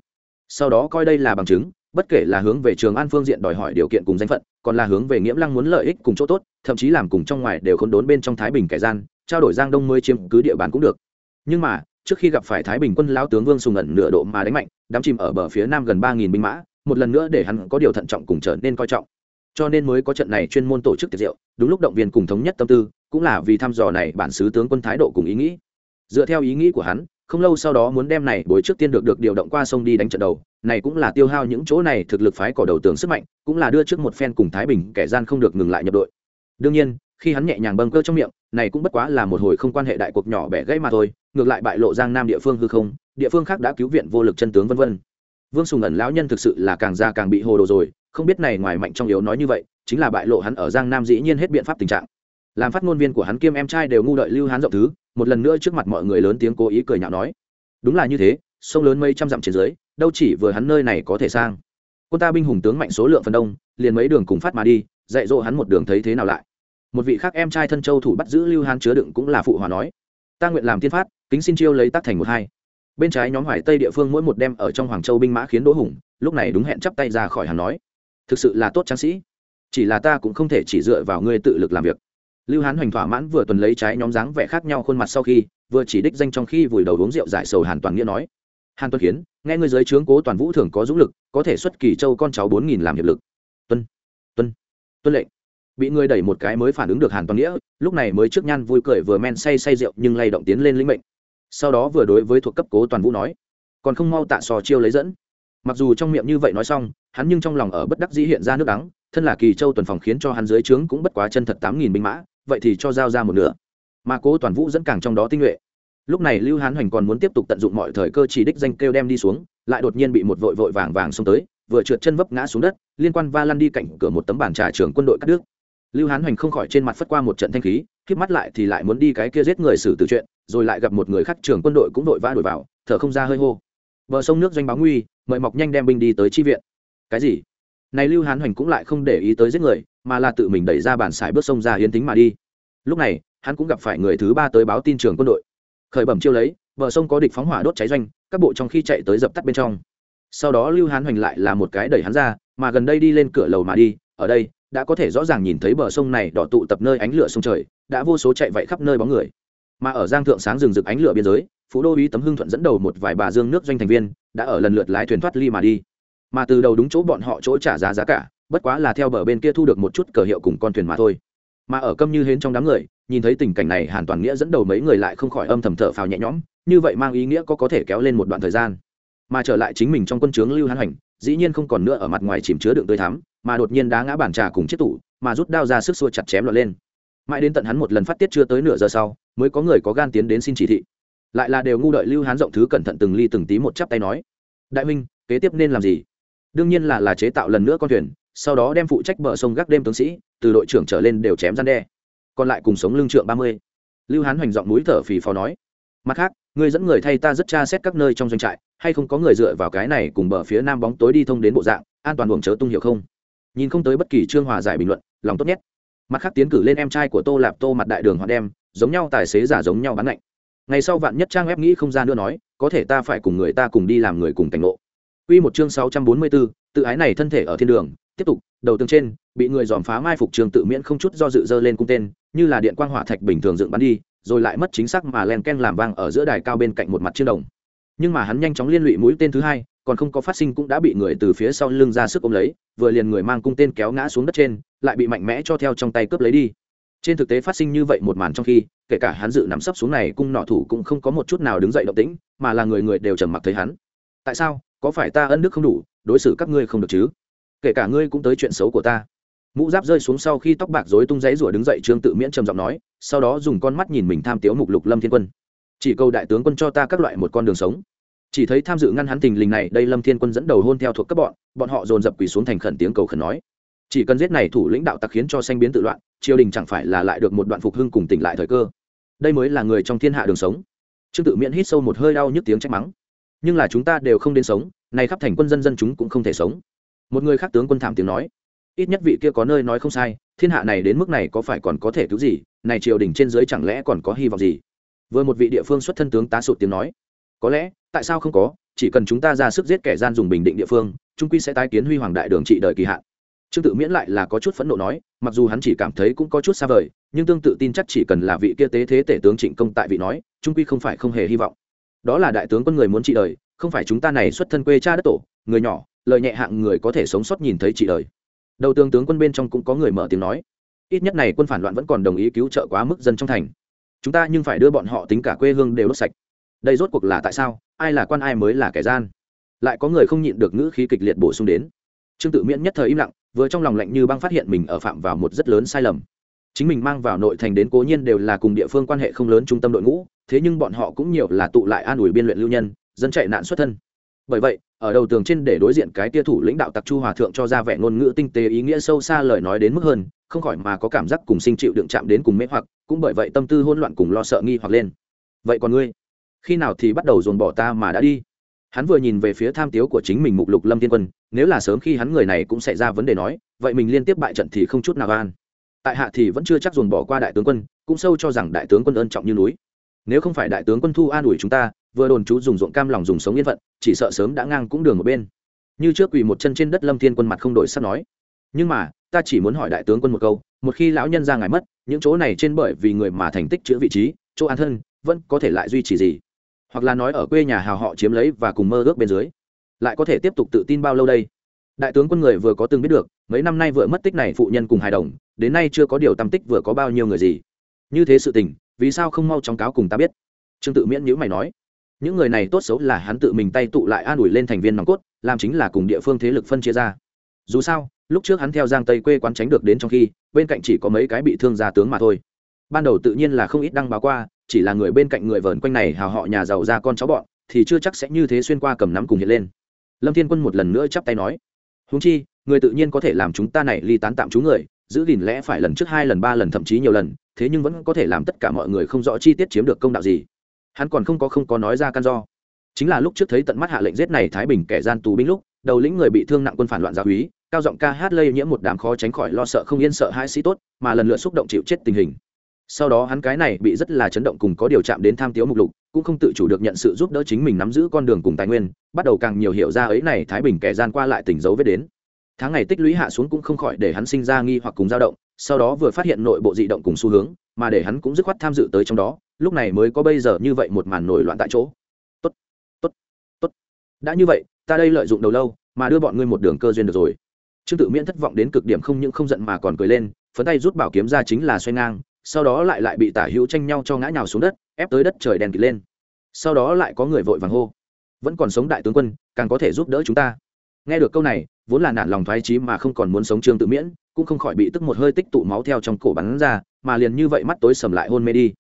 Sau đó coi đây là bằng chứng bất kể là hướng về trường an phương diện đòi hỏi điều kiện cùng danh phận, còn là hướng về nghiễm lăng muốn lợi ích cùng chỗ tốt, thậm chí làm cùng trong ngoài đều khốn đốn bên trong thái bình kẻ gian, trao đổi giang đông mới chiếm cứ địa bàn cũng được. Nhưng mà, trước khi gặp phải thái bình quân lão tướng vương sùng ẩn nửa độ mà đánh mạnh, đám chìm ở bờ phía nam gần ba nghìn binh mã, một lần nữa để hắn có điều thận trọng cùng trở nên coi trọng. Cho nên mới có trận này chuyên môn tổ chức tiệc rượu, đúng lúc động viên cùng thống nhất tâm tư, cũng là vì thăm dò này bản xứ tướng quân thái độ cùng ý nghĩ. Dựa theo ý nghĩ của hắn không lâu sau đó muốn đem này bối trước tiên được được điều động qua sông đi đánh trận đầu, này cũng là tiêu hao những chỗ này thực lực phái cỏ đầu tường sức mạnh, cũng là đưa trước một phen cùng thái bình kẻ gian không được ngừng lại nhập đội. Đương nhiên, khi hắn nhẹ nhàng bâng cơ trong miệng, này cũng bất quá là một hồi không quan hệ đại cuộc nhỏ bẻ gãy mà thôi, ngược lại bại lộ giang nam địa phương hư không, địa phương khác đã cứu viện vô lực chân tướng vân vân. Vương sùng ẩn lão nhân thực sự là càng ra càng bị hồ đồ rồi, không biết này ngoài mạnh trong yếu nói như vậy, chính là bại lộ hắn ở giang nam dĩ nhiên hết biện pháp tình trạng. Làm phát ngôn viên của hắn kiêm em trai đều ngu đợi lưu hán rộng thứ một lần nữa trước mặt mọi người lớn tiếng cố ý cười nhạo nói, đúng là như thế, sông lớn mấy trăm dặm trên dưới, đâu chỉ vừa hắn nơi này có thể sang. Quân ta binh hùng tướng mạnh số lượng phần đông, liền mấy đường cùng phát mà đi, dạy dỗ hắn một đường thấy thế nào lại. Một vị khác em trai thân châu thủ bắt giữ lưu hán chứa đựng cũng là phụ hòa nói, ta nguyện làm tiên phát, kính xin chiêu lấy tác thành một hai. Bên trái nhóm hoài tây địa phương mỗi một đêm ở trong hoàng châu binh mã khiến đỗ hùng, lúc này đúng hẹn chắp tay ra khỏi hàng nói, thực sự là tốt tráng sĩ, chỉ là ta cũng không thể chỉ dựa vào ngươi tự lực làm việc lưu hán hoành thỏa mãn vừa tuần lấy trái nhóm dáng vẻ khác nhau khuôn mặt sau khi, vừa chỉ đích danh trong khi vùi đầu uống rượu giải sầu hàn toàn nghĩa nói, hàn tuân hiến nghe ngươi giới trướng cố toàn vũ thường có dũng lực, có thể xuất kỳ châu con cháu bốn nghìn làm hiệp lực. Tuân tuân tuân lệnh. Bị người đẩy một cái mới phản ứng được hàn toàn nghĩa, lúc này mới trước nhan vui cười vừa men say say rượu nhưng lay động tiến lên lĩnh mệnh. Sau đó vừa đối với thuộc cấp cố toàn vũ nói, còn không mau tạ sò chiêu lấy dẫn. Mặc dù trong miệng như vậy nói xong, hắn nhưng trong lòng ở bất đắc dĩ hiện ra nước đắng, thân là kỳ châu tuần phòng khiến cho hắn dưới trướng cũng bất quá chân thật tám nghìn binh mã vậy thì cho giao ra một nửa. Mà cố toàn vũ dẫn càng trong đó tinh nhuệ. Lúc này lưu hán hoành còn muốn tiếp tục tận dụng mọi thời cơ chỉ đích danh kêu đem đi xuống, lại đột nhiên bị một vội vội vàng vàng xông tới, vừa trượt chân vấp ngã xuống đất, liên quan va lăn đi cạnh cửa một tấm bản trà trưởng quân đội cắt đứt. Lưu hán hoành không khỏi trên mặt phất qua một trận thanh khí, khiếp mắt lại thì lại muốn đi cái kia giết người xử từ chuyện, rồi lại gặp một người khác trưởng quân đội cũng đội vã đổi vào, thở không ra hơi hô. Bờ sông nước doanh báo nguy, mời mọc nhanh đem binh đi tới chi viện. Cái gì? Này lưu hán hoành cũng lại không để ý tới giết người mà là tự mình đẩy ra bản xài bước sông ra hiến tính mà đi. Lúc này, hắn cũng gặp phải người thứ ba tới báo tin trường quân đội. Khởi bẩm chiêu lấy, bờ sông có địch phóng hỏa đốt cháy doanh, các bộ trong khi chạy tới dập tắt bên trong. Sau đó lưu hán hoành lại là một cái đẩy hắn ra, mà gần đây đi lên cửa lầu mà đi, ở đây, đã có thể rõ ràng nhìn thấy bờ sông này đỏ tụ tập nơi ánh lửa sông trời, đã vô số chạy vậy khắp nơi bóng người. Mà ở giang thượng sáng rừng rực ánh lửa biên giới, phú đô uý tấm hưng thuận dẫn đầu một vài bà dương nước doanh thành viên, đã ở lần lượt lái thuyền thoát ly mà đi. Mà từ đầu đúng chỗ bọn họ chỗ trả giá giá cả bất quá là theo bờ bên kia thu được một chút cờ hiệu cùng con thuyền mà thôi. Mà ở câm như hến trong đám người, nhìn thấy tình cảnh này hàn toàn nghĩa dẫn đầu mấy người lại không khỏi âm thầm thở phào nhẹ nhõm, như vậy mang ý nghĩa có có thể kéo lên một đoạn thời gian. Mà trở lại chính mình trong quân trướng lưu hán hành, dĩ nhiên không còn nữa ở mặt ngoài chìm chứa đựng tươi thắm, mà đột nhiên đá ngã bản trà cùng chiếc tủ, mà rút đao ra sức xua chặt chém lọt lên. Mãi đến tận hắn một lần phát tiết chưa tới nửa giờ sau, mới có người có gan tiến đến xin chỉ thị. Lại là đều ngu đợi lưu hán rộng thứ cẩn thận từng ly từng tí một chắp tay nói, đại minh kế tiếp nên làm gì? Đương nhiên là là chế tạo lần nữa con thuyền sau đó đem phụ trách bờ sông gác đêm tướng sĩ từ đội trưởng trở lên đều chém gian đe. Còn lại cùng sống lương trượng ba mươi. Lưu hán hoành giọng núi thở phì phò nói mặt khác người dẫn người thay ta rất tra xét các nơi trong doanh trại hay không có người dựa vào cái này cùng bờ phía nam bóng tối đi thông đến bộ dạng an toàn buồng chớ tung hiệu không? Nhìn không tới bất kỳ trương hòa giải bình luận lòng tốt nhất. Mặt khác tiến cử lên em trai của tô lạp tô mặt đại đường họ đem giống nhau tài xế giả giống nhau bán lạnh ngày sau vạn nhất trang web nghĩ không ra nữa nói có thể ta phải cùng người ta cùng đi làm người cùng cảnh ngộ. Quy một chương 644, tự ái này thân thể ở thiên đường, tiếp tục, đầu tường trên, bị người dòm phá mai phục trường tự miễn không chút do dự dơ lên cung tên, như là điện quang hỏa thạch bình thường dựng bắn đi, rồi lại mất chính xác mà len ken làm vang ở giữa đài cao bên cạnh một mặt chiên đồng. Nhưng mà hắn nhanh chóng liên lụy mũi tên thứ hai, còn không có phát sinh cũng đã bị người từ phía sau lưng ra sức ôm lấy, vừa liền người mang cung tên kéo ngã xuống đất trên, lại bị mạnh mẽ cho theo trong tay cướp lấy đi. Trên thực tế phát sinh như vậy một màn trong khi, kể cả hắn dự nắm sấp xuống này cung nọ thủ cũng không có một chút nào đứng dậy động tĩnh, mà là người người đều trầm mặc thấy hắn. Tại sao? có phải ta ân đức không đủ đối xử các ngươi không được chứ kể cả ngươi cũng tới chuyện xấu của ta. Mũ giáp rơi xuống sau khi tóc bạc dối tung giấy rủa đứng dậy, trương tự miễn trầm giọng nói, sau đó dùng con mắt nhìn mình tham tiếu mục lục lâm thiên quân. Chỉ cầu đại tướng quân cho ta các loại một con đường sống. Chỉ thấy tham dự ngăn hắn tình lình này, đây lâm thiên quân dẫn đầu hôn theo thuộc các bọn bọn họ dồn dập quỳ xuống thành khẩn tiếng cầu khẩn nói. Chỉ cần giết này thủ lĩnh đạo tặc khiến cho sanh biến tự loạn, triều đình chẳng phải là lại được một đoạn phục hưng cùng tỉnh lại thời cơ. Đây mới là người trong thiên hạ đường sống. Trương tự miễn hít sâu một hơi đau nhức tiếng trách mắng. Nhưng là chúng ta đều không đến sống này khắp thành quân dân dân chúng cũng không thể sống một người khác tướng quân thảm tiếng nói, ít nhất vị kia có nơi nói không sai, thiên hạ này đến mức này có phải còn có thể cứu gì? Này triều đình trên dưới chẳng lẽ còn có hy vọng gì? Vừa một vị địa phương xuất thân tướng tá sụt tiếng nói, có lẽ, tại sao không có? Chỉ cần chúng ta ra sức giết kẻ gian dùng bình định địa phương trung quy sẽ tái kiến huy hoàng đại đường trị đời kỳ hạn. Trương tự miễn lại là có chút phẫn nộ nói, mặc dù hắn chỉ cảm thấy cũng có chút xa vời, nhưng tương tự tin chắc chỉ cần là vị kia tế thế tể tướng trịnh công tại vị nói trung quy không phải không hề hy vọng. Đó là đại tướng quân người muốn trị đời, không phải chúng ta này xuất thân quê cha đất tổ, người nhỏ lời nhẹ hạng người có thể sống sót nhìn thấy chị đời. Đầu tướng tướng quân bên trong cũng có người mở tiếng nói. Ít nhất này quân phản loạn vẫn còn đồng ý cứu trợ quá mức dân trong thành. Chúng ta nhưng phải đưa bọn họ tính cả quê hương đều đốt sạch. Đây rốt cuộc là tại sao? Ai là quan, ai mới là kẻ gian? Lại có người không nhịn được ngữ khí kịch liệt bổ sung đến. Trương tự miễn nhất thời im lặng, vừa trong lòng lạnh như băng phát hiện mình ở phạm vào một rất lớn sai lầm. Chính mình mang vào nội thành đến cố nhiên đều là cùng địa phương quan hệ không lớn trung tâm đội ngũ, thế nhưng bọn họ cũng nhiều là tụ lại an ủi biên luyện lưu nhân, dân chạy nạn xuất thân bởi vậy, ở đầu tường trên để đối diện cái tia thủ lãnh đạo tặc chu hòa thượng cho ra vẻ ngôn ngữ tinh tế ý nghĩa sâu xa lời nói đến mức hơn, không khỏi mà có cảm giác cùng sinh chịu đựng chạm đến cùng mê hoặc, cũng bởi vậy tâm tư hỗn loạn cùng lo sợ nghi hoặc lên. Vậy còn ngươi? Khi nào thì bắt đầu dồn bỏ ta mà đã đi? Hắn vừa nhìn về phía tham tiếu của chính mình mục lục lâm thiên quân, nếu là sớm khi hắn người này cũng xảy ra vấn đề nói, vậy mình liên tiếp bại trận thì không chút nào an tại hạ thì vẫn chưa chắc dồn bỏ qua đại tướng quân, cũng sâu cho rằng đại tướng quân ơn trọng như núi. Nếu không phải đại tướng quân thu an ủi chúng ta vừa đồn chú dùng ruộng cam lòng dùng sống yên phận, chỉ sợ sớm đã ngang cũng đường một bên. Như trước quỳ một chân trên đất lâm thiên quân mặt không đổi sắp nói, nhưng mà, ta chỉ muốn hỏi đại tướng quân một câu, một khi lão nhân ra ngài mất, những chỗ này trên bởi vì người mà thành tích chữa vị trí, chỗ an thân, vẫn có thể lại duy trì gì? Hoặc là nói ở quê nhà hào họ chiếm lấy và cùng mơ ước bên dưới, lại có thể tiếp tục tự tin bao lâu đây? Đại tướng quân người vừa có từng biết được, mấy năm nay vừa mất tích này phụ nhân cùng hài đồng, đến nay chưa có điều tâm tích vừa có bao nhiêu người gì. Như thế sự tình, vì sao không mau chóng cáo cùng ta biết? Trương tự miễn nhữ mày nói những người này tốt xấu là hắn tự mình tay tụ lại an ủi lên thành viên nòng cốt, làm chính là cùng địa phương thế lực phân chia ra. Dù sao, lúc trước hắn theo giang tây quê quán tránh được đến trong khi, bên cạnh chỉ có mấy cái bị thương gia tướng mà thôi. Ban đầu tự nhiên là không ít đăng báo qua, chỉ là người bên cạnh người vờn quanh này hào họ nhà giàu ra con cháu bọn, thì chưa chắc sẽ như thế xuyên qua cầm nắm cùng hiện lên. Lâm thiên quân một lần nữa chắp tay nói húng chi, người tự nhiên có thể làm chúng ta này ly tán tạm chú người, giữ gìn lẽ phải lần trước hai lần ba lần thậm chí nhiều lần, thế nhưng vẫn có thể làm tất cả mọi người không rõ chi tiết chiếm được công đạo gì hắn còn không có không có nói ra căn do. Chính là lúc trước thấy tận mắt hạ lệnh giết này thái bình kẻ gian tù binh lúc, đầu lĩnh người bị thương nặng quân phản loạn gia úy, cao giọng ca hát lây nhiễm một đám khó tránh khỏi lo sợ không yên sợ hai sĩ tốt, mà lần lượt xúc động chịu chết tình hình. Sau đó hắn cái này bị rất là chấn động cùng có điều chạm đến tham tiếu mục lục, cũng không tự chủ được nhận sự giúp đỡ chính mình nắm giữ con đường cùng tài nguyên, bắt đầu càng nhiều hiểu ra ấy này thái bình kẻ gian qua lại tình dấu vết đến. Tháng ngày tích lũy hạ xuống cũng không khỏi để hắn sinh ra nghi hoặc cùng dao động, sau đó vừa phát hiện nội bộ dị động cùng xu hướng, mà để hắn cũng dứt khoát tham dự tới trong đó lúc này mới có bây giờ như vậy một màn nổi loạn tại chỗ. Tốt tốt tốt. Đã như vậy, ta đây lợi dụng đầu lâu, mà đưa bọn ngươi một đường cơ duyên được rồi. Trương tự miễn thất vọng đến cực điểm không những không giận mà còn cười lên, phấn tay rút bảo kiếm ra chính là xoay ngang, sau đó lại lại bị tả hữu tranh nhau cho ngã nhào xuống đất, ép tới đất trời đèn kịt lên. Sau đó lại có người vội vàng hô, vẫn còn sống đại tướng quân, càng có thể giúp đỡ chúng ta. Nghe được câu này, vốn là nản lòng thoái trí mà không còn muốn sống trương tự miễn, cũng không khỏi bị tức một hơi tích tụ máu theo trong cổ bắn ra, mà liền như vậy mắt tối sầm lại hôn mê đi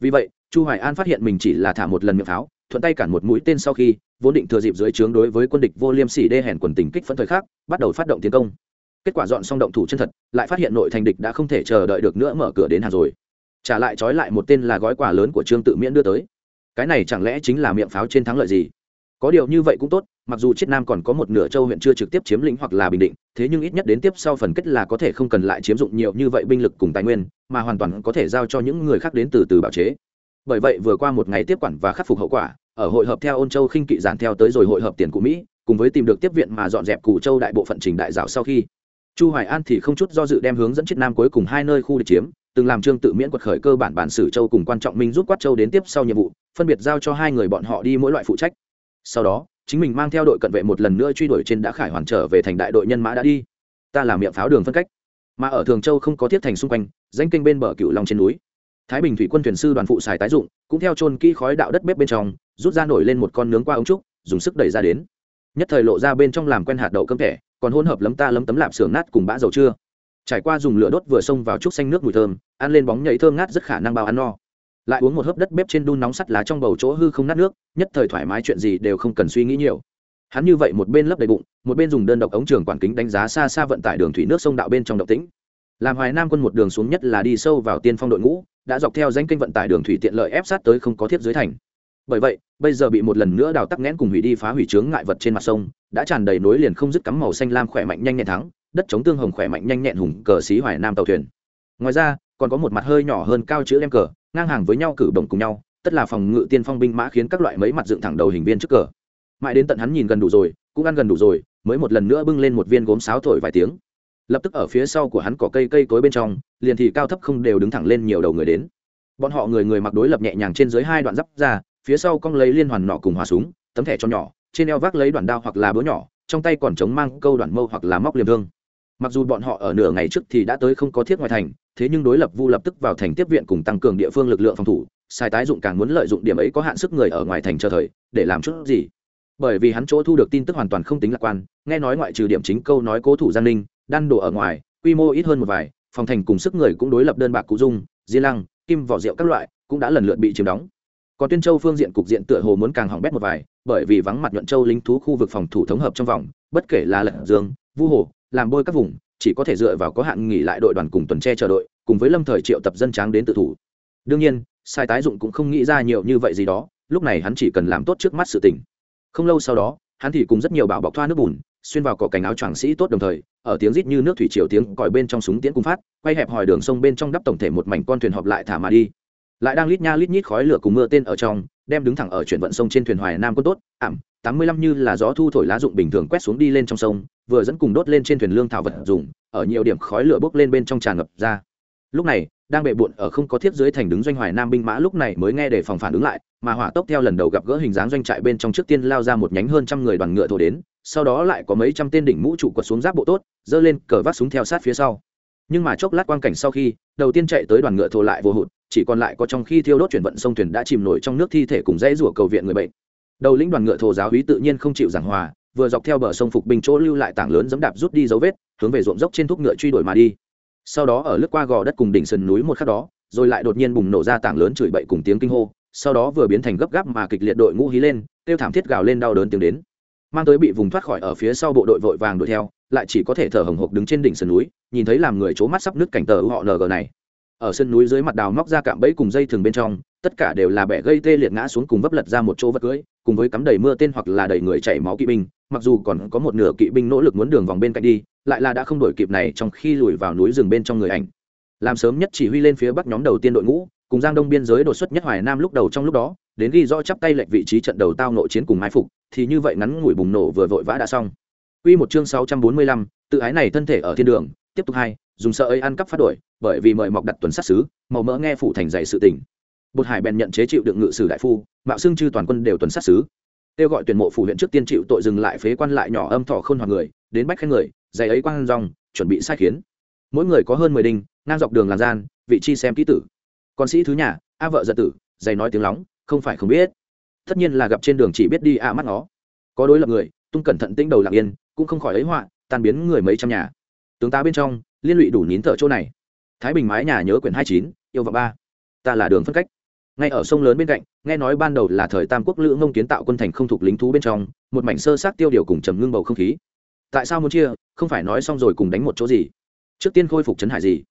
vì vậy, chu hoài an phát hiện mình chỉ là thả một lần miệng pháo, thuận tay cản một mũi tên sau khi, vốn định thừa dịp dưới trướng đối với quân địch vô liêm sỉ đê hèn quần tình kích phấn thời khác bắt đầu phát động tiến công. Kết quả dọn xong động thủ chân thật, lại phát hiện nội thành địch đã không thể chờ đợi được nữa mở cửa đến hàng rồi. Trả lại trói lại một tên là gói quà lớn của trương tự miễn đưa tới. Cái này chẳng lẽ chính là miệng pháo trên thắng lợi gì? Có điều như vậy cũng tốt mặc dù chiết nam còn có một nửa châu huyện chưa trực tiếp chiếm lĩnh hoặc là bình định, thế nhưng ít nhất đến tiếp sau phần kết là có thể không cần lại chiếm dụng nhiều như vậy binh lực cùng tài nguyên, mà hoàn toàn có thể giao cho những người khác đến từ từ bảo chế. Bởi vậy vừa qua một ngày tiếp quản và khắc phục hậu quả, ở hội hợp theo ôn châu khinh kỵ giản theo tới rồi hội hợp tiền của mỹ, cùng với tìm được tiếp viện mà dọn dẹp cụ châu đại bộ phận trình đại giáo sau khi. Chu hoài an thì không chút do dự đem hướng dẫn chiết nam cuối cùng hai nơi khu địch chiếm, từng làm trương tự miễn quật khởi cơ bản bản sử châu cùng quan trọng minh rút quát châu đến tiếp sau nhiệm vụ, phân biệt giao cho hai người bọn họ đi mỗi loại phụ trách. Sau đó chính mình mang theo đội cận vệ một lần nữa truy đuổi trên đã khải hoàn trở về thành đại đội nhân mã đã đi. Ta làm miệng pháo đường phân cách. Mà ở thường châu không có thiết thành xung quanh, danh kênh bên bờ cựu long trên núi. Thái bình thủy quân thuyền sư đoàn phụ xài tái dụng, cũng theo chôn kỹ khói đạo đất bếp bên trong, rút ra nổi lên một con nướng qua ống trúc, dùng sức đẩy ra đến. Nhất thời lộ ra bên trong làm quen hạt đậu cơm thẻ, còn hỗn hợp lấm ta lấm tấm lạp xưởng nát cùng bã dầu chưa trải qua dùng lửa đốt vừa xông vào trúc xanh nước mùi thơm, ăn lên bóng nhảy thơm ngát rất khả năng bao ăn no lại uống một hớp đất bếp trên đun nóng sắt lá trong bầu chỗ hư không nát nước, nhất thời thoải mái chuyện gì đều không cần suy nghĩ nhiều. Hắn như vậy một bên lấp đầy bụng, một bên dùng đơn độc ống trường quản kính đánh giá xa xa vận tải đường thủy nước sông đạo bên trong động tĩnh. Làm hoài nam quân một đường xuống nhất là đi sâu vào tiên phong đội ngũ, đã dọc theo danh kênh vận tải đường thủy tiện lợi ép sát tới không có thiết dưới thành. Bởi vậy, bây giờ bị một lần nữa đào tắc nghẽn cùng hủy đi phá hủy chướng ngại vật trên mặt sông, đã tràn đầy nối liền không dứt cắm màu xanh lam khỏe mạnh nhanh nhẹn thắng, đất chống tương hồng khỏe mạnh nhanh nhẹn hùng cờ xí hoài nam tàu thuyền. Ngoài ra, còn có một mặt hơi nhỏ hơn cao chữ đem cờ ngang hàng với nhau cử động cùng nhau, tất là phòng ngự tiên phong binh mã khiến các loại mấy mặt dựng thẳng đầu hình viên trước cờ. Mãi đến tận hắn nhìn gần đủ rồi, cũng ăn gần đủ rồi, mới một lần nữa bưng lên một viên gốm sáo thổi vài tiếng. Lập tức ở phía sau của hắn có cây cây cối bên trong, liền thì cao thấp không đều đứng thẳng lên nhiều đầu người đến. Bọn họ người người mặc đối lập nhẹ nhàng trên dưới hai đoạn giáp ra, phía sau cong lấy liên hoàn nọ cùng hòa súng, tấm thẻ cho nhỏ, trên eo vác lấy đoạn đao hoặc là búa nhỏ, trong tay còn chống mang câu đoạn mâu hoặc là móc liềm thương mặc dù bọn họ ở nửa ngày trước thì đã tới không có thiết ngoài thành, thế nhưng đối lập vu lập tức vào thành tiếp viện cùng tăng cường địa phương lực lượng phòng thủ, sai tái dụng càng muốn lợi dụng điểm ấy có hạn sức người ở ngoài thành chờ thời, để làm chút gì. Bởi vì hắn chỗ thu được tin tức hoàn toàn không tính lạc quan, nghe nói ngoại trừ điểm chính câu nói cố thủ giang ninh, đan đổ ở ngoài, quy mô ít hơn một vài, phòng thành cùng sức người cũng đối lập đơn bạc cụ dung, di lăng, kim vỏ rượu các loại cũng đã lần lượt bị chiếm đóng. Còn tuyên châu phương diện cục diện tựa hồ muốn càng hỏng bét một vài, bởi vì vắng mặt nhuận châu lính thú khu vực phòng thủ thống hợp trong vòng, bất kể là lận dương, vu hồ làm bôi các vùng, chỉ có thể dựa vào có hạn nghỉ lại đội đoàn cùng tuần tre chờ đội, cùng với lâm thời triệu tập dân tráng đến tự thủ. Đương nhiên, sai tái dụng cũng không nghĩ ra nhiều như vậy gì đó, lúc này hắn chỉ cần làm tốt trước mắt sự tình. Không lâu sau đó, hắn thì cùng rất nhiều bảo bọc thoa nước bùn, xuyên vào cỏ cành áo choàng sĩ tốt đồng thời, ở tiếng rít như nước thủy triều tiếng còi bên trong súng tiễn cung phát, quay hẹp hỏi đường sông bên trong đắp tổng thể một mảnh con thuyền họp lại thả mà đi. Lại đang lít nha lít nhít khói lửa cùng mưa tên ở trong, đem đứng thẳng ở chuyển vận sông trên thuyền hoài nam quân tốt, ảm, tám mươi lăm như là gió thu thổi lá dụng bình thường quét xuống đi lên trong sông vừa dẫn cùng đốt lên trên thuyền lương thảo vật dùng, ở nhiều điểm khói lửa bốc lên bên trong tràn ngập ra. Lúc này, đang bệ bụn ở không có thiếp dưới thành đứng doanh hoài nam binh mã lúc này mới nghe để phòng phản ứng lại, mà hỏa tốc theo lần đầu gặp gỡ hình dáng doanh trại bên trong trước tiên lao ra một nhánh hơn trăm người đoàn ngựa thổ đến, sau đó lại có mấy trăm tên đỉnh mũ trụ quật xuống giáp bộ tốt dơ lên cờ vác súng theo sát phía sau. Nhưng mà chốc lát quang cảnh sau khi, đầu tiên chạy tới đoàn ngựa thổ lại vô hụt, chỉ còn lại có trong khi thiêu đốt chuyển vận sông thuyền đã chìm nổi trong nước thi thể cùng dãy rủa cầu viện người bệnh. Đầu lĩnh đoàn ngựa thổ giáo hí tự nhiên không chịu giảng hòa vừa dọc theo bờ sông phục binh chỗ lưu lại tảng lớn dẫm đạp rút đi dấu vết, hướng về ruộng dốc trên thúc ngựa truy đuổi mà đi. Sau đó ở lướt qua gò đất cùng đỉnh sườn núi một khắc đó, rồi lại đột nhiên bùng nổ ra tảng lớn chửi bậy cùng tiếng kinh hô, sau đó vừa biến thành gấp gáp mà kịch liệt đội ngũ hí lên, kêu thảm thiết gào lên đau đớn tiếng đến. Mang tới bị vùng thoát khỏi ở phía sau bộ đội vội vàng đuổi theo, lại chỉ có thể thở hồng hộc đứng trên đỉnh sườn núi, nhìn thấy làm người c mắt sắp nước cảnh tờ họ ng này. Ở sân núi dưới mặt đào móc ra cạm bẫy cùng dây thường bên trong tất cả đều là bẻ gây tê liệt ngã xuống cùng vấp lật ra một chỗ vật cưới cùng với cắm đầy mưa tên hoặc là đầy người chảy máu kỵ binh mặc dù còn có một nửa kỵ binh nỗ lực muốn đường vòng bên cạnh đi lại là đã không đổi kịp này trong khi lùi vào núi rừng bên trong người ảnh làm sớm nhất chỉ huy lên phía bắc nhóm đầu tiên đội ngũ cùng giang đông biên giới đột xuất nhất hoài nam lúc đầu trong lúc đó đến ghi rõ chắp tay lệch vị trí trận đầu tao nội chiến cùng mai phục thì như vậy ngắn ngủi bùng nổ vừa vội vã đã xong Quy một chương 645, tự ái này thân thể ở thiên đường, tiếp tục hai, dùng sợ ấy ăn cắp phát đổi, bởi vì mời mọc đặt tuần sát sứ, màu mỡ nghe phụ thành dày sự tình. Bột Hải bèn nhận chế chịu đựng ngự sử đại phu, mạo xưng chư toàn quân đều tuần sát sứ. Kêu gọi tuyển mộ phủ huyện trước tiên chịu tội dừng lại phế quan lại nhỏ âm thọ khôn hoặc người, đến bách khen người, giày ấy quang rong, chuẩn bị sai khiến. Mỗi người có hơn 10 đinh, ngang dọc đường làn gian, vị chi xem kỹ tử. Con sĩ thứ nhà, a vợ giật tử, giày nói tiếng lóng, không phải không biết. Tất nhiên là gặp trên đường chỉ biết đi a mắt nó. Có đối lập người, tung cẩn thận tĩnh đầu lặng yên, cũng không khỏi ấy họa tan biến người mấy trăm nhà tướng tá bên trong liên lụy đủ nín thở chỗ này thái bình mái nhà nhớ quyển hai chín yêu và ba ta là đường phân cách ngay ở sông lớn bên cạnh, nghe nói ban đầu là thời tam quốc lữ ngông kiến tạo quân thành không thuộc lính thú bên trong, một mảnh sơ sát tiêu điều cùng trầm ngưng bầu không khí. Tại sao muốn chia, không phải nói xong rồi cùng đánh một chỗ gì? Trước tiên khôi phục trấn hải gì?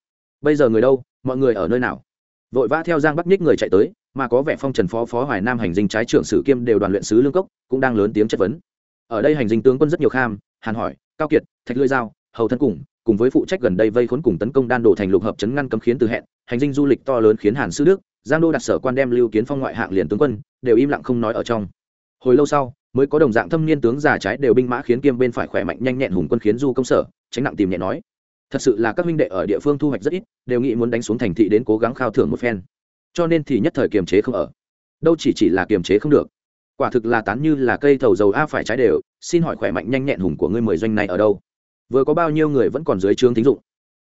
Bây giờ người đâu, mọi người ở nơi nào? Vội vã theo giang bắc nhích người chạy tới, mà có vẻ phong trần phó phó hoài nam hành dinh trái trưởng sử kiêm đều đoàn luyện sứ lương cốc, cũng đang lớn tiếng chất vấn. Ở đây hành dinh tướng quân rất nhiều kham, hàn hỏi, cao kiệt, thạch lưỡi dao hầu thân cùng cùng với phụ trách gần đây vây khốn cùng tấn công đan đổ thành lục hợp chấn ngăn cấm khiến từ hẹn, hành dinh du lịch to lớn khiến hàn sư đức giang đô đặt sở quan đem lưu kiến phong ngoại hạng liền tướng quân, đều im lặng không nói ở trong. Hồi lâu sau, mới có đồng dạng thâm niên tướng già trái đều binh mã khiến kiêm bên phải khỏe mạnh nhanh nhẹn hùng quân khiến du công sở, tránh nặng tìm nhẹ nói. Thật sự là các huynh đệ ở địa phương thu hoạch rất ít, đều nghĩ muốn đánh xuống thành thị đến cố gắng khao thưởng một phen. Cho nên thì nhất thời kiềm chế không ở. Đâu chỉ chỉ là kiềm chế không được. Quả thực là tán như là cây thầu dầu a phải trái đều, xin hỏi khỏe mạnh nhanh nhẹn hùng của ngươi mười doanh này ở đâu? Vừa có bao nhiêu người vẫn còn dưới trướng tín dụng?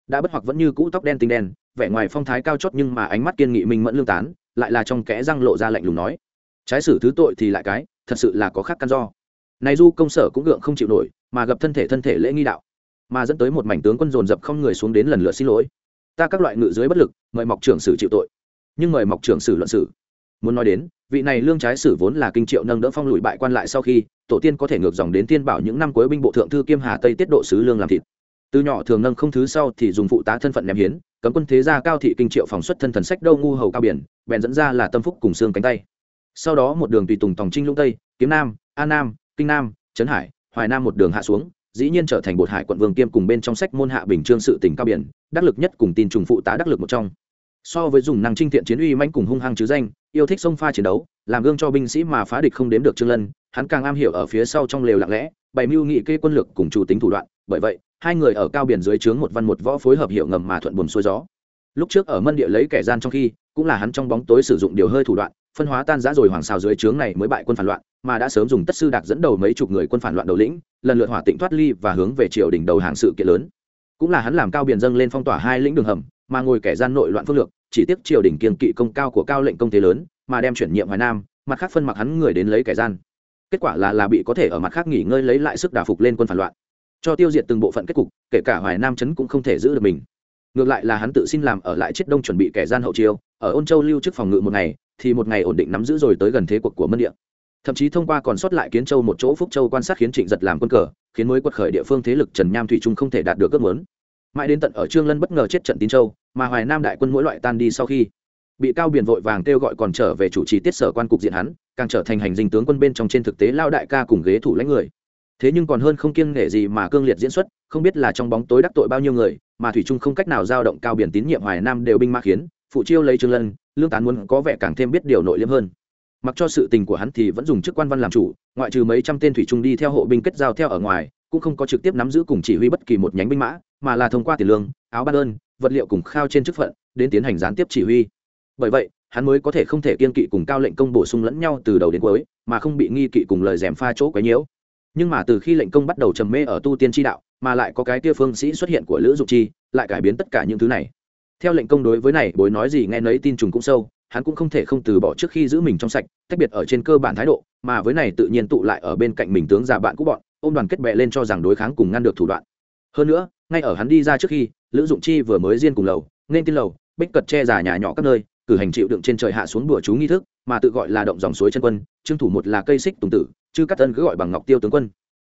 Đã bất hoặc vẫn như cũ tóc đen tinh đen vẻ ngoài phong thái cao chót nhưng mà ánh mắt kiên nghị minh mẫn lương tán, lại là trong kẽ răng lộ ra lạnh lùng nói, trái xử thứ tội thì lại cái, thật sự là có khác căn do. Này du công sở cũng gượng không chịu nổi, mà gặp thân thể thân thể lễ nghi đạo, mà dẫn tới một mảnh tướng quân dồn dập không người xuống đến lần lượt xin lỗi. Ta các loại ngự dưới bất lực, mời mọc trưởng sử chịu tội. Nhưng mời mọc trưởng sử luận sử. Muốn nói đến, vị này lương trái sử vốn là kinh triệu nâng đỡ phong lùi bại quan lại sau khi, tổ tiên có thể ngược dòng đến tiên bảo những năm cuối binh bộ thượng thư kiêm hà tây tiết độ sứ lương làm thịt. Từ nhỏ thường nâng không thứ sau thì dùng phụ tá thân phận ném hiến cấm quân thế gia cao thị kinh triệu phòng xuất thân thần sách đâu ngu hầu cao biển, bèn dẫn ra là tâm phúc cùng xương cánh tay. Sau đó một đường tùy tùng tòng trinh lũng tây, kiếm nam an nam, kinh nam, trấn hải, hoài nam một đường hạ xuống, dĩ nhiên trở thành bột hải quận vương kiêm cùng bên trong sách môn hạ bình trương sự tỉnh cao biển, đắc lực nhất cùng tin trùng phụ tá đắc lực một trong. So với dùng năng trinh thiện chiến uy manh cùng hung hăng chứ danh, yêu thích sông pha chiến đấu, làm gương cho binh sĩ mà phá địch không đếm được trương lân, hắn càng am hiểu ở phía sau trong lều lặng lẽ, bày mưu nghị kê quân lực cùng chủ tính thủ đoạn, bởi vậy hai người ở cao biển dưới trướng một văn một võ phối hợp hiệu ngầm mà thuận buồm xuôi gió. Lúc trước ở mân địa lấy kẻ gian trong khi, cũng là hắn trong bóng tối sử dụng điều hơi thủ đoạn, phân hóa tan giã rồi hoàng xào dưới trướng này mới bại quân phản loạn, mà đã sớm dùng tất sư đạc dẫn đầu mấy chục người quân phản loạn đầu lĩnh, lần lượt hỏa tịnh thoát ly và hướng về triều đỉnh đầu hàng sự kiện lớn. Cũng là hắn làm cao biển dâng lên phong tỏa hai lĩnh đường hầm, mà ngồi kẻ gian nội loạn phương lược, chỉ tiếc triều đình kiên kỵ công cao của cao lệnh công thế lớn, mà đem chuyển nhiệm hoài nam, mặt khác phân mặc hắn người đến lấy kẻ gian. Kết quả là là bị có thể ở mặt khác nghỉ ngơi lấy lại sức đà phục lên quân phản loạn cho tiêu diệt từng bộ phận kết cục, kể cả hoài nam chấn cũng không thể giữ được mình. Ngược lại là hắn tự xin làm ở lại chiết đông chuẩn bị kẻ gian hậu chiêu, ở ôn châu lưu trước phòng ngự một ngày, thì một ngày ổn định nắm giữ rồi tới gần thế cuộc của mân địa. Thậm chí thông qua còn sót lại kiến châu một chỗ phúc châu quan sát khiến trịnh giật làm quân cờ, khiến mới quật khởi địa phương thế lực trần nham thủy trung không thể đạt được ước muốn. Mãi đến tận ở trương lân bất ngờ chết trận tín châu, mà hoài nam đại quân mỗi loại tan đi sau khi bị cao biển vội vàng kêu gọi còn trở về chủ trì tiết sở quan cục diện hắn, càng trở thành hành dinh tướng quân bên trong trên thực tế lao đại ca cùng ghế thủ lãnh người thế nhưng còn hơn không kiêng nghệ gì mà cương liệt diễn xuất, không biết là trong bóng tối đắc tội bao nhiêu người, mà thủy trung không cách nào giao động cao biển tín nhiệm hoài nam đều binh ma khiến, phụ chiêu lấy trương lân, lương tán muốn có vẻ càng thêm biết điều nội liêm hơn. Mặc cho sự tình của hắn thì vẫn dùng chức quan văn làm chủ, ngoại trừ mấy trăm tên thủy trung đi theo hộ binh kết giao theo ở ngoài, cũng không có trực tiếp nắm giữ cùng chỉ huy bất kỳ một nhánh binh mã, mà là thông qua tiền lương, áo ban ơn, vật liệu cùng khao trên chức phận, đến tiến hành gián tiếp chỉ huy. Bởi vậy, hắn mới có thể không thể kiên kỵ cùng cao lệnh công bổ sung lẫn nhau từ đầu đến cuối, mà không bị nghi kỵ cùng lời dèm pha chỗ quấy nhiễu nhưng mà từ khi lệnh công bắt đầu trầm mê ở tu tiên tri đạo, mà lại có cái kia phương sĩ xuất hiện của lữ dục chi, lại cải biến tất cả những thứ này. Theo lệnh công đối với này, bối nói gì nghe nấy tin trùng cũng sâu, hắn cũng không thể không từ bỏ trước khi giữ mình trong sạch, tách biệt ở trên cơ bản thái độ, mà với này tự nhiên tụ lại ở bên cạnh mình tướng già bạn cũ bọn, ôm đoàn kết bệ lên cho rằng đối kháng cùng ngăn được thủ đoạn. Hơn nữa, ngay ở hắn đi ra trước khi, lữ dụng chi vừa mới riêng cùng lầu, nên tin lầu, bích cật che giả nhà nhỏ các nơi cử hành chịu đựng trên trời hạ xuống đùa chú nghi thức, mà tự gọi là động dòng suối chân quân, trương thủ một là cây xích tùng tử, chư cắt tân cứ gọi bằng ngọc tiêu tướng quân.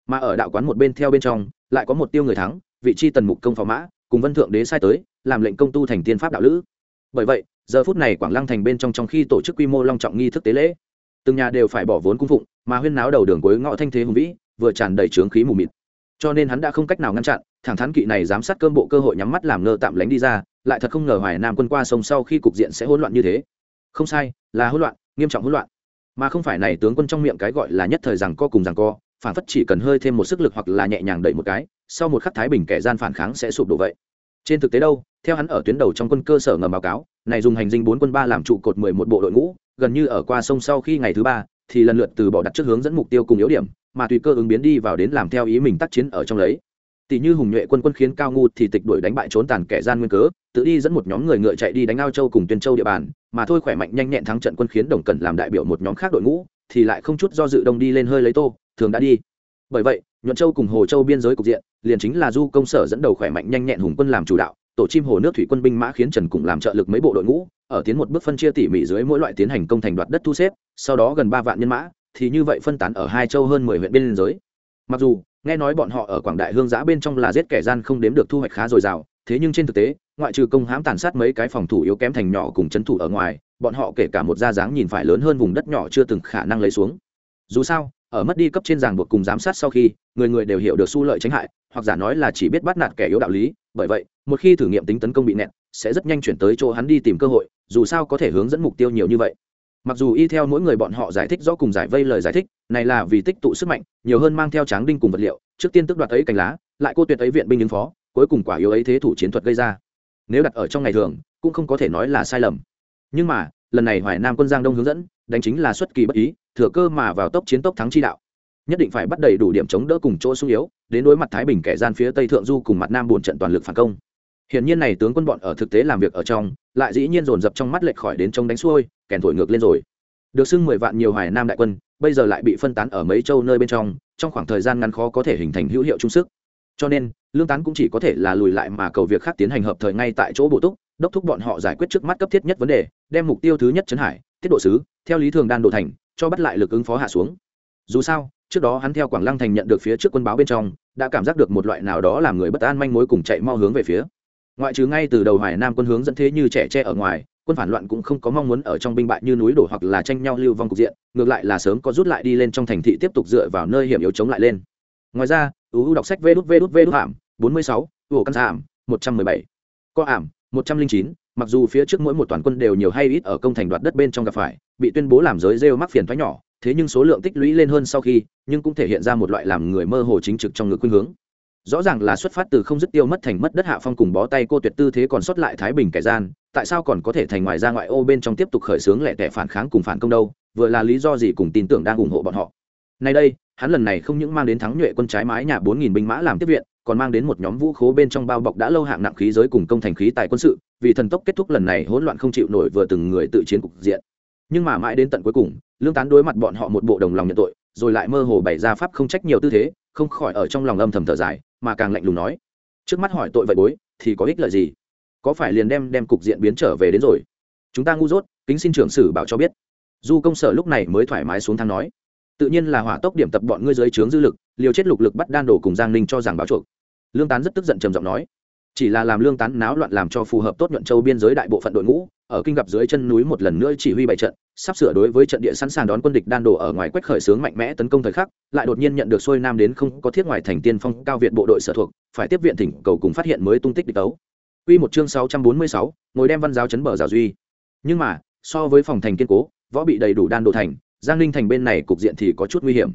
Mà ở đạo quán một bên theo bên trong, lại có một tiêu người thắng, vị chi tần mục công phò mã, cùng vân thượng đế sai tới, làm lệnh công tu thành tiên pháp đạo lữ. Bởi vậy, giờ phút này quảng lăng thành bên trong trong khi tổ chức quy mô long trọng nghi thức tế lễ, từng nhà đều phải bỏ vốn cung phụng, mà huyên náo đầu đường cuối ngõ thanh thế hùng vĩ, vừa tràn đầy trướng khí mù mịt. Cho nên hắn đã không cách nào ngăn chặn, thẳng thắn kỵ này giám sát cơm bộ cơ hội nhắm mắt làm ngơ tạm lánh đi ra lại thật không ngờ hoài nam quân qua sông sau khi cục diện sẽ hỗn loạn như thế. Không sai, là hỗn loạn, nghiêm trọng hỗn loạn. Mà không phải này tướng quân trong miệng cái gọi là nhất thời rằng co cùng rằng co, phản phất chỉ cần hơi thêm một sức lực hoặc là nhẹ nhàng đẩy một cái, sau một khắc thái bình kẻ gian phản kháng sẽ sụp đổ vậy. Trên thực tế đâu, theo hắn ở tuyến đầu trong quân cơ sở ngầm báo cáo, này dùng hành dinh bốn quân ba làm trụ cột mười một bộ đội ngũ, gần như ở qua sông sau khi ngày thứ ba, thì lần lượt từ bỏ đặt trước hướng dẫn mục tiêu cùng yếu điểm, mà tùy cơ ứng biến đi vào đến làm theo ý mình tác chiến ở trong lấy tỷ như hùng nhuệ quân quân khiến cao ngu thì tịch đuổi đánh bại trốn tàn kẻ gian nguyên cớ, tự đi dẫn một nhóm người ngựa chạy đi đánh ao châu cùng tuyên châu địa bàn, mà thôi khỏe mạnh nhanh nhẹn thắng trận quân khiến đồng cần làm đại biểu một nhóm khác đội ngũ, thì lại không chút do dự đông đi lên hơi lấy tô, thường đã đi. Bởi vậy, nhuận châu cùng hồ châu biên giới cục diện, liền chính là du công sở dẫn đầu khỏe mạnh nhanh nhẹn hùng quân làm chủ đạo, tổ chim hồ nước thủy quân binh mã khiến trần cùng làm trợ lực mấy bộ đội ngũ, ở tiến một bước phân chia tỉ mỉ dưới mỗi loại tiến hành công thành đoạt đất thu xếp, sau đó gần ba vạn nhân mã, thì như vậy phân tán ở hai châu hơn mười huyện biên giới. Mặc dù nghe nói bọn họ ở quảng đại hương giã bên trong là giết kẻ gian không đếm được thu hoạch khá dồi dào, thế nhưng trên thực tế, ngoại trừ công hãm tàn sát mấy cái phòng thủ yếu kém thành nhỏ cùng c thủ ở ngoài, bọn họ kể cả một gia dáng nhìn phải lớn hơn vùng đất nhỏ chưa từng khả năng lấy xuống. Dù sao, ở mất đi cấp trên ràng buộc cùng giám sát sau khi, người người đều hiểu được su lợi tránh hại, hoặc giả nói là chỉ biết bắt nạt kẻ yếu đạo lý, bởi vậy, một khi thử nghiệm tính tấn công bị nẹt, sẽ rất nhanh chuyển tới chỗ hắn đi tìm cơ hội, dù sao có thể hướng dẫn mục tiêu nhiều như vậy mặc dù y theo mỗi người bọn họ giải thích rõ cùng giải vây lời giải thích, này là vì tích tụ sức mạnh, nhiều hơn mang theo tráng đinh cùng vật liệu, trước tiên tức đoạt ấy cành lá, lại cô tuyệt ấy viện binh ứng phó, cuối cùng quả yếu ấy thế thủ chiến thuật gây ra. Nếu đặt ở trong ngày thường, cũng không có thể nói là sai lầm. Nhưng mà, lần này hoài nam quân giang đông hướng dẫn, đánh chính là xuất kỳ bất ý, thừa cơ mà vào tốc chiến tốc thắng chi đạo. Nhất định phải bắt đầy đủ điểm chống đỡ cùng chỗ sung yếu, đến đối mặt thái bình kẻ gian phía tây thượng du cùng mặt nam buồn trận toàn lực phản công. Hiển nhiên này tướng quân bọn ở thực tế làm việc ở trong, lại dĩ nhiên dồn dập trong mắt lệch khỏi đến trông đánh xuôi, kèn thổi ngược lên rồi. Được xưng mười vạn nhiều Hoài Nam đại quân, bây giờ lại bị phân tán ở mấy châu nơi bên trong, trong khoảng thời gian ngắn khó có thể hình thành hữu hiệu trung sức. Cho nên, lương tán cũng chỉ có thể là lùi lại mà cầu việc khác tiến hành hợp thời ngay tại chỗ bổ túc, đốc thúc bọn họ giải quyết trước mắt cấp thiết nhất vấn đề, đem mục tiêu thứ nhất chấn hải, tiết độ sứ, theo lý thường đan độ thành, cho bắt lại lực ứng phó hạ xuống. Dù sao, trước đó hắn theo Quảng Lăng thành nhận được phía trước quân báo bên trong, đã cảm giác được một loại nào đó làm người bất an manh mối cùng chạy mau hướng về phía ngoại trừ ngay từ đầu hoài nam quân hướng dẫn thế như trẻ tre ở ngoài, quân phản loạn cũng không có mong muốn ở trong binh bại như núi đổ hoặc là tranh nhau lưu vong cục diện, ngược lại là sớm có rút lại đi lên trong thành thị tiếp tục dựa vào nơi hiểm yếu chống lại lên. Ngoài ra uu đọc sách vê đút vê đút vê đút ảm bốn mươi sáu ủ căn ảm một trăm mười bảy co ảm một trăm linh chín, mặc dù phía trước mỗi một toàn quân đều nhiều hay ít ở công thành đoạt đất bên trong gặp phải, bị tuyên bố làm giới rêu mắc phiền thoái nhỏ, thế nhưng số lượng tích lũy lên hơn sau khi, nhưng cũng thể hiện ra một loại làm người mơ hồ chính trực trong ngực khuynh hướng rõ ràng là xuất phát từ không dứt tiêu mất thành mất đất hạ phong cùng bó tay cô tuyệt tư thế còn xuất lại thái bình kẻ gian, tại sao còn có thể thành ngoài ra ngoại ô bên trong tiếp tục khởi xướng lẻ tẻ phản kháng cùng phản công đâu, vừa là lý do gì cùng tin tưởng đang ủng hộ bọn họ. Nay đây, hắn lần này không những mang đến thắng nhuệ quân trái mái nhà bốn nghìn binh mã làm tiếp viện, còn mang đến một nhóm vũ khố bên trong bao bọc đã lâu hạng nặng khí giới cùng công thành khí tài quân sự, vì thần tốc kết thúc lần này hỗn loạn không chịu nổi vừa từng người tự chiến cục diện. Nhưng mà mãi đến tận cuối cùng, lương tán đối mặt bọn họ một bộ đồng lòng nhận tội, rồi lại mơ hồ bày ra pháp không trách nhiều tư thế, không khỏi ở trong lòng âm thầm thở dài mà càng lạnh lùng nói, trước mắt hỏi tội vậy bối, thì có ích lợi gì? Có phải liền đem đem cục diện biến trở về đến rồi? Chúng ta ngu dốt, kính xin trưởng sử bảo cho biết. Du công sở lúc này mới thoải mái xuống thang nói, tự nhiên là hỏa tốc điểm tập bọn ngươi dưới trướng dư lực, liều chết lục lực bắt đan đổ cùng giang ninh cho rằng báo chuộc. Lương tán rất tức giận trầm giọng nói chỉ là làm lương tán náo loạn làm cho phù hợp tốt nhuận châu biên giới đại bộ phận đội ngũ ở kinh gặp dưới chân núi một lần nữa chỉ huy bảy trận sắp sửa đối với trận địa sẵn sàng đón quân địch đan đổ ở ngoài quách khởi sướng mạnh mẽ tấn công thời khắc lại đột nhiên nhận được xuôi nam đến không có thiết ngoài thành tiên phong cao viện bộ đội sở thuộc phải tiếp viện thỉnh cầu cùng phát hiện mới tung tích địch tấu Quy một chương 646, ngồi đem văn giáo chấn bờ rào duy. Nhưng mà, so với phòng thành kiên cố, võ bị đầy đủ đan đổ thành, Giang Ninh thành bên này cục diện thì có chút nguy hiểm.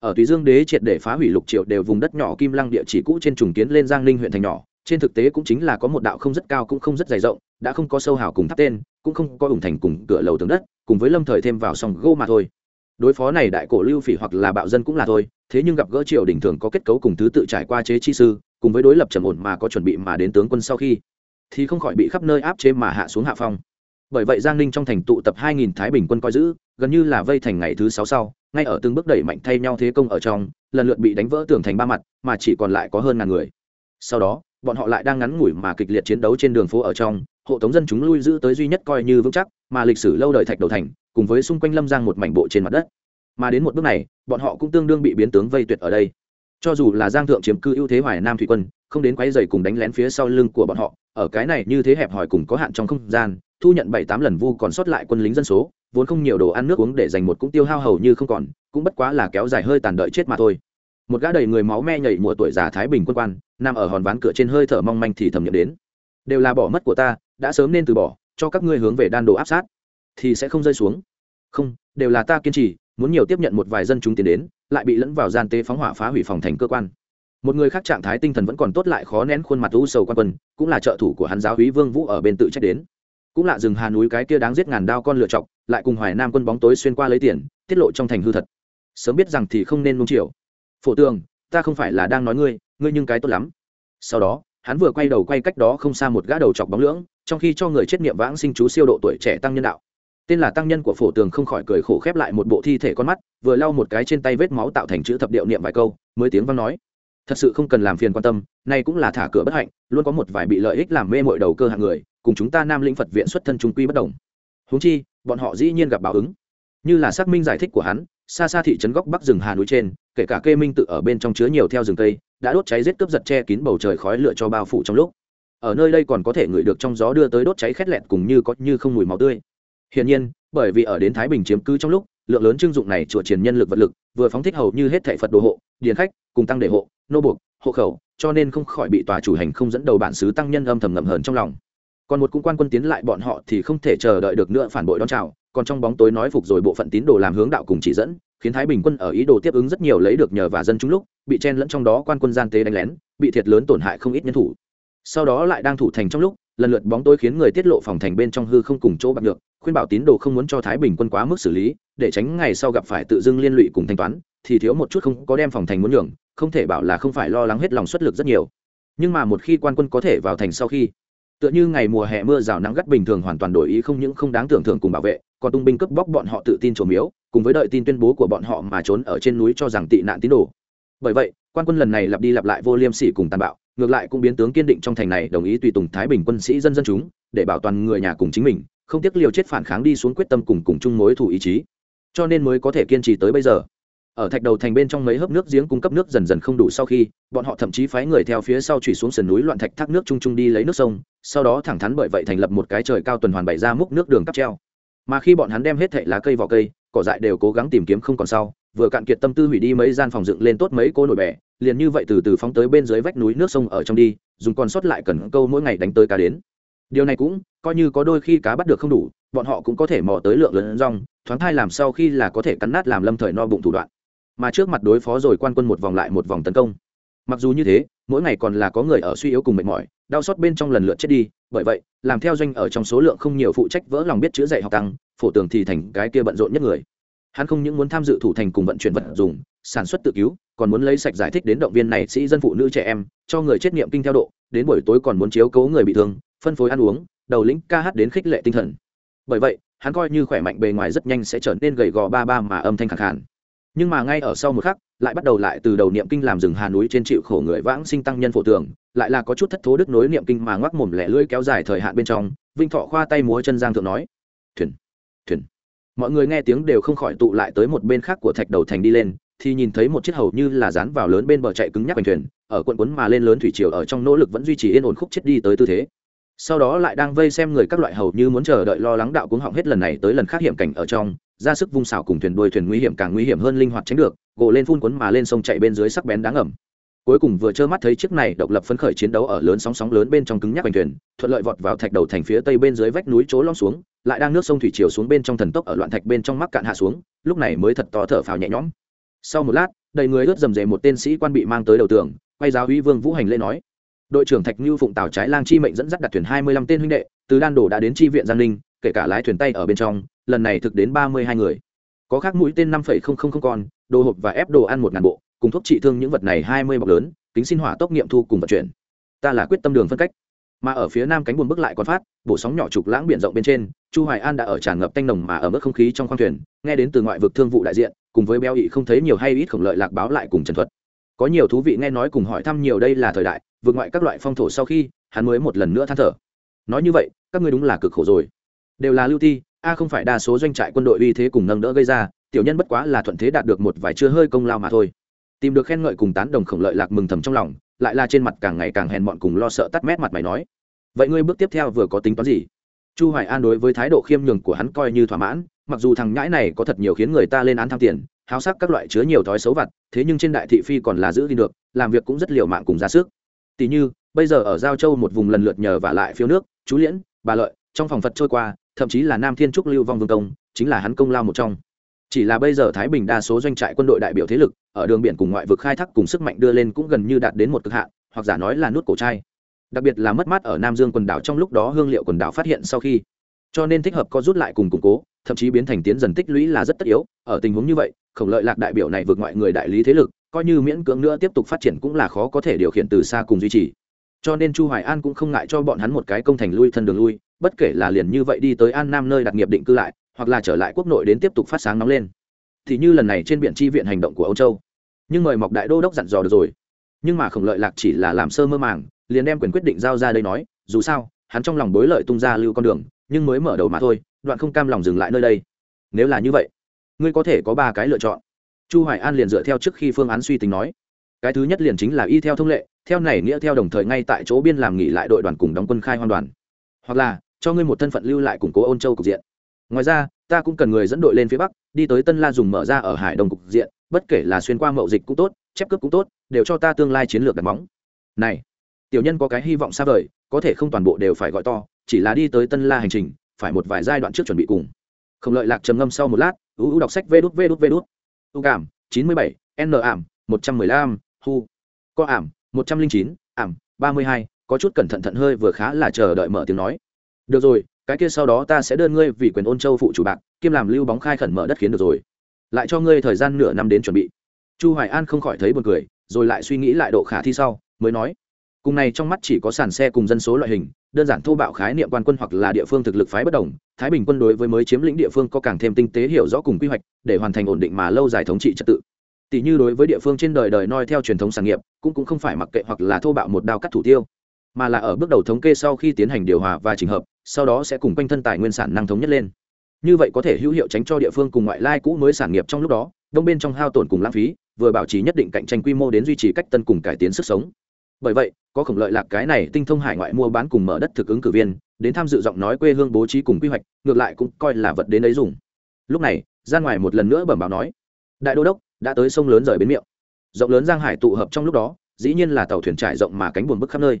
Ở Tùy Dương Đế triệt để phá hủy lục triệu đều vùng đất nhỏ Kim Lăng địa chỉ cũ trên trùng kiến lên Giang Ninh huyện thành nhỏ, trên thực tế cũng chính là có một đạo không rất cao cũng không rất dày rộng, đã không có sâu hào cùng tháp tên, cũng không có ủng thành cùng cửa lầu tường đất, cùng với lâm thời thêm vào song gô mà thôi. Đối phó này đại cổ lưu phỉ hoặc là bạo dân cũng là thôi, thế nhưng gặp gỡ triều đình thường có kết cấu cùng thứ tự trải qua chế chi sư, cùng với đối lập trầm ổn mà có chuẩn bị mà đến tướng quân sau khi thì không khỏi bị khắp nơi áp chế mà hạ xuống hạ phong bởi vậy giang ninh trong thành tụ tập hai nghìn thái bình quân coi giữ gần như là vây thành ngày thứ sáu sau ngay ở từng bước đẩy mạnh thay nhau thế công ở trong lần lượt bị đánh vỡ tường thành ba mặt mà chỉ còn lại có hơn ngàn người sau đó bọn họ lại đang ngắn ngủi mà kịch liệt chiến đấu trên đường phố ở trong, hộ tống dân chúng lui giữ tới duy nhất coi như vững chắc, mà lịch sử lâu đời thạch đầu thành, cùng với xung quanh lâm giang một mảnh bộ trên mặt đất. Mà đến một bước này, bọn họ cũng tương đương bị biến tướng vây tuyệt ở đây. Cho dù là giang thượng chiếm cư ưu thế hoài nam thủy quân, không đến quấy dày cùng đánh lén phía sau lưng của bọn họ, ở cái này như thế hẹp hòi cùng có hạn trong không gian, thu nhận bảy tám lần vu còn sót lại quân lính dân số, vốn không nhiều đồ ăn nước uống để dành một cũng tiêu hao hầu như không còn, cũng bất quá là kéo dài hơi tàn đợi chết mà thôi một gã đầy người máu me nhảy mùa tuổi già thái bình quân quan, nằm ở hòn ván cửa trên hơi thở mong manh thì thầm nhận đến. Đều là bỏ mất của ta, đã sớm nên từ bỏ, cho các ngươi hướng về đan đồ áp sát, thì sẽ không rơi xuống. Không, đều là ta kiên trì, muốn nhiều tiếp nhận một vài dân chúng tiến đến, lại bị lẫn vào gian tế phóng hỏa phá hủy phòng thành cơ quan. Một người khác trạng thái tinh thần vẫn còn tốt lại khó nén khuôn mặt u sầu quan quân, cũng là trợ thủ của hắn giáo húy vương vũ ở bên tự trách đến. Cũng lạ rừng hà núi cái kia đáng giết ngàn đao con lựa chọc, lại cùng hoài nam quân bóng tối xuyên qua lấy tiền, tiết lộ trong thành hư thật. Sớm biết rằng thì không nên nung chiều phổ tường, ta không phải là đang nói ngươi ngươi nhưng cái tốt lắm. Sau đó, hắn vừa quay đầu quay cách đó không xa một gã đầu chọc bóng lưỡng, trong khi cho người chết niệm vãng sinh chú siêu độ tuổi trẻ tăng nhân đạo. Tên là tăng nhân của phổ tường không khỏi cười khổ khép lại một bộ thi thể con mắt, vừa lau một cái trên tay vết máu tạo thành chữ thập điệu niệm vài câu, mới tiếng văn nói. Thật sự không cần làm phiền quan tâm, nay cũng là thả cửa bất hạnh, luôn có một vài bị lợi ích làm mê mội đầu cơ hạng người, cùng chúng ta nam lĩnh phật viện xuất thân trung quy bất đồng. Huống chi, bọn họ dĩ nhiên gặp báo ứng. Như là xác minh giải thích của hắn xa xa thị trấn góc bắc rừng hà núi trên, kể cả kê minh tự ở bên trong chứa nhiều theo rừng cây, đã đốt cháy rết cướp giật che kín bầu trời khói lửa cho bao phủ trong lúc. Ở nơi đây còn có thể ngửi được trong gió đưa tới đốt cháy khét lẹt cùng như có như không mùi máu tươi. Hiển nhiên, bởi vì ở đến thái bình chiếm cứ trong lúc, lượng lớn trưng dụng này chùa triển nhân lực vật lực, vừa phóng thích hầu như hết thệ phật đồ hộ, điền khách, cùng tăng đệ hộ, nô buộc, hộ khẩu, cho nên không khỏi bị tòa chủ hành không dẫn đầu bản xứ tăng nhân âm thầm ngầm hờn trong lòng. Còn một cung quan quân tiến lại bọn họ thì không thể chờ đợi được nữa phản bội đón chào còn trong bóng tối nói phục rồi bộ phận tín đồ làm hướng đạo cùng chỉ dẫn, khiến thái bình quân ở ý đồ tiếp ứng rất nhiều lấy được nhờ và dân chúng lúc, bị chen lẫn trong đó quan quân gian tế đánh lén, bị thiệt lớn tổn hại không ít nhân thủ. Sau đó lại đang thủ thành trong lúc, lần lượt bóng tối khiến người tiết lộ phòng thành bên trong hư không cùng chỗ bạc được, khuyên bảo tín đồ không muốn cho thái bình quân quá mức xử lý, để tránh ngày sau gặp phải tự dưng liên lụy cùng thanh toán, thì thiếu một chút không có đem phòng thành muốn nhường, không thể bảo là không phải lo lắng hết lòng xuất lực rất nhiều. Nhưng mà một khi quan quân có thể vào thành sau khi tựa như ngày mùa hè mưa rào nắng gắt bình thường hoàn toàn đổi ý không những không đáng tưởng thưởng cùng bảo vệ, còn tung binh cướp bóc bọn họ tự tin trổ miếu, cùng với đợi tin tuyên bố của bọn họ mà trốn ở trên núi cho rằng tị nạn tín đồ. Bởi vậy, quan quân lần này lặp đi lặp lại vô liêm sỉ cùng tàn bạo, ngược lại cũng biến tướng kiên định trong thành này đồng ý tùy tùng thái bình quân sĩ dân dân chúng, để bảo toàn người nhà cùng chính mình, không tiếc liều chết phản kháng đi xuống quyết tâm cùng cùng chung mối thủ ý chí. Cho nên mới có thể kiên trì tới bây giờ ở thạch đầu thành bên trong mấy hớp nước giếng cung cấp nước dần dần không đủ sau khi, bọn họ thậm chí phái người theo phía sau chủy xuống sườn núi loạn thạch thác nước chung chung đi lấy nước sông, sau đó thẳng thắn bởi vậy thành lập một cái trời cao tuần hoàn bày ra múc nước đường cắp treo. Mà khi bọn hắn đem hết thệ lá cây vỏ cây, cỏ dại đều cố gắng tìm kiếm không còn sau, vừa cạn kiệt tâm tư hủy đi mấy gian phòng dựng lên tốt mấy cô nổi bẻ liền như vậy từ từ phóng tới bên dưới vách núi nước sông ở trong đi, dùng còn sót lại cần câu mỗi ngày đánh tới cá đến. Điều này cũng coi như có đôi khi cá bắt được không đủ, bọn họ cũng có thể mò tới lượng lớn rong, thoáng thai làm sau khi là có thể cắn nát làm lâm thời no bụng thủ đoạn mà trước mặt đối phó rồi quan quân một vòng lại một vòng tấn công. Mặc dù như thế, mỗi ngày còn là có người ở suy yếu cùng mệt mỏi, đau xót bên trong lần lượt chết đi, bởi vậy, làm theo doanh ở trong số lượng không nhiều phụ trách vỡ lòng biết chữa dạy học tăng, phổ tường thì thành cái kia bận rộn nhất người. Hắn không những muốn tham dự thủ thành cùng vận chuyển vật dùng, sản xuất tự cứu, còn muốn lấy sạch giải thích đến động viên này sĩ dân phụ nữ trẻ em, cho người chết nghiệm kinh theo độ, đến buổi tối còn muốn chiếu cố người bị thương, phân phối ăn uống, đầu lĩnh ca hát đến khích lệ tinh thần. Bởi vậy, hắn coi như khỏe mạnh bề ngoài rất nhanh sẽ trở nên gầy gò ba ba mà âm thanh khẳng khàn nhưng mà ngay ở sau một khắc, lại bắt đầu lại từ đầu niệm kinh làm rừng hà núi trên chịu khổ người vãng sinh tăng nhân phổ tường, lại là có chút thất thố đức nối niệm kinh mà ngoắc mồm lẻ lưỡi kéo dài thời hạn bên trong, vinh thọ khoa tay múa chân giang thượng nói, thuyền thuyền. Mọi người nghe tiếng đều không khỏi tụ lại tới một bên khác của thạch đầu thành đi lên, thì nhìn thấy một chiếc hầu như là dán vào lớn bên bờ chạy cứng nhắc bành thuyền, ở quận quấn mà lên lớn thủy triều ở trong nỗ lực vẫn duy trì yên ổn khúc chết đi tới tư thế. Sau đó lại đang vây xem người các loại hầu như muốn chờ đợi lo lắng đạo cuống họng hết lần này tới lần khác hiểm cảnh ở trong ra sức vung xảo cùng thuyền đuôi thuyền nguy hiểm càng nguy hiểm hơn linh hoạt tránh được gỗ lên phun quấn mà lên sông chạy bên dưới sắc bén đáng ẩm cuối cùng vừa trơ mắt thấy chiếc này độc lập phấn khởi chiến đấu ở lớn sóng sóng lớn bên trong cứng nhắc bành thuyền, thuận lợi vọt vào thạch đầu thành phía tây bên dưới vách núi chỗ lom xuống, lại đang nước sông thủy chiều xuống bên trong thần tốc ở loạn thạch bên trong mắc cạn hạ xuống, lúc này mới thật to thở phào nhẹ nhõm. Sau một lát, đầy người ướt dầm dề một tên sĩ quan bị mang tới đầu tường, quay giáo uy vương vũ hành lễ nói. Đội trưởng thạch như phụng tào trái lang chi mệnh dẫn dắt đặt thuyền hai mươi lăm tên huynh đệ, từ đan đổ đã đến chi viện giang ninh kể cả lái thuyền tay ở bên trong, lần này thực đến ba mươi hai người. Có khác mũi tên năm phẩy không không không con, đồ hộp và ép đồ ăn một ngàn bộ, cùng thuốc trị thương những vật này hai mươi bọc lớn, kính xin hỏa tốc nghiệm thu cùng vận chuyển. Ta là quyết tâm đường phân cách. Mà ở phía nam cánh buồn bước lại còn phát, bổ sóng nhỏ trục lãng biển rộng bên trên, chu hoài an đã ở tràn ngập tanh nồng mà ở mức không khí trong khoang thuyền, nghe đến từ ngoại vực thương vụ đại diện, cùng với béo ị không thấy nhiều hay ít khổng lợi lạc báo lại cùng trần thuật. Có nhiều thú vị nghe nói cùng hỏi thăm nhiều đây là thời đại, vượt ngoại các loại phong thổ sau khi, hắn mới một lần nữa than thở. Nói như vậy, các ngươi đúng là cực khổ rồi đều là lưu thi a không phải đa số doanh trại quân đội uy thế cùng nâng đỡ gây ra, tiểu nhân bất quá là thuận thế đạt được một vài chưa hơi công lao mà thôi. Tìm được khen ngợi cùng tán đồng khổng lợi lạc mừng thầm trong lòng, lại là trên mặt càng ngày càng hèn mọn cùng lo sợ tắt mét mặt mày nói, vậy ngươi bước tiếp theo vừa có tính toán gì? Chu hoài an đối với thái độ khiêm nhường của hắn coi như thỏa mãn, mặc dù thằng nhãi này có thật nhiều khiến người ta lên án tham tiền, háo sắc các loại chứa nhiều thói xấu vặt, thế nhưng trên đại thị phi còn là giữ gìn được, làm việc cũng rất liều mạng cùng ra sức. Tỷ như, bây giờ ở giao châu một vùng lần lượt nhờ và lại phiếu nước, chú liễn, bà lợi, trong phòng phật trôi qua thậm chí là nam thiên trúc lưu vong vương công chính là hắn công lao một trong. Chỉ là bây giờ thái bình đa số doanh trại quân đội đại biểu thế lực, ở đường biển cùng ngoại vực khai thác cùng sức mạnh đưa lên cũng gần như đạt đến một cực hạn, hoặc giả nói là nút cổ trai. Đặc biệt là mất mát ở nam dương quần đảo trong lúc đó hương liệu quần đảo phát hiện sau khi. Cho nên thích hợp có rút lại cùng củng cố, thậm chí biến thành tiến dần tích lũy là rất tất yếu, ở tình huống như vậy, khổng lợi lạc đại biểu này vượt ngoại người đại lý thế lực, coi như miễn cưỡng nữa tiếp tục phát triển cũng là khó có thể điều khiển từ xa cùng duy trì. Cho nên chu hoài an cũng không ngại cho bọn hắn một cái công thành lui thân đường lui bất kể là liền như vậy đi tới an nam nơi đặt nghiệp định cư lại, hoặc là trở lại quốc nội đến tiếp tục phát sáng nóng lên. Thì như lần này trên biển tri viện hành động của âu châu. Nhưng mời mọc đại đô đốc dặn dò được rồi. Nhưng mà khổng lợi lạc chỉ là làm sơ mơ màng, liền đem quyền quyết định giao ra đây nói, dù sao, hắn trong lòng bối lợi tung ra lưu con đường, nhưng mới mở đầu mà thôi, đoạn không cam lòng dừng lại nơi đây. Nếu là như vậy, ngươi có thể có ba cái lựa chọn. Chu hoài an liền dựa theo trước khi phương án suy tính nói. Cái thứ nhất liền chính là y theo thông lệ, theo này nghĩa theo đồng thời ngay tại chỗ biên làm nghỉ lại đội đoàn cùng đóng quân khai hoan đoàn. Hoặc là cho ngươi một thân phận lưu lại củng cố ôn châu cục diện ngoài ra ta cũng cần người dẫn đội lên phía bắc đi tới tân la dùng mở ra ở hải đông cục diện bất kể là xuyên qua mậu dịch cũng tốt chép cướp cũng tốt đều cho ta tương lai chiến lược đặt móng này tiểu nhân có cái hy vọng xa vời có thể không toàn bộ đều phải gọi to chỉ là đi tới tân la hành trình phải một vài giai đoạn trước chuẩn bị cùng không lợi lạc trầm ngâm sau một lát ưu ưu đọc sách vê đút vê đút vê đút u cảm chín mươi bảy n ảm một trăm mười lăm hu có ảm một trăm linh chín ảm ba mươi hai có chút cẩn thận thận hơi vừa khá là chờ đợi mở tiếng nói được rồi, cái kia sau đó ta sẽ đơn ngươi vì quyền ôn châu phụ chủ bạc kiêm làm lưu bóng khai khẩn mở đất khiến được rồi. Lại cho ngươi thời gian nửa năm đến chuẩn bị. Chu hoài an không khỏi thấy buồn cười, rồi lại suy nghĩ lại độ khả thi sau, mới nói. Cùng này trong mắt chỉ có sàn xe cùng dân số loại hình, đơn giản thô bạo khái niệm quan quân hoặc là địa phương thực lực phái bất đồng, thái bình quân đối với mới chiếm lĩnh địa phương có càng thêm tinh tế hiểu rõ cùng quy hoạch, để hoàn thành ổn định mà lâu dài thống trị trật tự. Tỷ như đối với địa phương trên đời đời noi theo truyền thống sản nghiệp, cũng cũng không phải mặc kệ hoặc là thô bạo một đao cắt thủ tiêu mà là ở bước đầu thống kê sau khi tiến hành điều hòa và trình hợp, sau đó sẽ cùng quanh thân tài nguyên sản năng thống nhất lên. Như vậy có thể hữu hiệu tránh cho địa phương cùng ngoại lai cũ mới sản nghiệp trong lúc đó, đông bên trong hao tổn cùng lãng phí, vừa bảo trì nhất định cạnh tranh quy mô đến duy trì cách tân cùng cải tiến sức sống. Bởi vậy, có khổng lợi lạc cái này tinh thông hải ngoại mua bán cùng mở đất thực ứng cử viên, đến tham dự giọng nói quê hương bố trí cùng quy hoạch, ngược lại cũng coi là vật đến đấy dùng. Lúc này ra ngoài một lần nữa bẩm báo nói, đại đô đốc, đã tới sông lớn rời bến miệng. Rộng lớn giang hải tụ hợp trong lúc đó, dĩ nhiên là tàu thuyền trải rộng mà cánh buồn bức khắp nơi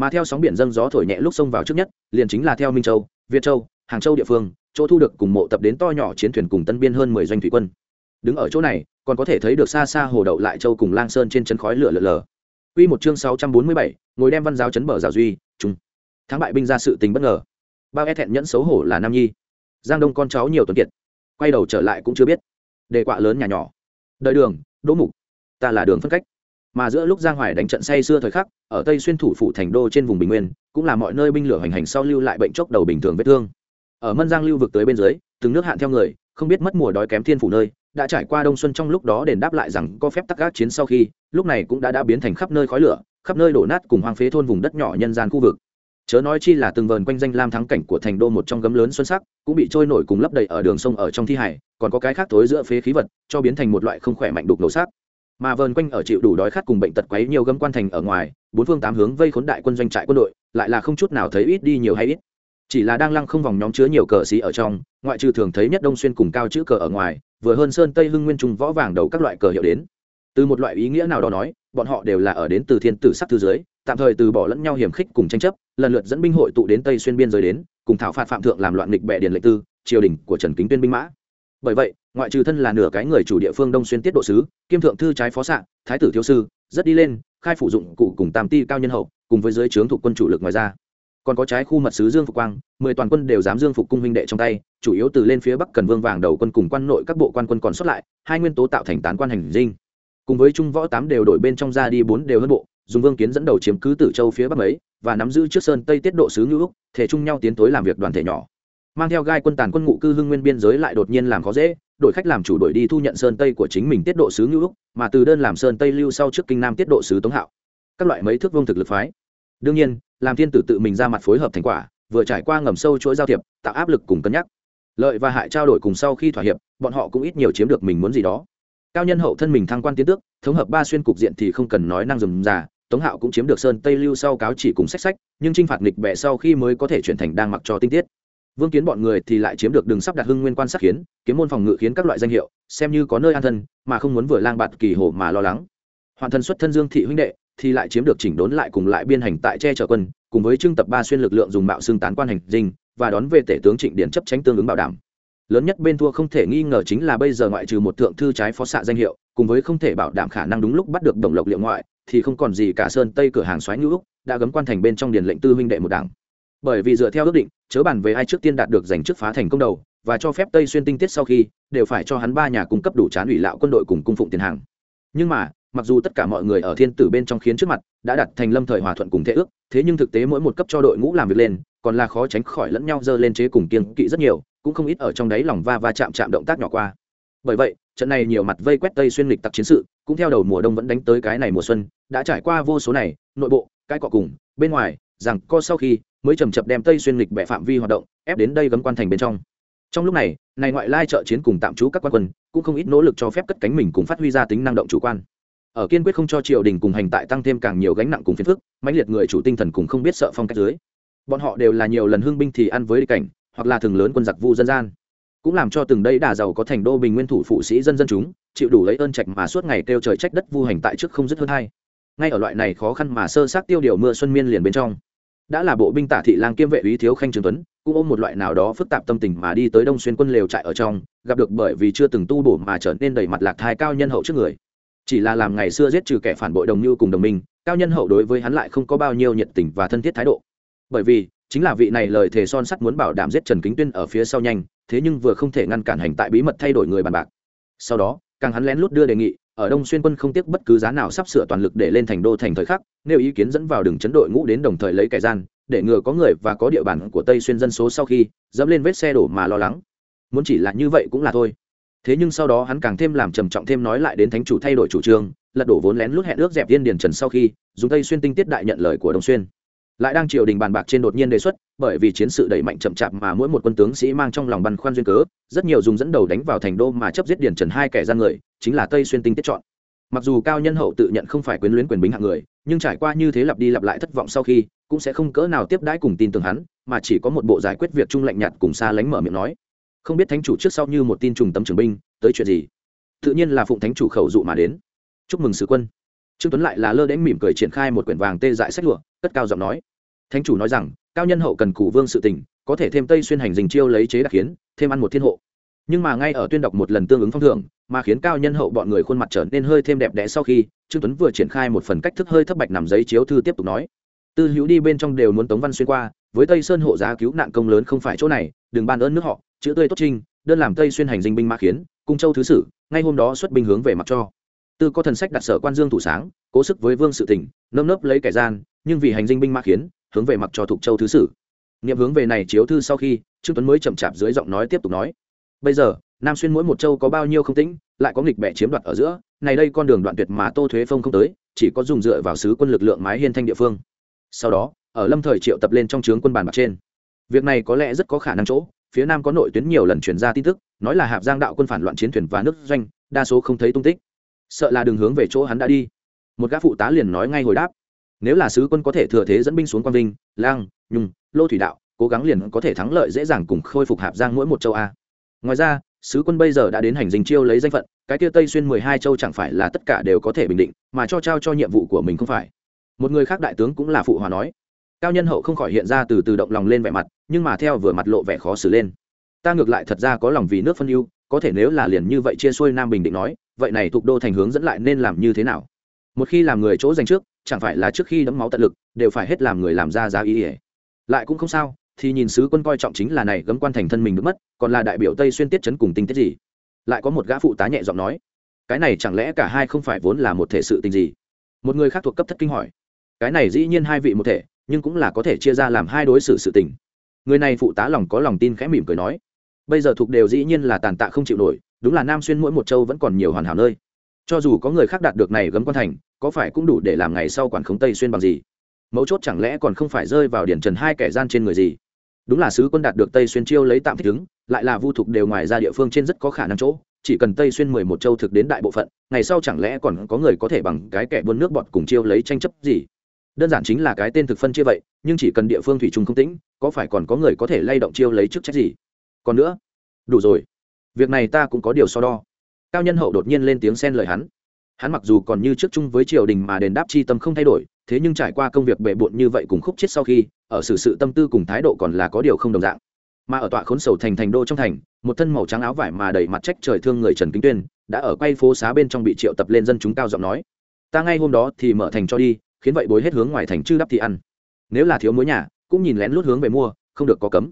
mà theo sóng biển dâng gió thổi nhẹ lúc xông vào trước nhất liền chính là theo minh châu việt châu hàng châu địa phương chỗ thu được cùng mộ tập đến to nhỏ chiến thuyền cùng tân biên hơn mười doanh thủy quân đứng ở chỗ này còn có thể thấy được xa xa hồ đậu lại châu cùng lang sơn trên chân khói lửa lở lờ Quy một chương 647, ngồi đem văn giáo chấn bờ rào duy, trung. Thắng bại binh ra sự tình bất ngờ. Bao e thẹn nhẫn xấu hổ là Nam Nhi. Giang Đông con cháu nhiều tuần kiệt. Quay đầu trở lại cũng chưa biết. Đề quạ lớn nhà nhỏ. Đợi đường, Đỗ Mục. Ta là đường phân cách. Mà giữa lúc Giang Hoài đánh trận say xưa thời khắc, ở Tây xuyên thủ phủ thành đô trên vùng Bình Nguyên, cũng là mọi nơi binh lửa hành hành sau lưu lại bệnh chốc đầu bình thường vết thương. Ở Mân Giang lưu vực tới bên dưới, từng nước hạn theo người, không biết mất mùa đói kém thiên phủ nơi, đã trải qua đông xuân trong lúc đó đền đáp lại rằng có phép tắc gác chiến sau khi lúc này cũng đã đã biến thành khắp nơi khói lửa khắp nơi đổ nát cùng hoang phế thôn vùng đất nhỏ nhân gian khu vực chớ nói chi là từng vờn quanh danh lam thắng cảnh của thành đô một trong gấm lớn xuân sắc cũng bị trôi nổi cùng lấp đầy ở đường sông ở trong thi hải còn có cái khác thối giữa phế khí vật cho biến thành một loại không khỏe mạnh đục nổ sắc mà vờn quanh ở chịu đủ đói khát cùng bệnh tật quấy nhiều gấm quan thành ở ngoài, bốn phương tám hướng vây khốn đại quân doanh trại quân đội, lại là không chút nào thấy ít đi nhiều hay ít. Chỉ là đang lăng không vòng nhóm chứa nhiều cờ sĩ ở trong, ngoại trừ thường thấy nhất đông xuyên cùng cao chữ cờ ở ngoài, vừa hơn sơn tây hưng nguyên trung võ vàng đầu các loại cờ hiệu đến. Từ một loại ý nghĩa nào đó nói, bọn họ đều là ở đến từ thiên tử sắc thứ dưới, tạm thời từ bỏ lẫn nhau hiểm khích cùng tranh chấp, lần lượt dẫn binh hội tụ đến tây xuyên biên giới đến, cùng thảo phạt phạm thượng làm loạn nghịch bệ điền lệnh tư, triều đình của trần kính tuyên binh mã. Bởi vậy ngoại trừ thân là nửa cái người chủ địa phương đông xuyên tiết độ sứ, kiêm thượng thư trái phó sạn thái tử thiếu sư, rất đi lên, khai phủ dụng cụ cùng tam ti cao nhân hậu, cùng với dưới trướng thuộc quân chủ lực ngoài ra. Còn có trái khu mật sứ dương phục quang, mười toàn quân đều dám dương phục cung huynh đệ trong tay, chủ yếu từ lên phía bắc cần vương vàng đầu quân cùng quan nội các bộ quan quân còn xuất lại, hai nguyên tố tạo thành tán quan hành dinh. Cùng với trung võ tám đều đổi bên trong ra đi bốn đều hơn bộ, dùng vương kiến dẫn đầu chiếm cứ tử châu phía bắc ấy và nắm giữ trước sơn tây tiết độ sứ ngữ úc, thể chung nhau tiến tối làm việc đoàn thể nhỏ mang theo gai quân tàn quân ngụ cư hưng nguyên biên giới lại đột nhiên làm khó dễ, đổi khách làm chủ đội đi thu nhận sơn tây của chính mình tiết độ sứ ngữ mà từ đơn làm sơn tây lưu sau trước kinh nam tiết độ sứ tống hạo. Các loại mấy thước vông thực lực phái. Đương nhiên, làm thiên tử tự mình ra mặt phối hợp thành quả, vừa trải qua ngầm sâu chuỗi giao thiệp, tạo áp lực cùng cân nhắc. Lợi và hại trao đổi cùng sau khi thỏa hiệp, bọn họ cũng ít nhiều chiếm được mình muốn gì đó. Cao nhân hậu thân mình thăng quan tiến tước, thống hợp ba xuyên cục diện thì không cần nói năng dùm già, tống hạo cũng chiếm được sơn tây lưu sau cáo chỉ cùng sách sách, nhưng t r i n h phạt nghịch bệ sau khi mới có thể chuyển thành đang mặc cho tinh tiết vương kiến bọn người thì lại chiếm được đường sắp đặt hưng nguyên quan sát khiến, kiếm môn phòng ngự khiến các loại danh hiệu, xem như có nơi an thân, mà không muốn vừa lang bạt kỳ hồ mà lo lắng. Hoàn thân xuất thân dương thị huynh đệ thì lại chiếm được chỉnh đốn lại cùng lại biên hành tại che chở quân, cùng với trưng tập ba xuyên lực lượng dùng mạo xương tán quan hành dinh, và đón về tể tướng trịnh điển chấp tránh tương ứng bảo đảm. Lớn nhất bên thua không thể nghi ngờ chính là bây giờ ngoại trừ một thượng thư trái phó xạ danh hiệu, cùng với không thể bảo đảm khả năng đúng lúc bắt được đồng lộc liệu ngoại, thì không còn gì cả sơn tây cửa hàng xoáy ngữ đã gấm quan thành bên trong điền lệnh tư huynh đệ một đảng bởi vì dựa theo ước định, chớ bàn về ai trước tiên đạt được giành chức phá thành công đầu, và cho phép tây xuyên tinh tiết sau khi, đều phải cho hắn ba nhà cung cấp đủ chán ủy lạo quân đội cùng cung phụng tiền hàng. Nhưng mà, mặc dù tất cả mọi người ở thiên tử bên trong khiến trước mặt đã đặt thành lâm thời hòa thuận cùng thế ước, thế nhưng thực tế mỗi một cấp cho đội ngũ làm việc lên, còn là khó tránh khỏi lẫn nhau dơ lên chế cùng kiên kỵ rất nhiều, cũng không ít ở trong đấy lòng va va chạm chạm động tác nhỏ qua. Bởi vậy, trận này nhiều mặt vây quét tây xuyên lịch tặc chiến sự, cũng theo đầu mùa đông vẫn đánh tới cái này mùa xuân, đã trải qua vô số này, nội bộ, cái cọ cùng, bên ngoài, rằng co sau khi mới chầm chập đem tây xuyên lịch bệ phạm vi hoạt động, ép đến đây gấm quan thành bên trong. Trong lúc này này ngoại lai trợ chiến cùng tạm trú các quan quân, cũng không ít nỗ lực cho phép cất cánh mình cùng phát huy ra tính năng động chủ quan. Ở kiên quyết không cho triều đình cùng hành tại tăng thêm càng nhiều gánh nặng cùng phiền phức, mãnh liệt người chủ tinh thần cùng không biết sợ phong cách dưới. Bọn họ đều là nhiều lần hương binh thì ăn với đi cảnh, hoặc là thường lớn quân giặc vu dân gian. Cũng làm cho từng đây đà giàu có thành đô bình nguyên thủ phụ sĩ dân dân chúng, chịu đủ lấy ơn trạch mà suốt ngày kêu trời trách đất vu hành tại trước không dứt hơn hai. Ngay ở loại này khó khăn mà sơ sát tiêu điều mưa xuân miên liền bên trong đã là bộ binh tả thị lang kiêm vệ úy thiếu khanh trường tuấn, cũng ôm một loại nào đó phức tạp tâm tình mà đi tới đông xuyên quân lều trại ở trong, gặp được bởi vì chưa từng tu bổ mà trở nên đầy mặt lạc thai cao nhân hậu trước người. Chỉ là làm ngày xưa giết trừ kẻ phản bội đồng như cùng đồng minh, cao nhân hậu đối với hắn lại không có bao nhiêu nhiệt tình và thân thiết thái độ. Bởi vì, chính là vị này lời thề son sắt muốn bảo đảm giết trần kính tuyên ở phía sau nhanh, thế nhưng vừa không thể ngăn cản hành tại bí mật thay đổi người bàn bạc. Sau đó, càng hắn lén lút đưa đề nghị ở đông xuyên quân không tiếc bất cứ giá nào sắp sửa toàn lực để lên thành đô thành thời khắc, nêu ý kiến dẫn vào đường chấn đội ngũ đến đồng thời lấy kẻ gian, để ngừa có người và có địa bàn của tây xuyên dân số sau khi, dẫm lên vết xe đổ mà lo lắng. Muốn chỉ là như vậy cũng là thôi. Thế nhưng sau đó hắn càng thêm làm trầm trọng thêm nói lại đến thánh chủ thay đổi chủ trương, lật đổ vốn lén lút hẹn ước dẹp tiên điền trần sau khi, dùng tây xuyên tinh tiết đại nhận lời của đông xuyên lại đang triều đình bàn bạc trên đột nhiên đề xuất, bởi vì chiến sự đẩy mạnh chậm chạp mà mỗi một quân tướng sĩ mang trong lòng băn khoăn duyên cớ, rất nhiều dùng dẫn đầu đánh vào thành đô mà chấp giết điển trần hai kẻ gian người, chính là tây xuyên tinh tiết chọn. Mặc dù cao nhân hậu tự nhận không phải quyến luyến quyền bính hạng người, nhưng trải qua như thế lặp đi lặp lại thất vọng sau khi, cũng sẽ không cỡ nào tiếp đãi cùng tin tưởng hắn, mà chỉ có một bộ giải quyết việc chung lạnh nhạt cùng xa lánh mở miệng nói. Không biết thánh chủ trước sau như một tin trùng tấm trường binh, tới chuyện gì? Tự nhiên là phụng thánh chủ khẩu dụ mà đến. Chúc mừng sứ quân. Trương tuấn lại là lơ đễnh mỉm cười triển khai một quyển vàng tê dại sách lụa, cất cao giọng nói thánh chủ nói rằng, cao nhân hậu cần cụ vương sự tình, có thể thêm tây xuyên hành dình chiêu lấy chế đặc kiến, thêm ăn một thiên hộ. Nhưng mà ngay ở tuyên đọc một lần tương ứng phong thưởng, mà khiến cao nhân hậu bọn người khuôn mặt trở nên hơi thêm đẹp đẽ sau khi, trương tuấn vừa triển khai một phần cách thức hơi thấp bạch nằm giấy chiếu thư tiếp tục nói. Tư hữu đi bên trong đều muốn tống văn xuyên qua, với tây sơn hộ giá cứu nạn công lớn không phải chỗ này, đừng ban ơn nước họ, chữ tươi tốt trinh, đơn làm tây xuyên hành dinh binh mã khiến cung châu thứ sử, ngay hôm đó xuất binh hướng về mặt cho. Tư có thần sách đặt sở quan dương thủ sáng, cố sức với vương sự tỉnh nơm nớp lấy kẻ gian, nhưng vì hành dinh binh mã khiến hướng về mặc cho thục châu thứ sử. Nghiệm hướng về này chiếu thư sau khi, trương tuấn mới chậm chạp dưới giọng nói tiếp tục nói. Bây giờ, nam xuyên mỗi một châu có bao nhiêu không tĩnh, lại có nghịch bẻ chiếm đoạt ở giữa, này đây con đường đoạn tuyệt mà tô thuế phong không tới, chỉ có dùng dựa vào sứ quân lực lượng mái hiên thanh địa phương. Sau đó, ở lâm thời triệu tập lên trong trướng quân bàn bạc trên. Việc này có lẽ rất có khả năng chỗ, phía nam có nội tuyến nhiều lần truyền ra tin tức, nói là hạp giang đạo quân phản loạn chiến thuyền và nước doanh, đa số không thấy tung tích. Sợ là đường hướng về chỗ hắn đã đi. Một gã phụ tá liền nói ngay hồi đáp nếu là sứ quân có thể thừa thế dẫn binh xuống quang vinh, lang, nhung, lô thủy đạo, cố gắng liền có thể thắng lợi dễ dàng cùng khôi phục hạp giang mỗi một châu a. Ngoài ra, sứ quân bây giờ đã đến hành dinh chiêu lấy danh phận, cái kia tây xuyên mười hai châu chẳng phải là tất cả đều có thể bình định, mà cho trao cho nhiệm vụ của mình không phải. Một người khác đại tướng cũng là phụ hòa nói. Cao nhân hậu không khỏi hiện ra từ từ động lòng lên vẻ mặt, nhưng mà theo vừa mặt lộ vẻ khó xử lên. Ta ngược lại thật ra có lòng vì nước phân ưu, có thể nếu là liền như vậy chia xuôi nam bình định nói, vậy này thuộc đô thành hướng dẫn lại nên làm như thế nào? Một khi làm người chỗ dành trước chẳng phải là trước khi đấm máu tận lực, đều phải hết làm người làm ra giá ý ỉa lại cũng không sao, thì nhìn sứ quân coi trọng chính là này gấm quan thành thân mình được mất, còn là đại biểu tây xuyên tiết chấn cùng tinh tiết gì? Lại có một gã phụ tá nhẹ giọng nói, cái này chẳng lẽ cả hai không phải vốn là một thể sự tình gì? Một người khác thuộc cấp thất kinh hỏi, cái này dĩ nhiên hai vị một thể, nhưng cũng là có thể chia ra làm hai đối xử sự tình. Người này phụ tá lòng có lòng tin khẽ mỉm cười nói, bây giờ thuộc đều dĩ nhiên là tàn tạ không chịu nổi, đúng là nam xuyên mỗi một châu vẫn còn nhiều hoàn hảo nơi cho dù có người khác đạt được này gấm quan thành, có phải cũng đủ để làm ngày sau quản khống tây xuyên bằng gì? Mấu chốt chẳng lẽ còn không phải rơi vào điển trần hai kẻ gian trên người gì? Đúng là sứ quân đạt được tây xuyên chiêu lấy tạm thích ứng, lại là vu thục đều ngoài ra địa phương trên rất có khả năng chỗ, chỉ cần tây xuyên mười một châu thực đến đại bộ phận, ngày sau chẳng lẽ còn có người có thể bằng cái kẻ buôn nước bọt cùng chiêu lấy tranh chấp gì? Đơn giản chính là cái tên thực phân chia vậy, nhưng chỉ cần địa phương thủy chung không tĩnh, có phải còn có người có thể lay động chiêu lấy chức trách gì? Còn nữa, đủ rồi. Việc này ta cũng có điều so đo cao nhân hậu đột nhiên lên tiếng xen lời hắn. Hắn mặc dù còn như trước chung với triều đình mà đền đáp chi tâm không thay đổi, thế nhưng trải qua công việc bệ bộn như vậy cùng khúc chết sau khi, ở xử sự tâm tư cùng thái độ còn là có điều không đồng dạng. Mà ở tọa khốn sầu thành thành đô trong thành, một thân màu trắng áo vải mà đầy mặt trách trời thương người trần kính tuyên, đã ở quay phố xá bên trong bị triệu tập lên dân chúng cao giọng nói, ta ngay hôm đó thì mở thành cho đi, khiến vậy bối hết hướng ngoài thành chư đắp thì ăn. Nếu là thiếu muối nhà, cũng nhìn lén lút hướng về mua, không được có cấm.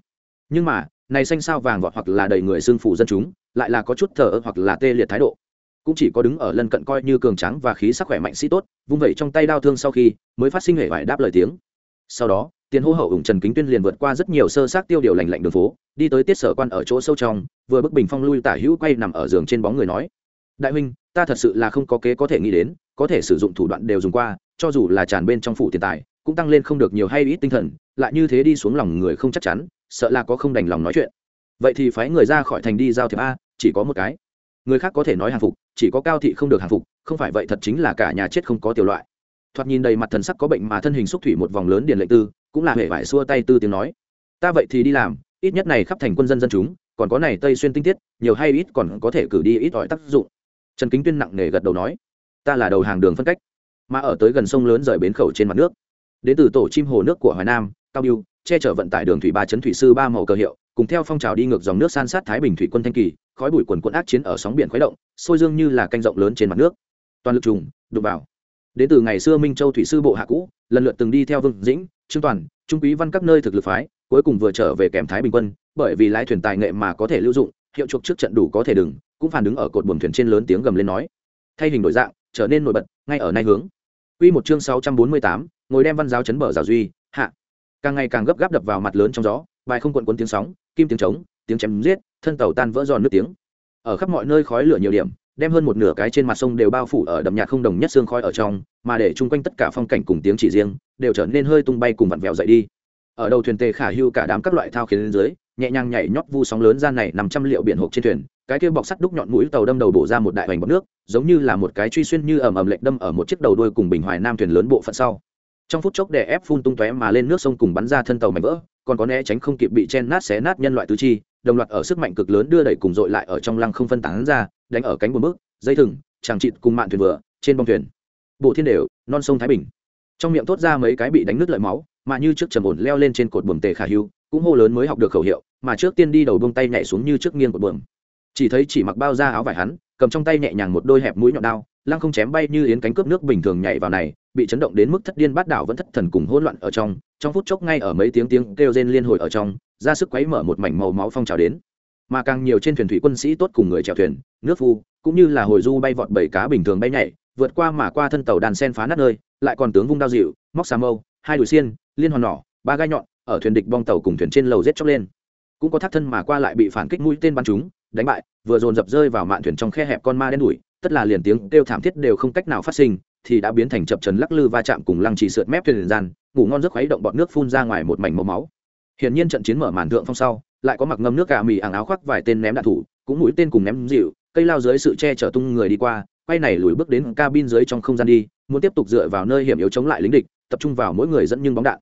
Nhưng mà, này xanh sao vàng vọt hoặc là đầy người xương phủ dân chúng lại là có chút thờ ơ hoặc là tê liệt thái độ. Cũng chỉ có đứng ở lân cận coi như cường trắng và khí sắc khỏe mạnh sĩ tốt, vung vẩy trong tay đau thương sau khi, mới phát sinh hệ vải đáp lời tiếng. Sau đó, tiền hô hậu ủng trần kính tuyên liền vượt qua rất nhiều sơ sát tiêu điều lành lạnh đường phố, đi tới tiết sở quan ở chỗ sâu trong, vừa bức bình phong lui tả hữu quay nằm ở giường trên bóng người nói, đại huynh, ta thật sự là không có kế có thể nghĩ đến, có thể sử dụng thủ đoạn đều dùng qua, cho dù là tràn bên trong phủ tiền tài, cũng tăng lên không được nhiều hay ít tinh thần, lại như thế đi xuống lòng người không chắc chắn, sợ là có không đành lòng nói chuyện. Vậy thì phái người ra khỏi thành đi giao thiệp a chỉ có một cái. Người khác có thể nói hàng phục, chỉ có cao thị không được hàng phục, không phải vậy thật chính là cả nhà chết không có tiểu loại. Thoạt nhìn đầy mặt thần sắc có bệnh mà thân hình xúc thủy một vòng lớn điền lệnh tư, cũng là hệ vải xua tay tư tiếng nói. Ta vậy thì đi làm, ít nhất này khắp thành quân dân dân chúng, còn có này tây xuyên tinh tiết, nhiều hay ít còn có thể cử đi ít ỏi tác dụng. Trần kính tuyên nặng nề gật đầu nói. Ta là đầu hàng đường phân cách, mà ở tới gần sông lớn rời bến khẩu trên mặt nước. Đến từ tổ chim hồ nước của hoài nam, cao biêu, che chở vận tải đường thủy ba chấn thủy sư ba màu cờ hiệu cùng theo phong trào đi ngược dòng nước san sát thái bình thủy quân thanh kỳ khói bụi quần quận ác chiến ở sóng biển khuấy động sôi dương như là canh rộng lớn trên mặt nước. Toàn lực trùng đục vào. Đến từ ngày xưa minh châu thủy sư bộ hạ cũ lần lượt từng đi theo vương dĩnh trương toàn trung quý văn các nơi thực lực phái cuối cùng vừa trở về kèm thái bình quân bởi vì lái thuyền tài nghệ mà có thể lưu dụng hiệu chuộc trước trận đủ có thể đừng cũng phản đứng ở cột buồng thuyền trên lớn tiếng gầm lên nói. Thay hình đổi dạng trở nên nổi bật ngay ở nay hướng. Quy một chương 648, ngồi đem văn giáo chấn bờ giáo duy, hạ. Càng ngày càng gấp gáp đập vào mặt lớn trong gió, bài không cuộn cuốn tiếng sóng, kim tiếng trống, tiếng chém giết, thân tàu tan vỡ giòn nước tiếng. Ở khắp mọi nơi khói lửa nhiều điểm, đem hơn một nửa cái trên mặt sông đều bao phủ ở đậm nhạt không đồng nhất xương khói ở trong, mà để chung quanh tất cả phong cảnh cùng tiếng chỉ riêng, đều trở nên hơi tung bay cùng vặn vẹo dậy đi. Ở đầu thuyền tề khả hưu cả đám các loại thao khiến lên dưới, nhẹ nhàng nhảy nhót vu sóng lớn ra này nằm trăm liệu biển hộp trên thuyền, cái kia bọc sắt đúc nhọn mũi tàu đâm đầu bổ ra một đại hoành bọc nước giống như là một cái truy xuyên như ầm ầm lệch đâm ở một chiếc đầu đuôi cùng bình hoài nam thuyền lớn bộ phận sau trong phút chốc đè ép phun tung tóe mà lên nước sông cùng bắn ra thân tàu mảnh vỡ còn có né tránh không kịp bị chen nát xé nát nhân loại tứ chi, đồng loạt ở sức mạnh cực lớn đưa đẩy cùng dội lại ở trong lăng không phân tán ra, đánh ở cánh buồm bước, dây thừng chàng trịt cùng mạn thuyền vừa, trên bông thuyền. Bộ thiên đều, non sông thái bình. Trong miệng thốt ra mấy cái bị đánh nứt lợi máu, mà như trước trầm ổn leo lên trên cột buồm tề khả hưu, cũng hô lớn mới học được khẩu hiệu, mà trước tiên đi đầu bông tay nhảy xuống như trước nghiêng cột buồm. Chỉ thấy chỉ mặc bao da áo vải hắn, cầm trong tay nhẹ nhàng một đôi hẹp mũi nhọn đao lăng không chém bay như yến cánh cướp nước bình thường nhảy vào này, bị chấn động đến mức thất điên bát đảo vẫn thất thần cùng hỗn loạn ở trong. Trong phút chốc ngay ở mấy tiếng tiếng kêu rên liên hồi ở trong, ra sức quấy mở một mảnh màu máu phong trào đến. Mà càng nhiều trên thuyền thủy quân sĩ tốt cùng người chèo thuyền, nước phu, cũng như là hồi du bay vọt bảy cá bình thường bay nhảy, vượt qua mà qua thân tàu đàn sen phá nát nơi, lại còn tướng vung đao dịu, móc xà mâu, hai đùi xiên, liên hoàn nỏ, ba gai nhọn, ở thuyền địch bong tàu cùng thuyền trên lầu rết chóc lên. Cũng có thác thân mà qua lại bị phản kích mũi tên bắn chúng đánh bại, vừa dồn dập rơi vào mạn thuyền trong khe hẹp con ma đen đủi tất là liền tiếng kêu thảm thiết đều không cách nào phát sinh, thì đã biến thành chập trần lắc lư va chạm cùng lăng trì sượt mép thuyền gian, ngủ ngon rất khuấy động bọn nước phun ra ngoài một mảnh màu máu. Hiển nhiên trận chiến mở màn thượng phong sau, lại có mặc ngâm nước gà mì ảng áo khoác vài tên ném đạn thủ, cũng mũi tên cùng ném dịu cây lao dưới sự che chở tung người đi qua, quay này lùi bước đến cabin dưới trong không gian đi, muốn tiếp tục dựa vào nơi hiểm yếu chống lại lính địch, tập trung vào mỗi người dẫn nhưng bóng đạn.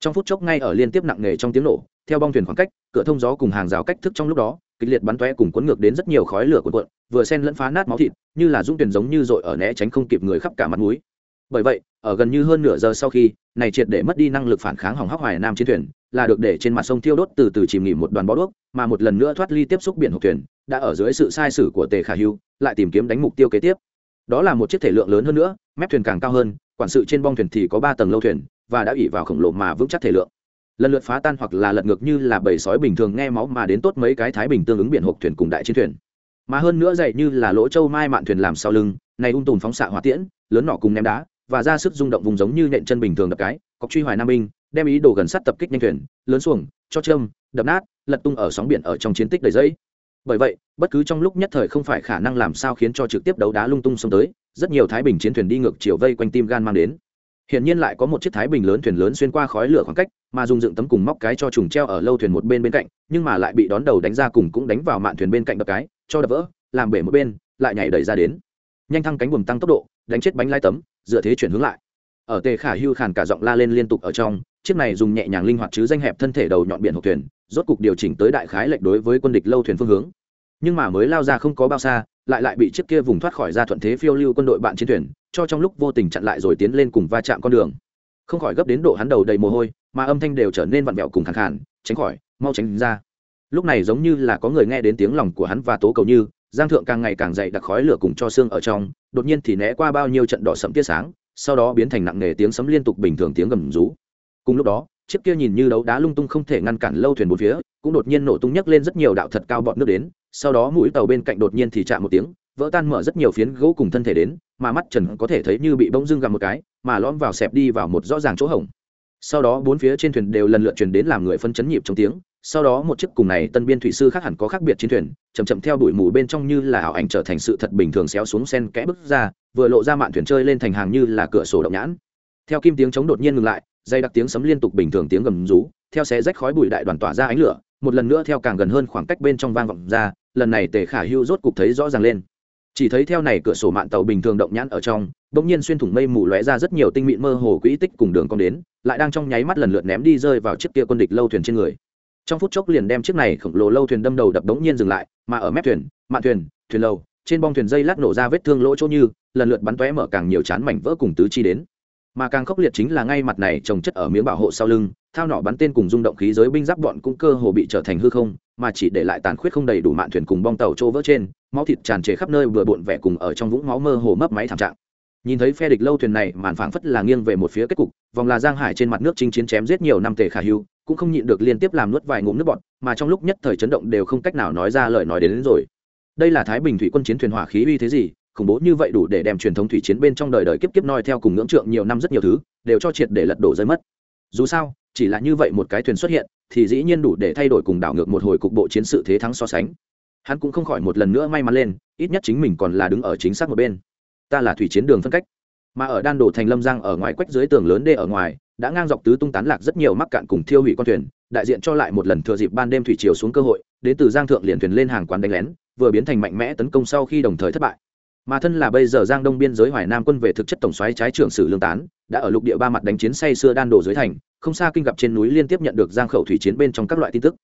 Trong phút chốc ngay ở liên tiếp nặng nề trong tiếng nổ, theo bong thuyền khoảng cách, cửa thông gió cùng hàng rào cách thức trong lúc đó kịch liệt bắn tóe cùng cuốn ngược đến rất nhiều khói lửa cuộn cuộn, vừa xen lẫn phá nát máu thịt, như là dung tuyển giống như dội ở né tránh không kịp người khắp cả mặt mũi. bởi vậy, ở gần như hơn nửa giờ sau khi, này triệt để mất đi năng lực phản kháng hỏng hóc hoài nam chiến thuyền, là được để trên mặt sông thiêu đốt từ từ chìm nghỉ một đoàn bó đuốc, mà một lần nữa thoát ly tiếp xúc biển hộp thuyền, đã ở dưới sự sai sử của tề khả hưu, lại tìm kiếm đánh mục tiêu kế tiếp đó là một chiếc thể lượng lớn hơn nữa, mép thuyền càng cao hơn, quản sự trên bong thuyền thì có ba tầng lâu thuyền, và đã ỷ vào khổng lồ mà vững chắc thể lượng lần lượt phá tan hoặc là lật ngược như là bầy sói bình thường nghe máu mà đến tốt mấy cái thái bình tương ứng biển hộp thuyền cùng đại chiến thuyền. Mà hơn nữa dậy như là lỗ châu mai mạn thuyền làm sau lưng, này ung tùn phóng xạ hỏa tiễn, lớn nọ cùng ném đá, và ra sức rung động vùng giống như nện chân bình thường đập cái cọc truy hoài nam binh, đem ý đồ gần sát tập kích nhanh thuyền, lớn xuồng, cho châm, đập nát, lật tung ở sóng biển ở trong chiến tích đầy dẫy. Bởi vậy, bất cứ trong lúc nhất thời không phải khả năng làm sao khiến cho trực tiếp đấu đá lung tung xông tới, rất nhiều thái bình chiến thuyền đi ngược chiều vây quanh tim gan mang đến. Hiện nhiên lại có một chiếc thái bình lớn thuyền lớn xuyên qua khói lửa khoảng cách mà dùng dựng tấm cùng móc cái cho trùng treo ở lâu thuyền một bên bên cạnh, nhưng mà lại bị đón đầu đánh ra cùng cũng đánh vào mạn thuyền bên cạnh đập cái, cho đập vỡ, làm bể một bên, lại nhảy đẩy ra đến. Nhanh thăng cánh buồm tăng tốc độ, đánh chết bánh lai tấm, dựa thế chuyển hướng lại. Ở tề khả hưu khàn cả giọng la lên liên tục ở trong, chiếc này dùng nhẹ nhàng linh hoạt chứ danh hẹp thân thể đầu nhọn biển hộp thuyền, rốt cục điều chỉnh tới đại khái lệch đối với quân địch lâu thuyền phương hướng. Nhưng mà mới lao ra không có bao xa, lại lại bị chiếc kia vùng thoát khỏi ra thuận thế phiêu lưu quân đội bạn chiến thuyền, cho trong lúc vô tình chặn lại rồi tiến lên cùng va chạm con đường. Không khỏi gấp đến độ hắn đầu đầy mồ hôi mà âm thanh đều trở nên vặn vẹo cùng khẳng khản tránh khỏi, mau tránh ra. Lúc này giống như là có người nghe đến tiếng lòng của hắn và tố cầu như, giang thượng càng ngày càng dậy đặc khói lửa cùng cho xương ở trong, đột nhiên thì né qua bao nhiêu trận đỏ sẫm tia sáng, sau đó biến thành nặng nề tiếng sấm liên tục bình thường tiếng gầm rú. Cùng lúc đó, chiếc kia nhìn như đấu đá lung tung không thể ngăn cản lâu thuyền một phía, cũng đột nhiên nổ tung nhấc lên rất nhiều đạo thật cao bọn nước đến, sau đó mũi tàu bên cạnh đột nhiên thì chạm một tiếng, vỡ tan mở rất nhiều phiến gỗ cùng thân thể đến, mà mắt trần có thể thấy như bị bông dưng gặm một cái, mà lõm vào xẹp đi vào một rõ ràng chỗ hổng sau đó bốn phía trên thuyền đều lần lượt truyền đến làm người phân chấn nhịp trong tiếng. Sau đó một chiếc cùng này tân biên thủy sư khác hẳn có khác biệt chiến thuyền chầm chậm theo đuổi mù bên trong như là ảo ảnh trở thành sự thật bình thường xéo xuống sen kẽ bước ra, vừa lộ ra mạn thuyền chơi lên thành hàng như là cửa sổ động nhãn. Theo kim tiếng chống đột nhiên ngừng lại, dây đặc tiếng sấm liên tục bình thường tiếng gầm rú, theo xé rách khói bụi đại đoàn tỏa ra ánh lửa, một lần nữa theo càng gần hơn khoảng cách bên trong vang vọng ra, lần này tề khả hưu rốt cục thấy rõ ràng lên chỉ thấy theo này cửa sổ mạn tàu bình thường động nhãn ở trong, bỗng nhiên xuyên thủng mây mù lóe ra rất nhiều tinh mịn mơ hồ quỹ tích cùng đường cong đến, lại đang trong nháy mắt lần lượt ném đi rơi vào chiếc kia quân địch lâu thuyền trên người. Trong phút chốc liền đem chiếc này khổng lồ lâu thuyền đâm đầu đập đống nhiên dừng lại, mà ở mép thuyền, mạn thuyền thuyền lâu trên bong thuyền dây lát nổ ra vết thương lỗ chỗ như, lần lượt bắn tóe mở càng nhiều chán mảnh vỡ cùng tứ chi đến. Mà càng khốc liệt chính là ngay mặt này trồng chất ở miếng bảo hộ sau lưng, thao nỏ bắn tên cùng rung động khí giới binh giáp bọn cũng cơ hồ bị trở thành hư không, mà chỉ để lại tàn khuyết không đầy đủ mạn thuyền cùng bong tàu trô vỡ trên máu thịt tràn trề khắp nơi vừa bộn vẻ cùng ở trong vũng máu mơ hồ mấp máy thảm trạng. Nhìn thấy phe địch lâu thuyền này màn phảng phất là nghiêng về một phía kết cục vòng là giang hải trên mặt nước chinh chiến chém giết nhiều năm tề khả hưu cũng không nhịn được liên tiếp làm nuốt vài ngụm nước bọt mà trong lúc nhất thời chấn động đều không cách nào nói ra lời nói đến, đến rồi. Đây là thái bình thủy quân chiến thuyền hỏa khí uy thế gì khủng bố như vậy đủ để đem truyền thống thủy chiến bên trong đời đời kiếp kiếp noi theo cùng ngưỡng trượng nhiều năm rất nhiều thứ đều cho triệt để lật đổ rơi mất. Dù sao chỉ là như vậy một cái thuyền xuất hiện thì dĩ nhiên đủ để thay đổi cùng đảo ngược một hồi cục bộ chiến sự thế thắng so sánh hắn cũng không khỏi một lần nữa may mắn lên, ít nhất chính mình còn là đứng ở chính xác một bên. Ta là thủy chiến đường phân cách. Mà ở đan đồ thành lâm giang ở ngoài quách dưới tường lớn đê ở ngoài, đã ngang dọc tứ tung tán lạc rất nhiều mắc cạn cùng thiêu hủy con thuyền, đại diện cho lại một lần thừa dịp ban đêm thủy chiều xuống cơ hội, đến từ giang thượng liền thuyền lên hàng quán đánh lén, vừa biến thành mạnh mẽ tấn công sau khi đồng thời thất bại. Mà thân là bây giờ giang đông biên giới hoài nam quân về thực chất tổng xoáy trái trưởng sử lương tán, đã ở lục địa ba mặt đánh chiến say xưa đan đổ dưới thành, không xa kinh gặp trên núi liên tiếp nhận được giang khẩu thủy chiến bên trong các loại tin tức.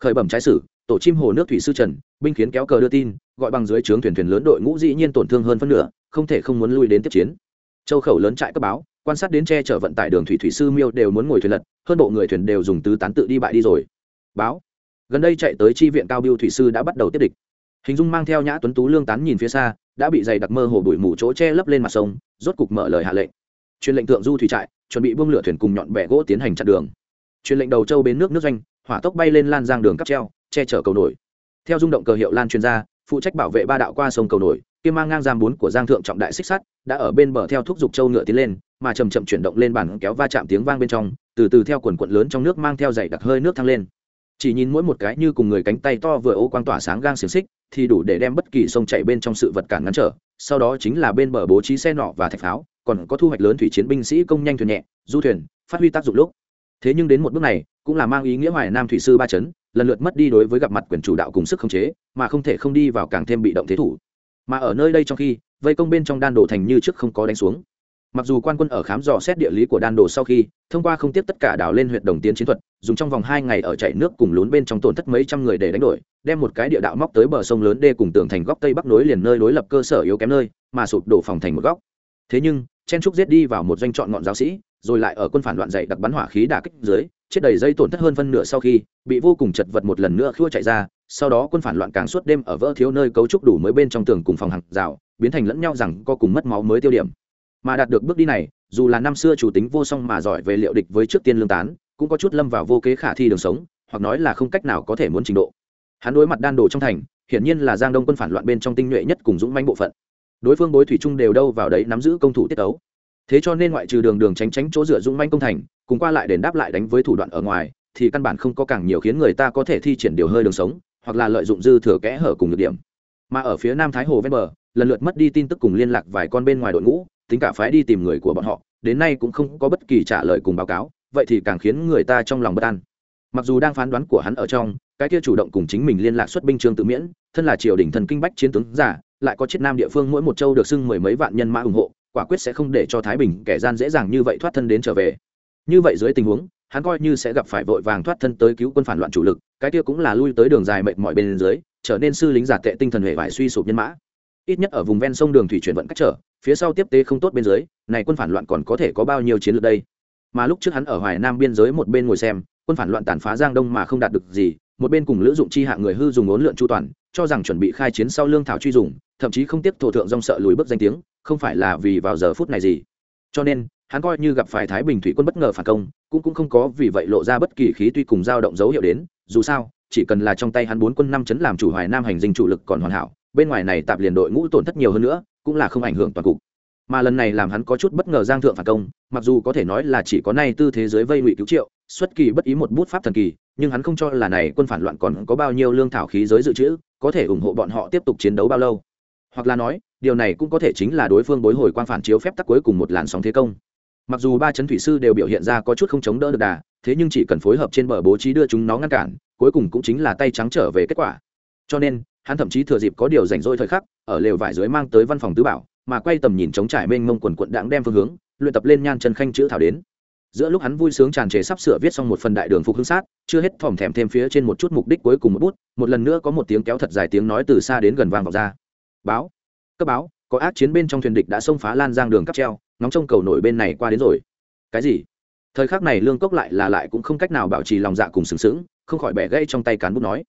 Khởi bẩm trái sử tổ chim hồ nước thủy sư trần, binh khiến kéo cờ đưa tin, gọi bằng dưới trướng thuyền thuyền lớn đội ngũ dĩ nhiên tổn thương hơn phân nửa, không thể không muốn lui đến tiếp chiến. Châu khẩu lớn trại cấp báo, quan sát đến che chở vận tải đường thủy thủy sư miêu đều muốn ngồi thuyền lật, hơn bộ người thuyền đều dùng tứ tán tự đi bại đi rồi. Báo. Gần đây chạy tới chi viện cao biêu thủy sư đã bắt đầu tiếp địch. Hình dung mang theo nhã tuấn tú lương tán nhìn phía xa, đã bị dày đặc mơ hồ bụi mù chỗ che lấp lên mặt sông, rốt cục mở lời hạ lệnh. Truyền lệnh thượng du thủy trại, chuẩn bị buông lửa thuyền cùng nhọn bẻ gỗ tiến hành chặn đường. Truyền lệnh đầu châu bến nước nước doanh, hỏa tốc bay lên lan giang đường cắp treo che chở cầu nổi. Theo rung động cờ hiệu lan chuyên gia phụ trách bảo vệ ba đạo qua sông cầu nổi kiêm mang ngang giam bốn của giang thượng trọng đại xích sắt, đã ở bên bờ theo thúc giục châu ngựa tiến lên, mà chầm chậm chuyển động lên bản kéo va chạm tiếng vang bên trong, từ từ theo quần quận lớn trong nước mang theo dày đặc hơi nước thăng lên. Chỉ nhìn mỗi một cái như cùng người cánh tay to vừa ô quang tỏa sáng gang xiềng xích, thì đủ để đem bất kỳ sông chạy bên trong sự vật cản ngăn trở, sau đó chính là bên bờ bố trí xe nọ và thạch pháo, còn có thu hoạch lớn thủy chiến binh sĩ công nhanh thuyền nhẹ, du thuyền, phát huy tác dụng lúc. Thế nhưng đến một bước này, cũng là mang ý nghĩa hoài nam thủy sư ba chấn lần lượt mất đi đối với gặp mặt quyền chủ đạo cùng sức khống chế, mà không thể không đi vào càng thêm bị động thế thủ. Mà ở nơi đây trong khi, vây công bên trong đan đồ thành như trước không có đánh xuống. Mặc dù quan quân ở khám dò xét địa lý của đan đồ sau khi, thông qua không tiếp tất cả đảo lên huyện đồng tiến chiến thuật, dùng trong vòng hai ngày ở chạy nước cùng lún bên trong tổn thất mấy trăm người để đánh đổi, đem một cái địa đạo móc tới bờ sông lớn đê cùng tường thành góc tây bắc nối liền nơi đối lập cơ sở yếu kém nơi, mà sụp đổ phòng thành một góc. Thế nhưng, chen trúc giết đi vào một doanh trọn ngọn giáo sĩ, rồi lại ở quân phản loạn dậy đặc bắn hỏa khí đả kích dưới chết đầy dây tổn thất hơn phân nửa sau khi, bị vô cùng chật vật một lần nữa khua chạy ra, sau đó quân phản loạn càng suốt đêm ở vỡ thiếu nơi cấu trúc đủ mới bên trong tường cùng phòng hàng rào, biến thành lẫn nhau rằng có cùng mất máu mới tiêu điểm. Mà đạt được bước đi này, dù là năm xưa chủ tính vô song mà giỏi về liệu địch với trước tiên lương tán, cũng có chút lâm vào vô kế khả thi đường sống, hoặc nói là không cách nào có thể muốn trình độ. Hắn đối mặt đan đồ trong thành, hiển nhiên là giang đông quân phản loạn bên trong tinh nhuệ nhất cùng dũng manh bộ phận. Đối phương bối thủy trung đều đâu vào đấy nắm giữ công thủ tiết ấu thế cho nên ngoại trừ đường đường tránh tránh chỗ dựa dũng manh công thành cùng qua lại đền đáp lại đánh với thủ đoạn ở ngoài, thì căn bản không có càng nhiều khiến người ta có thể thi triển điều hơi đường sống, hoặc là lợi dụng dư thừa kẽ hở cùng được điểm. Mà ở phía nam thái hồ ven bờ, lần lượt mất đi tin tức cùng liên lạc vài con bên ngoài đội ngũ, tính cả phái đi tìm người của bọn họ, đến nay cũng không có bất kỳ trả lời cùng báo cáo, vậy thì càng khiến người ta trong lòng bất an. Mặc dù đang phán đoán của hắn ở trong, cái kia chủ động cùng chính mình liên lạc xuất binh trương tự miễn, thân là triều đình thần kinh bách chiến tướng giả, lại có chiết nam địa phương mỗi một châu được xưng mười mấy vạn nhân mã ủng hộ, quả quyết sẽ không để cho thái bình kẻ gian dễ dàng như vậy thoát thân đến trở về như vậy dưới tình huống, hắn coi như sẽ gặp phải vội vàng thoát thân tới cứu quân phản loạn chủ lực, cái kia cũng là lui tới đường dài mệt mỏi bên dưới, trở nên sư lính giả tệ tinh thần hệ vải suy sụp nhân mã. Ít nhất ở vùng ven sông đường thủy chuyển vận cách trở, phía sau tiếp tế không tốt bên dưới, này quân phản loạn còn có thể có bao nhiêu chiến lược đây? Mà lúc trước hắn ở hoài nam biên giới một bên ngồi xem, quân phản loạn tàn phá giang đông mà không đạt được gì, một bên cùng lữ dụng chi hạ người hư dùng ốn lượn chu toàn, cho rằng chuẩn bị khai chiến sau lương thảo truy dùng, thậm chí không tiếp thổ thượng dòng sợ lùi bước danh tiếng, không phải là vì vào giờ phút này gì. Cho nên hắn coi như gặp phải thái bình thủy quân bất ngờ phản công, cũng cũng không có vì vậy lộ ra bất kỳ khí tuy cùng dao động dấu hiệu đến, dù sao, chỉ cần là trong tay hắn bốn quân năm chấn làm chủ hoài nam hành dinh chủ lực còn hoàn hảo, bên ngoài này tạp liền đội ngũ tổn thất nhiều hơn nữa, cũng là không ảnh hưởng toàn cục. Mà lần này làm hắn có chút bất ngờ giang thượng phản công, mặc dù có thể nói là chỉ có nay tư thế giới vây ngụy cứu triệu, xuất kỳ bất ý một bút pháp thần kỳ, nhưng hắn không cho là này quân phản loạn còn có bao nhiêu lương thảo khí giới dự trữ, có thể ủng hộ bọn họ tiếp tục chiến đấu bao lâu. Hoặc là nói, điều này cũng có thể chính là đối phương bối hồi quan phản chiếu phép tắc cuối cùng một làn sóng thế công mặc dù ba chấn thủy sư đều biểu hiện ra có chút không chống đỡ được đà, thế nhưng chỉ cần phối hợp trên bờ bố trí đưa chúng nó ngăn cản, cuối cùng cũng chính là tay trắng trở về kết quả. Cho nên, hắn thậm chí thừa dịp có điều rảnh rỗi thời khắc, ở lều vải dưới mang tới văn phòng tứ bảo, mà quay tầm nhìn chống trải mênh mông quần quận đãng đem phương hướng, luyện tập lên nhan chân khanh chữ thảo đến. Giữa lúc hắn vui sướng tràn trề sắp sửa viết xong một phần đại đường phục hương sát, chưa hết thòm thèm thêm phía trên một chút mục đích cuối cùng một bút, một lần nữa có một tiếng kéo thật dài tiếng nói từ xa đến gần vang vào ra. Báo. Cấp báo, có ác chiến bên trong thuyền địch đã xông phá lan giang đường cắp treo nóng trông cầu nổi bên này qua đến rồi. Cái gì? Thời khắc này lương cốc lại là lại cũng không cách nào bảo trì lòng dạ cùng sừng sững, không khỏi bẻ gãy trong tay cán bút nói.